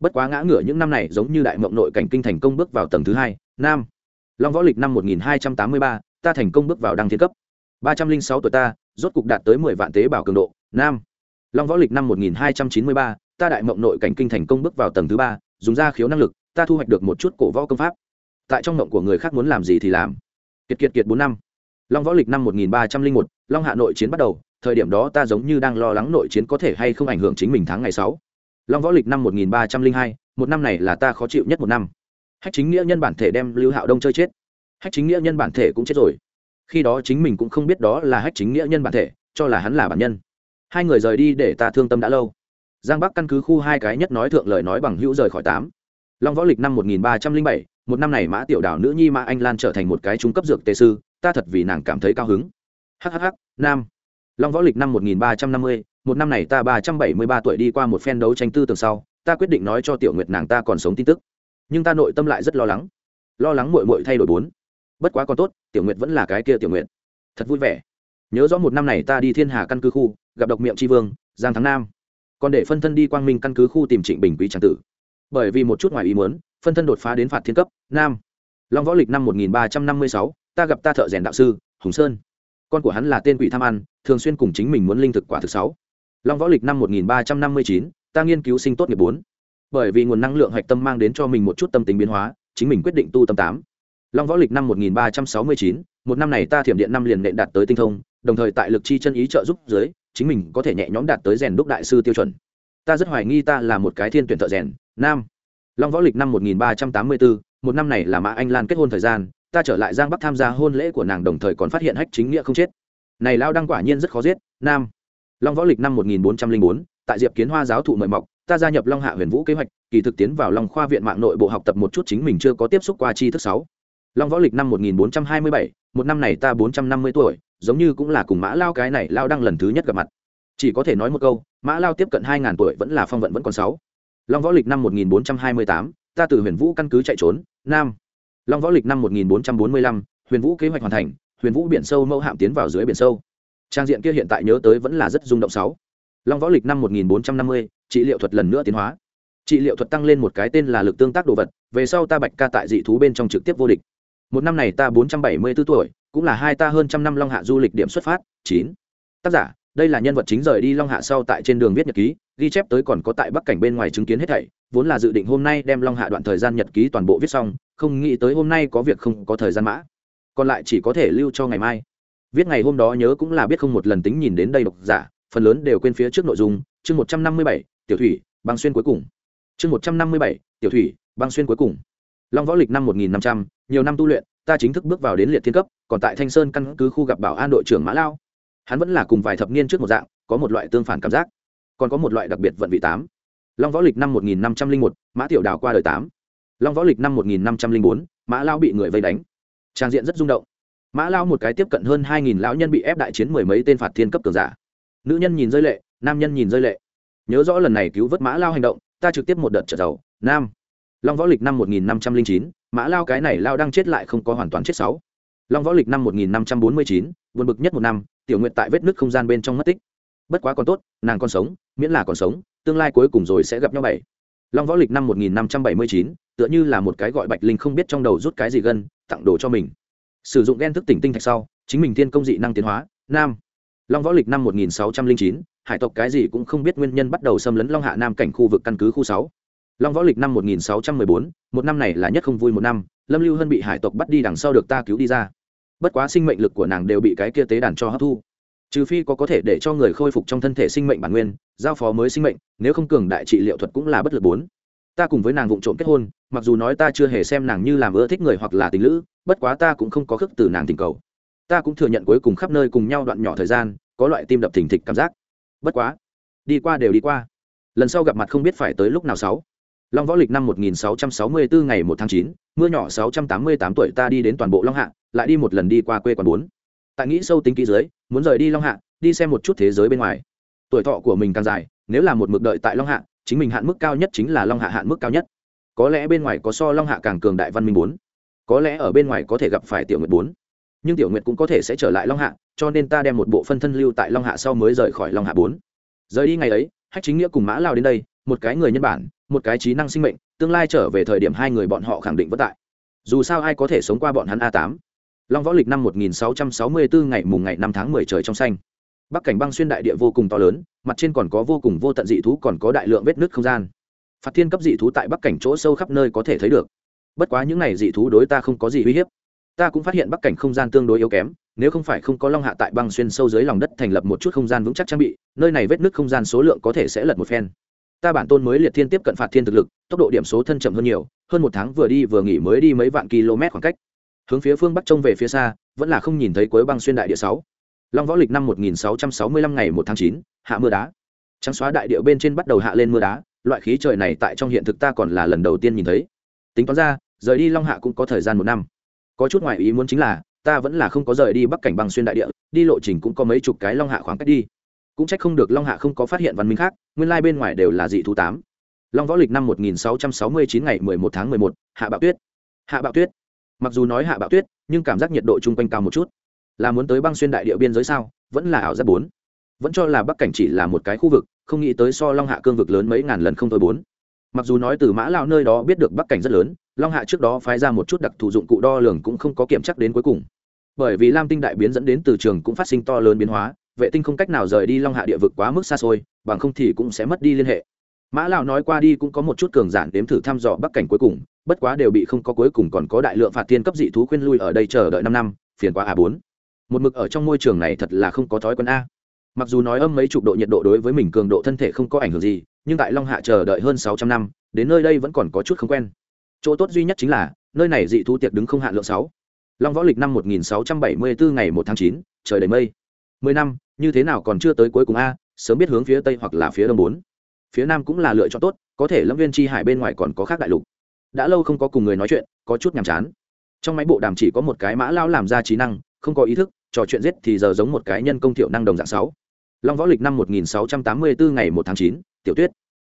Bất quá ngã ngửa những năm này giống như đại mộng nội cảnh kinh thành công bước vào tầng thứ hai nam. Long võ lịch năm 1283, ta thành công bước vào đăng thiên cấp. 306 tuổi ta rốt cục đạt tới 10 vạn tế bào cường độ nam. Long võ lịch năm 1293, ta đại mộng nội cảnh kinh thành công bước vào tầng thứ ba, dùng ra khiếu năng lực, ta thu hoạch được một chút cổ võ công pháp. Tại trong mộng của người khác muốn làm gì thì làm. Kiệt kiệt kiệt bốn năm. Long võ lịch năm một nghìn ba trăm linh một, long hạ nội chiến bắt đầu, thời điểm đó ta giống như đang lo lắng nội chiến có thể hay không ảnh hưởng chính mình tháng ngày sáu. Long võ lịch năm một nghìn ba trăm linh hai, một năm này là ta khó chịu nhất một năm. Hách chính nghĩa nhân bản thể đem lưu hạo đông chơi chết. Hách chính nghĩa nhân bản thể cũng chết rồi. Khi đó chính mình cũng không biết đó là hách chính nghĩa nhân bản thể, cho là hắn là bản nhân. Hai người rời đi để ta thương tâm đã lâu giang bắc căn cứ khu hai cái nhất nói thượng lời nói bằng hữu rời khỏi tám. Long võ lịch năm một nghìn ba trăm linh bảy, một năm này mã tiểu đảo nữ nhi mã anh lan trở thành một cái trung cấp dược tề sư, ta thật vì nàng cảm thấy cao hứng. Hhh nam. Long võ lịch năm một nghìn ba trăm năm mươi, một năm này ta ba trăm bảy mươi ba tuổi đi qua một phen đấu tranh tư tường sau, ta quyết định nói cho tiểu nguyệt nàng ta còn sống tin tức. Nhưng ta nội tâm lại rất lo lắng. Lo lắng mội mội thay đổi bốn. Bất quá còn tốt, tiểu nguyệt vẫn là cái kia tiểu nguyệt. Thật vui vẻ. Nhớ rõ một năm này ta đi thiên hà căn cứ khu, gặp độc miệng tri vương, giang thắng nam còn để phân thân đi quang minh căn cứ khu tìm trịnh bình quý tràng tử. Bởi vì một chút ngoài ý muốn, phân thân đột phá đến phạt thiên cấp, nam. Long võ lịch năm một nghìn ba trăm năm mươi sáu, ta gặp ta thợ rèn đạo sư, hùng sơn. Con của hắn là tên quỷ tham ăn, thường xuyên cùng chính mình muốn linh thực quả thực sáu. Long võ lịch năm một nghìn ba trăm năm mươi chín, ta nghiên cứu sinh tốt nghiệp bốn. Bởi vì nguồn năng lượng hạch tâm mang đến cho mình một chút tâm tính biến hóa, chính mình quyết định tu tâm tám. Long võ lịch năm một nghìn ba trăm sáu mươi chín, một năm này ta thiểm điện năm liền nện đạt tới tinh thông, đồng thời tại lực chi chân ý trợ giúp dưới chính mình có thể nhẹ nhõm đạt tới rèn đúc đại sư tiêu chuẩn. Ta rất hoài nghi ta là một cái thiên tuyển thợ rèn, nam. Long võ lịch năm một nghìn ba trăm tám mươi bốn một năm này là mã anh lan kết hôn thời gian, ta trở lại giang bắc tham gia hôn lễ của nàng đồng thời còn phát hiện hách chính nghĩa không chết. Này lao đăng quả nhiên rất khó giết, nam. Long võ lịch năm một nghìn bốn trăm linh bốn, tại diệp kiến hoa giáo thụ mời mọc, ta gia nhập long hạ huyền vũ kế hoạch, kỳ thực tiến vào long khoa viện mạng nội bộ học tập một chút chính mình chưa có tiếp xúc qua chi thức sáu long võ lịch năm một nghìn bốn trăm hai mươi bảy, một năm này ta bốn trăm năm mươi tuổi, giống như cũng là cùng mã lao cái này lao đăng lần thứ nhất gặp mặt. Chỉ có thể nói một câu, mã lao tiếp cận 2.000 tuổi vẫn là phong vận vẫn còn sáu. Long võ lịch năm một nghìn bốn trăm hai mươi tám, ta từ huyền vũ căn cứ chạy trốn, nam. Long võ lịch năm một nghìn bốn trăm bốn mươi lăm, huyền vũ kế hoạch hoàn thành, huyền vũ biển sâu mẫu hạm tiến vào dưới biển sâu. Trang diện kia hiện tại nhớ tới vẫn là rất rung động sáu. Long võ lịch năm một nghìn bốn trăm năm mươi, trị liệu thuật lần nữa tiến hóa. Trị liệu thuật tăng lên một cái tên là lực tương tác đồ vật, về sau ta bạch ca tại dị thú bên trong trực tiếp vô địch một năm này ta bốn trăm bảy mươi b ố tuổi, cũng là hai ta hơn trăm năm long hạ du lịch điểm xuất phát, chín. Tác giả, đây là nhân vật chính rời đi long hạ sau tại trên đường viết nhật ký, ghi chép tới còn có tại bắc cảnh bên ngoài chứng kiến hết thảy, vốn là dự định hôm nay đem long hạ đoạn thời gian nhật ký toàn bộ viết xong, không nghĩ tới hôm nay có việc không có thời gian mã. Còn lại chỉ có thể lưu cho ngày mai. Viết ngày hôm đó nhớ cũng là biết không một lần tính nhìn đến đây độc giả, phần lớn đều quên phía trước nội dung, chương một trăm năm mươi bảy, tiểu thủy, băng xuyên cuối cùng. Chương một trăm năm mươi bảy, tiểu thủy, băng xuyên cuối cùng. Long võ lịch năm một nghìn năm trăm nhiều năm tu luyện, ta chính thức bước vào đến liệt thiên cấp, còn tại thanh sơn căn cứ khu gặp bảo an đội trưởng mã lao. Hắn vẫn là cùng vài thập niên trước một dạng, có một loại tương phản cảm giác, còn có một loại đặc biệt vận vị tám. Long võ lịch năm một nghìn năm trăm linh một, mã tiểu đào qua đời tám. Long võ lịch năm một nghìn năm trăm linh bốn, mã lao bị người vây đánh. Trang diện rất rung động. Mã lao một cái tiếp cận hơn hai nghìn lão nhân bị ép đại chiến mười mấy tên phạt thiên cấp cường giả. Nữ nhân nhìn rơi lệ, nam nhân nhìn rơi lệ. Nhớ rõ lần này cứu vớt mã lao hành động, ta trực tiếp một đợt trở giàu. Nam long võ lịch năm một nghìn năm trăm linh chín, mã lao cái này lao đang chết lại không có hoàn toàn chết sáu. Long võ lịch năm một nghìn năm trăm bốn mươi chín, buồn bực nhất một năm, tiểu nguyện tại vết nứt không gian bên trong mất tích. Bất quá còn tốt, nàng còn sống, miễn là còn sống, tương lai cuối cùng rồi sẽ gặp nhau bảy. Long võ lịch năm một nghìn năm trăm bảy mươi chín, tựa như là một cái gọi bạch linh không biết trong đầu rút cái gì gân, tặng đồ cho mình. Sử dụng ghen thức tỉnh tinh thạch sau, chính mình thiên công dị năng tiến hóa, nam. Long võ lịch năm một nghìn sáu trăm linh chín, hải tộc cái gì cũng không biết nguyên nhân bắt đầu xâm lấn long hạ nam cảnh khu vực căn cứ khu sáu long võ lịch năm một nghìn sáu trăm mười bốn, một năm này là nhất không vui một năm, lâm lưu hân bị hải tộc bắt đi đằng sau được ta cứu đi ra. Bất quá sinh mệnh lực của nàng đều bị cái kia tế đàn cho hấp thu. Trừ phi có có thể để cho người khôi phục trong thân thể sinh mệnh bản nguyên, giao phó mới sinh mệnh, nếu không cường đại trị liệu thuật cũng là bất lực bốn. Ta cùng với nàng vụng trộm kết hôn, mặc dù nói ta chưa hề xem nàng như làm ưa thích người hoặc là tình lữ, bất quá ta cũng không có khước từ nàng tình cầu. Ta cũng thừa nhận cuối cùng khắp nơi cùng nhau đoạn nhỏ thời gian, có loại tim đập thình thịch cảm giác. Bất quá, đi qua đều đi qua. Lần sau gặp mặt không biết phải tới lúc nào sáu long võ lịch năm 1664 ngày 1 tháng 9, mưa nhỏ 688 tuổi ta đi đến toàn bộ long hạ lại đi một lần đi qua quê quán bốn. Tại nghĩ sâu tính kỹ dưới muốn rời đi long hạ đi xem một chút thế giới bên ngoài. Tuổi thọ của mình càng dài nếu là một mực đợi tại long hạ chính mình hạn mức cao nhất chính là long hạ hạn mức cao nhất. Có lẽ bên ngoài có so long hạ càng cường đại văn minh bốn. Có lẽ ở bên ngoài có thể gặp phải tiểu nguyệt bốn. Nhưng tiểu nguyệt cũng có thể sẽ trở lại long hạ cho nên ta đem một bộ phân thân lưu tại long hạ sau mới rời khỏi long hạ bốn. Rời đi ngày ấy hách chính nghĩa cùng mã lao đến đây một cái người nhân bản một cái trí năng sinh mệnh, tương lai trở về thời điểm hai người bọn họ khẳng định vất tại. Dù sao ai có thể sống qua bọn hắn a tám? Long võ lịch năm 1664 ngày mùng ngày năm tháng 10 trời trong xanh. Bắc cảnh băng xuyên đại địa vô cùng to lớn, mặt trên còn có vô cùng vô tận dị thú, còn có đại lượng vết nứt không gian. Phạt thiên cấp dị thú tại bắc cảnh chỗ sâu khắp nơi có thể thấy được. Bất quá những này dị thú đối ta không có gì uy hiếp. Ta cũng phát hiện bắc cảnh không gian tương đối yếu kém, nếu không phải không có long hạ tại băng xuyên sâu dưới lòng đất thành lập một chút không gian vững chắc trang bị, nơi này vết nứt không gian số lượng có thể sẽ lật một phen ta bản tôn mới liệt thiên tiếp cận phạt thiên thực lực, tốc độ điểm số thân chậm hơn nhiều, hơn một tháng vừa đi vừa nghỉ mới đi mấy vạn km khoảng cách. Hướng phía phương bắc trông về phía xa, vẫn là không nhìn thấy cuối băng xuyên đại địa sáu. Long võ lịch năm 1665 ngày một tháng chín, hạ mưa đá. Trắng xóa đại địa bên trên bắt đầu hạ lên mưa đá, loại khí trời này tại trong hiện thực ta còn là lần đầu tiên nhìn thấy. Tính toán ra, rời đi long hạ cũng có thời gian một năm. Có chút ngoại ý muốn chính là, ta vẫn là không có rời đi bắc cảnh băng xuyên đại địa, đi lộ trình cũng có mấy chục cái long hạ khoảng cách đi. Cũng trách không được long hạ không có phát hiện văn minh khác nguyên lai bên ngoài đều là dị thú tám. Long võ lịch năm 1669 ngày 11 tháng 11, hạ bạo tuyết. Hạ bạo tuyết. Mặc dù nói hạ bạo tuyết nhưng cảm giác nhiệt độ chung quanh cao một chút. Là muốn tới băng xuyên đại địa biên giới sao? Vẫn là ảo giác bốn. Vẫn cho là bắc cảnh chỉ là một cái khu vực không nghĩ tới so long hạ cương vực lớn mấy ngàn lần không thôi bốn. Mặc dù nói từ mã lao nơi đó biết được bắc cảnh rất lớn long hạ trước đó phái ra một chút đặc thù dụng cụ đo lường cũng không có kiểm chắc đến cuối cùng. Bởi vì lam tinh đại biến dẫn đến từ trường cũng phát sinh to lớn biến hóa vệ tinh không cách nào rời đi long hạ địa vực quá mức xa xôi, bằng không thì cũng sẽ mất đi liên hệ. Mã lão nói qua đi cũng có một chút cường giản đếm thử thăm dò bắc cảnh cuối cùng, bất quá đều bị không có cuối cùng còn có đại lượng phạt tiên cấp dị thú khuyên lui ở đây chờ đợi năm năm, phiền quá a bốn. Một mực ở trong môi trường này thật là không có thói quen a. Mặc dù nói âm mấy chục độ nhiệt độ đối với mình cường độ thân thể không có ảnh hưởng gì, nhưng tại long hạ chờ đợi hơn sáu trăm năm, đến nơi đây vẫn còn có chút không quen. Chỗ tốt duy nhất chính là, nơi này dị thú tiệc đứng không hạn lượng sáu. Long võ lịch năm một nghìn sáu trăm bảy mươi bốn ngày một tháng chín, trời đầy mây mười năm, như thế nào còn chưa tới cuối cùng a, sớm biết hướng phía tây hoặc là phía đông bốn. Phía nam cũng là lựa chọn tốt, có thể lâm viên chi hải bên ngoài còn có khác đại lục. Đã lâu không có cùng người nói chuyện, có chút nhàm chán. Trong máy bộ đàm chỉ có một cái mã lao làm ra trí năng, không có ý thức, trò chuyện giết thì giờ giống một cái nhân công thiệu năng đồng dạng sáu. Long võ lịch năm một nghìn sáu trăm tám mươi bốn ngày một tháng chín, tiểu tuyết.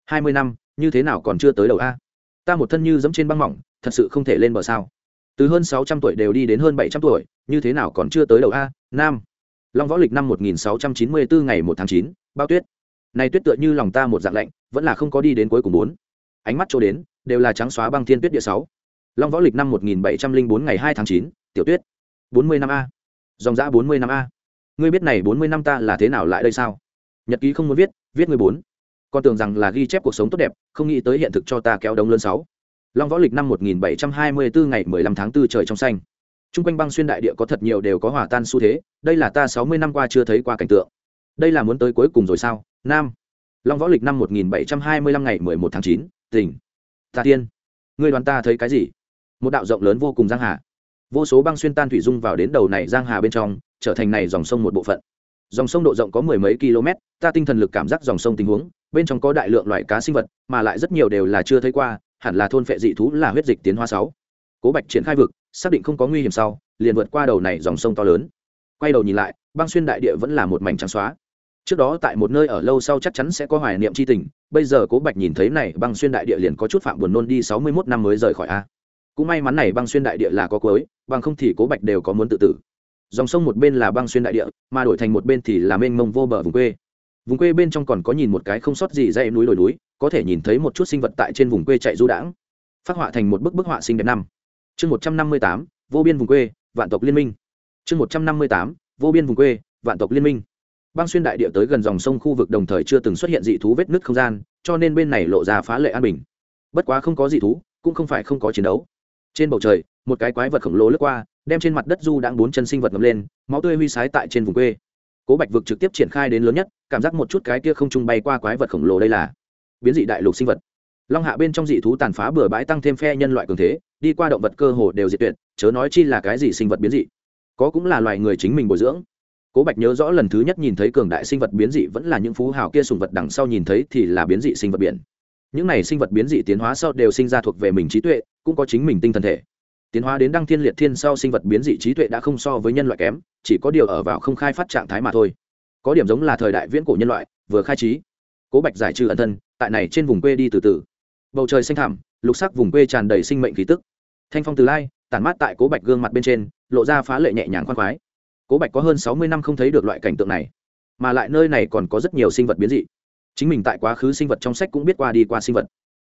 hai mươi năm, như thế nào còn chưa tới đầu a? Ta một thân như giống trên băng mỏng, thật sự không thể lên bờ sao. Từ hơn sáu trăm tuổi đều đi đến hơn bảy trăm tuổi, như thế nào còn chưa tới đầu a? Nam long võ lịch năm một nghìn sáu trăm chín mươi bốn ngày một tháng chín, bao tuyết. Này tuyết tựa như lòng ta một dạng lạnh, vẫn là không có đi đến cuối cùng bốn. Ánh mắt chỗ đến, đều là trắng xóa băng thiên tuyết địa sáu. Long võ lịch năm một nghìn bảy trăm linh bốn ngày hai tháng chín, tiểu tuyết. bốn mươi năm a. Dòng giã bốn mươi năm a. Ngươi biết này bốn mươi năm ta là thế nào lại đây sao? Nhật ký không muốn viết viết người bốn. Con tưởng rằng là ghi chép cuộc sống tốt đẹp, không nghĩ tới hiện thực cho ta kéo đống lớn sáu. Long võ lịch năm 1724 ngày 15 tháng 4 trời trong xanh. Trung quanh băng xuyên đại địa có thật nhiều đều có hòa tan xu thế, đây là ta 60 năm qua chưa thấy qua cảnh tượng. Đây là muốn tới cuối cùng rồi sao? Nam. Long võ lịch năm 1725 ngày 11 tháng chín, tỉnh. Ta tiên, ngươi đoán ta thấy cái gì? Một đạo rộng lớn vô cùng giang hà. Vô số băng xuyên tan thủy dung vào đến đầu này giang hà bên trong, trở thành này dòng sông một bộ phận. Dòng sông độ rộng có mười mấy km, ta tinh thần lực cảm giác dòng sông tình huống, bên trong có đại lượng loại cá sinh vật, mà lại rất nhiều đều là chưa thấy qua, hẳn là thôn phệ dị thú là huyết dịch tiến hoa sáu. Cố Bạch triển khai vực, xác định không có nguy hiểm sau, liền vượt qua đầu này dòng sông to lớn. Quay đầu nhìn lại, băng xuyên đại địa vẫn là một mảnh trắng xóa. Trước đó tại một nơi ở lâu sau chắc chắn sẽ có hoài niệm c h i tình, bây giờ cố bạch nhìn thấy này, băng xuyên đại địa liền có chút phạm buồn nôn đi sáu mươi mốt năm mới rời khỏi a. Cũng may mắn này băng xuyên đại địa là có cuối, bằng không thì cố bạch đều có muốn tự tử. Dòng sông một bên là băng xuyên đại địa, mà đổi thành một bên thì là mênh mông vô bờ vùng quê. Vùng quê bên trong còn có nhìn một cái không sót gì dây núi đồi núi, có thể nhìn thấy một chút sinh vật tại trên vùng quê chạy du đãng, phát họa thành một bức bức họa sinh đẹp năm chương một trăm năm mươi tám, vô biên vùng quê, vạn tộc liên minh. Chương một trăm năm mươi tám, vô biên vùng quê, vạn tộc liên minh. Băng xuyên đại địa tới gần dòng sông khu vực đồng thời chưa từng xuất hiện dị thú vết nứt không gian, cho nên bên này lộ ra phá lệ an bình. Bất quá không có dị thú, cũng không phải không có chiến đấu. Trên bầu trời, một cái quái vật khổng lồ lướt qua, đem trên mặt đất du đang bốn chân sinh vật ngầm lên, máu tươi huy sái tại trên vùng quê. Cố bạch vực trực tiếp triển khai đến lớn nhất, cảm giác một chút cái kia không trung bay qua quái vật khổng lồ đây là biến dị đại lục sinh vật. Long hạ bên trong dị thú tàn phá bừa bãi tăng thêm phe nhân loại cường thế đi qua động vật cơ hồ đều diệt tuyệt, chớ nói chi là cái gì sinh vật biến dị. Có cũng là loài người chính mình bồi dưỡng. Cố bạch nhớ rõ lần thứ nhất nhìn thấy cường đại sinh vật biến dị vẫn là những phú hào kia sùng vật đằng sau nhìn thấy thì là biến dị sinh vật biển. Những này sinh vật biến dị tiến hóa sau đều sinh ra thuộc về mình trí tuệ, cũng có chính mình tinh thần thể. Tiến hóa đến đăng thiên liệt thiên sau sinh vật biến dị trí tuệ đã không so với nhân loại kém, chỉ có điều ở vào không khai phát trạng thái mà thôi. Có điểm giống là thời đại viễn cổ nhân loại, vừa khai trí. Cố bạch giải trừ ẩn thân, tại này trên vùng quê đi từ từ. Bầu trời xanh thẳm, lục sắc vùng quê tràn đầy sinh mệnh khí tức thanh phong từ lai, tản mát tại cố bạch gương mặt bên trên, lộ ra phá lệ nhẹ nhàng khoan khoái. Cố bạch có hơn sáu mươi năm không thấy được loại cảnh tượng này, mà lại nơi này còn có rất nhiều sinh vật biến dị. Chính mình tại quá khứ sinh vật trong sách cũng biết qua đi qua sinh vật.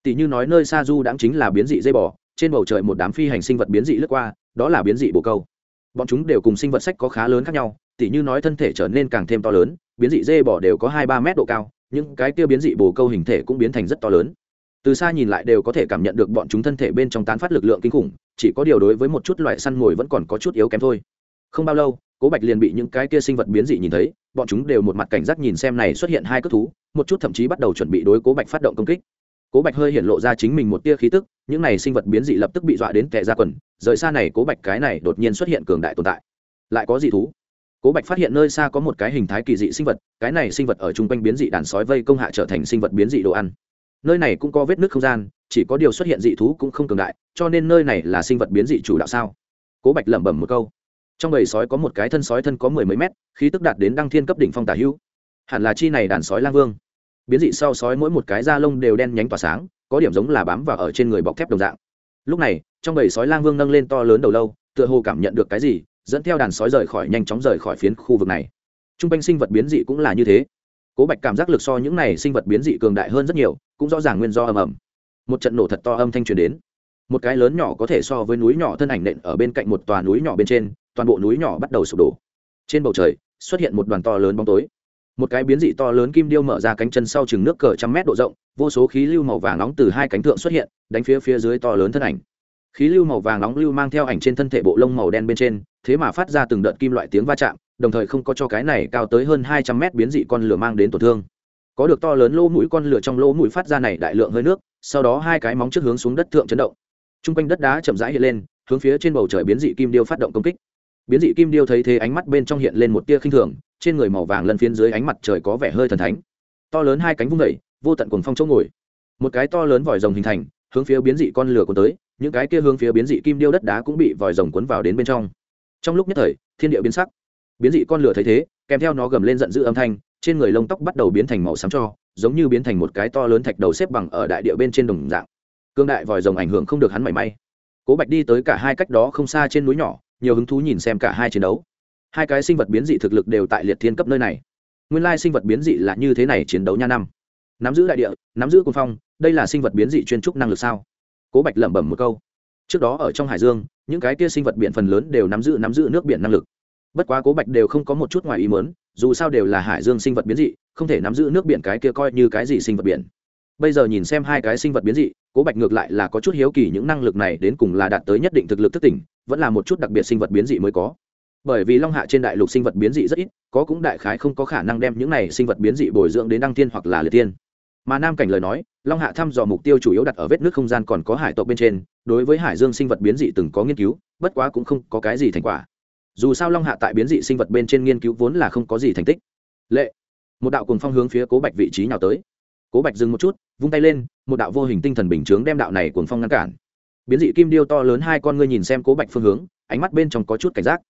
Tỷ như nói nơi sa du đáng chính là biến dị dây bò, trên bầu trời một đám phi hành sinh vật biến dị lướt qua, đó là biến dị bồ câu. Bọn chúng đều cùng sinh vật sách có khá lớn khác nhau, tỷ như nói thân thể trở nên càng thêm to lớn, biến dị dê bò đều có hai ba mét độ cao, những cái kia biến dị bồ câu hình thể cũng biến thành rất to lớn từ xa nhìn lại đều có thể cảm nhận được bọn chúng thân thể bên trong tán phát lực lượng kinh khủng, chỉ có điều đối với một chút loại săn mồi vẫn còn có chút yếu kém thôi. Không bao lâu, cố bạch liền bị những cái kia sinh vật biến dị nhìn thấy, bọn chúng đều một mặt cảnh giác nhìn xem này xuất hiện hai cất thú, một chút thậm chí bắt đầu chuẩn bị đối cố bạch phát động công kích. Cố bạch hơi hiện lộ ra chính mình một tia khí tức, những này sinh vật biến dị lập tức bị dọa đến kẻ ra quần, rời xa này cố bạch cái này đột nhiên xuất hiện cường đại tồn tại. Lại có dị thú. Cố bạch phát hiện nơi xa có một cái hình thái kỳ dị sinh vật, cái này sinh vật ở chung quanh biến dị đàn sói vây công hạ trở thành sinh vật biến dị đồ ăn nơi này cũng có vết nước không gian, chỉ có điều xuất hiện dị thú cũng không cường đại, cho nên nơi này là sinh vật biến dị chủ đạo sao? Cố bạch lẩm bẩm một câu. Trong bầy sói có một cái thân sói thân có mười mấy mét, khí tức đạt đến đăng thiên cấp đỉnh phong tả hữu. Hẳn là chi này đàn sói lang vương. Biến dị sau sói mỗi một cái da lông đều đen nhánh tỏa sáng, có điểm giống là bám vào ở trên người bọc thép đồng dạng. Lúc này, trong bầy sói lang vương nâng lên to lớn đầu lâu, tựa hồ cảm nhận được cái gì, dẫn theo đàn sói rời khỏi nhanh chóng rời khỏi phiến khu vực này. T r u n g quanh sinh vật biến dị cũng là như thế. Cố bạch cảm giác lực so những này sinh vật biến dị cường đại hơn rất nhiều cũng rõ ràng nguyên do ầm ầm. Một trận nổ thật to âm thanh truyền đến. Một cái lớn nhỏ có thể so với núi nhỏ thân ảnh nện ở bên cạnh một tòa núi nhỏ bên trên, toàn bộ núi nhỏ bắt đầu sụp đổ. Trên bầu trời, xuất hiện một đoàn to lớn bóng tối. Một cái biến dị to lớn kim điêu mở ra cánh chân sau chừng nước cờ trăm mét độ rộng, vô số khí lưu màu vàng nóng từ hai cánh thượng xuất hiện, đánh phía phía dưới to lớn thân ảnh. Khí lưu màu vàng nóng lưu mang theo ảnh trên thân thể bộ lông màu đen bên trên, thế mà phát ra từng đợt kim loại tiếng va chạm, đồng thời không có cho cái này cao tới hơn hai trăm mét biến dị con lửa mang đến tổn thương có được to lớn lỗ mũi con lửa trong lỗ mũi phát ra này đại lượng hơi nước, sau đó hai cái móng trước hướng xuống đất thượng chấn động. T r u n g quanh đất đá chậm rãi hiện lên, hướng phía trên bầu trời biến dị kim điêu phát động công kích. Biến dị kim điêu thấy thế ánh mắt bên trong hiện lên một tia khinh thường, trên người màu vàng lân phiến dưới ánh mặt trời có vẻ hơi thần thánh. To lớn hai cánh vung vẩy vô tận cuồng phong chỗ ngồi. Một cái to lớn vòi rồng hình thành, hướng phía biến dị con lửa cuốn tới, những cái kia hướng phía biến dị kim điêu đất đá cũng bị vòi rồng cuốn vào đến bên trong. Trong lúc nhất thời, thiên địa biến sắc. Biến dị con lửa thấy thế, kèm theo nó gầm lên giận dữ âm thanh trên người lông tóc bắt đầu biến thành màu xám cho, giống như biến thành một cái to lớn thạch đầu xếp bằng ở đại địa bên trên đồng dạng. Cương đại vòi rồng ảnh hưởng không được hắn mảy may. Cố bạch đi tới cả hai cách đó không xa trên núi nhỏ, nhiều hứng thú nhìn xem cả hai chiến đấu. Hai cái sinh vật biến dị thực lực đều tại liệt thiên cấp nơi này. Nguyên lai sinh vật biến dị là như thế này chiến đấu nha năm. Nắm giữ đại địa, nắm giữ quân phong, đây là sinh vật biến dị chuyên trúc năng lực sao? Cố bạch lẩm bẩm một câu. Trước đó ở trong hải dương, những cái kia sinh vật biển phần lớn đều nắm giữ nắm giữ nước biển năng lực. Bất quá cố bạch đều không có một chút ngoài ý mớn dù sao đều là hải dương sinh vật biến dị, không thể nắm giữ nước biển cái kia coi như cái gì sinh vật biển. Bây giờ nhìn xem hai cái sinh vật biến dị, cố bạch ngược lại là có chút hiếu kỳ những năng lực này đến cùng là đạt tới nhất định thực lực thức tỉnh, vẫn là một chút đặc biệt sinh vật biến dị mới có. Bởi vì long hạ trên đại lục sinh vật biến dị rất ít, có cũng đại khái không có khả năng đem những này sinh vật biến dị bồi dưỡng đến đăng tiên hoặc là liệt tiên mà nam cảnh lời nói, long hạ thăm dò mục tiêu chủ yếu đặt ở vết nước không gian còn có hải tộc bên trên, đối với hải dương sinh vật biến dị từng có nghiên cứu, bất quá cũng không có cái gì thành quả dù sao long hạ tại biến dị sinh vật bên trên nghiên cứu vốn là không có gì thành tích. Lệ. Một đạo cùng phong hướng phía cố bạch vị trí nào tới. Cố bạch dừng một chút, vung tay lên, một đạo vô hình tinh thần bình chướng đem đạo này cuồng phong ngăn cản. Biến dị kim điêu to lớn hai con ngươi nhìn xem cố bạch phương hướng, ánh mắt bên trong có chút cảnh giác.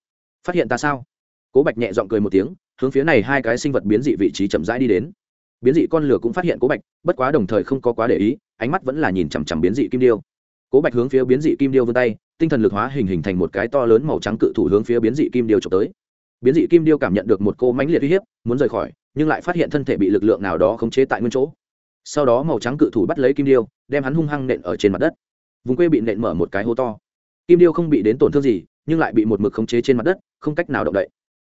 Phát hiện ta sao? Cố bạch nhẹ g i ọ n g cười một tiếng, hướng phía này hai cái sinh vật biến dị vị trí chậm rãi đi đến. Biến dị con lửa cũng phát hiện cố bạch, bất quá đồng thời không có quá để ý, ánh mắt vẫn là nhìn chằm chằm biến dị kim điêu. Cố bạch hướng phía biến dị kim điêu vươn tay tinh thần lực hóa hình hình thành một cái to lớn màu trắng cự thủ hướng phía biến dị kim điêu trộm tới. Biến dị kim điêu cảm nhận được một cô mãnh liệt uy hiếp, muốn rời khỏi, nhưng lại phát hiện thân thể bị lực lượng nào đó khống chế tại nguyên chỗ. Sau đó màu trắng cự thủ bắt lấy kim điêu, đem hắn hung hăng nện ở trên mặt đất. Vùng quê bị nện mở một cái hố to. Kim điêu không bị đến tổn thương gì, nhưng lại bị một mực khống chế trên mặt đất, không cách nào động đậy.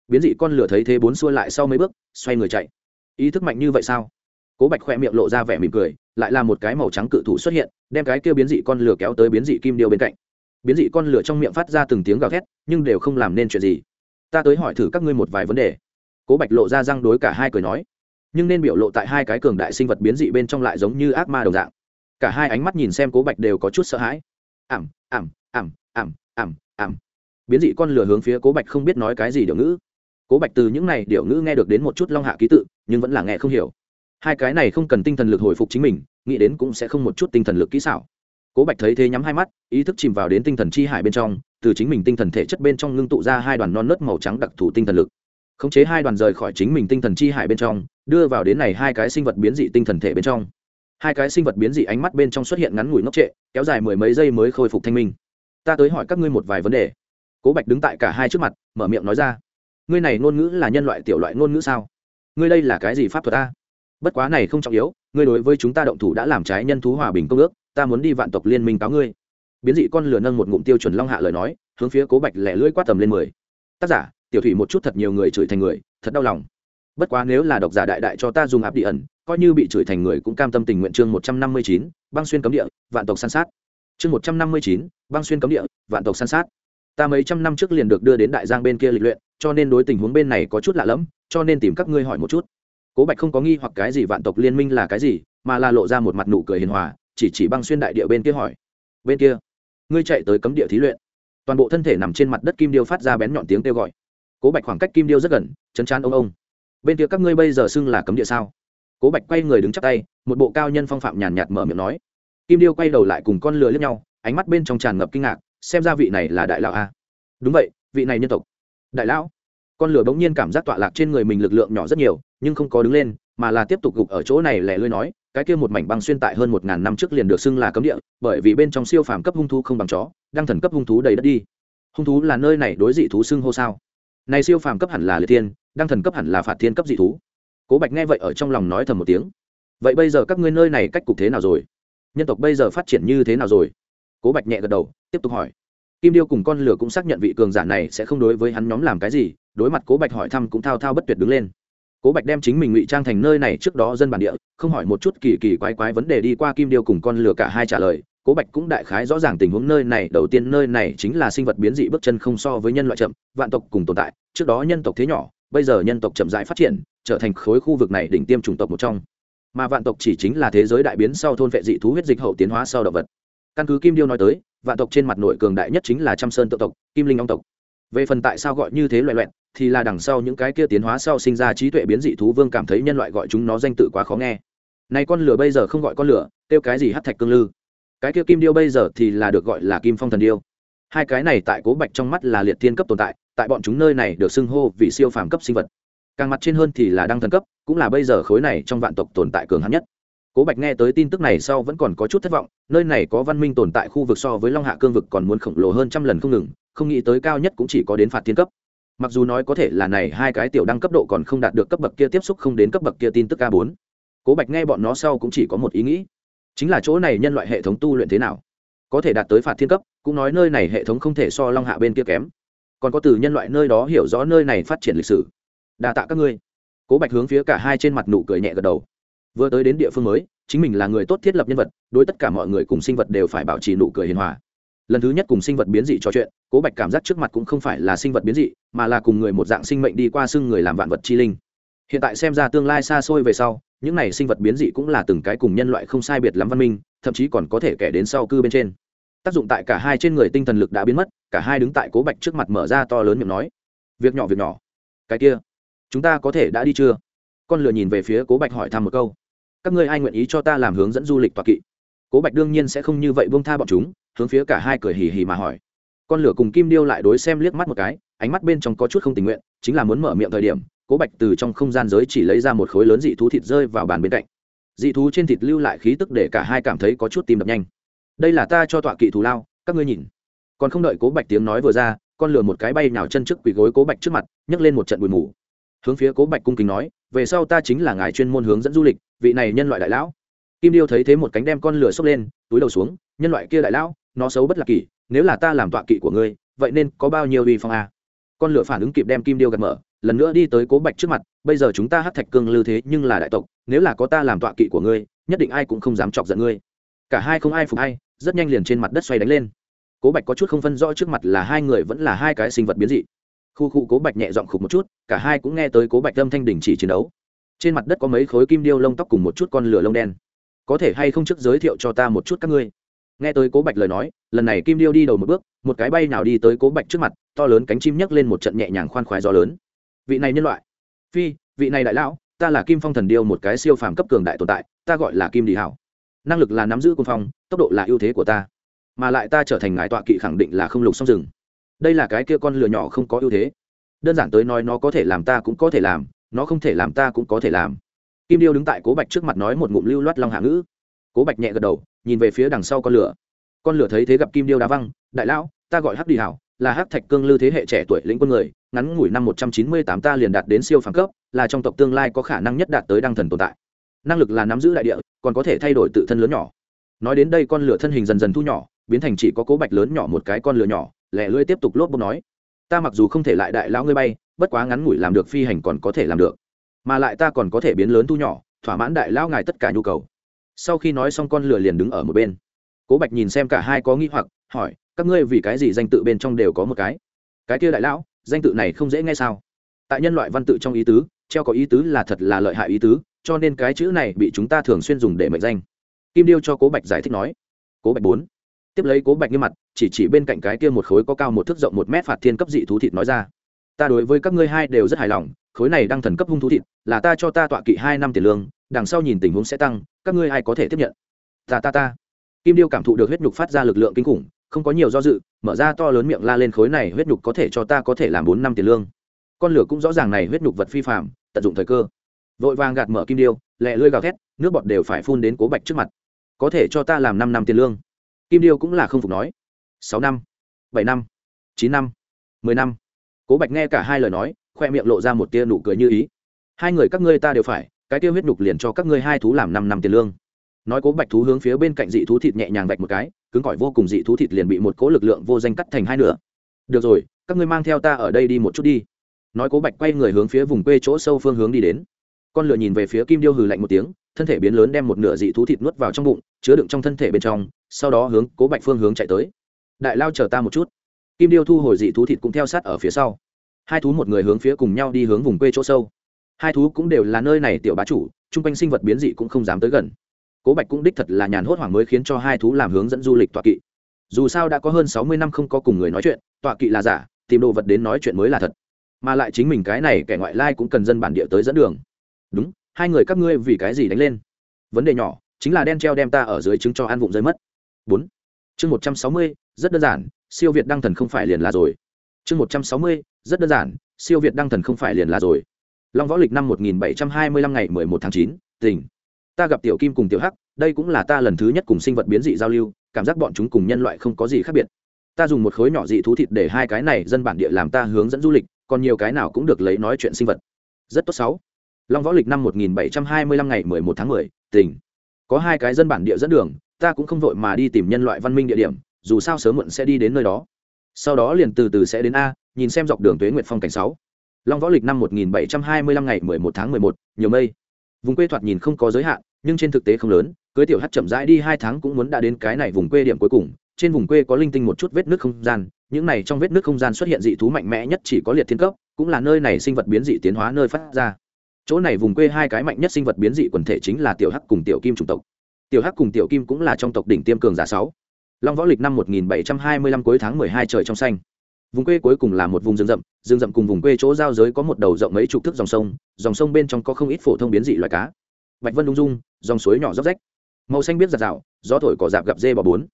Biến dị con lửa thấy thế bốn xua lại sau mấy bước, xoay người chạy. Ý thức mạnh như vậy sao? Cố bạch khoe miệng lộ ra vẻ mỉm cười, lại là một cái màu trắng cự thủ xuất hiện, đem cái kia biến dị con lửa kéo tới biến dị kim điêu bên cạnh biến dị con lửa trong miệng phát ra từng tiếng gào thét, nhưng đều không làm nên chuyện gì. Ta tới hỏi thử các ngươi một vài vấn đề. Cố bạch lộ ra răng đối cả hai cười nói. Nhưng nên biểu lộ tại hai cái cường đại sinh vật biến dị bên trong lại giống như ác ma đồng dạng. Cả hai ánh mắt nhìn xem cố bạch đều có chút sợ hãi. Ảm ảm ảm ảm ảm ảm biến dị con lửa hướng phía cố bạch không biết nói cái gì điều ngữ. Cố bạch từ những này điều ngữ nghe được đến một chút long hạ ký tự, nhưng vẫn là nghe không hiểu. Hai cái này không cần tinh thần lực hồi phục chính mình, nghĩ đến cũng sẽ không một chút tinh thần lực kỹ xảo cố bạch thấy thế nhắm hai mắt, ý thức chìm vào đến tinh thần chi hải bên trong, từ chính mình tinh thần thể chất bên trong ngưng tụ ra hai đoàn non nớt màu trắng đặc thù tinh thần lực. Khống chế hai đoàn rời khỏi chính mình tinh thần chi hải bên trong, đưa vào đến này hai cái sinh vật biến dị tinh thần thể bên trong. Hai cái sinh vật biến dị ánh mắt bên trong xuất hiện ngắn ngủi ngốc trệ, kéo dài mười mấy giây mới khôi phục thanh minh. Ta tới hỏi các ngươi một vài vấn đề. Cố bạch đứng tại cả hai trước mặt, mở miệng nói ra. Ngươi này ngôn ngữ là nhân loại tiểu loại ngôn ngữ sao? Ngươi đây là cái gì pháp thuật ta? Bất quá này không trọng yếu, ngươi đối với chúng ta động thủ đã làm trái nhân thú hòa bình công ước ta muốn đi vạn tộc liên minh cáo ngươi. Biến dị con lửa nâng một ngụm tiêu chuẩn long hạ lời nói, hướng phía cố bạch lẻ lưỡi quát tầm lên mười. Tác giả, tiểu thủy một chút thật nhiều người chửi thành người, thật đau lòng. Bất quá nếu là độc giả đại đại cho ta dùng áp đi ẩn, coi như bị chửi thành người cũng cam tâm tình nguyện chương một trăm năm mươi chín, băng xuyên cấm địa, vạn tộc san sát. Chương một trăm năm mươi chín, băng xuyên cấm địa, vạn tộc san sát. Ta mấy trăm năm trước liền được đưa đến đại giang bên kia lịch luyện, cho nên đối tình huống bên này có chút lạ lẫm, cho nên tìm các ngươi hỏi một chút. Cố bạch không có nghi hoặc cái gì vạn tộc liên minh là cái gì, mà là lộ ra một mặt nụ cười hiền hòa chỉ chỉ băng xuyên đại địa bên kia hỏi. Bên kia, ngươi chạy tới cấm địa thí luyện. Toàn bộ thân thể nằm trên mặt đất kim điêu phát ra bén nhọn tiếng kêu gọi. Cố bạch khoảng cách kim điêu rất gần, chấn chán ông ông. Bên kia các ngươi bây giờ xưng là cấm địa sao? Cố bạch quay người đứng chắc tay, một bộ cao nhân phong phạm nhàn nhạt mở miệng nói. Kim điêu quay đầu lại cùng con lừa lướt nhau, ánh mắt bên trong tràn ngập kinh ngạc, xem ra vị này là đại lão a. Đúng vậy, vị này nhân tộc. Đại lão. Con lửa bỗng nhiên cảm giác tọa lạc trên người mình lực lượng nhỏ rất nhiều, nhưng không có đứng lên, mà là tiếp tục gục ở chỗ này lẻ lươi nói cái kia một mảnh băng xuyên tại hơn một ngàn năm trước liền được xưng là cấm địa, bởi vì bên trong siêu phàm cấp hung thú không bằng chó đang thần cấp hung thú đầy đất đi. Hung thú là nơi này đối dị thú xưng hô sao? Này siêu phàm cấp hẳn là liệt tiên đang thần cấp hẳn là phạt thiên cấp dị thú. Cố bạch nghe vậy ở trong lòng nói thầm một tiếng. Vậy bây giờ các ngươi nơi này cách cục thế nào rồi? Nhân tộc bây giờ phát triển như thế nào rồi? Cố bạch nhẹ gật đầu, tiếp tục hỏi. Kim điêu cùng con lửa cũng xác nhận vị cường giả này sẽ không đối với hắn nhóm làm cái gì, đối mặt cố bạch hỏi thăm cũng thao thao bất tuyệt đứng lên cố bạch đem chính mình ngụy trang thành nơi này trước đó dân bản địa, không hỏi một chút kỳ kỳ quái quái vấn đề đi qua kim điêu cùng con lừa cả hai trả lời. Cố bạch cũng đại khái rõ ràng tình huống nơi này, đầu tiên nơi này chính là sinh vật biến dị bước chân không so với nhân loại chậm, vạn tộc cùng tồn tại, trước đó nhân tộc thế nhỏ, bây giờ nhân tộc chậm rãi phát triển, trở thành khối khu vực này đỉnh tiêm chủng tộc một trong. Mà vạn tộc chỉ chính là thế giới đại biến sau thôn vệ dị thú huyết dịch hậu tiến hóa sau động vật. Căn cứ kim điêu nói tới, vạn tộc trên mặt nội cường đại nhất chính là trăm sơn tự tộc, kim linh ong tộc về phần tại sao gọi như thế loại loẹn thì là đằng sau những cái kia tiến hóa sau sinh ra trí tuệ biến dị thú vương cảm thấy nhân loại gọi chúng nó danh tự quá khó nghe. Này con lửa bây giờ không gọi con lửa, kêu cái gì hát thạch cương lư? Cái kia kim điêu bây giờ thì là được gọi là kim phong thần điêu. Hai cái này tại cố bạch trong mắt là liệt thiên cấp tồn tại tại bọn chúng nơi này được xưng hô vì siêu phàm cấp sinh vật. Càng mặt trên hơn thì là đăng thần cấp, cũng là bây giờ khối này trong vạn tộc tồn tại cường hắn nhất. Cố bạch nghe tới tin tức này sau vẫn còn có chút thất vọng, nơi này có văn minh tồn tại khu vực so với long hạ cương vực còn muốn khổng lồ hơn trăm lần không ngừng không nghĩ tới cao nhất cũng chỉ có đến phạt thiên cấp. Mặc dù nói có thể là này hai cái tiểu đăng cấp độ còn không đạt được cấp bậc kia tiếp xúc không đến cấp bậc kia tin tức a bốn. Cố bạch nghe bọn nó sau cũng chỉ có một ý nghĩ. Chính là chỗ này nhân loại hệ thống tu luyện thế nào? Có thể đạt tới phạt thiên cấp, cũng nói nơi này hệ thống không thể so long hạ bên kia kém. Còn có từ nhân loại nơi đó hiểu rõ nơi này phát triển lịch sử. Đa tạ các ngươi. Cố bạch hướng phía cả hai trên mặt nụ cười nhẹ gật đầu. Vừa tới đến địa phương mới, chính mình là người tốt thiết lập nhân vật, đối tất cả mọi người cùng sinh vật đều phải bảo trì nụ cười hiền hòa lần thứ nhất cùng sinh vật biến dị trò chuyện, cố bạch cảm giác trước mặt cũng không phải là sinh vật biến dị, mà là cùng người một dạng sinh mệnh đi qua xưng người làm vạn vật chi linh. Hiện tại xem ra tương lai xa xôi về sau, những này sinh vật biến dị cũng là từng cái cùng nhân loại không sai biệt lắm văn minh, thậm chí còn có thể kể đến sau cư bên trên. Tác dụng tại cả hai trên người tinh thần lực đã biến mất, cả hai đứng tại cố bạch trước mặt mở ra to lớn miệng nói, việc nhỏ việc nhỏ. Cái kia, chúng ta có thể đã đi chưa? Con lừa nhìn về phía cố bạch hỏi thăm một câu, các ngươi ai nguyện ý cho ta làm hướng dẫn du lịch toạc kỵ? Cố bạch đương nhiên sẽ không như vậy buông tha bọn chúng hướng phía cả hai cười hì hì mà hỏi. Con lửa cùng kim điêu lại đối xem liếc mắt một cái, ánh mắt bên trong có chút không tình nguyện, chính là muốn mở miệng thời điểm, cố bạch từ trong không gian giới chỉ lấy ra một khối lớn dị thú thịt rơi vào bàn bên cạnh. Dị thú trên thịt lưu lại khí tức để cả hai cảm thấy có chút tim đập nhanh. Đây là ta cho tọa kỵ thù lao, các ngươi nhìn. Còn không đợi cố bạch tiếng nói vừa ra, con lửa một cái bay nào chân trước quỳ gối cố bạch trước mặt, nhấc lên một trận bụi mù. Hướng phía cố bạch cung kính nói, về sau ta chính là ngài chuyên môn hướng dẫn du lịch, vị này nhân loại đại lão. Kim điêu thấy thế một cánh đem con lửa xốc lên, túi đầu xuống, nhân loại kia đại lão nó xấu bất lạc kỷ, nếu là ta làm tọa kỵ của ngươi, vậy nên có bao nhiêu uy phong a? Con lửa phản ứng kịp đem kim điêu gạt mở, lần nữa đi tới cố bạch trước mặt, bây giờ chúng ta hát thạch cương lư thế nhưng là đại tộc, nếu là có ta làm tọa kỵ của ngươi, nhất định ai cũng không dám chọc giận ngươi. Cả hai không ai phục hay rất nhanh liền trên mặt đất xoay đánh lên. Cố bạch có chút không phân rõ trước mặt là hai người vẫn là hai cái sinh vật biến dị. Khu khu cố bạch nhẹ giọng khục một chút, cả hai cũng nghe tới cố bạch âm thanh đình chỉ chiến đấu. Trên mặt đất có mấy khối kim điêu lông tóc cùng một chút con lửa lông đen. Có thể hay không trước giới thiệu cho ta một chút các ngươi? Nghe tới cố bạch lời nói, lần này kim điêu đi đầu một bước, một cái bay nào đi tới cố bạch trước mặt, to lớn cánh chim nhấc lên một trận nhẹ nhàng khoan khoái gió lớn. Vị này nhân loại. Phi, vị này đại lão, ta là kim phong thần điêu một cái siêu phàm cấp cường đại tồn tại, ta gọi là kim đi hảo. Năng lực là nắm giữ quân phong, tốc độ là ưu thế của ta. Mà lại ta trở thành ngài tọa kỵ khẳng định là không lục song rừng. Đây là cái kia con lừa nhỏ không có ưu thế. Đơn giản tới nói nó có thể làm ta cũng có thể làm, nó không thể làm ta cũng có thể làm. Kim điêu đứng tại cố bạch trước mặt nói một ngụm lưu loát long hạ ngữ cố bạch nhẹ gật đầu, nhìn về phía đằng sau con lửa. Con lửa thấy thế gặp kim điêu đá văng, đại lão, ta gọi hắc đi hảo, là hắc thạch cương lư thế hệ trẻ tuổi lĩnh quân người, ngắn ngủi năm một trăm chín mươi tám ta liền đạt đến siêu phẳng cấp, là trong tộc tương lai có khả năng nhất đạt tới đăng thần tồn tại. Năng lực là nắm giữ đại địa, còn có thể thay đổi tự thân lớn nhỏ. Nói đến đây con lửa thân hình dần dần thu nhỏ, biến thành chỉ có cố bạch lớn nhỏ một cái con lửa nhỏ, lẻ lưỡi tiếp tục lốp bốc nói, ta mặc dù không thể lại đại lão ngươi bay, bất quá ngắn ngủi làm được phi hành còn có thể làm được. Mà lại ta còn có thể biến lớn thu nhỏ, thỏa mãn đại lão ngài tất cả nhu cầu sau khi nói xong con lửa liền đứng ở một bên. Cố bạch nhìn xem cả hai có nghi hoặc, hỏi, các ngươi vì cái gì danh tự bên trong đều có một cái? Cái kia đại lão, danh tự này không dễ nghe sao? Tại nhân loại văn tự trong ý tứ, treo có ý tứ là thật là lợi hại ý tứ, cho nên cái chữ này bị chúng ta thường xuyên dùng để mệnh danh. Kim điêu cho cố bạch giải thích nói. Cố bạch bốn. Tiếp lấy cố bạch như mặt, chỉ chỉ bên cạnh cái kia một khối có cao một thước rộng một mét phạt thiên cấp dị thú thịt nói ra. Ta đối với các ngươi hai đều rất hài lòng, khối này đang thần cấp hung thú thịt, là ta cho ta tọa kỵ hai năm tiền lương đằng sau nhìn tình huống sẽ tăng, các ngươi ai có thể tiếp nhận? Ta ta ta. Kim điêu cảm thụ được huyết nhục phát ra lực lượng kinh khủng, không có nhiều do dự, mở ra to lớn miệng la lên khối này huyết nhục có thể cho ta có thể làm bốn năm tiền lương. Con lửa cũng rõ ràng này huyết nhục vật phi phạm tận dụng thời cơ. Vội vàng gạt mở kim điêu, lẹ lưỡi gào thét, nước bọt đều phải phun đến cố bạch trước mặt. Có thể cho ta làm năm năm tiền lương. Kim điêu cũng là không phục nói. Sáu năm, bảy năm, chín năm, mười năm. Cố bạch nghe cả hai lời nói, khoe miệng lộ ra một tia nụ cười như ý. Hai người các ngươi ta đều phải cái tiêu huyết nhục liền cho các ngươi hai thú làm năm năm tiền lương. Nói cố bạch thú hướng phía bên cạnh dị thú thịt nhẹ nhàng vạch một cái, cứng cỏi vô cùng dị thú thịt liền bị một cố lực lượng vô danh cắt thành hai nửa. Được rồi, các ngươi mang theo ta ở đây đi một chút đi. Nói cố bạch quay người hướng phía vùng quê chỗ sâu phương hướng đi đến. Con lửa nhìn về phía kim điêu hừ lạnh một tiếng, thân thể biến lớn đem một nửa dị thú thịt nuốt vào trong bụng, chứa đựng trong thân thể bên trong, sau đó hướng cố bạch phương hướng chạy tới. Đại lao chờ ta một chút. Kim điêu thu hồi dị thú thịt cũng theo sát ở phía sau. Hai thú một người hướng phía cùng nhau đi hướng vùng quê chỗ sâu hai thú cũng đều là nơi này tiểu bá chủ, chung quanh sinh vật biến dị cũng không dám tới gần. Cố bạch cũng đích thật là nhàn hốt hoảng mới khiến cho hai thú làm hướng dẫn du lịch tọa kỵ. Dù sao đã có hơn sáu mươi năm không có cùng người nói chuyện, tọa kỵ là giả, tìm đồ vật đến nói chuyện mới là thật. Mà lại chính mình cái này kẻ ngoại lai cũng cần dân bản địa tới dẫn đường. Đúng, hai người các ngươi vì cái gì đánh lên? Vấn đề nhỏ, chính là đen treo đem ta ở dưới trứng cho ăn vụng rơi mất. Bốn, chương một trăm sáu mươi, rất đơn giản, siêu việt đăng thần không phải liền là rồi. Chương một trăm sáu mươi, rất đơn giản, siêu việt đăng thần không phải liền là rồi long võ lịch năm một nghìn bảy trăm hai mươi lăm ngày mười một tháng 9, tỉnh ta gặp tiểu kim cùng tiểu hắc đây cũng là ta lần thứ nhất cùng sinh vật biến dị giao lưu cảm giác bọn chúng cùng nhân loại không có gì khác biệt. Ta dùng một khối nhỏ dị thú thịt để hai cái này dân bản địa làm ta hướng dẫn du lịch còn nhiều cái nào cũng được lấy nói chuyện sinh vật. Rất tốt sáu. Long võ lịch năm một nghìn bảy trăm hai mươi lăm ngày mười một tháng mười tỉnh có hai cái dân bản địa dẫn đường ta cũng không vội mà đi tìm nhân loại văn minh địa điểm dù sao sớm muộn sẽ đi đến nơi đó. Sau đó liền từ từ sẽ đến a nhìn xem dọc đường tuế nguyệt phong cảnh sáu long võ lịch năm 1725 ngày 11 tháng 11, nhiều mây. Vùng quê thoạt nhìn không có giới hạn nhưng trên thực tế không lớn cưới tiểu hát chậm rãi đi hai tháng cũng muốn đã đến cái này vùng quê điểm cuối cùng. Trên vùng quê có linh tinh một chút vết nước không gian những này trong vết nước không gian xuất hiện dị thú mạnh mẽ nhất chỉ có liệt thiên cấp cũng là nơi này sinh vật biến dị tiến hóa nơi phát ra. Chỗ này vùng quê hai cái mạnh nhất sinh vật biến dị quần thể chính là tiểu hắc cùng tiểu kim chủng tộc. Tiểu hắc cùng tiểu kim cũng là trong tộc đỉnh tiêm cường giả sáu. Long võ lịch năm 1725 cuối tháng 12 trời trong xanh vùng quê cuối cùng là một vùng rừng rậm rừng rậm cùng vùng quê chỗ giao giới có một đầu rộng mấy chục thước dòng sông dòng sông bên trong có không ít phổ thông biến dị loài cá. Bạch vân ung dung, dòng suối nhỏ róc rách. Màu xanh biết giặt rào, gió thổi cỏ dạp gặp dê bò bốn.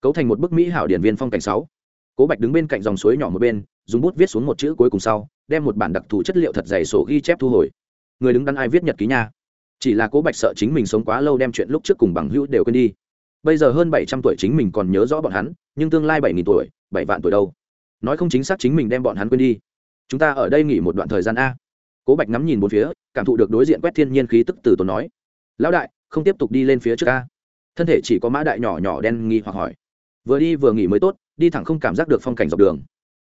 Cấu thành một bức mỹ hảo điển viên phong cảnh sáu. Cố bạch đứng bên cạnh dòng suối nhỏ một bên, dùng bút viết xuống một chữ cuối cùng sau, đem một bản đặc thù chất liệu thật dày sổ ghi chép thu hồi. Người đứng đắn ai viết nhật ký nha? Chỉ là cố bạch sợ chính mình sống quá lâu đem chuyện lúc trước cùng bằng hữu đều quên đi. Bây giờ hơn bảy trăm tuổi chính mình còn nhớ rõ bọn hắn, nhưng tương lai bảy nghìn tuổi, bảy vạn tuổi đâu? Nói không chính xác chính mình đem bọn hắn quên đi. Chúng ta ở đây nghỉ một đoạn thời gian a. Cố bạch ngắm nhìn một phía, cảm thụ được đối diện quét thiên nhiên khí tức từ tốn nói. Lão đại, không tiếp tục đi lên phía trước a. Thân thể chỉ có mã đại nhỏ nhỏ đen nghi hoặc hỏi. Vừa đi vừa nghỉ mới tốt, đi thẳng không cảm giác được phong cảnh dọc đường.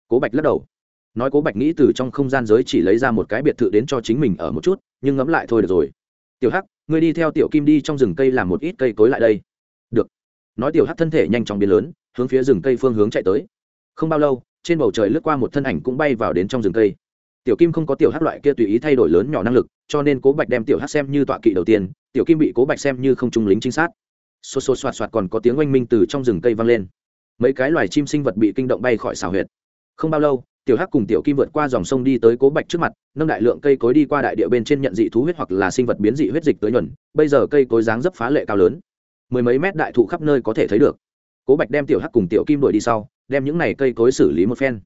Cố bạch lắc đầu. Nói cố bạch nghĩ từ trong không gian giới chỉ lấy ra một cái biệt thự đến cho chính mình ở một chút, nhưng ngẫm lại thôi được rồi. Tiểu hắc ngươi đi theo tiểu kim đi trong rừng cây làm một ít cây cối lại đây. Được. Nói tiểu hắc thân thể nhanh chóng biến lớn, hướng phía rừng cây phương hướng chạy tới. Không bao lâu trên bầu trời lướt qua một thân ảnh cũng bay vào đến trong rừng cây. Tiểu kim không có tiểu hắc loại kia tùy ý thay đổi lớn nhỏ năng lực, cho nên cố bạch đem tiểu hắc xem như tọa kỵ đầu tiên, tiểu kim bị cố bạch xem như không trung lính trinh sát. Xô xô xoạt xoạt còn có tiếng oanh minh từ trong rừng cây vang lên. Mấy cái loài chim sinh vật bị kinh động bay khỏi xào huyệt. Không bao lâu, tiểu hắc cùng tiểu kim vượt qua dòng sông đi tới cố bạch trước mặt, nâng đại lượng cây cối đi qua đại địa bên trên nhận dị thú huyết hoặc là sinh vật biến dị huyết dịch tới nhuần bây giờ cây cối dáng dấp phá lệ cao lớn. Mười mấy mét đại thụ khắp nơi có thể thấy được. Cố bạch đem tiểu hắc cùng tiểu kim đuổi đi sau đem những này cây cối xử lý một phen.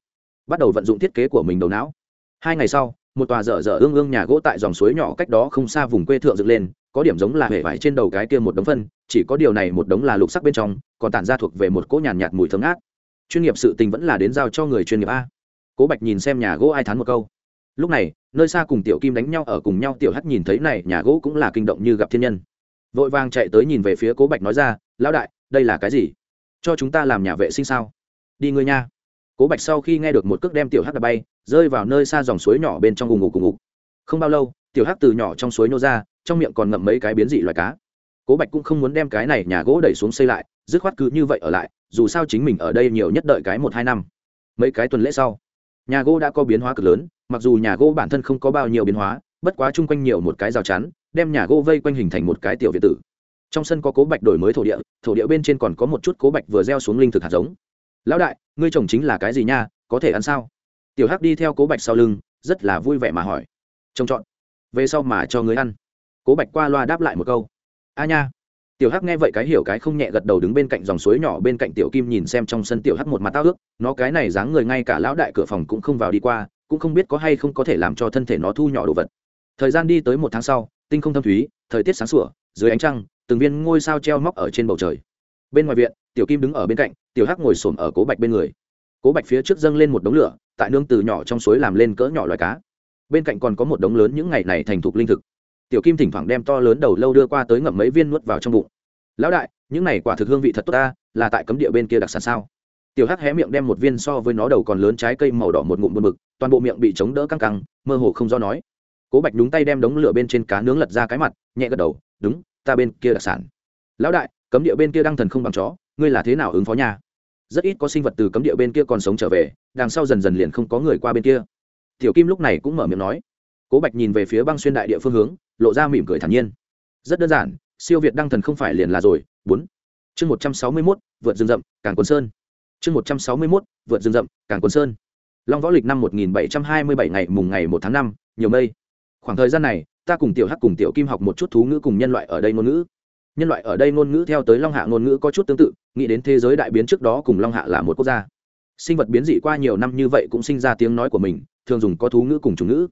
Bắt đầu vận dụng thiết kế của mình đầu não. Hai ngày sau một tòa dở dở ương ương nhà gỗ tại dòng suối nhỏ cách đó không xa vùng quê thượng dựng lên có điểm giống là hệ vải trên đầu cái kia một đống phân chỉ có điều này một đống là lục sắc bên trong còn tản ra thuộc về một cỗ nhàn nhạt, nhạt mùi thơm ác. chuyên nghiệp sự tình vẫn là đến giao cho người chuyên nghiệp a. Cố bạch nhìn xem nhà gỗ ai thán một câu. Lúc này nơi xa cùng tiểu kim đánh nhau ở cùng nhau tiểu hắt nhìn thấy này nhà gỗ cũng là kinh động như gặp thiên nhân. Vội vàng chạy tới nhìn về phía cố bạch nói ra lão đại đây là cái gì? Cho chúng ta làm nhà vệ sinh sao? Đi ngươi nha. Cố bạch sau khi nghe được một cước đem tiểu hắc đập bay, rơi vào nơi xa dòng suối nhỏ bên trong gùng ngục cùng ngục không bao lâu, tiểu hắc từ nhỏ trong suối nô ra, trong miệng còn ngậm mấy cái biến dị loài cá. Cố bạch cũng không muốn đem cái này nhà gỗ đẩy xuống xây lại, dứt khoát cứ như vậy ở lại, dù sao chính mình ở đây nhiều nhất đợi cái một hai năm. Mấy cái tuần lễ sau, nhà gỗ đã có biến hóa cực lớn, mặc dù nhà gỗ bản thân không có bao nhiêu biến hóa, bất quá chung quanh nhiều một cái rào chắn, đem nhà gỗ vây quanh hình thành một cái tiểu việt tử. Trong sân có cố bạch đổi mới thổ địa thổ địa bên trên còn có một chút cố bạch vừa gieo xuống linh thực hạt giống lão đại, ngươi trồng chính là cái gì nha, có thể ăn sao? Tiểu hắc đi theo cố bạch sau lưng, rất là vui vẻ mà hỏi. Trông chọn. Về sau mà cho ngươi ăn. Cố bạch qua loa đáp lại một câu. A nha. Tiểu hắc nghe vậy cái hiểu cái không nhẹ gật đầu đứng bên cạnh dòng suối nhỏ bên cạnh tiểu kim nhìn xem trong sân tiểu hắc một mặt tao ước. Nó cái này dáng người ngay cả lão đại cửa phòng cũng không vào đi qua, cũng không biết có hay không có thể làm cho thân thể nó thu nhỏ đồ vật. Thời gian đi tới một tháng sau, tinh không thâm thúy, thời tiết sáng sủa, dưới ánh trăng, từng viên ngôi sao treo móc ở trên bầu trời. Bên ngoài viện tiểu kim đứng ở bên cạnh, tiểu hắc ngồi xổm ở cố bạch bên người. Cố bạch phía trước dâng lên một đống lửa, tại nương từ nhỏ trong suối làm lên cỡ nhỏ loài cá. Bên cạnh còn có một đống lớn những ngày này thành thục linh thực. Tiểu kim thỉnh thoảng đem to lớn đầu lâu đưa qua tới ngậm mấy viên nuốt vào trong bụng. Lão đại, những này quả thực hương vị thật tốt ta, là tại cấm địa bên kia đặc sản sao? Tiểu hắc hé miệng đem một viên so với nó đầu còn lớn trái cây màu đỏ một ngụm một mực toàn bộ miệng bị chống đỡ căng căng, mơ hồ không do nói. Cố bạch đúng tay đem đống lửa bên trên cá nướng lật ra cái mặt, nhẹ gật đầu, đúng, ta bên kia đặc sản. Lão đại, cấm địa bên kia đang thần không bằng chó ngươi là thế nào ứng phó nhà rất ít có sinh vật từ cấm địa bên kia còn sống trở về, đằng sau dần dần liền không có người qua bên kia. Tiểu kim lúc này cũng mở miệng nói. Cố bạch nhìn về phía băng xuyên đại địa phương hướng, lộ ra mỉm cười thản nhiên. Rất đơn giản, siêu việt đăng thần không phải liền là rồi. Bốn. Chương một trăm sáu mươi mốt, vượt rừng rậm càng quần sơn. Chương một trăm sáu mươi mốt, vượt rừng rậm càng quần sơn. Long võ lịch năm một nghìn bảy trăm hai mươi bảy ngày mùng ngày một tháng năm, nhiều mây. Khoảng thời gian này, ta cùng tiểu hắc cùng tiểu kim học một chút thú ngữ cùng nhân loại ở đây ngôn ngữ nhân loại ở đây ngôn ngữ theo tới long hạ ngôn ngữ có chút tương tự, nghĩ đến thế giới đại biến trước đó cùng long hạ là một quốc gia. Sinh vật biến dị qua nhiều năm như vậy cũng sinh ra tiếng nói của mình, thường dùng có thú ngữ cùng chủ ngữ.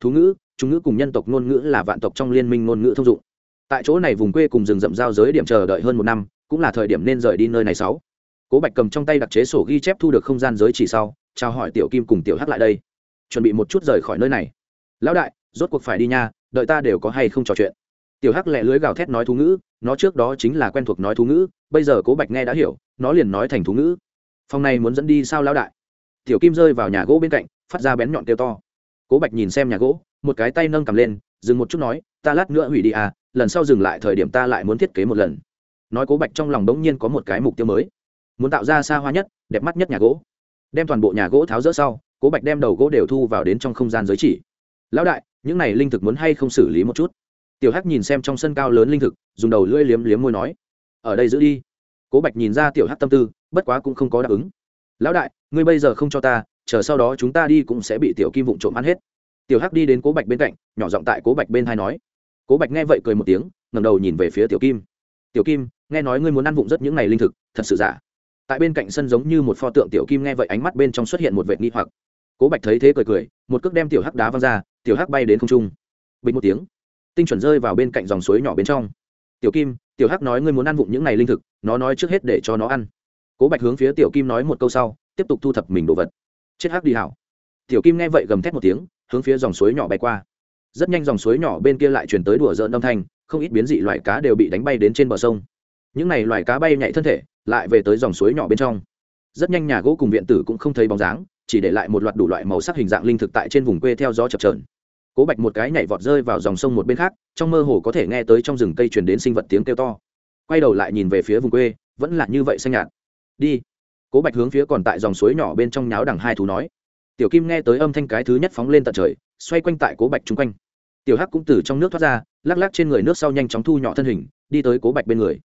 Thú ngữ, chủ ngữ cùng nhân tộc ngôn ngữ là vạn tộc trong liên minh ngôn ngữ thông dụng. Tại chỗ này vùng quê cùng rừng rậm giao giới điểm chờ đợi hơn một năm, cũng là thời điểm nên rời đi nơi này sáu. Cố bạch cầm trong tay đặc chế sổ ghi chép thu được không gian giới chỉ sau, chào hỏi tiểu kim cùng tiểu hắc lại đây. Chuẩn bị một chút rời khỏi nơi này. Lão đại, rốt cuộc phải đi nha, đợi ta đều có hay không trò chuyện tiểu hắc lẹ lưới gào thét nói thú ngữ, nó trước đó chính là quen thuộc nói thú ngữ, bây giờ cố bạch nghe đã hiểu, nó liền nói thành thú ngữ. Phòng này muốn dẫn đi sao lão đại? Tiểu kim rơi vào nhà gỗ bên cạnh, phát ra bén nhọn tiêu to. Cố bạch nhìn xem nhà gỗ, một cái tay nâng cầm lên, dừng một chút nói, ta lát nữa hủy đi à lần sau dừng lại thời điểm ta lại muốn thiết kế một lần. Nói cố bạch trong lòng bỗng nhiên có một cái mục tiêu mới. Muốn tạo ra xa hoa nhất, đẹp mắt nhất nhà gỗ. Đem toàn bộ nhà gỗ tháo rỡ sau, cố bạch đem đầu gỗ đều thu vào đến trong không gian giới chỉ. Lão đại, những này linh thực muốn hay không xử lý một chút? Tiểu hắc nhìn xem trong sân cao lớn linh thực, dùng đầu lưỡi liếm liếm môi nói, ở đây giữ đi. Cố bạch nhìn ra tiểu hắc tâm tư, bất quá cũng không có đáp ứng. Lão đại, ngươi bây giờ không cho ta, chờ sau đó chúng ta đi cũng sẽ bị tiểu kim vụng trộm ăn hết. Tiểu hắc đi đến cố bạch bên cạnh, nhỏ giọng tại cố bạch bên hai nói. Cố bạch nghe vậy cười một tiếng ngầm đầu nhìn về phía tiểu kim. Tiểu kim, nghe nói ngươi muốn ăn vụng rất những ngày linh thực, thật sự giả. Tại bên cạnh sân giống như một pho tượng, tiểu kim nghe vậy ánh mắt bên trong xuất hiện một vệt nghi hoặc. Cố bạch thấy thế cười cười, một cước đem tiểu hắc đá văng ra, tiểu hắc bay đến không trung. Bình một tiếng tinh chuẩn rơi vào bên cạnh dòng suối nhỏ bên trong. Tiểu kim, tiểu hắc nói ngươi muốn ăn vụng những này linh thực, nó nói trước hết để cho nó ăn. Cố bạch hướng phía tiểu kim nói một câu sau, tiếp tục thu thập mình đồ vật. Chết hắc đi hảo. Tiểu kim nghe vậy gầm thét một tiếng, hướng phía dòng suối nhỏ bay qua. Rất nhanh dòng suối nhỏ bên kia lại chuyển tới đùa dợn âm thanh, không ít biến dị loại cá đều bị đánh bay đến trên bờ sông. Những n à y loài cá bay nhảy thân thể, lại về tới dòng suối nhỏ bên trong. Rất nhanh nhà gỗ cùng viện tử cũng không thấy bóng dáng, chỉ để lại một loạt đủ loại màu sắc hình dạng linh thực tại trên vùng quê theo gió chập trờn cố bạch một cái nhảy vọt rơi vào dòng sông một bên khác, trong mơ hồ có thể nghe tới trong rừng cây truyền đến sinh vật tiếng kêu to. Quay đầu lại nhìn về phía vùng quê, vẫn là như vậy xanh nhạt. Đi. Cố bạch hướng phía còn tại dòng suối nhỏ bên trong nháo đằng hai thú nói. Tiểu kim nghe tới âm thanh cái thứ nhất phóng lên tận trời, xoay quanh tại cố bạch chung quanh. Tiểu hắc cũng từ trong nước thoát ra, lắc lắc trên người nước sau nhanh chóng thu nhỏ thân hình, đi tới cố bạch bên người.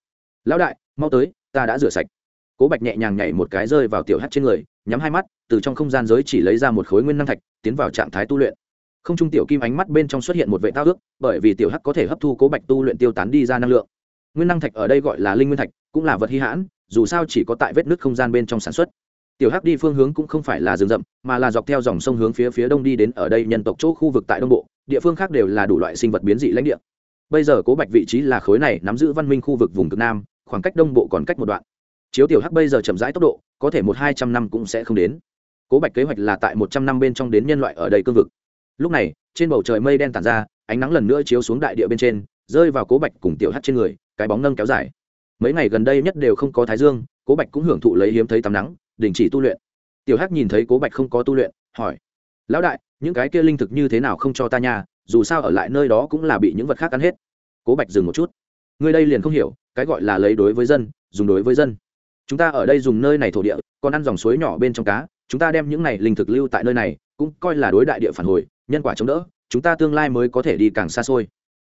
Lão đại, mau tới, ta đã rửa sạch. Cố bạch nhẹ nhàng nhảy một cái rơi vào tiểu hắc trên người, nhắm hai mắt, từ trong không gian giới chỉ lấy ra một khối nguyên năng thạch, tiến vào trạng thái tu luyện không trung tiểu kim ánh mắt bên trong xuất hiện một vệ tao ước, bởi vì tiểu hắc có thể hấp thu cố bạch tu luyện tiêu tán đi ra năng lượng. Nguyên năng thạch ở đây gọi là linh nguyên thạch, cũng là vật hy hãn, dù sao chỉ có tại vết nước không gian bên trong sản xuất. Tiểu hắc đi phương hướng cũng không phải là rừng rậm, mà là dọc theo dòng sông hướng phía phía đông đi đến ở đây nhân tộc chỗ khu vực tại đông bộ, địa phương khác đều là đủ loại sinh vật biến dị lãnh địa. Bây giờ cố bạch vị trí là khối này nắm giữ văn minh khu vực vùng cực nam, khoảng cách đông bộ còn cách một đoạn. Chiếu tiểu hắc bây giờ chậm rãi tốc độ, có thể một hai trăm năm cũng sẽ không đến. Cố bạch kế hoạch là tại một trăm năm bên trong đến nhân loại ở đây cương vực lúc này, trên bầu trời mây đen tàn ra, ánh nắng lần nữa chiếu xuống đại địa bên trên, rơi vào cố bạch cùng tiểu hắc trên người, cái bóng nâng kéo dài. Mấy ngày gần đây nhất đều không có thái dương, cố bạch cũng hưởng thụ lấy hiếm thấy tắm nắng, đình chỉ tu luyện. Tiểu hắc nhìn thấy cố bạch không có tu luyện, hỏi, lão đại, những cái kia linh thực như thế nào không cho ta nhà dù sao ở lại nơi đó cũng là bị những vật khác ăn hết. Cố bạch dừng một chút người đây liền không hiểu, cái gọi là lấy đối với dân, dùng đối với dân. Chúng ta ở đây dùng nơi này thổ địa, còn ăn dòng suối nhỏ bên trong cá, chúng ta đem những này linh thực lưu tại nơi này, cũng coi là đối đại địa phản hồi nhân quả chống đỡ, chúng ta tương lai mới có thể đi càng xa xôi.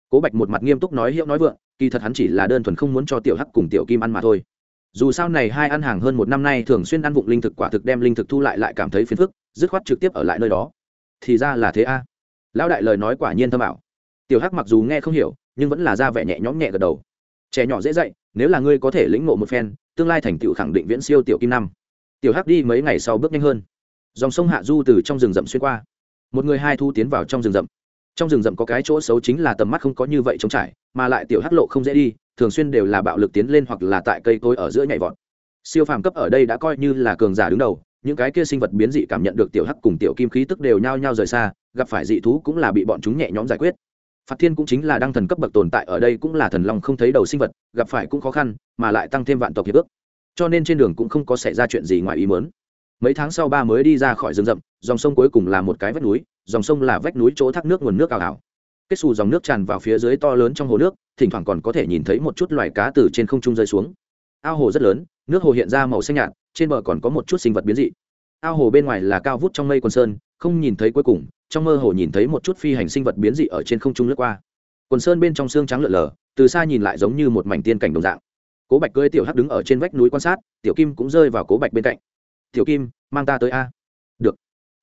Cố bạch một mặt nghiêm túc nói hiệu nói vượng, kỳ thật hắn chỉ là đơn thuần không muốn cho tiểu hắc cùng tiểu kim ăn mà thôi. Dù sao này hai ăn hàng hơn một năm nay thường xuyên ăn vụng linh thực quả thực đem linh thực thu lại lại cảm thấy phiền phức, dứt khoát trực tiếp ở lại nơi đó. Thì ra là thế a. Lão đại lời nói quả nhiên thâm ảo. Tiểu hắc mặc dù nghe không hiểu, nhưng vẫn là ra vẻ nhẹ nhõm nhẹ gật đầu. Trẻ nhỏ dễ dạy, nếu là ngươi có thể lĩnh ngộ một phen, tương lai thành tựu khẳng định viễn siêu tiểu kim năm. Tiểu hắc đi mấy ngày sau bước nhanh hơn. Dòng sông hạ du từ trong rừng rậm xuyên qua một người hai thu tiến vào trong rừng rậm. Trong rừng rậm có cái chỗ xấu chính là tầm mắt không có như vậy trống trải, mà lại tiểu hắc lộ không dễ đi, thường xuyên đều là bạo lực tiến lên hoặc là tại cây cối ở giữa nhảy vọt. Siêu phàm cấp ở đây đã coi như là cường giả đứng đầu, những cái kia sinh vật biến dị cảm nhận được tiểu hắc cùng tiểu kim khí tức đều nhao nhao rời xa, gặp phải dị thú cũng là bị bọn chúng nhẹ nhõm giải quyết. Phạt thiên cũng chính là đăng thần cấp bậc tồn tại ở đây cũng là thần long không thấy đầu sinh vật, gặp phải cũng khó khăn, mà lại tăng thêm vạn tộc hiệp ước. Cho nên trên đường cũng không có xảy ra chuyện gì ngoài ý mớn mấy tháng sau ba mới đi ra khỏi rừng rậm dòng sông cuối cùng là một cái vách núi, dòng sông là vách núi chỗ thác nước nguồn nước ảo ảo. Kết xù dòng nước tràn vào phía dưới to lớn trong hồ nước, thỉnh thoảng còn có thể nhìn thấy một chút loài cá từ trên không trung rơi xuống. Ao hồ rất lớn, nước hồ hiện ra màu xanh nhạt, trên bờ còn có một chút sinh vật biến dị. Ao hồ bên ngoài là cao vút trong mây quần sơn, không nhìn thấy cuối cùng, trong mơ hồ nhìn thấy một chút phi hành sinh vật biến dị ở trên không trung lướt qua. Quần sơn bên trong xương trắng lợn lờ từ xa nhìn lại giống như một mảnh tiên cảnh đồng dạng. Cố bạch cưới tiểu hắc đứng ở trên vách núi quan sát, tiểu kim cũng rơi vào cố bạch bên cạnh. Tiểu kim, mang ta tới a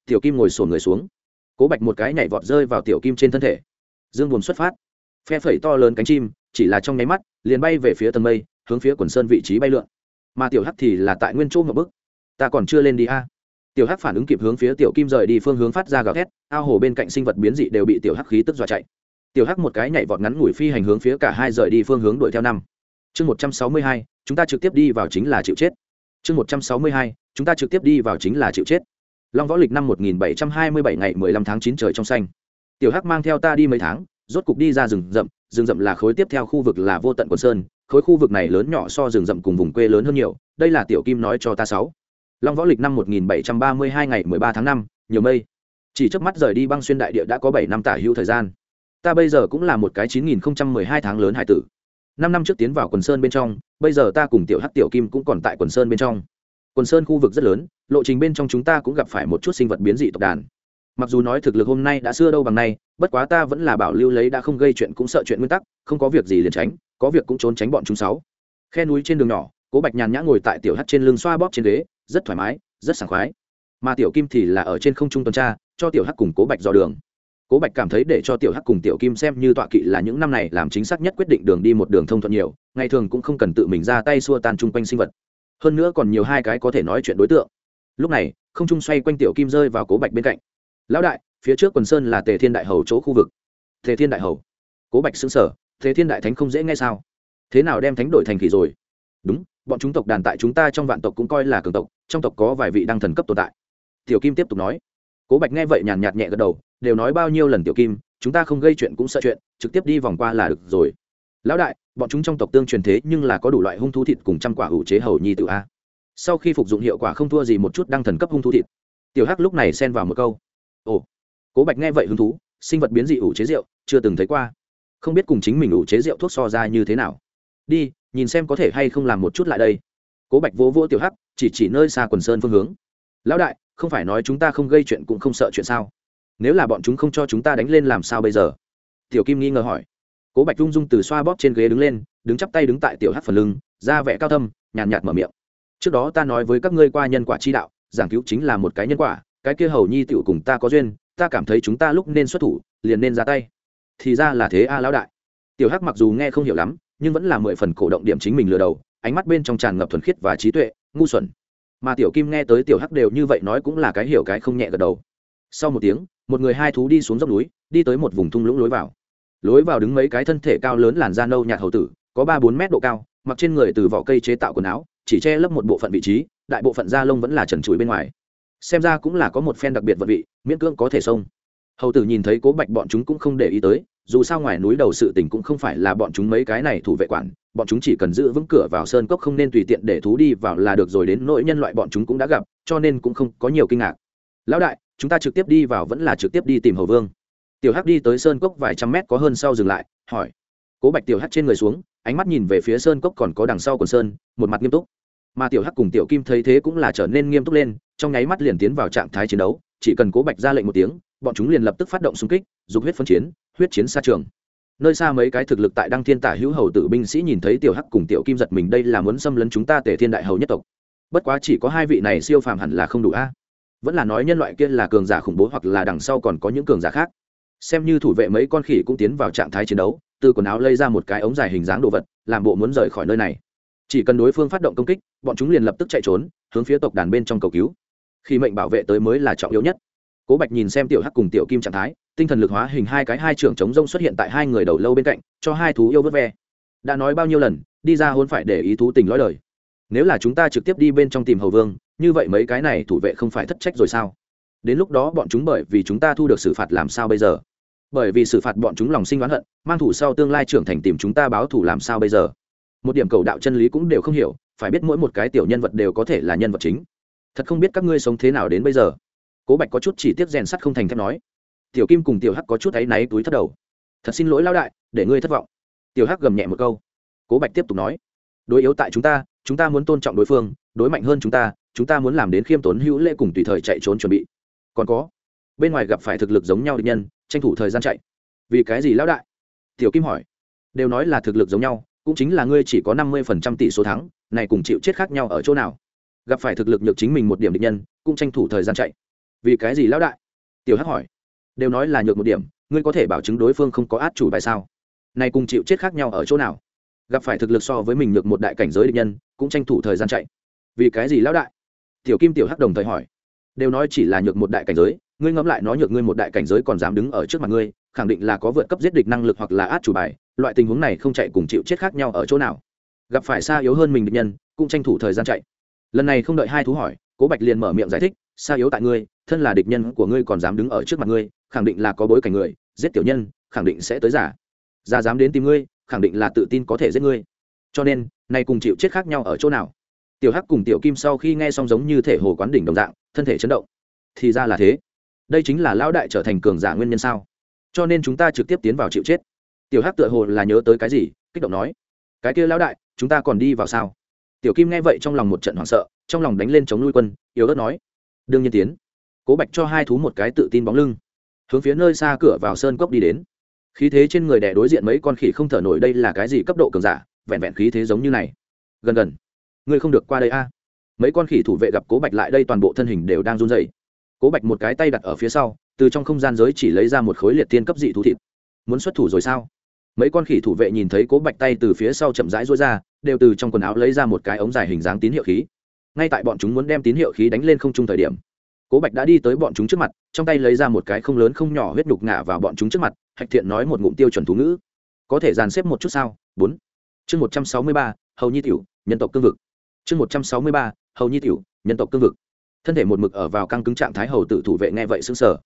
tiểu kim ngồi sổn người xuống. Cố bạch một cái nhảy vọt rơi vào tiểu kim trên thân thể. Dương buồn xuất phát. Phe phẩy to lớn cánh chim, chỉ là trong nháy mắt, liền bay về phía tầng mây, hướng phía quần sơn vị trí bay lượn. Mà tiểu hắc thì là tại nguyên chỗ ngập bức. Ta còn chưa lên đi a. Tiểu hắc phản ứng kịp hướng phía tiểu kim rời đi phương hướng phát ra gào thét, ao hồ bên cạnh sinh vật biến dị đều bị tiểu hắc khí tức dọa chạy. Tiểu hắc một cái nhảy vọt ngắn ngủi phi hành hướng phía cả hai rời đi phương hướng đuổi theo năm. Chương một trăm sáu mươi hai, chúng ta trực tiếp đi vào chính là chịu chết. Chương một trăm sáu mươi hai, chúng ta trực tiếp đi vào chính là chịu chết long võ lịch năm một nghìn bảy trăm hai mươi bảy ngày mười lăm tháng chín trời trong xanh. Tiểu hắc mang theo ta đi mấy tháng, rốt cục đi ra rừng rậm rừng rậm là khối tiếp theo khu vực là vô tận quần sơn, khối khu vực này lớn nhỏ so rừng rậm cùng vùng quê lớn hơn nhiều, đây là tiểu kim nói cho ta sáu. Long võ lịch năm một nghìn bảy trăm ba mươi hai ngày mười ba tháng năm, nhiều mây. Chỉ chớp mắt rời đi băng xuyên đại địa đã có bảy năm tả hữu thời gian. Ta bây giờ cũng là một cái chín nghìn hai tháng lớn hải tử. Năm năm trước tiến vào quần sơn bên trong, bây giờ ta cùng tiểu hắc tiểu kim cũng còn tại quần sơn bên trong quần sơn khu vực rất lớn, lộ trình bên trong chúng ta cũng gặp phải một chút sinh vật biến dị tộc đàn. Mặc dù nói thực lực hôm nay đã xưa đâu bằng nay, bất quá ta vẫn là bảo lưu lấy đã không gây chuyện cũng sợ chuyện nguyên tắc, không có việc gì liền tránh, có việc cũng trốn tránh bọn chúng sáu. Khe núi trên đường nhỏ, cố bạch nhàn nhã ngồi tại tiểu hắt trên lưng xoa bóp trên ghế, rất thoải mái, rất sảng khoái. Mà tiểu kim thì là ở trên không trung tuần tra, cho tiểu hắc cùng cố bạch dò đường. Cố bạch cảm thấy để cho tiểu hắc cùng tiểu kim xem như tọa kỵ là những năm này làm chính xác nhất quyết định đường đi một đường thông thuận nhiều, ngày thường cũng không cần tự mình ra tay xua tan chung quanh sinh vật hơn nữa còn nhiều hai cái có thể nói chuyện đối tượng. Lúc này, không trung xoay quanh tiểu kim rơi vào cố bạch bên cạnh. Lão đại, phía trước quần sơn là tề thiên đại hầu chỗ khu vực. Tề thiên đại hầu. Cố bạch xứng sở tề thiên đại thánh không dễ nghe sao? Thế nào đem thánh đổi thành kỳ rồi? Đúng, bọn chúng tộc đàn tại chúng ta trong vạn tộc cũng coi là cường tộc, trong tộc có vài vị đang thần cấp tồn tại. Tiểu kim tiếp tục nói. Cố bạch nghe vậy nhàn nhạt nhẹ gật đầu, đều nói bao nhiêu lần tiểu kim, chúng ta không gây chuyện cũng sợ chuyện, trực tiếp đi vòng qua là được rồi lão đại, bọn chúng trong tộc tương truyền thế nhưng là có đủ loại hung thú thịt cùng trăm quả hữu chế hầu nhi tự a. Sau khi phục dụng hiệu quả không thua gì một chút đăng thần cấp hung thú thịt. Tiểu hắc lúc này xen vào một câu. Ồ, cố bạch nghe vậy hứng thú, sinh vật biến dị ủ chế rượu, chưa từng thấy qua. Không biết cùng chính mình ủ chế rượu thuốc so ra như thế nào. Đi, nhìn xem có thể hay không làm một chút lại đây. Cố bạch vỗ vỗ tiểu hắc, chỉ chỉ nơi xa quần sơn phương hướng. Lão đại, không phải nói chúng ta không gây chuyện cũng không sợ chuyện sao? Nếu là bọn chúng không cho chúng ta đánh lên làm sao bây giờ? Tiểu kim nghi ngờ hỏi cố bạch rung rung từ xoa bóp trên ghế đứng lên, đứng chắp tay đứng tại tiểu hắc phần lưng, ra vẻ cao thâm, nhàn nhạt mở miệng. Trước đó ta nói với các ngươi qua nhân quả chi đạo, giảng cứu chính là một cái nhân quả, cái kia hầu nhi tiểu cùng ta có duyên, ta cảm thấy chúng ta lúc nên xuất thủ, liền nên ra tay. Thì ra là thế a lão đại. Tiểu hắc mặc dù nghe không hiểu lắm, nhưng vẫn là mười phần cổ động điểm chính mình lừa đầu, ánh mắt bên trong tràn ngập thuần khiết và trí tuệ, ngu xuẩn. Mà tiểu kim nghe tới tiểu hắc đều như vậy nói cũng là cái hiểu cái không nhẹ gật đầu. Sau một tiếng, một người hai thú đi xuống dốc núi, đi tới một vùng thung lũng lối vào lối vào đứng mấy cái thân thể cao lớn làn da nâu nhạt hầu tử, có ba bốn mét độ cao, mặc trên người từ vỏ cây chế tạo quần áo, chỉ che lấp một bộ phận vị trí, đại bộ phận da lông vẫn là trần trụi bên ngoài. Xem ra cũng là có một phen đặc biệt vận vị, miễn cưỡng có thể xông. Hầu tử nhìn thấy cố bạch bọn chúng cũng không để ý tới, dù sao ngoài núi đầu sự tình cũng không phải là bọn chúng mấy cái này thủ vệ quản, bọn chúng chỉ cần giữ vững cửa vào sơn cốc không nên tùy tiện để thú đi vào là được rồi đến nỗi nhân loại bọn chúng cũng đã gặp, cho nên cũng không có nhiều kinh ngạc. Lão đại, chúng ta trực tiếp đi vào vẫn là trực tiếp đi tìm hầu vương tiểu hắc đi tới sơn cốc vài trăm mét có hơn sau dừng lại, hỏi. Cố bạch tiểu hắc trên người xuống, ánh mắt nhìn về phía sơn cốc còn có đằng sau quần sơn, một mặt nghiêm túc. Mà tiểu hắc cùng tiểu kim thấy thế cũng là trở nên nghiêm túc lên, trong nháy mắt liền tiến vào trạng thái chiến đấu, chỉ cần cố bạch ra lệnh một tiếng, bọn chúng liền lập tức phát động xung kích, dục huyết phân chiến, huyết chiến xa trường. Nơi xa mấy cái thực lực tại đăng thiên tả hữu hầu tử binh sĩ nhìn thấy tiểu hắc cùng tiểu kim giật mình, đây là muốn xâm lấn chúng ta tể thiên đại hầu nhất tộc. Bất quá chỉ có hai vị này siêu phàm hẳn là không đủ a. Vẫn là nói nhân loại kia là cường giả khủng bố hoặc là đằng sau còn có những cường giả khác xem như thủ vệ mấy con khỉ cũng tiến vào trạng thái chiến đấu, từ quần áo lây ra một cái ống dài hình dáng đồ vật, làm bộ muốn rời khỏi nơi này. Chỉ cần đối phương phát động công kích, bọn chúng liền lập tức chạy trốn, hướng phía tộc đàn bên trong cầu cứu. Khi mệnh bảo vệ tới mới là trọng yếu nhất. Cố bạch nhìn xem tiểu hắc cùng tiểu kim trạng thái, tinh thần lực hóa hình hai cái hai trưởng chống rông xuất hiện tại hai người đầu lâu bên cạnh, cho hai thú yêu vớt ve. Đã nói bao nhiêu lần, đi ra hôn phải để ý thú tình lõi đời. Nếu là chúng ta trực tiếp đi bên trong tìm hầu vương, như vậy mấy cái này thủ vệ không phải thất trách rồi sao? Đến lúc đó bọn chúng bởi vì chúng ta thu được xử phạt làm sao bây giờ? Bởi vì xử phạt bọn chúng lòng sinh oán hận, mang thủ sau tương lai trưởng thành tìm chúng ta báo thủ làm sao bây giờ? Một điểm cầu đạo chân lý cũng đều không hiểu, phải biết mỗi một cái tiểu nhân vật đều có thể là nhân vật chính. Thật không biết các ngươi sống thế nào đến bây giờ. Cố bạch có chút chỉ tiếc rèn sắt không thành thép nói. Tiểu kim cùng tiểu hắc có chút áy náy túi thất đầu. Thật xin lỗi lao đại, để ngươi thất vọng. Tiểu hắc gầm nhẹ một câu. Cố bạch tiếp tục nói. Đối yếu tại chúng ta chúng ta muốn tôn trọng đối phương, đối mạnh hơn chúng ta chúng ta muốn làm đến khiêm tốn hữu lễ cùng tùy thời chạy trốn chuẩn bị còn có. Bên ngoài gặp phải thực lực giống nhau địch nhân, tranh thủ thời gian chạy. Vì cái gì lão đại? Tiểu kim hỏi. Đều nói là thực lực giống nhau, cũng chính là ngươi chỉ có năm mươi phần trăm tỷ số thắng, này cùng chịu chết khác nhau ở chỗ nào? Gặp phải thực lực nhược chính mình một điểm địch nhân, cũng tranh thủ thời gian chạy. Vì cái gì lão đại? Tiểu hắc hỏi. Đều nói là nhược một điểm, ngươi có thể bảo chứng đối phương không có át chủ bài sao? Này cùng chịu chết khác nhau ở chỗ nào? Gặp phải thực lực so với mình nhược một đại cảnh giới địch nhân, cũng tranh thủ thời gian chạy. Vì cái gì lão đại? Tiểu kim, tiểu hắc đồng thời hỏi đều nói chỉ là nhược một đại cảnh giới, ngươi ngẫm lại nói nhược ngươi một đại cảnh giới còn dám đứng ở trước mặt ngươi, khẳng định là có vượt cấp giết địch năng lực hoặc là át chủ bài, loại tình huống này không chạy cùng chịu chết khác nhau ở chỗ nào. Gặp phải xa yếu hơn mình địch nhân, cũng tranh thủ thời gian chạy. Lần này không đợi hai thú hỏi, cố bạch liền mở miệng giải thích, xa yếu tại ngươi, thân là địch nhân của ngươi còn dám đứng ở trước mặt ngươi, khẳng định là có bối cảnh người, giết tiểu nhân, khẳng định sẽ tới giả. Ra dám đến tìm ngươi, khẳng định là tự tin có thể giết ngươi. Cho nên, nay cùng chịu chết khác nhau ở chỗ nào? Tiểu hắc cùng tiểu kim sau khi nghe xong giống như thể hồ quán đỉnh đồng dạng thân thể chấn động. Thì ra là thế. Đây chính là lão đại trở thành cường giả nguyên nhân sao? Cho nên chúng ta trực tiếp tiến vào chịu chết. Tiểu hắc tựa hồ là nhớ tới cái gì, kích động nói. Cái kia lão đại, chúng ta còn đi vào sao? Tiểu kim nghe vậy trong lòng một trận hoảng sợ, trong lòng đánh lên chống nuôi quân, yếu ớt nói. Đương nhiên tiến. Cố bạch cho hai thú một cái tự tin bóng lưng. Hướng phía nơi xa cửa vào sơn cốc đi đến. Khí thế trên người đẻ đối diện mấy con khỉ không thở nổi đây là cái gì cấp độ cường giả, vẹn vẹn khí thế giống như này. Gần gần. Ngươi không được qua đây a mấy con khỉ thủ vệ gặp cố bạch lại đây toàn bộ thân hình đều đang run dày cố bạch một cái tay đặt ở phía sau, từ trong không gian giới chỉ lấy ra một khối liệt tiên cấp dị thú thịt. Muốn xuất thủ rồi sao? Mấy con khỉ thủ vệ nhìn thấy cố bạch tay từ phía sau chậm rãi rối ra, đều từ trong quần áo lấy ra một cái ống dài hình dáng tín hiệu khí. Ngay tại bọn chúng muốn đem tín hiệu khí đánh lên không trung thời điểm, cố bạch đã đi tới bọn chúng trước mặt, trong tay lấy ra một cái không lớn không nhỏ huyết đục ngả vào bọn chúng trước mặt, hạch thiện nói một ngụm tiêu chuẩn thú ngữ. Có thể dàn xếp một chút sao? Bốn. Chương một trăm sáu mươi ba, hầu nhi tiểu, nhân tộc cương vực chương một trăm sáu mươi ba, hầu nhi tiểu, nhân tộc cương vực. Thân thể một mực ở vào căng cứng trạng thái hầu tử thủ vệ nghe vậy xứng sở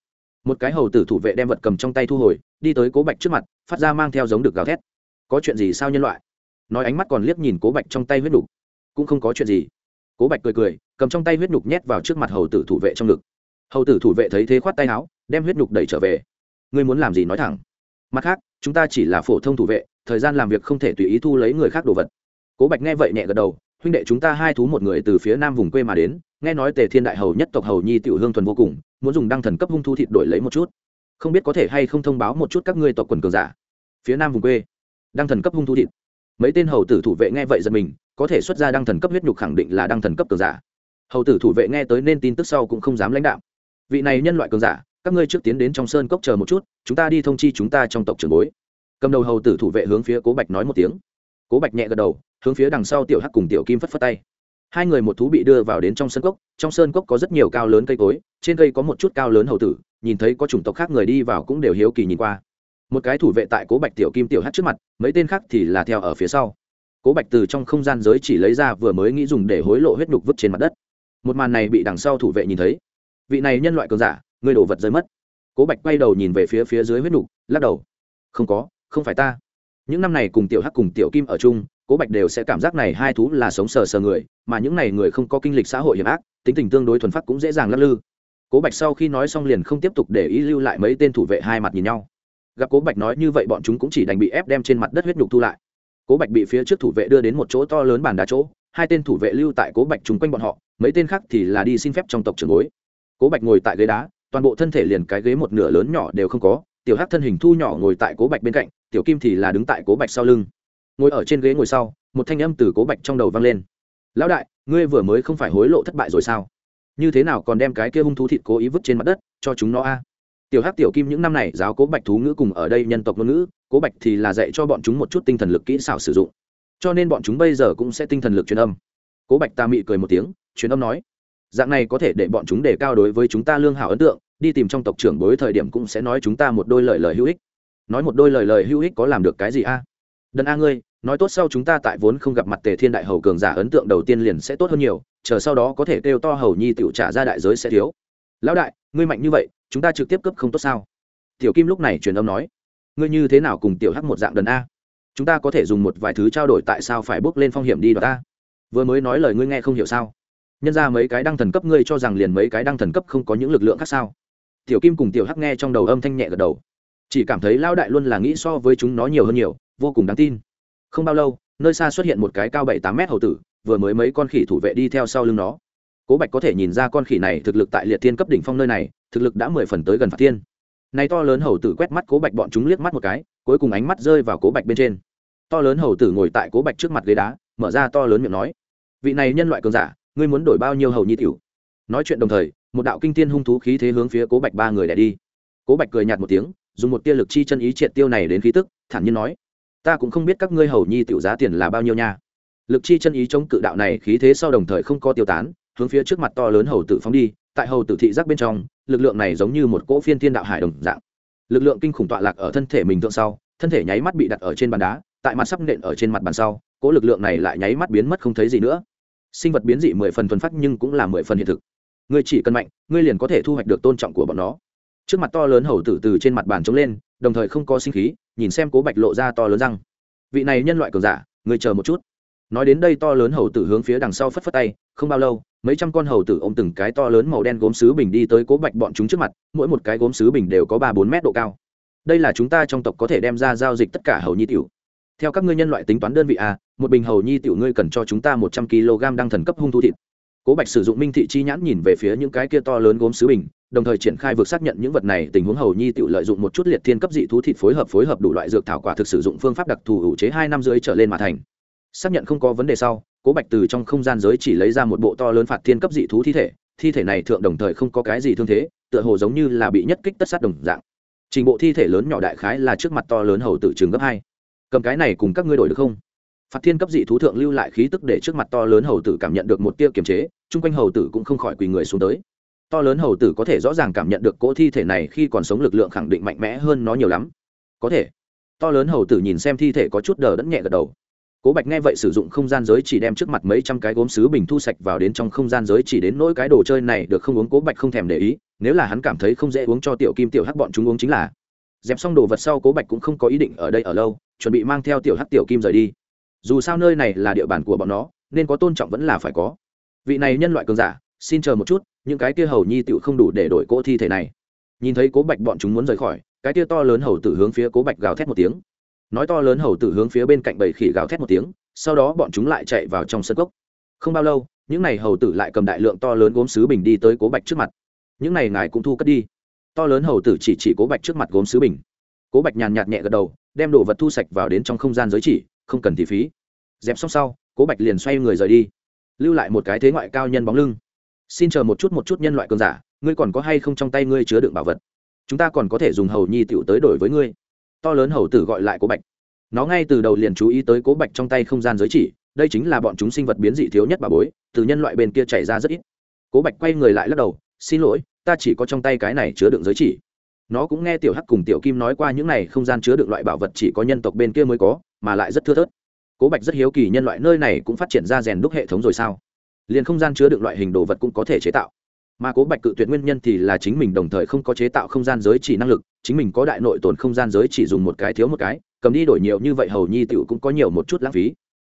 một cái hầu tử thủ vệ đem vật cầm trong tay thu hồi, đi tới cố bạch trước mặt, phát ra mang theo giống được gào thét. Có chuyện gì sao nhân loại? Nói ánh mắt còn liếc nhìn cố bạch trong tay huyết đục cũng không có chuyện gì. Cố bạch cười cười, cầm trong tay huyết nhục nhét vào trước mặt hầu tử thủ vệ trong ngực. Hầu tử thủ vệ thấy thế khoát tay áo, đem huyết nhục đẩy trở về. Ngươi muốn làm gì nói thẳng. Mặt khác, chúng ta chỉ là phổ thông thủ vệ, thời gian làm việc không thể tùy ý thu lấy người khác đồ vật. Cố bạch nghe vậy nhẹ gật đầu huynh đệ chúng ta hai thú một người từ phía nam vùng quê mà đến, nghe nói tề thiên đại hầu nhất tộc hầu nhi tiểu hương thuần vô cùng, muốn dùng đăng thần cấp hung thu thịt đổi lấy một chút. Không biết có thể hay không thông báo một chút các ngươi tộc quần cường giả. Phía nam vùng quê, đăng thần cấp hung thu thịt. Mấy tên hầu tử thủ vệ nghe vậy giật mình, có thể xuất ra đăng thần cấp huyết nhục khẳng định là đăng thần cấp cường giả. Hầu tử thủ vệ nghe tới nên tin tức sau cũng không dám lãnh đạo vị này nhân loại cường giả, các ngươi trước tiến đến trong sơn cốc chờ một chút, chúng ta đi thông chi chúng ta trong tộc trường bối. Cầm đầu hầu tử thủ vệ hướng phía cố bạch nói một tiếng cố bạch nhẹ gật đầu, hướng phía đằng sau tiểu hắc cùng tiểu kim phất phất tay. Hai người một thú bị đưa vào đến trong sân cốc, trong sơn cốc có rất nhiều cao lớn cây cối, trên cây có một chút cao lớn hầu tử, nhìn thấy có chủng tộc khác người đi vào cũng đều hiếu kỳ nhìn qua. Một cái thủ vệ tại cố bạch tiểu kim tiểu hắc trước mặt, mấy tên khác thì là theo ở phía sau. Cố bạch từ trong không gian giới chỉ lấy ra vừa mới nghĩ dùng để hối lộ huyết nhục vứt trên mặt đất. Một màn này bị đằng sau thủ vệ nhìn thấy. Vị này nhân loại cường giả người đổ vật rơi mất. Cố bạch quay đầu nhìn về phía phía dưới huyết nhục, lắc đầu. Không có, không phải ta những năm này cùng tiểu hắc cùng tiểu kim ở chung, cố bạch đều sẽ cảm giác này hai thú là sống sờ sờ người, mà những này người không có kinh lịch xã hội hiểm ác, tính tình tương đối thuần phát cũng dễ dàng lắc lư. Cố bạch sau khi nói xong liền không tiếp tục để ý lưu lại mấy tên thủ vệ hai mặt nhìn nhau. Gặp cố bạch nói như vậy bọn chúng cũng chỉ đành bị ép đem trên mặt đất huyết nhục thu lại. Cố bạch bị phía trước thủ vệ đưa đến một chỗ to lớn bàn đá chỗ, hai tên thủ vệ lưu tại cố bạch chung quanh bọn họ, mấy tên khác thì là đi xin phép trong tộc trường bối. Cố bạch ngồi tại ghế đá, toàn bộ thân thể liền cái ghế một nửa lớn nhỏ đều không có tiểu hắc thân hình thu nhỏ ngồi tại cố bạch bên cạnh, tiểu kim thì là đứng tại cố bạch sau lưng. Ngồi ở trên ghế ngồi sau, một thanh âm từ cố bạch trong đầu vang lên. Lão đại, ngươi vừa mới không phải hối lộ thất bại rồi sao? Như thế nào còn đem cái kia hung thú thịt cố ý vứt trên mặt đất, cho chúng nó a? Tiểu hắc tiểu kim những năm này giáo cố bạch thú ngữ cùng ở đây nhân tộc ngôn ngữ, cố bạch thì là dạy cho bọn chúng một chút tinh thần lực kỹ xảo sử dụng. Cho nên bọn chúng bây giờ cũng sẽ tinh thần lực truyền âm. Cố bạch ta mị cười một tiếng, truyền âm nói, dạng này có thể để bọn chúng đề cao đối với chúng ta lương hảo ấn tượng đi tìm trong tộc trưởng bối thời điểm cũng sẽ nói chúng ta một đôi lời lời hữu ích. Nói một đôi lời lời hữu ích có làm được cái gì a? Đần a ngươi, nói tốt sau chúng ta tại vốn không gặp mặt tề thiên đại hầu cường giả ấn tượng đầu tiên liền sẽ tốt hơn nhiều, chờ sau đó có thể kêu to hầu nhi tiểu trả ra đại giới sẽ thiếu. Lão đại, ngươi mạnh như vậy, chúng ta trực tiếp cấp không tốt sao? Tiểu kim lúc này truyền âm nói. Ngươi như thế nào cùng tiểu hắc một dạng đần a? Chúng ta có thể dùng một vài thứ trao đổi tại sao phải bước lên phong hiểm đi đoạt ta? Vừa mới nói lời ngươi nghe không hiểu sao? Nhân ra mấy cái đăng thần cấp ngươi cho rằng liền mấy cái đăng thần cấp không có những lực lượng khác sao? Tiểu kim cùng tiểu hắc nghe trong đầu âm thanh nhẹ gật đầu. Chỉ cảm thấy lao đại luôn là nghĩ so với chúng nó nhiều hơn nhiều, vô cùng đáng tin. Không bao lâu, nơi xa xuất hiện một cái cao bảy tám mét hầu tử, vừa mới mấy con khỉ thủ vệ đi theo sau lưng nó. Cố bạch có thể nhìn ra con khỉ này thực lực tại liệt thiên cấp đỉnh phong nơi này, thực lực đã mười phần tới gần phạt thiên. Này to lớn hầu tử quét mắt cố bạch bọn chúng liếc mắt một cái, cuối cùng ánh mắt rơi vào cố bạch bên trên. To lớn hầu tử ngồi tại cố bạch trước mặt ghế đá, mở ra to lớn miệng nói. Vị này nhân loại cường giả, ngươi muốn đổi bao nhiêu hầu nhi tiểu? Nói chuyện đồng thời một đạo kinh thiên hung thú khí thế hướng phía cố bạch ba người đẻ đi. Cố bạch cười nhạt một tiếng, dùng một tia lực chi chân ý triệt tiêu này đến khí tức, thản nhiên nói, ta cũng không biết các ngươi hầu nhi tiểu giá tiền là bao nhiêu nha. Lực chi chân ý chống cự đạo này khí thế sau đồng thời không có tiêu tán, hướng phía trước mặt to lớn hầu tử phóng đi, tại hầu tử thị giác bên trong, lực lượng này giống như một cỗ phiên thiên đạo hải đồng dạng. Lực lượng kinh khủng tọa lạc ở thân thể mình tượng sau, thân thể nháy mắt bị đặt ở trên bàn đá, tại mặt sắp nện ở trên mặt bàn sau, cỗ lực lượng này lại nháy mắt biến mất không thấy gì nữa. Sinh vật biến dị mười phần thuần phát nhưng cũng là mười phần hiện thực ngươi chỉ cần mạnh, ngươi liền có thể thu hoạch được tôn trọng của bọn nó. Trước mặt to lớn hầu tử từ trên mặt bàn trống lên, đồng thời không có sinh khí, nhìn xem cố bạch lộ ra to lớn răng. Vị này nhân loại cường giả, ngươi chờ một chút. Nói đến đây to lớn hầu tử hướng phía đằng sau phất phất tay, không bao lâu, mấy trăm con hầu tử ôm từng cái to lớn màu đen gốm sứ bình đi tới cố bạch bọn chúng trước mặt, mỗi một cái gốm sứ bình đều có ba bốn mét độ cao. Đây là chúng ta trong tộc có thể đem ra giao dịch tất cả hầu nhi tiểu. Theo các ngươi nhân loại tính toán đơn vị a, một bình hầu nhi tiểu ngươi cần cho chúng ta một trăm kg đăng thần cấp hung thu thịt cố bạch sử dụng minh thị chi nhãn nhìn về phía những cái kia to lớn gốm sứ bình, đồng thời triển khai vượt xác nhận những vật này tình huống hầu nhi tự lợi dụng một chút liệt thiên cấp dị thú thịt phối hợp phối hợp đủ loại dược thảo quả thực sử dụng phương pháp đặc thù ủ chế hai năm dưới trở lên mà thành. Xác nhận không có vấn đề sau, cố bạch từ trong không gian giới chỉ lấy ra một bộ to lớn phạt thiên cấp dị thú thi thể thi thể này thượng đồng thời không có cái gì thương thế, tựa hồ giống như là bị nhất kích tất sát đồng dạng. Trình bộ thi thể lớn nhỏ đại khái là trước mặt to lớn hầu tử trường gấp hai. Cầm cái này cùng các ngươi đổi được không? Phạt thiên cấp dị thú thượng lưu lại khí tức để trước mặt to lớn hầu tử cảm nhận được một tia kiềm chế, chung quanh hầu tử cũng không khỏi quỳ người xuống tới. To lớn hầu tử có thể rõ ràng cảm nhận được cỗ thi thể này khi còn sống lực lượng khẳng định mạnh mẽ hơn nó nhiều lắm. Có thể. To lớn hầu tử nhìn xem thi thể có chút đờ đẫn nhẹ gật đầu. Cố bạch nghe vậy sử dụng không gian giới chỉ đem trước mặt mấy trăm cái gốm sứ bình thu sạch vào đến trong không gian giới chỉ đến nỗi cái đồ chơi này được không uống cố bạch không thèm để ý, nếu là hắn cảm thấy không dễ uống cho tiểu kim, tiểu hắc bọn chúng uống chính là. Dẹp xong đồ vật sau cố bạch cũng không có ý định ở đây ở lâu, chuẩn bị mang theo tiểu hắc, tiểu kim rời đi dù sao nơi này là địa bàn của bọn nó, nên có tôn trọng vẫn là phải có. Vị này nhân loại cường giả, xin chờ một chút, những cái kia hầu nhi tựu không đủ để đổi cỗ thi thể này. Nhìn thấy cố bạch bọn chúng muốn rời khỏi, cái kia to lớn hầu tử hướng phía cố bạch gào thét một tiếng. Nói to lớn hầu tử hướng phía bên cạnh bầy khỉ gào thét một tiếng, sau đó bọn chúng lại chạy vào trong sân cốc. Không bao lâu, những n à y hầu tử lại cầm đại lượng to lớn gốm sứ bình đi tới cố bạch trước mặt. Những n à y ngài cũng thu cất đi. To lớn hầu tử chỉ chỉ cố bạch trước mặt gốm sứ bình. Cố bạch nhàn nhạt nhẹ gật đầu, đem đồ vật thu sạch vào đến trong không gian giới chỉ không cần thì phí. Dẹp xong sau, cố bạch liền xoay người rời đi. Lưu lại một cái thế ngoại cao nhân bóng lưng. Xin chờ một chút một chút nhân loại cường giả, ngươi còn có hay không trong tay ngươi chứa đựng bảo vật? Chúng ta còn có thể dùng hầu nhi tiểu tới đổi với ngươi. To lớn hầu tử gọi lại cố bạch. Nó ngay từ đầu liền chú ý tới cố bạch trong tay không gian giới chỉ, đây chính là bọn chúng sinh vật biến dị thiếu nhất bà bối, từ nhân loại bên kia chảy ra rất ít. Cố bạch quay người lại lắc đầu, xin lỗi, ta chỉ có trong tay cái này chứa đựng giới chỉ. Nó cũng nghe tiểu hắc cùng tiểu kim nói qua những này không gian chứa đựng loại bảo vật chỉ có nhân tộc bên kia mới có mà lại rất thưa thớt. Cố bạch rất hiếu kỳ nhân loại nơi này cũng phát triển ra rèn đúc hệ thống rồi sao? Liền không gian chứa đựng loại hình đồ vật cũng có thể chế tạo. Mà cố bạch cự tuyệt nguyên nhân thì là chính mình đồng thời không có chế tạo không gian giới chỉ năng lực, chính mình có đại nội tồn không gian giới chỉ dùng một cái thiếu một cái, cầm đi đổi nhiều như vậy hầu nhi tựu cũng có nhiều một chút lãng phí.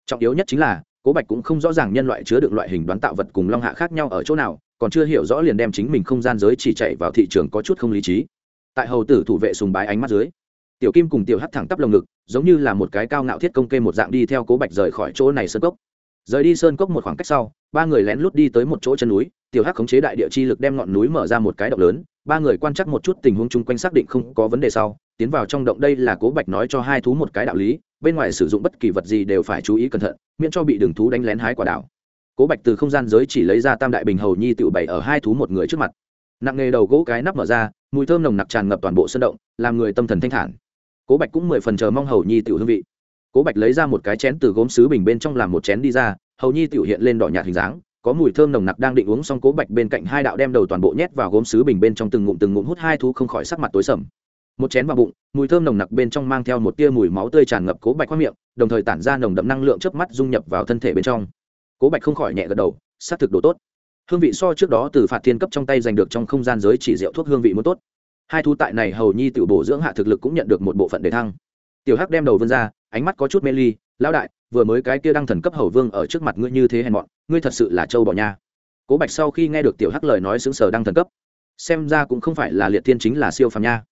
Trọng yếu nhất chính là, cố bạch cũng không rõ ràng nhân loại chứa đựng loại hình đoán tạo vật cùng long hạ khác nhau ở chỗ nào, còn chưa hiểu rõ liền đem chính mình không gian giới chỉ chạy vào thị trường có chút không lý trí. Tại hầu tử thủ vệ sùng bái ánh mắt dưới tiểu kim cùng tiểu hắt thẳng tắp lồng ngực, giống như là một cái cao ngạo thiết công kê một dạng đi theo cố bạch rời khỏi chỗ này sơn cốc. Rời đi sơn cốc một khoảng cách sau, ba người lén lút đi tới một chỗ chân núi, tiểu hắc khống chế đại địa chi lực đem ngọn núi mở ra một cái động lớn, ba người quan trắc một chút tình huống chung quanh xác định không có vấn đề sau, tiến vào trong động đây là cố bạch nói cho hai thú một cái đạo lý, bên ngoài sử dụng bất kỳ vật gì đều phải chú ý cẩn thận, miễn cho bị đường thú đánh lén hái quả đảo cố bạch từ không gian giới chỉ lấy ra tam đại bình hầu nhi tự bày ở hai thú một người trước mặt. Nặng nghề đầu gỗ cái nắp mở ra, mùi thơm nồng nặc tràn ngập toàn bộ sân động, làm người tâm thần thanh thản cố bạch cũng mười phần chờ mong hầu nhi tiểu hương vị. Cố bạch lấy ra một cái chén từ gốm sứ bình bên trong làm một chén đi ra, hầu nhi tiểu hiện lên đỏ nhạt hình dáng, có mùi thơm nồng nặc đang định uống xong cố bạch bên cạnh hai đạo đem đầu toàn bộ nhét vào gốm sứ bình bên trong từng ngụm từng ngụm hút hai thú không khỏi sắc mặt tối sầm. Một chén vào bụng, mùi thơm nồng nặc bên trong mang theo một tia mùi máu tươi tràn ngập cố bạch qua miệng, đồng thời tản ra nồng đậm năng lượng chớp mắt dung nhập vào thân thể bên trong. Cố bạch không khỏi nhẹ gật đầu, xác thực đồ tốt. Hương vị so trước đó từ phạt thiên cấp trong tay giành được trong không gian giới chỉ rượu thuốc hương vị muốn tốt hai thú tại này hầu nhi tiểu bổ dưỡng hạ thực lực cũng nhận được một bộ phận để thăng. Tiểu hắc đem đầu vươn ra, ánh mắt có chút mê ly, lão đại, vừa mới cái kia đăng thần cấp hầu vương ở trước mặt ngươi như thế hèn mọn, ngươi thật sự là châu bò nha. Cố bạch sau khi nghe được tiểu hắc lời nói xứng sở đăng thần cấp, xem ra cũng không phải là liệt thiên chính là siêu phàm nha.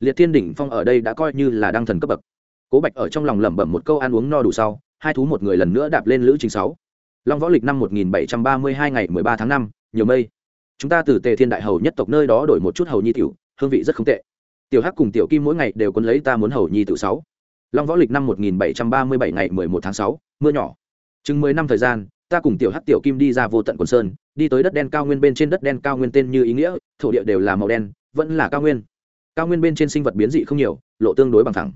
Liệt thiên đỉnh phong ở đây đã coi như là đăng thần cấp bậc. Cố bạch ở trong lòng lẩm bẩm một câu ăn uống no đủ sau, hai thú một người lần nữa đạp lên lữ trình sáu. Long võ lịch năm một nghìn bảy trăm ba mươi hai ngày mười ba tháng năm, nhiều mây. Chúng ta từ tề thiên đại hầu nhất tộc nơi đó đổi một chút hầu nhi tiểu hương vị rất không tệ. Tiểu hắc cùng tiểu kim mỗi ngày đều quân lấy ta muốn hầu nhi tự sáu. Long võ lịch năm một nghìn bảy trăm ba mươi bảy ngày mười một tháng 6 mưa nhỏ. Chừng mười năm thời gian, ta cùng tiểu hắc tiểu kim đi ra vô tận quần sơn, đi tới đất đen cao nguyên bên trên đất đen cao nguyên tên như ý nghĩa, thổ địa đều là màu đen, vẫn là cao nguyên. Cao nguyên bên trên sinh vật biến dị không nhiều, lộ tương đối bằng thẳng.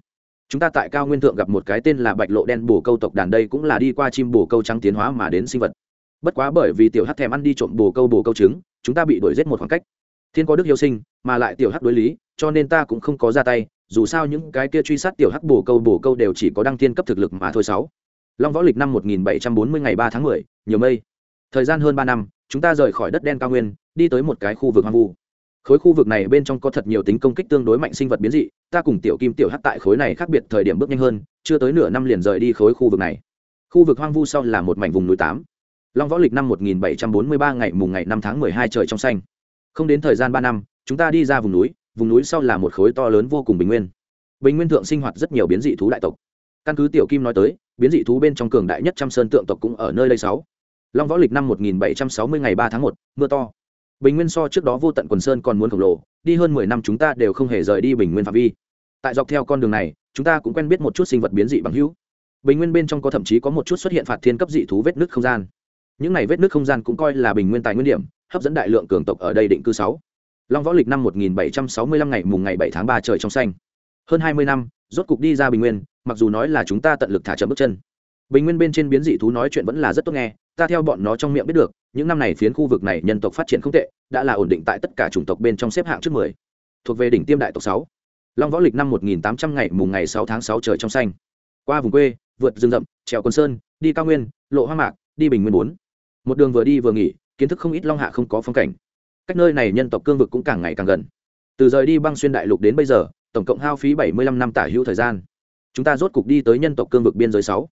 Chúng ta tại cao nguyên thượng gặp một cái tên là bạch lộ đen bồ câu tộc đàn đây cũng là đi qua chim bồ câu trắng tiến hóa mà đến sinh vật. Bất quá bởi vì tiểu hắc thèm ăn đi trộm bồ câu bồ câu trứng, chúng ta bị đuổi giết một khoảng cách thiên có đức yêu sinh mà lại tiểu hắc đối lý cho nên ta cũng không có ra tay dù sao những cái kia truy sát tiểu hắc bổ câu bổ câu đều chỉ có đăng thiên cấp thực lực mà thôi sáu. Long võ lịch năm 1740 ngày 3 tháng 10, nhiều mây. Thời gian hơn ba năm chúng ta rời khỏi đất đen cao nguyên đi tới một cái khu vực hoang vu. Khối khu vực này bên trong có thật nhiều tính công kích tương đối mạnh sinh vật biến dị ta cùng tiểu kim tiểu hắc tại khối này khác biệt thời điểm bước nhanh hơn chưa tới nửa năm liền rời đi khối khu vực này. Khu vực hoang vu sau là một mảnh vùng núi tám. Long võ lịch năm một nghìn bảy trăm bốn mươi ba ngày mùng ngày năm tháng mười hai trời trong xanh không đến thời gian ba năm, chúng ta đi ra vùng núi vùng núi sau là một khối to lớn vô cùng bình nguyên. Bình nguyên thượng sinh hoạt rất nhiều biến dị thú đại tộc. Căn cứ tiểu kim nói tới, biến dị thú bên trong cường đại nhất trăm sơn tượng tộc cũng ở nơi đây sáu. Long võ lịch năm một nghìn bảy trăm sáu mươi ngày ba tháng một, mưa to. Bình nguyên so trước đó vô tận quần sơn còn muốn khổng lồ, đi hơn mười năm chúng ta đều không hề rời đi bình nguyên phạm vi. Tại dọc theo con đường này, chúng ta cũng quen biết một chút sinh vật biến dị bằng hữu. Bình nguyên bên trong có thậm chí có một chút xuất hiện phạt thiên cấp dị thú vết nước không gian. Những này vết nước không gian cũng coi là bình nguyên tài nguyên điểm hấp dẫn đại lượng cường tộc ở đây định cư sáu. Long võ lịch năm một nghìn bảy trăm sáu mươi lăm ngày mùng ngày 7 tháng 3 trời trong xanh. Hơn hai mươi năm, rốt cục đi ra bình nguyên, mặc dù nói là chúng ta tận lực thả chậm bước chân. Bình nguyên bên trên biến dị thú nói chuyện vẫn là rất tốt nghe, ta theo bọn nó trong miệng biết được, những năm này phiến khu vực này nhân tộc phát triển không tệ, đã là ổn định tại tất cả chủng tộc bên trong xếp hạng trước mười. Thuộc về đỉnh tiêm đại tộc sáu. Long võ lịch năm một nghìn tám trăm ngày mùng ngày 6 tháng 6 trời trong xanh. Qua vùng quê, vượt rừng rậm, trèo cồn sơn, đi cao nguyên, lộ hoa mạc, đi bình nguyên bốn. Một đường vừa đi vừa nghỉ kiến thức không ít long hạ không có phong cảnh. Cách nơi này nhân tộc cương vực cũng càng ngày càng gần. Từ rời đi băng xuyên đại lục đến bây giờ, tổng cộng hao phí bảy mươi lăm năm tả hữu thời gian. Chúng ta rốt cục đi tới nhân tộc cương vực biên giới sáu.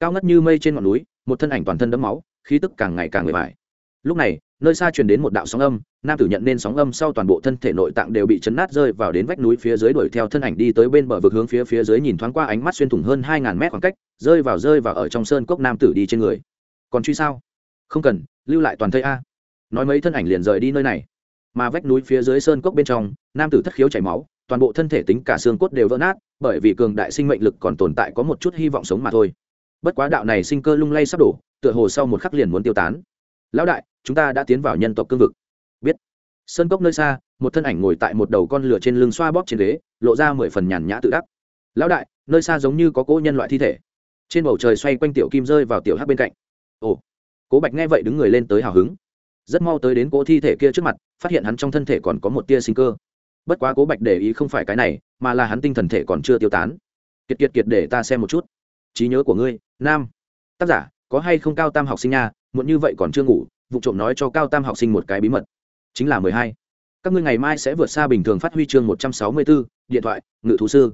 Cao ngất như mây trên ngọn núi, một thân ảnh toàn thân đẫm máu, khí tức càng ngày càng người vải. lúc này, nơi xa truyền đến một đạo sóng âm, nam tử nhận nên sóng âm sau toàn bộ thân thể nội tạng đều bị chấn nát rơi vào đến vách núi phía dưới đuổi theo thân ảnh đi tới bên bờ vực hướng phía phía dưới nhìn thoáng qua ánh mắt xuyên thủng hơn hai ngàn mét khoảng cách, rơi vào rơi vào ở trong sơn cốc nam tử đi trên người. Còn truy sao? Không cần, lưu lại toàn thây a. Nói mấy thân ảnh liền rời đi nơi này. Mà vách núi phía dưới sơn cốc bên trong, nam tử thất khiếu chảy máu, toàn bộ thân thể tính cả xương cốt đều vỡ nát, bởi vì cường đại sinh mệnh lực còn tồn tại có một chút hy vọng sống mà thôi. Bất quá đạo này sinh cơ lung lay sắp đổ, tựa hồ sau một khắc liền muốn tiêu tán. Lão đại, chúng ta đã tiến vào nhân tộc cương vực. Biết. Sơn cốc nơi xa, một thân ảnh ngồi tại một đầu con lửa trên lưng xoa bóp trên ghế, lộ ra mười phần nhàn nhã tự đắc. Lão đại, nơi xa giống như có cỗ nhân loại thi thể. Trên bầu trời xoay quanh tiểu kim rơi vào tiểu hắc bên cạnh. Ồ cố bạch nghe vậy đứng người lên tới hào hứng. Rất mau tới đến cỗ thi thể kia trước mặt, phát hiện hắn trong thân thể còn có một tia sinh cơ. Bất quá cố bạch để ý không phải cái này, mà là hắn tinh thần thể còn chưa tiêu tán. Kiệt kiệt kiệt để ta xem một chút. Trí nhớ của ngươi, nam. Tác giả, có hay không cao tam học sinh nha? Muộn như vậy còn chưa ngủ, vụ trộm nói cho cao tam học sinh một cái bí mật. Chính là mười hai. Các ngươi ngày mai sẽ vượt xa bình thường phát huy chương một trăm sáu mươi b ố điện thoại, ngự thú sư.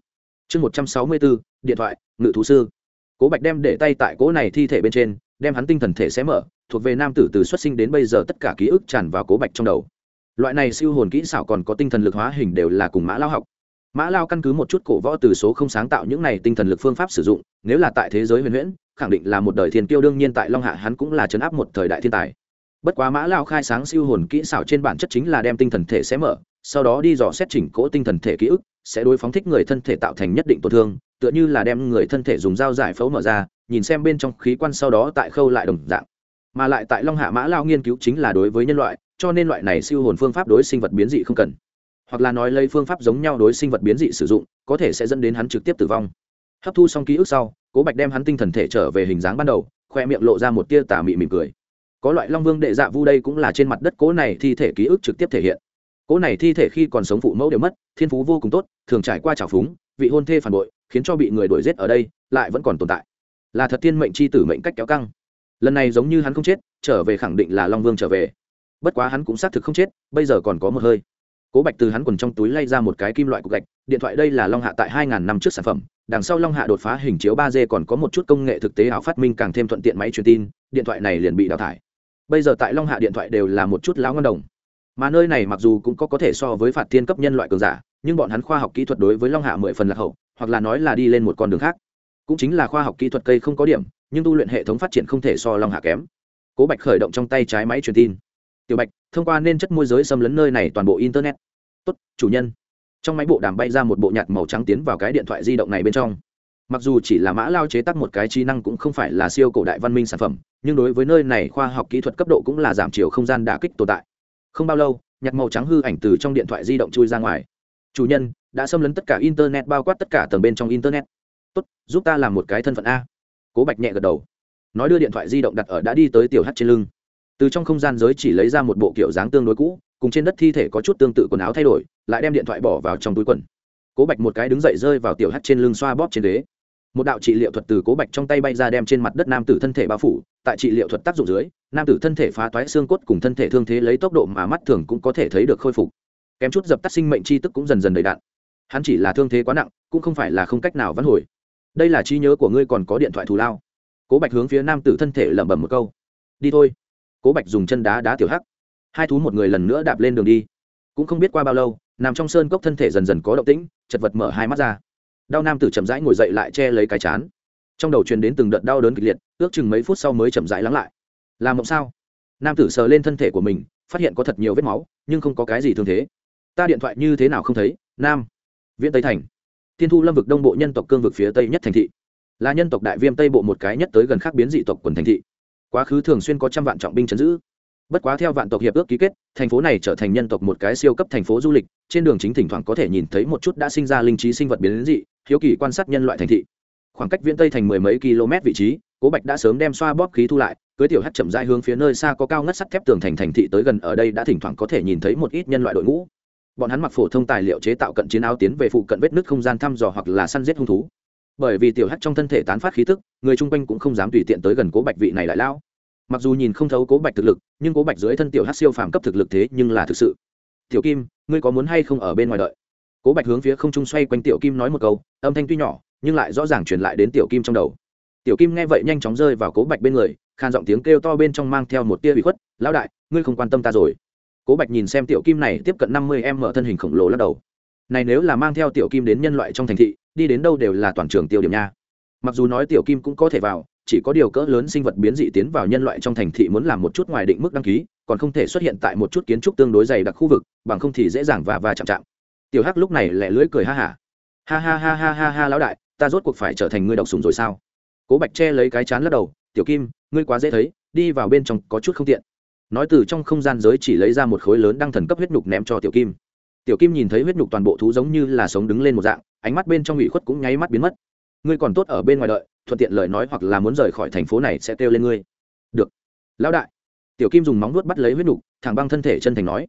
Chương một trăm sáu mươi b ố điện thoại, ngự thú sư. Cố bạch đem để tay tại cỗ này thi thể bên trên đem hắn tinh thần thể xé mở, thuộc về nam tử từ xuất sinh đến bây giờ tất cả ký ức tràn vào cố bạch trong đầu. Loại này siêu hồn kỹ xảo còn có tinh thần lực hóa hình đều là cùng mã lao học. Mã lao căn cứ một chút cổ võ từ số không sáng tạo những này tinh thần lực phương pháp sử dụng, nếu là tại thế giới huyền huyễn, khẳng định là một đời thiên kiêu đương nhiên tại long hạ hắn cũng là chấn áp một thời đại thiên tài. Bất quá mã lao khai sáng siêu hồn kỹ xảo trên bản chất chính là đem tinh thần thể xé mở, sau đó đi dò xét chỉnh cỗ tinh thần thể ký ức, sẽ đối phóng thích người thân thể tạo thành nhất định tổn thương tựa như là đem người thân thể dùng dao giải phẫu mở ra, nhìn xem bên trong khí quan sau đó tại khâu lại đồng dạng. Mà lại tại long hạ mã lao nghiên cứu chính là đối với nhân loại, cho nên loại này siêu hồn phương pháp đối sinh vật biến dị không cần. Hoặc là nói lấy phương pháp giống nhau đối sinh vật biến dị sử dụng, có thể sẽ dẫn đến hắn trực tiếp tử vong. Hấp thu xong ký ức sau, cố bạch đem hắn tinh thần thể trở về hình dáng ban đầu, khoe miệng lộ ra một tia tà mị mỉm cười. Có loại long vương đệ dạ vu đây cũng là trên mặt đất cố này thi thể ký ức trực tiếp thể hiện. Cố này thi thể khi còn sống phụ mẫu đều mất, thiên phú vô cùng tốt, thường trải qua trào phúng, vị hôn thê phản bội khiến cho bị người đuổi giết ở đây lại vẫn còn tồn tại. Là thật thiên mệnh c h i tử mệnh cách kéo căng. Lần này giống như hắn không chết, trở về khẳng định là long vương trở về. Bất quá hắn cũng xác thực không chết, bây giờ còn có một hơi. Cố bạch từ hắn quần trong túi lay ra một cái kim loại cục gạch, điện thoại đây là long hạ tại hai ngàn năm trước sản phẩm, đằng sau long hạ đột phá hình chiếu ba d còn có một chút công nghệ thực tế ảo phát minh càng thêm thuận tiện máy truyền tin, điện thoại này liền bị đào thải. Bây giờ tại long hạ điện thoại đều là một chút lão ngân đồng. Mà nơi này mặc dù cũng có có thể so với phạt thiên cấp nhân loại cường giả, nhưng bọn hắn khoa học kỹ thuật đối với long hạ mười phần lạc hậu hoặc là nói là đi lên một con đường khác. Cũng chính là khoa học kỹ thuật cây không có điểm, nhưng tu luyện hệ thống phát triển không thể so long hạ kém. Cố bạch khởi động trong tay trái máy truyền tin. Tiểu bạch, thông qua nên chất môi giới xâm lấn nơi này toàn bộ internet. Tốt, chủ nhân. Trong máy bộ đàm bay ra một bộ nhạt màu trắng tiến vào cái điện thoại di động này bên trong. Mặc dù chỉ là mã lao chế tác một cái trí năng cũng không phải là siêu cổ đại văn minh sản phẩm, nhưng đối với nơi này khoa học kỹ thuật cấp độ cũng là giảm chiều không gian đả kích tồn tại. Không bao lâu, nhạt màu trắng hư ảnh từ trong điện thoại di động chui ra ngoài. Chủ nhân đã xâm lấn tất cả internet bao quát tất cả tầng bên trong internet. Tốt, giúp ta làm một cái thân phận a. Cố bạch nhẹ gật đầu. Nói đưa điện thoại di động đặt ở đã đi tới tiểu hát trên lưng. Từ trong không gian giới chỉ lấy ra một bộ kiểu dáng tương đối cũ, cùng trên đất thi thể có chút tương tự quần áo thay đổi, lại đem điện thoại bỏ vào trong túi quần. Cố bạch một cái đứng dậy rơi vào tiểu hát trên lưng xoa bóp trên ghế. Một đạo trị liệu thuật từ cố bạch trong tay bay ra đem trên mặt đất nam tử thân thể bao phủ, tại trị liệu thuật tác dụng dưới, nam tử thân thể phá toái xương cốt cùng thân thể thương thế lấy tốc độ mà mắt thường cũng có thể thấy được khôi phục. Kém chút dập tắt sinh mệnh chi tức cũng dần dần đầy đạn hắn chỉ là thương thế quá nặng, cũng không phải là không cách nào vãn hồi. Đây là trí nhớ của ngươi còn có điện thoại thù lao. Cố bạch hướng phía nam tử thân thể lẩm bẩm một câu. Đi thôi. Cố bạch dùng chân đá đá tiểu hắc. Hai thú một người lần nữa đạp lên đường đi. Cũng không biết qua bao lâu, nằm trong sơn cốc thân thể dần dần có động tĩnh, chật vật mở hai mắt ra. Đau nam tử chậm rãi ngồi dậy lại che lấy cái chán. Trong đầu truyền đến từng đợt đau đớn kịch liệt, ước chừng mấy phút sau mới chậm rãi lắng lại. Làm mộng sao? Nam tử sờ lên thân thể của mình, phát hiện có thật nhiều vết máu, nhưng không có cái gì thương thế. Ta điện thoại như thế nào không thấy? Nam viễn tây thành. Thiên thu lâm vực đông bộ nhân tộc cương vực phía tây nhất thành thị. Là nhân tộc đại viêm tây bộ một cái nhất tới gần khác biến dị tộc quần thành thị. Quá khứ thường xuyên có trăm vạn trọng binh chấn giữ. Bất quá theo vạn tộc hiệp ước ký kết, thành phố này trở thành nhân tộc một cái siêu cấp thành phố du lịch, trên đường chính thỉnh thoảng có thể nhìn thấy một chút đã sinh ra linh trí sinh vật biến dị, hiếu kỳ quan sát nhân loại thành thị. Khoảng cách viễn tây thành mười mấy km vị trí, cố bạch đã sớm đem xoa bóp khí thu lại, cưới tiểu hát chậm rãi hướng phía nơi xa có cao ngất sắt thép tường thành thành thị tới gần, ở đây đã thỉnh thoảng có thể nhìn thấy một ít nhân loại đội ngũ bọn hắn mặc phổ thông tài liệu chế tạo cận chiến áo tiến về phụ cận vết nứt không gian thăm dò hoặc là săn giết hung thú. Bởi vì tiểu hắc trong thân thể tán phát khí tức, người chung quanh cũng không dám tùy tiện tới gần cố bạch vị này lại lao. Mặc dù nhìn không thấu cố bạch thực lực, nhưng cố bạch dưới thân tiểu hắc siêu phàm cấp thực lực thế nhưng là thực sự. Tiểu kim, ngươi có muốn hay không ở bên ngoài đợi? Cố bạch hướng phía không trung xoay quanh tiểu kim nói một câu, âm thanh tuy nhỏ, nhưng lại rõ ràng truyền lại đến tiểu kim trong đầu. Tiểu kim nghe vậy nhanh chóng rơi vào cố bạch bên người, khan giọng tiếng kêu to bên trong mang theo một tia bị khuất, lão đại, ngươi không quan tâm ta rồi cố bạch nhìn xem tiểu kim này tiếp cận năm mươi em mở thân hình khổng lồ lắc đầu. Này nếu là mang theo tiểu kim đến nhân loại trong thành thị, đi đến đâu đều là toàn trường tiêu điểm nha. Mặc dù nói tiểu kim cũng có thể vào, chỉ có điều cỡ lớn sinh vật biến dị tiến vào nhân loại trong thành thị muốn làm một chút ngoài định mức đăng ký, còn không thể xuất hiện tại một chút kiến trúc tương đối dày đặc khu vực, bằng không thì dễ dàng và và chạm chạm. Tiểu hắc lúc này lẹ lưỡi cười ha hả. Ha. ha ha ha ha ha ha lão đại, ta rốt cuộc phải trở thành người độc sùng rồi sao? Cố bạch che lấy cái chán lắc đầu, tiểu kim, ngươi quá dễ thấy, đi vào bên trong có chút không tiện nói từ trong không gian giới chỉ lấy ra một khối lớn đăng thần cấp huyết nhục ném cho tiểu kim. Tiểu kim nhìn thấy huyết nhục toàn bộ thú giống như là sống đứng lên một dạng, ánh mắt bên trong ủy khuất cũng nháy mắt biến mất. Ngươi còn tốt ở bên ngoài đợi, thuận tiện lời nói hoặc là muốn rời khỏi thành phố này sẽ kêu lên ngươi. Được. Lão đại. Tiểu kim dùng móng nuốt bắt lấy huyết nhục, thẳng băng thân thể chân thành nói.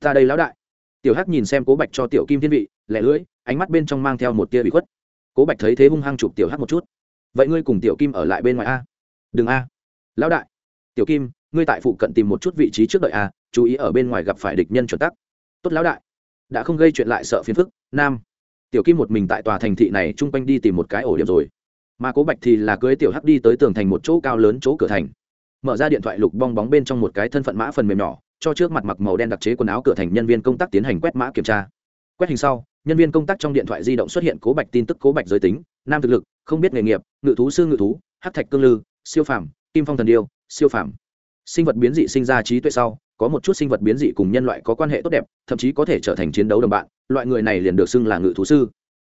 Ta đây lão đại. Tiểu hắc nhìn xem cố bạch cho tiểu kim thiên vị, lẻ lưỡi, ánh mắt bên trong mang theo một tia bị khuất. Cố bạch thấy thế hung hăng chụp tiểu hắc một chút. Vậy ngươi cùng tiểu kim ở lại bên ngoài a? Đừng a. Lão đại. Tiểu kim ngươi tại phụ cận tìm một chút vị trí trước đợi a chú ý ở bên ngoài gặp phải địch nhân chuẩn tắc. Tốt lão đại. Đã không gây chuyện lại sợ phiền phức, nam. Tiểu kim một mình tại tòa thành thị này chung quanh đi tìm một cái ổ điểm rồi. Mà cố bạch thì là cưới tiểu hắc đi tới tường thành một chỗ cao lớn chỗ cửa thành. Mở ra điện thoại lục bong bóng bên trong một cái thân phận mã phần mềm nhỏ, cho trước mặt mặc màu đen đặc chế quần áo cửa thành nhân viên công tác tiến hành quét mã kiểm tra. Quét hình sau, nhân viên công tác trong điện thoại di động xuất hiện cố bạch tin tức cố bạch giới tính, nam thực lực, không biết nghề nghiệp, ngự thú sư ngự thú hát thạch cương lư, siêu phàm, kim phong thần điêu, siêu phàm sinh vật biến dị sinh ra trí tuệ sau, có một chút sinh vật biến dị cùng nhân loại có quan hệ tốt đẹp, thậm chí có thể trở thành chiến đấu đồng bạn, loại người này liền được xưng là ngự thú sư.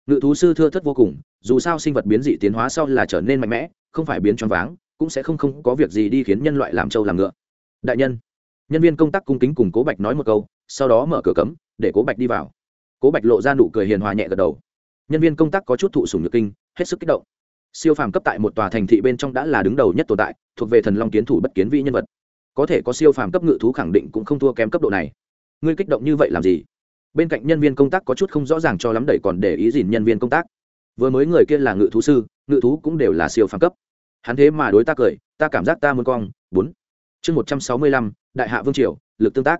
Ngự thú sư thưa thất vô cùng, dù sao sinh vật biến dị tiến hóa sau là trở nên mạnh mẽ, không phải biến choáng váng, cũng sẽ không không có việc gì đi khiến nhân loại làm trâu làm ngựa. Đại nhân nhân viên công tác cung kính cùng cố bạch nói một câu, sau đó mở cửa cấm, để cố bạch đi vào. Cố bạch lộ ra nụ cười hiền hòa nhẹ gật đầu. Nhân viên công tác có chút thụ sùng nhược kinh, hết sức kích động. Siêu phàm cấp tại một tòa thành thị bên trong đã là đứng đầu nhất tồn tại, thuộc về thần long kiến thủ bất kiến vị nhân vật có thể có siêu phàm cấp ngự thú khẳng định cũng không thua kém cấp độ này. Ngươi kích động như vậy làm gì? Bên cạnh nhân viên công tác có chút không rõ ràng cho lắm đẩy còn để ý gì nhân viên công tác. Vừa mới người kia là ngự thú sư, ngự thú cũng đều là siêu phàm cấp. Hắn thế mà đối tác cười, ta cảm giác ta muốn cong. Bốn. Chương một trăm sáu mươi lăm, đại hạ vương triều, lực tương tác.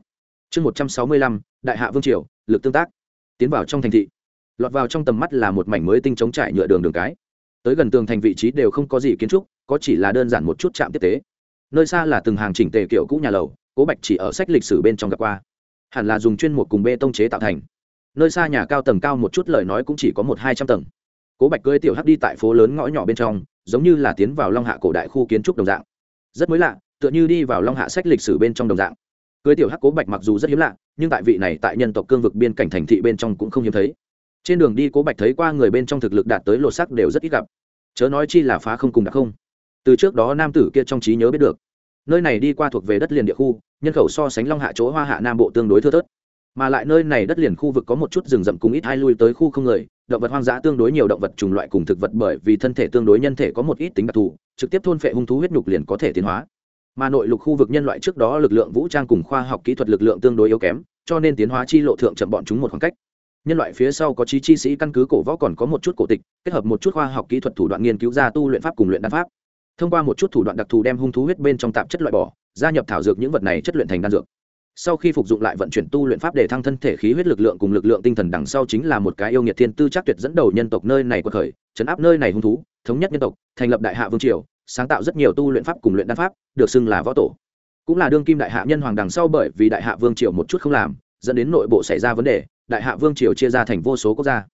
Chương một trăm sáu mươi lăm, đại hạ vương triều, lực tương tác. Tiến vào trong thành thị. Lọt vào trong tầm mắt là một mảnh mới tinh chống trải nhựa đường đường cái. Tới gần tường thành vị trí đều không có gì kiến trúc, có chỉ là đơn giản một chút trạm tiếp tế nơi xa là từng hàng chỉnh tề kiểu cũ nhà lầu, cố bạch chỉ ở sách lịch sử bên trong gặp qua. Hẳn là dùng chuyên một cùng bê tông chế tạo thành. Nơi xa nhà cao tầng cao một chút lời nói cũng chỉ có một hai trăm tầng. Cố bạch cưới tiểu hắc đi tại phố lớn ngõ nhỏ bên trong, giống như là tiến vào long hạ cổ đại khu kiến trúc đồng dạng. Rất mới lạ, tựa như đi vào long hạ sách lịch sử bên trong đồng dạng. Cưới tiểu hắc cố bạch mặc dù rất hiếm lạ, nhưng tại vị này tại nhân tộc cương vực biên cảnh thành thị bên trong cũng không hiếm thấy. Trên đường đi cố bạch thấy qua người bên trong thực lực đạt tới lột sắc đều rất ít gặp. Chớ nói chi là phá không cùng đặc không từ trước đó nam tử kia trong trí nhớ biết được. Nơi này đi qua thuộc về đất liền địa khu, nhân khẩu so sánh long hạ chỗ hoa hạ nam bộ tương đối thưa thớt. Mà lại nơi này đất liền khu vực có một chút rừng rậm cùng ít hai lui tới khu không người, động vật hoang dã tương đối nhiều động vật chủng loại cùng thực vật bởi vì thân thể tương đối nhân thể có một ít tính đặc thù, trực tiếp thôn phệ hung thú huyết nhục liền có thể tiến hóa. Mà nội lục khu vực nhân loại trước đó lực lượng vũ trang cùng khoa học kỹ thuật lực lượng tương đối yếu kém, cho nên tiến hóa chi lộ thượng chậm bọn chúng một khoảng cách. Nhân loại phía sau có trí chi sĩ căn cứ cổ võ còn có một chút cổ tịch, kết hợp một chút khoa học kỹ thuật thủ đoạn nghiên cứu ra tu luyện pháp cùng luyện đan pháp thông qua một chút thủ đoạn đặc thù đem hung thú huyết bên trong tạp chất loại bỏ, gia nhập thảo dược những vật này chất luyện thành đan dược. Sau khi phục dụng lại vận chuyển tu luyện pháp để thăng thân thể khí huyết lực lượng cùng lực lượng tinh thần đằng sau chính là một cái yêu nghiệt thiên tư chắc tuyệt dẫn đầu nhân tộc nơi này quật khởi, chấn áp nơi này hung thú, thống nhất nhân tộc, thành lập đại hạ vương triều, sáng tạo rất nhiều tu luyện pháp cùng luyện đan pháp, được xưng là võ tổ. Cũng là đương kim đại hạ nhân hoàng đằng sau bởi vì đại hạ vương triều một chút không làm, dẫn đến nội bộ xảy ra vấn đề, đại hạ vương triều chia ra thành vô số quốc gia.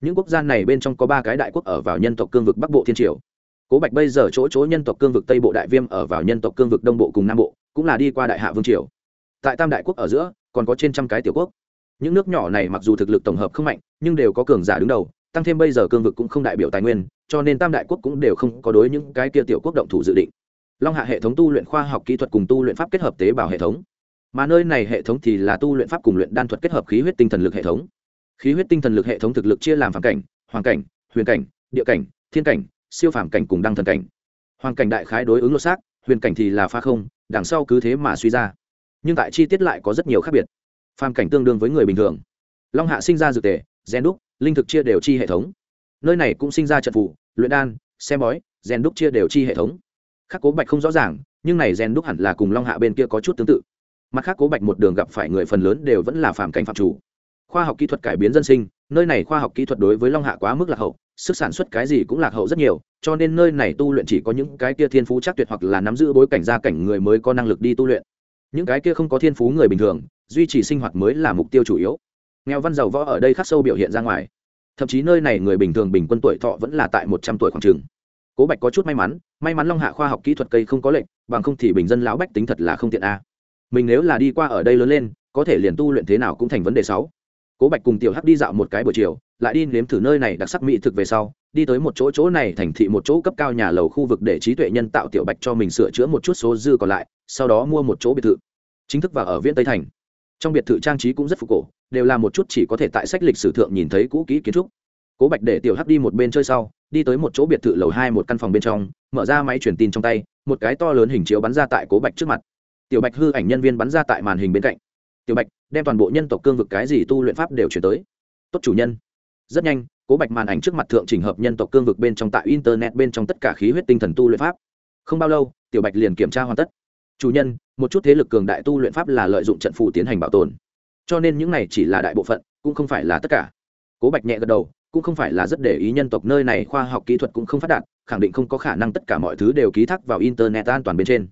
Những quốc gia này bên trong có ba cái đại quốc ở vào nhân tộc cương vực bắc bộ thiên triều cố bạch bây giờ chỗ chỗ nhân tộc cương vực tây bộ đại viêm ở vào nhân tộc cương vực đông bộ cùng nam bộ, cũng là đi qua đại hạ vương triều. Tại tam đại quốc ở giữa, còn có trên trăm cái tiểu quốc. Những nước nhỏ này mặc dù thực lực tổng hợp không mạnh, nhưng đều có cường giả đứng đầu, tăng thêm bây giờ cương vực cũng không đại biểu tài nguyên, cho nên tam đại quốc cũng đều không có đối những cái kia tiểu quốc động thủ dự định. Long hạ hệ thống tu luyện khoa học kỹ thuật cùng tu luyện pháp kết hợp tế bào hệ thống. Mà nơi này hệ thống thì là tu luyện pháp cùng luyện đan thuật kết hợp khí huyết tinh thần lực hệ thống. Khí huyết tinh thần lực hệ thống thực lực chia làm phản cảnh, hoàng cảnh, huyền cảnh, địa cảnh, thiên cảnh siêu phàm cảnh cùng đăng thần cảnh. Hoàng cảnh đại khái đối ứng lô xác, huyền cảnh thì là pha không, đằng sau cứ thế mà suy ra. Nhưng tại chi tiết lại có rất nhiều khác biệt. Phàm cảnh tương đương với người bình thường. Long hạ sinh ra dược tề, gen đúc, linh thực chia đều chi hệ thống. Nơi này cũng sinh ra trận phụ luyện đan xem bói, gen đúc chia đều chi hệ thống. Khác cố bạch không rõ ràng, nhưng này gen đúc hẳn là cùng long hạ bên kia có chút tương tự. Mặt khác cố bạch một đường gặp phải người phần lớn đều vẫn là phàm cảnh phạm chủ. Khoa học kỹ thuật cải biến dân sinh, nơi này khoa học kỹ thuật đối với long hạ quá mức lạc hậu sức sản xuất cái gì cũng lạc hậu rất nhiều, cho nên nơi này tu luyện chỉ có những cái kia thiên phú chắc tuyệt hoặc là nắm giữ bối cảnh gia cảnh người mới có năng lực đi tu luyện. Những cái kia không có thiên phú người bình thường, duy trì sinh hoạt mới là mục tiêu chủ yếu. Nghèo văn giàu võ ở đây khắc sâu biểu hiện ra ngoài. Thậm chí nơi này người bình thường bình quân tuổi thọ vẫn là tại một trăm tuổi khoảng trường cố bạch có chút may mắn may mắn long hạ khoa học kỹ thuật cây không có lệnh bằng không thì bình dân lão bách tính thật là không tiện a. Mình nếu là đi qua ở đây lớn lên, có thể liền tu luyện thế nào cũng thành vấn đề sáu. Cố bạch cùng tiểu hắc đi dạo một cái buổi chiều lại đi nếm thử nơi này đặc sắc mỹ thực về sau, đi tới một chỗ chỗ này thành thị một chỗ cấp cao nhà lầu khu vực để trí tuệ nhân tạo tiểu bạch cho mình sửa chữa một chút số dư còn lại, sau đó mua một chỗ biệt thự. Chính thức vào ở viễn tây thành. Trong biệt thự trang trí cũng rất phục cổ, đều là một chút chỉ có thể tại sách lịch sử thượng nhìn thấy cũ kỹ kiến trúc. Cố bạch để tiểu hắc đi một bên chơi sau, đi tới một chỗ biệt thự lầu hai một căn phòng bên trong, mở ra máy truyền tin trong tay, một cái to lớn hình chiếu bắn ra tại cố bạch trước mặt. Tiểu bạch hư ảnh nhân viên bắn ra tại màn hình bên cạnh. Tiểu bạch, đem toàn bộ nhân tộc cương vực cái gì tu luyện pháp đều chuyển tới. Tốt chủ nhân rất nhanh, cố bạch màn ảnh trước mặt thượng trình hợp nhân tộc cương vực bên trong tại internet bên trong tất cả khí huyết tinh thần tu luyện pháp. Không bao lâu, tiểu bạch liền kiểm tra hoàn tất. Chủ nhân, một chút thế lực cường đại tu luyện pháp là lợi dụng trận phù tiến hành bảo tồn. Cho nên những này chỉ là đại bộ phận, cũng không phải là tất cả. Cố bạch nhẹ gật đầu, cũng không phải là rất để ý nhân tộc nơi này khoa học kỹ thuật cũng không phát đạt, khẳng định không có khả năng tất cả mọi thứ đều ký thác vào internet an toàn bên trên.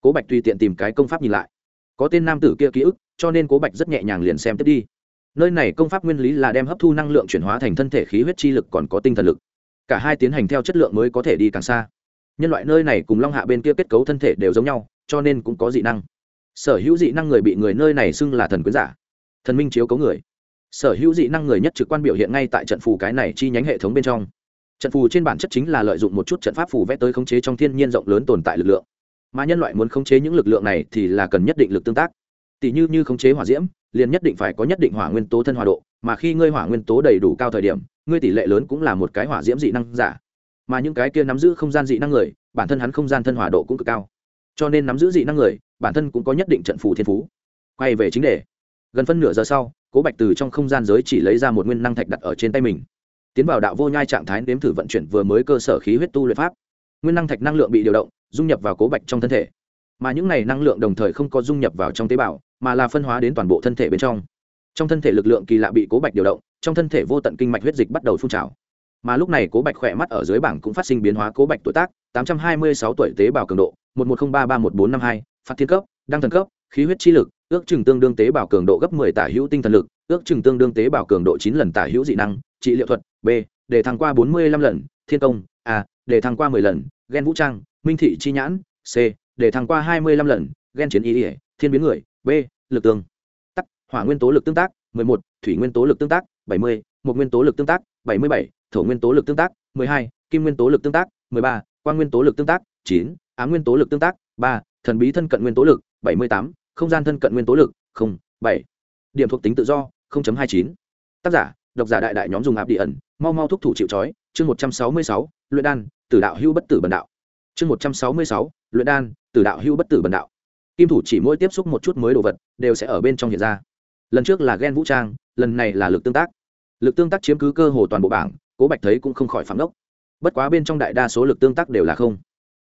Cố bạch tùy tiện tìm cái công pháp nhìn lại. Có tên nam tử kia ký ức, cho nên cố bạch rất nhẹ nhàng liền xem tiếp đi nơi này công pháp nguyên lý là đem hấp thu năng lượng chuyển hóa thành thân thể khí huyết chi lực còn có tinh thần lực. Cả hai tiến hành theo chất lượng mới có thể đi càng xa. Nhân loại nơi này cùng long hạ bên kia kết cấu thân thể đều giống nhau, cho nên cũng có dị năng. Sở hữu dị năng người bị người nơi này xưng là thần quyến giả. Thần minh chiếu cấu người. Sở hữu dị năng người nhất trực quan biểu hiện ngay tại trận phù cái này chi nhánh hệ thống bên trong. Trận phù trên bản chất chính là lợi dụng một chút trận pháp phù vẽ tới khống chế trong thiên nhiên rộng lớn tồn tại lực lượng. Mà nhân loại muốn khống chế những lực lượng này thì là cần nhất định lực tương tác. Tỷ như như khống chế hỏa diễm liền nhất định phải có nhất định hỏa nguyên tố thân hòa độ, mà khi ngươi hỏa nguyên tố đầy đủ cao thời điểm, ngươi tỷ lệ lớn cũng là một cái hỏa diễm dị năng giả. Mà những cái kia nắm giữ không gian dị năng người, bản thân hắn không gian thân hòa độ cũng cực cao. Cho nên nắm giữ dị năng người, bản thân cũng có nhất định trận phù thiên phú. Quay về chính đề. Gần phân nửa giờ sau, cố bạch từ trong không gian giới chỉ lấy ra một nguyên năng thạch đặt ở trên tay mình. Tiến vào đạo vô nhai trạng thái nếm thử vận chuyển vừa mới cơ sở khí huyết tu luyện pháp. Nguyên năng thạch năng lượng bị điều động, dung nhập vào cố bạch trong thân thể. Mà những này năng lượng đồng thời không có dung nhập vào trong tế bào mà là phân hóa đến toàn bộ thân thể bên trong. Trong thân thể lực lượng kỳ lạ bị cố bạch điều động, trong thân thể vô tận kinh mạch huyết dịch bắt đầu phun trào. Mà lúc này cố bạch khỏe mắt ở dưới bảng cũng phát sinh biến hóa cố bạch tuổi tác, tám trăm hai mươi sáu tuổi tế bào cường độ, một một không ba ba một bốn năm hai, phát thiên cấp, đăng thần cấp, khí huyết chi lực, ước chừng tương đương tế bào cường độ gấp mười tả hữu tinh thần lực, ước chừng tương đương tế bào cường độ chín lần tả hữu dị năng, trị liệu thuật, b, để thăng qua bốn mươi lăm lần, thiên công, a, để thăng qua mười lần ghen vũ trang, minh thị chi nhãn, c, để thăng qua hai mươi lăm lần ghen chiến ý ỉa thiên biến người b lực tương tắc hỏa nguyên tố lực tương tác 11, thủy nguyên tố lực tương tác 70, một nguyên tố lực tương tác 77, thổ nguyên tố lực tương tác 12, kim nguyên tố lực tương tác 13, quang nguyên tố lực tương tác 9, á nguyên tố lực tương tác 3, thần bí thân cận nguyên tố lực 78, không gian thân cận nguyên tố lực 0, 7. điểm thuộc tính tự do 0.29. tác giả độc giả đại đại nhóm dùng áp địa ẩn mau mau thúc thủ chịu trói chương 166, luyện đan Từ đạo hưu bất tử bần đạo chương 166, luyện đan Từ đạo hưu bất tử bần đạo kim thủ chỉ mỗi tiếp xúc một chút mới đồ vật, đều sẽ ở bên trong hiện ra. Lần trước là ghen vũ trang, lần này là lực tương tác. Lực tương tác chiếm cứ cơ hồ toàn bộ bảng, cố bạch thấy cũng không khỏi phạm gốc bất quá bên trong đại đa số lực tương tác đều là không.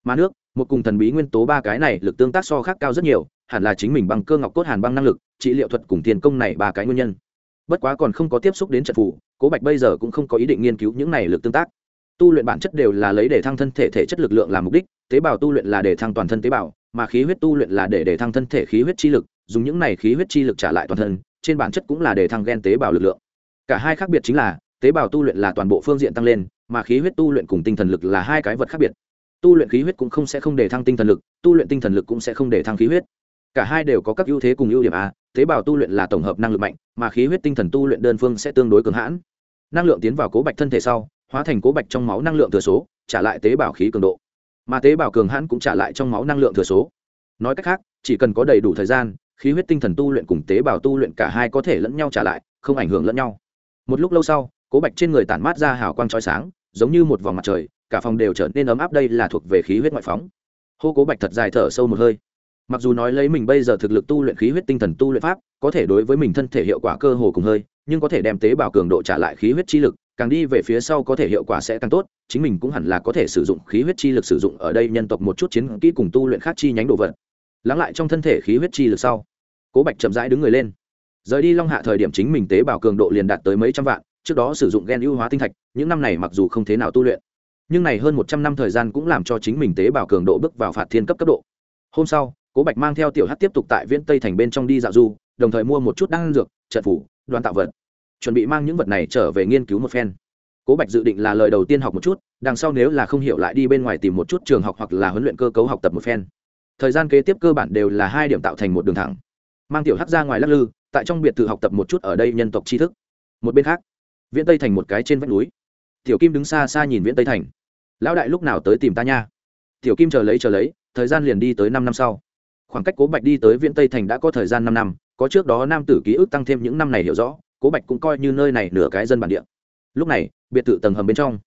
Mà nước, một cùng thần bí nguyên tố ba cái này lực tương tác so khác cao rất nhiều, hẳn là chính mình bằng cơ ngọc cốt hàn băng năng lực, trị liệu thuật cùng tiền công này ba cái nguyên nhân. Bất quá còn không có tiếp xúc đến trận phủ cố bạch bây giờ cũng không có ý định nghiên cứu những này lực tương tác. Tu luyện bản chất đều là lấy để thăng thân thể thể chất lực lượng làm mục đích tế bào tu luyện là để thăng toàn thân tế bào, mà khí huyết tu luyện là để để thăng thân thể khí huyết chi lực, dùng những này khí huyết chi lực trả lại toàn thân, trên bản chất cũng là để thăng gen tế bào lực lượng. Cả hai khác biệt chính là, tế bào tu luyện là toàn bộ phương diện tăng lên, mà khí huyết tu luyện cùng tinh thần lực là hai cái vật khác biệt. Tu luyện khí huyết cũng không sẽ không để thăng tinh thần lực, tu luyện tinh thần lực cũng sẽ không để thăng khí huyết. Cả hai đều có các ưu thế cùng ưu điểm a tế bào tu luyện là tổng hợp năng lực mạnh, mà khí huyết tinh thần tu luyện đơn phương sẽ tương đối cường hãn. Năng lượng tiến vào cố bạch thân thể sau, hóa thành cố bạch trong máu năng lượng thừa số, trả lại tế bào khí cường độ mà tế bào cường hãn cũng trả lại trong máu năng lượng thừa số. Nói cách khác, chỉ cần có đầy đủ thời gian, khí huyết tinh thần tu luyện cùng tế bào tu luyện cả hai có thể lẫn nhau trả lại, không ảnh hưởng lẫn nhau. Một lúc lâu sau, cố bạch trên người tản mát ra hào quang trói sáng, giống như một vòng mặt trời, cả phòng đều trở nên ấm áp đây là thuộc về khí huyết ngoại phóng. Hô cố bạch thật dài thở sâu một hơi. Mặc dù nói lấy mình bây giờ thực lực tu luyện khí huyết tinh thần tu luyện pháp, có thể đối với mình thân thể hiệu quả cơ hồ cùng hơi, nhưng có thể đem tế bào cường độ trả lại khí huyết chi lực càng đi về phía sau có thể hiệu quả sẽ càng tốt, chính mình cũng hẳn là có thể sử dụng khí huyết chi lực sử dụng ở đây nhân tộc một chút chiến kỹ cùng tu luyện khác chi nhánh đồ vật. Lắng lại trong thân thể khí huyết chi lực sau, cố bạch chậm rãi đứng người lên. Rời đi long hạ thời điểm chính mình tế bào cường độ liền đạt tới mấy trăm vạn, trước đó sử dụng gen ưu hóa tinh thạch, những năm này mặc dù không thế nào tu luyện, nhưng này hơn một trăm năm thời gian cũng làm cho chính mình tế bào cường độ bước vào phạt thiên cấp cấp độ. Hôm sau, cố bạch mang theo tiểu hát tiếp tục tại viễn tây thành bên trong đi dạo du, đồng thời mua một chút đan dược, trận phủ, đoàn tạo vật chuẩn bị mang những vật này trở về nghiên cứu một phen. Cố bạch dự định là lời đầu tiên học một chút, đằng sau nếu là không hiểu lại đi bên ngoài tìm một chút trường học hoặc là huấn luyện cơ cấu học tập một phen. Thời gian kế tiếp cơ bản đều là hai điểm tạo thành một đường thẳng. Mang tiểu hắc ra ngoài lắc lư, tại trong biệt thự học tập một chút ở đây nhân tộc tri thức. Một bên khác, viễn tây thành một cái trên vách núi. Tiểu kim đứng xa xa nhìn viễn tây thành. Lão đại lúc nào tới tìm ta nha? Tiểu kim chờ lấy chờ lấy, thời gian liền đi tới năm năm sau. Khoảng cách cố bạch đi tới viễn tây thành đã có thời gian năm năm, có trước đó nam tử ký ức tăng thêm những năm này hiểu rõ cố bạch cũng coi như nơi này nửa cái dân bản địa. Lúc này, biệt thự tầng hầm bên trong.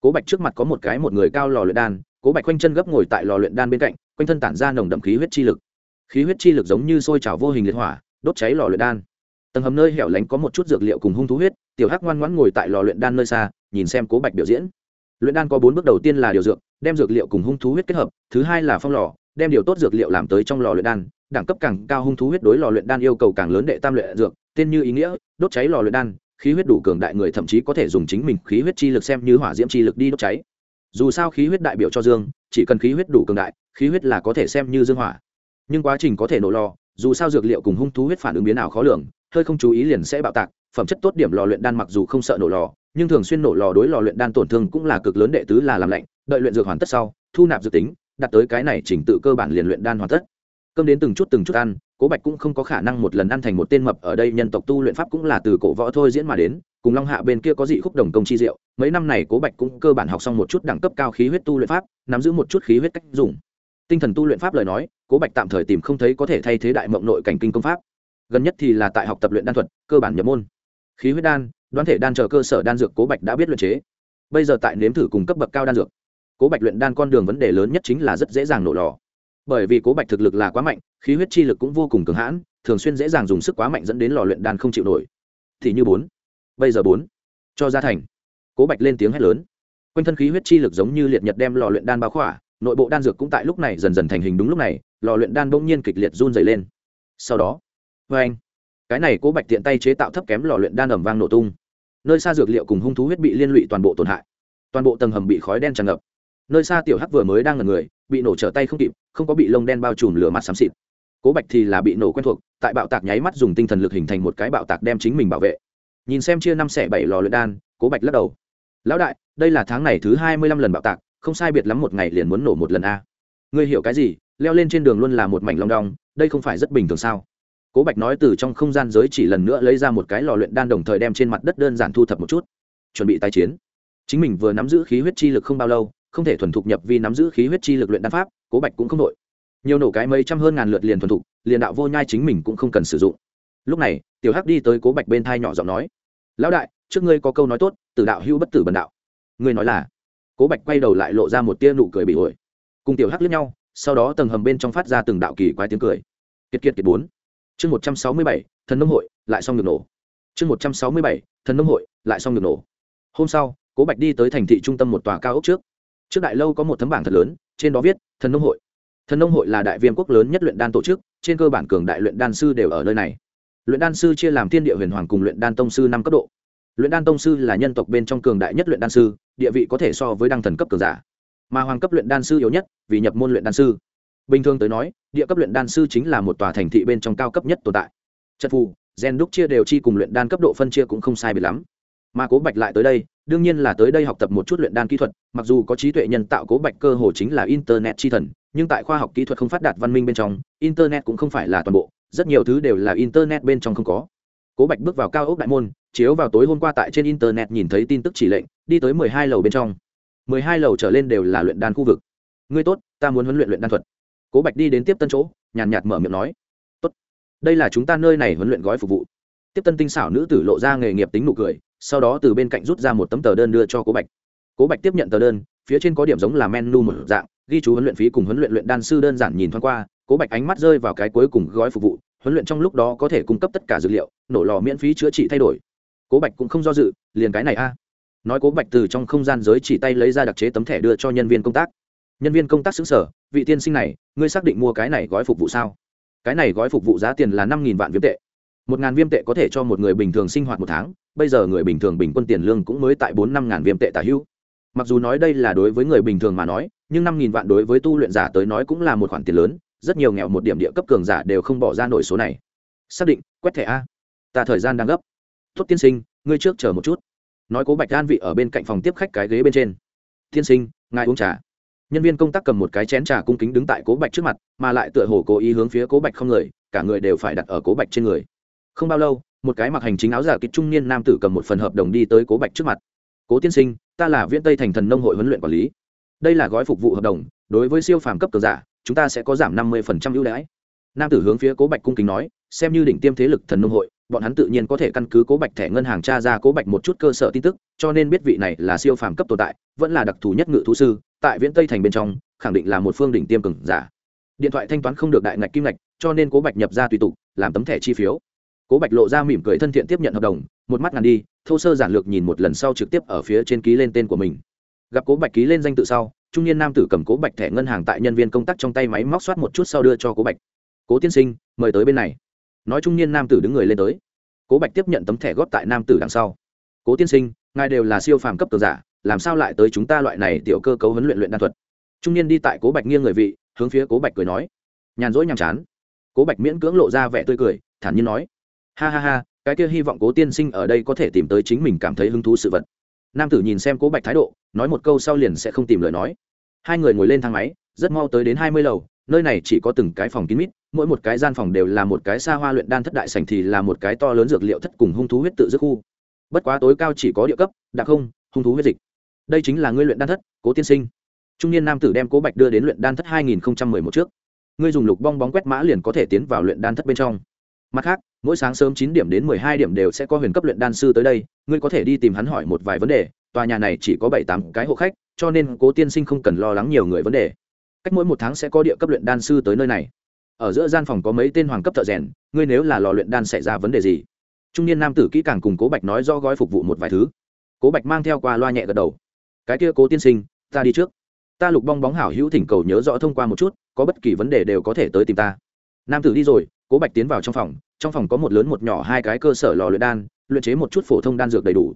Cố bạch trước mặt có một cái một người cao lò luyện đan, cố bạch quanh chân gấp ngồi tại lò luyện đan bên cạnh, quanh thân tản ra nồng đậm khí huyết chi lực. Khí huyết chi lực giống như sôi trào vô hình liệt hỏa, đốt cháy lò luyện đan. Tầng hầm nơi hẻo lánh có một chút dược liệu cùng hung thú huyết, tiểu hắc ngoan ngoãn ngồi tại lò luyện đan nơi xa, nhìn xem cố bạch biểu diễn. Luyện đan có bốn bước đầu tiên là điều dược, đem dược liệu cùng hung thú huyết kết hợp, thứ hai là phong lò, đem điều tốt dược liệu làm tới trong lò luyện đan đẳng cấp càng cao hung thú huyết đối lò luyện đan yêu cầu càng lớn đệ tam luyện dược, tên như ý nghĩa, đốt cháy lò luyện đan, khí huyết đủ cường đại người thậm chí có thể dùng chính mình khí huyết chi lực xem như hỏa diễm chi lực đi đốt cháy. Dù sao khí huyết đại biểu cho dương, chỉ cần khí huyết đủ cường đại, khí huyết là có thể xem như dương hỏa. Nhưng quá trình có thể nổ lò, dù sao dược liệu cùng hung thú huyết phản ứng biến nào khó lường, hơi không chú ý liền sẽ bạo tạc, phẩm chất tốt điểm lò luyện đan mặc dù không sợ nổ lò, nhưng thường xuyên nổ lò đối lò luyện đan tổn thương cũng là cực lớn đệ tứ là làm lạnh, đợi luyện dược hoàn tất sau, thu nạp dược tính, đặt tới cái này chỉnh tự cơ bản liền luyện đan hoàn tất cơm đến từng chút từng chút ăn, cố bạch cũng không có khả năng một lần ăn thành một tên mập ở đây nhân tộc tu luyện pháp cũng là từ cổ võ thôi diễn mà đến, cùng long hạ bên kia có dị khúc đồng công chi diệu, mấy năm này cố bạch cũng cơ bản học xong một chút đẳng cấp cao khí huyết tu luyện pháp, nắm giữ một chút khí huyết cách dùng. Tinh thần tu luyện pháp lời nói, cố bạch tạm thời tìm không thấy có thể thay thế đại mộng nội cảnh kinh công pháp. Gần nhất thì là tại học tập luyện đan thuật, cơ bản nhập môn. Khí huyết đan, đoán thể đan chờ cơ sở đan dược cố bạch đã biết luyện chế. Bây giờ tại nếm thử cùng cấp bậc cao đan dược. Cố bạch luyện đan con đường vấn đề lớn nhất chính là rất dễ dàng nổ lò bởi vì cố bạch thực lực là quá mạnh, khí huyết chi lực cũng vô cùng cường hãn, thường xuyên dễ dàng dùng sức quá mạnh dẫn đến lò luyện đan không chịu nổi. Thì như bốn. Bây giờ bốn. Cho ra thành. Cố bạch lên tiếng hét lớn. Quanh thân khí huyết chi lực giống như liệt nhật đem lò luyện đan bao khỏa, nội bộ đan dược cũng tại lúc này dần dần thành hình đúng lúc này, lò luyện đan bỗng nhiên kịch liệt run dày lên. Sau đó vê anh. Cái này cố bạch tiện tay chế tạo thấp kém lò luyện đan ẩm vang nổ tung. Nơi xa dược liệu cùng hung thú huyết bị liên lụy toàn bộ tổn hại. Toàn bộ tầng hầm bị khói đen tràn ngập. Nơi xa tiểu hắc vừa mới đang ngần người bị nổ trở tay không kịp, không có bị lông đen bao trùm lửa mặt xám xịt. Cố bạch thì là bị nổ quen thuộc, tại bạo tạc nháy mắt dùng tinh thần lực hình thành một cái bạo tạc đem chính mình bảo vệ. Nhìn xem chia năm xẻ bảy lò luyện đan, cố bạch lắc đầu. Lão đại, đây là tháng này thứ hai mươi lăm lần bạo tạc, không sai biệt lắm một ngày liền muốn nổ một lần a. Ngươi hiểu cái gì? Leo lên trên đường luôn là một mảnh long đong, đây không phải rất bình thường sao? Cố bạch nói từ trong không gian giới chỉ lần nữa lấy ra một cái lò luyện đan đồng thời đem trên mặt đất đơn giản thu thập một chút. Chuẩn bị tái chiến. Chính mình vừa nắm giữ khí huyết chi lực không bao lâu không thể thuần thục nhập vì nắm giữ khí huyết chi lực luyện đan pháp, cố bạch cũng không đội. Nhiều nổ cái mấy trăm hơn ngàn lượt liền thuần thục, liền đạo vô nhai chính mình cũng không cần sử dụng. Lúc này, tiểu hắc đi tới cố bạch bên thai nhỏ giọng nói, lão đại, trước ngươi có câu nói tốt, tử đạo hưu bất tử bần đạo. Ngươi nói là, cố bạch quay đầu lại lộ ra một tia nụ cười bị ổi cùng tiểu hắc lướt nhau, sau đó tầng hầm bên trong phát ra từng đạo kỳ quái tiếng cười. Kiệt kiệt kiệt bốn. Chương một trăm sáu mươi bảy, thần nông hội, lại xong được nổ. Chương một trăm sáu mươi bảy, thần nông hội, lại xong được nổ. Hôm sau, cố bạch đi tới thành thị trung tâm một tòa cao ốc trước trước đại lâu có một tấm bảng thật lớn, trên đó viết, thần nông hội. Thần nông hội là đại viêm quốc lớn nhất luyện đan tổ chức, trên cơ bản cường đại luyện đan sư đều ở nơi này. Luyện đan sư chia làm thiên địa huyền hoàng cùng luyện đan tông sư năm cấp độ. Luyện đan tông sư là nhân tộc bên trong cường đại nhất luyện đan sư, địa vị có thể so với đăng thần cấp cường giả. Mà hoàng cấp luyện đan sư yếu nhất, vì nhập môn luyện đan sư. Bình thường tới nói, địa cấp luyện đan sư chính là một tòa thành thị bên trong cao cấp nhất tồn tại. Trật phù, gen đúc chia đều chi cùng luyện đan cấp độ phân chia cũng không sai biệt lắm. Mà cố bạch lại tới đây đương nhiên là tới đây học tập một chút luyện đan kỹ thuật, mặc dù có trí tuệ nhân tạo cố bạch cơ hồ chính là internet chi thần, nhưng tại khoa học kỹ thuật không phát đạt văn minh bên trong, internet cũng không phải là toàn bộ, rất nhiều thứ đều là internet bên trong không có. Cố bạch bước vào cao ốc đại môn, chiếu vào tối hôm qua tại trên internet nhìn thấy tin tức chỉ lệnh, đi tới mười hai lầu bên trong. mười hai lầu trở lên đều là luyện đan khu vực. Ngươi tốt, ta muốn huấn luyện luyện đan thuật. Cố bạch đi đến tiếp tân chỗ, nhàn nhạt mở miệng nói. Tốt. Đây là chúng ta nơi này huấn luyện gói phục vụ. Tiếp tân tinh xảo nữ tử lộ ra nghề nghiệp tính nụ cười sau đó từ bên cạnh rút ra một tấm tờ đơn đưa cho cố bạch cố bạch tiếp nhận tờ đơn phía trên có điểm giống là menu một dạng ghi chú huấn luyện phí cùng huấn luyện luyện đan sư đơn giản nhìn thoáng qua cố bạch ánh mắt rơi vào cái cuối cùng gói phục vụ huấn luyện trong lúc đó có thể cung cấp tất cả dược liệu nổ lò miễn phí chữa trị thay đổi cố bạch cũng không do dự liền cái này a nói cố bạch từ trong không gian giới chỉ tay lấy ra đặc chế tấm thẻ đưa cho nhân viên công tác nhân viên công tác xứng sở vị tiên sinh này ngươi xác định mua cái này gói phục vụ sao cái này gói phục vụ giá tiền là năm vạn viêm tệ một ngàn viêm tệ có thể cho một người bình thường sinh hoạt một tháng bây giờ người bình thường bình quân tiền lương cũng mới tại bốn năm ngàn viêm tệ tả hữu. Mặc dù nói đây là đối với người bình thường mà nói, nhưng năm nghìn vạn đối với tu luyện giả tới nói cũng là một khoản tiền lớn, rất nhiều nghèo một điểm địa cấp cường giả đều không bỏ ra nổi số này. Xác định, quét thẻ a. Ta thời gian đang gấp. Tốt tiên sinh, ngươi trước chờ một chút. Nói cố bạch an vị ở bên cạnh phòng tiếp khách cái ghế bên trên. Tiên sinh, ngài uống trà. Nhân viên công tác cầm một cái chén trà cung kính đứng tại cố bạch trước mặt, mà lại tựa hồ cố ý hướng phía cố bạch không người, cả người đều phải đặt ở cố bạch trên người. Không bao lâu một cái mặc hành chính áo giả kịch trung niên nam tử cầm một phần hợp đồng đi tới cố bạch trước mặt. Cố tiên sinh, ta là viễn tây thành thần nông hội huấn luyện quản lý. Đây là gói phục vụ hợp đồng, đối với siêu phàm cấp cờ giả, chúng ta sẽ có giảm năm mươi ưu đãi. Nam tử hướng phía cố bạch cung kính nói, xem như đỉnh tiêm thế lực thần nông hội, bọn hắn tự nhiên có thể căn cứ cố bạch thẻ ngân hàng tra ra cố bạch một chút cơ sở tin tức, cho nên biết vị này là siêu phàm cấp tồn tại, vẫn là đặc thù nhất ngự thú sư, tại viễn tây thành bên trong, khẳng định là một phương đỉnh tiêm cường giả. Điện thoại thanh toán không được đại ngạch kim ngạch, cho nên cố bạch nhập ra tùy tục, làm tấm thẻ chi phiếu cố bạch lộ ra mỉm cười thân thiện tiếp nhận hợp đồng, một mắt ngàn đi, thô sơ giản lược nhìn một lần sau trực tiếp ở phía trên ký lên tên của mình. Gặp cố bạch ký lên danh tự sau, trung niên nam tử cầm cố bạch thẻ ngân hàng tại nhân viên công tác trong tay máy móc soát một chút sau đưa cho cố bạch. Cố tiên sinh, mời tới bên này. Nói trung niên nam tử đứng người lên tới. Cố bạch tiếp nhận tấm thẻ góp tại nam tử đằng sau. Cố tiên sinh, ngài đều là siêu phàm cấp cờ giả, làm sao lại tới chúng ta loại này tiểu cơ cấu huấn luyện luyện đan thuật? Trung niên đi tại cố bạch nghiêng người vị, hướng phía cố bạch cười nói. Nhàn rỗi nhàm chán. Cố bạch miễn cưỡng lộ ra vẻ tươi cười, thản nhiên nói ha ha ha, cái kia hy vọng cố tiên sinh ở đây có thể tìm tới chính mình cảm thấy hứng thú sự vật. Nam tử nhìn xem cố bạch thái độ, nói một câu sau liền sẽ không tìm lời nói. Hai người ngồi lên thang máy, rất mau tới đến hai mươi lầu, nơi này chỉ có từng cái phòng kín mít, mỗi một cái gian phòng đều là một cái xa hoa luyện đan thất đại sành thì là một cái to lớn dược liệu thất cùng hung thú huyết tự giữa khu. Bất quá tối cao chỉ có địa cấp đặc không, hung thú huyết dịch. Đây chính là ngươi luyện đan thất, cố tiên sinh. Trung niên nam tử đem cố bạch đưa đến luyện đan thất hai nghìn một trước. Ngươi dùng lục bong bóng quét mã liền có thể tiến vào luyện đan thất bên trong mặt khác, mỗi sáng sớm chín điểm đến mười hai điểm đều sẽ có huyền cấp luyện đan sư tới đây, ngươi có thể đi tìm hắn hỏi một vài vấn đề, tòa nhà này chỉ có bảy tám cái hộ khách, cho nên cố tiên sinh không cần lo lắng nhiều người vấn đề. Cách mỗi một tháng sẽ có địa cấp luyện đan sư tới nơi này. Ở giữa gian phòng có mấy tên hoàng cấp thợ rèn, ngươi nếu là lò luyện đan xảy ra vấn đề gì? Trung niên nam tử kỹ càng cùng cố bạch nói do gói phục vụ một vài thứ. Cố bạch mang theo qua loa nhẹ gật đầu. Cái kia cố tiên sinh, ta đi trước. Ta lục bong bóng hảo hữu thỉnh cầu nhớ rõ thông qua một chút, có bất kỳ vấn đề đều có thể tới tìm ta. Nam tử đi rồi cố bạch tiến vào trong phòng trong phòng có một lớn một nhỏ hai cái cơ sở lò luyện đan, luyện chế một chút phổ thông đan dược đầy đủ.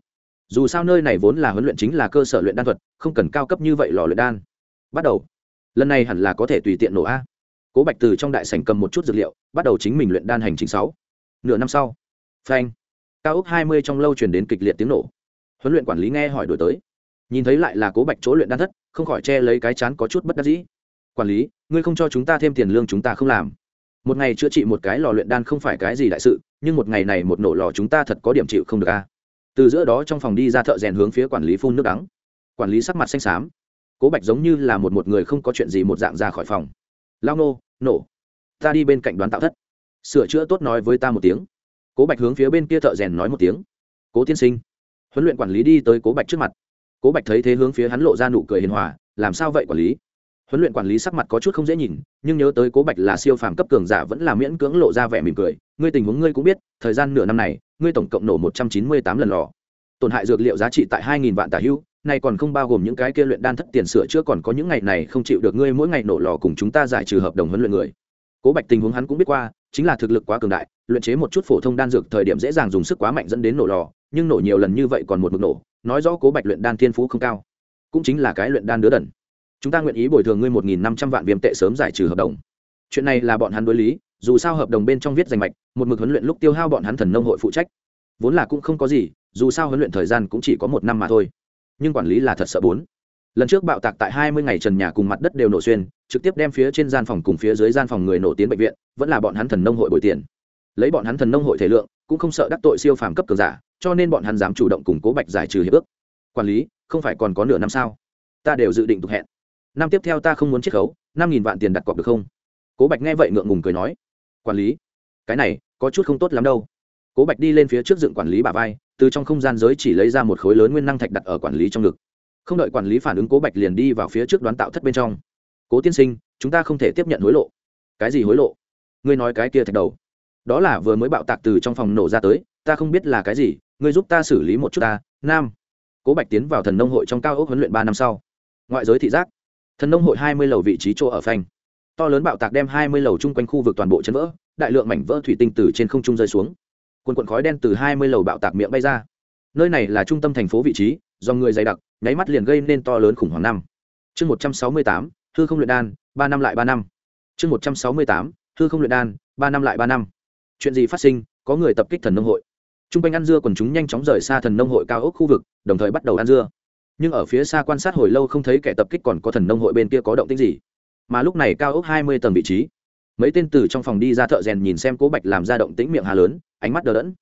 Dù sao nơi này vốn là huấn luyện chính là cơ sở luyện đan thuật, không cần cao cấp như vậy lò luyện đan. Bắt đầu. Lần này hẳn là có thể tùy tiện nổ a. Cố bạch từ trong đại sảnh cầm một chút dược liệu, bắt đầu chính mình luyện đan hành trình sáu. Nửa năm sau. Phanh. Cao ốc hai mươi trong lâu truyền đến kịch liệt tiếng nổ. Huấn luyện quản lý nghe hỏi đổi tới. Nhìn thấy lại là cố bạch chỗ luyện đan thất, không khỏi che lấy cái chán có chút bất đắc dĩ. Quản lý, ngươi không cho chúng ta thêm tiền lương chúng ta không làm một ngày chữa trị một cái lò luyện đan không phải cái gì đại sự, nhưng một ngày này một nổ lò chúng ta thật có điểm chịu không được a. Từ giữa đó trong phòng đi ra thợ rèn hướng phía quản lý phun nước đắng. Quản lý sắc mặt xanh xám. Cố bạch giống như là một một người không có chuyện gì một dạng ra khỏi phòng. Lao nô, nổ. Ta đi bên cạnh đoán tạo thất. Sửa chữa tốt nói với ta một tiếng. Cố bạch hướng phía bên kia thợ rèn nói một tiếng. Cố tiên sinh. Huấn luyện quản lý đi tới cố bạch trước mặt. Cố bạch thấy thế hướng phía hắn lộ ra nụ cười hiền hòa. Làm sao vậy quản lý? Huấn luyện quản lý sắc mặt có chút không dễ nhìn, nhưng nhớ tới cố bạch là siêu phàm cấp cường giả vẫn là miễn cưỡng lộ ra vẻ mỉm cười. Ngươi tình huống ngươi cũng biết, thời gian nửa năm này, ngươi tổng cộng nổ một trăm chín mươi tám lần lò. Tổn hại dược liệu giá trị tại hai nghìn vạn tả hưu này còn không bao gồm những cái kia luyện đan thất tiền sửa chữa, còn có những ngày này không chịu được ngươi mỗi ngày nổ lò cùng chúng ta giải trừ hợp đồng huấn luyện người. Cố bạch tình huống hắn cũng biết qua, chính là thực lực quá cường đại, luyện chế một chút phổ thông đan dược thời điểm dễ dàng dùng sức quá mạnh dẫn đến nổ lò, nhưng nổ nhiều lần như vậy còn một mực nổ, nói rõ cố bạch luyện đan thiên phú không cao. Cũng chính là cái luyện đan đứa đần chúng ta nguyện ý bồi thường ngươi một nghìn năm trăm vạn viêm tệ sớm giải trừ hợp đồng. Chuyện này là bọn hắn đối lý, dù sao hợp đồng bên trong viết danh mạch, một mực huấn luyện lúc tiêu hao bọn hắn thần nông hội phụ trách. Vốn là cũng không có gì, dù sao huấn luyện thời gian cũng chỉ có một năm mà thôi. Nhưng quản lý là thật sợ bốn. Lần trước bạo tạc tại hai mươi ngày trần nhà cùng mặt đất đều nổ xuyên, trực tiếp đem phía trên gian phòng cùng phía dưới gian phòng người nổ tiến bệnh viện, vẫn là bọn hắn thần nông hội bồi tiền. Lấy bọn hắn thần nông hội thể lượng, cũng không sợ đắc tội siêu phàm cấp cường giả, cho nên bọn hắn dám chủ động củng cố bạch giải trừ hiệp ước. Quản lý, không phải còn có nửa năm sao? Ta đều dự định tục hẹn năm tiếp theo ta không muốn chiết khấu, năm nghìn vạn tiền đặt cọc được không? Cố bạch nghe vậy ngượng ngùng cười nói, quản lý, cái này, có chút không tốt lắm đâu. Cố bạch đi lên phía trước dựng quản lý bà vai, từ trong không gian giới chỉ lấy ra một khối lớn nguyên năng thạch đặt ở quản lý trong ngực. Không đợi quản lý phản ứng, cố bạch liền đi vào phía trước đoán tạo thất bên trong. Cố tiên sinh, chúng ta không thể tiếp nhận hối lộ. Cái gì hối lộ? Ngươi nói cái kia thạch đầu. Đó là vừa mới bạo tạc từ trong phòng nổ ra tới, ta không biết là cái gì, ngươi giúp ta xử lý một chút ta. Nam. Cố bạch tiến vào thần nông hội trong cao ốc huấn luyện ba năm sau. Ngoại giới thị giác thần nông hội hai mươi lầu vị trí chỗ ở phanh. To lớn bạo tạc đem hai mươi lầu chung quanh khu vực toàn bộ chấn vỡ, đại lượng mảnh vỡ thủy tinh từ trên không trung rơi xuống. Quần quần khói đen từ hai mươi lầu bạo tạc miệng bay ra. Nơi này là trung tâm thành phố vị trí, do người dày đặc, nháy mắt liền gây nên to lớn khủng hoảng năm. Chương một trăm sáu mươi tám, hư không luyện đan, ba năm lại ba năm. Chương một trăm sáu mươi tám, hư không luyện đan, ba năm lại ba năm. Chuyện gì phát sinh, có người tập kích thần nông hội. T r u n g quanh ăn dưa còn chúng nhanh chóng rời xa thần nông hội cao ốc khu vực, đồng thời bắt đầu ăn dưa nhưng ở phía xa quan sát hồi lâu không thấy kẻ tập kích còn có thần nông hội bên kia có động tích gì. Mà lúc này cao ốc hai mươi tầng vị trí. Mấy tên từ trong phòng đi ra thợ rèn nhìn xem cố bạch làm ra động tĩnh miệng hà lớn, ánh mắt đờ đẫn.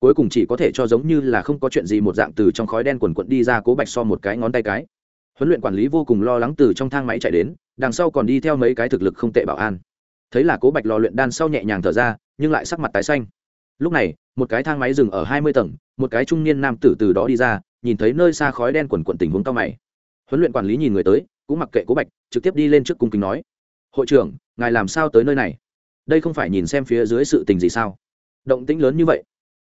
Cuối cùng chỉ có thể cho giống như là không có chuyện gì một dạng từ trong khói đen quần quận đi ra cố bạch so một cái ngón tay cái. Huấn luyện quản lý vô cùng lo lắng từ trong thang máy chạy đến, đằng sau còn đi theo mấy cái thực lực không tệ bảo an. Thấy là cố bạch lò luyện đan sau nhẹ nhàng thở ra, nhưng lại sắc mặt tái xanh. Lúc này, một cái thang máy dừng ở hai mươi tầng một cái trung niên nam tử từ đó đi ra, nhìn thấy nơi xa khói đen quần quận tình huống cao mày. Huấn luyện quản lý nhìn người tới, cũng mặc kệ cố bạch, trực tiếp đi lên trước cung kính nói, hội trưởng, ngài làm sao tới nơi này? Đây không phải nhìn xem phía dưới sự tình gì sao? Động tĩnh lớn như vậy.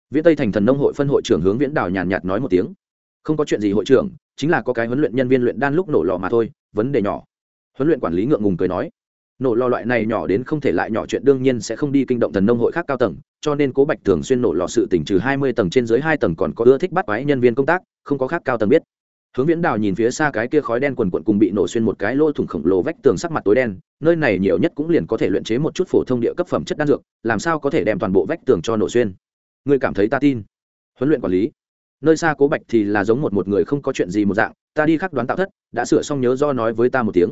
Viễn tây thành thần nông hội phân hội trưởng hướng viễn đào nhàn nhạt nói một tiếng, không có chuyện gì hội trưởng, chính là có cái huấn luyện nhân viên luyện đan lúc nổ lò mà thôi, vấn đề nhỏ. Huấn luyện quản lý ngượng ngùng cười nói nổ lò loại này nhỏ đến không thể lại nhỏ chuyện đương nhiên sẽ không đi kinh động thần nông hội khác cao tầng, cho nên cố bạch thường xuyên nổ lò sự tỉnh trừ hai mươi tầng trên dưới hai tầng còn có ưa thích bắt quái nhân viên công tác, không có khác cao tầng biết. Hướng viễn đào nhìn phía xa cái kia khói đen quần quận cùng bị nổ xuyên một cái lỗ thủng khổng lồ vách tường sắc mặt tối đen, nơi này nhiều nhất cũng liền có thể luyện chế một chút phổ thông địa cấp phẩm chất đan dược, làm sao có thể đem toàn bộ vách tường cho nổ xuyên. Ngươi cảm thấy ta tin? Huấn luyện quản lý. Nơi xa cố bạch thì là giống một một người không có chuyện gì một dạng, ta đi khắc đoán tạo thất, đã sửa xong nhớ do nói với ta một tiếng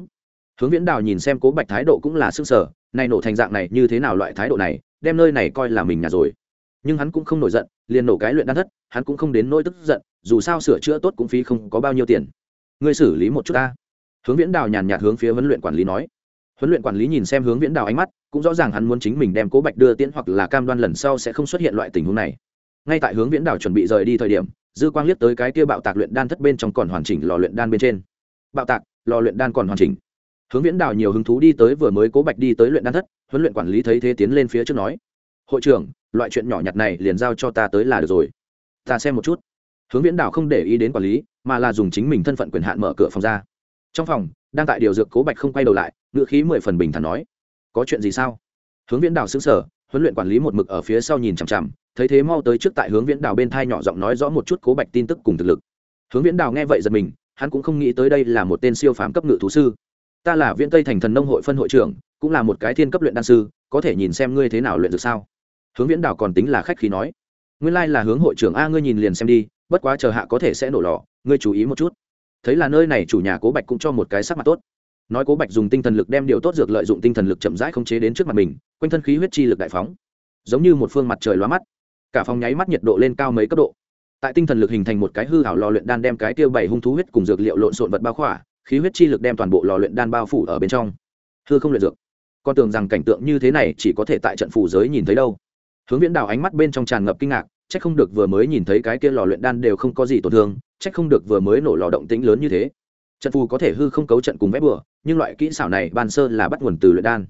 hướng viễn đào nhìn xem cố bạch thái độ cũng là s ư ơ n g sở này nổ thành dạng này như thế nào loại thái độ này, đem nơi này coi là mình nhà rồi. Nhưng hắn cũng không nổi giận, liền nổ cái luyện đan thất, hắn cũng không đến nỗi tức giận, dù sao sửa chữa tốt cũng phí không có bao nhiêu tiền. Ngươi xử lý một chút ta. Hướng viễn đào nhàn nhạt hướng phía huấn luyện quản lý nói. Huấn luyện quản lý nhìn xem hướng viễn đào ánh mắt, cũng rõ ràng hắn muốn chính mình đem cố bạch đưa tiễn hoặc là cam đoan lần sau sẽ không xuất hiện loại tình huống này. Ngay tại hướng viễn đào chuẩn bị rời đi thời điểm, dư quang liếc tới cái kia bạo tạc luyện đan thất bên trong còn hoàn chỉnh lò luyện đan bên trên. Bạo tạc, lò luyện đan còn hoàn chỉnh hướng viễn đào nhiều hứng thú đi tới vừa mới cố bạch đi tới luyện đan thất, huấn luyện quản lý thấy thế tiến lên phía trước nói, hội trưởng, loại chuyện nhỏ nhặt này liền giao cho ta tới là được rồi. Ta xem một chút. Hướng viễn đào không để ý đến quản lý, mà là dùng chính mình thân phận quyền hạn mở cửa phòng ra. Trong phòng, đang tại điều dược cố bạch không quay đầu lại ngựa khí mười phần bình thản nói, có chuyện gì sao? Hướng viễn đào xứng sở huấn luyện quản lý một mực ở phía sau nhìn chằm chằm, thấy thế mau tới trước tại hướng viễn đào bên thai nhỏ giọng nói rõ một chút cố bạch tin tức cùng thực lực. Hướng viễn đào nghe vậy giật mình, hắn cũng không nghĩ tới đây là một tên siêu phàm cấp ngự thú sư ta là viễn tây thành thần nông hội phân hội trưởng, cũng là một cái thiên cấp luyện đan sư, có thể nhìn xem ngươi thế nào luyện được sao? Hướng viễn đảo còn tính là khách khí nói. Nguyên lai là hướng hội trưởng a, ngươi nhìn liền xem đi, bất quá chờ hạ có thể sẽ nổ lò, ngươi chú ý một chút. Thấy là nơi này chủ nhà cố bạch cũng cho một cái sắc mặt tốt. Nói cố bạch dùng tinh thần lực đem điều tốt dược lợi dụng tinh thần lực chậm rãi không chế đến trước mặt mình, quanh thân khí huyết chi lực đại phóng. Giống như một phương mặt trời lóa mắt. Cả phòng nháy mắt nhiệt độ lên cao mấy cấp độ. Tại tinh thần lực hình thành một cái hư hảo lò luyện đan đem cái tiêu bảy hung thú huyết cùng dược liệu lộn xộn vật bao khỏa khí huyết chi lực đem toàn bộ lò luyện đan bao phủ ở bên trong. Hư không luyện dược. Con tưởng rằng cảnh tượng như thế này chỉ có thể tại trận phủ giới nhìn thấy đâu. Hướng viễn đào ánh mắt bên trong tràn ngập kinh ngạc trách không được vừa mới nhìn thấy cái kia lò luyện đan đều không có gì tổn thương trách không được vừa mới nổ lò động tĩnh lớn như thế. Trận phù có thể hư không cấu trận cùng vẽ bừa, nhưng loại kỹ xảo này ban sơ là bắt nguồn từ luyện đan.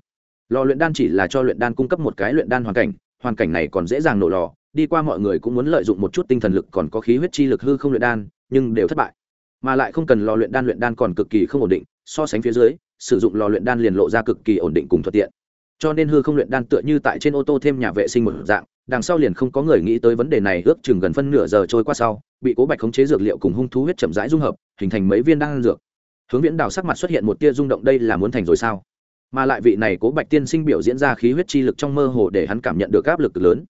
Lò luyện đan chỉ là cho luyện đan cung cấp một cái luyện đan hoàn cảnh hoàn cảnh này còn dễ dàng nổ lò, đi qua mọi người cũng muốn lợi dụng một chút tinh thần lực còn có khí huyết chi lực hư không luyện đan, nhưng đều thất bại mà lại không cần lò luyện đan luyện đan còn cực kỳ không ổn định, so sánh phía dưới, sử dụng lò luyện đan liền lộ ra cực kỳ ổn định cùng thuận tiện. Cho nên hư không luyện đan tựa như tại trên ô tô thêm nhà vệ sinh một dạng, đằng sau liền không có người nghĩ tới vấn đề này ước chừng gần phân nửa giờ trôi qua sau, bị cố bạch khống chế dược liệu cùng hung thú huyết chậm rãi dung hợp, hình thành mấy viên đan dược. Hướng viễn đào sắc mặt xuất hiện một tia rung động đây là muốn thành rồi sao? Mà lại vị này cố bạch tiên sinh biểu diễn ra khí huyết chi lực trong mơ hồ để hắn cảm nhận được áp lực lớn.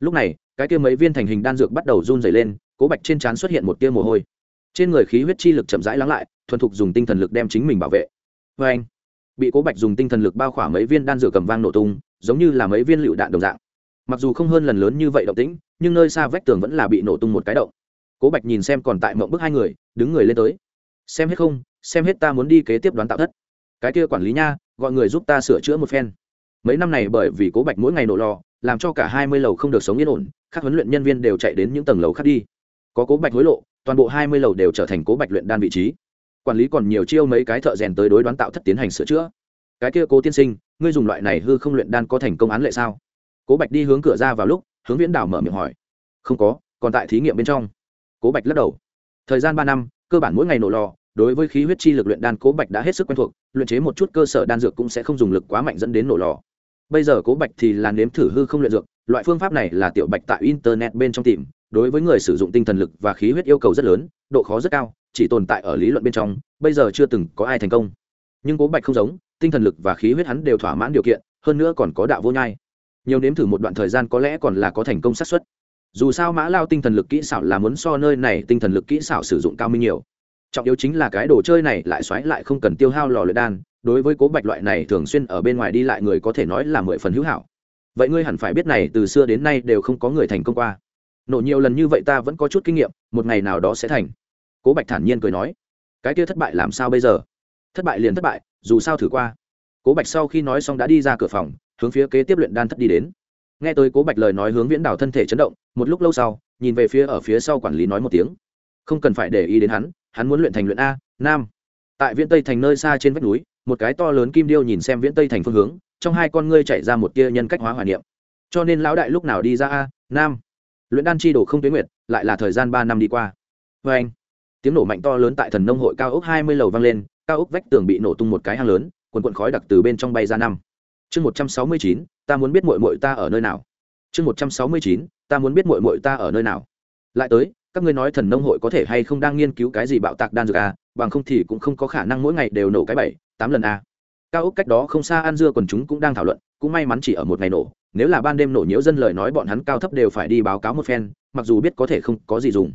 Lúc này, cái tia mấy viên thành hình đan dược bắt đầu run dày lên, cố bạch trên trán xuất hiện một tia mồ hôi trên người khí huyết chi lực chậm rãi lắng lại, thuần thục dùng tinh thần lực đem chính mình bảo vệ. Vê anh, bị cố bạch dùng tinh thần lực bao khỏa mấy viên đan dược cầm vang nổ tung, giống như là mấy viên lựu đạn đồng dạng. Mặc dù không hơn lần lớn như vậy động tĩnh, nhưng nơi xa vách tường vẫn là bị nổ tung một cái động. Cố bạch nhìn xem còn tại mộng bức hai người, đứng người lên tới. Xem hết không, xem hết ta muốn đi kế tiếp đoán tạo thất. Cái kia quản lý nha, gọi người giúp ta sửa chữa một phen. Mấy năm này bởi vì cố bạch mỗi ngày nổ lò, làm cho cả hai mươi lầu không được sống yên ổn các huấn luyện nhân viên đều chạy đến những tầng lầu khác đi. Có cố bạch hối lộ toàn bộ hai mươi lầu đều trở thành cố bạch luyện đan vị trí. Quản lý còn nhiều chiêu mấy cái thợ rèn tới đối đoán tạo thất tiến hành sửa chữa. Cái kia cố tiên sinh, ngươi dùng loại này hư không luyện đan có thành công án lệ sao? Cố bạch đi hướng cửa ra vào lúc, hướng viễn đảo mở miệng hỏi. Không có, còn tại thí nghiệm bên trong. Cố bạch lắc đầu. Thời gian ba năm, cơ bản mỗi ngày nổ lò, đối với khí huyết chi lực luyện đan cố bạch đã hết sức quen thuộc, luyện chế một chút cơ sở đan dược cũng sẽ không dùng lực quá mạnh dẫn đến nổ lò. Bây giờ cố bạch thì là nếm thử hư không luyện dược, loại phương pháp này là tiểu bạch tại internet bên trong tìm đối với người sử dụng tinh thần lực và khí huyết yêu cầu rất lớn, độ khó rất cao, chỉ tồn tại ở lý luận bên trong, bây giờ chưa từng có ai thành công. Nhưng cố bạch không giống, tinh thần lực và khí huyết hắn đều thỏa mãn điều kiện, hơn nữa còn có đạo vô nhai. Nhiều nếm thử một đoạn thời gian có lẽ còn là có thành công xác suất. Dù sao mã lao tinh thần lực kỹ xảo là muốn so nơi này tinh thần lực kỹ xảo sử dụng cao minh nhiều. Trọng yếu chính là cái đồ chơi này lại xoáy lại không cần tiêu hao lò luyện đan, đối với cố bạch loại này thường xuyên ở bên ngoài đi lại người có thể nói là mười phần hữu hảo. Vậy ngươi hẳn phải biết này từ xưa đến nay đều không có người thành công qua nổ nhiều lần như vậy ta vẫn có chút kinh nghiệm, một ngày nào đó sẽ thành. Cố bạch thản nhiên cười nói, cái kia thất bại làm sao bây giờ? Thất bại liền thất bại, dù sao thử qua. Cố bạch sau khi nói xong đã đi ra cửa phòng, hướng phía kế tiếp luyện đan thất đi đến. Nghe tới cố bạch lời nói hướng viễn đảo thân thể chấn động, một lúc lâu sau, nhìn về phía ở phía sau quản lý nói một tiếng. Không cần phải để ý đến hắn hắn muốn luyện thành luyện a, nam. Tại viễn tây thành nơi xa trên vách núi, một cái to lớn kim điêu nhìn xem viễn tây thành phương hướng, trong hai con ngươi chạy ra một tia nhân cách hóa hoài niệm. Cho nên lão đại lúc nào đi ra a, nam? Luyện đan chi đồ không tuyến nguyệt lại là thời gian ba năm đi qua. Vê anh tiếng nổ mạnh to lớn tại thần nông hội cao ốc hai mươi lầu vang lên cao ốc vách tường bị nổ tung một cái hang lớn quần quận khói đặc từ bên trong bay ra năm. Chương một trăm sáu mươi chín ta muốn biết mội mội ta ở nơi nào? Chương một trăm sáu mươi chín ta muốn biết mội mội ta ở nơi nào? Lại tới các ngươi nói thần nông hội có thể hay không đang nghiên cứu cái gì bạo tạc đan dược à, bằng không thì cũng không có khả năng mỗi ngày đều nổ cái bảy tám lần à? cao ốc cách đó không xa An dưa quần chúng cũng đang thảo luận cũng may mắn chỉ ở một ngày nổ nếu là ban đêm nổ nhiễu dân lời nói bọn hắn cao thấp đều phải đi báo cáo một phen, mặc dù biết có thể không có gì dùng.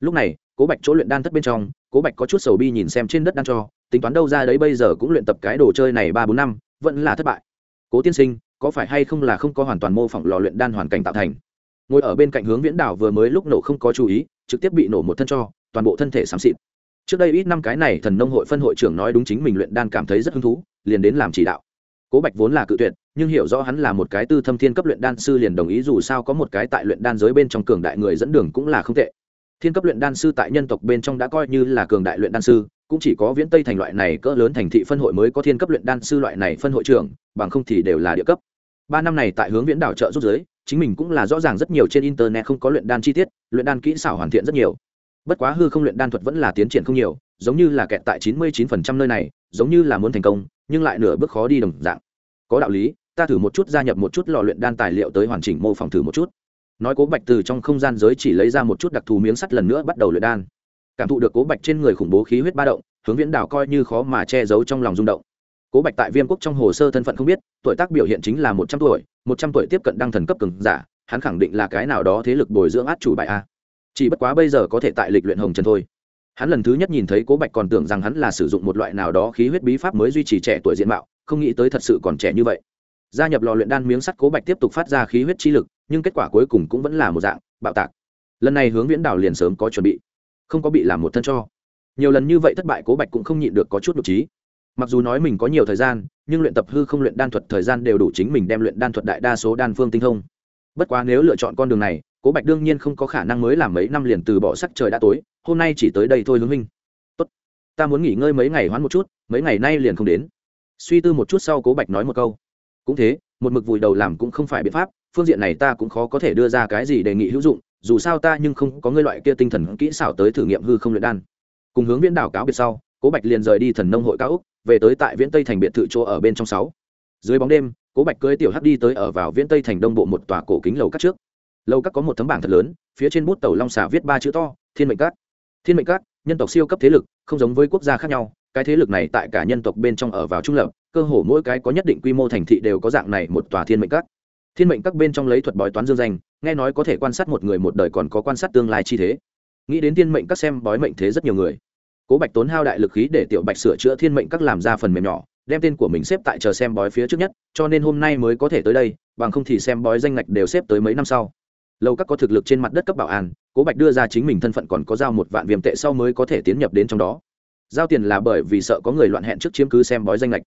Lúc này, cố bạch chỗ luyện đan thất bên trong, cố bạch có chút sầu bi nhìn xem trên đất đan cho, tính toán đâu ra đấy bây giờ cũng luyện tập cái đồ chơi này ba bốn năm, vẫn là thất bại. Cố tiên sinh, có phải hay không là không có hoàn toàn mô phỏng lò luyện đan hoàn cảnh tạo thành? Ngồi ở bên cạnh hướng viễn đảo vừa mới lúc nổ không có chú ý, trực tiếp bị nổ một thân cho, toàn bộ thân thể xám xịt. Trước đây ít năm cái này thần nông hội phân hội trưởng nói đúng chính mình luyện đan cảm thấy rất hứng thú, liền đến làm chỉ đạo. Cố bạch vốn là cự tuyệt nhưng hiểu rõ hắn là một cái tư thâm thiên cấp luyện đan sư liền đồng ý dù sao có một cái tại luyện đan giới bên trong cường đại người dẫn đường cũng là không tệ. Thiên cấp luyện đan sư tại nhân tộc bên trong đã coi như là cường đại luyện đan sư, cũng chỉ có viễn tây thành loại này cỡ lớn thành thị phân hội mới có thiên cấp luyện đan sư loại này phân hội trưởng, bằng không thì đều là địa cấp. Ba năm này tại hướng viễn đảo trợ rút giới, chính mình cũng là rõ ràng rất nhiều trên internet không có luyện đan chi tiết, luyện đan kỹ xảo hoàn thiện rất nhiều. Bất quá hư không luyện đan thuật vẫn là tiến triển không nhiều, giống như là kẹt tại chín mươi chín phần trăm nơi này, giống như là muốn thành công, nhưng lại nửa bước khó đi đồng dạng. Có đạo lý ta thử một chút gia nhập một chút lò luyện đan tài liệu tới hoàn chỉnh mô phỏng thử một chút. Nói cố bạch từ trong không gian giới chỉ lấy ra một chút đặc thù miếng sắt lần nữa bắt đầu luyện đan. Cảm thụ được cố bạch trên người khủng bố khí huyết ba động, hướng viễn đảo coi như khó mà che giấu trong lòng rung động. Cố bạch tại viêm quốc trong hồ sơ thân phận không biết, tuổi tác biểu hiện chính là một trăm tuổi, một trăm tuổi tiếp cận đăng thần cấp cường giả, hắn khẳng định là cái nào đó thế lực bồi dưỡng át chủ bài a. Chỉ bất quá bây giờ có thể tại lịch luyện hồng trần thôi. Hắn lần thứ nhất nhìn thấy cố bạch còn tưởng rằng hắn là sử dụng một loại nào đó khí huyết bí pháp mới duy trì trẻ tuổi diện mạo, không nghĩ tới thật sự còn trẻ như vậy gia nhập lò luyện đan miếng sắt cố bạch tiếp tục phát ra khí huyết chi lực, nhưng kết quả cuối cùng cũng vẫn là một dạng, bạo tạc. Lần này hướng viễn đảo liền sớm có chuẩn bị, không có bị làm một thân cho. Nhiều lần như vậy thất bại cố bạch cũng không nhịn được có chút đ trí. Mặc dù nói mình có nhiều thời gian, nhưng luyện tập hư không luyện đan thuật thời gian đều đủ chính mình đem luyện đan thuật đại đa số đan phương tinh thông. Bất quá nếu lựa chọn con đường này, cố bạch đương nhiên không có khả năng mới làm mấy năm liền từ bỏ sắc trời đã tối, hôm nay chỉ tới đây thôi hướng minh. Tốt, ta muốn nghỉ ngơi mấy ngày hoãn một chút, mấy ngày nay liền không đến. Suy tư một chút sau cố bạch nói một câu cũng thế, một mực vùi đầu làm cũng không phải biện pháp, phương diện này ta cũng khó có thể đưa ra cái gì đề nghị hữu dụng, dù sao ta nhưng không có ngươi loại kia tinh thần kỹ xảo tới thử nghiệm hư không luyện đan. Cùng hướng viễn đảo cáo biệt sau, cố bạch liền rời đi thần nông hội cao úc, về tới tại viễn tây thành biệt thự chỗ ở bên trong sáu. Dưới bóng đêm, cố bạch cưới tiểu hắc đi tới ở vào viễn tây thành đông bộ một tòa cổ kính lầu các trước. Lầu các có một tấm bảng thật lớn, phía trên bút tàu long xà viết ba chữ to, thiên mệnh cát thiên mệnh cát nhân tộc siêu cấp thế lực, không giống với quốc gia khác nhau cái thế lực này tại cả nhân tộc bên trong ở vào trung lập, cơ hồ mỗi cái có nhất định quy mô thành thị đều có dạng này một tòa thiên mệnh các. Thiên mệnh các bên trong lấy thuật bói toán dương danh, nghe nói có thể quan sát một người một đời còn có quan sát tương lai chi thế. Nghĩ đến thiên mệnh các xem bói mệnh thế rất nhiều người. Cố bạch tốn hao đại lực khí để tiểu bạch sửa chữa thiên mệnh các làm ra phần mềm nhỏ, đem tên của mình xếp tại chờ xem bói phía trước nhất, cho nên hôm nay mới có thể tới đây, bằng không thì xem bói danh ngạch đều xếp tới mấy năm sau. Lâu các có thực lực trên mặt đất cấp bảo an, cố bạch đưa ra chính mình thân phận còn có giao một vạn viêm tệ sau mới có thể tiến nhập đến trong đó giao tiền là bởi vì sợ có người loạn hẹn trước chiếm cứ xem bói danh lệch.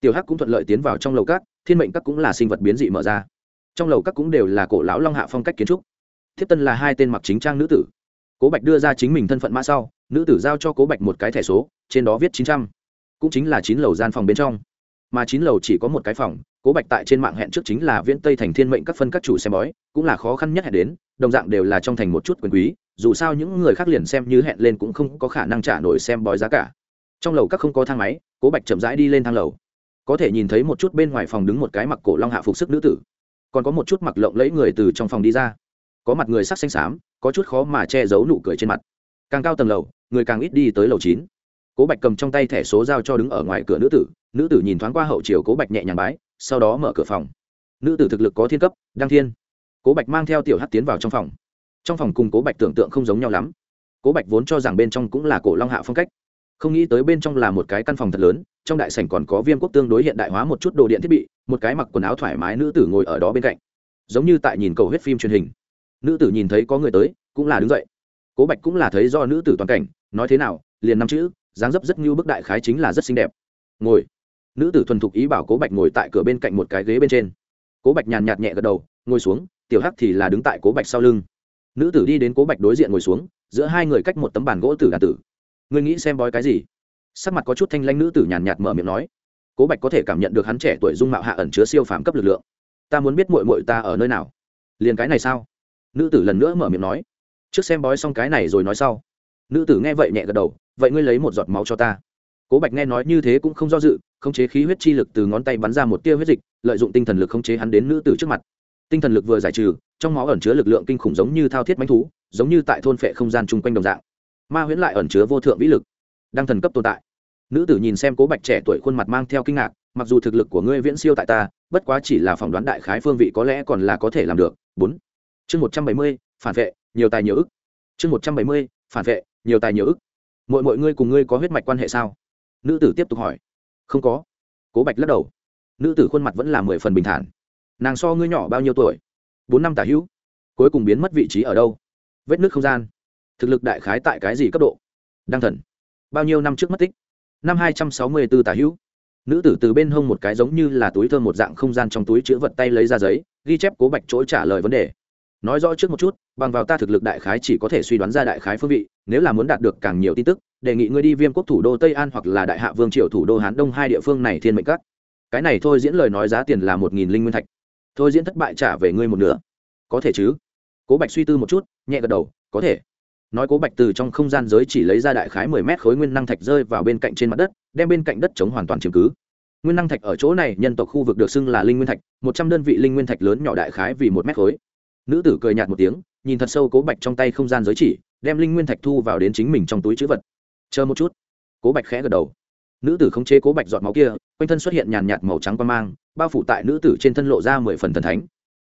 Tiểu hắc cũng thuận lợi tiến vào trong lầu các, thiên mệnh các cũng là sinh vật biến dị mở ra. Trong lầu các cũng đều là cổ lão long hạ phong cách kiến trúc. Thiếp tân là hai tên mặc chính trang nữ tử. Cố bạch đưa ra chính mình thân phận mã sau, nữ tử giao cho cố bạch một cái thẻ số, trên đó viết chín trăm. Cũng chính là chín lầu gian phòng bên trong mà chín lầu chỉ có một cái phòng, cố bạch tại trên mạng hẹn trước chính là viễn tây thành thiên mệnh các phân các chủ xem bói, cũng là khó khăn nhất hẹn đến, đồng dạng đều là trong thành một chút quyền quý, dù sao những người khác liền xem như hẹn lên cũng không có khả năng trả nổi xem bói giá cả. Trong lầu các không có thang máy, cố bạch chậm rãi đi lên thang lầu. Có thể nhìn thấy một chút bên ngoài phòng đứng một cái mặc cổ long hạ phục sức nữ tử, còn có một chút mặc lộng lẫy người từ trong phòng đi ra. Có mặt người sắc xanh xám, có chút khó mà che giấu nụ cười trên mặt. Càng cao tầng lầu, người càng ít đi tới lầu chín. Cố bạch cầm trong tay thẻ số giao cho đứng ở ngoài cửa nữ tử nữ tử nhìn thoáng qua hậu chiều cố bạch nhẹ nhàng bái, sau đó mở cửa phòng. Nữ tử thực lực có thiên cấp, đăng thiên. Cố bạch mang theo tiểu hát tiến vào trong phòng. Trong phòng cùng cố bạch tưởng tượng không giống nhau lắm. Cố bạch vốn cho rằng bên trong cũng là cổ long hạ phong cách. Không nghĩ tới bên trong là một cái căn phòng thật lớn, trong đại sảnh còn có viêm quốc tương đối hiện đại hóa một chút đồ điện thiết bị, một cái mặc quần áo thoải mái nữ tử ngồi ở đó bên cạnh. Giống như tại nhìn cầu huyết phim truyền hình. Nữ tử nhìn thấy có người tới, cũng là đứng dậy. Cố bạch cũng là thấy do nữ tử toàn cảnh, nói thế nào, liền năm chữ, dáng dấp rất như bức đại khái chính là rất xinh đẹp. Ngồi nữ tử thuần thục ý bảo cố bạch ngồi tại cửa bên cạnh một cái ghế bên trên. Cố bạch nhàn nhạt nhẹ gật đầu, ngồi xuống, tiểu hắc thì là đứng tại cố bạch sau lưng. Nữ tử đi đến cố bạch đối diện ngồi xuống, giữa hai người cách một tấm bàn gỗ tử đàn tử. Ngươi nghĩ xem bói cái gì? Sắc mặt có chút thanh lanh nữ tử nhàn nhạt mở miệng nói. Cố bạch có thể cảm nhận được hắn trẻ tuổi dung mạo hạ ẩn chứa siêu phàm cấp lực lượng. Ta muốn biết mội mội ta ở nơi nào? Liền cái này sao? Nữ tử lần nữa mở miệng nói. Trước xem bói xong cái này rồi nói sau. Nữ tử nghe vậy nhẹ gật đầu, vậy ngươi lấy một giọt máu cho ta cố bạch nghe nói như thế cũng không do dự, khống chế khí huyết chi lực từ ngón tay bắn ra một tia huyết dịch, lợi dụng tinh thần lực khống chế hắn đến nữ tử trước mặt. Tinh thần lực vừa giải trừ, trong máu ẩn chứa lực lượng kinh khủng giống như thao thiết manh thú, giống như tại thôn phệ không gian chung quanh đồng dạng. Ma huyễn lại ẩn chứa vô thượng vĩ lực đang thần cấp tồn tại. Nữ tử nhìn xem cố bạch trẻ tuổi khuôn mặt mang theo kinh ngạc, mặc dù thực lực của ngươi viễn siêu tại ta, bất quá chỉ là phỏng đoán đại khái phương vị có lẽ còn là có thể làm được. Bốn. Chương một trăm bảy mươi, phản vệ, nhiều tài nhiều ức. Chương một trăm bảy mươi, phản vệ, nhiều tài nhiều ức. Mọi mọi ngươi cùng ngươi có huyết mạch quan hệ sao? Nữ tử tiếp tục hỏi. Không có. Cố bạch lắc đầu. Nữ tử khuôn mặt vẫn là mười phần bình thản. Nàng so ngươi nhỏ bao nhiêu tuổi? Bốn năm tả hữu. Cuối cùng biến mất vị trí ở đâu? Vết nước không gian. Thực lực đại khái tại cái gì cấp độ? Đăng thần. Bao nhiêu năm trước mất tích? Năm hai trăm sáu mươi b ố tả hữu. Nữ tử từ bên hông một cái giống như là túi thơm một dạng không gian trong túi chữ vật tay lấy ra giấy, ghi chép cố bạch chỗ trả lời vấn đề. Nói rõ trước một chút, bằng vào ta thực lực đại khái chỉ có thể suy đoán ra đại khái phương vị, nếu là muốn đạt được càng nhiều tin tức đề nghị ngươi đi viêm quốc thủ đô tây an hoặc là đại hạ vương triều thủ đô hán đông hai địa phương này thiên mệnh cắt cái này thôi diễn lời nói giá tiền là một nghìn linh nguyên thạch. Thôi diễn thất bại trả về ngươi một nửa. Có thể chứ? Cố bạch suy tư một chút, nhẹ gật đầu, có thể. Nói cố bạch từ trong không gian giới chỉ lấy ra đại khái mười mét khối nguyên năng thạch rơi vào bên cạnh trên mặt đất, đem bên cạnh đất chống hoàn toàn chiếm cứ. Nguyên năng thạch ở chỗ này, nhân tộc khu vực được xưng là linh nguyên thạch, một trăm đơn vị linh nguyên thạch lớn nhỏ đại khái vì một mét khối. Nữ tử cười nhạt một tiếng, nhìn thật sâu cố bạch trong tay không gian giới chỉ, đem linh nguyên thạch thu vào đến chính mình trong túi chữ vật chờ một chút. Cố bạch khẽ gật đầu. Nữ tử khống chế cố bạch giọt máu kia, quanh thân xuất hiện nhàn nhạt màu trắng quang mang, bao phủ tại nữ tử trên thân lộ ra mười phần thần thánh.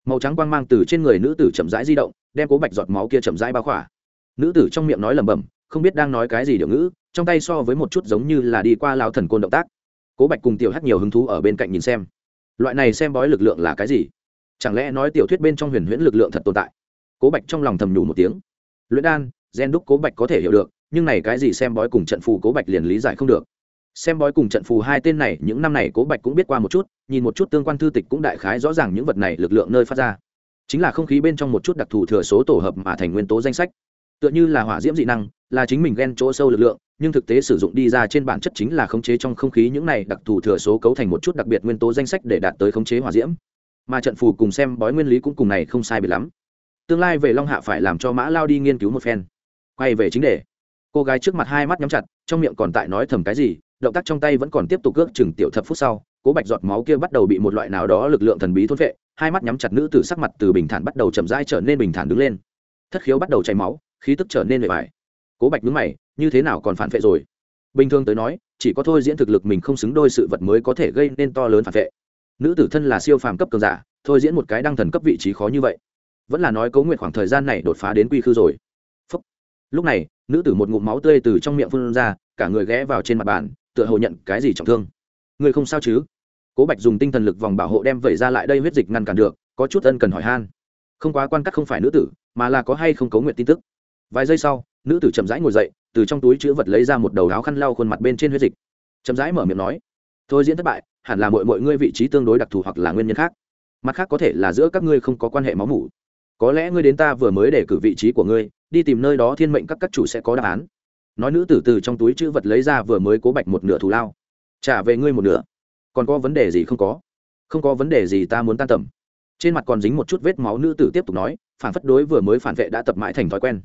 Màu trắng quang mang từ trên người nữ tử chậm rãi di động, đem cố bạch giọt máu kia chậm rãi bao khỏa. Nữ tử trong miệng nói lẩm bẩm, không biết đang nói cái gì điều ngữ, trong tay so với một chút giống như là đi qua lao thần côn động tác. Cố bạch cùng tiểu hát nhiều hứng thú ở bên cạnh nhìn xem. Loại này xem bói lực lượng là cái gì? Chẳng lẽ nói tiểu thuyết bên trong huyền huyễn lực lượng thật tồn tại? Cố bạch trong lòng thầm nhủ một tiếng. Luyện đan, gen đúc cố bạch có thể hiểu được nhưng này cái gì xem bói cùng trận phù cố bạch liền lý giải không được. Xem bói cùng trận phù hai tên này, những năm này cố bạch cũng biết qua một chút, nhìn một chút tương quan thư tịch cũng đại khái rõ ràng những vật này lực lượng nơi phát ra. Chính là không khí bên trong một chút đặc thù thừa số tổ hợp mà thành nguyên tố danh sách. Tựa như là hỏa diễm dị năng, là chính mình ghen chỗ sâu lực lượng, nhưng thực tế sử dụng đi ra trên bản chất chính là khống chế trong không khí những này đặc thù thừa số cấu thành một chút đặc biệt nguyên tố danh sách để đạt tới khống chế hỏa diễm. Mà trận phù cùng xem bói nguyên lý cũng cùng này không sai biệt lắm. Tương lai về long hạ phải làm cho mã lao đi nghiên cứu một phen. Quay về chính đề cô gái trước mặt hai mắt nhắm chặt, trong miệng còn tại nói thầm cái gì, động tác trong tay vẫn còn tiếp tục ước chừng tiểu thập phút sau, cố bạch giọt máu kia bắt đầu bị một loại nào đó lực lượng thần bí thôn vệ hai mắt nhắm chặt nữ tử sắc mặt từ bình thản bắt đầu chậm rãi trở nên bình thản đứng lên. Thất khiếu bắt đầu chảy máu, khí tức trở nên bề bài cố bạch nhướng mày, như thế nào còn phản vệ rồi? Bình thường tới nói, chỉ có thôi diễn thực lực mình không xứng đôi sự vật mới có thể gây nên to lớn phản vệ. Nữ tử thân là siêu phàm cấp cường giả, thôi diễn một cái đăng thần cấp vị trí khó như vậy. Vẫn là nói cấu nguyện khoảng thời gian này đột phá đến quy khư rồi lúc này, nữ tử một ngụm máu tươi từ trong miệng phun ra, cả người ghé vào trên mặt bàn, tựa hồ nhận cái gì trọng thương. Người không sao chứ? Cố bạch dùng tinh thần lực vòng bảo hộ đem vẩy ra lại đây huyết dịch ngăn cản được, có chút ân cần hỏi han. Không quá quan cắt không phải nữ tử, mà là có hay không cấu nguyện tin tức. Vài giây sau, nữ tử chậm rãi ngồi dậy, từ trong túi chữ vật lấy ra một đầu áo khăn lau khuôn mặt bên trên huyết dịch. Chậm rãi mở miệng nói, thôi diễn thất bại, hẳn là mọi mọi ngươi vị trí tương đối đặc thù hoặc là nguyên nhân khác. Mặt khác có thể là giữa các ngươi không có quan hệ máu mủ. Có lẽ ngươi đến ta vừa mới để cử vị trí của ngươi đi tìm nơi đó thiên mệnh các các chủ sẽ có đáp án. Nói nữ tử từ trong túi chữ vật lấy ra vừa mới cố bạch một nửa thù lao. Trả về ngươi một nửa. Còn có vấn đề gì không có? Không có vấn đề gì ta muốn tan tầm. Trên mặt còn dính một chút vết máu nữ tử tiếp tục nói, phản phất đối vừa mới phản vệ đã tập mãi thành thói quen.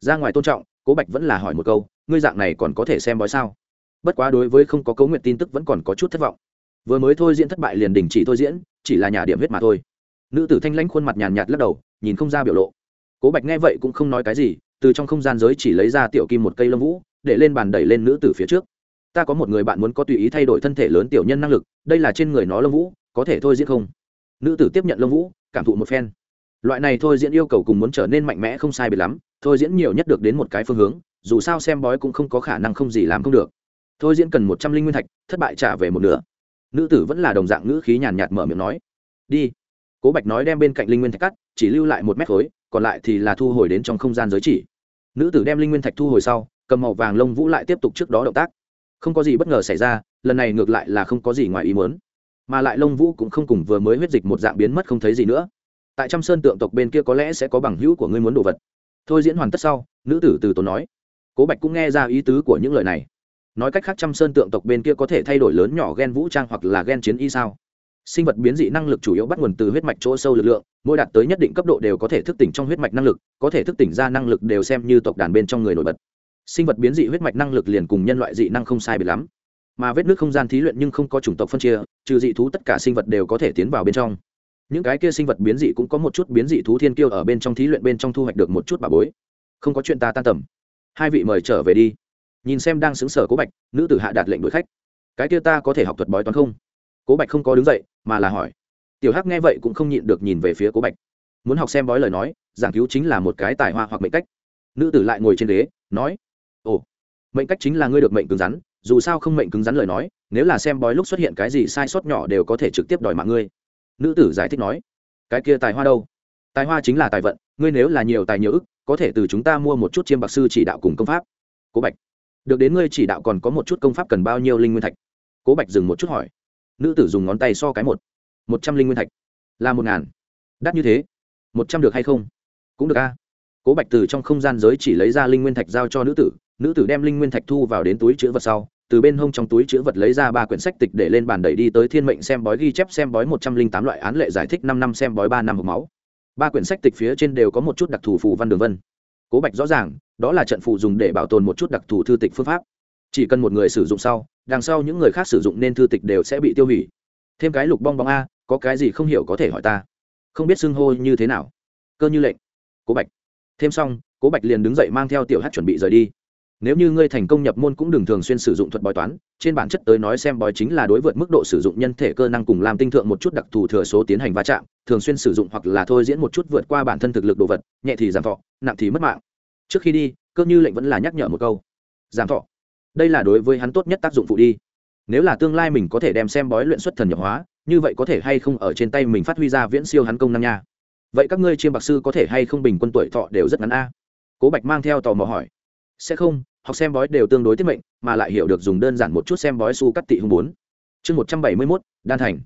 Ra ngoài tôn trọng, cố bạch vẫn là hỏi một câu, ngươi dạng này còn có thể xem bói sao? Bất quá đối với không có cấu nguyện tin tức vẫn còn có chút thất vọng. Vừa mới thôi diễn thất bại liền đình chỉ thôi diễn, chỉ là nhà điểm huyết mà thôi. Nữ tử thanh lãnh khuôn mặt nhàn nhạt lắc đầu, nhìn không ra biểu lộ cố bạch nghe vậy cũng không nói cái gì, từ trong không gian giới chỉ lấy ra tiểu kim một cây lông vũ, để lên bàn đẩy lên nữ tử phía trước. Ta có một người bạn muốn có tùy ý thay đổi thân thể lớn tiểu nhân năng lực, đây là trên người nó lông vũ, có thể thôi diễn không? Nữ tử tiếp nhận lông vũ, cảm thụ một phen. Loại này thôi diễn yêu cầu cùng muốn trở nên mạnh mẽ không sai biệt lắm, thôi diễn nhiều nhất được đến một cái phương hướng, dù sao xem bói cũng không có khả năng không gì làm không được. Thôi diễn cần một trăm linh nguyên thạch, thất bại trả về một nửa. Nữ tử vẫn là đồng dạng ngữ khí nhàn nhạt mở miệng nói. Đi. Cố bạch nói đem bên cạnh linh nguyên thạch cắt, chỉ lưu lại một mét khối còn lại thì là thu hồi đến trong không gian giới chỉ. Nữ tử đem linh nguyên thạch thu hồi sau, cầm màu vàng lông vũ lại tiếp tục trước đó động tác. Không có gì bất ngờ xảy ra, lần này ngược lại là không có gì ngoài ý muốn. Mà lại lông vũ cũng không cùng vừa mới huyết dịch một dạng biến mất không thấy gì nữa. Tại trăm sơn tượng tộc bên kia có lẽ sẽ có bằng hữu của ngươi muốn đồ vật. Thôi diễn hoàn tất sau, nữ tử từ tốn nói. Cố bạch cũng nghe ra ý tứ của những lời này. Nói cách khác trăm sơn tượng tộc bên kia có thể thay đổi lớn nhỏ g e n vũ trang hoặc là g e n chiến y sao? Sinh vật biến dị năng lực chủ yếu bắt nguồn từ huyết mạch chỗ sâu lực lượng, mỗi đạt tới nhất định cấp độ đều có thể thức tỉnh trong huyết mạch năng lực, có thể thức tỉnh ra năng lực đều xem như tộc đàn bên trong người nổi bật. Sinh vật biến dị huyết mạch năng lực liền cùng nhân loại dị năng không sai biệt lắm. Mà vết nước không gian thí luyện nhưng không có chủng tộc phân chia, trừ dị thú tất cả sinh vật đều có thể tiến vào bên trong. Những cái kia sinh vật biến dị cũng có một chút biến dị thú thiên kiêu ở bên trong thí luyện bên trong thu hoạch được một chút bà bối. Không có chuyện ta tan tầm. Hai vị mời trở về đi. Nhìn xem đang xứng sở cố bạch, nữ tử hạ đạt lệnh đuổi khách. Cái kia ta có thể học thuật bói toán không? Cố bạch không có đứng dậy mà là hỏi. Tiểu hắc nghe vậy cũng không nhịn được nhìn về phía cố bạch. Muốn học xem bói lời nói, giảng cứu chính là một cái tài hoa hoặc mệnh cách. Nữ tử lại ngồi trên ghế, nói, ồ, mệnh cách chính là ngươi được mệnh cứng rắn, dù sao không mệnh cứng rắn lời nói, nếu là xem bói lúc xuất hiện cái gì sai sót nhỏ đều có thể trực tiếp đòi mạng ngươi. Nữ tử giải thích nói, cái kia tài hoa đâu? Tài hoa chính là tài vận, ngươi nếu là nhiều tài nhiều ức, có thể từ chúng ta mua một chút chiêm bạc sư chỉ đạo cùng công pháp. Cố bạch, được đến ngươi chỉ đạo còn có một chút công pháp cần bao nhiêu linh nguyên thạch? Cố bạch dừng một chút hỏi nữ tử dùng ngón tay so cái một. Một trăm linh nguyên thạch. Là một ngàn. Đắt như thế. Một trăm được hay không? Cũng được a. Cố bạch từ trong không gian giới chỉ lấy ra linh nguyên thạch giao cho nữ tử nữ tử đem linh nguyên thạch thu vào đến túi chữ vật sau, từ bên hông trong túi chữ vật lấy ra ba quyển sách tịch để lên bàn đẩy đi tới thiên mệnh xem bói ghi chép xem bói một trăm linh tám loại án lệ giải thích năm năm xem bói ba năm hộp máu. Ba quyển sách tịch phía trên đều có một chút đặc thù phù văn đường vân. Cố bạch rõ ràng, đó là trận phù dùng để bảo tồn một chút đặc thù thư tịch phương pháp. Chỉ cần một người sử dụng sau đằng sau những người khác sử dụng nên thư tịch đều sẽ bị tiêu hủy. Thêm cái lục bong bóng a, có cái gì không hiểu có thể hỏi ta? Không biết xưng hô như thế nào. Cơ như lệnh. Cố bạch. Thêm xong, cố bạch liền đứng dậy mang theo tiểu hát chuẩn bị rời đi. Nếu như ngươi thành công nhập môn cũng đừng thường xuyên sử dụng thuật bói toán, trên bản chất tới nói xem bói chính là đối vượt mức độ sử dụng nhân thể cơ năng cùng làm tinh thượng một chút đặc thù thừa số tiến hành va chạm, thường xuyên sử dụng hoặc là thôi diễn một chút vượt qua bản thân thực lực đồ vật, nhẹ thì giảm thọ, nặng thì mất mạng. Trước khi đi, cơ như lệnh vẫn là nhắc nhở một câu. Giảm thọ đây là đối với hắn tốt nhất tác dụng phụ đi. Nếu là tương lai mình có thể đem xem bói luyện xuất thần nhập hóa, như vậy có thể hay không ở trên tay mình phát huy ra viễn siêu hắn công năng nha. Vậy các ngươi chiêm bạc sư có thể hay không bình quân tuổi thọ đều rất ngắn a? Cố bạch mang theo tò mò hỏi. Sẽ không, học xem bói đều tương đối tiết mệnh, mà lại hiểu được dùng đơn giản một chút xem bói su cắt tị hùng bốn. Chương một trăm bảy mươi mốt, đan thành.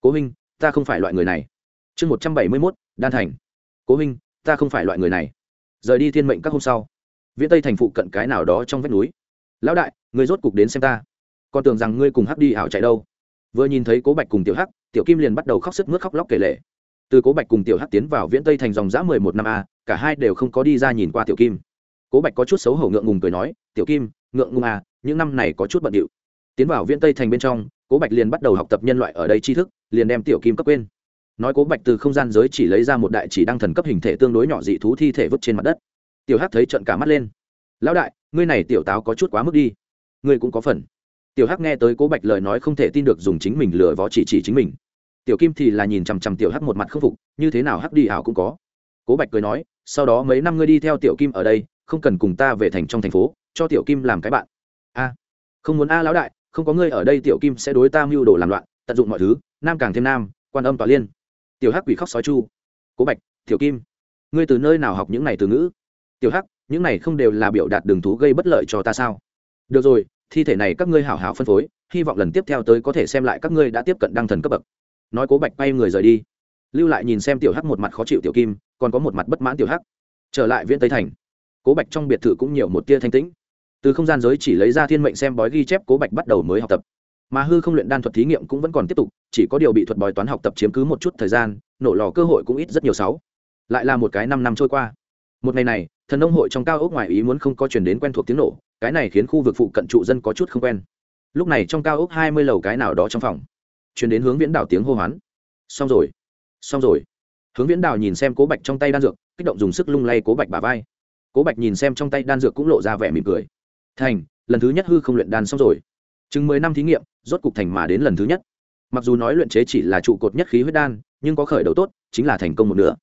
Cố huynh, ta không phải loại người này. Chương một trăm bảy mươi mốt, đan thành. Cố huynh, ta không phải loại người này. Rời đi thiên mệnh các hôm sau, viễn tây thành phụ cận cái nào đó trong vách núi lão đại người rốt cục đến xem ta. Còn tưởng rằng ngươi cùng hắc đi ảo chạy đâu. Vừa nhìn thấy cố bạch cùng tiểu hắc, tiểu kim liền bắt đầu khóc sức mướt khóc lóc kể lệ từ cố bạch cùng tiểu hắc tiến vào viễn tây thành dòng giã mười một năm a, cả hai đều không có đi ra nhìn qua tiểu kim. Cố bạch có chút xấu hổ ngượng ngùng cười nói, tiểu kim, ngượng ngùng à những năm này có chút bận điệu. Tiến vào viễn tây thành bên trong, cố bạch liền bắt đầu học tập nhân loại ở đây tri thức, liền đem tiểu kim cấp quên. Nói cố bạch từ không gian giới chỉ lấy ra một đại chỉ đăng thần cấp hình thể tương đối nhỏ dị thú thi thể vứt trên mặt đất. Tiểu hắc thấy trận cả mắt lên. Lão đại ngươi này tiểu táo có chút quá mức đi. Ngươi cũng có phần. Tiểu hắc nghe tới cố bạch lời nói không thể tin được dùng chính mình lừa vó chỉ chỉ chính mình. Tiểu kim thì là nhìn chằm chằm tiểu hắc một mặt k phục, như thế nào hắc đi ảo cũng có. Cố bạch cười nói, sau đó mấy năm ngươi đi theo tiểu kim ở đây, không cần cùng ta về thành trong thành phố, cho tiểu kim làm cái bạn. A, không muốn a lão đại, không có ngươi ở đây tiểu kim sẽ đối ta mưu đồ làm loạn, tận dụng mọi thứ, nam càng thêm nam, quan âm tòa liên. Tiểu hắc quỷ khóc sói chu. Cố bạch, tiểu kim, ngươi từ nơi nào học những này từ ngữ? Tiểu hắc những này không đều là biểu đạt đường thú gây bất lợi cho ta sao? Được rồi, thi thể này các ngươi hảo hảo phân phối, hy vọng lần tiếp theo tới có thể xem lại các ngươi đã tiếp cận đăng thần cấp bậc. Nói cố bạch bay người rời đi. Lưu lại nhìn xem tiểu hắc một mặt khó chịu tiểu kim, còn có một mặt bất mãn tiểu hắc. Trở lại viễn tây thành. Cố bạch trong biệt thự cũng nhiều một tia thanh tĩnh. Từ không gian giới chỉ lấy ra thiên mệnh xem bói ghi chép, cố bạch bắt đầu mới học tập. Mà hư không luyện đan thuật thí nghiệm cũng vẫn còn tiếp tục, chỉ có điều bị thuật bói toán học tập chiếm cứ một chút thời gian, nổ lò cơ hội cũng ít rất nhiều sáu. Lại là một cái năm năm trôi qua. Một ngày này thần nông hội trong cao ốc ngoài ý muốn không có chuyển đến quen thuộc tiếng nổ, cái này khiến khu vực phụ cận trụ dân có chút không quen. Lúc này trong cao ốc hai mươi lầu cái nào đó trong phòng, chuyển đến hướng viễn đảo tiếng hô hoán. Xong rồi xong rồi. Hướng viễn đảo nhìn xem cố bạch trong tay đan dược, kích động dùng sức lung lay cố bạch bà vai. Cố bạch nhìn xem trong tay đan dược cũng lộ ra vẻ mỉm cười. Thành, lần thứ nhất hư không luyện đan xong rồi. Chừng mười năm thí nghiệm, rốt cục thành mà đến lần thứ nhất. Mặc dù nói luyện chế chỉ là trụ cột nhất khí huyết đan, nhưng có khởi đầu tốt, chính là thành công một nửa.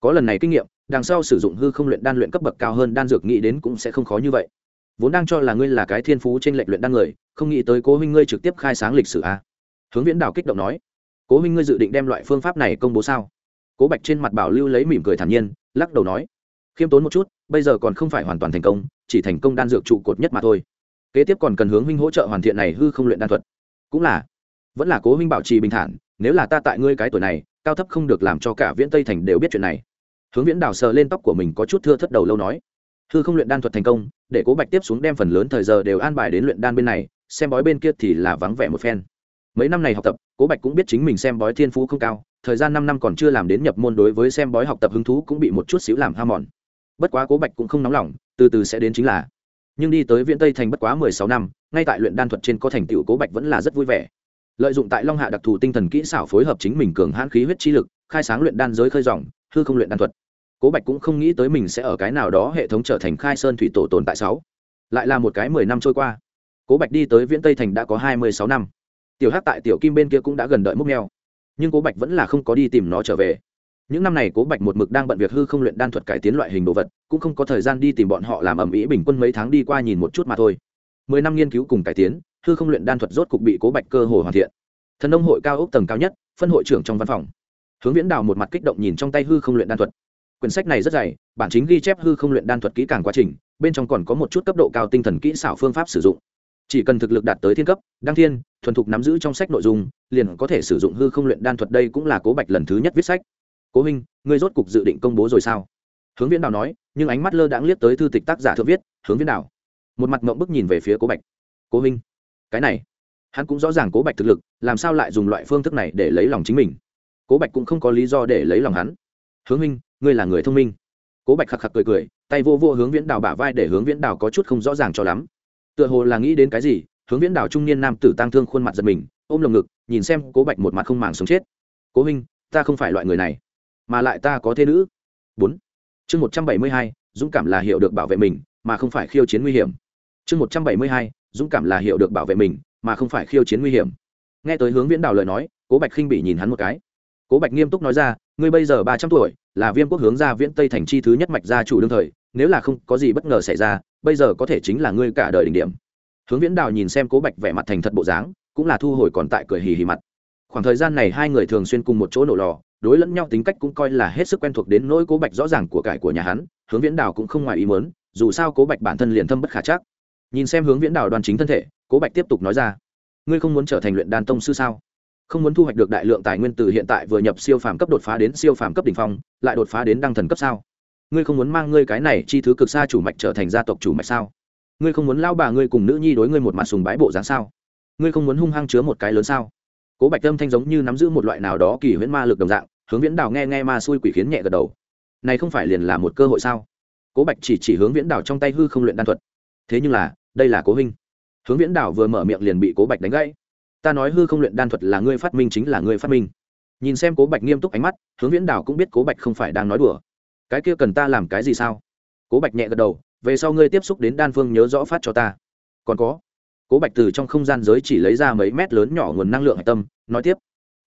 Có lần này kinh nghiệm đằng sau sử dụng hư không luyện đan luyện cấp bậc cao hơn đan dược nghĩ đến cũng sẽ không khó như vậy. Vốn đang cho là ngươi là cái thiên phú trên lệnh luyện đan người, không nghĩ tới cố huynh ngươi trực tiếp khai sáng lịch sử a. Hướng viễn đào kích động nói, cố huynh ngươi dự định đem loại phương pháp này công bố sao? Cố bạch trên mặt bảo lưu lấy mỉm cười thản nhiên, lắc đầu nói, khiêm tốn một chút, bây giờ còn không phải hoàn toàn thành công, chỉ thành công đan dược trụ cột nhất mà thôi. Kế tiếp còn cần hướng huynh hỗ trợ hoàn thiện này hư không luyện đan thuật. Cũng là, vẫn là cố huynh bảo trì bình thản, nếu là ta tại ngươi cái tuổi này, cao thấp không được làm cho cả viễn tây thành đều biết chuyện này hướng viễn đào sờ lên tóc của mình có chút thưa thất đầu lâu nói hư không luyện đan thuật thành công, để cố bạch tiếp xuống đem phần lớn thời giờ đều an bài đến luyện đan bên này, xem bói bên kia thì là vắng vẻ một phen. Mấy năm này học tập, cố bạch cũng biết chính mình xem bói thiên phú không cao, thời gian năm năm còn chưa làm đến nhập môn đối với xem bói học tập hứng thú cũng bị một chút xíu làm ham mòn. Bất quá cố bạch cũng không nóng lòng, từ từ sẽ đến chính là. Nhưng đi tới viễn tây thành bất quá mười sáu năm, ngay tại luyện đan thuật trên có thành tựu cố bạch vẫn là rất vui vẻ. Lợi dụng tại long hạ đặc thù tinh thần kỹ xảo phối hợp chính mình cường hãn khí huyết chi lực, khai sáng luyện đan giới khơi dòng hư không luyện đan thuật. Cố bạch cũng không nghĩ tới mình sẽ ở cái nào đó hệ thống trở thành khai sơn thủy tổ tồn tại sáu. Lại là một cái mười năm trôi qua. Cố bạch đi tới viễn tây thành đã có hai mươi sáu năm. Tiểu hát tại tiểu kim bên kia cũng đã gần đợi múc neo nhưng cố bạch vẫn là không có đi tìm nó trở về. Những năm này cố bạch một mực đang bận việc hư không luyện đan thuật cải tiến loại hình đồ vật, cũng không có thời gian đi tìm bọn họ làm ẩm ý bình quân mấy tháng đi qua nhìn một chút mà thôi. Mười năm nghiên cứu cùng cải tiến, hư không luyện đan thuật rốt cục bị cố bạch cơ hồ hoàn thiện. Thần nông hội cao ốc tầng cao nhất, phân hội trưởng trong văn phòng hướng viễn đào một mặt kích động nhìn trong tay hư không luyện đan thuật. Quyển sách này rất dày, bản chính ghi chép hư không luyện đan thuật kỹ càng quá trình, bên trong còn có một chút cấp độ cao tinh thần kỹ xảo phương pháp sử dụng. Chỉ cần thực lực đạt tới thiên cấp, đăng thiên, thuần thục nắm giữ trong sách nội dung, liền có thể sử dụng hư không luyện đan thuật đây cũng là cố bạch lần thứ nhất viết sách. Cố huynh, ngươi rốt cục dự định công bố rồi sao? Hướng viễn đào nói, nhưng ánh mắt lơ đãng liếc tới thư tịch tác giả thượng viết, hướng viễn đào. Một mặt mộng bức nhìn về phía cố bạch. Cố huynh, cái này, hắn cũng rõ ràng cố bạch thực lực, làm sao lại dùng loại phương thức này để lấy lòng chính mình? Cố bạch cũng không có lý do để lấy lòng hắn. Hướng minh ngươi là người thông minh. Cố bạch khạc khạc cười cười, tay vô vô hướng viễn đào bả vai để hướng viễn đào có chút không rõ ràng cho lắm. Tựa hồ là nghĩ đến cái gì, hướng viễn đào trung niên nam tử tăng thương khuôn mặt giật mình, ôm lồng ngực, nhìn xem cố bạch một mặt không màng sống chết. Cố minh ta không phải loại người này, mà lại ta có thế nữ. Bốn. Chương một trăm bảy mươi hai, dũng cảm là hiểu được bảo vệ mình, mà không phải khiêu chiến nguy hiểm. Chương một trăm bảy mươi hai, dũng cảm là hiểu được bảo vệ mình, mà không phải khiêu chiến nguy hiểm. Nghe tới hướng viễn đào lời nói, cố bạch khinh bị nhìn hắn một cái cố bạch nghiêm túc nói ra, ngươi bây giờ ba trăm tuổi, là viêm quốc hướng ra viễn tây thành chi thứ nhất mạch gia chủ đương thời, nếu là không có gì bất ngờ xảy ra, bây giờ có thể chính là ngươi cả đời đỉnh điểm. Hướng viễn đào nhìn xem cố bạch vẻ mặt thành thật bộ dáng, cũng là thu hồi còn tại cười hì hì mặt. Khoảng thời gian này hai người thường xuyên cùng một chỗ nổ lò, đối lẫn nhau tính cách cũng coi là hết sức quen thuộc đến nỗi cố bạch rõ ràng của cải của nhà hắn, hướng viễn đào cũng không ngoài ý mớn dù sao cố bạch bản thân liền thâm bất khả chắc. Nhìn xem hướng viễn đào đoàn chính thân thể, cố bạch tiếp tục nói ra, ngươi không muốn trở thành luyện đan tông sư sao? Không muốn thu hoạch được đại lượng tài nguyên từ hiện tại vừa nhập siêu phàm cấp đột phá đến siêu phàm cấp đỉnh phong, lại đột phá đến đăng thần cấp sao? Ngươi không muốn mang ngươi cái này chi thứ cực xa chủ mạch trở thành gia tộc chủ mạch sao? Ngươi không muốn lao bà ngươi cùng nữ nhi đối ngươi một mặt sùng bái bộ dáng sao? Ngươi không muốn hung hăng chứa một cái lớn sao? Cố bạch tâm thanh giống như nắm giữ một loại nào đó kỳ huyễn ma lực đồng dạng, hướng viễn đào nghe nghe ma xui quỷ khiến nhẹ gật đầu. Này không phải liền là một cơ hội sao? Cố bạch chỉ chỉ hướng viễn đào trong tay hư không luyện đan thuật. Thế nhưng là, đây là cố huynh. Hướng viễn đào vừa mở miệng liền bị cố bạch đánh gãy ta nói hư không luyện đan thuật là ngươi phát minh chính là ngươi phát minh. Nhìn xem cố bạch nghiêm túc ánh mắt, hướng viễn đào cũng biết cố bạch không phải đang nói đùa. Cái kia cần ta làm cái gì sao? Cố bạch nhẹ gật đầu, về sau ngươi tiếp xúc đến đan phương nhớ rõ phát cho ta. Còn có, cố bạch từ trong không gian giới chỉ lấy ra mấy mét lớn nhỏ nguồn năng lượng hạch tâm, nói tiếp.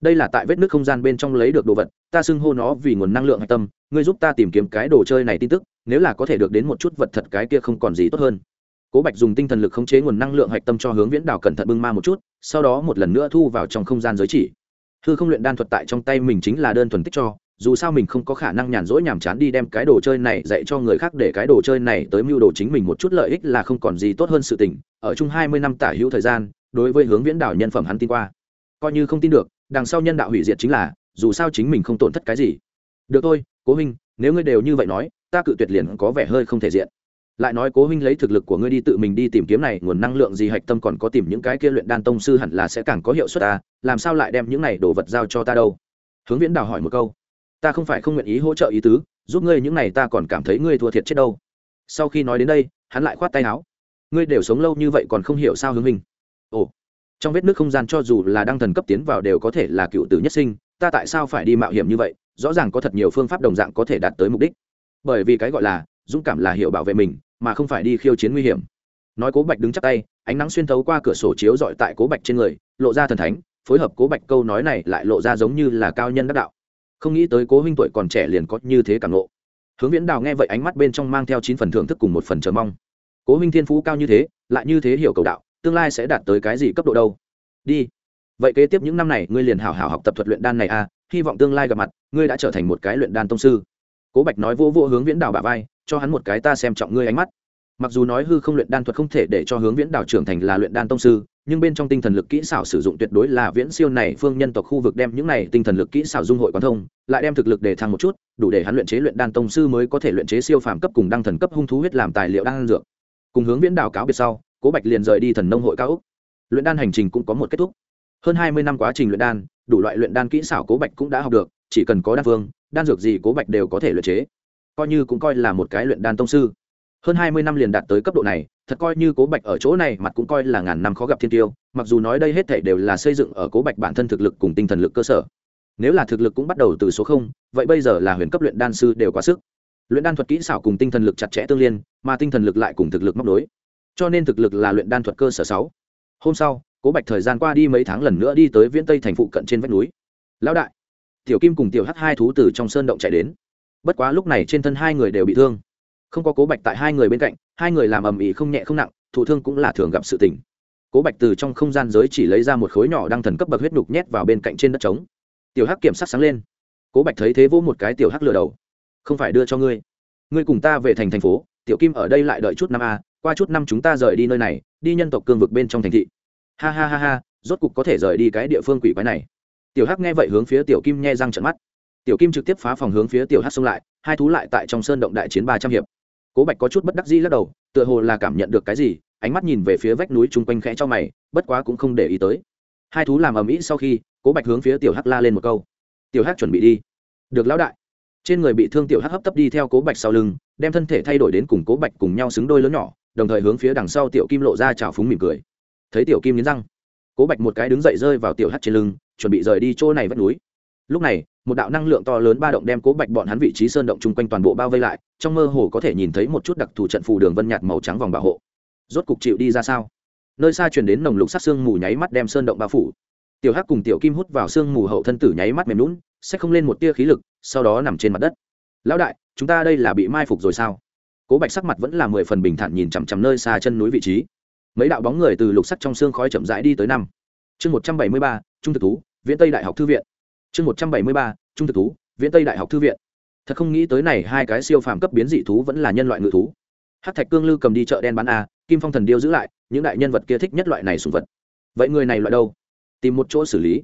Đây là tại vết nước không gian bên trong lấy được đồ vật, ta xưng hô nó vì nguồn năng lượng hạch tâm, ngươi giúp ta tìm kiếm cái đồ chơi này tin tức, nếu là có thể được đến một chút vật thật cái kia không còn gì tốt hơn cố bạch dùng tinh thần lực khống chế nguồn năng lượng hạch tâm cho hướng viễn đảo cẩn thận bưng ma một chút, sau đó một lần nữa thu vào trong không gian giới chỉ. Hư không luyện đan thuật tại trong tay mình chính là đơn thuần tích cho, dù sao mình không có khả năng nhàn rỗi nhàm chán đi đem cái đồ chơi này dạy cho người khác để cái đồ chơi này tới mưu đồ chính mình một chút lợi ích là không còn gì tốt hơn sự tình. Ở chung hai mươi năm tả hữu thời gian, đối với hướng viễn đảo nhân phẩm hắn tin qua. Coi như không tin được, đằng sau nhân đạo hủy diệt chính là, dù sao chính mình không tổn thất cái gì. Được thôi, cố huynh, nếu ngươi đều như vậy nói, ta cự tuyệt liền có vẻ hơi không thể diện lại nói cố huynh lấy thực lực của ngươi đi tự mình đi tìm kiếm này, nguồn năng lượng gì hạch tâm còn có tìm những cái kia luyện đan tông sư hẳn là sẽ càng có hiệu suất ta, làm sao lại đem những này đồ vật giao cho ta đâu? Hướng viễn đào hỏi một câu. Ta không phải không nguyện ý hỗ trợ ý tứ, giúp ngươi những này ta còn cảm thấy ngươi thua thiệt chết đâu. Sau khi nói đến đây, hắn lại khoát tay áo. Ngươi đều sống lâu như vậy còn không hiểu sao hướng mình ồ, trong vết nước không gian cho dù là đang thần cấp tiến vào đều có thể là cựu tử nhất sinh, ta tại sao phải đi mạo hiểm như vậy? Rõ ràng có thật nhiều phương pháp đồng dạng có thể đạt tới mục đích. Bởi vì cái gọi là dũng cảm là hiểu bảo vệ mình, mà không phải đi khiêu chiến nguy hiểm. Nói cố bạch đứng chắc tay, ánh nắng xuyên thấu qua cửa sổ chiếu dọi tại cố bạch trên người, lộ ra thần thánh, phối hợp cố bạch câu nói này lại lộ ra giống như là cao nhân đắc đạo. Không nghĩ tới cố huynh tuổi còn trẻ liền có như thế cảm lộ hướng viễn đào nghe vậy ánh mắt bên trong mang theo chín phần thưởng thức cùng một phần chờ mong. Cố huynh thiên phú cao như thế, lại như thế hiểu cầu đạo, tương lai sẽ đạt tới cái gì cấp độ đâu? Đi. Vậy kế tiếp những năm này, ngươi liền hảo hảo học tập thuật luyện đan này à hy vọng tương lai gặp mặt, ngươi đã trở thành một cái luyện đan tông sư cố bạch nói vô vỗ hướng viễn đào bà vai, cho hắn một cái ta xem trọng ngươi ánh mắt. Mặc dù nói hư không luyện đan thuật không thể để cho hướng viễn đào trưởng thành là luyện đan tông sư, nhưng bên trong tinh thần lực kỹ xảo sử dụng tuyệt đối là viễn siêu này phương nhân tộc khu vực đem những này tinh thần lực kỹ xảo dung hội quán thông, lại đem thực lực để thăng một chút, đủ để hắn luyện chế luyện đan tông sư mới có thể luyện chế siêu phàm cấp cùng đăng thần cấp hung thú huyết làm tài liệu đan dược. Cùng hướng viễn đào cáo biệt sau, cố bạch liền rời đi thần nông hội cao úc luyện đan hành trình cũng có một kết thúc. Hơn hai mươi năm quá trình luyện đan, đủ loại luyện đan kỹ xảo cố bạch cũng đã học được chỉ cần có đan phương, đan dược gì cố bạch đều có thể luyện chế. Coi như cũng coi là một cái luyện đan tông sư. Hơn hai mươi năm liền đạt tới cấp độ này, thật coi như cố bạch ở chỗ này mặt cũng coi là ngàn năm khó gặp thiên tiêu, mặc dù nói đây hết thể đều là xây dựng ở cố bạch bản thân thực lực cùng tinh thần lực cơ sở. Nếu là thực lực cũng bắt đầu từ số không, vậy bây giờ là huyền cấp luyện đan sư đều quá sức. Luyện đan thuật kỹ xảo cùng tinh thần lực chặt chẽ tương liên, mà tinh thần lực lại cùng thực lực móc đối cho nên thực lực là luyện đan thuật cơ sở sáu. Hôm sau, cố bạch thời gian qua đi mấy tháng lần nữa đi tới viễn tây thành phụ cận trên vách núi. Lão đại tiểu kim cùng tiểu Hắc hai thú từ trong sơn động chạy đến. Bất quá lúc này trên thân hai người đều bị thương. Không có cố bạch tại hai người bên cạnh, hai người làm ầm ĩ không nhẹ không nặng, thụ thương cũng là thường gặp sự tình. Cố bạch từ trong không gian giới chỉ lấy ra một khối nhỏ đang thần cấp bậc huyết đục nhét vào bên cạnh trên đất trống. Tiểu hắc kiểm soát sáng lên. Cố bạch thấy thế vỗ một cái tiểu hắc lừa đầu. Không phải đưa cho ngươi. Ngươi cùng ta về thành thành phố, tiểu kim ở đây lại đợi chút năm a, qua chút năm chúng ta rời đi nơi này, đi nhân tộc cương vực bên trong thành thị. Ha ha ha ha, rốt cục có thể rời đi cái địa phương quỷ quái này tiểu hắc nghe vậy hướng phía tiểu kim nghe răng trận mắt. Tiểu kim trực tiếp phá phòng hướng phía tiểu hắc xông lại, hai thú lại tại trong sơn động đại chiến ba trăm hiệp. Cố bạch có chút bất đắc dĩ lắc đầu, tựa hồ là cảm nhận được cái gì, ánh mắt nhìn về phía vách núi chung quanh khẽ cho mày, bất quá cũng không để ý tới. Hai thú làm ầm ĩ sau khi, cố bạch hướng phía tiểu hắc la lên một câu. Tiểu hắc chuẩn bị đi. Được lão đại. Trên người bị thương tiểu hắc hấp tấp đi theo cố bạch sau lưng, đem thân thể thay đổi đến cùng cố bạch cùng nhau xứng đôi lớn nhỏ, đồng thời hướng phía đằng sau tiểu kim lộ ra trào phúng mỉm cười. Thấy tiểu kim nghiến răng cố bạch một cái đứng dậy rơi vào tiểu hắc trên lưng, chuẩn bị rời đi chỗ này vách núi. Lúc này, một đạo năng lượng to lớn ba động đem cố bạch bọn hắn vị trí sơn động chung quanh toàn bộ bao vây lại, trong mơ hồ có thể nhìn thấy một chút đặc thù trận phù đường vân nhạt màu trắng vòng bảo hộ. Rốt cục chịu đi ra sao? Nơi xa truyền đến nồng lục sát xương mù nháy mắt đem sơn động bao phủ. Tiểu hắc cùng tiểu kim hút vào xương mù hậu thân tử nháy mắt mềm lún sẽ không lên một tia khí lực, sau đó nằm trên mặt đất. Lão đại, chúng ta đây là bị mai phục rồi sao? Cố bạch sắc mặt vẫn là mười phần bình thản nhìn chằm chằm nơi xa chân núi vị trí mấy đạo bóng người từ lục sắc trong xương khói chậm rãi đi tới năm. Chương một trăm bảy mươi ba, trung thực tú viễn tây đại học thư viện. Chương một trăm bảy mươi ba, trung thực thú, viễn tây đại học thư viện. Thật không nghĩ tới này hai cái siêu phàm cấp biến dị thú vẫn là nhân loại ngự thú. Hát thạch cương lư cầm đi chợ đen bán a, kim phong thần điêu giữ lại, những đại nhân vật kia thích nhất loại này sùng vật. Vậy người này loại đâu? Tìm một chỗ xử lý.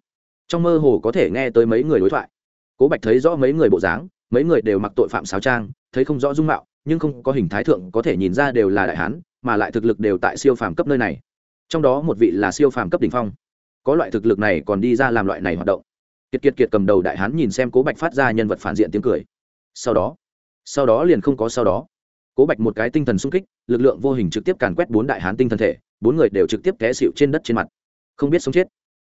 Trong mơ hồ có thể nghe tới mấy người đối thoại. Cố bạch thấy rõ mấy người bộ dáng, mấy người đều mặc tội phạm sáo trang, thấy không rõ dung mạo, nhưng không có hình thái thượng có thể nhìn ra đều là đại hán mà lại thực lực đều tại siêu phàm cấp nơi này. Trong đó một vị là siêu phàm cấp đ ỉ n h phong. Có loại thực lực này còn đi ra làm loại này hoạt động. Kiệt kiệt kiệt cầm đầu đại hán nhìn xem cố bạch phát ra nhân vật phản diện tiếng cười. Sau đó sau đó liền không có sau đó. Cố bạch một cái tinh thần sung kích, lực lượng vô hình trực tiếp càn quét bốn đại hán tinh thần thể, bốn người đều trực tiếp té xịu trên đất trên mặt. Không biết sống chết.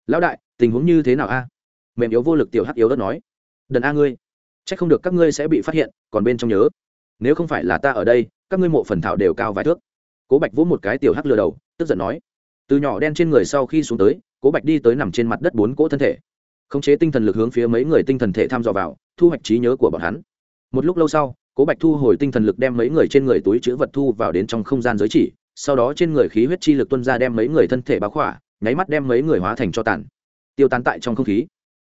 Lão đại, tình huống như thế nào a? Mềm yếu vô lực tiểu hắc yếu đất nói. Đần a ngươi c h ắ c không được các ngươi sẽ bị phát hiện, còn bên trong nhớ. Nếu không phải là ta ở đây, các ngươi mộ phần thảo đều cao vài thước cố bạch vỗ một cái tiểu hắc lừa đầu, tức giận nói. Từ nhỏ đen trên người sau khi xuống tới, cố bạch đi tới nằm trên mặt đất bốn cỗ thân thể. Khống chế tinh thần lực hướng phía mấy người tinh thần thể tham dò vào, thu hoạch trí nhớ của bọn hắn. Một lúc lâu sau, cố bạch thu hồi tinh thần lực đem mấy người trên người túi chữ vật thu vào đến trong không gian giới chỉ, sau đó trên người khí huyết chi lực tuân ra đem mấy người thân thể báo khỏa, nháy mắt đem mấy người hóa thành cho tàn. Tiêu tán tại trong không khí.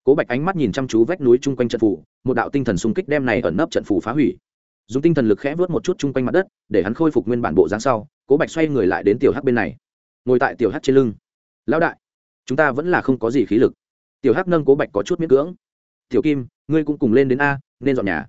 Cố bạch ánh mắt nhìn chăm chú vách núi chung quanh trận phủ một đạo tinh thần xung kích đem này ẩn nấp trận phủ phá hủy. Dùng tinh thần lực khẽ vớt một chút chung quanh mặt đất, để hắn khôi phục nguyên bản bộ dáng sau cố bạch xoay người lại đến tiểu hắc bên này. Ngồi tại tiểu hắc trên lưng. Lão đại, chúng ta vẫn là không có gì khí lực. Tiểu hắc nâng cố bạch có chút miễn cưỡng. Tiểu kim, ngươi cũng cùng lên đến a, nên dọn nhà.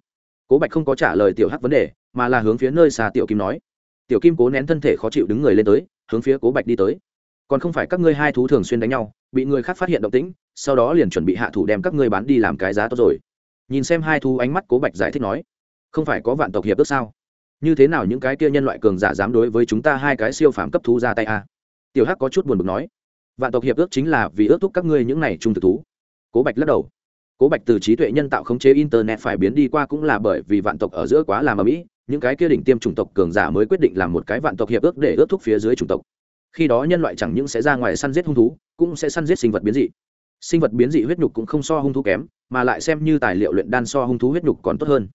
Cố bạch không có trả lời tiểu hắc vấn đề, mà là hướng phía nơi xa tiểu kim nói. Tiểu kim cố nén thân thể khó chịu đứng người lên tới, hướng phía cố bạch đi tới. Còn không phải các ngươi hai thú thường xuyên đánh nhau, bị người khác phát hiện động tĩnh, sau đó liền chuẩn bị hạ thủ đem các ngươi bán đi làm cái giá tốt rồi. Nhìn xem hai thú ánh mắt cố bạch giải thích nói. Không phải có vạn tộc hiệp ước sao? Như thế nào những cái kia nhân loại cường giả dám đối với chúng ta hai cái siêu phàm cấp thú ra tay a? Tiểu hắc có chút buồn bực nói. Vạn tộc hiệp ước chính là vì ước thúc các ngươi những này trung thực thú. Cố bạch lắc đầu. Cố bạch từ trí tuệ nhân tạo khống chế internet phải biến đi qua cũng là bởi vì vạn tộc ở giữa quá làm ở mỹ, những cái kia đỉnh tiêm chủng tộc cường giả mới quyết định làm một cái vạn tộc hiệp ước để ước thúc phía dưới chủng tộc. Khi đó nhân loại chẳng những sẽ ra ngoài săn giết hung thú, cũng sẽ săn giết sinh vật biến dị. Sinh vật biến dị huyết nhục cũng không so hung thú kém, mà lại xem như tài liệu luyện đan so hung thú huyết nhục còn tốt hơn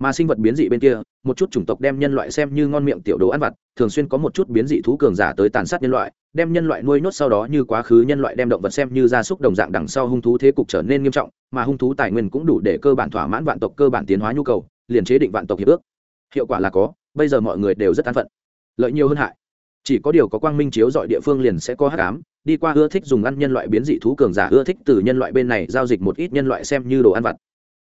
mà sinh vật biến dị bên kia, một chút chủng tộc đem nhân loại xem như ngon miệng tiểu đồ ăn vặt, thường xuyên có một chút biến dị thú cường giả tới tàn sát nhân loại, đem nhân loại nuôi nhốt sau đó như quá khứ nhân loại đem động vật xem như gia súc đồng dạng đằng sau hung thú thế cục trở nên nghiêm trọng, mà hung thú tài nguyên cũng đủ để cơ bản thỏa mãn vạn tộc cơ bản tiến hóa nhu cầu, liền chế định vạn tộc hiệp ước. Hiệu quả là có, bây giờ mọi người đều rất an phận. Lợi nhiều hơn hại. Chỉ có điều có quang minh chiếu dọi địa phương liền sẽ có hát cám đi qua ưa thích dùng ăn nhân loại biến dị thú cường giả ưa thích từ nhân loại bên này giao dịch một ít nhân loại xem như đồ ăn vặt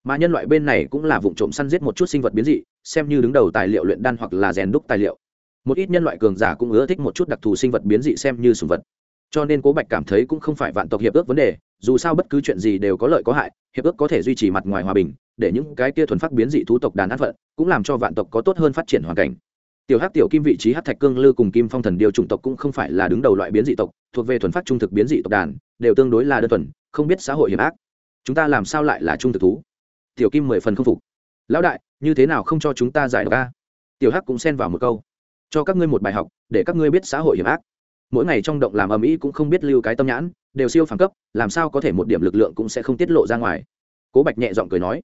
mà nhân loại bên này cũng là vụ trộm săn giết một chút sinh vật biến dị, xem như đứng đầu tài liệu luyện đan hoặc là rèn đúc tài liệu. Một ít nhân loại cường giả cũng ưa thích một chút đặc thù sinh vật biến dị xem như sùng vật. Cho nên cố bạch cảm thấy cũng không phải vạn tộc hiệp ước vấn đề, dù sao bất cứ chuyện gì đều có lợi có hại, hiệp ước có thể duy trì mặt ngoài hòa bình, để những cái kia thuần phát biến dị thú tộc đàn át phận, cũng làm cho vạn tộc có tốt hơn phát triển hoàn cảnh. Tiểu hắc tiểu kim vị trí hát thạch cương lư cùng kim phong thần điều chủng tộc cũng không phải là đứng đầu loại biến dị tộc, thuộc về thuần phát trung thực biến dị tộc đàn, đều tương đối là đơn thuần, không biết xã hội hiểm ác. Chúng ta làm sao lại là trung thực thú? Tiểu kim mười phần không phục. Lão đại, như thế nào không cho chúng ta giải độc tiểu hắc cũng xen vào một câu. Cho các ngươi một bài học, để các ngươi biết xã hội hiểm ác. Mỗi ngày trong động làm ầm ĩ cũng không biết lưu cái tâm nhãn, đều siêu phẳng cấp, làm sao có thể một điểm lực lượng cũng sẽ không tiết lộ ra ngoài. Cố bạch nhẹ giọng cười nói,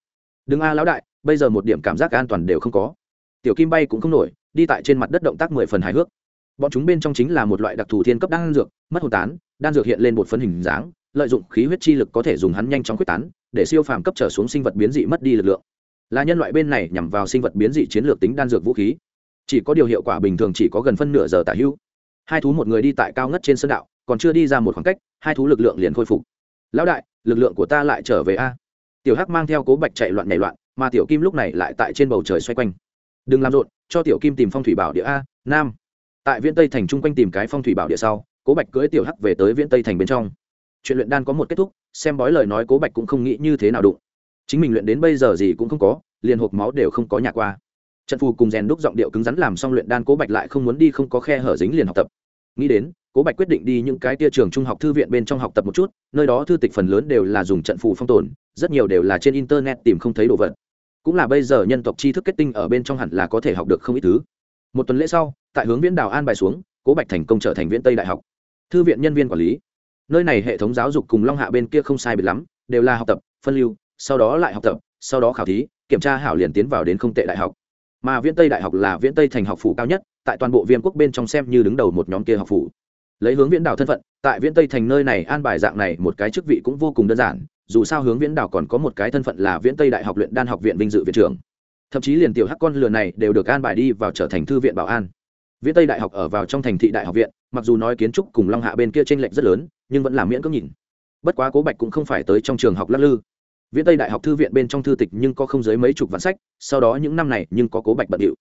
đừng a, lão đại, bây giờ một điểm cảm giác an toàn đều không có. Tiểu kim bay cũng không nổi, đi tại trên mặt đất động tác mười phần hài hước. Bọn chúng bên trong chính là một loại đặc thù thiên cấp đan dược, mất hồn tán, đan dược hiện lên một phân hình dáng, lợi dụng khí huyết chi lực có thể dùng hắn nhanh chóng quyết tán để siêu phàm cấp trở xuống sinh vật biến dị mất đi lực lượng. Là nhân loại bên này nhằm vào sinh vật biến dị chiến lược tính đan dược vũ khí. Chỉ có điều hiệu quả bình thường chỉ có gần phân nửa giờ tả hữu hai thú một người đi tại cao ngất trên sân đạo, còn chưa đi ra một khoảng cách, hai thú lực lượng liền khôi phục. Lão đại, lực lượng của ta lại trở về a. Tiểu hắc mang theo cố bạch chạy loạn nhảy loạn, mà tiểu kim lúc này lại tại trên bầu trời xoay quanh. Đừng làm rộn, cho tiểu kim tìm phong thủy bảo địa a, nam. Tại viễn tây thành chung quanh tìm cái phong thủy bảo địa sau, cố bạch cưỡi tiểu hắc về tới viễn tây thành bên trong chuyện luyện đan có một kết thúc, xem bói lời nói cố bạch cũng không nghĩ như thế nào đụng. Chính mình luyện đến bây giờ gì cũng không có, liền hộp máu đều không có nhà qua. Trận phù cùng rèn đúc giọng điệu cứng rắn làm xong luyện đan cố bạch lại không muốn đi, không có khe hở dính liền học tập. Nghĩ đến, cố bạch quyết định đi những cái tia trường trung học thư viện bên trong học tập một chút, nơi đó thư tịch phần lớn đều là dùng trận phù phong tồn, rất nhiều đều là trên internet tìm không thấy đồ vật. Cũng là bây giờ nhân tộc tri thức kết tinh ở bên trong hẳn là có thể học được không ít thứ. Một tuần lễ sau, tại hướng viễn đào an bài xuống, cố bạch thành công trở thành viễn tây đại học. Thư viện nhân viên quản lý nơi này hệ thống giáo dục cùng long hạ bên kia không sai biệt lắm, đều là học tập, phân lưu, sau đó lại học tập, sau đó khảo thí, kiểm tra hảo liền tiến vào đến không tệ đại học. Mà viễn tây đại học là viễn tây thành học phủ cao nhất, tại toàn bộ viêm quốc bên trong xem như đứng đầu một nhóm kia học phủ. Lấy hướng viễn đảo thân phận, tại viễn tây thành nơi này an bài dạng này một cái chức vị cũng vô cùng đơn giản, dù sao hướng viễn đảo còn có một cái thân phận là viễn tây đại học luyện đan học viện vinh dự viện trưởng. Thậm chí liền tiểu hắc con lừa này đều được an bài đi vào trở thành thư viện bảo an. Viễn tây đại học ở vào trong thành thị đại học viện, mặc dù nói kiến trúc cùng long hạ bên kia t r ê n lệch rất lớn nhưng vẫn là miễn cưỡng nhìn. Bất quá cố bạch cũng không phải tới trong trường học lắc lư. Viễn tây đại học thư viện bên trong thư tịch nhưng có không dưới mấy chục vạn sách, sau đó những năm này nhưng có cố bạch bận điệu.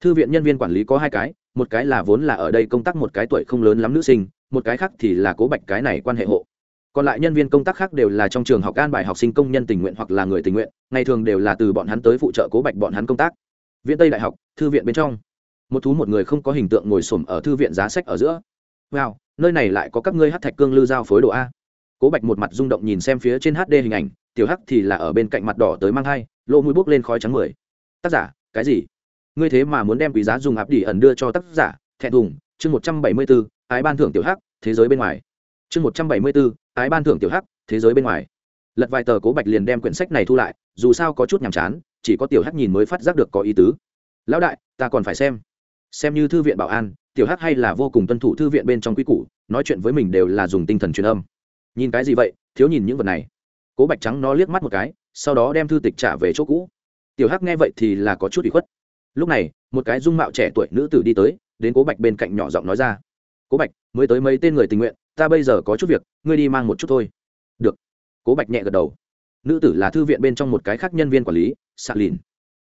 Thư viện nhân viên quản lý có hai cái, một cái là vốn là ở đây công tác một cái tuổi không lớn lắm nữ sinh, một cái khác thì là cố bạch cái này quan hệ hộ. Còn lại nhân viên công tác khác đều là trong trường học an bài học sinh công nhân tình nguyện hoặc là người tình nguyện, ngày thường đều là từ bọn hắn tới phụ trợ cố bạch bọn hắn công tác. Viện tây đại học, thư viện bên trong. Một thú một người không có hình tượng ngồi xổm ở thư viện giá sách ở giữa. Wow nơi này lại có các ngươi hát thạch cương lư giao phối đồ a. Cố bạch một mặt rung động nhìn xem phía trên hd hình ảnh, tiểu hắc thì là ở bên cạnh mặt đỏ tới mang hai lỗ mũi bốc lên khói trắng mười. Tác giả, cái gì? Ngươi thế mà muốn đem quý giá dùng áp đỉ ẩn đưa cho tác giả, thẹn thùng, chương một trăm bảy mươi bốn ái ban thưởng tiểu hắc, thế giới bên ngoài. Chương một trăm bảy mươi bốn ái ban thưởng tiểu hắc, thế giới bên ngoài. Lật vài tờ cố bạch liền đem quyển sách này thu lại, dù sao có chút nhàm chán, chỉ có tiểu hắc nhìn mới phát giác được có ý tứ. Lão đại, ta còn phải xem. Xem như thư viện bảo an tiểu hắc hay là vô cùng tuân thủ thư viện bên trong quy củ, nói chuyện với mình đều là dùng tinh thần truyền âm. Nhìn cái gì vậy, thiếu nhìn những vật này. Cố bạch trắng nó liếc mắt một cái, sau đó đem thư tịch trả về chỗ cũ. Tiểu hắc nghe vậy thì là có chút bị khuất. Lúc này, một cái dung mạo trẻ tuổi nữ tử đi tới, đến cố bạch bên cạnh nhỏ giọng nói ra. Cố bạch, mới tới mấy tên người tình nguyện, ta bây giờ có chút việc, ngươi đi mang một chút thôi. Được. Cố bạch nhẹ gật đầu. Nữ tử là thư viện bên trong một cái khác nhân viên quản lý xạ lìn.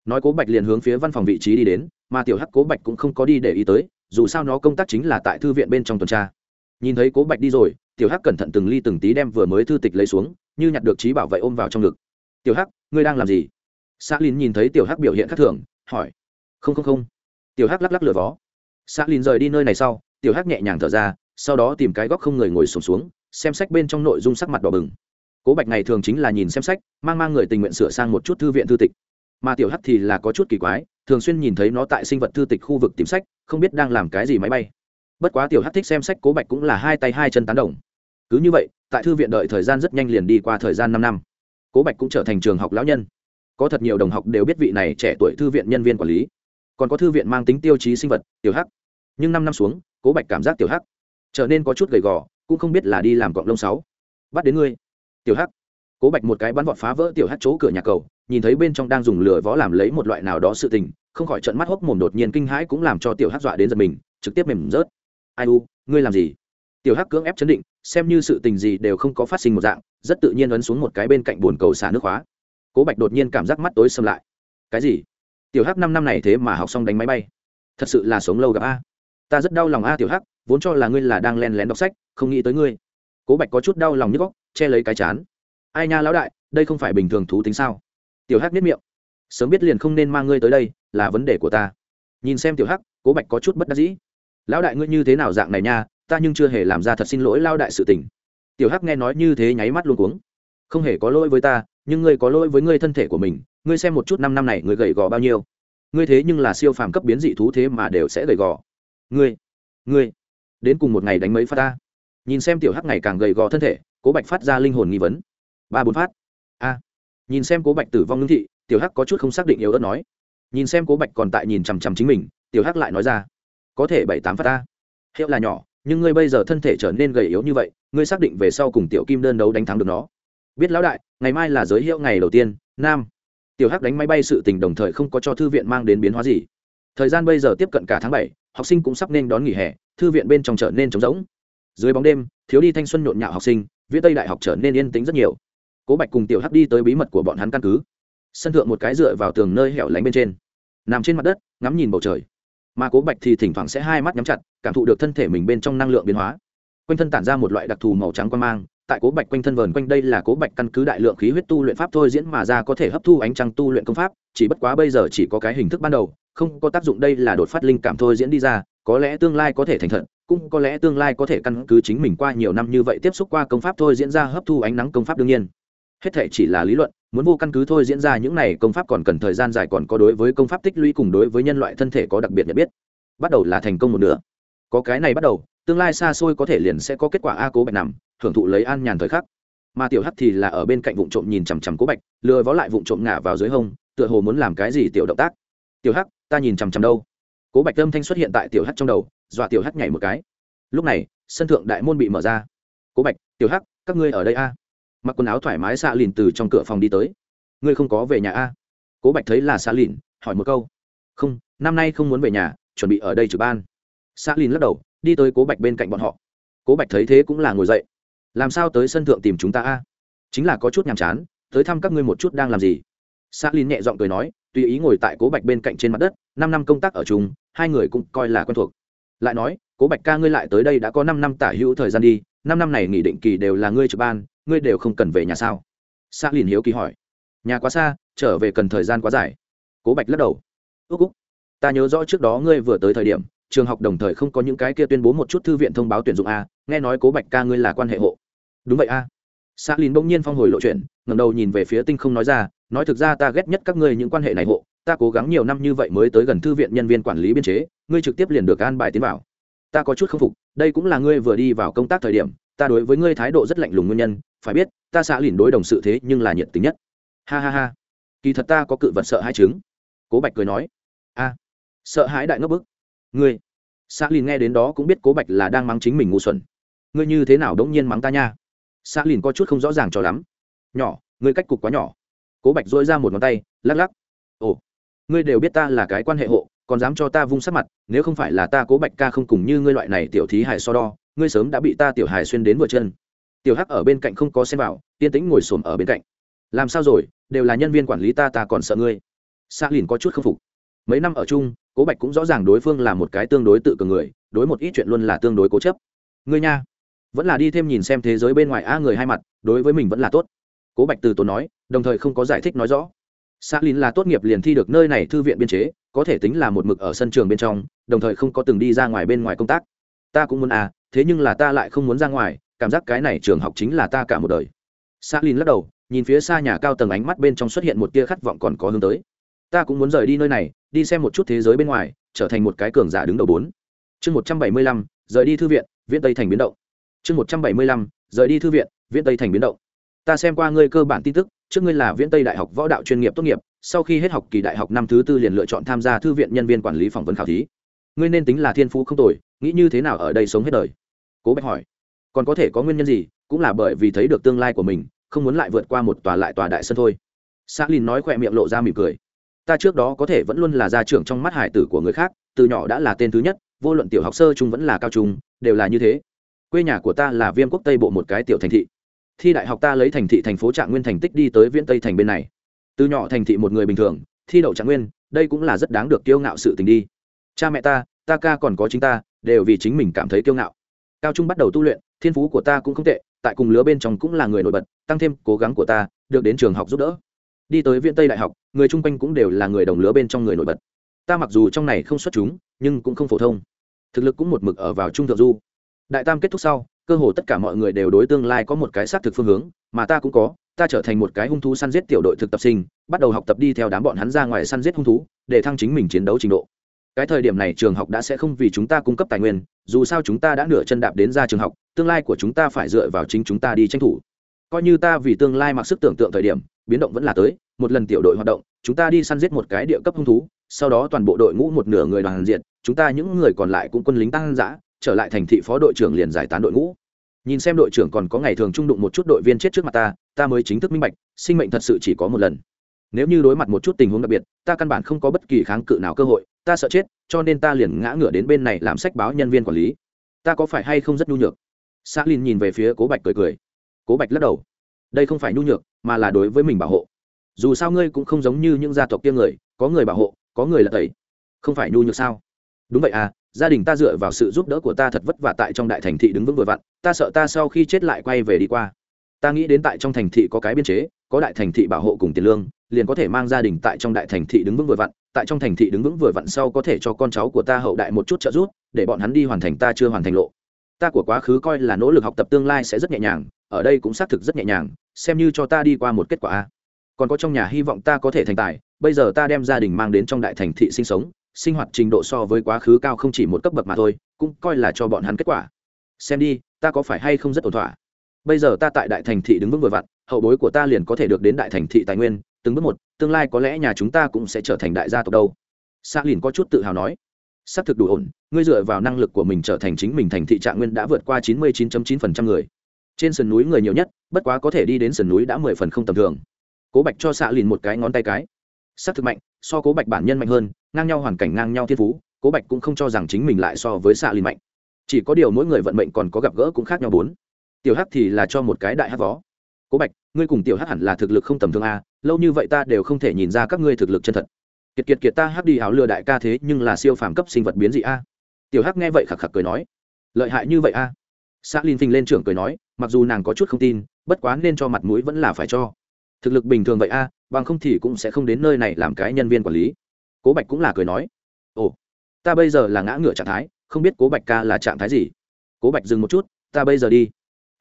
Nói cố bạch liền hướng phía văn phòng vị trí đi đến, mà tiểu hắc cố bạch cũng không có đi để ý tới dù sao nó công tác chính là tại thư viện bên trong tuần tra. Nhìn thấy cố bạch đi rồi tiểu hắc cẩn thận từng ly từng tí đem vừa mới thư tịch lấy xuống như nhặt được trí bảo vệ ôm vào trong ngực. Tiểu hắc ngươi đang làm gì? Xã lìn nhìn thấy tiểu hắc biểu hiện khác thường hỏi. Không không không. Tiểu hắc lắc lắc lửa vó. Xã lìn rời đi nơi này sau tiểu hắc nhẹ nhàng thở ra sau đó tìm cái góc không người ngồi sùng xuống, xuống xem sách bên trong nội dung sắc mặt đỏ bừng. Cố bạch này thường chính là nhìn xem sách mang mang người tình nguyện sửa sang một chút thư viện thư tịch mà tiểu hắc thì là có chút kỳ quái, thường xuyên nhìn thấy nó tại sinh vật thư tịch khu vực tìm sách, không biết đang làm cái gì máy bay. Bất quá tiểu hắc thích xem sách cố bạch cũng là hai tay hai chân tán đồng. Cứ như vậy, tại thư viện đợi thời gian rất nhanh liền đi qua thời gian năm năm. Cố bạch cũng trở thành trường học lão nhân. Có thật nhiều đồng học đều biết vị này trẻ tuổi thư viện nhân viên quản lý. Còn có thư viện mang tính tiêu chí sinh vật, tiểu hắc. Nhưng năm năm xuống, cố bạch cảm giác tiểu hắc trở nên có chút gầy gò, cũng không biết là đi làm cọng lông sáu. Bắt đến ngươi, tiểu hắc. Cố bạch một cái bắn vọt phá vỡ tiểu hắc chỗ cửa nhà cầu nhìn thấy bên trong đang dùng lửa võ làm lấy một loại nào đó sự tình, không khỏi trận mắt hốc mồm đột nhiên kinh hãi cũng làm cho tiểu hắc dọa đến giật mình, trực tiếp mềm rớt. Ai u, ngươi làm gì? Tiểu hắc cưỡng ép chấn định, xem như sự tình gì đều không có phát sinh một dạng, rất tự nhiên ấn xuống một cái bên cạnh bồn cầu xả nước khóa cố bạch đột nhiên cảm giác mắt tối xâm lại. Cái gì? Tiểu hắc năm năm này thế mà học xong đánh máy bay. Thật sự là sống lâu gặp a. Ta rất đau lòng a tiểu hắc, vốn cho là ngươi là đang len lén đọc sách, không nghĩ tới ngươi. Cố bạch có chút đau lòng nhức góc che lấy cái chán. Ai nha lão đại, đây không phải bình thường thú tính sao? Tiểu hắc biết miệng. Sớm biết liền không nên mang ngươi tới đây, là vấn đề của ta. Nhìn xem tiểu hắc, cố bạch có chút bất đắc dĩ. Lão đại ngươi như thế nào dạng này nha, ta nhưng chưa hề làm ra thật xin lỗi lao đại sự tình. Tiểu hắc nghe nói như thế nháy mắt luôn cuống. Không hề có lỗi với ta, nhưng ngươi có lỗi với ngươi thân thể của mình, ngươi xem một chút năm năm này ngươi gầy gò bao nhiêu. Ngươi thế nhưng là siêu phàm cấp biến dị thú thế mà đều sẽ gầy gò. Ngươi ngươi, đến cùng một ngày đánh mấy phát ta? Nhìn xem tiểu hắc ngày càng gầy gò thân thể, cố bạch phát ra linh hồn nghi vấn. Ba bốn phát. A nhìn xem cố bạch tử vong ngưng thị, tiểu hắc có chút không xác định yếu ớt nói. Nhìn xem cố bạch còn tại nhìn chằm chằm chính mình, tiểu hắc lại nói ra. Có thể bảy tám phát ta. Hiệu là nhỏ, nhưng ngươi bây giờ thân thể trở nên gầy yếu như vậy, ngươi xác định về sau cùng tiểu kim đơn đấu đánh thắng được nó. Biết lão đại, ngày mai là giới hiệu ngày đầu tiên, nam. Tiểu hắc đánh máy bay sự tình đồng thời không có cho thư viện mang đến biến hóa gì. Thời gian bây giờ tiếp cận cả tháng bảy, học sinh cũng sắp nên đón nghỉ hè, thư viện bên trong trở nên trống rỗng. Dưới bóng đêm, thiếu đi thanh xuân nhộn nhạo học sinh, viết tây đại học trở nên yên tĩnh rất nhiều cố bạch cùng tiểu hắc đi tới bí mật của bọn hắn căn cứ. Sân thượng một cái dựa vào tường nơi hẻo lánh bên trên. Nằm trên mặt đất ngắm nhìn bầu trời. Mà cố bạch thì thỉnh thoảng sẽ hai mắt nhắm chặt cảm thụ được thân thể mình bên trong năng lượng biến hóa. Quanh thân tản ra một loại đặc thù màu trắng quan mang tại cố bạch quanh thân vờn quanh đây là cố bạch căn cứ đại lượng khí huyết tu luyện pháp thôi diễn mà ra có thể hấp thu ánh trăng tu luyện công pháp chỉ bất quá bây giờ chỉ có cái hình thức ban đầu không có tác dụng đây là đột phát linh cảm thôi diễn đi ra có lẽ tương lai có thể thành thật, cũng có lẽ tương lai có thể căn cứ chính mình qua nhiều năm như vậy tiếp xúc qua công pháp thôi diễn ra hấp thu ánh nắng công pháp đương nhiên hết thể chỉ là lý luận, muốn vô căn cứ thôi diễn ra những này công pháp còn cần thời gian dài còn có đối với công pháp tích lũy cùng đối với nhân loại thân thể có đặc biệt nhận biết. Bắt đầu là thành công một nửa. Có cái này bắt đầu, tương lai xa xôi có thể liền sẽ có kết quả a cố bạch nằm, hưởng thụ lấy an nhàn thời khắc. Mà tiểu hắc thì là ở bên cạnh vụ trộm nhìn chằm chằm cố bạch, lừa vó lại vụ trộm ngả vào dưới hông, tựa hồ muốn làm cái gì tiểu động tác. Tiểu hắc, ta nhìn chằm chằm đâu? Cố bạch âm thanh xuất hiện tại tiểu hắc trong đầu, dọa tiểu hắc nhảy một cái. Lúc này, sân thượng đại môn bị mở ra. Cố bạch, tiểu hắc, các ngươi ở đây a? Mặc quần áo thoải mái xạ lìn từ trong cửa phòng đi tới. Ngươi không có về nhà a cố bạch thấy là xạ lìn, hỏi một câu. Không, năm nay không muốn về nhà, chuẩn bị ở đây trực ban. Xạ lìn lắc đầu, đi tới cố bạch bên cạnh bọn họ. Cố bạch thấy thế cũng là ngồi dậy. Làm sao tới sân thượng tìm chúng ta a chính là có chút nhàm chán, tới thăm các ngươi một chút đang làm gì? Xạ lìn nhẹ giọng cười nói, tùy ý ngồi tại cố bạch bên cạnh trên mặt đất, năm năm công tác ở chung, hai người cũng coi là quen thuộc. Lại nói, cố bạch ca ngươi lại tới đây đã có năm năm tả hữu thời gian đi năm năm này nghỉ định kỳ đều là ngươi trực ban, ngươi đều không cần về nhà sao? Xa liền hiếu kỳ hỏi. Nhà quá xa, trở về cần thời gian quá dài. Cố bạch lắc đầu. Ước úc, ta nhớ rõ trước đó ngươi vừa tới thời điểm, trường học đồng thời không có những cái kia tuyên bố một chút thư viện thông báo tuyển dụng a, nghe nói cố bạch ca ngươi là quan hệ hộ. Đúng vậy a. Xa lìn bỗng nhiên phong hồi lộ chuyện ngầm đầu nhìn về phía tinh không nói ra, nói thực ra ta ghét nhất các ngươi những quan hệ này hộ, ta cố gắng nhiều năm như vậy mới tới gần thư viện nhân viên quản lý biên chế, ngươi trực tiếp liền được an bài tiến vào ta có chút k phục, đây cũng là ngươi vừa đi vào công tác thời điểm, ta đối với ngươi thái độ rất lạnh lùng nguyên nhân, phải biết, ta xã lìn đối đồng sự thế nhưng là nhiệt tình nhất. Ha ha ha. Kỳ thật ta có cự vật sợ hai chứng. Cố bạch cười nói. A. Sợ hãi đại ngốc bức. Ngươi. Xã lìn nghe đến đó cũng biết cố bạch là đang mắng chính mình ngu xuẩn. Ngươi như thế nào đống nhiên mắng ta nha? Xã lìn có chút không rõ ràng cho lắm. Nhỏ, ngươi cách cục quá nhỏ. Cố bạch dỗi ra một ngón tay, lắc lắc. Ồ, ngươi đều biết ta là cái quan hệ hộ còn dám cho ta vung sát mặt, nếu không phải là ta cố bạch ca không cùng như ngươi loại này tiểu thí hài so đo, ngươi sớm đã bị ta tiểu hài xuyên đến vừa chân. Tiểu hắc ở bên cạnh không có xem vào, yên tĩnh ngồi xổm ở bên cạnh. Làm sao rồi, đều là nhân viên quản lý ta ta còn sợ ngươi. Xa lìn có chút k phục. Mấy năm ở chung, cố bạch cũng rõ ràng đối phương là một cái tương đối tự cường người, đối một ít chuyện luôn là tương đối cố chấp. Ngươi nha, vẫn là đi thêm nhìn xem thế giới bên ngoài a người hai mặt, đối với mình vẫn là tốt. Cố bạch từ tốn nói, đồng thời không có giải thích nói rõ. Xã lìn là tốt nghiệp liền thi được nơi này thư viện biên chế có thể tính là một mực ở sân trường bên trong, đồng thời không có từng đi ra ngoài bên ngoài công tác. Ta cũng muốn à thế nhưng là ta lại không muốn ra ngoài, cảm giác cái này trường học chính là ta cả một đời. Xã lin lắc đầu, nhìn phía xa nhà cao tầng ánh mắt bên trong xuất hiện một tia khát vọng còn có hướng tới. Ta cũng muốn rời đi nơi này, đi xem một chút thế giới bên ngoài, trở thành một cái cường giả đứng đầu bốn. Chương một trăm bảy mươi lăm, rời đi thư viện, viễn tây thành biến động. Chương một trăm bảy mươi lăm, rời đi thư viện, viễn tây thành biến động. Ta xem qua ngươi cơ bản tin tức, trước ngươi là viễn tây đại học võ đạo chuyên nghiệp tốt nghiệp sau khi hết học kỳ đại học năm thứ tư liền lựa chọn tham gia thư viện nhân viên quản lý phỏng vấn khảo thí. Ngươi nên tính là thiên phú không tồi, nghĩ như thế nào ở đây sống hết đời? Cố bạch hỏi. Còn có thể có nguyên nhân gì, cũng là bởi vì thấy được tương lai của mình, không muốn lại vượt qua một tòa lại tòa đại sân thôi. Xác lìn nói khỏe miệng lộ ra mỉm cười. Ta trước đó có thể vẫn luôn là gia trưởng trong mắt hải tử của người khác, từ nhỏ đã là tên thứ nhất, vô luận tiểu học sơ trung vẫn là cao trung, đều là như thế. Quê nhà của ta là viêm quốc tây bộ một cái tiểu thành thị. Thi đại học ta lấy thành thị thành phố trạng nguyên thành tích đi tới viễn tây thành bên này từ nhỏ thành thị một người bình thường, thi đậu trạng nguyên, đây cũng là rất đáng được kiêu ngạo sự tình đi. Cha mẹ ta ta ca còn có chính ta, đều vì chính mình cảm thấy kiêu ngạo. Cao trung bắt đầu tu luyện, thiên phú của ta cũng không tệ, tại cùng lứa bên trong cũng là người nổi bật, tăng thêm cố gắng của ta, được đến trường học giúp đỡ. Đi tới viện tây đại học, người chung quanh cũng đều là người đồng lứa bên trong người nổi bật. Ta mặc dù trong này không xuất chúng, nhưng cũng không phổ thông. Thực lực cũng một mực ở vào trung thượng du. Đại tam kết thúc sau, cơ hồ tất cả mọi người đều đối tương lai có một cái xác thực phương hướng, mà ta cũng có ta trở thành một cái hung thú săn giết tiểu đội thực tập sinh, bắt đầu học tập đi theo đám bọn hắn ra ngoài săn giết hung thú, để thăng chính mình chiến đấu trình độ. Cái thời điểm này trường học đã sẽ không vì chúng ta cung cấp tài nguyên, dù sao chúng ta đã nửa chân đạp đến ra trường học, tương lai của chúng ta phải dựa vào chính chúng ta đi tranh thủ. Coi như ta vì tương lai mặc sức tưởng tượng thời điểm, biến động vẫn là tới, một lần tiểu đội hoạt động, chúng ta đi săn giết một cái địa cấp hung thú, sau đó toàn bộ đội ngũ một nửa người đoàn diện, chúng ta những người còn lại cũng quân lính tăng giã trở lại thành thị phó đội trưởng liền giải tán đội ngũ. Nhìn xem đội trưởng còn có ngày thường trung đụng một chút đội viên chết trước mặt ta ta mới chính thức minh bạch, sinh mệnh thật sự chỉ có một lần. Nếu như đối mặt một chút tình huống đặc biệt, ta căn bản không có bất kỳ kháng cự nào cơ hội, ta sợ chết, cho nên ta liền ngã ngửa đến bên này làm sách báo nhân viên quản lý. Ta có phải hay không rất nhu nhược? Xã lin nhìn về phía cố bạch cười cười. Cố bạch lắc đầu. Đây không phải nhu nhược, mà là đối với mình bảo hộ. Dù sao ngươi cũng không giống như những gia tộc kia người, có người bảo hộ, có người là tẩy. Không phải nhu nhược sao? Đúng vậy à gia đình ta dựa vào sự giúp đỡ của ta thật vất vả tại trong đại thành thị đứng vững vừa vặn, ta sợ ta sau khi chết lại quay về đi qua ta nghĩ đến tại trong thành thị có cái biên chế, có đại thành thị bảo hộ cùng tiền lương, liền có thể mang gia đình tại trong đại thành thị đứng vững vừa vặn, tại trong thành thị đứng vững vừa vặn sau có thể cho con cháu của ta hậu đại một chút trợ giúp, để bọn hắn đi hoàn thành ta chưa hoàn thành lộ. Ta của quá khứ coi là nỗ lực học tập tương lai sẽ rất nhẹ nhàng, ở đây cũng xác thực rất nhẹ nhàng, xem như cho ta đi qua một kết quả còn có trong nhà hy vọng ta có thể thành tài, bây giờ ta đem gia đình mang đến trong đại thành thị sinh sống, sinh hoạt trình độ so với quá khứ cao không chỉ một cấp bậc mà thôi, cũng coi là cho bọn hắn kết quả. Xem đi, ta có phải hay không rất ổn thỏa? Bây giờ ta tại đại thành thị đứng vững vừa vặn, hậu bối của ta liền có thể được đến đại thành thị tài nguyên, từng bước một, tương lai có lẽ nhà chúng ta cũng sẽ trở thành đại gia tộc đâu. Sa lìn có chút tự hào nói. Xác thực đủ ổn, ngươi dựa vào năng lực của mình trở thành chính mình thành thị trạng nguyên đã vượt qua chín mươi 99.9% người. Trên sườn núi người nhiều nhất, bất quá có thể đi đến sườn núi đã mười phần không tầm thường. Cố bạch cho xạ lìn một cái ngón tay cái. Xác thực mạnh, so cố bạch bản nhân mạnh hơn, ngang nhau hoàn cảnh ngang nhau thiên phú, cố bạch cũng không cho rằng chính mình lại so với xạ lìn mạnh. Chỉ có điều mỗi người vận mệnh còn có gặp gỡ cũng khác nhau bốn tiểu hắc thì là cho một cái đại hắc vó. Cố bạch, ngươi cùng tiểu hắc hẳn là thực lực không tầm thường a lâu như vậy ta đều không thể nhìn ra các ngươi thực lực chân thật. Kiệt kiệt kiệt ta hắc đi áo lừa đại ca thế nhưng là siêu phàm cấp sinh vật biến dị a. Tiểu hắc nghe vậy khạc khạc cười nói, lợi hại như vậy a? Xã linh phình lên trưởng cười nói, mặc dù nàng có chút không tin, bất quá nên cho mặt mũi vẫn là phải cho. Thực lực bình thường vậy a, bằng không thì cũng sẽ không đến nơi này làm cái nhân viên quản lý. Cố bạch cũng là cười nói, ồ, ta bây giờ là ngã ngựa trạng thái, không biết cố bạch ca là trạng thái gì. Cố bạch dừng một chút, ta bây giờ đi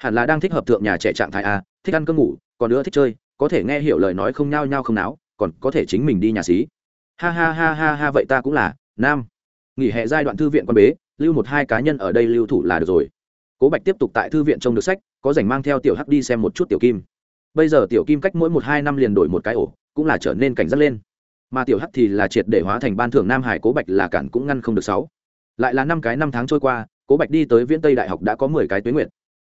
hẳn là đang thích hợp thượng nhà trẻ trạng thái a, thích ăn cơm ngủ, còn nữa thích chơi, có thể nghe hiểu lời nói không nhao nhao không náo, còn có thể chính mình đi nhà xí. Ha ha ha ha ha, vậy ta cũng là, nam. Nghỉ hè giai đoạn thư viện quan bế, lưu một hai cá nhân ở đây lưu thủ là được rồi. Cố bạch tiếp tục tại thư viện trông được sách, có dành mang theo tiểu hắc đi xem một chút tiểu kim. Bây giờ tiểu kim cách mỗi một hai năm liền đổi một cái ổ, cũng là trở nên cảnh giác lên. Mà tiểu hắc thì là triệt để hóa thành ban thưởng nam hải, cố bạch là cản cũng ngăn không được sáu. Lại là năm cái năm tháng trôi qua, cố bạch đi tới viễn tây đại học đã có mười cái tuế nguyện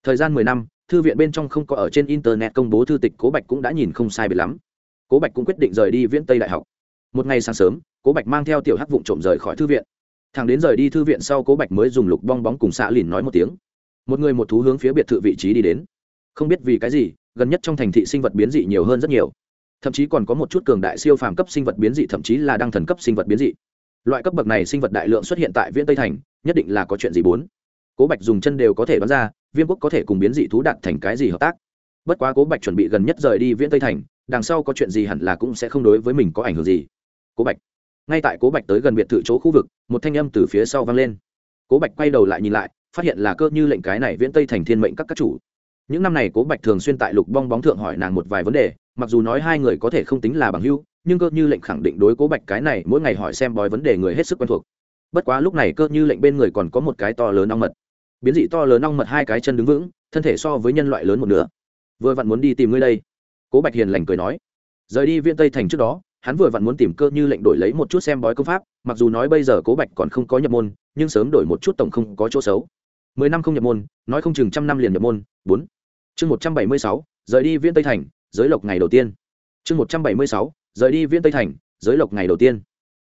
thời gian mười năm, thư viện bên trong không có ở trên internet công bố thư tịch, cố bạch cũng đã nhìn không sai biệt lắm. Cố bạch cũng quyết định rời đi viễn tây đại học. Một ngày sáng sớm, cố bạch mang theo tiểu hắc vụng trộm rời khỏi thư viện. Thằng đến rời đi thư viện sau, cố bạch mới dùng lục bong bóng cùng xạ lìn nói một tiếng. Một người một thú hướng phía biệt thự vị trí đi đến. Không biết vì cái gì, gần nhất trong thành thị sinh vật biến dị nhiều hơn rất nhiều. Thậm chí còn có một chút cường đại siêu phàm cấp sinh vật biến dị, thậm chí là đăng thần cấp sinh vật biến dị. Loại cấp bậc này sinh vật đại lượng xuất hiện tại viễn tây thành, nhất định là có chuyện gì bốn. Cố bạch dùng chân đều có thể đoán ra viêm quốc có thể cùng biến dị thú đạt thành cái gì hợp tác? Bất quá cố bạch chuẩn bị gần nhất rời đi viễn tây thành, đằng sau có chuyện gì hẳn là cũng sẽ không đối với mình có ảnh hưởng gì. Cố bạch. Ngay tại cố bạch tới gần biệt thự chỗ khu vực, một thanh âm từ phía sau vang lên. Cố bạch quay đầu lại nhìn lại, phát hiện là cơ như lệnh cái này viễn tây thành thiên mệnh các các chủ. Những năm này cố bạch thường xuyên tại lục bong bóng thượng hỏi nàng một vài vấn đề, mặc dù nói hai người có thể không tính là bằng hưu nhưng cơ như lệnh khẳng định đối cố bạch cái này mỗi ngày hỏi xem bói vấn đề người hết sức quen thuộc. Bất quá lúc này cơ như lệnh bên người còn có một cái to lớn ong mật biến dị to lớn ong mật hai cái chân đứng vững, thân thể so với nhân loại lớn một nửa. Vừa vặn muốn đi tìm ngươi đây. Cố bạch hiền lành cười nói. Rời đi viên tây thành trước đó, hắn vừa vặn muốn tìm cơ như lệnh đổi lấy một chút xem bói công pháp, mặc dù nói bây giờ cố bạch còn không có nhập môn, nhưng sớm đổi một chút tổng không có chỗ xấu. Mười năm không nhập môn, nói không chừng trăm năm liền nhập môn. Bốn. Chương một trăm bảy mươi sáu, rời đi viên tây thành, giới lộc ngày đầu tiên. Chương một trăm bảy mươi sáu, rời đi viên tây thành, giới lộc ngày đầu tiên.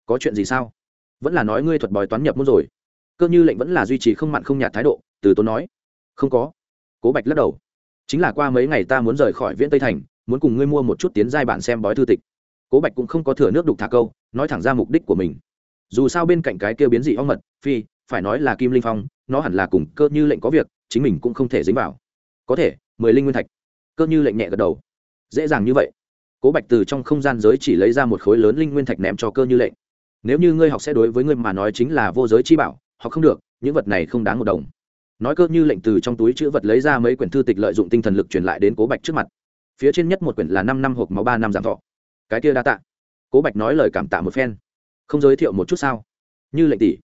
Có chuyện gì sao? Vẫn là nói ngươi thuật bói toán nhập môn rồi cơ như lệnh vẫn là duy trì không mặn không nhạt thái độ, từ tốn nói. Không có. Cố bạch lắc đầu. Chính là qua mấy ngày ta muốn rời khỏi viễn tây thành, muốn cùng ngươi mua một chút tiến giai bản xem bói thư tịch. Cố bạch cũng không có thừa nước đục thả câu, nói thẳng ra mục đích của mình. Dù sao bên cạnh cái kêu biến dị ong mật, phi, phải nói là kim linh phong, nó hẳn là cùng cơ như lệnh có việc, chính mình cũng không thể dính vào. Có thể, mười linh nguyên thạch. Cơ như lệnh nhẹ gật đầu. Dễ dàng như vậy. Cố bạch từ trong không gian giới chỉ lấy ra một khối lớn linh nguyên thạch ném cho cơ như lệnh. Nếu như ngươi học sẽ đối với ngươi mà nói chính là vô giới chi bảo Họ không được, những vật này không đáng một đồng. Nói cơ như lệnh từ trong túi chữ vật lấy ra mấy quyển thư tịch lợi dụng tinh thần lực truyền lại đến cố bạch trước mặt. Phía trên nhất một quyển là năm năm hộp máu ba năm giảm thọ. Cái kia đa tạ. Cố bạch nói lời cảm tạ một phen. Không giới thiệu một chút sao? Như lệnh tỷ.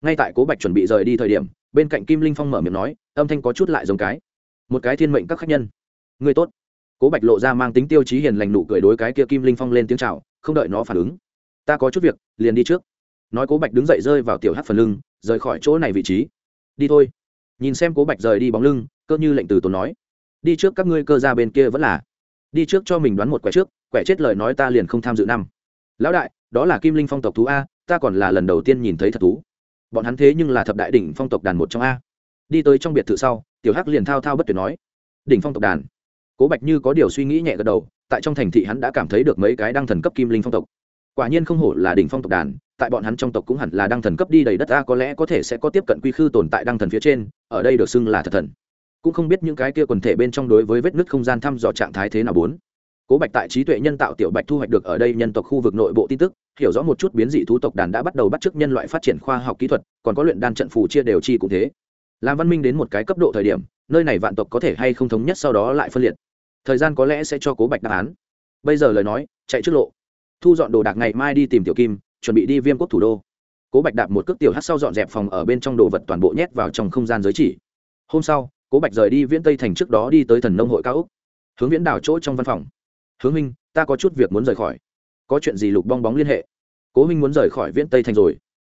Ngay tại cố bạch chuẩn bị rời đi thời điểm, bên cạnh kim linh phong mở miệng nói, âm thanh có chút lại giống cái. Một cái thiên mệnh các khách nhân. Người tốt. Cố bạch lộ ra mang tính tiêu chí hiền lành nụ cười đối cái kia kim linh phong lên tiếng c h à o không đợi nó phản ứng. Ta có chút việc, liền đi trước nói cố bạch đứng dậy rơi vào tiểu hát phần lưng, rời khỏi chỗ này vị trí. Đi thôi. Nhìn xem cố bạch rời đi bóng lưng, cơ như lệnh từ tốn nói. Đi trước các ngươi cơ ra bên kia vẫn là. Đi trước cho mình đoán một quẻ trước, quẻ chết lời nói ta liền không tham dự năm. Lão đại, đó là kim linh phong tộc thú a, ta còn là lần đầu tiên nhìn thấy thật thú. Bọn hắn thế nhưng là thập đại đỉnh phong tộc đàn một trong a. Đi tới trong biệt thự sau, tiểu hắc liền thao thao bất tuyệt nói. Đỉnh phong tộc đàn. Cố bạch như có điều suy nghĩ nhẹ gật đầu, tại trong thành thị hắn đã cảm thấy được mấy cái đăng thần cấp kim linh phong tộc. Quả nhiên không hổ là đỉnh phong tộc đàn tại bọn hắn trong tộc cũng hẳn là đăng thần cấp đi đầy đất ta, có lẽ có thể sẽ có tiếp cận quy khư tồn tại đăng thần phía trên, ở đây được xưng là thật thần. Cũng không biết những cái kia quần thể bên trong đối với vết nứt không gian thăm dò trạng thái thế nào bốn. Cố bạch tại trí tuệ nhân tạo tiểu bạch thu hoạch được ở đây nhân tộc khu vực nội bộ tin tức, hiểu rõ một chút biến dị thú tộc đàn đã bắt đầu bắt chước nhân loại phát triển khoa học kỹ thuật, còn có luyện đan trận phù chia đều chi cũng thế. Làm văn minh đến một cái cấp độ thời điểm, nơi này vạn tộc có thể hay không thống nhất sau đó lại phân liệt. Thời gian có lẽ sẽ cho cố bạch đáp án. Bây giờ lời nói, chạy trước lộ. Thu dọn đồ đạc ngày mai đi tìm tiểu kim chuẩn bị đi viêm quốc thủ đô. Cố bạch đạp một cước tiểu hát sau dọn dẹp phòng ở bên trong đồ vật toàn bộ nhét vào trong không gian giới chỉ. Hôm sau, cố bạch rời đi viễn tây thành trước đó đi tới thần nông hội cao úc hướng viễn Đào chỗ trong văn phòng. Hướng minh ta có chút việc muốn rời khỏi. Có chuyện gì lục bong bóng liên hệ. Cố minh muốn rời khỏi viễn tây thành rồi.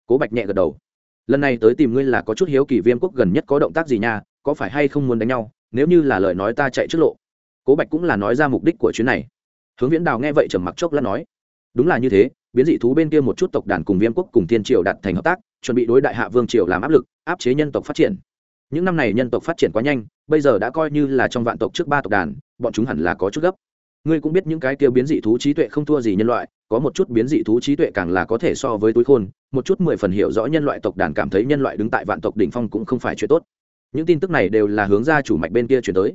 Cố bạch nhẹ gật đầu. Lần này tới tìm ngươi là có chút hiếu kỳ viêm quốc gần nhất có động tác gì nha, có phải hay không muốn đánh nhau? Nếu như là lời nói ta chạy trước lộ. Cố bạch cũng là nói ra mục đích của chuyến này. Hướng viễn đào nghe vậy trầm mặc chốc lát nói. Đúng là như thế biến dị thú bên kia một chút tộc đàn cùng viêm quốc cùng thiên triều đạt thành hợp tác, chuẩn bị đối đại hạ vương triều làm áp lực, áp chế nhân tộc phát triển. Những năm này nhân tộc phát triển quá nhanh, bây giờ đã coi như là trong vạn tộc trước ba tộc đàn, bọn chúng hẳn là có chút gấp. Ngươi cũng biết những cái kia biến dị thú trí tuệ không thua gì nhân loại, có một chút biến dị thú trí tuệ càng là có thể so với túi khôn, một chút mười phần hiểu rõ nhân loại tộc đàn cảm thấy nhân loại đứng tại vạn tộc đỉnh phong cũng không phải chuyện tốt. Những tin tức này đều là hướng ra chủ mạch bên kia chuyển tới,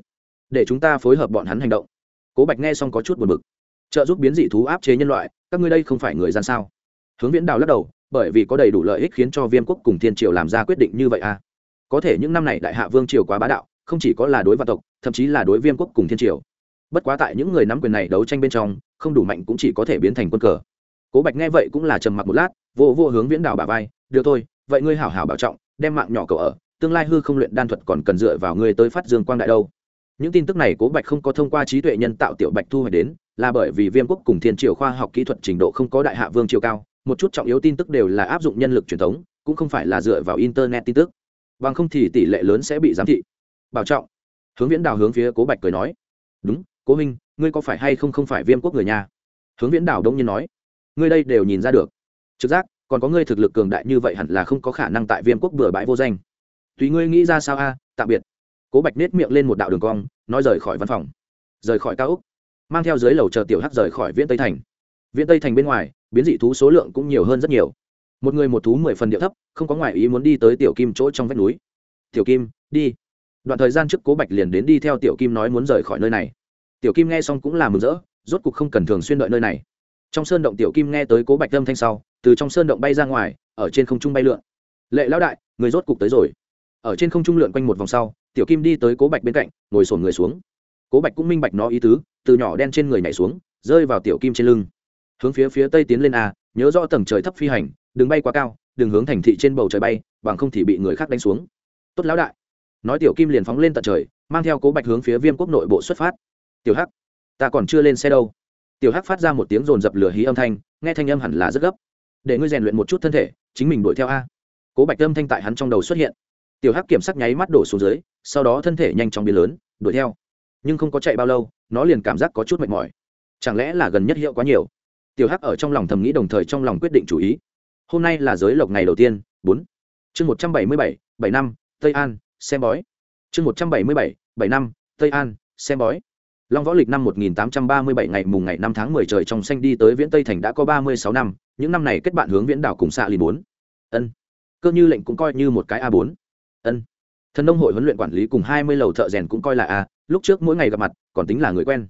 để chúng ta phối hợp bọn hắn hành động. Cố bạch nghe xong có chút buồn bực. Trợ giúp biến dị thú áp chế nhân loại các ngươi đây không phải người gian sao? Hướng viễn đào lắc đầu, bởi vì có đầy đủ lợi ích khiến cho viêm quốc cùng thiên triều làm ra quyết định như vậy à? Có thể những năm này đại hạ vương triều quá bá đạo, không chỉ có là đối vạn tộc, thậm chí là đối viêm quốc cùng thiên triều. Bất quá tại những người nắm quyền này đấu tranh bên trong, không đủ mạnh cũng chỉ có thể biến thành quân cờ. Cố bạch nghe vậy cũng là trầm mặc một lát, vô vô hướng viễn đào bà vai, được thôi, vậy ngươi hảo hảo bảo trọng, đem mạng nhỏ cậu ở, tương lai hư không luyện đan thuật còn cần dựa vào ngươi tới phát dương quang đại đâu những tin tức này cố bạch không có thông qua trí tuệ nhân tạo tiểu bạch thu hoạch đến, là bởi vì viêm quốc cùng thiên triều khoa học kỹ thuật trình độ không có đại hạ vương triều cao, một chút trọng yếu tin tức đều là áp dụng nhân lực truyền thống, cũng không phải là dựa vào internet tin tức. Bằng không thì tỷ lệ lớn sẽ bị giám thị. Bảo trọng. Hướng viễn đào hướng phía cố bạch cười nói. Đúng, cố minh, ngươi có phải hay không không phải viêm quốc người nhà? Hướng viễn đào đông nhiên nói. Ngươi đây đều nhìn ra được. Trực giác, còn có ngươi thực lực cường đại như vậy hẳn là không có khả năng tại viêm quốc bừa bãi vô danh. Tùy ngươi nghĩ ra sao a, tạm biệt cố bạch nết miệng lên một đạo đường cong, nói rời khỏi văn phòng. Rời khỏi cao úc mang theo dưới lầu chờ tiểu hắc rời khỏi viễn tây thành. Viễn tây thành bên ngoài, biến dị thú số lượng cũng nhiều hơn rất nhiều. Một người một thú mười phần điệu thấp, không có ngoại ý muốn đi tới tiểu kim chỗ trong vách núi. Tiểu kim, đi. Đoạn thời gian trước cố bạch liền đến đi theo tiểu kim nói muốn rời khỏi nơi này. Tiểu kim nghe xong cũng là mừng rỡ, rốt cục không cần thường xuyên đợi nơi này. Trong sơn động tiểu kim nghe tới cố bạch âm thanh sau, từ trong sơn động bay ra ngoài, ở trên không trung bay lượn. Lệ lão đại, người rốt cục tới rồi ở trên không trung lượn quanh một vòng sau, tiểu kim đi tới cố bạch bên cạnh, ngồi sổn người xuống. Cố bạch cũng minh bạch nó ý tứ, từ nhỏ đen trên người nhảy xuống, rơi vào tiểu kim trên lưng. Hướng phía phía tây tiến lên a, nhớ rõ tầng trời thấp phi hành, đừng bay quá cao, đừng hướng thành thị trên bầu trời bay, bằng không thì bị người khác đánh xuống. Tốt lão đại. Nói tiểu kim liền phóng lên tận trời, mang theo cố bạch hướng phía viêm quốc nội bộ xuất phát. Tiểu hắc, ta còn chưa lên xe đâu. Tiểu hắc phát ra một tiếng rồn dập lửa hí âm thanh, nghe thanh âm hẳn là rất gấp. Để ngươi rèn luyện một chút thân thể, chính mình đuổi theo a. Cố bạch âm thanh tại hắn trong đầu xuất hiện tiểu hắc kiểm sắc nháy mắt đổ xuống dưới, sau đó thân thể nhanh chóng biến lớn, đuổi theo. Nhưng không có chạy bao lâu, nó liền cảm giác có chút mệt mỏi. Chẳng lẽ là gần nhất hiệu quá nhiều? Tiểu hắc ở trong lòng thầm nghĩ đồng thời trong lòng quyết định chủ ý. Hôm nay là giới lộc ngày đầu tiên, bốn. Chương một trăm bảy mươi bảy bảy năm, tây an, xem bói. Chương một trăm bảy mươi bảy bảy năm, tây an, xem bói. Long võ lịch năm một nghìn tám trăm ba mươi bảy ngày mùng ngày năm tháng mười trời trong xanh đi tới viễn tây thành đã có ba mươi sáu năm, những năm này kết bạn hướng viễn đảo cùng xạ lìn bốn. Ân. Cơ như lệnh cũng coi như một cái a bốn ân. Thần nông hội huấn luyện quản lý cùng hai mươi lầu thợ rèn cũng coi là a, lúc trước mỗi ngày gặp mặt, còn tính là người quen.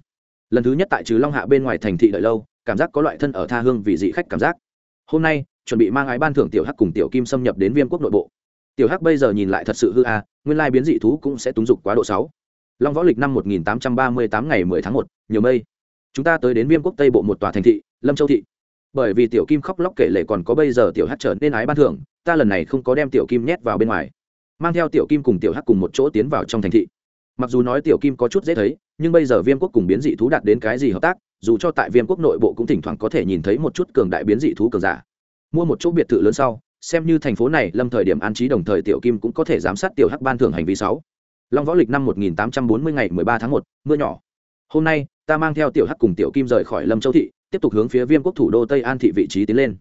Lần thứ nhất tại trừ long hạ bên ngoài thành thị đợi lâu, cảm giác có loại thân ở tha hương vì dị khách cảm giác. Hôm nay, chuẩn bị mang ái ban thưởng tiểu hắc cùng tiểu kim xâm nhập đến viêm quốc nội bộ. Tiểu hắc bây giờ nhìn lại thật sự hư a, nguyên lai biến dị thú cũng sẽ túng dục quá độ sáu. Long võ lịch năm một nghìn tám trăm ba mươi tám ngày mười tháng một, nhiều mây. Chúng ta tới đến viêm quốc tây bộ một tòa thành thị, lâm châu thị. Bởi vì tiểu kim khóc lóc kể lệ còn có bây giờ tiểu hắc trở nên ái ban thưởng, ta lần này không có đem tiểu kim nhét vào bên ngoài mang theo tiểu kim cùng tiểu hắc cùng một chỗ tiến vào trong thành thị. Mặc dù nói tiểu kim có chút dễ thấy nhưng bây giờ viêm quốc cùng biến dị thú đạt đến cái gì hợp tác dù cho tại viêm quốc nội bộ cũng thỉnh thoảng có thể nhìn thấy một chút cường đại biến dị thú cường giả. Mua một chỗ biệt thự lớn sau xem như thành phố này lâm thời điểm an trí đồng thời tiểu kim cũng có thể giám sát tiểu hắc ban thưởng hành vi sáu. Long võ lịch năm một nghìn tám trăm bốn mươi ngày mười ba tháng 1, mưa nhỏ. Hôm nay ta mang theo tiểu hắc cùng tiểu kim rời khỏi lâm châu thị tiếp tục hướng phía viêm quốc thủ đô tây an thị vị trí tiến lên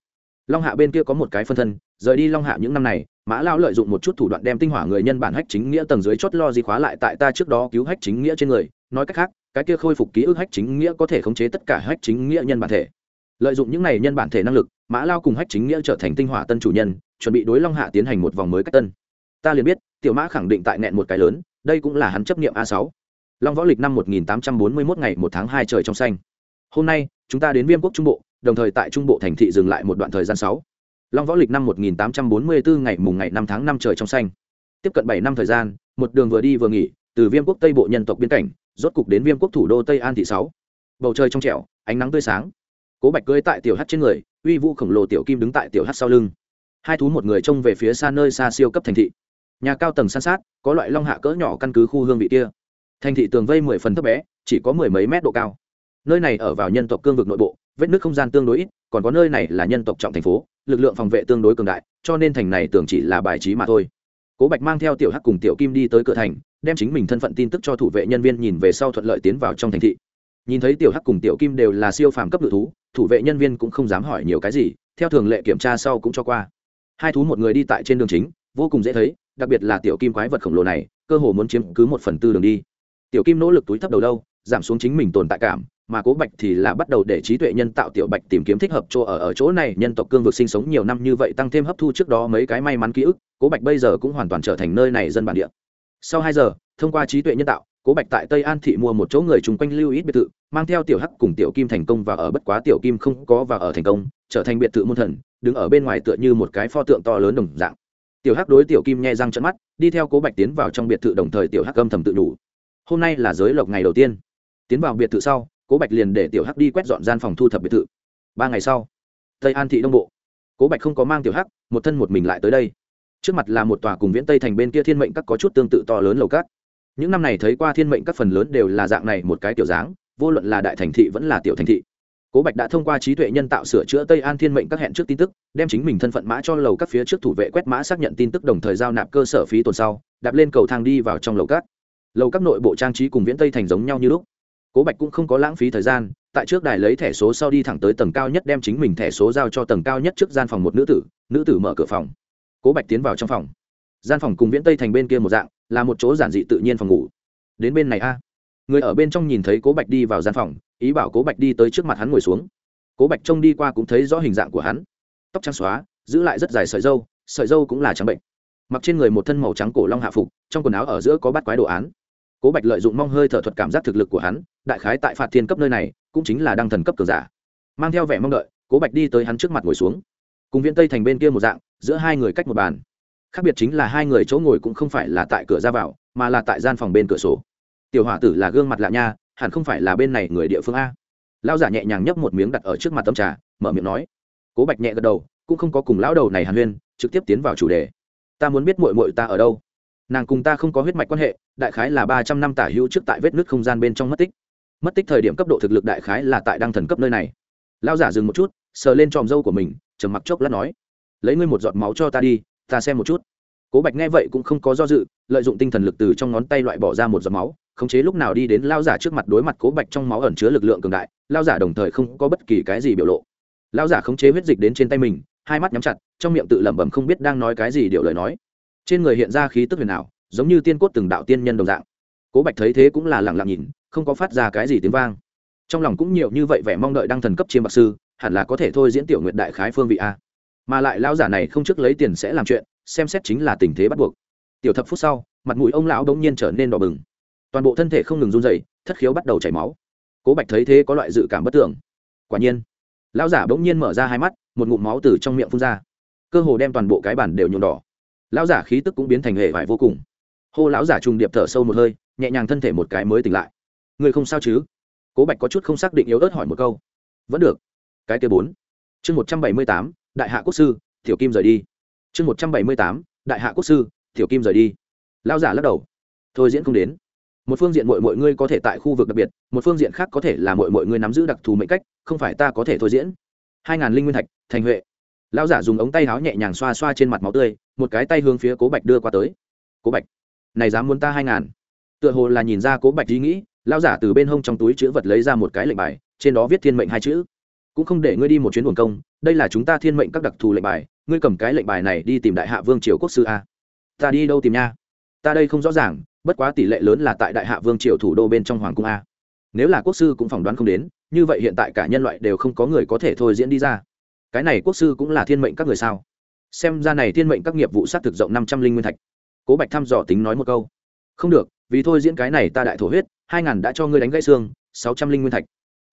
long hạ bên kia có một cái phân thân, rời đi long hạ những năm này, mã lao lợi dụng một chút thủ đoạn đem tinh hỏa người nhân bản hách chính nghĩa tầng dưới chót lo di khóa lại tại ta trước đó cứu hách chính nghĩa trên người. Nói cách khác, cái kia khôi phục ký ức hách chính nghĩa có thể khống chế tất cả hách chính nghĩa nhân bản thể. Lợi dụng những này nhân bản thể năng lực, mã lao cùng hách chính nghĩa trở thành tinh hỏa tân chủ nhân, chuẩn bị đối long hạ tiến hành một vòng mới cách tân. Ta liền biết, tiểu mã khẳng định tại nẹn một cái lớn, đây cũng là hắn chấp nghiệm a sáu. Long võ lịch năm một nghìn tám trăm bốn mươi 1841 ngày một tháng hai trời trong xanh. Hôm nay, chúng ta đến viêm quốc trung bộ đồng thời tại trung bộ thành thị dừng lại một đoạn thời gian sáu. Long võ lịch năm một nghìn tám trăm bốn mươi bốn ngày mùng ngày năm tháng năm trời trong xanh. Tiếp cận bảy năm thời gian, một đường vừa đi vừa nghỉ, từ viêm quốc tây bộ nhân tộc biên cảnh, rốt cục đến viêm quốc thủ đô tây an thị sáu. Bầu trời trong trẻo, ánh nắng tươi sáng. Cố bạch cưỡi tại tiểu hắt trên người, uy vũ khổng lồ tiểu kim đứng tại tiểu hắt sau lưng. Hai thú một người trông về phía xa nơi xa siêu cấp thành thị. Nhà cao tầng san sát, có loại long hạ cỡ nhỏ căn cứ khu hương vị kia. Thành thị tường vây mười phần thấp bé, chỉ có mười mấy mét độ cao. Nơi này ở vào nhân tộc cương vực nội bộ vết nước không gian tương đối ít, còn có nơi này là nhân tộc trọng thành phố, lực lượng phòng vệ tương đối cường đại, cho nên thành này tưởng chỉ là bài trí mà thôi. Cố bạch mang theo tiểu hắc cùng tiểu kim đi tới cửa thành, đem chính mình thân phận tin tức cho thủ vệ nhân viên nhìn về sau thuận lợi tiến vào trong thành thị. Nhìn thấy tiểu hắc cùng tiểu kim đều là siêu phàm cấp ngự thú, thủ vệ nhân viên cũng không dám hỏi nhiều cái gì, theo thường lệ kiểm tra sau cũng cho qua. Hai thú một người đi tại trên đường chính, vô cùng dễ thấy, đặc biệt là tiểu kim quái vật khổng lồ này, cơ hồ muốn chiếm cứ một phần tư đường đi. Tiểu kim nỗ lực túi thấp đầu đâu giảm xuống chính mình tồn tại cảm, mà cố bạch thì là bắt đầu để trí tuệ nhân tạo tiểu bạch tìm kiếm thích hợp chỗ ở ở chỗ này. Nhân tộc cương vực sinh sống nhiều năm như vậy tăng thêm hấp thu trước đó mấy cái may mắn ký ức, cố bạch bây giờ cũng hoàn toàn trở thành nơi này dân bản địa. Sau hai giờ, thông qua trí tuệ nhân tạo, cố bạch tại tây an thị mua một chỗ người chung quanh lưu ít biệt thự, mang theo tiểu hắc cùng tiểu kim thành công và ở bất quá tiểu kim không có và ở thành công, trở thành biệt thự môn thần, đứng ở bên ngoài tựa như một cái pho tượng to lớn đồng dạng. Tiểu hắc đối tiểu kim nhẹ răng trận mắt, đi theo cố bạch tiến vào trong biệt thự đồng thời tiểu hắc âm thầm tự đủ hôm nay là giới lộc ngày đầu tiên tiến vào biệt thự sau, cố bạch liền để tiểu hắc đi quét dọn gian phòng thu thập biệt thự. Ba ngày sau, tây an thị đông bộ. Cố bạch không có mang tiểu hắc, một thân một mình lại tới đây. Trước mặt là một tòa cùng viễn tây thành bên kia thiên mệnh các có chút tương tự to lớn lầu cát. Những năm này thấy qua thiên mệnh các phần lớn đều là dạng này một cái tiểu dáng, vô luận là đại thành thị vẫn là tiểu thành thị. Cố bạch đã thông qua trí tuệ nhân tạo sửa chữa tây an thiên mệnh các hẹn trước tin tức, đem chính mình thân phận mã cho lầu các phía trước thủ vệ quét mã xác nhận tin tức đồng thời giao nạp cơ sở phí tuần sau, đạp lên cầu thang đi vào trong lầu các lầu các nội bộ trang trí cùng viễn tây thành giống nhau như lúc cố bạch cũng không có lãng phí thời gian, tại trước đài lấy thẻ số sau đi thẳng tới tầng cao nhất đem chính mình thẻ số giao cho tầng cao nhất trước gian phòng một nữ tử nữ tử mở cửa phòng. Cố bạch tiến vào trong phòng. Gian phòng cùng viễn tây thành bên kia một dạng, là một chỗ giản dị tự nhiên phòng ngủ. Đến bên này a. Người ở bên trong nhìn thấy cố bạch đi vào gian phòng, ý bảo cố bạch đi tới trước mặt hắn ngồi xuống. Cố bạch trông đi qua cũng thấy rõ hình dạng của hắn. Tóc trắng xóa, giữ lại rất dài sợi dâu sợi dâu cũng là trắng bệnh. Mặc trên người một thân màu trắng cổ long hạ phục, trong quần áo ở giữa có bắt quái đồ án cố bạch lợi dụng mong hơi thở thuật cảm giác thực lực của hắn, đại khái tại phạt thiên cấp nơi này, cũng chính là đăng thần cấp cường giả. Mang theo vẻ mong đợi, cố bạch đi tới hắn trước mặt ngồi xuống. Cùng viễn tây thành bên kia một dạng, giữa hai người cách một bàn. Khác biệt chính là hai người chỗ ngồi cũng không phải là tại cửa ra vào, mà là tại gian phòng bên cửa sổ. Tiểu hỏa tử là gương mặt lạ nha, hẳn không phải là bên này người địa phương a. Lão giả nhẹ nhàng nhấp một miếng đặt ở trước mặt tấm trà, mở miệng nói. Cố bạch nhẹ gật đầu, cũng không có cùng lão đầu này hàn huyên, trực tiếp tiến vào chủ đề. Ta muốn biết mội mội ta ở đâu. Nàng cùng ta không có huyết mạch quan hệ đại khái là ba trăm năm tả hữu trước tại vết nứt không gian bên trong mất tích. Mất tích thời điểm cấp độ thực lực đại khái là tại đăng thần cấp nơi này. Lao giả dừng một chút, sờ lên tròm dâu của mình, trầm mặc chốc lát nói, lấy ngươi một giọt máu cho ta đi, ta xem một chút. Cố bạch nghe vậy cũng không có do dự, lợi dụng tinh thần lực từ trong ngón tay loại bỏ ra một giọt máu, khống chế lúc nào đi đến lao giả trước mặt đối mặt cố bạch trong máu ẩn chứa lực lượng cường đại lao giả đồng thời không có bất kỳ cái gì biểu lộ. Lao giả khống chế huyết dịch đến trên tay mình, hai mắt nhắm chặt, trong miệng tự lẩm bẩm không biết đang nói cái gì điệu lời nói. Trên người hiện ra khí tức huyền ảo giống như tiên cốt từng đạo tiên nhân đồng dạng. Cố bạch thấy thế cũng là lẳng lặng nhìn, không có phát ra cái gì tiếng vang. Trong lòng cũng nhiều như vậy vẻ mong đợi đăng thần cấp chiêm bạc sư, hẳn là có thể thôi diễn tiểu nguyện đại khái phương vị a. Mà lại lão giả này không trước lấy tiền sẽ làm chuyện, xem xét chính là tình thế bắt buộc. Tiểu thập phút sau, mặt mũi ông lão đ n g nhiên trở nên đỏ bừng. Toàn bộ thân thể không ngừng run dày thất khiếu bắt đầu chảy máu. Cố bạch thấy thế có loại dự cảm bất tưởng quả nhiên, lão giả bỗng nhiên mở ra hai mắt, một ngụm máu từ trong miệng phun ra. Cơ hồ đem toàn bộ cái bản đều nhuộm đỏ. Lão giả khí tức cũng biến thành hệ vải vô cùng hô lão giả trùng điệp thở sâu một hơi, nhẹ nhàng thân thể một cái mới tỉnh lại. Người không sao chứ? Cố bạch có chút không xác định yếu ớt hỏi một câu. Vẫn được. Cái kia bốn. Chương một trăm bảy mươi tám, đại hạ quốc sư, tiểu kim rời đi. Chương một trăm bảy mươi tám, đại hạ quốc sư, tiểu kim rời đi. Lão giả lắc đầu. Thôi diễn không đến. Một phương diện mọi mọi ngươi có thể tại khu vực đặc biệt, một phương diện khác có thể là mọi mọi ngươi nắm giữ đặc thù mệnh cách, không phải ta có thể thôi diễn. Hai ngàn linh nguyên thạch, thành huệ. Lão giả dùng ống tay áo nhẹ nhàng xoa xoa trên mặt máu tươi, một cái tay hướng phía cố bạch đưa qua tới. Cố bạch này dám muốn ta hai ngàn. Tựa hồ là nhìn ra cố bạch ý nghĩ lao giả từ bên hông trong túi chữ vật lấy ra một cái lệnh bài, trên đó viết thiên mệnh hai chữ. Cũng không để ngươi đi một chuyến buồn công, đây là chúng ta thiên mệnh các đặc thù lệnh bài, ngươi cầm cái lệnh bài này đi tìm đại hạ vương triều quốc sư a. Ta đi đâu tìm nha? Ta đây không rõ ràng, bất quá tỷ lệ lớn là tại đại hạ vương triều thủ đô bên trong hoàng cung a. Nếu là quốc sư cũng phỏng đoán không đến, như vậy hiện tại cả nhân loại đều không có người có thể thôi diễn đi ra. Cái này quốc sư cũng là thiên mệnh các người sao? Xem ra này thiên mệnh các nghiệp vụ sát thực rộng năm trăm linh nguyên thạch cố bạch thăm dò tính nói một câu. Không được, vì thôi diễn cái này ta đại thổ huyết, hai ngàn đã cho ngươi đánh gãy xương, sáu trăm linh nguyên thạch.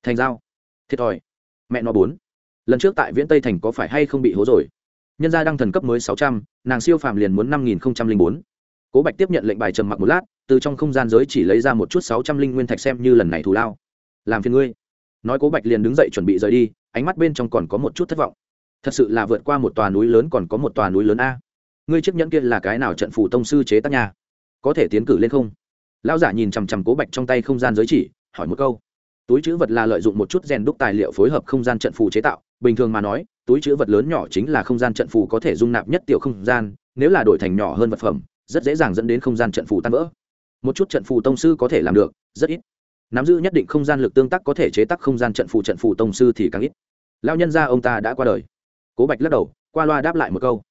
Thành dao. thiệt thòi. Mẹ nó bốn. Lần trước tại viễn tây thành có phải hay không bị hố rồi? Nhân gia đăng thần cấp mới sáu trăm, nàng siêu phàm liền muốn năm nghìn không trăm linh bốn. Cố bạch tiếp nhận lệnh bài trầm mặc một lát, từ trong không gian giới chỉ lấy ra một chút sáu trăm linh nguyên thạch xem như lần này thù lao. Làm phiền ngươi. Nói cố bạch liền đứng dậy chuẩn bị rời đi, ánh mắt bên trong còn có một chút thất vọng. Thật sự là vượt qua một tòa núi lớn còn có một tòa núi lớn a ngươi chiếc nhẫn kia là cái nào trận phủ tông sư chế tác nhà có thể tiến cử lên không? Lão giả nhìn chằm chằm cố bạch trong tay không gian giới chỉ, hỏi một câu. Túi chữ vật là lợi dụng một chút rèn đúc tài liệu phối hợp không gian trận phù chế tạo. Bình thường mà nói, túi chữ vật lớn nhỏ chính là không gian trận phù có thể dung nạp nhất tiểu không gian, nếu là đổi thành nhỏ hơn vật phẩm, rất dễ dàng dẫn đến không gian trận phù tan vỡ. Một chút trận phù tông sư có thể làm được, rất ít. Nắm giữ nhất định không gian lực tương tác có thể chế tác không gian trận phù trận phù tông sư thì càng ít. Lao nhân ra ông ta đã qua đời. Cố bạch lắc đầu, qua loa đáp lại một câu.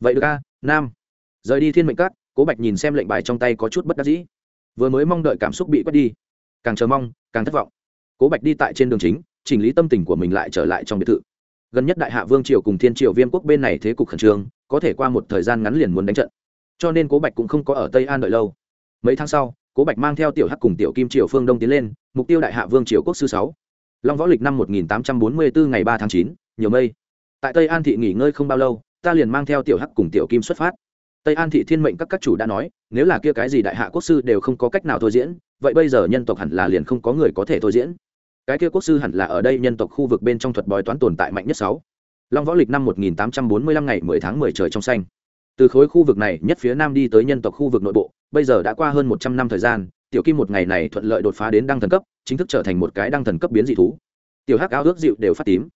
Vậy được a nam. Rời đi thiên mệnh cát cố bạch nhìn xem lệnh bài trong tay có chút bất đắc dĩ. Vừa mới mong đợi cảm xúc bị quét đi. Càng chờ mong càng thất vọng. Cố bạch đi tại trên đường chính chỉnh lý tâm tình của mình lại trở lại trong biệt thự. Gần nhất đại hạ vương triều cùng thiên triều viêm quốc bên này thế cục khẩn trương có thể qua một thời gian ngắn liền muốn đánh trận. Cho nên cố bạch cũng không có ở tây an đợi lâu. Mấy tháng sau cố bạch mang theo tiểu hắc cùng tiểu kim triều phương đông tiến lên mục tiêu đại hạ vương triều quốc sư sáu. Long võ lịch năm một nghìn tám trăm bốn mươi bốn ngày 3 tháng 9, nhiều mây. Tại tây an thị nghỉ ngơi không bao lâu ta liền mang theo tiểu hắc cùng tiểu kim xuất phát. Tây an thị thiên mệnh các các chủ đã nói, nếu là kia cái gì đại hạ quốc sư đều không có cách nào thôi diễn, vậy bây giờ nhân tộc hẳn là liền không có người có thể thôi diễn. Cái kia quốc sư hẳn là ở đây nhân tộc khu vực bên trong thuật bói toán tồn tại mạnh nhất sáu. Long võ lịch năm 1845 ngày 10 tháng 10 trời trong xanh. Từ khối khu vực này nhất phía nam đi tới nhân tộc khu vực nội bộ, bây giờ đã qua hơn một trăm năm thời gian, tiểu kim một ngày này thuận lợi đột phá đến đăng thần cấp, chính thức trở thành một cái đăng thần cấp biến dị thú. Tiểu hắc áo ước dịu đều phát tím.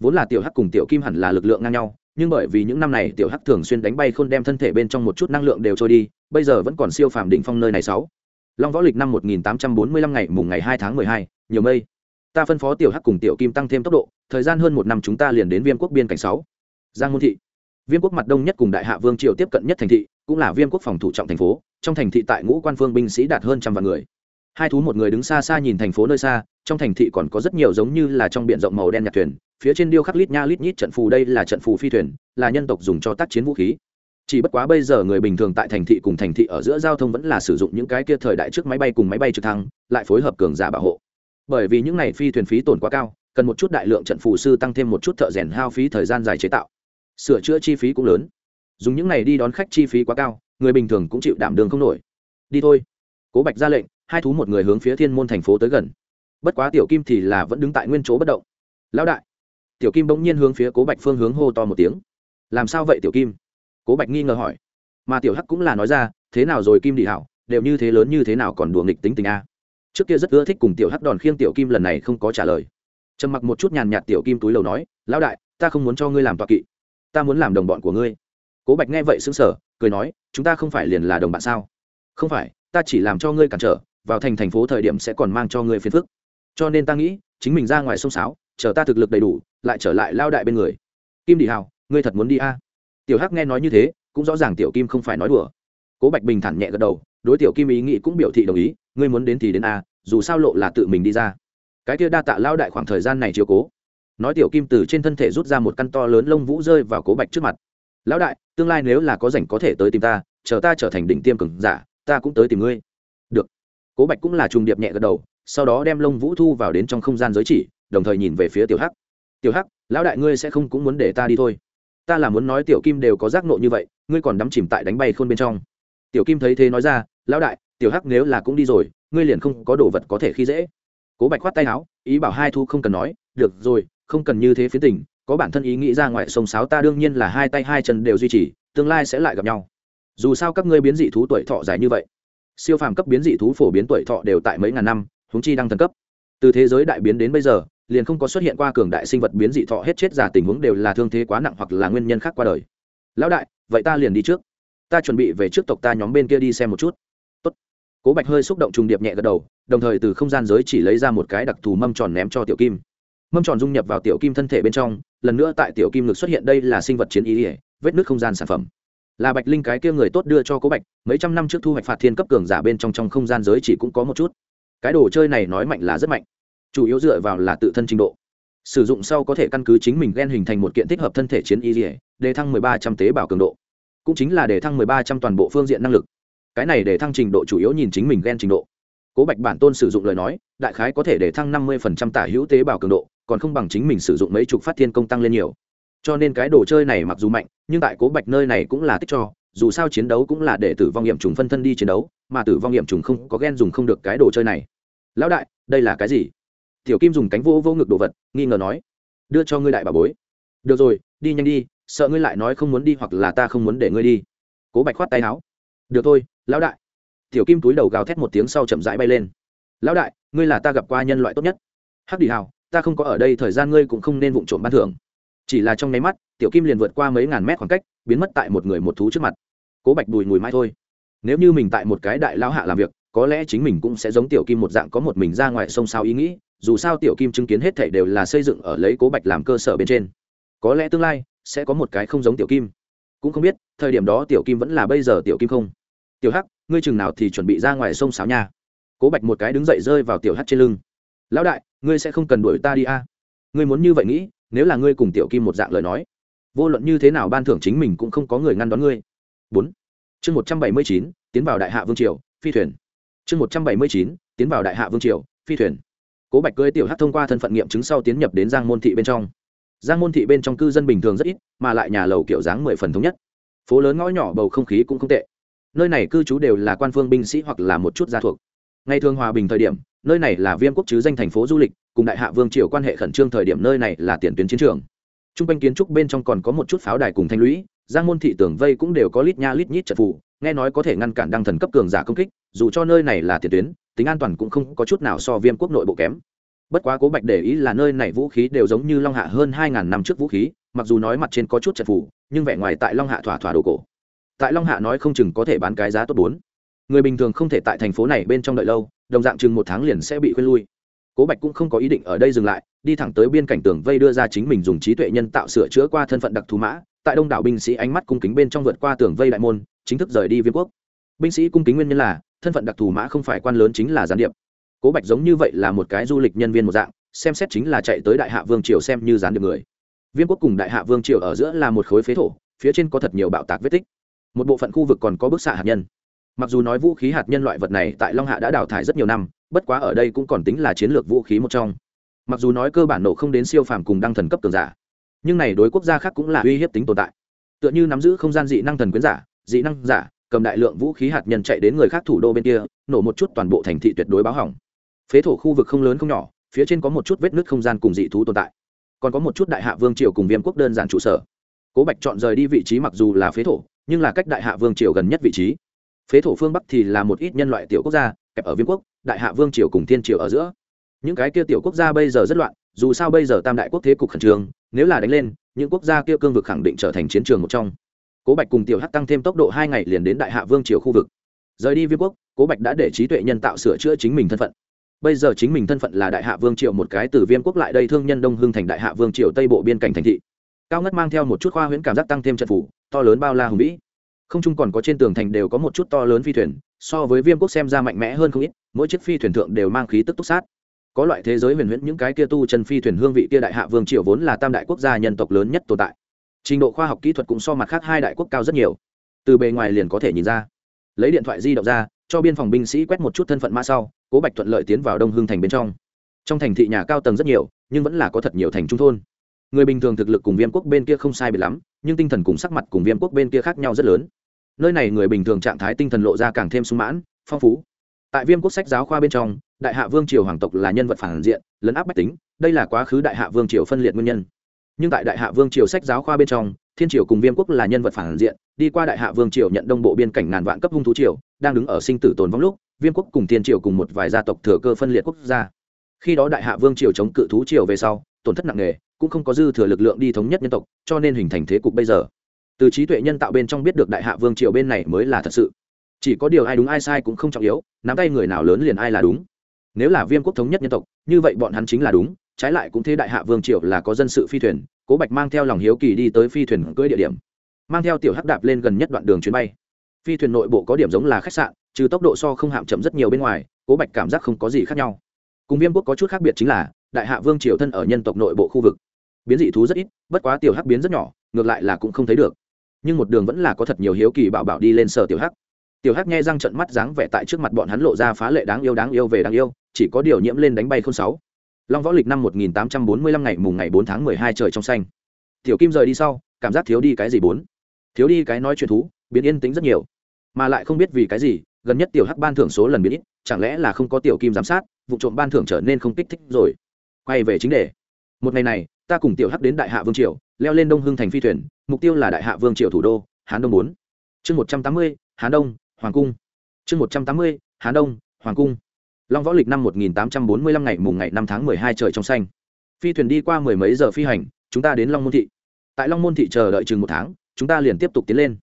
Vốn là tiểu hắc cùng tiểu kim hẳn là lực lượng ngang nhau nhưng bởi vì những năm này tiểu hắc thường xuyên đánh bay khôn đem thân thể bên trong một chút năng lượng đều trôi đi bây giờ vẫn còn siêu phàm đỉnh phong nơi này sáu. Long võ lịch năm 1845 ngày mùng ngày 2 tháng 12, nhiều mây. Ta phân phó tiểu hắc cùng tiểu kim tăng thêm tốc độ thời gian hơn một năm chúng ta liền đến viêm quốc biên cảnh sáu. Giang môn thị. Viêm quốc mặt đông nhất cùng đại hạ vương triều tiếp cận nhất thành thị cũng là viêm quốc phòng thủ trọng thành phố trong thành thị tại ngũ quan phương binh sĩ đạt hơn trăm vạn người. Hai thú một người đứng xa xa nhìn thành phố nơi xa trong thành thị còn có rất nhiều giống như là trong biển rộng màu đen nhạt thuyền phía trên điêu khắc lít nha lít nhít trận phù đây là trận phù phi thuyền, là nhân tộc dùng cho tác chiến vũ khí. Chỉ bất quá bây giờ người bình thường tại thành thị cùng thành thị ở giữa giao thông vẫn là sử dụng những cái kia thời đại trước máy bay cùng máy bay trực thăng, lại phối hợp cường giả bảo hộ. Bởi vì những này phi thuyền phí tổn quá cao, cần một chút đại lượng trận phù sư tăng thêm một chút thợ rèn hao phí thời gian dài chế tạo. Sửa chữa chi phí cũng lớn. Dùng những này đi đón khách chi phí quá cao, người bình thường cũng chịu đảm đường không nổi. Đi thôi. Cố bạch ra lệnh, hai thú một người hướng phía thiên môn thành phố tới gần. Bất quá tiểu kim thì là vẫn đứng tại nguyên chỗ bất động. Lão đại tiểu kim bỗng nhiên hướng phía cố bạch phương hướng hô to một tiếng. Làm sao vậy, tiểu kim? Cố bạch nghi ngờ hỏi. Mà tiểu hắc cũng là nói ra, thế nào rồi, kim đi hảo? Đều như thế lớn như thế nào còn đùa nghịch tính tình a? Trước kia rất ưa thích cùng tiểu hắc đòn khiêng tiểu kim, lần này không có trả lời. Trầm mặc một chút nhàn nhạt tiểu kim túi lầu nói, lão đại, ta không muốn cho ngươi làm tọa kỵ. Ta muốn làm đồng bọn của ngươi. Cố bạch nghe vậy xứng sở cười nói, chúng ta không phải liền là đồng bạn sao? Không phải, ta chỉ làm cho ngươi cản trở, vào thành thành phố thời điểm sẽ còn mang cho ngươi phiền phức. Cho nên ta nghĩ, chính mình ra ngoài sông sáo chờ ta thực lực đầy đủ, lại trở lại lao đại bên người. Kim đi hào, ngươi thật muốn đi a? À? tiểu hắc nghe nói như thế, cũng rõ ràng tiểu kim không phải nói đùa. Cố bạch bình thản nhẹ gật đầu, đối tiểu kim ý nghĩ cũng biểu thị đồng ý, ngươi muốn đến thì đến a, dù sao lộ là tự mình đi ra. Cái kia đa tạ lao đại khoảng thời gian này chiều cố. Nói tiểu kim từ trên thân thể rút ra một căn to lớn lông vũ rơi vào cố bạch trước mặt. Lão đại, tương lai nếu là có rảnh có thể tới tìm ta, chờ ta trở thành đỉnh tiêm cường giả, ta cũng tới tìm ngươi. Được. Cố bạch cũng là trùng điệp nhẹ gật đầu, sau đó đem lông vũ thu vào đến trong không gian giới chỉ đồng thời nhìn về phía tiểu hắc. Tiểu hắc, lão đại ngươi sẽ không cũng muốn để ta đi thôi. Ta là muốn nói tiểu kim đều có giác nộ như vậy, ngươi còn đắm chìm tại đánh bay khôn bên trong. Tiểu kim thấy thế nói ra, lão đại, tiểu hắc nếu là cũng đi rồi, ngươi liền không có đồ vật có thể khi dễ. Cố bạch khoát tay áo, ý bảo hai thu không cần nói, được rồi, không cần như thế phía tình, có bản thân ý nghĩ ra ngoài sông sáo ta đương nhiên là hai tay hai chân đều duy trì, tương lai sẽ lại gặp nhau. Dù sao các ngươi biến dị thú tuổi thọ dài như vậy, siêu phàm cấp biến dị thú phổ biến tuổi thọ đều tại mấy ngàn năm húng chi đang thần cấp. Từ thế giới đại biến đến bây giờ liền không có xuất hiện qua cường đại sinh vật biến dị thọ hết chết giả tình huống đều là thương thế quá nặng hoặc là nguyên nhân khác qua đời. Lão đại, vậy ta liền đi trước. Ta chuẩn bị về trước tộc ta nhóm bên kia đi xem một chút. Tốt. cố bạch hơi xúc động trùng điệp nhẹ gật đầu, đồng thời từ không gian giới chỉ lấy ra một cái đặc thù mâm tròn ném cho tiểu kim. Mâm tròn dung nhập vào tiểu kim thân thể bên trong, lần nữa tại tiểu kim ngực xuất hiện đây là sinh vật chiến ý ỉa vết nước không gian sản phẩm. Là bạch linh cái kia người tốt đưa cho cố bạch, mấy trăm năm trước thu hoạch phạt thiên cấp cường giả bên trong trong không gian giới chỉ cũng có một chút. Cái đồ chơi này nói mạnh là rất mạnh chủ yếu dựa vào là tự thân trình độ. Sử dụng sau có thể căn cứ chính mình g hình thành một kiện thích hợp thân thể chiến y dỉa để thăng 1300 tế bào cường độ. Cũng chính là để thăng 1300 toàn bộ phương diện năng lực. Cái này để thăng trình độ chủ yếu nhìn chính mình g trình độ. Cố bạch bản tôn sử dụng lời nói, đại khái có thể để thăng 50% tả hữu tế bào cường độ, còn không bằng chính mình sử dụng mấy chục phát thiên công tăng lên nhiều. Cho nên cái đồ chơi này mặc dù mạnh, nhưng tại cố bạch nơi này cũng là tích cho, dù sao chiến đấu cũng là để tử vong nghiệm trùng phân thân đi chiến đấu, mà tử vong nghiệm trùng không có ghen dùng không được cái đồ chơi này. Lão đại, đây là cái gì? Tiểu kim dùng cánh vô vô ngực đồ vật, nghi ngờ nói, đưa cho ngươi đại bà bối. Được rồi, đi nhanh đi, sợ ngươi lại nói không muốn đi hoặc là ta không muốn để ngươi đi. Cố bạch khoát tay áo, được thôi, lão đại. Tiểu kim túi đầu gào thét một tiếng sau chậm rãi bay lên, lão đại, ngươi là ta gặp qua nhân loại tốt nhất. Hắc đi hào, ta không có ở đây, thời gian ngươi cũng không nên vụng trộm ban thưởng. Chỉ là trong nháy mắt, tiểu kim liền vượt qua mấy ngàn mét khoảng cách, biến mất tại một người một thú trước mặt. Cố bạch bùi mùi mai thôi. Nếu như mình tại một cái đại lão hạ làm việc có lẽ chính mình cũng sẽ giống tiểu kim một dạng có một mình ra ngoài sông sao ý nghĩ, dù sao tiểu kim chứng kiến hết thảy đều là xây dựng ở lấy cố bạch làm cơ sở bên trên. Có lẽ tương lai sẽ có một cái không giống tiểu kim. Cũng không biết, thời điểm đó tiểu kim vẫn là bây giờ tiểu kim không? Tiểu hắc, ngươi chừng nào thì chuẩn bị ra ngoài sông sáo nha. Cố bạch một cái đứng dậy rơi vào tiểu hắc trên lưng. Lão đại, ngươi sẽ không cần đuổi ta đi a. À? ngươi muốn như vậy nghĩ, nếu là ngươi cùng tiểu kim một dạng lời nói, vô luận như thế nào ban thưởng chính mình cũng không có người ngăn đón ngươi. Bốn. Chương một trăm bảy mươi chín, tiến vào đại hạ vương triều, phi thuyền chương một trăm bảy mươi chín, tiến vào đại hạ vương triều, phi thuyền. Cố bạch cưới tiểu hát thông qua thân phận nghiệm chứng sau tiến nhập đến giang môn thị bên trong. Giang môn thị bên trong cư dân bình thường rất ít, mà lại nhà lầu kiểu dáng mười phần thống nhất. Phố lớn ngõ nhỏ bầu không khí cũng không tệ. Nơi này cư trú đều là quan phương binh sĩ hoặc là một chút gia thuộc. Ngày thường hòa bình thời điểm, nơi này là viêm quốc chứ danh thành phố du lịch, cùng đại hạ vương triều quan hệ khẩn trương thời điểm nơi này là tiền tuyến chiến trường. T r u n g quanh kiến trúc bên trong còn có một chút pháo đài cùng thanh lũy, giang môn thị tường vây cũng đều có lít nha lít nhít trận phủ nghe nói có thể ngăn cản đăng thần cấp cường giả công kích, dù cho nơi này là tiền tuyến, tính an toàn cũng không có chút nào so viêm quốc nội bộ kém. Bất quá cố bạch để ý là nơi này vũ khí đều giống như long hạ hơn hai ngàn năm trước vũ khí, mặc dù nói mặt trên có chút trận phủ nhưng vẻ ngoài tại long hạ thỏa thỏa đồ cổ. Tại long hạ nói không chừng có thể bán cái giá tốt bốn. Người bình thường không thể tại thành phố này bên trong đợi lâu, đồng dạng chừng một tháng liền sẽ bị khuyên lui. Cố bạch cũng không có ý định ở đây dừng lại, đi thẳng tới biên cảnh tường vây đưa ra chính mình dùng trí tuệ nhân tạo sửa chữa qua thân phận đặc thù mã tại đông đảo binh sĩ ánh mắt cung kính bên trong vượt qua tường vây đại môn, chính thức rời đi viêm quốc. Binh sĩ cung kính nguyên nhân là, thân phận đặc thù mã không phải quan lớn chính là gián điệp. Cố bạch giống như vậy là một cái du lịch nhân viên một dạng, xem xét chính là chạy tới đại hạ vương triều xem như gián điệp người. Viêm quốc cùng đại hạ vương triều ở giữa là một khối phế thổ, phía trên có thật nhiều bạo tạc vết tích. Một bộ phận khu vực còn có bức xạ hạt nhân. Mặc dù nói vũ khí hạt nhân loại vật này tại long hạ đã đào thải rất nhiều năm, bất quá ở đây cũng còn tính là chiến lược vũ khí một trong. Mặc dù nói cơ bản nổ không đến siêu phàm cùng đăng thần cấp cường giả nhưng này đối quốc gia khác cũng là uy hiếp tính tồn tại. Tựa như nắm giữ không gian dị năng thần quyến giả, dị năng giả, cầm đại lượng vũ khí hạt nhân chạy đến người khác thủ đô bên kia, nổ một chút toàn bộ thành thị tuyệt đối báo hỏng. Phế thổ khu vực không lớn không nhỏ, phía trên có một chút vết nứt không gian cùng dị thú tồn tại. Còn có một chút đại hạ vương triều cùng viêm quốc đơn giản trụ sở. Cố bạch chọn rời đi vị trí mặc dù là phế thổ, nhưng là cách đại hạ vương triều gần nhất vị trí. Phế thổ phương bắc thì là một ít nhân loại tiểu quốc gia, kẹp ở viêm quốc, đại hạ vương triều cùng thiên triều ở giữa. Những cái kia tiểu quốc gia bây giờ rất loạn, dù sao bây giờ tam đại quốc thế cục khẩn trương nếu là đánh lên, những quốc gia kia cương vực khẳng định trở thành chiến trường một trong. Cố bạch cùng tiểu hắc tăng thêm tốc độ hai ngày liền đến đại hạ vương triều khu vực. Rời đi viêm quốc, cố bạch đã để trí tuệ nhân tạo sửa chữa chính mình thân phận. Bây giờ chính mình thân phận là đại hạ vương triều một cái từ viêm quốc lại đây thương nhân đông hưng thành đại hạ vương triều tây bộ biên cảnh thành thị. Cao ngất mang theo một chút khoa huyễn cảm giác tăng thêm trận phủ, to lớn bao la hùng vĩ. Không chung còn có trên tường thành đều có một chút to lớn phi thuyền, so với viêm quốc xem ra mạnh mẽ hơn không ít, mỗi chiếc phi thuyền thượng đều mang khí tức túc sát có loại thế giới huyền huyễn những cái kia tu chân phi thuyền hương vị kia đại hạ vương triều vốn là tam đại quốc gia nhân tộc lớn nhất tồn tại. Trình độ khoa học kỹ thuật cũng so mặt khác hai đại quốc cao rất nhiều. Từ bề ngoài liền có thể nhìn ra. Lấy điện thoại di động ra, cho biên phòng binh sĩ quét một chút thân phận mã sau, cố bạch thuận lợi tiến vào đông hương thành bên trong. Trong thành thị nhà cao tầng rất nhiều, nhưng vẫn là có thật nhiều thành trung thôn. Người bình thường thực lực cùng viêm quốc bên kia không sai bị lắm, nhưng tinh thần cùng sắc mặt cùng viêm quốc bên kia khác nhau rất lớn. Nơi này người bình thường trạng thái tinh thần lộ ra càng thêm sung mãn, phong phú. Tại viêm quốc sách giáo khoa bên trong đại hạ vương triều hoàng tộc là nhân vật phản diện, lấn áp bách tính, đây là quá khứ đại hạ vương triều phân liệt nguyên nhân. Nhưng tại đại hạ vương triều sách giáo khoa bên trong, thiên triều cùng viêm quốc là nhân vật phản diện, đi qua đại hạ vương triều nhận đông bộ biên cảnh ngàn vạn cấp hung thú triều, đang đứng ở sinh tử tồn vong lúc, viêm quốc cùng thiên triều cùng một vài gia tộc thừa cơ phân liệt quốc gia. Khi đó đại hạ vương triều chống cự thú triều về sau, tổn thất nặng nề, cũng không có dư thừa lực lượng đi thống nhất nhân tộc, cho nên hình thành thế cục bây giờ. Từ trí tuệ nhân tạo bên trong biết được đại hạ vương triều bên này mới là thật sự. Chỉ có điều ai đúng ai sai cũng không trọng yếu, nắm tay người nào lớn liền ai là đúng nếu là viêm quốc thống nhất nhân tộc, như vậy bọn hắn chính là đúng, trái lại cũng thế đại hạ vương triều là có dân sự phi thuyền, cố bạch mang theo lòng hiếu kỳ đi tới phi thuyền cưỡi địa điểm. Mang theo tiểu hắc đạp lên gần nhất đoạn đường chuyến bay. Phi thuyền nội bộ có điểm giống là khách sạn, trừ tốc độ so không hạm chậm rất nhiều bên ngoài, cố bạch cảm giác không có gì khác nhau. Cùng viêm quốc có chút khác biệt chính là, đại hạ vương triều thân ở nhân tộc nội bộ khu vực. Biến dị thú rất ít, bất quá tiểu hắc biến rất nhỏ, ngược lại là cũng không thấy được. Nhưng một đường vẫn là có thật nhiều hiếu kỳ bảo bảo đi lên sở tiểu hắc tiểu hắc nghe răng trận mắt dáng vẻ tại trước mặt bọn hắn lộ ra phá lệ đáng yêu đáng yêu về đáng yêu, chỉ có điều nhiễm lên đánh bay không sáu. Long võ lịch năm 1845 ngày mùng ngày 4 tháng 12 trời trong xanh. Tiểu kim rời đi sau, cảm giác thiếu đi cái gì bốn? Thiếu đi cái nói chuyện thú, biến yên tĩnh rất nhiều. Mà lại không biết vì cái gì, gần nhất tiểu hắc ban thưởng số lần biến ít, chẳng lẽ là không có tiểu kim giám sát, vụ trộm ban thưởng trở nên không kích thích rồi. Quay về chính đề. Một ngày này, ta cùng tiểu hắc đến đại hạ vương triều, leo lên đông hưng thành phi thuyền, mục tiêu là đại hạ vương triều thủ đô, hán đông bốn. Chương một trăm tám mươi, hán đông hoàng cung. Chương một trăm tám mươi hán đông hoàng cung. Long võ lịch năm một nghìn tám trăm bốn mươi lăm ngày mùng ngày năm tháng mười hai trời trong xanh. Phi thuyền đi qua mười mấy giờ phi hành chúng ta đến long môn thị. Tại long môn thị chờ đợi chừng một tháng chúng ta liền tiếp tục tiến lên.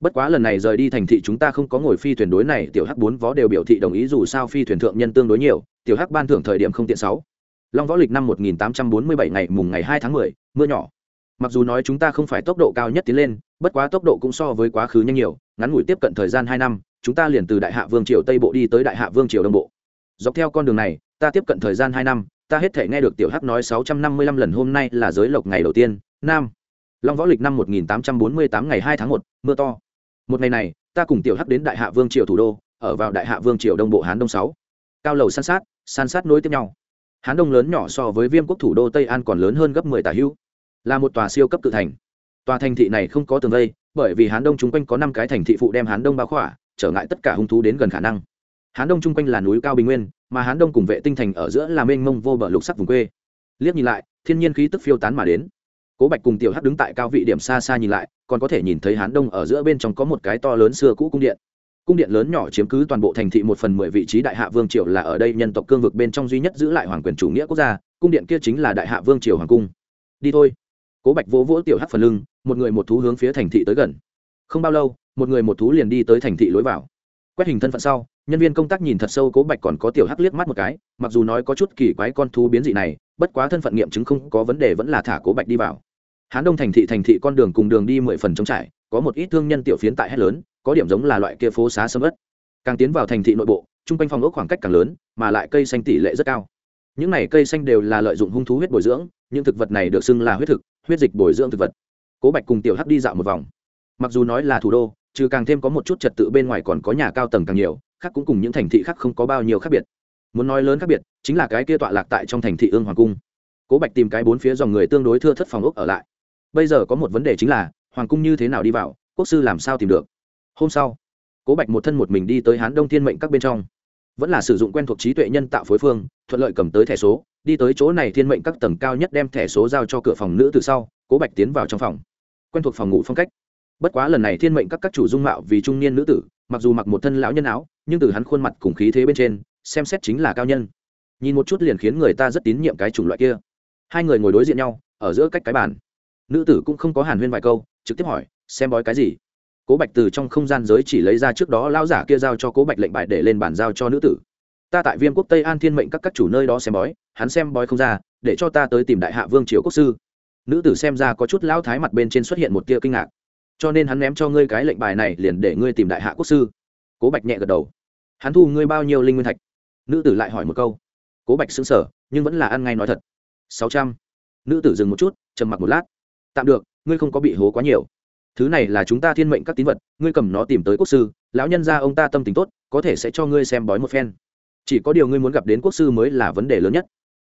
Bất quá lần này rời đi thành thị chúng ta không có ngồi phi thuyền đối này tiểu hắc bốn vó đều biểu thị đồng ý dù sao phi thuyền thượng nhân tương đối nhiều tiểu hắc ban thưởng thời điểm không tiện sáu. Long võ lịch năm 1847 ngày mùng ngày 2 tháng 10, mưa nhỏ. Mặc dù nói chúng ta không phải tốc độ cao nhất tiến lên bất quá tốc độ cũng so với quá khứ nhanh nhiều ngắn ngủi tiếp cận thời gian hai năm chúng ta liền từ đại hạ vương triều tây bộ đi tới đại hạ vương triều đông bộ. Dọc theo con đường này ta tiếp cận thời gian hai năm ta hết thể nghe được tiểu hắc nói 655 lần hôm nay là giới lộc ngày đầu tiên nam. Long võ lịch năm 1848 ngày 2 tháng 1, mưa to. Một ngày này ta cùng tiểu hắc đến đại hạ vương triều thủ đô ở vào đại hạ vương triều đông bộ hán đông sáu. Cao lầu san sát san sát nối tiếp nhau. Hán đông lớn nhỏ so với viêm quốc thủ đô tây an còn lớn hơn gấp mười tả hữu. Là một tòa siêu cấp cự thành. Tòa thành thị này không có tường vây bởi vì hán đông chung quanh có năm cái thành thị phụ đem hán đông bao khỏa, trở ngại tất cả hung thú đến gần khả năng. Hán đông chung quanh là núi cao bình nguyên, mà hán đông cùng vệ tinh thành ở giữa là mênh mông vô bờ lục sắc vùng quê. Liếc nhìn lại, thiên nhiên khí tức phiêu tán mà đến. Cố bạch cùng tiểu hắc đứng tại cao vị điểm xa xa nhìn lại, còn có thể nhìn thấy hán đông ở giữa bên trong có một cái to lớn xưa cũ cung điện. Cung điện lớn nhỏ chiếm cứ toàn bộ thành thị một phần mười vị trí đại hạ vương triều là ở đây nhân tộc cương vực bên trong duy nhất giữ lại hoàng quyền chủ nghĩa quốc gia, cung điện kia chính là đại hạ vương triều hoàng cung. Đi thôi cố bạch vỗ vỗ tiểu hắc phần lưng, một người một thú hướng phía thành thị tới gần. Không bao lâu, một người một thú liền đi tới thành thị lối vào. Quét hình thân phận sau, nhân viên công tác nhìn thật sâu cố bạch còn có tiểu hắc liếc mắt một cái, mặc dù nói có chút kỳ quái con thú biến dị này, bất quá thân phận nghiệm chứng không có vấn đề vẫn là thả cố bạch đi vào. Hán đông thành thị thành thị con đường cùng đường đi mười phần trống trải, có một ít thương nhân tiểu phiến tại hết lớn, có điểm giống là loại kia phố xá sâm ất càng tiến vào thành thị nội bộ chung quanh phòng ốc khoảng cách càng lớn, mà lại cây xanh tỷ lệ rất cao. Những này cây xanh đều là lợi dụng hung thú huyết bồi dưỡng, những thực vật này được xưng là huyết thực huyết dịch bồi dưỡng thực vật. Cố bạch cùng tiểu hắc đi dạo một vòng. Mặc dù nói là thủ đô, trừ càng thêm có một chút trật tự bên ngoài còn có nhà cao tầng càng nhiều, khác cũng cùng những thành thị khác không có bao nhiêu khác biệt. Muốn nói lớn khác biệt, chính là cái kia tọa lạc tại trong thành thị ương hoàng cung. Cố bạch tìm cái bốn phía dòng người tương đối thưa thất phòng ốc ở lại. Bây giờ có một vấn đề chính là, hoàng cung như thế nào đi vào, quốc sư làm sao tìm được? Hôm sau, cố bạch một thân một mình đi tới hán đông thiên mệnh các bên trong. Vẫn là sử dụng quen thuộc trí tuệ nhân tạo phối phương, thuận lợi cầm tới thẻ số đi tới chỗ này thiên mệnh các tầng cao nhất đem thẻ số giao cho cửa phòng nữ từ sau, cố bạch tiến vào trong phòng. Quen thuộc phòng ngủ phong cách. Bất quá lần này thiên mệnh các các chủ dung mạo vì trung niên nữ tử, mặc dù mặc một thân lão nhân áo, nhưng từ hắn khuôn mặt cùng khí thế bên trên, xem xét chính là cao nhân. Nhìn một chút liền khiến người ta rất tín nhiệm cái chủng loại kia. Hai người ngồi đối diện nhau, ở giữa cách cái bàn. Nữ tử cũng không có hàn huyên vài câu, trực tiếp hỏi, xem bói cái gì? Cố bạch từ trong không gian giới chỉ lấy ra trước đó lão giả kia giao cho cố bạch lệnh bài để lên bàn giao cho nữ tử ta tại viêm quốc tây an thiên mệnh các các chủ nơi đó xem bói, hắn xem bói không ra, để cho ta tới tìm đại hạ vương triều quốc sư. Nữ tử xem ra có chút lão thái mặt bên trên xuất hiện một tia kinh ngạc. Cho nên hắn ném cho ngươi cái lệnh bài này liền để ngươi tìm đại hạ quốc sư. Cố bạch nhẹ gật đầu. Hắn thu ngươi bao nhiêu linh nguyên thạch? Nữ tử lại hỏi một câu. Cố bạch xứng sở nhưng vẫn là ăn ngay nói thật. Sáu trăm. Nữ tử dừng một chút, trầm mặc một lát. Tạm được, ngươi không có bị hố quá nhiều. Thứ này là chúng ta thiên mệnh các tín vật, ngươi cầm nó tìm tới quốc sư, lão nhân ra ông ta tâm tính tốt, có thể sẽ cho ngươi xem bói một phen chỉ có điều ngươi muốn gặp đến quốc sư mới là vấn đề lớn nhất.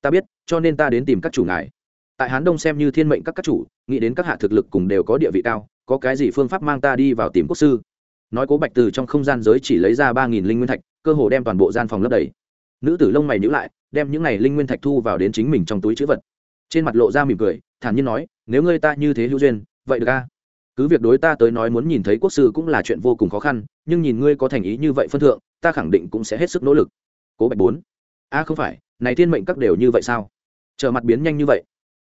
Ta biết, cho nên ta đến tìm các chủ ngài. Tại hán đông xem như thiên mệnh các các chủ, nghĩ đến các hạ thực lực cùng đều có địa vị cao, có cái gì phương pháp mang ta đi vào tìm quốc sư? Nói cố bạch từ trong không gian giới chỉ lấy ra ba nghìn linh nguyên thạch, cơ hồ đem toàn bộ gian phòng lấp đầy. Nữ tử lông mày nhữ lại, đem những n à y linh nguyên thạch thu vào đến chính mình trong túi chữ vật. Trên mặt lộ ra mỉm cười, thản nhiên nói, nếu ngươi ta như thế hữu duyên, vậy được a. cứ việc đối ta tới nói muốn nhìn thấy quốc sư cũng là chuyện vô cùng khó khăn, nhưng nhìn ngươi có thành ý như vậy phân thượng, ta khẳng định cũng sẽ hết sức nỗ lực cố bạch bốn. A, không phải, này thiên mệnh các đều như vậy sao? Chờ mặt biến nhanh như vậy.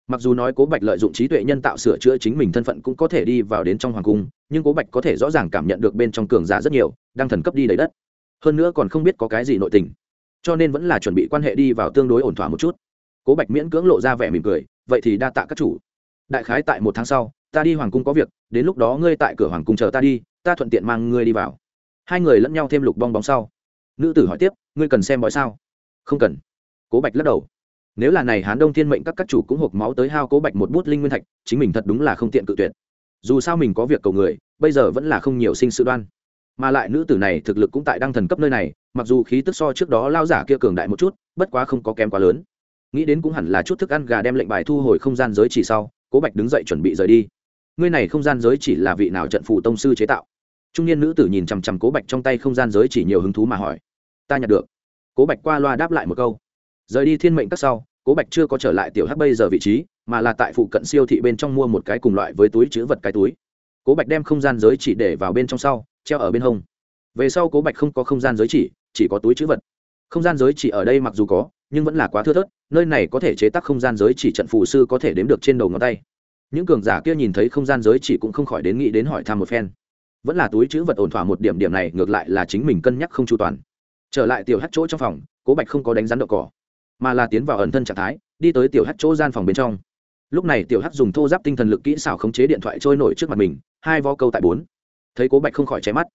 Mặc dù nói cố bạch lợi dụng trí tuệ nhân tạo sửa chữa chính mình thân phận cũng có thể đi vào đến trong hoàng cung, nhưng cố bạch có thể rõ ràng cảm nhận được bên trong cường giả rất nhiều, đang thần cấp đi đầy đất. Hơn nữa còn không biết có cái gì nội tình, cho nên vẫn là chuẩn bị quan hệ đi vào tương đối ổn thỏa một chút. Cố bạch miễn cưỡng lộ ra vẻ mỉm cười, vậy thì đa tạ các chủ. Đại khái tại một tháng sau, ta đi hoàng cung có việc, đến lúc đó ngươi tại cửa hoàng cung chờ ta đi, ta thuận tiện mang ngươi đi vào. Hai người lẫn nhau thêm lục bong bóng sau. Nữ tử hỏi tiếp ngươi cần xem bói sao? Không cần. Cố bạch lắc đầu. Nếu là này hán đông thiên mệnh các các chủ cũng hộp máu tới hao cố bạch một bút linh nguyên thạch, chính mình thật đúng là không tiện cự tuyệt. Dù sao mình có việc cầu người, bây giờ vẫn là không nhiều sinh sự đoan. Mà lại nữ tử này thực lực cũng tại đăng thần cấp nơi này, mặc dù khí tức so trước đó lao giả kia cường đại một chút, bất quá không có kém quá lớn. Nghĩ đến cũng hẳn là chút thức ăn gà đem lệnh bài thu hồi không gian giới chỉ sau, cố bạch đứng dậy chuẩn bị rời đi. Ngươi này không gian giới chỉ là vị nào trận phủ tông sư chế tạo? Trung niên nữ tử nhìn chằm chằm cố bạch trong tay không gian giới chỉ nhiều hứng thú mà hỏi ta nhặt được. Cố bạch qua loa đáp lại một câu. Rời đi thiên mệnh các sau, cố bạch chưa có trở lại tiểu hắc bây giờ vị trí, mà là tại phụ cận siêu thị bên trong mua một cái cùng loại với túi chữ vật cái túi. Cố bạch đem không gian giới chỉ để vào bên trong sau, treo ở bên hông. Về sau cố bạch không có không gian giới chỉ chỉ có túi chữ vật. Không gian giới chỉ ở đây mặc dù có, nhưng vẫn là quá thưa thớt, nơi này có thể chế tác không gian giới chỉ trận phù sư có thể đếm được trên đầu ngón tay. Những cường giả kia nhìn thấy không gian giới chỉ cũng không khỏi đến nghĩ đến hỏi thăm một phen. Vẫn là túi chữ vật ổn thỏa một điểm điểm này, ngược lại là chính mình cân nhắc không chu toàn trở lại tiểu hát chỗ trong phòng, cố bạch không có đánh rắn đậu cỏ, mà là tiến vào ẩn thân trạng thái, đi tới tiểu hát chỗ gian phòng bên trong. Lúc này tiểu hát dùng thô giáp tinh thần lực kỹ xảo khống chế điện thoại trôi nổi trước mặt mình, hai vo câu tại bốn. Thấy cố bạch không khỏi cháy mắt.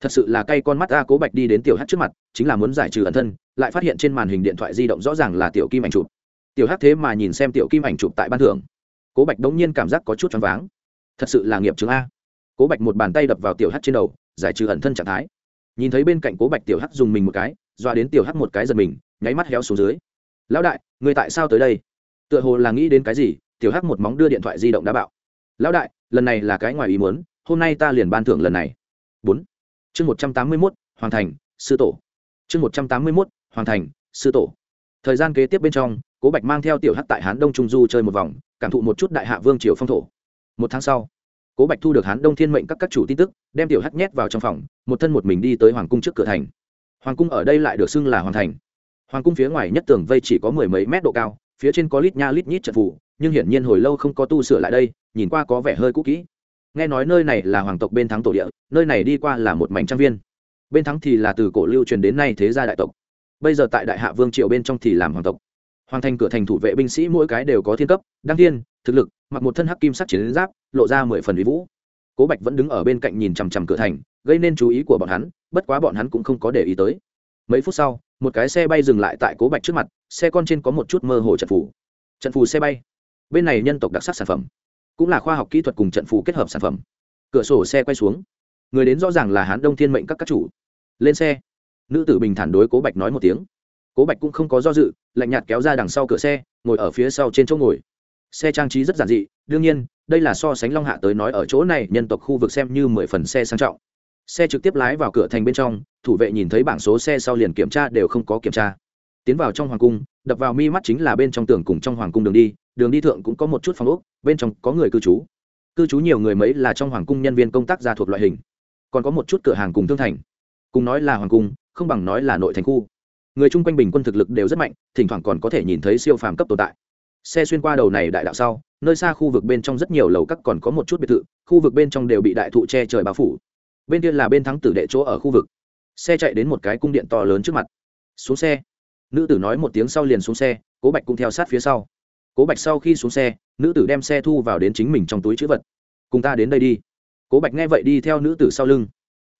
Thật sự là cay con mắt a, cố bạch đi đến tiểu hát trước mặt, chính là muốn giải trừ ẩn thân, lại phát hiện trên màn hình điện thoại di động rõ ràng là tiểu kim ảnh chụp. Tiểu hát thế mà nhìn xem tiểu kim ảnh chụp tại ban thưởng. Cố bạch đống nhiên cảm giác có chút choáng váng. Thật sự là nghiệp chứng a. Cố bạch một bàn tay đập vào tiểu hát trên đầu, giải trừ ẩn thân trạng thái nhìn thấy bên cạnh cố bạch tiểu hắc dùng mình một cái, doa đến tiểu hắc một cái giật mình, nháy mắt héo xuống dưới. Lão đại, người tại sao tới đây? Tựa hồ là nghĩ đến cái gì, tiểu hắc một móng đưa điện thoại di động đã bạo. Lão đại, lần này là cái ngoài ý muốn, hôm nay ta liền ban thưởng lần này. Bốn. Chương một trăm tám mươi mốt, hoàn thành, sư tổ. Chương một trăm tám mươi mốt, hoàn thành, sư tổ. Thời gian kế tiếp bên trong, cố bạch mang theo tiểu hắc tại hán đông trung du chơi một vòng, cảm thụ một chút đại hạ vương triều phong thổ. Một tháng sau cố bạch thu được hán đông thiên mệnh các các chủ tin tức, đem tiểu hắc nhét vào trong phòng, một thân một mình đi tới hoàng cung trước cửa thành. Hoàng cung ở đây lại được xưng là hoàng thành. Hoàng cung phía ngoài nhất tường vây chỉ có mười mấy mét độ cao, phía trên có lít nha lít nhít trận phủ nhưng hiển nhiên hồi lâu không có tu sửa lại đây, nhìn qua có vẻ hơi cũ kỹ. Nghe nói nơi này là hoàng tộc bên thắng tổ địa, nơi này đi qua là một mảnh trang viên. Bên thắng thì là từ cổ lưu truyền đến nay thế gia đại tộc. Bây giờ tại đại hạ vương triều bên trong thì làm hoàng tộc. Hoàng thành cửa thành thủ vệ binh sĩ mỗi cái đều có thiên cấp, đăng thiên, thực lực, mặc một thân hắc kim sắc chiến giáp lộ ra mười phần uy vũ. Cố bạch vẫn đứng ở bên cạnh nhìn chằm chằm cửa thành, gây nên chú ý của bọn hắn, bất quá bọn hắn cũng không có để ý tới. Mấy phút sau, một cái xe bay dừng lại tại cố bạch trước mặt, xe con trên có một chút mơ hồ trận phủ trận phù xe bay. Bên này nhân tộc đặc sắc sản phẩm, cũng là khoa học kỹ thuật cùng trận phù kết hợp sản phẩm. Cửa sổ xe quay xuống. Người đến rõ ràng là hán đông thiên mệnh các các chủ. Lên xe. Nữ tử bình thản đối cố bạch nói một tiếng. Cố bạch cũng không có do dự, lạnh nhạt kéo ra đằng sau cửa xe, ngồi ở phía sau trên chỗ ngồi xe trang trí rất giản dị, đương nhiên, đây là so sánh long hạ tới nói ở chỗ này, nhân tộc khu vực xem như mười phần xe sang trọng. Xe trực tiếp lái vào cửa thành bên trong, thủ vệ nhìn thấy bảng số xe sau liền kiểm tra đều không có kiểm tra. Tiến vào trong hoàng cung, đập vào mi mắt chính là bên trong tường cùng trong hoàng cung đường đi đường đi thượng cũng có một chút phòng ốc, bên trong có người cư trú. Cư trú nhiều người mấy là trong hoàng cung nhân viên công tác gia thuộc loại hình. Còn có một chút cửa hàng cùng thương thành. Cùng nói là hoàng cung, không bằng nói là nội thành khu. Người chung quanh bình quân thực lực đều rất mạnh, thỉnh thoảng còn có thể nhìn thấy siêu phàm cấp tồn tại xe xuyên qua đầu này đại đạo sau, nơi xa khu vực bên trong rất nhiều lầu cắt còn có một chút biệt thự, khu vực bên trong đều bị đại thụ che trời bao phủ. Bên kia là bên thắng tử đệ chỗ ở khu vực. Xe chạy đến một cái cung điện to lớn trước mặt. Xuống xe. Nữ tử nói một tiếng sau liền xuống xe, cố bạch cũng theo sát phía sau. Cố bạch sau khi xuống xe, nữ tử đem xe thu vào đến chính mình trong túi chữ vật. Cùng ta đến đây đi. Cố bạch nghe vậy đi theo nữ tử sau lưng.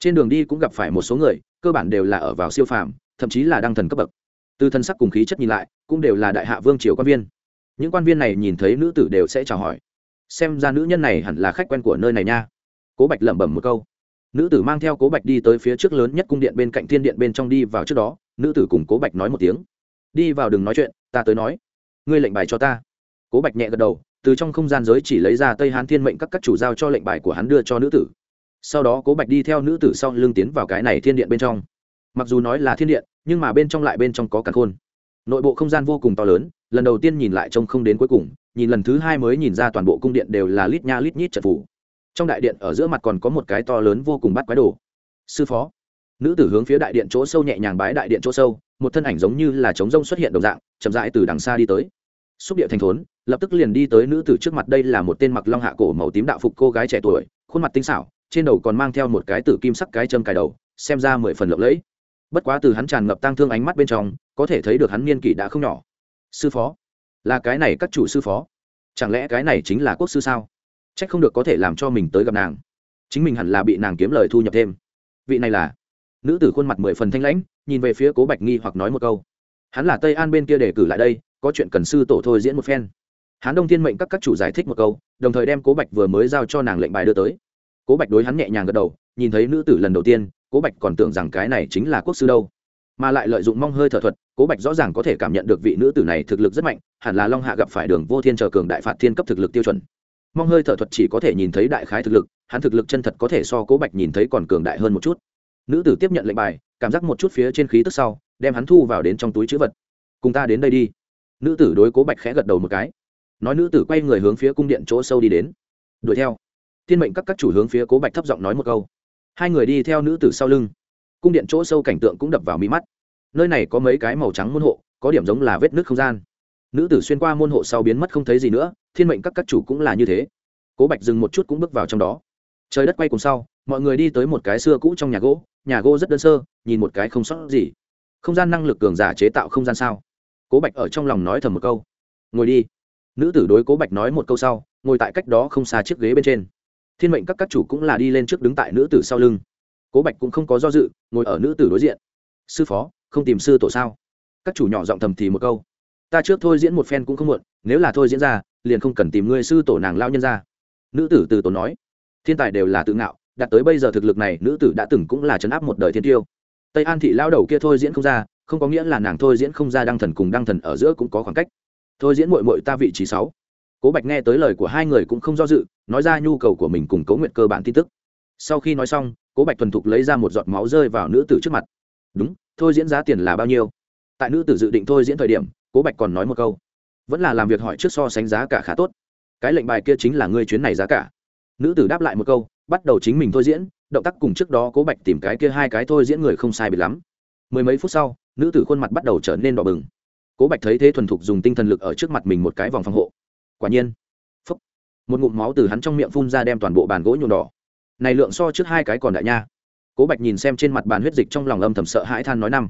Trên đường đi cũng gặp phải một số người, cơ bản đều là ở vào siêu phàm, thậm chí là đăng thần cấp bậc. Từ thân sắc cùng khí chất nhìn lại, cũng đều là đại hạ vương triều quan viên những quan viên này nhìn thấy nữ tử đều sẽ chào hỏi. Xem ra nữ nhân này hẳn là khách quen của nơi này nha. Cố bạch lẩm bẩm một câu. Nữ tử mang theo cố bạch đi tới phía trước lớn nhất cung điện bên cạnh thiên điện bên trong đi vào trước đó, nữ tử cùng cố bạch nói một tiếng. Đi vào đừng nói chuyện, ta tới nói. Ngươi lệnh bài cho ta. Cố bạch nhẹ gật đầu, từ trong không gian giới chỉ lấy ra tây hán thiên mệnh các các chủ giao cho lệnh bài của hắn đưa cho nữ tử. Sau đó cố bạch đi theo nữ tử sau lưng tiến vào cái này thiên điện bên trong. Mặc dù nói là thiên điện, nhưng mà bên trong lại bên trong có cả khôn. Nội bộ không gian vô cùng to lớn lần đầu tiên nhìn lại trông không đến cuối cùng, nhìn lần thứ hai mới nhìn ra toàn bộ cung điện đều là lít nha lít nhít trận phủ. Trong đại điện ở giữa mặt còn có một cái to lớn vô cùng bắt quái đồ. Sư phó. Nữ tử hướng phía đại điện chỗ sâu nhẹ nhàng bái đại điện chỗ sâu, một thân ảnh giống như là trống rông xuất hiện đồng dạng, chậm rãi từ đằng xa đi tới. Xúc địa thành thốn, lập tức liền đi tới nữ tử trước mặt đây là một tên mặc long hạ cổ màu tím đạo phục cô gái trẻ tuổi, khuôn mặt tinh xảo, trên đầu còn mang theo một cái tử kim sắc cái châm cài đầu, xem ra mười phần lộng lẫy. Bất quá từ hắn tràn ngập tang thương ánh mắt bên trong, có thể thấy được hắn niên kỷ đã không nhỏ sư phó. Là cái này các chủ sư phó. Chẳng lẽ cái này chính là quốc sư sao? C h ắ c không được có thể làm cho mình tới gặp nàng. Chính mình hẳn là bị nàng kiếm lời thu nhập thêm. Vị này là nữ tử khuôn mặt mười phần thanh lãnh, nhìn về phía cố bạch nghi hoặc nói một câu. Hắn là tây an bên kia để cử lại đây, có chuyện cần sư tổ thôi diễn một phen. Hắn đông thiên mệnh các các chủ giải thích một câu, đồng thời đem cố bạch vừa mới giao cho nàng lệnh bài đưa tới. Cố bạch đối hắn nhẹ nhàng gật đầu, nhìn thấy nữ tử lần đầu tiên, cố bạch còn tưởng rằng cái này chính là quốc sư đâu, mà lại lợi dụng mong hơi thở thuật cố bạch rõ ràng có thể cảm nhận được vị nữ tử này thực lực rất mạnh, hẳn là long hạ gặp phải đường vô thiên chờ cường đại phạt thiên cấp thực lực tiêu chuẩn. Mong hơi thở thuật chỉ có thể nhìn thấy đại khái thực lực, hắn thực lực chân thật có thể so cố bạch nhìn thấy còn cường đại hơn một chút. Nữ tử tiếp nhận lệnh bài, cảm giác một chút phía trên khí tức sau, đem hắn thu vào đến trong túi chữ vật. Cùng ta đến đây đi. Nữ tử đối cố bạch khẽ gật đầu một cái. Nói nữ tử quay người hướng phía cung điện chỗ sâu đi đến. Đuổi theo. Thiên mệnh các các chủ hướng phía cố bạch thấp giọng nói một câu. Hai người đi theo nữ tử sau lưng. Cung điện chỗ sâu cảnh tượng cũng đập vào mí mắt nơi này có mấy cái màu trắng môn hộ, có điểm giống là vết nước không gian. Nữ tử xuyên qua môn hộ sau biến mất không thấy gì nữa, thiên mệnh các các chủ cũng là như thế. Cố bạch dừng một chút cũng bước vào trong đó. Trời đất quay cùng sau, mọi người đi tới một cái xưa cũ trong nhà gỗ nhà gỗ rất đơn sơ, nhìn một cái không sót gì. Không gian năng lực cường giả chế tạo không gian sao? Cố bạch ở trong lòng nói thầm một câu. Ngồi đi. Nữ tử đối cố bạch nói một câu sau, ngồi tại cách đó không xa chiếc ghế bên trên. Thiên mệnh các các chủ cũng là đi lên trước đứng tại nữ tử sau lưng. Cố bạch cũng không có do dự, ngồi ở nữ tử đối diện. Sư phó không tìm sư tổ sao? Các chủ nhỏ giọng thầm thì một câu. Ta trước thôi diễn một phen cũng không muộn, nếu là thôi diễn ra, liền không cần tìm ngươi sư tổ nàng lao nhân ra. Nữ tử từ tổ nói. Thiên tài đều là tự ngạo, đạt tới bây giờ thực lực này, nữ tử đã từng cũng là chấn áp một đời thiên tiêu. Tây an thị lao đầu kia thôi diễn không ra, không có nghĩa là nàng thôi diễn không ra đăng thần cùng đăng thần ở giữa cũng có khoảng cách. Thôi diễn mội mội ta vị trí sáu. Cố bạch nghe tới lời của hai người cũng không do dự, nói ra nhu cầu của mình cùng cố nguyện cơ bản tin tức. Sau khi nói xong, cố bạch thuần thục lấy ra một giọt máu rơi vào nữ tử trước mặt. Đúng thôi diễn giá tiền là bao nhiêu? Tại nữ tử dự định thôi diễn thời điểm cố bạch còn nói một câu. Vẫn là làm việc hỏi trước so sánh giá cả khá tốt. Cái lệnh bài kia chính là ngươi chuyến này giá cả. Nữ tử đáp lại một câu bắt đầu chính mình thôi diễn động tác cùng trước đó cố bạch tìm cái kia hai cái thôi diễn người không sai biệt lắm. Mười mấy phút sau nữ tử khuôn mặt bắt đầu trở nên đỏ bừng. Cố bạch thấy thế thuần thục dùng tinh thần lực ở trước mặt mình một cái vòng phòng hộ. Quả nhiên phúc, một ngụm máu từ hắn trong miệng phun ra đem toàn bộ bàn gỗ nhuộm đỏ. Này lượng so trước hai cái còn đại nha cố bạch nhìn xem trên mặt bàn huyết dịch trong lòng âm thầm sợ hãi than nói năm.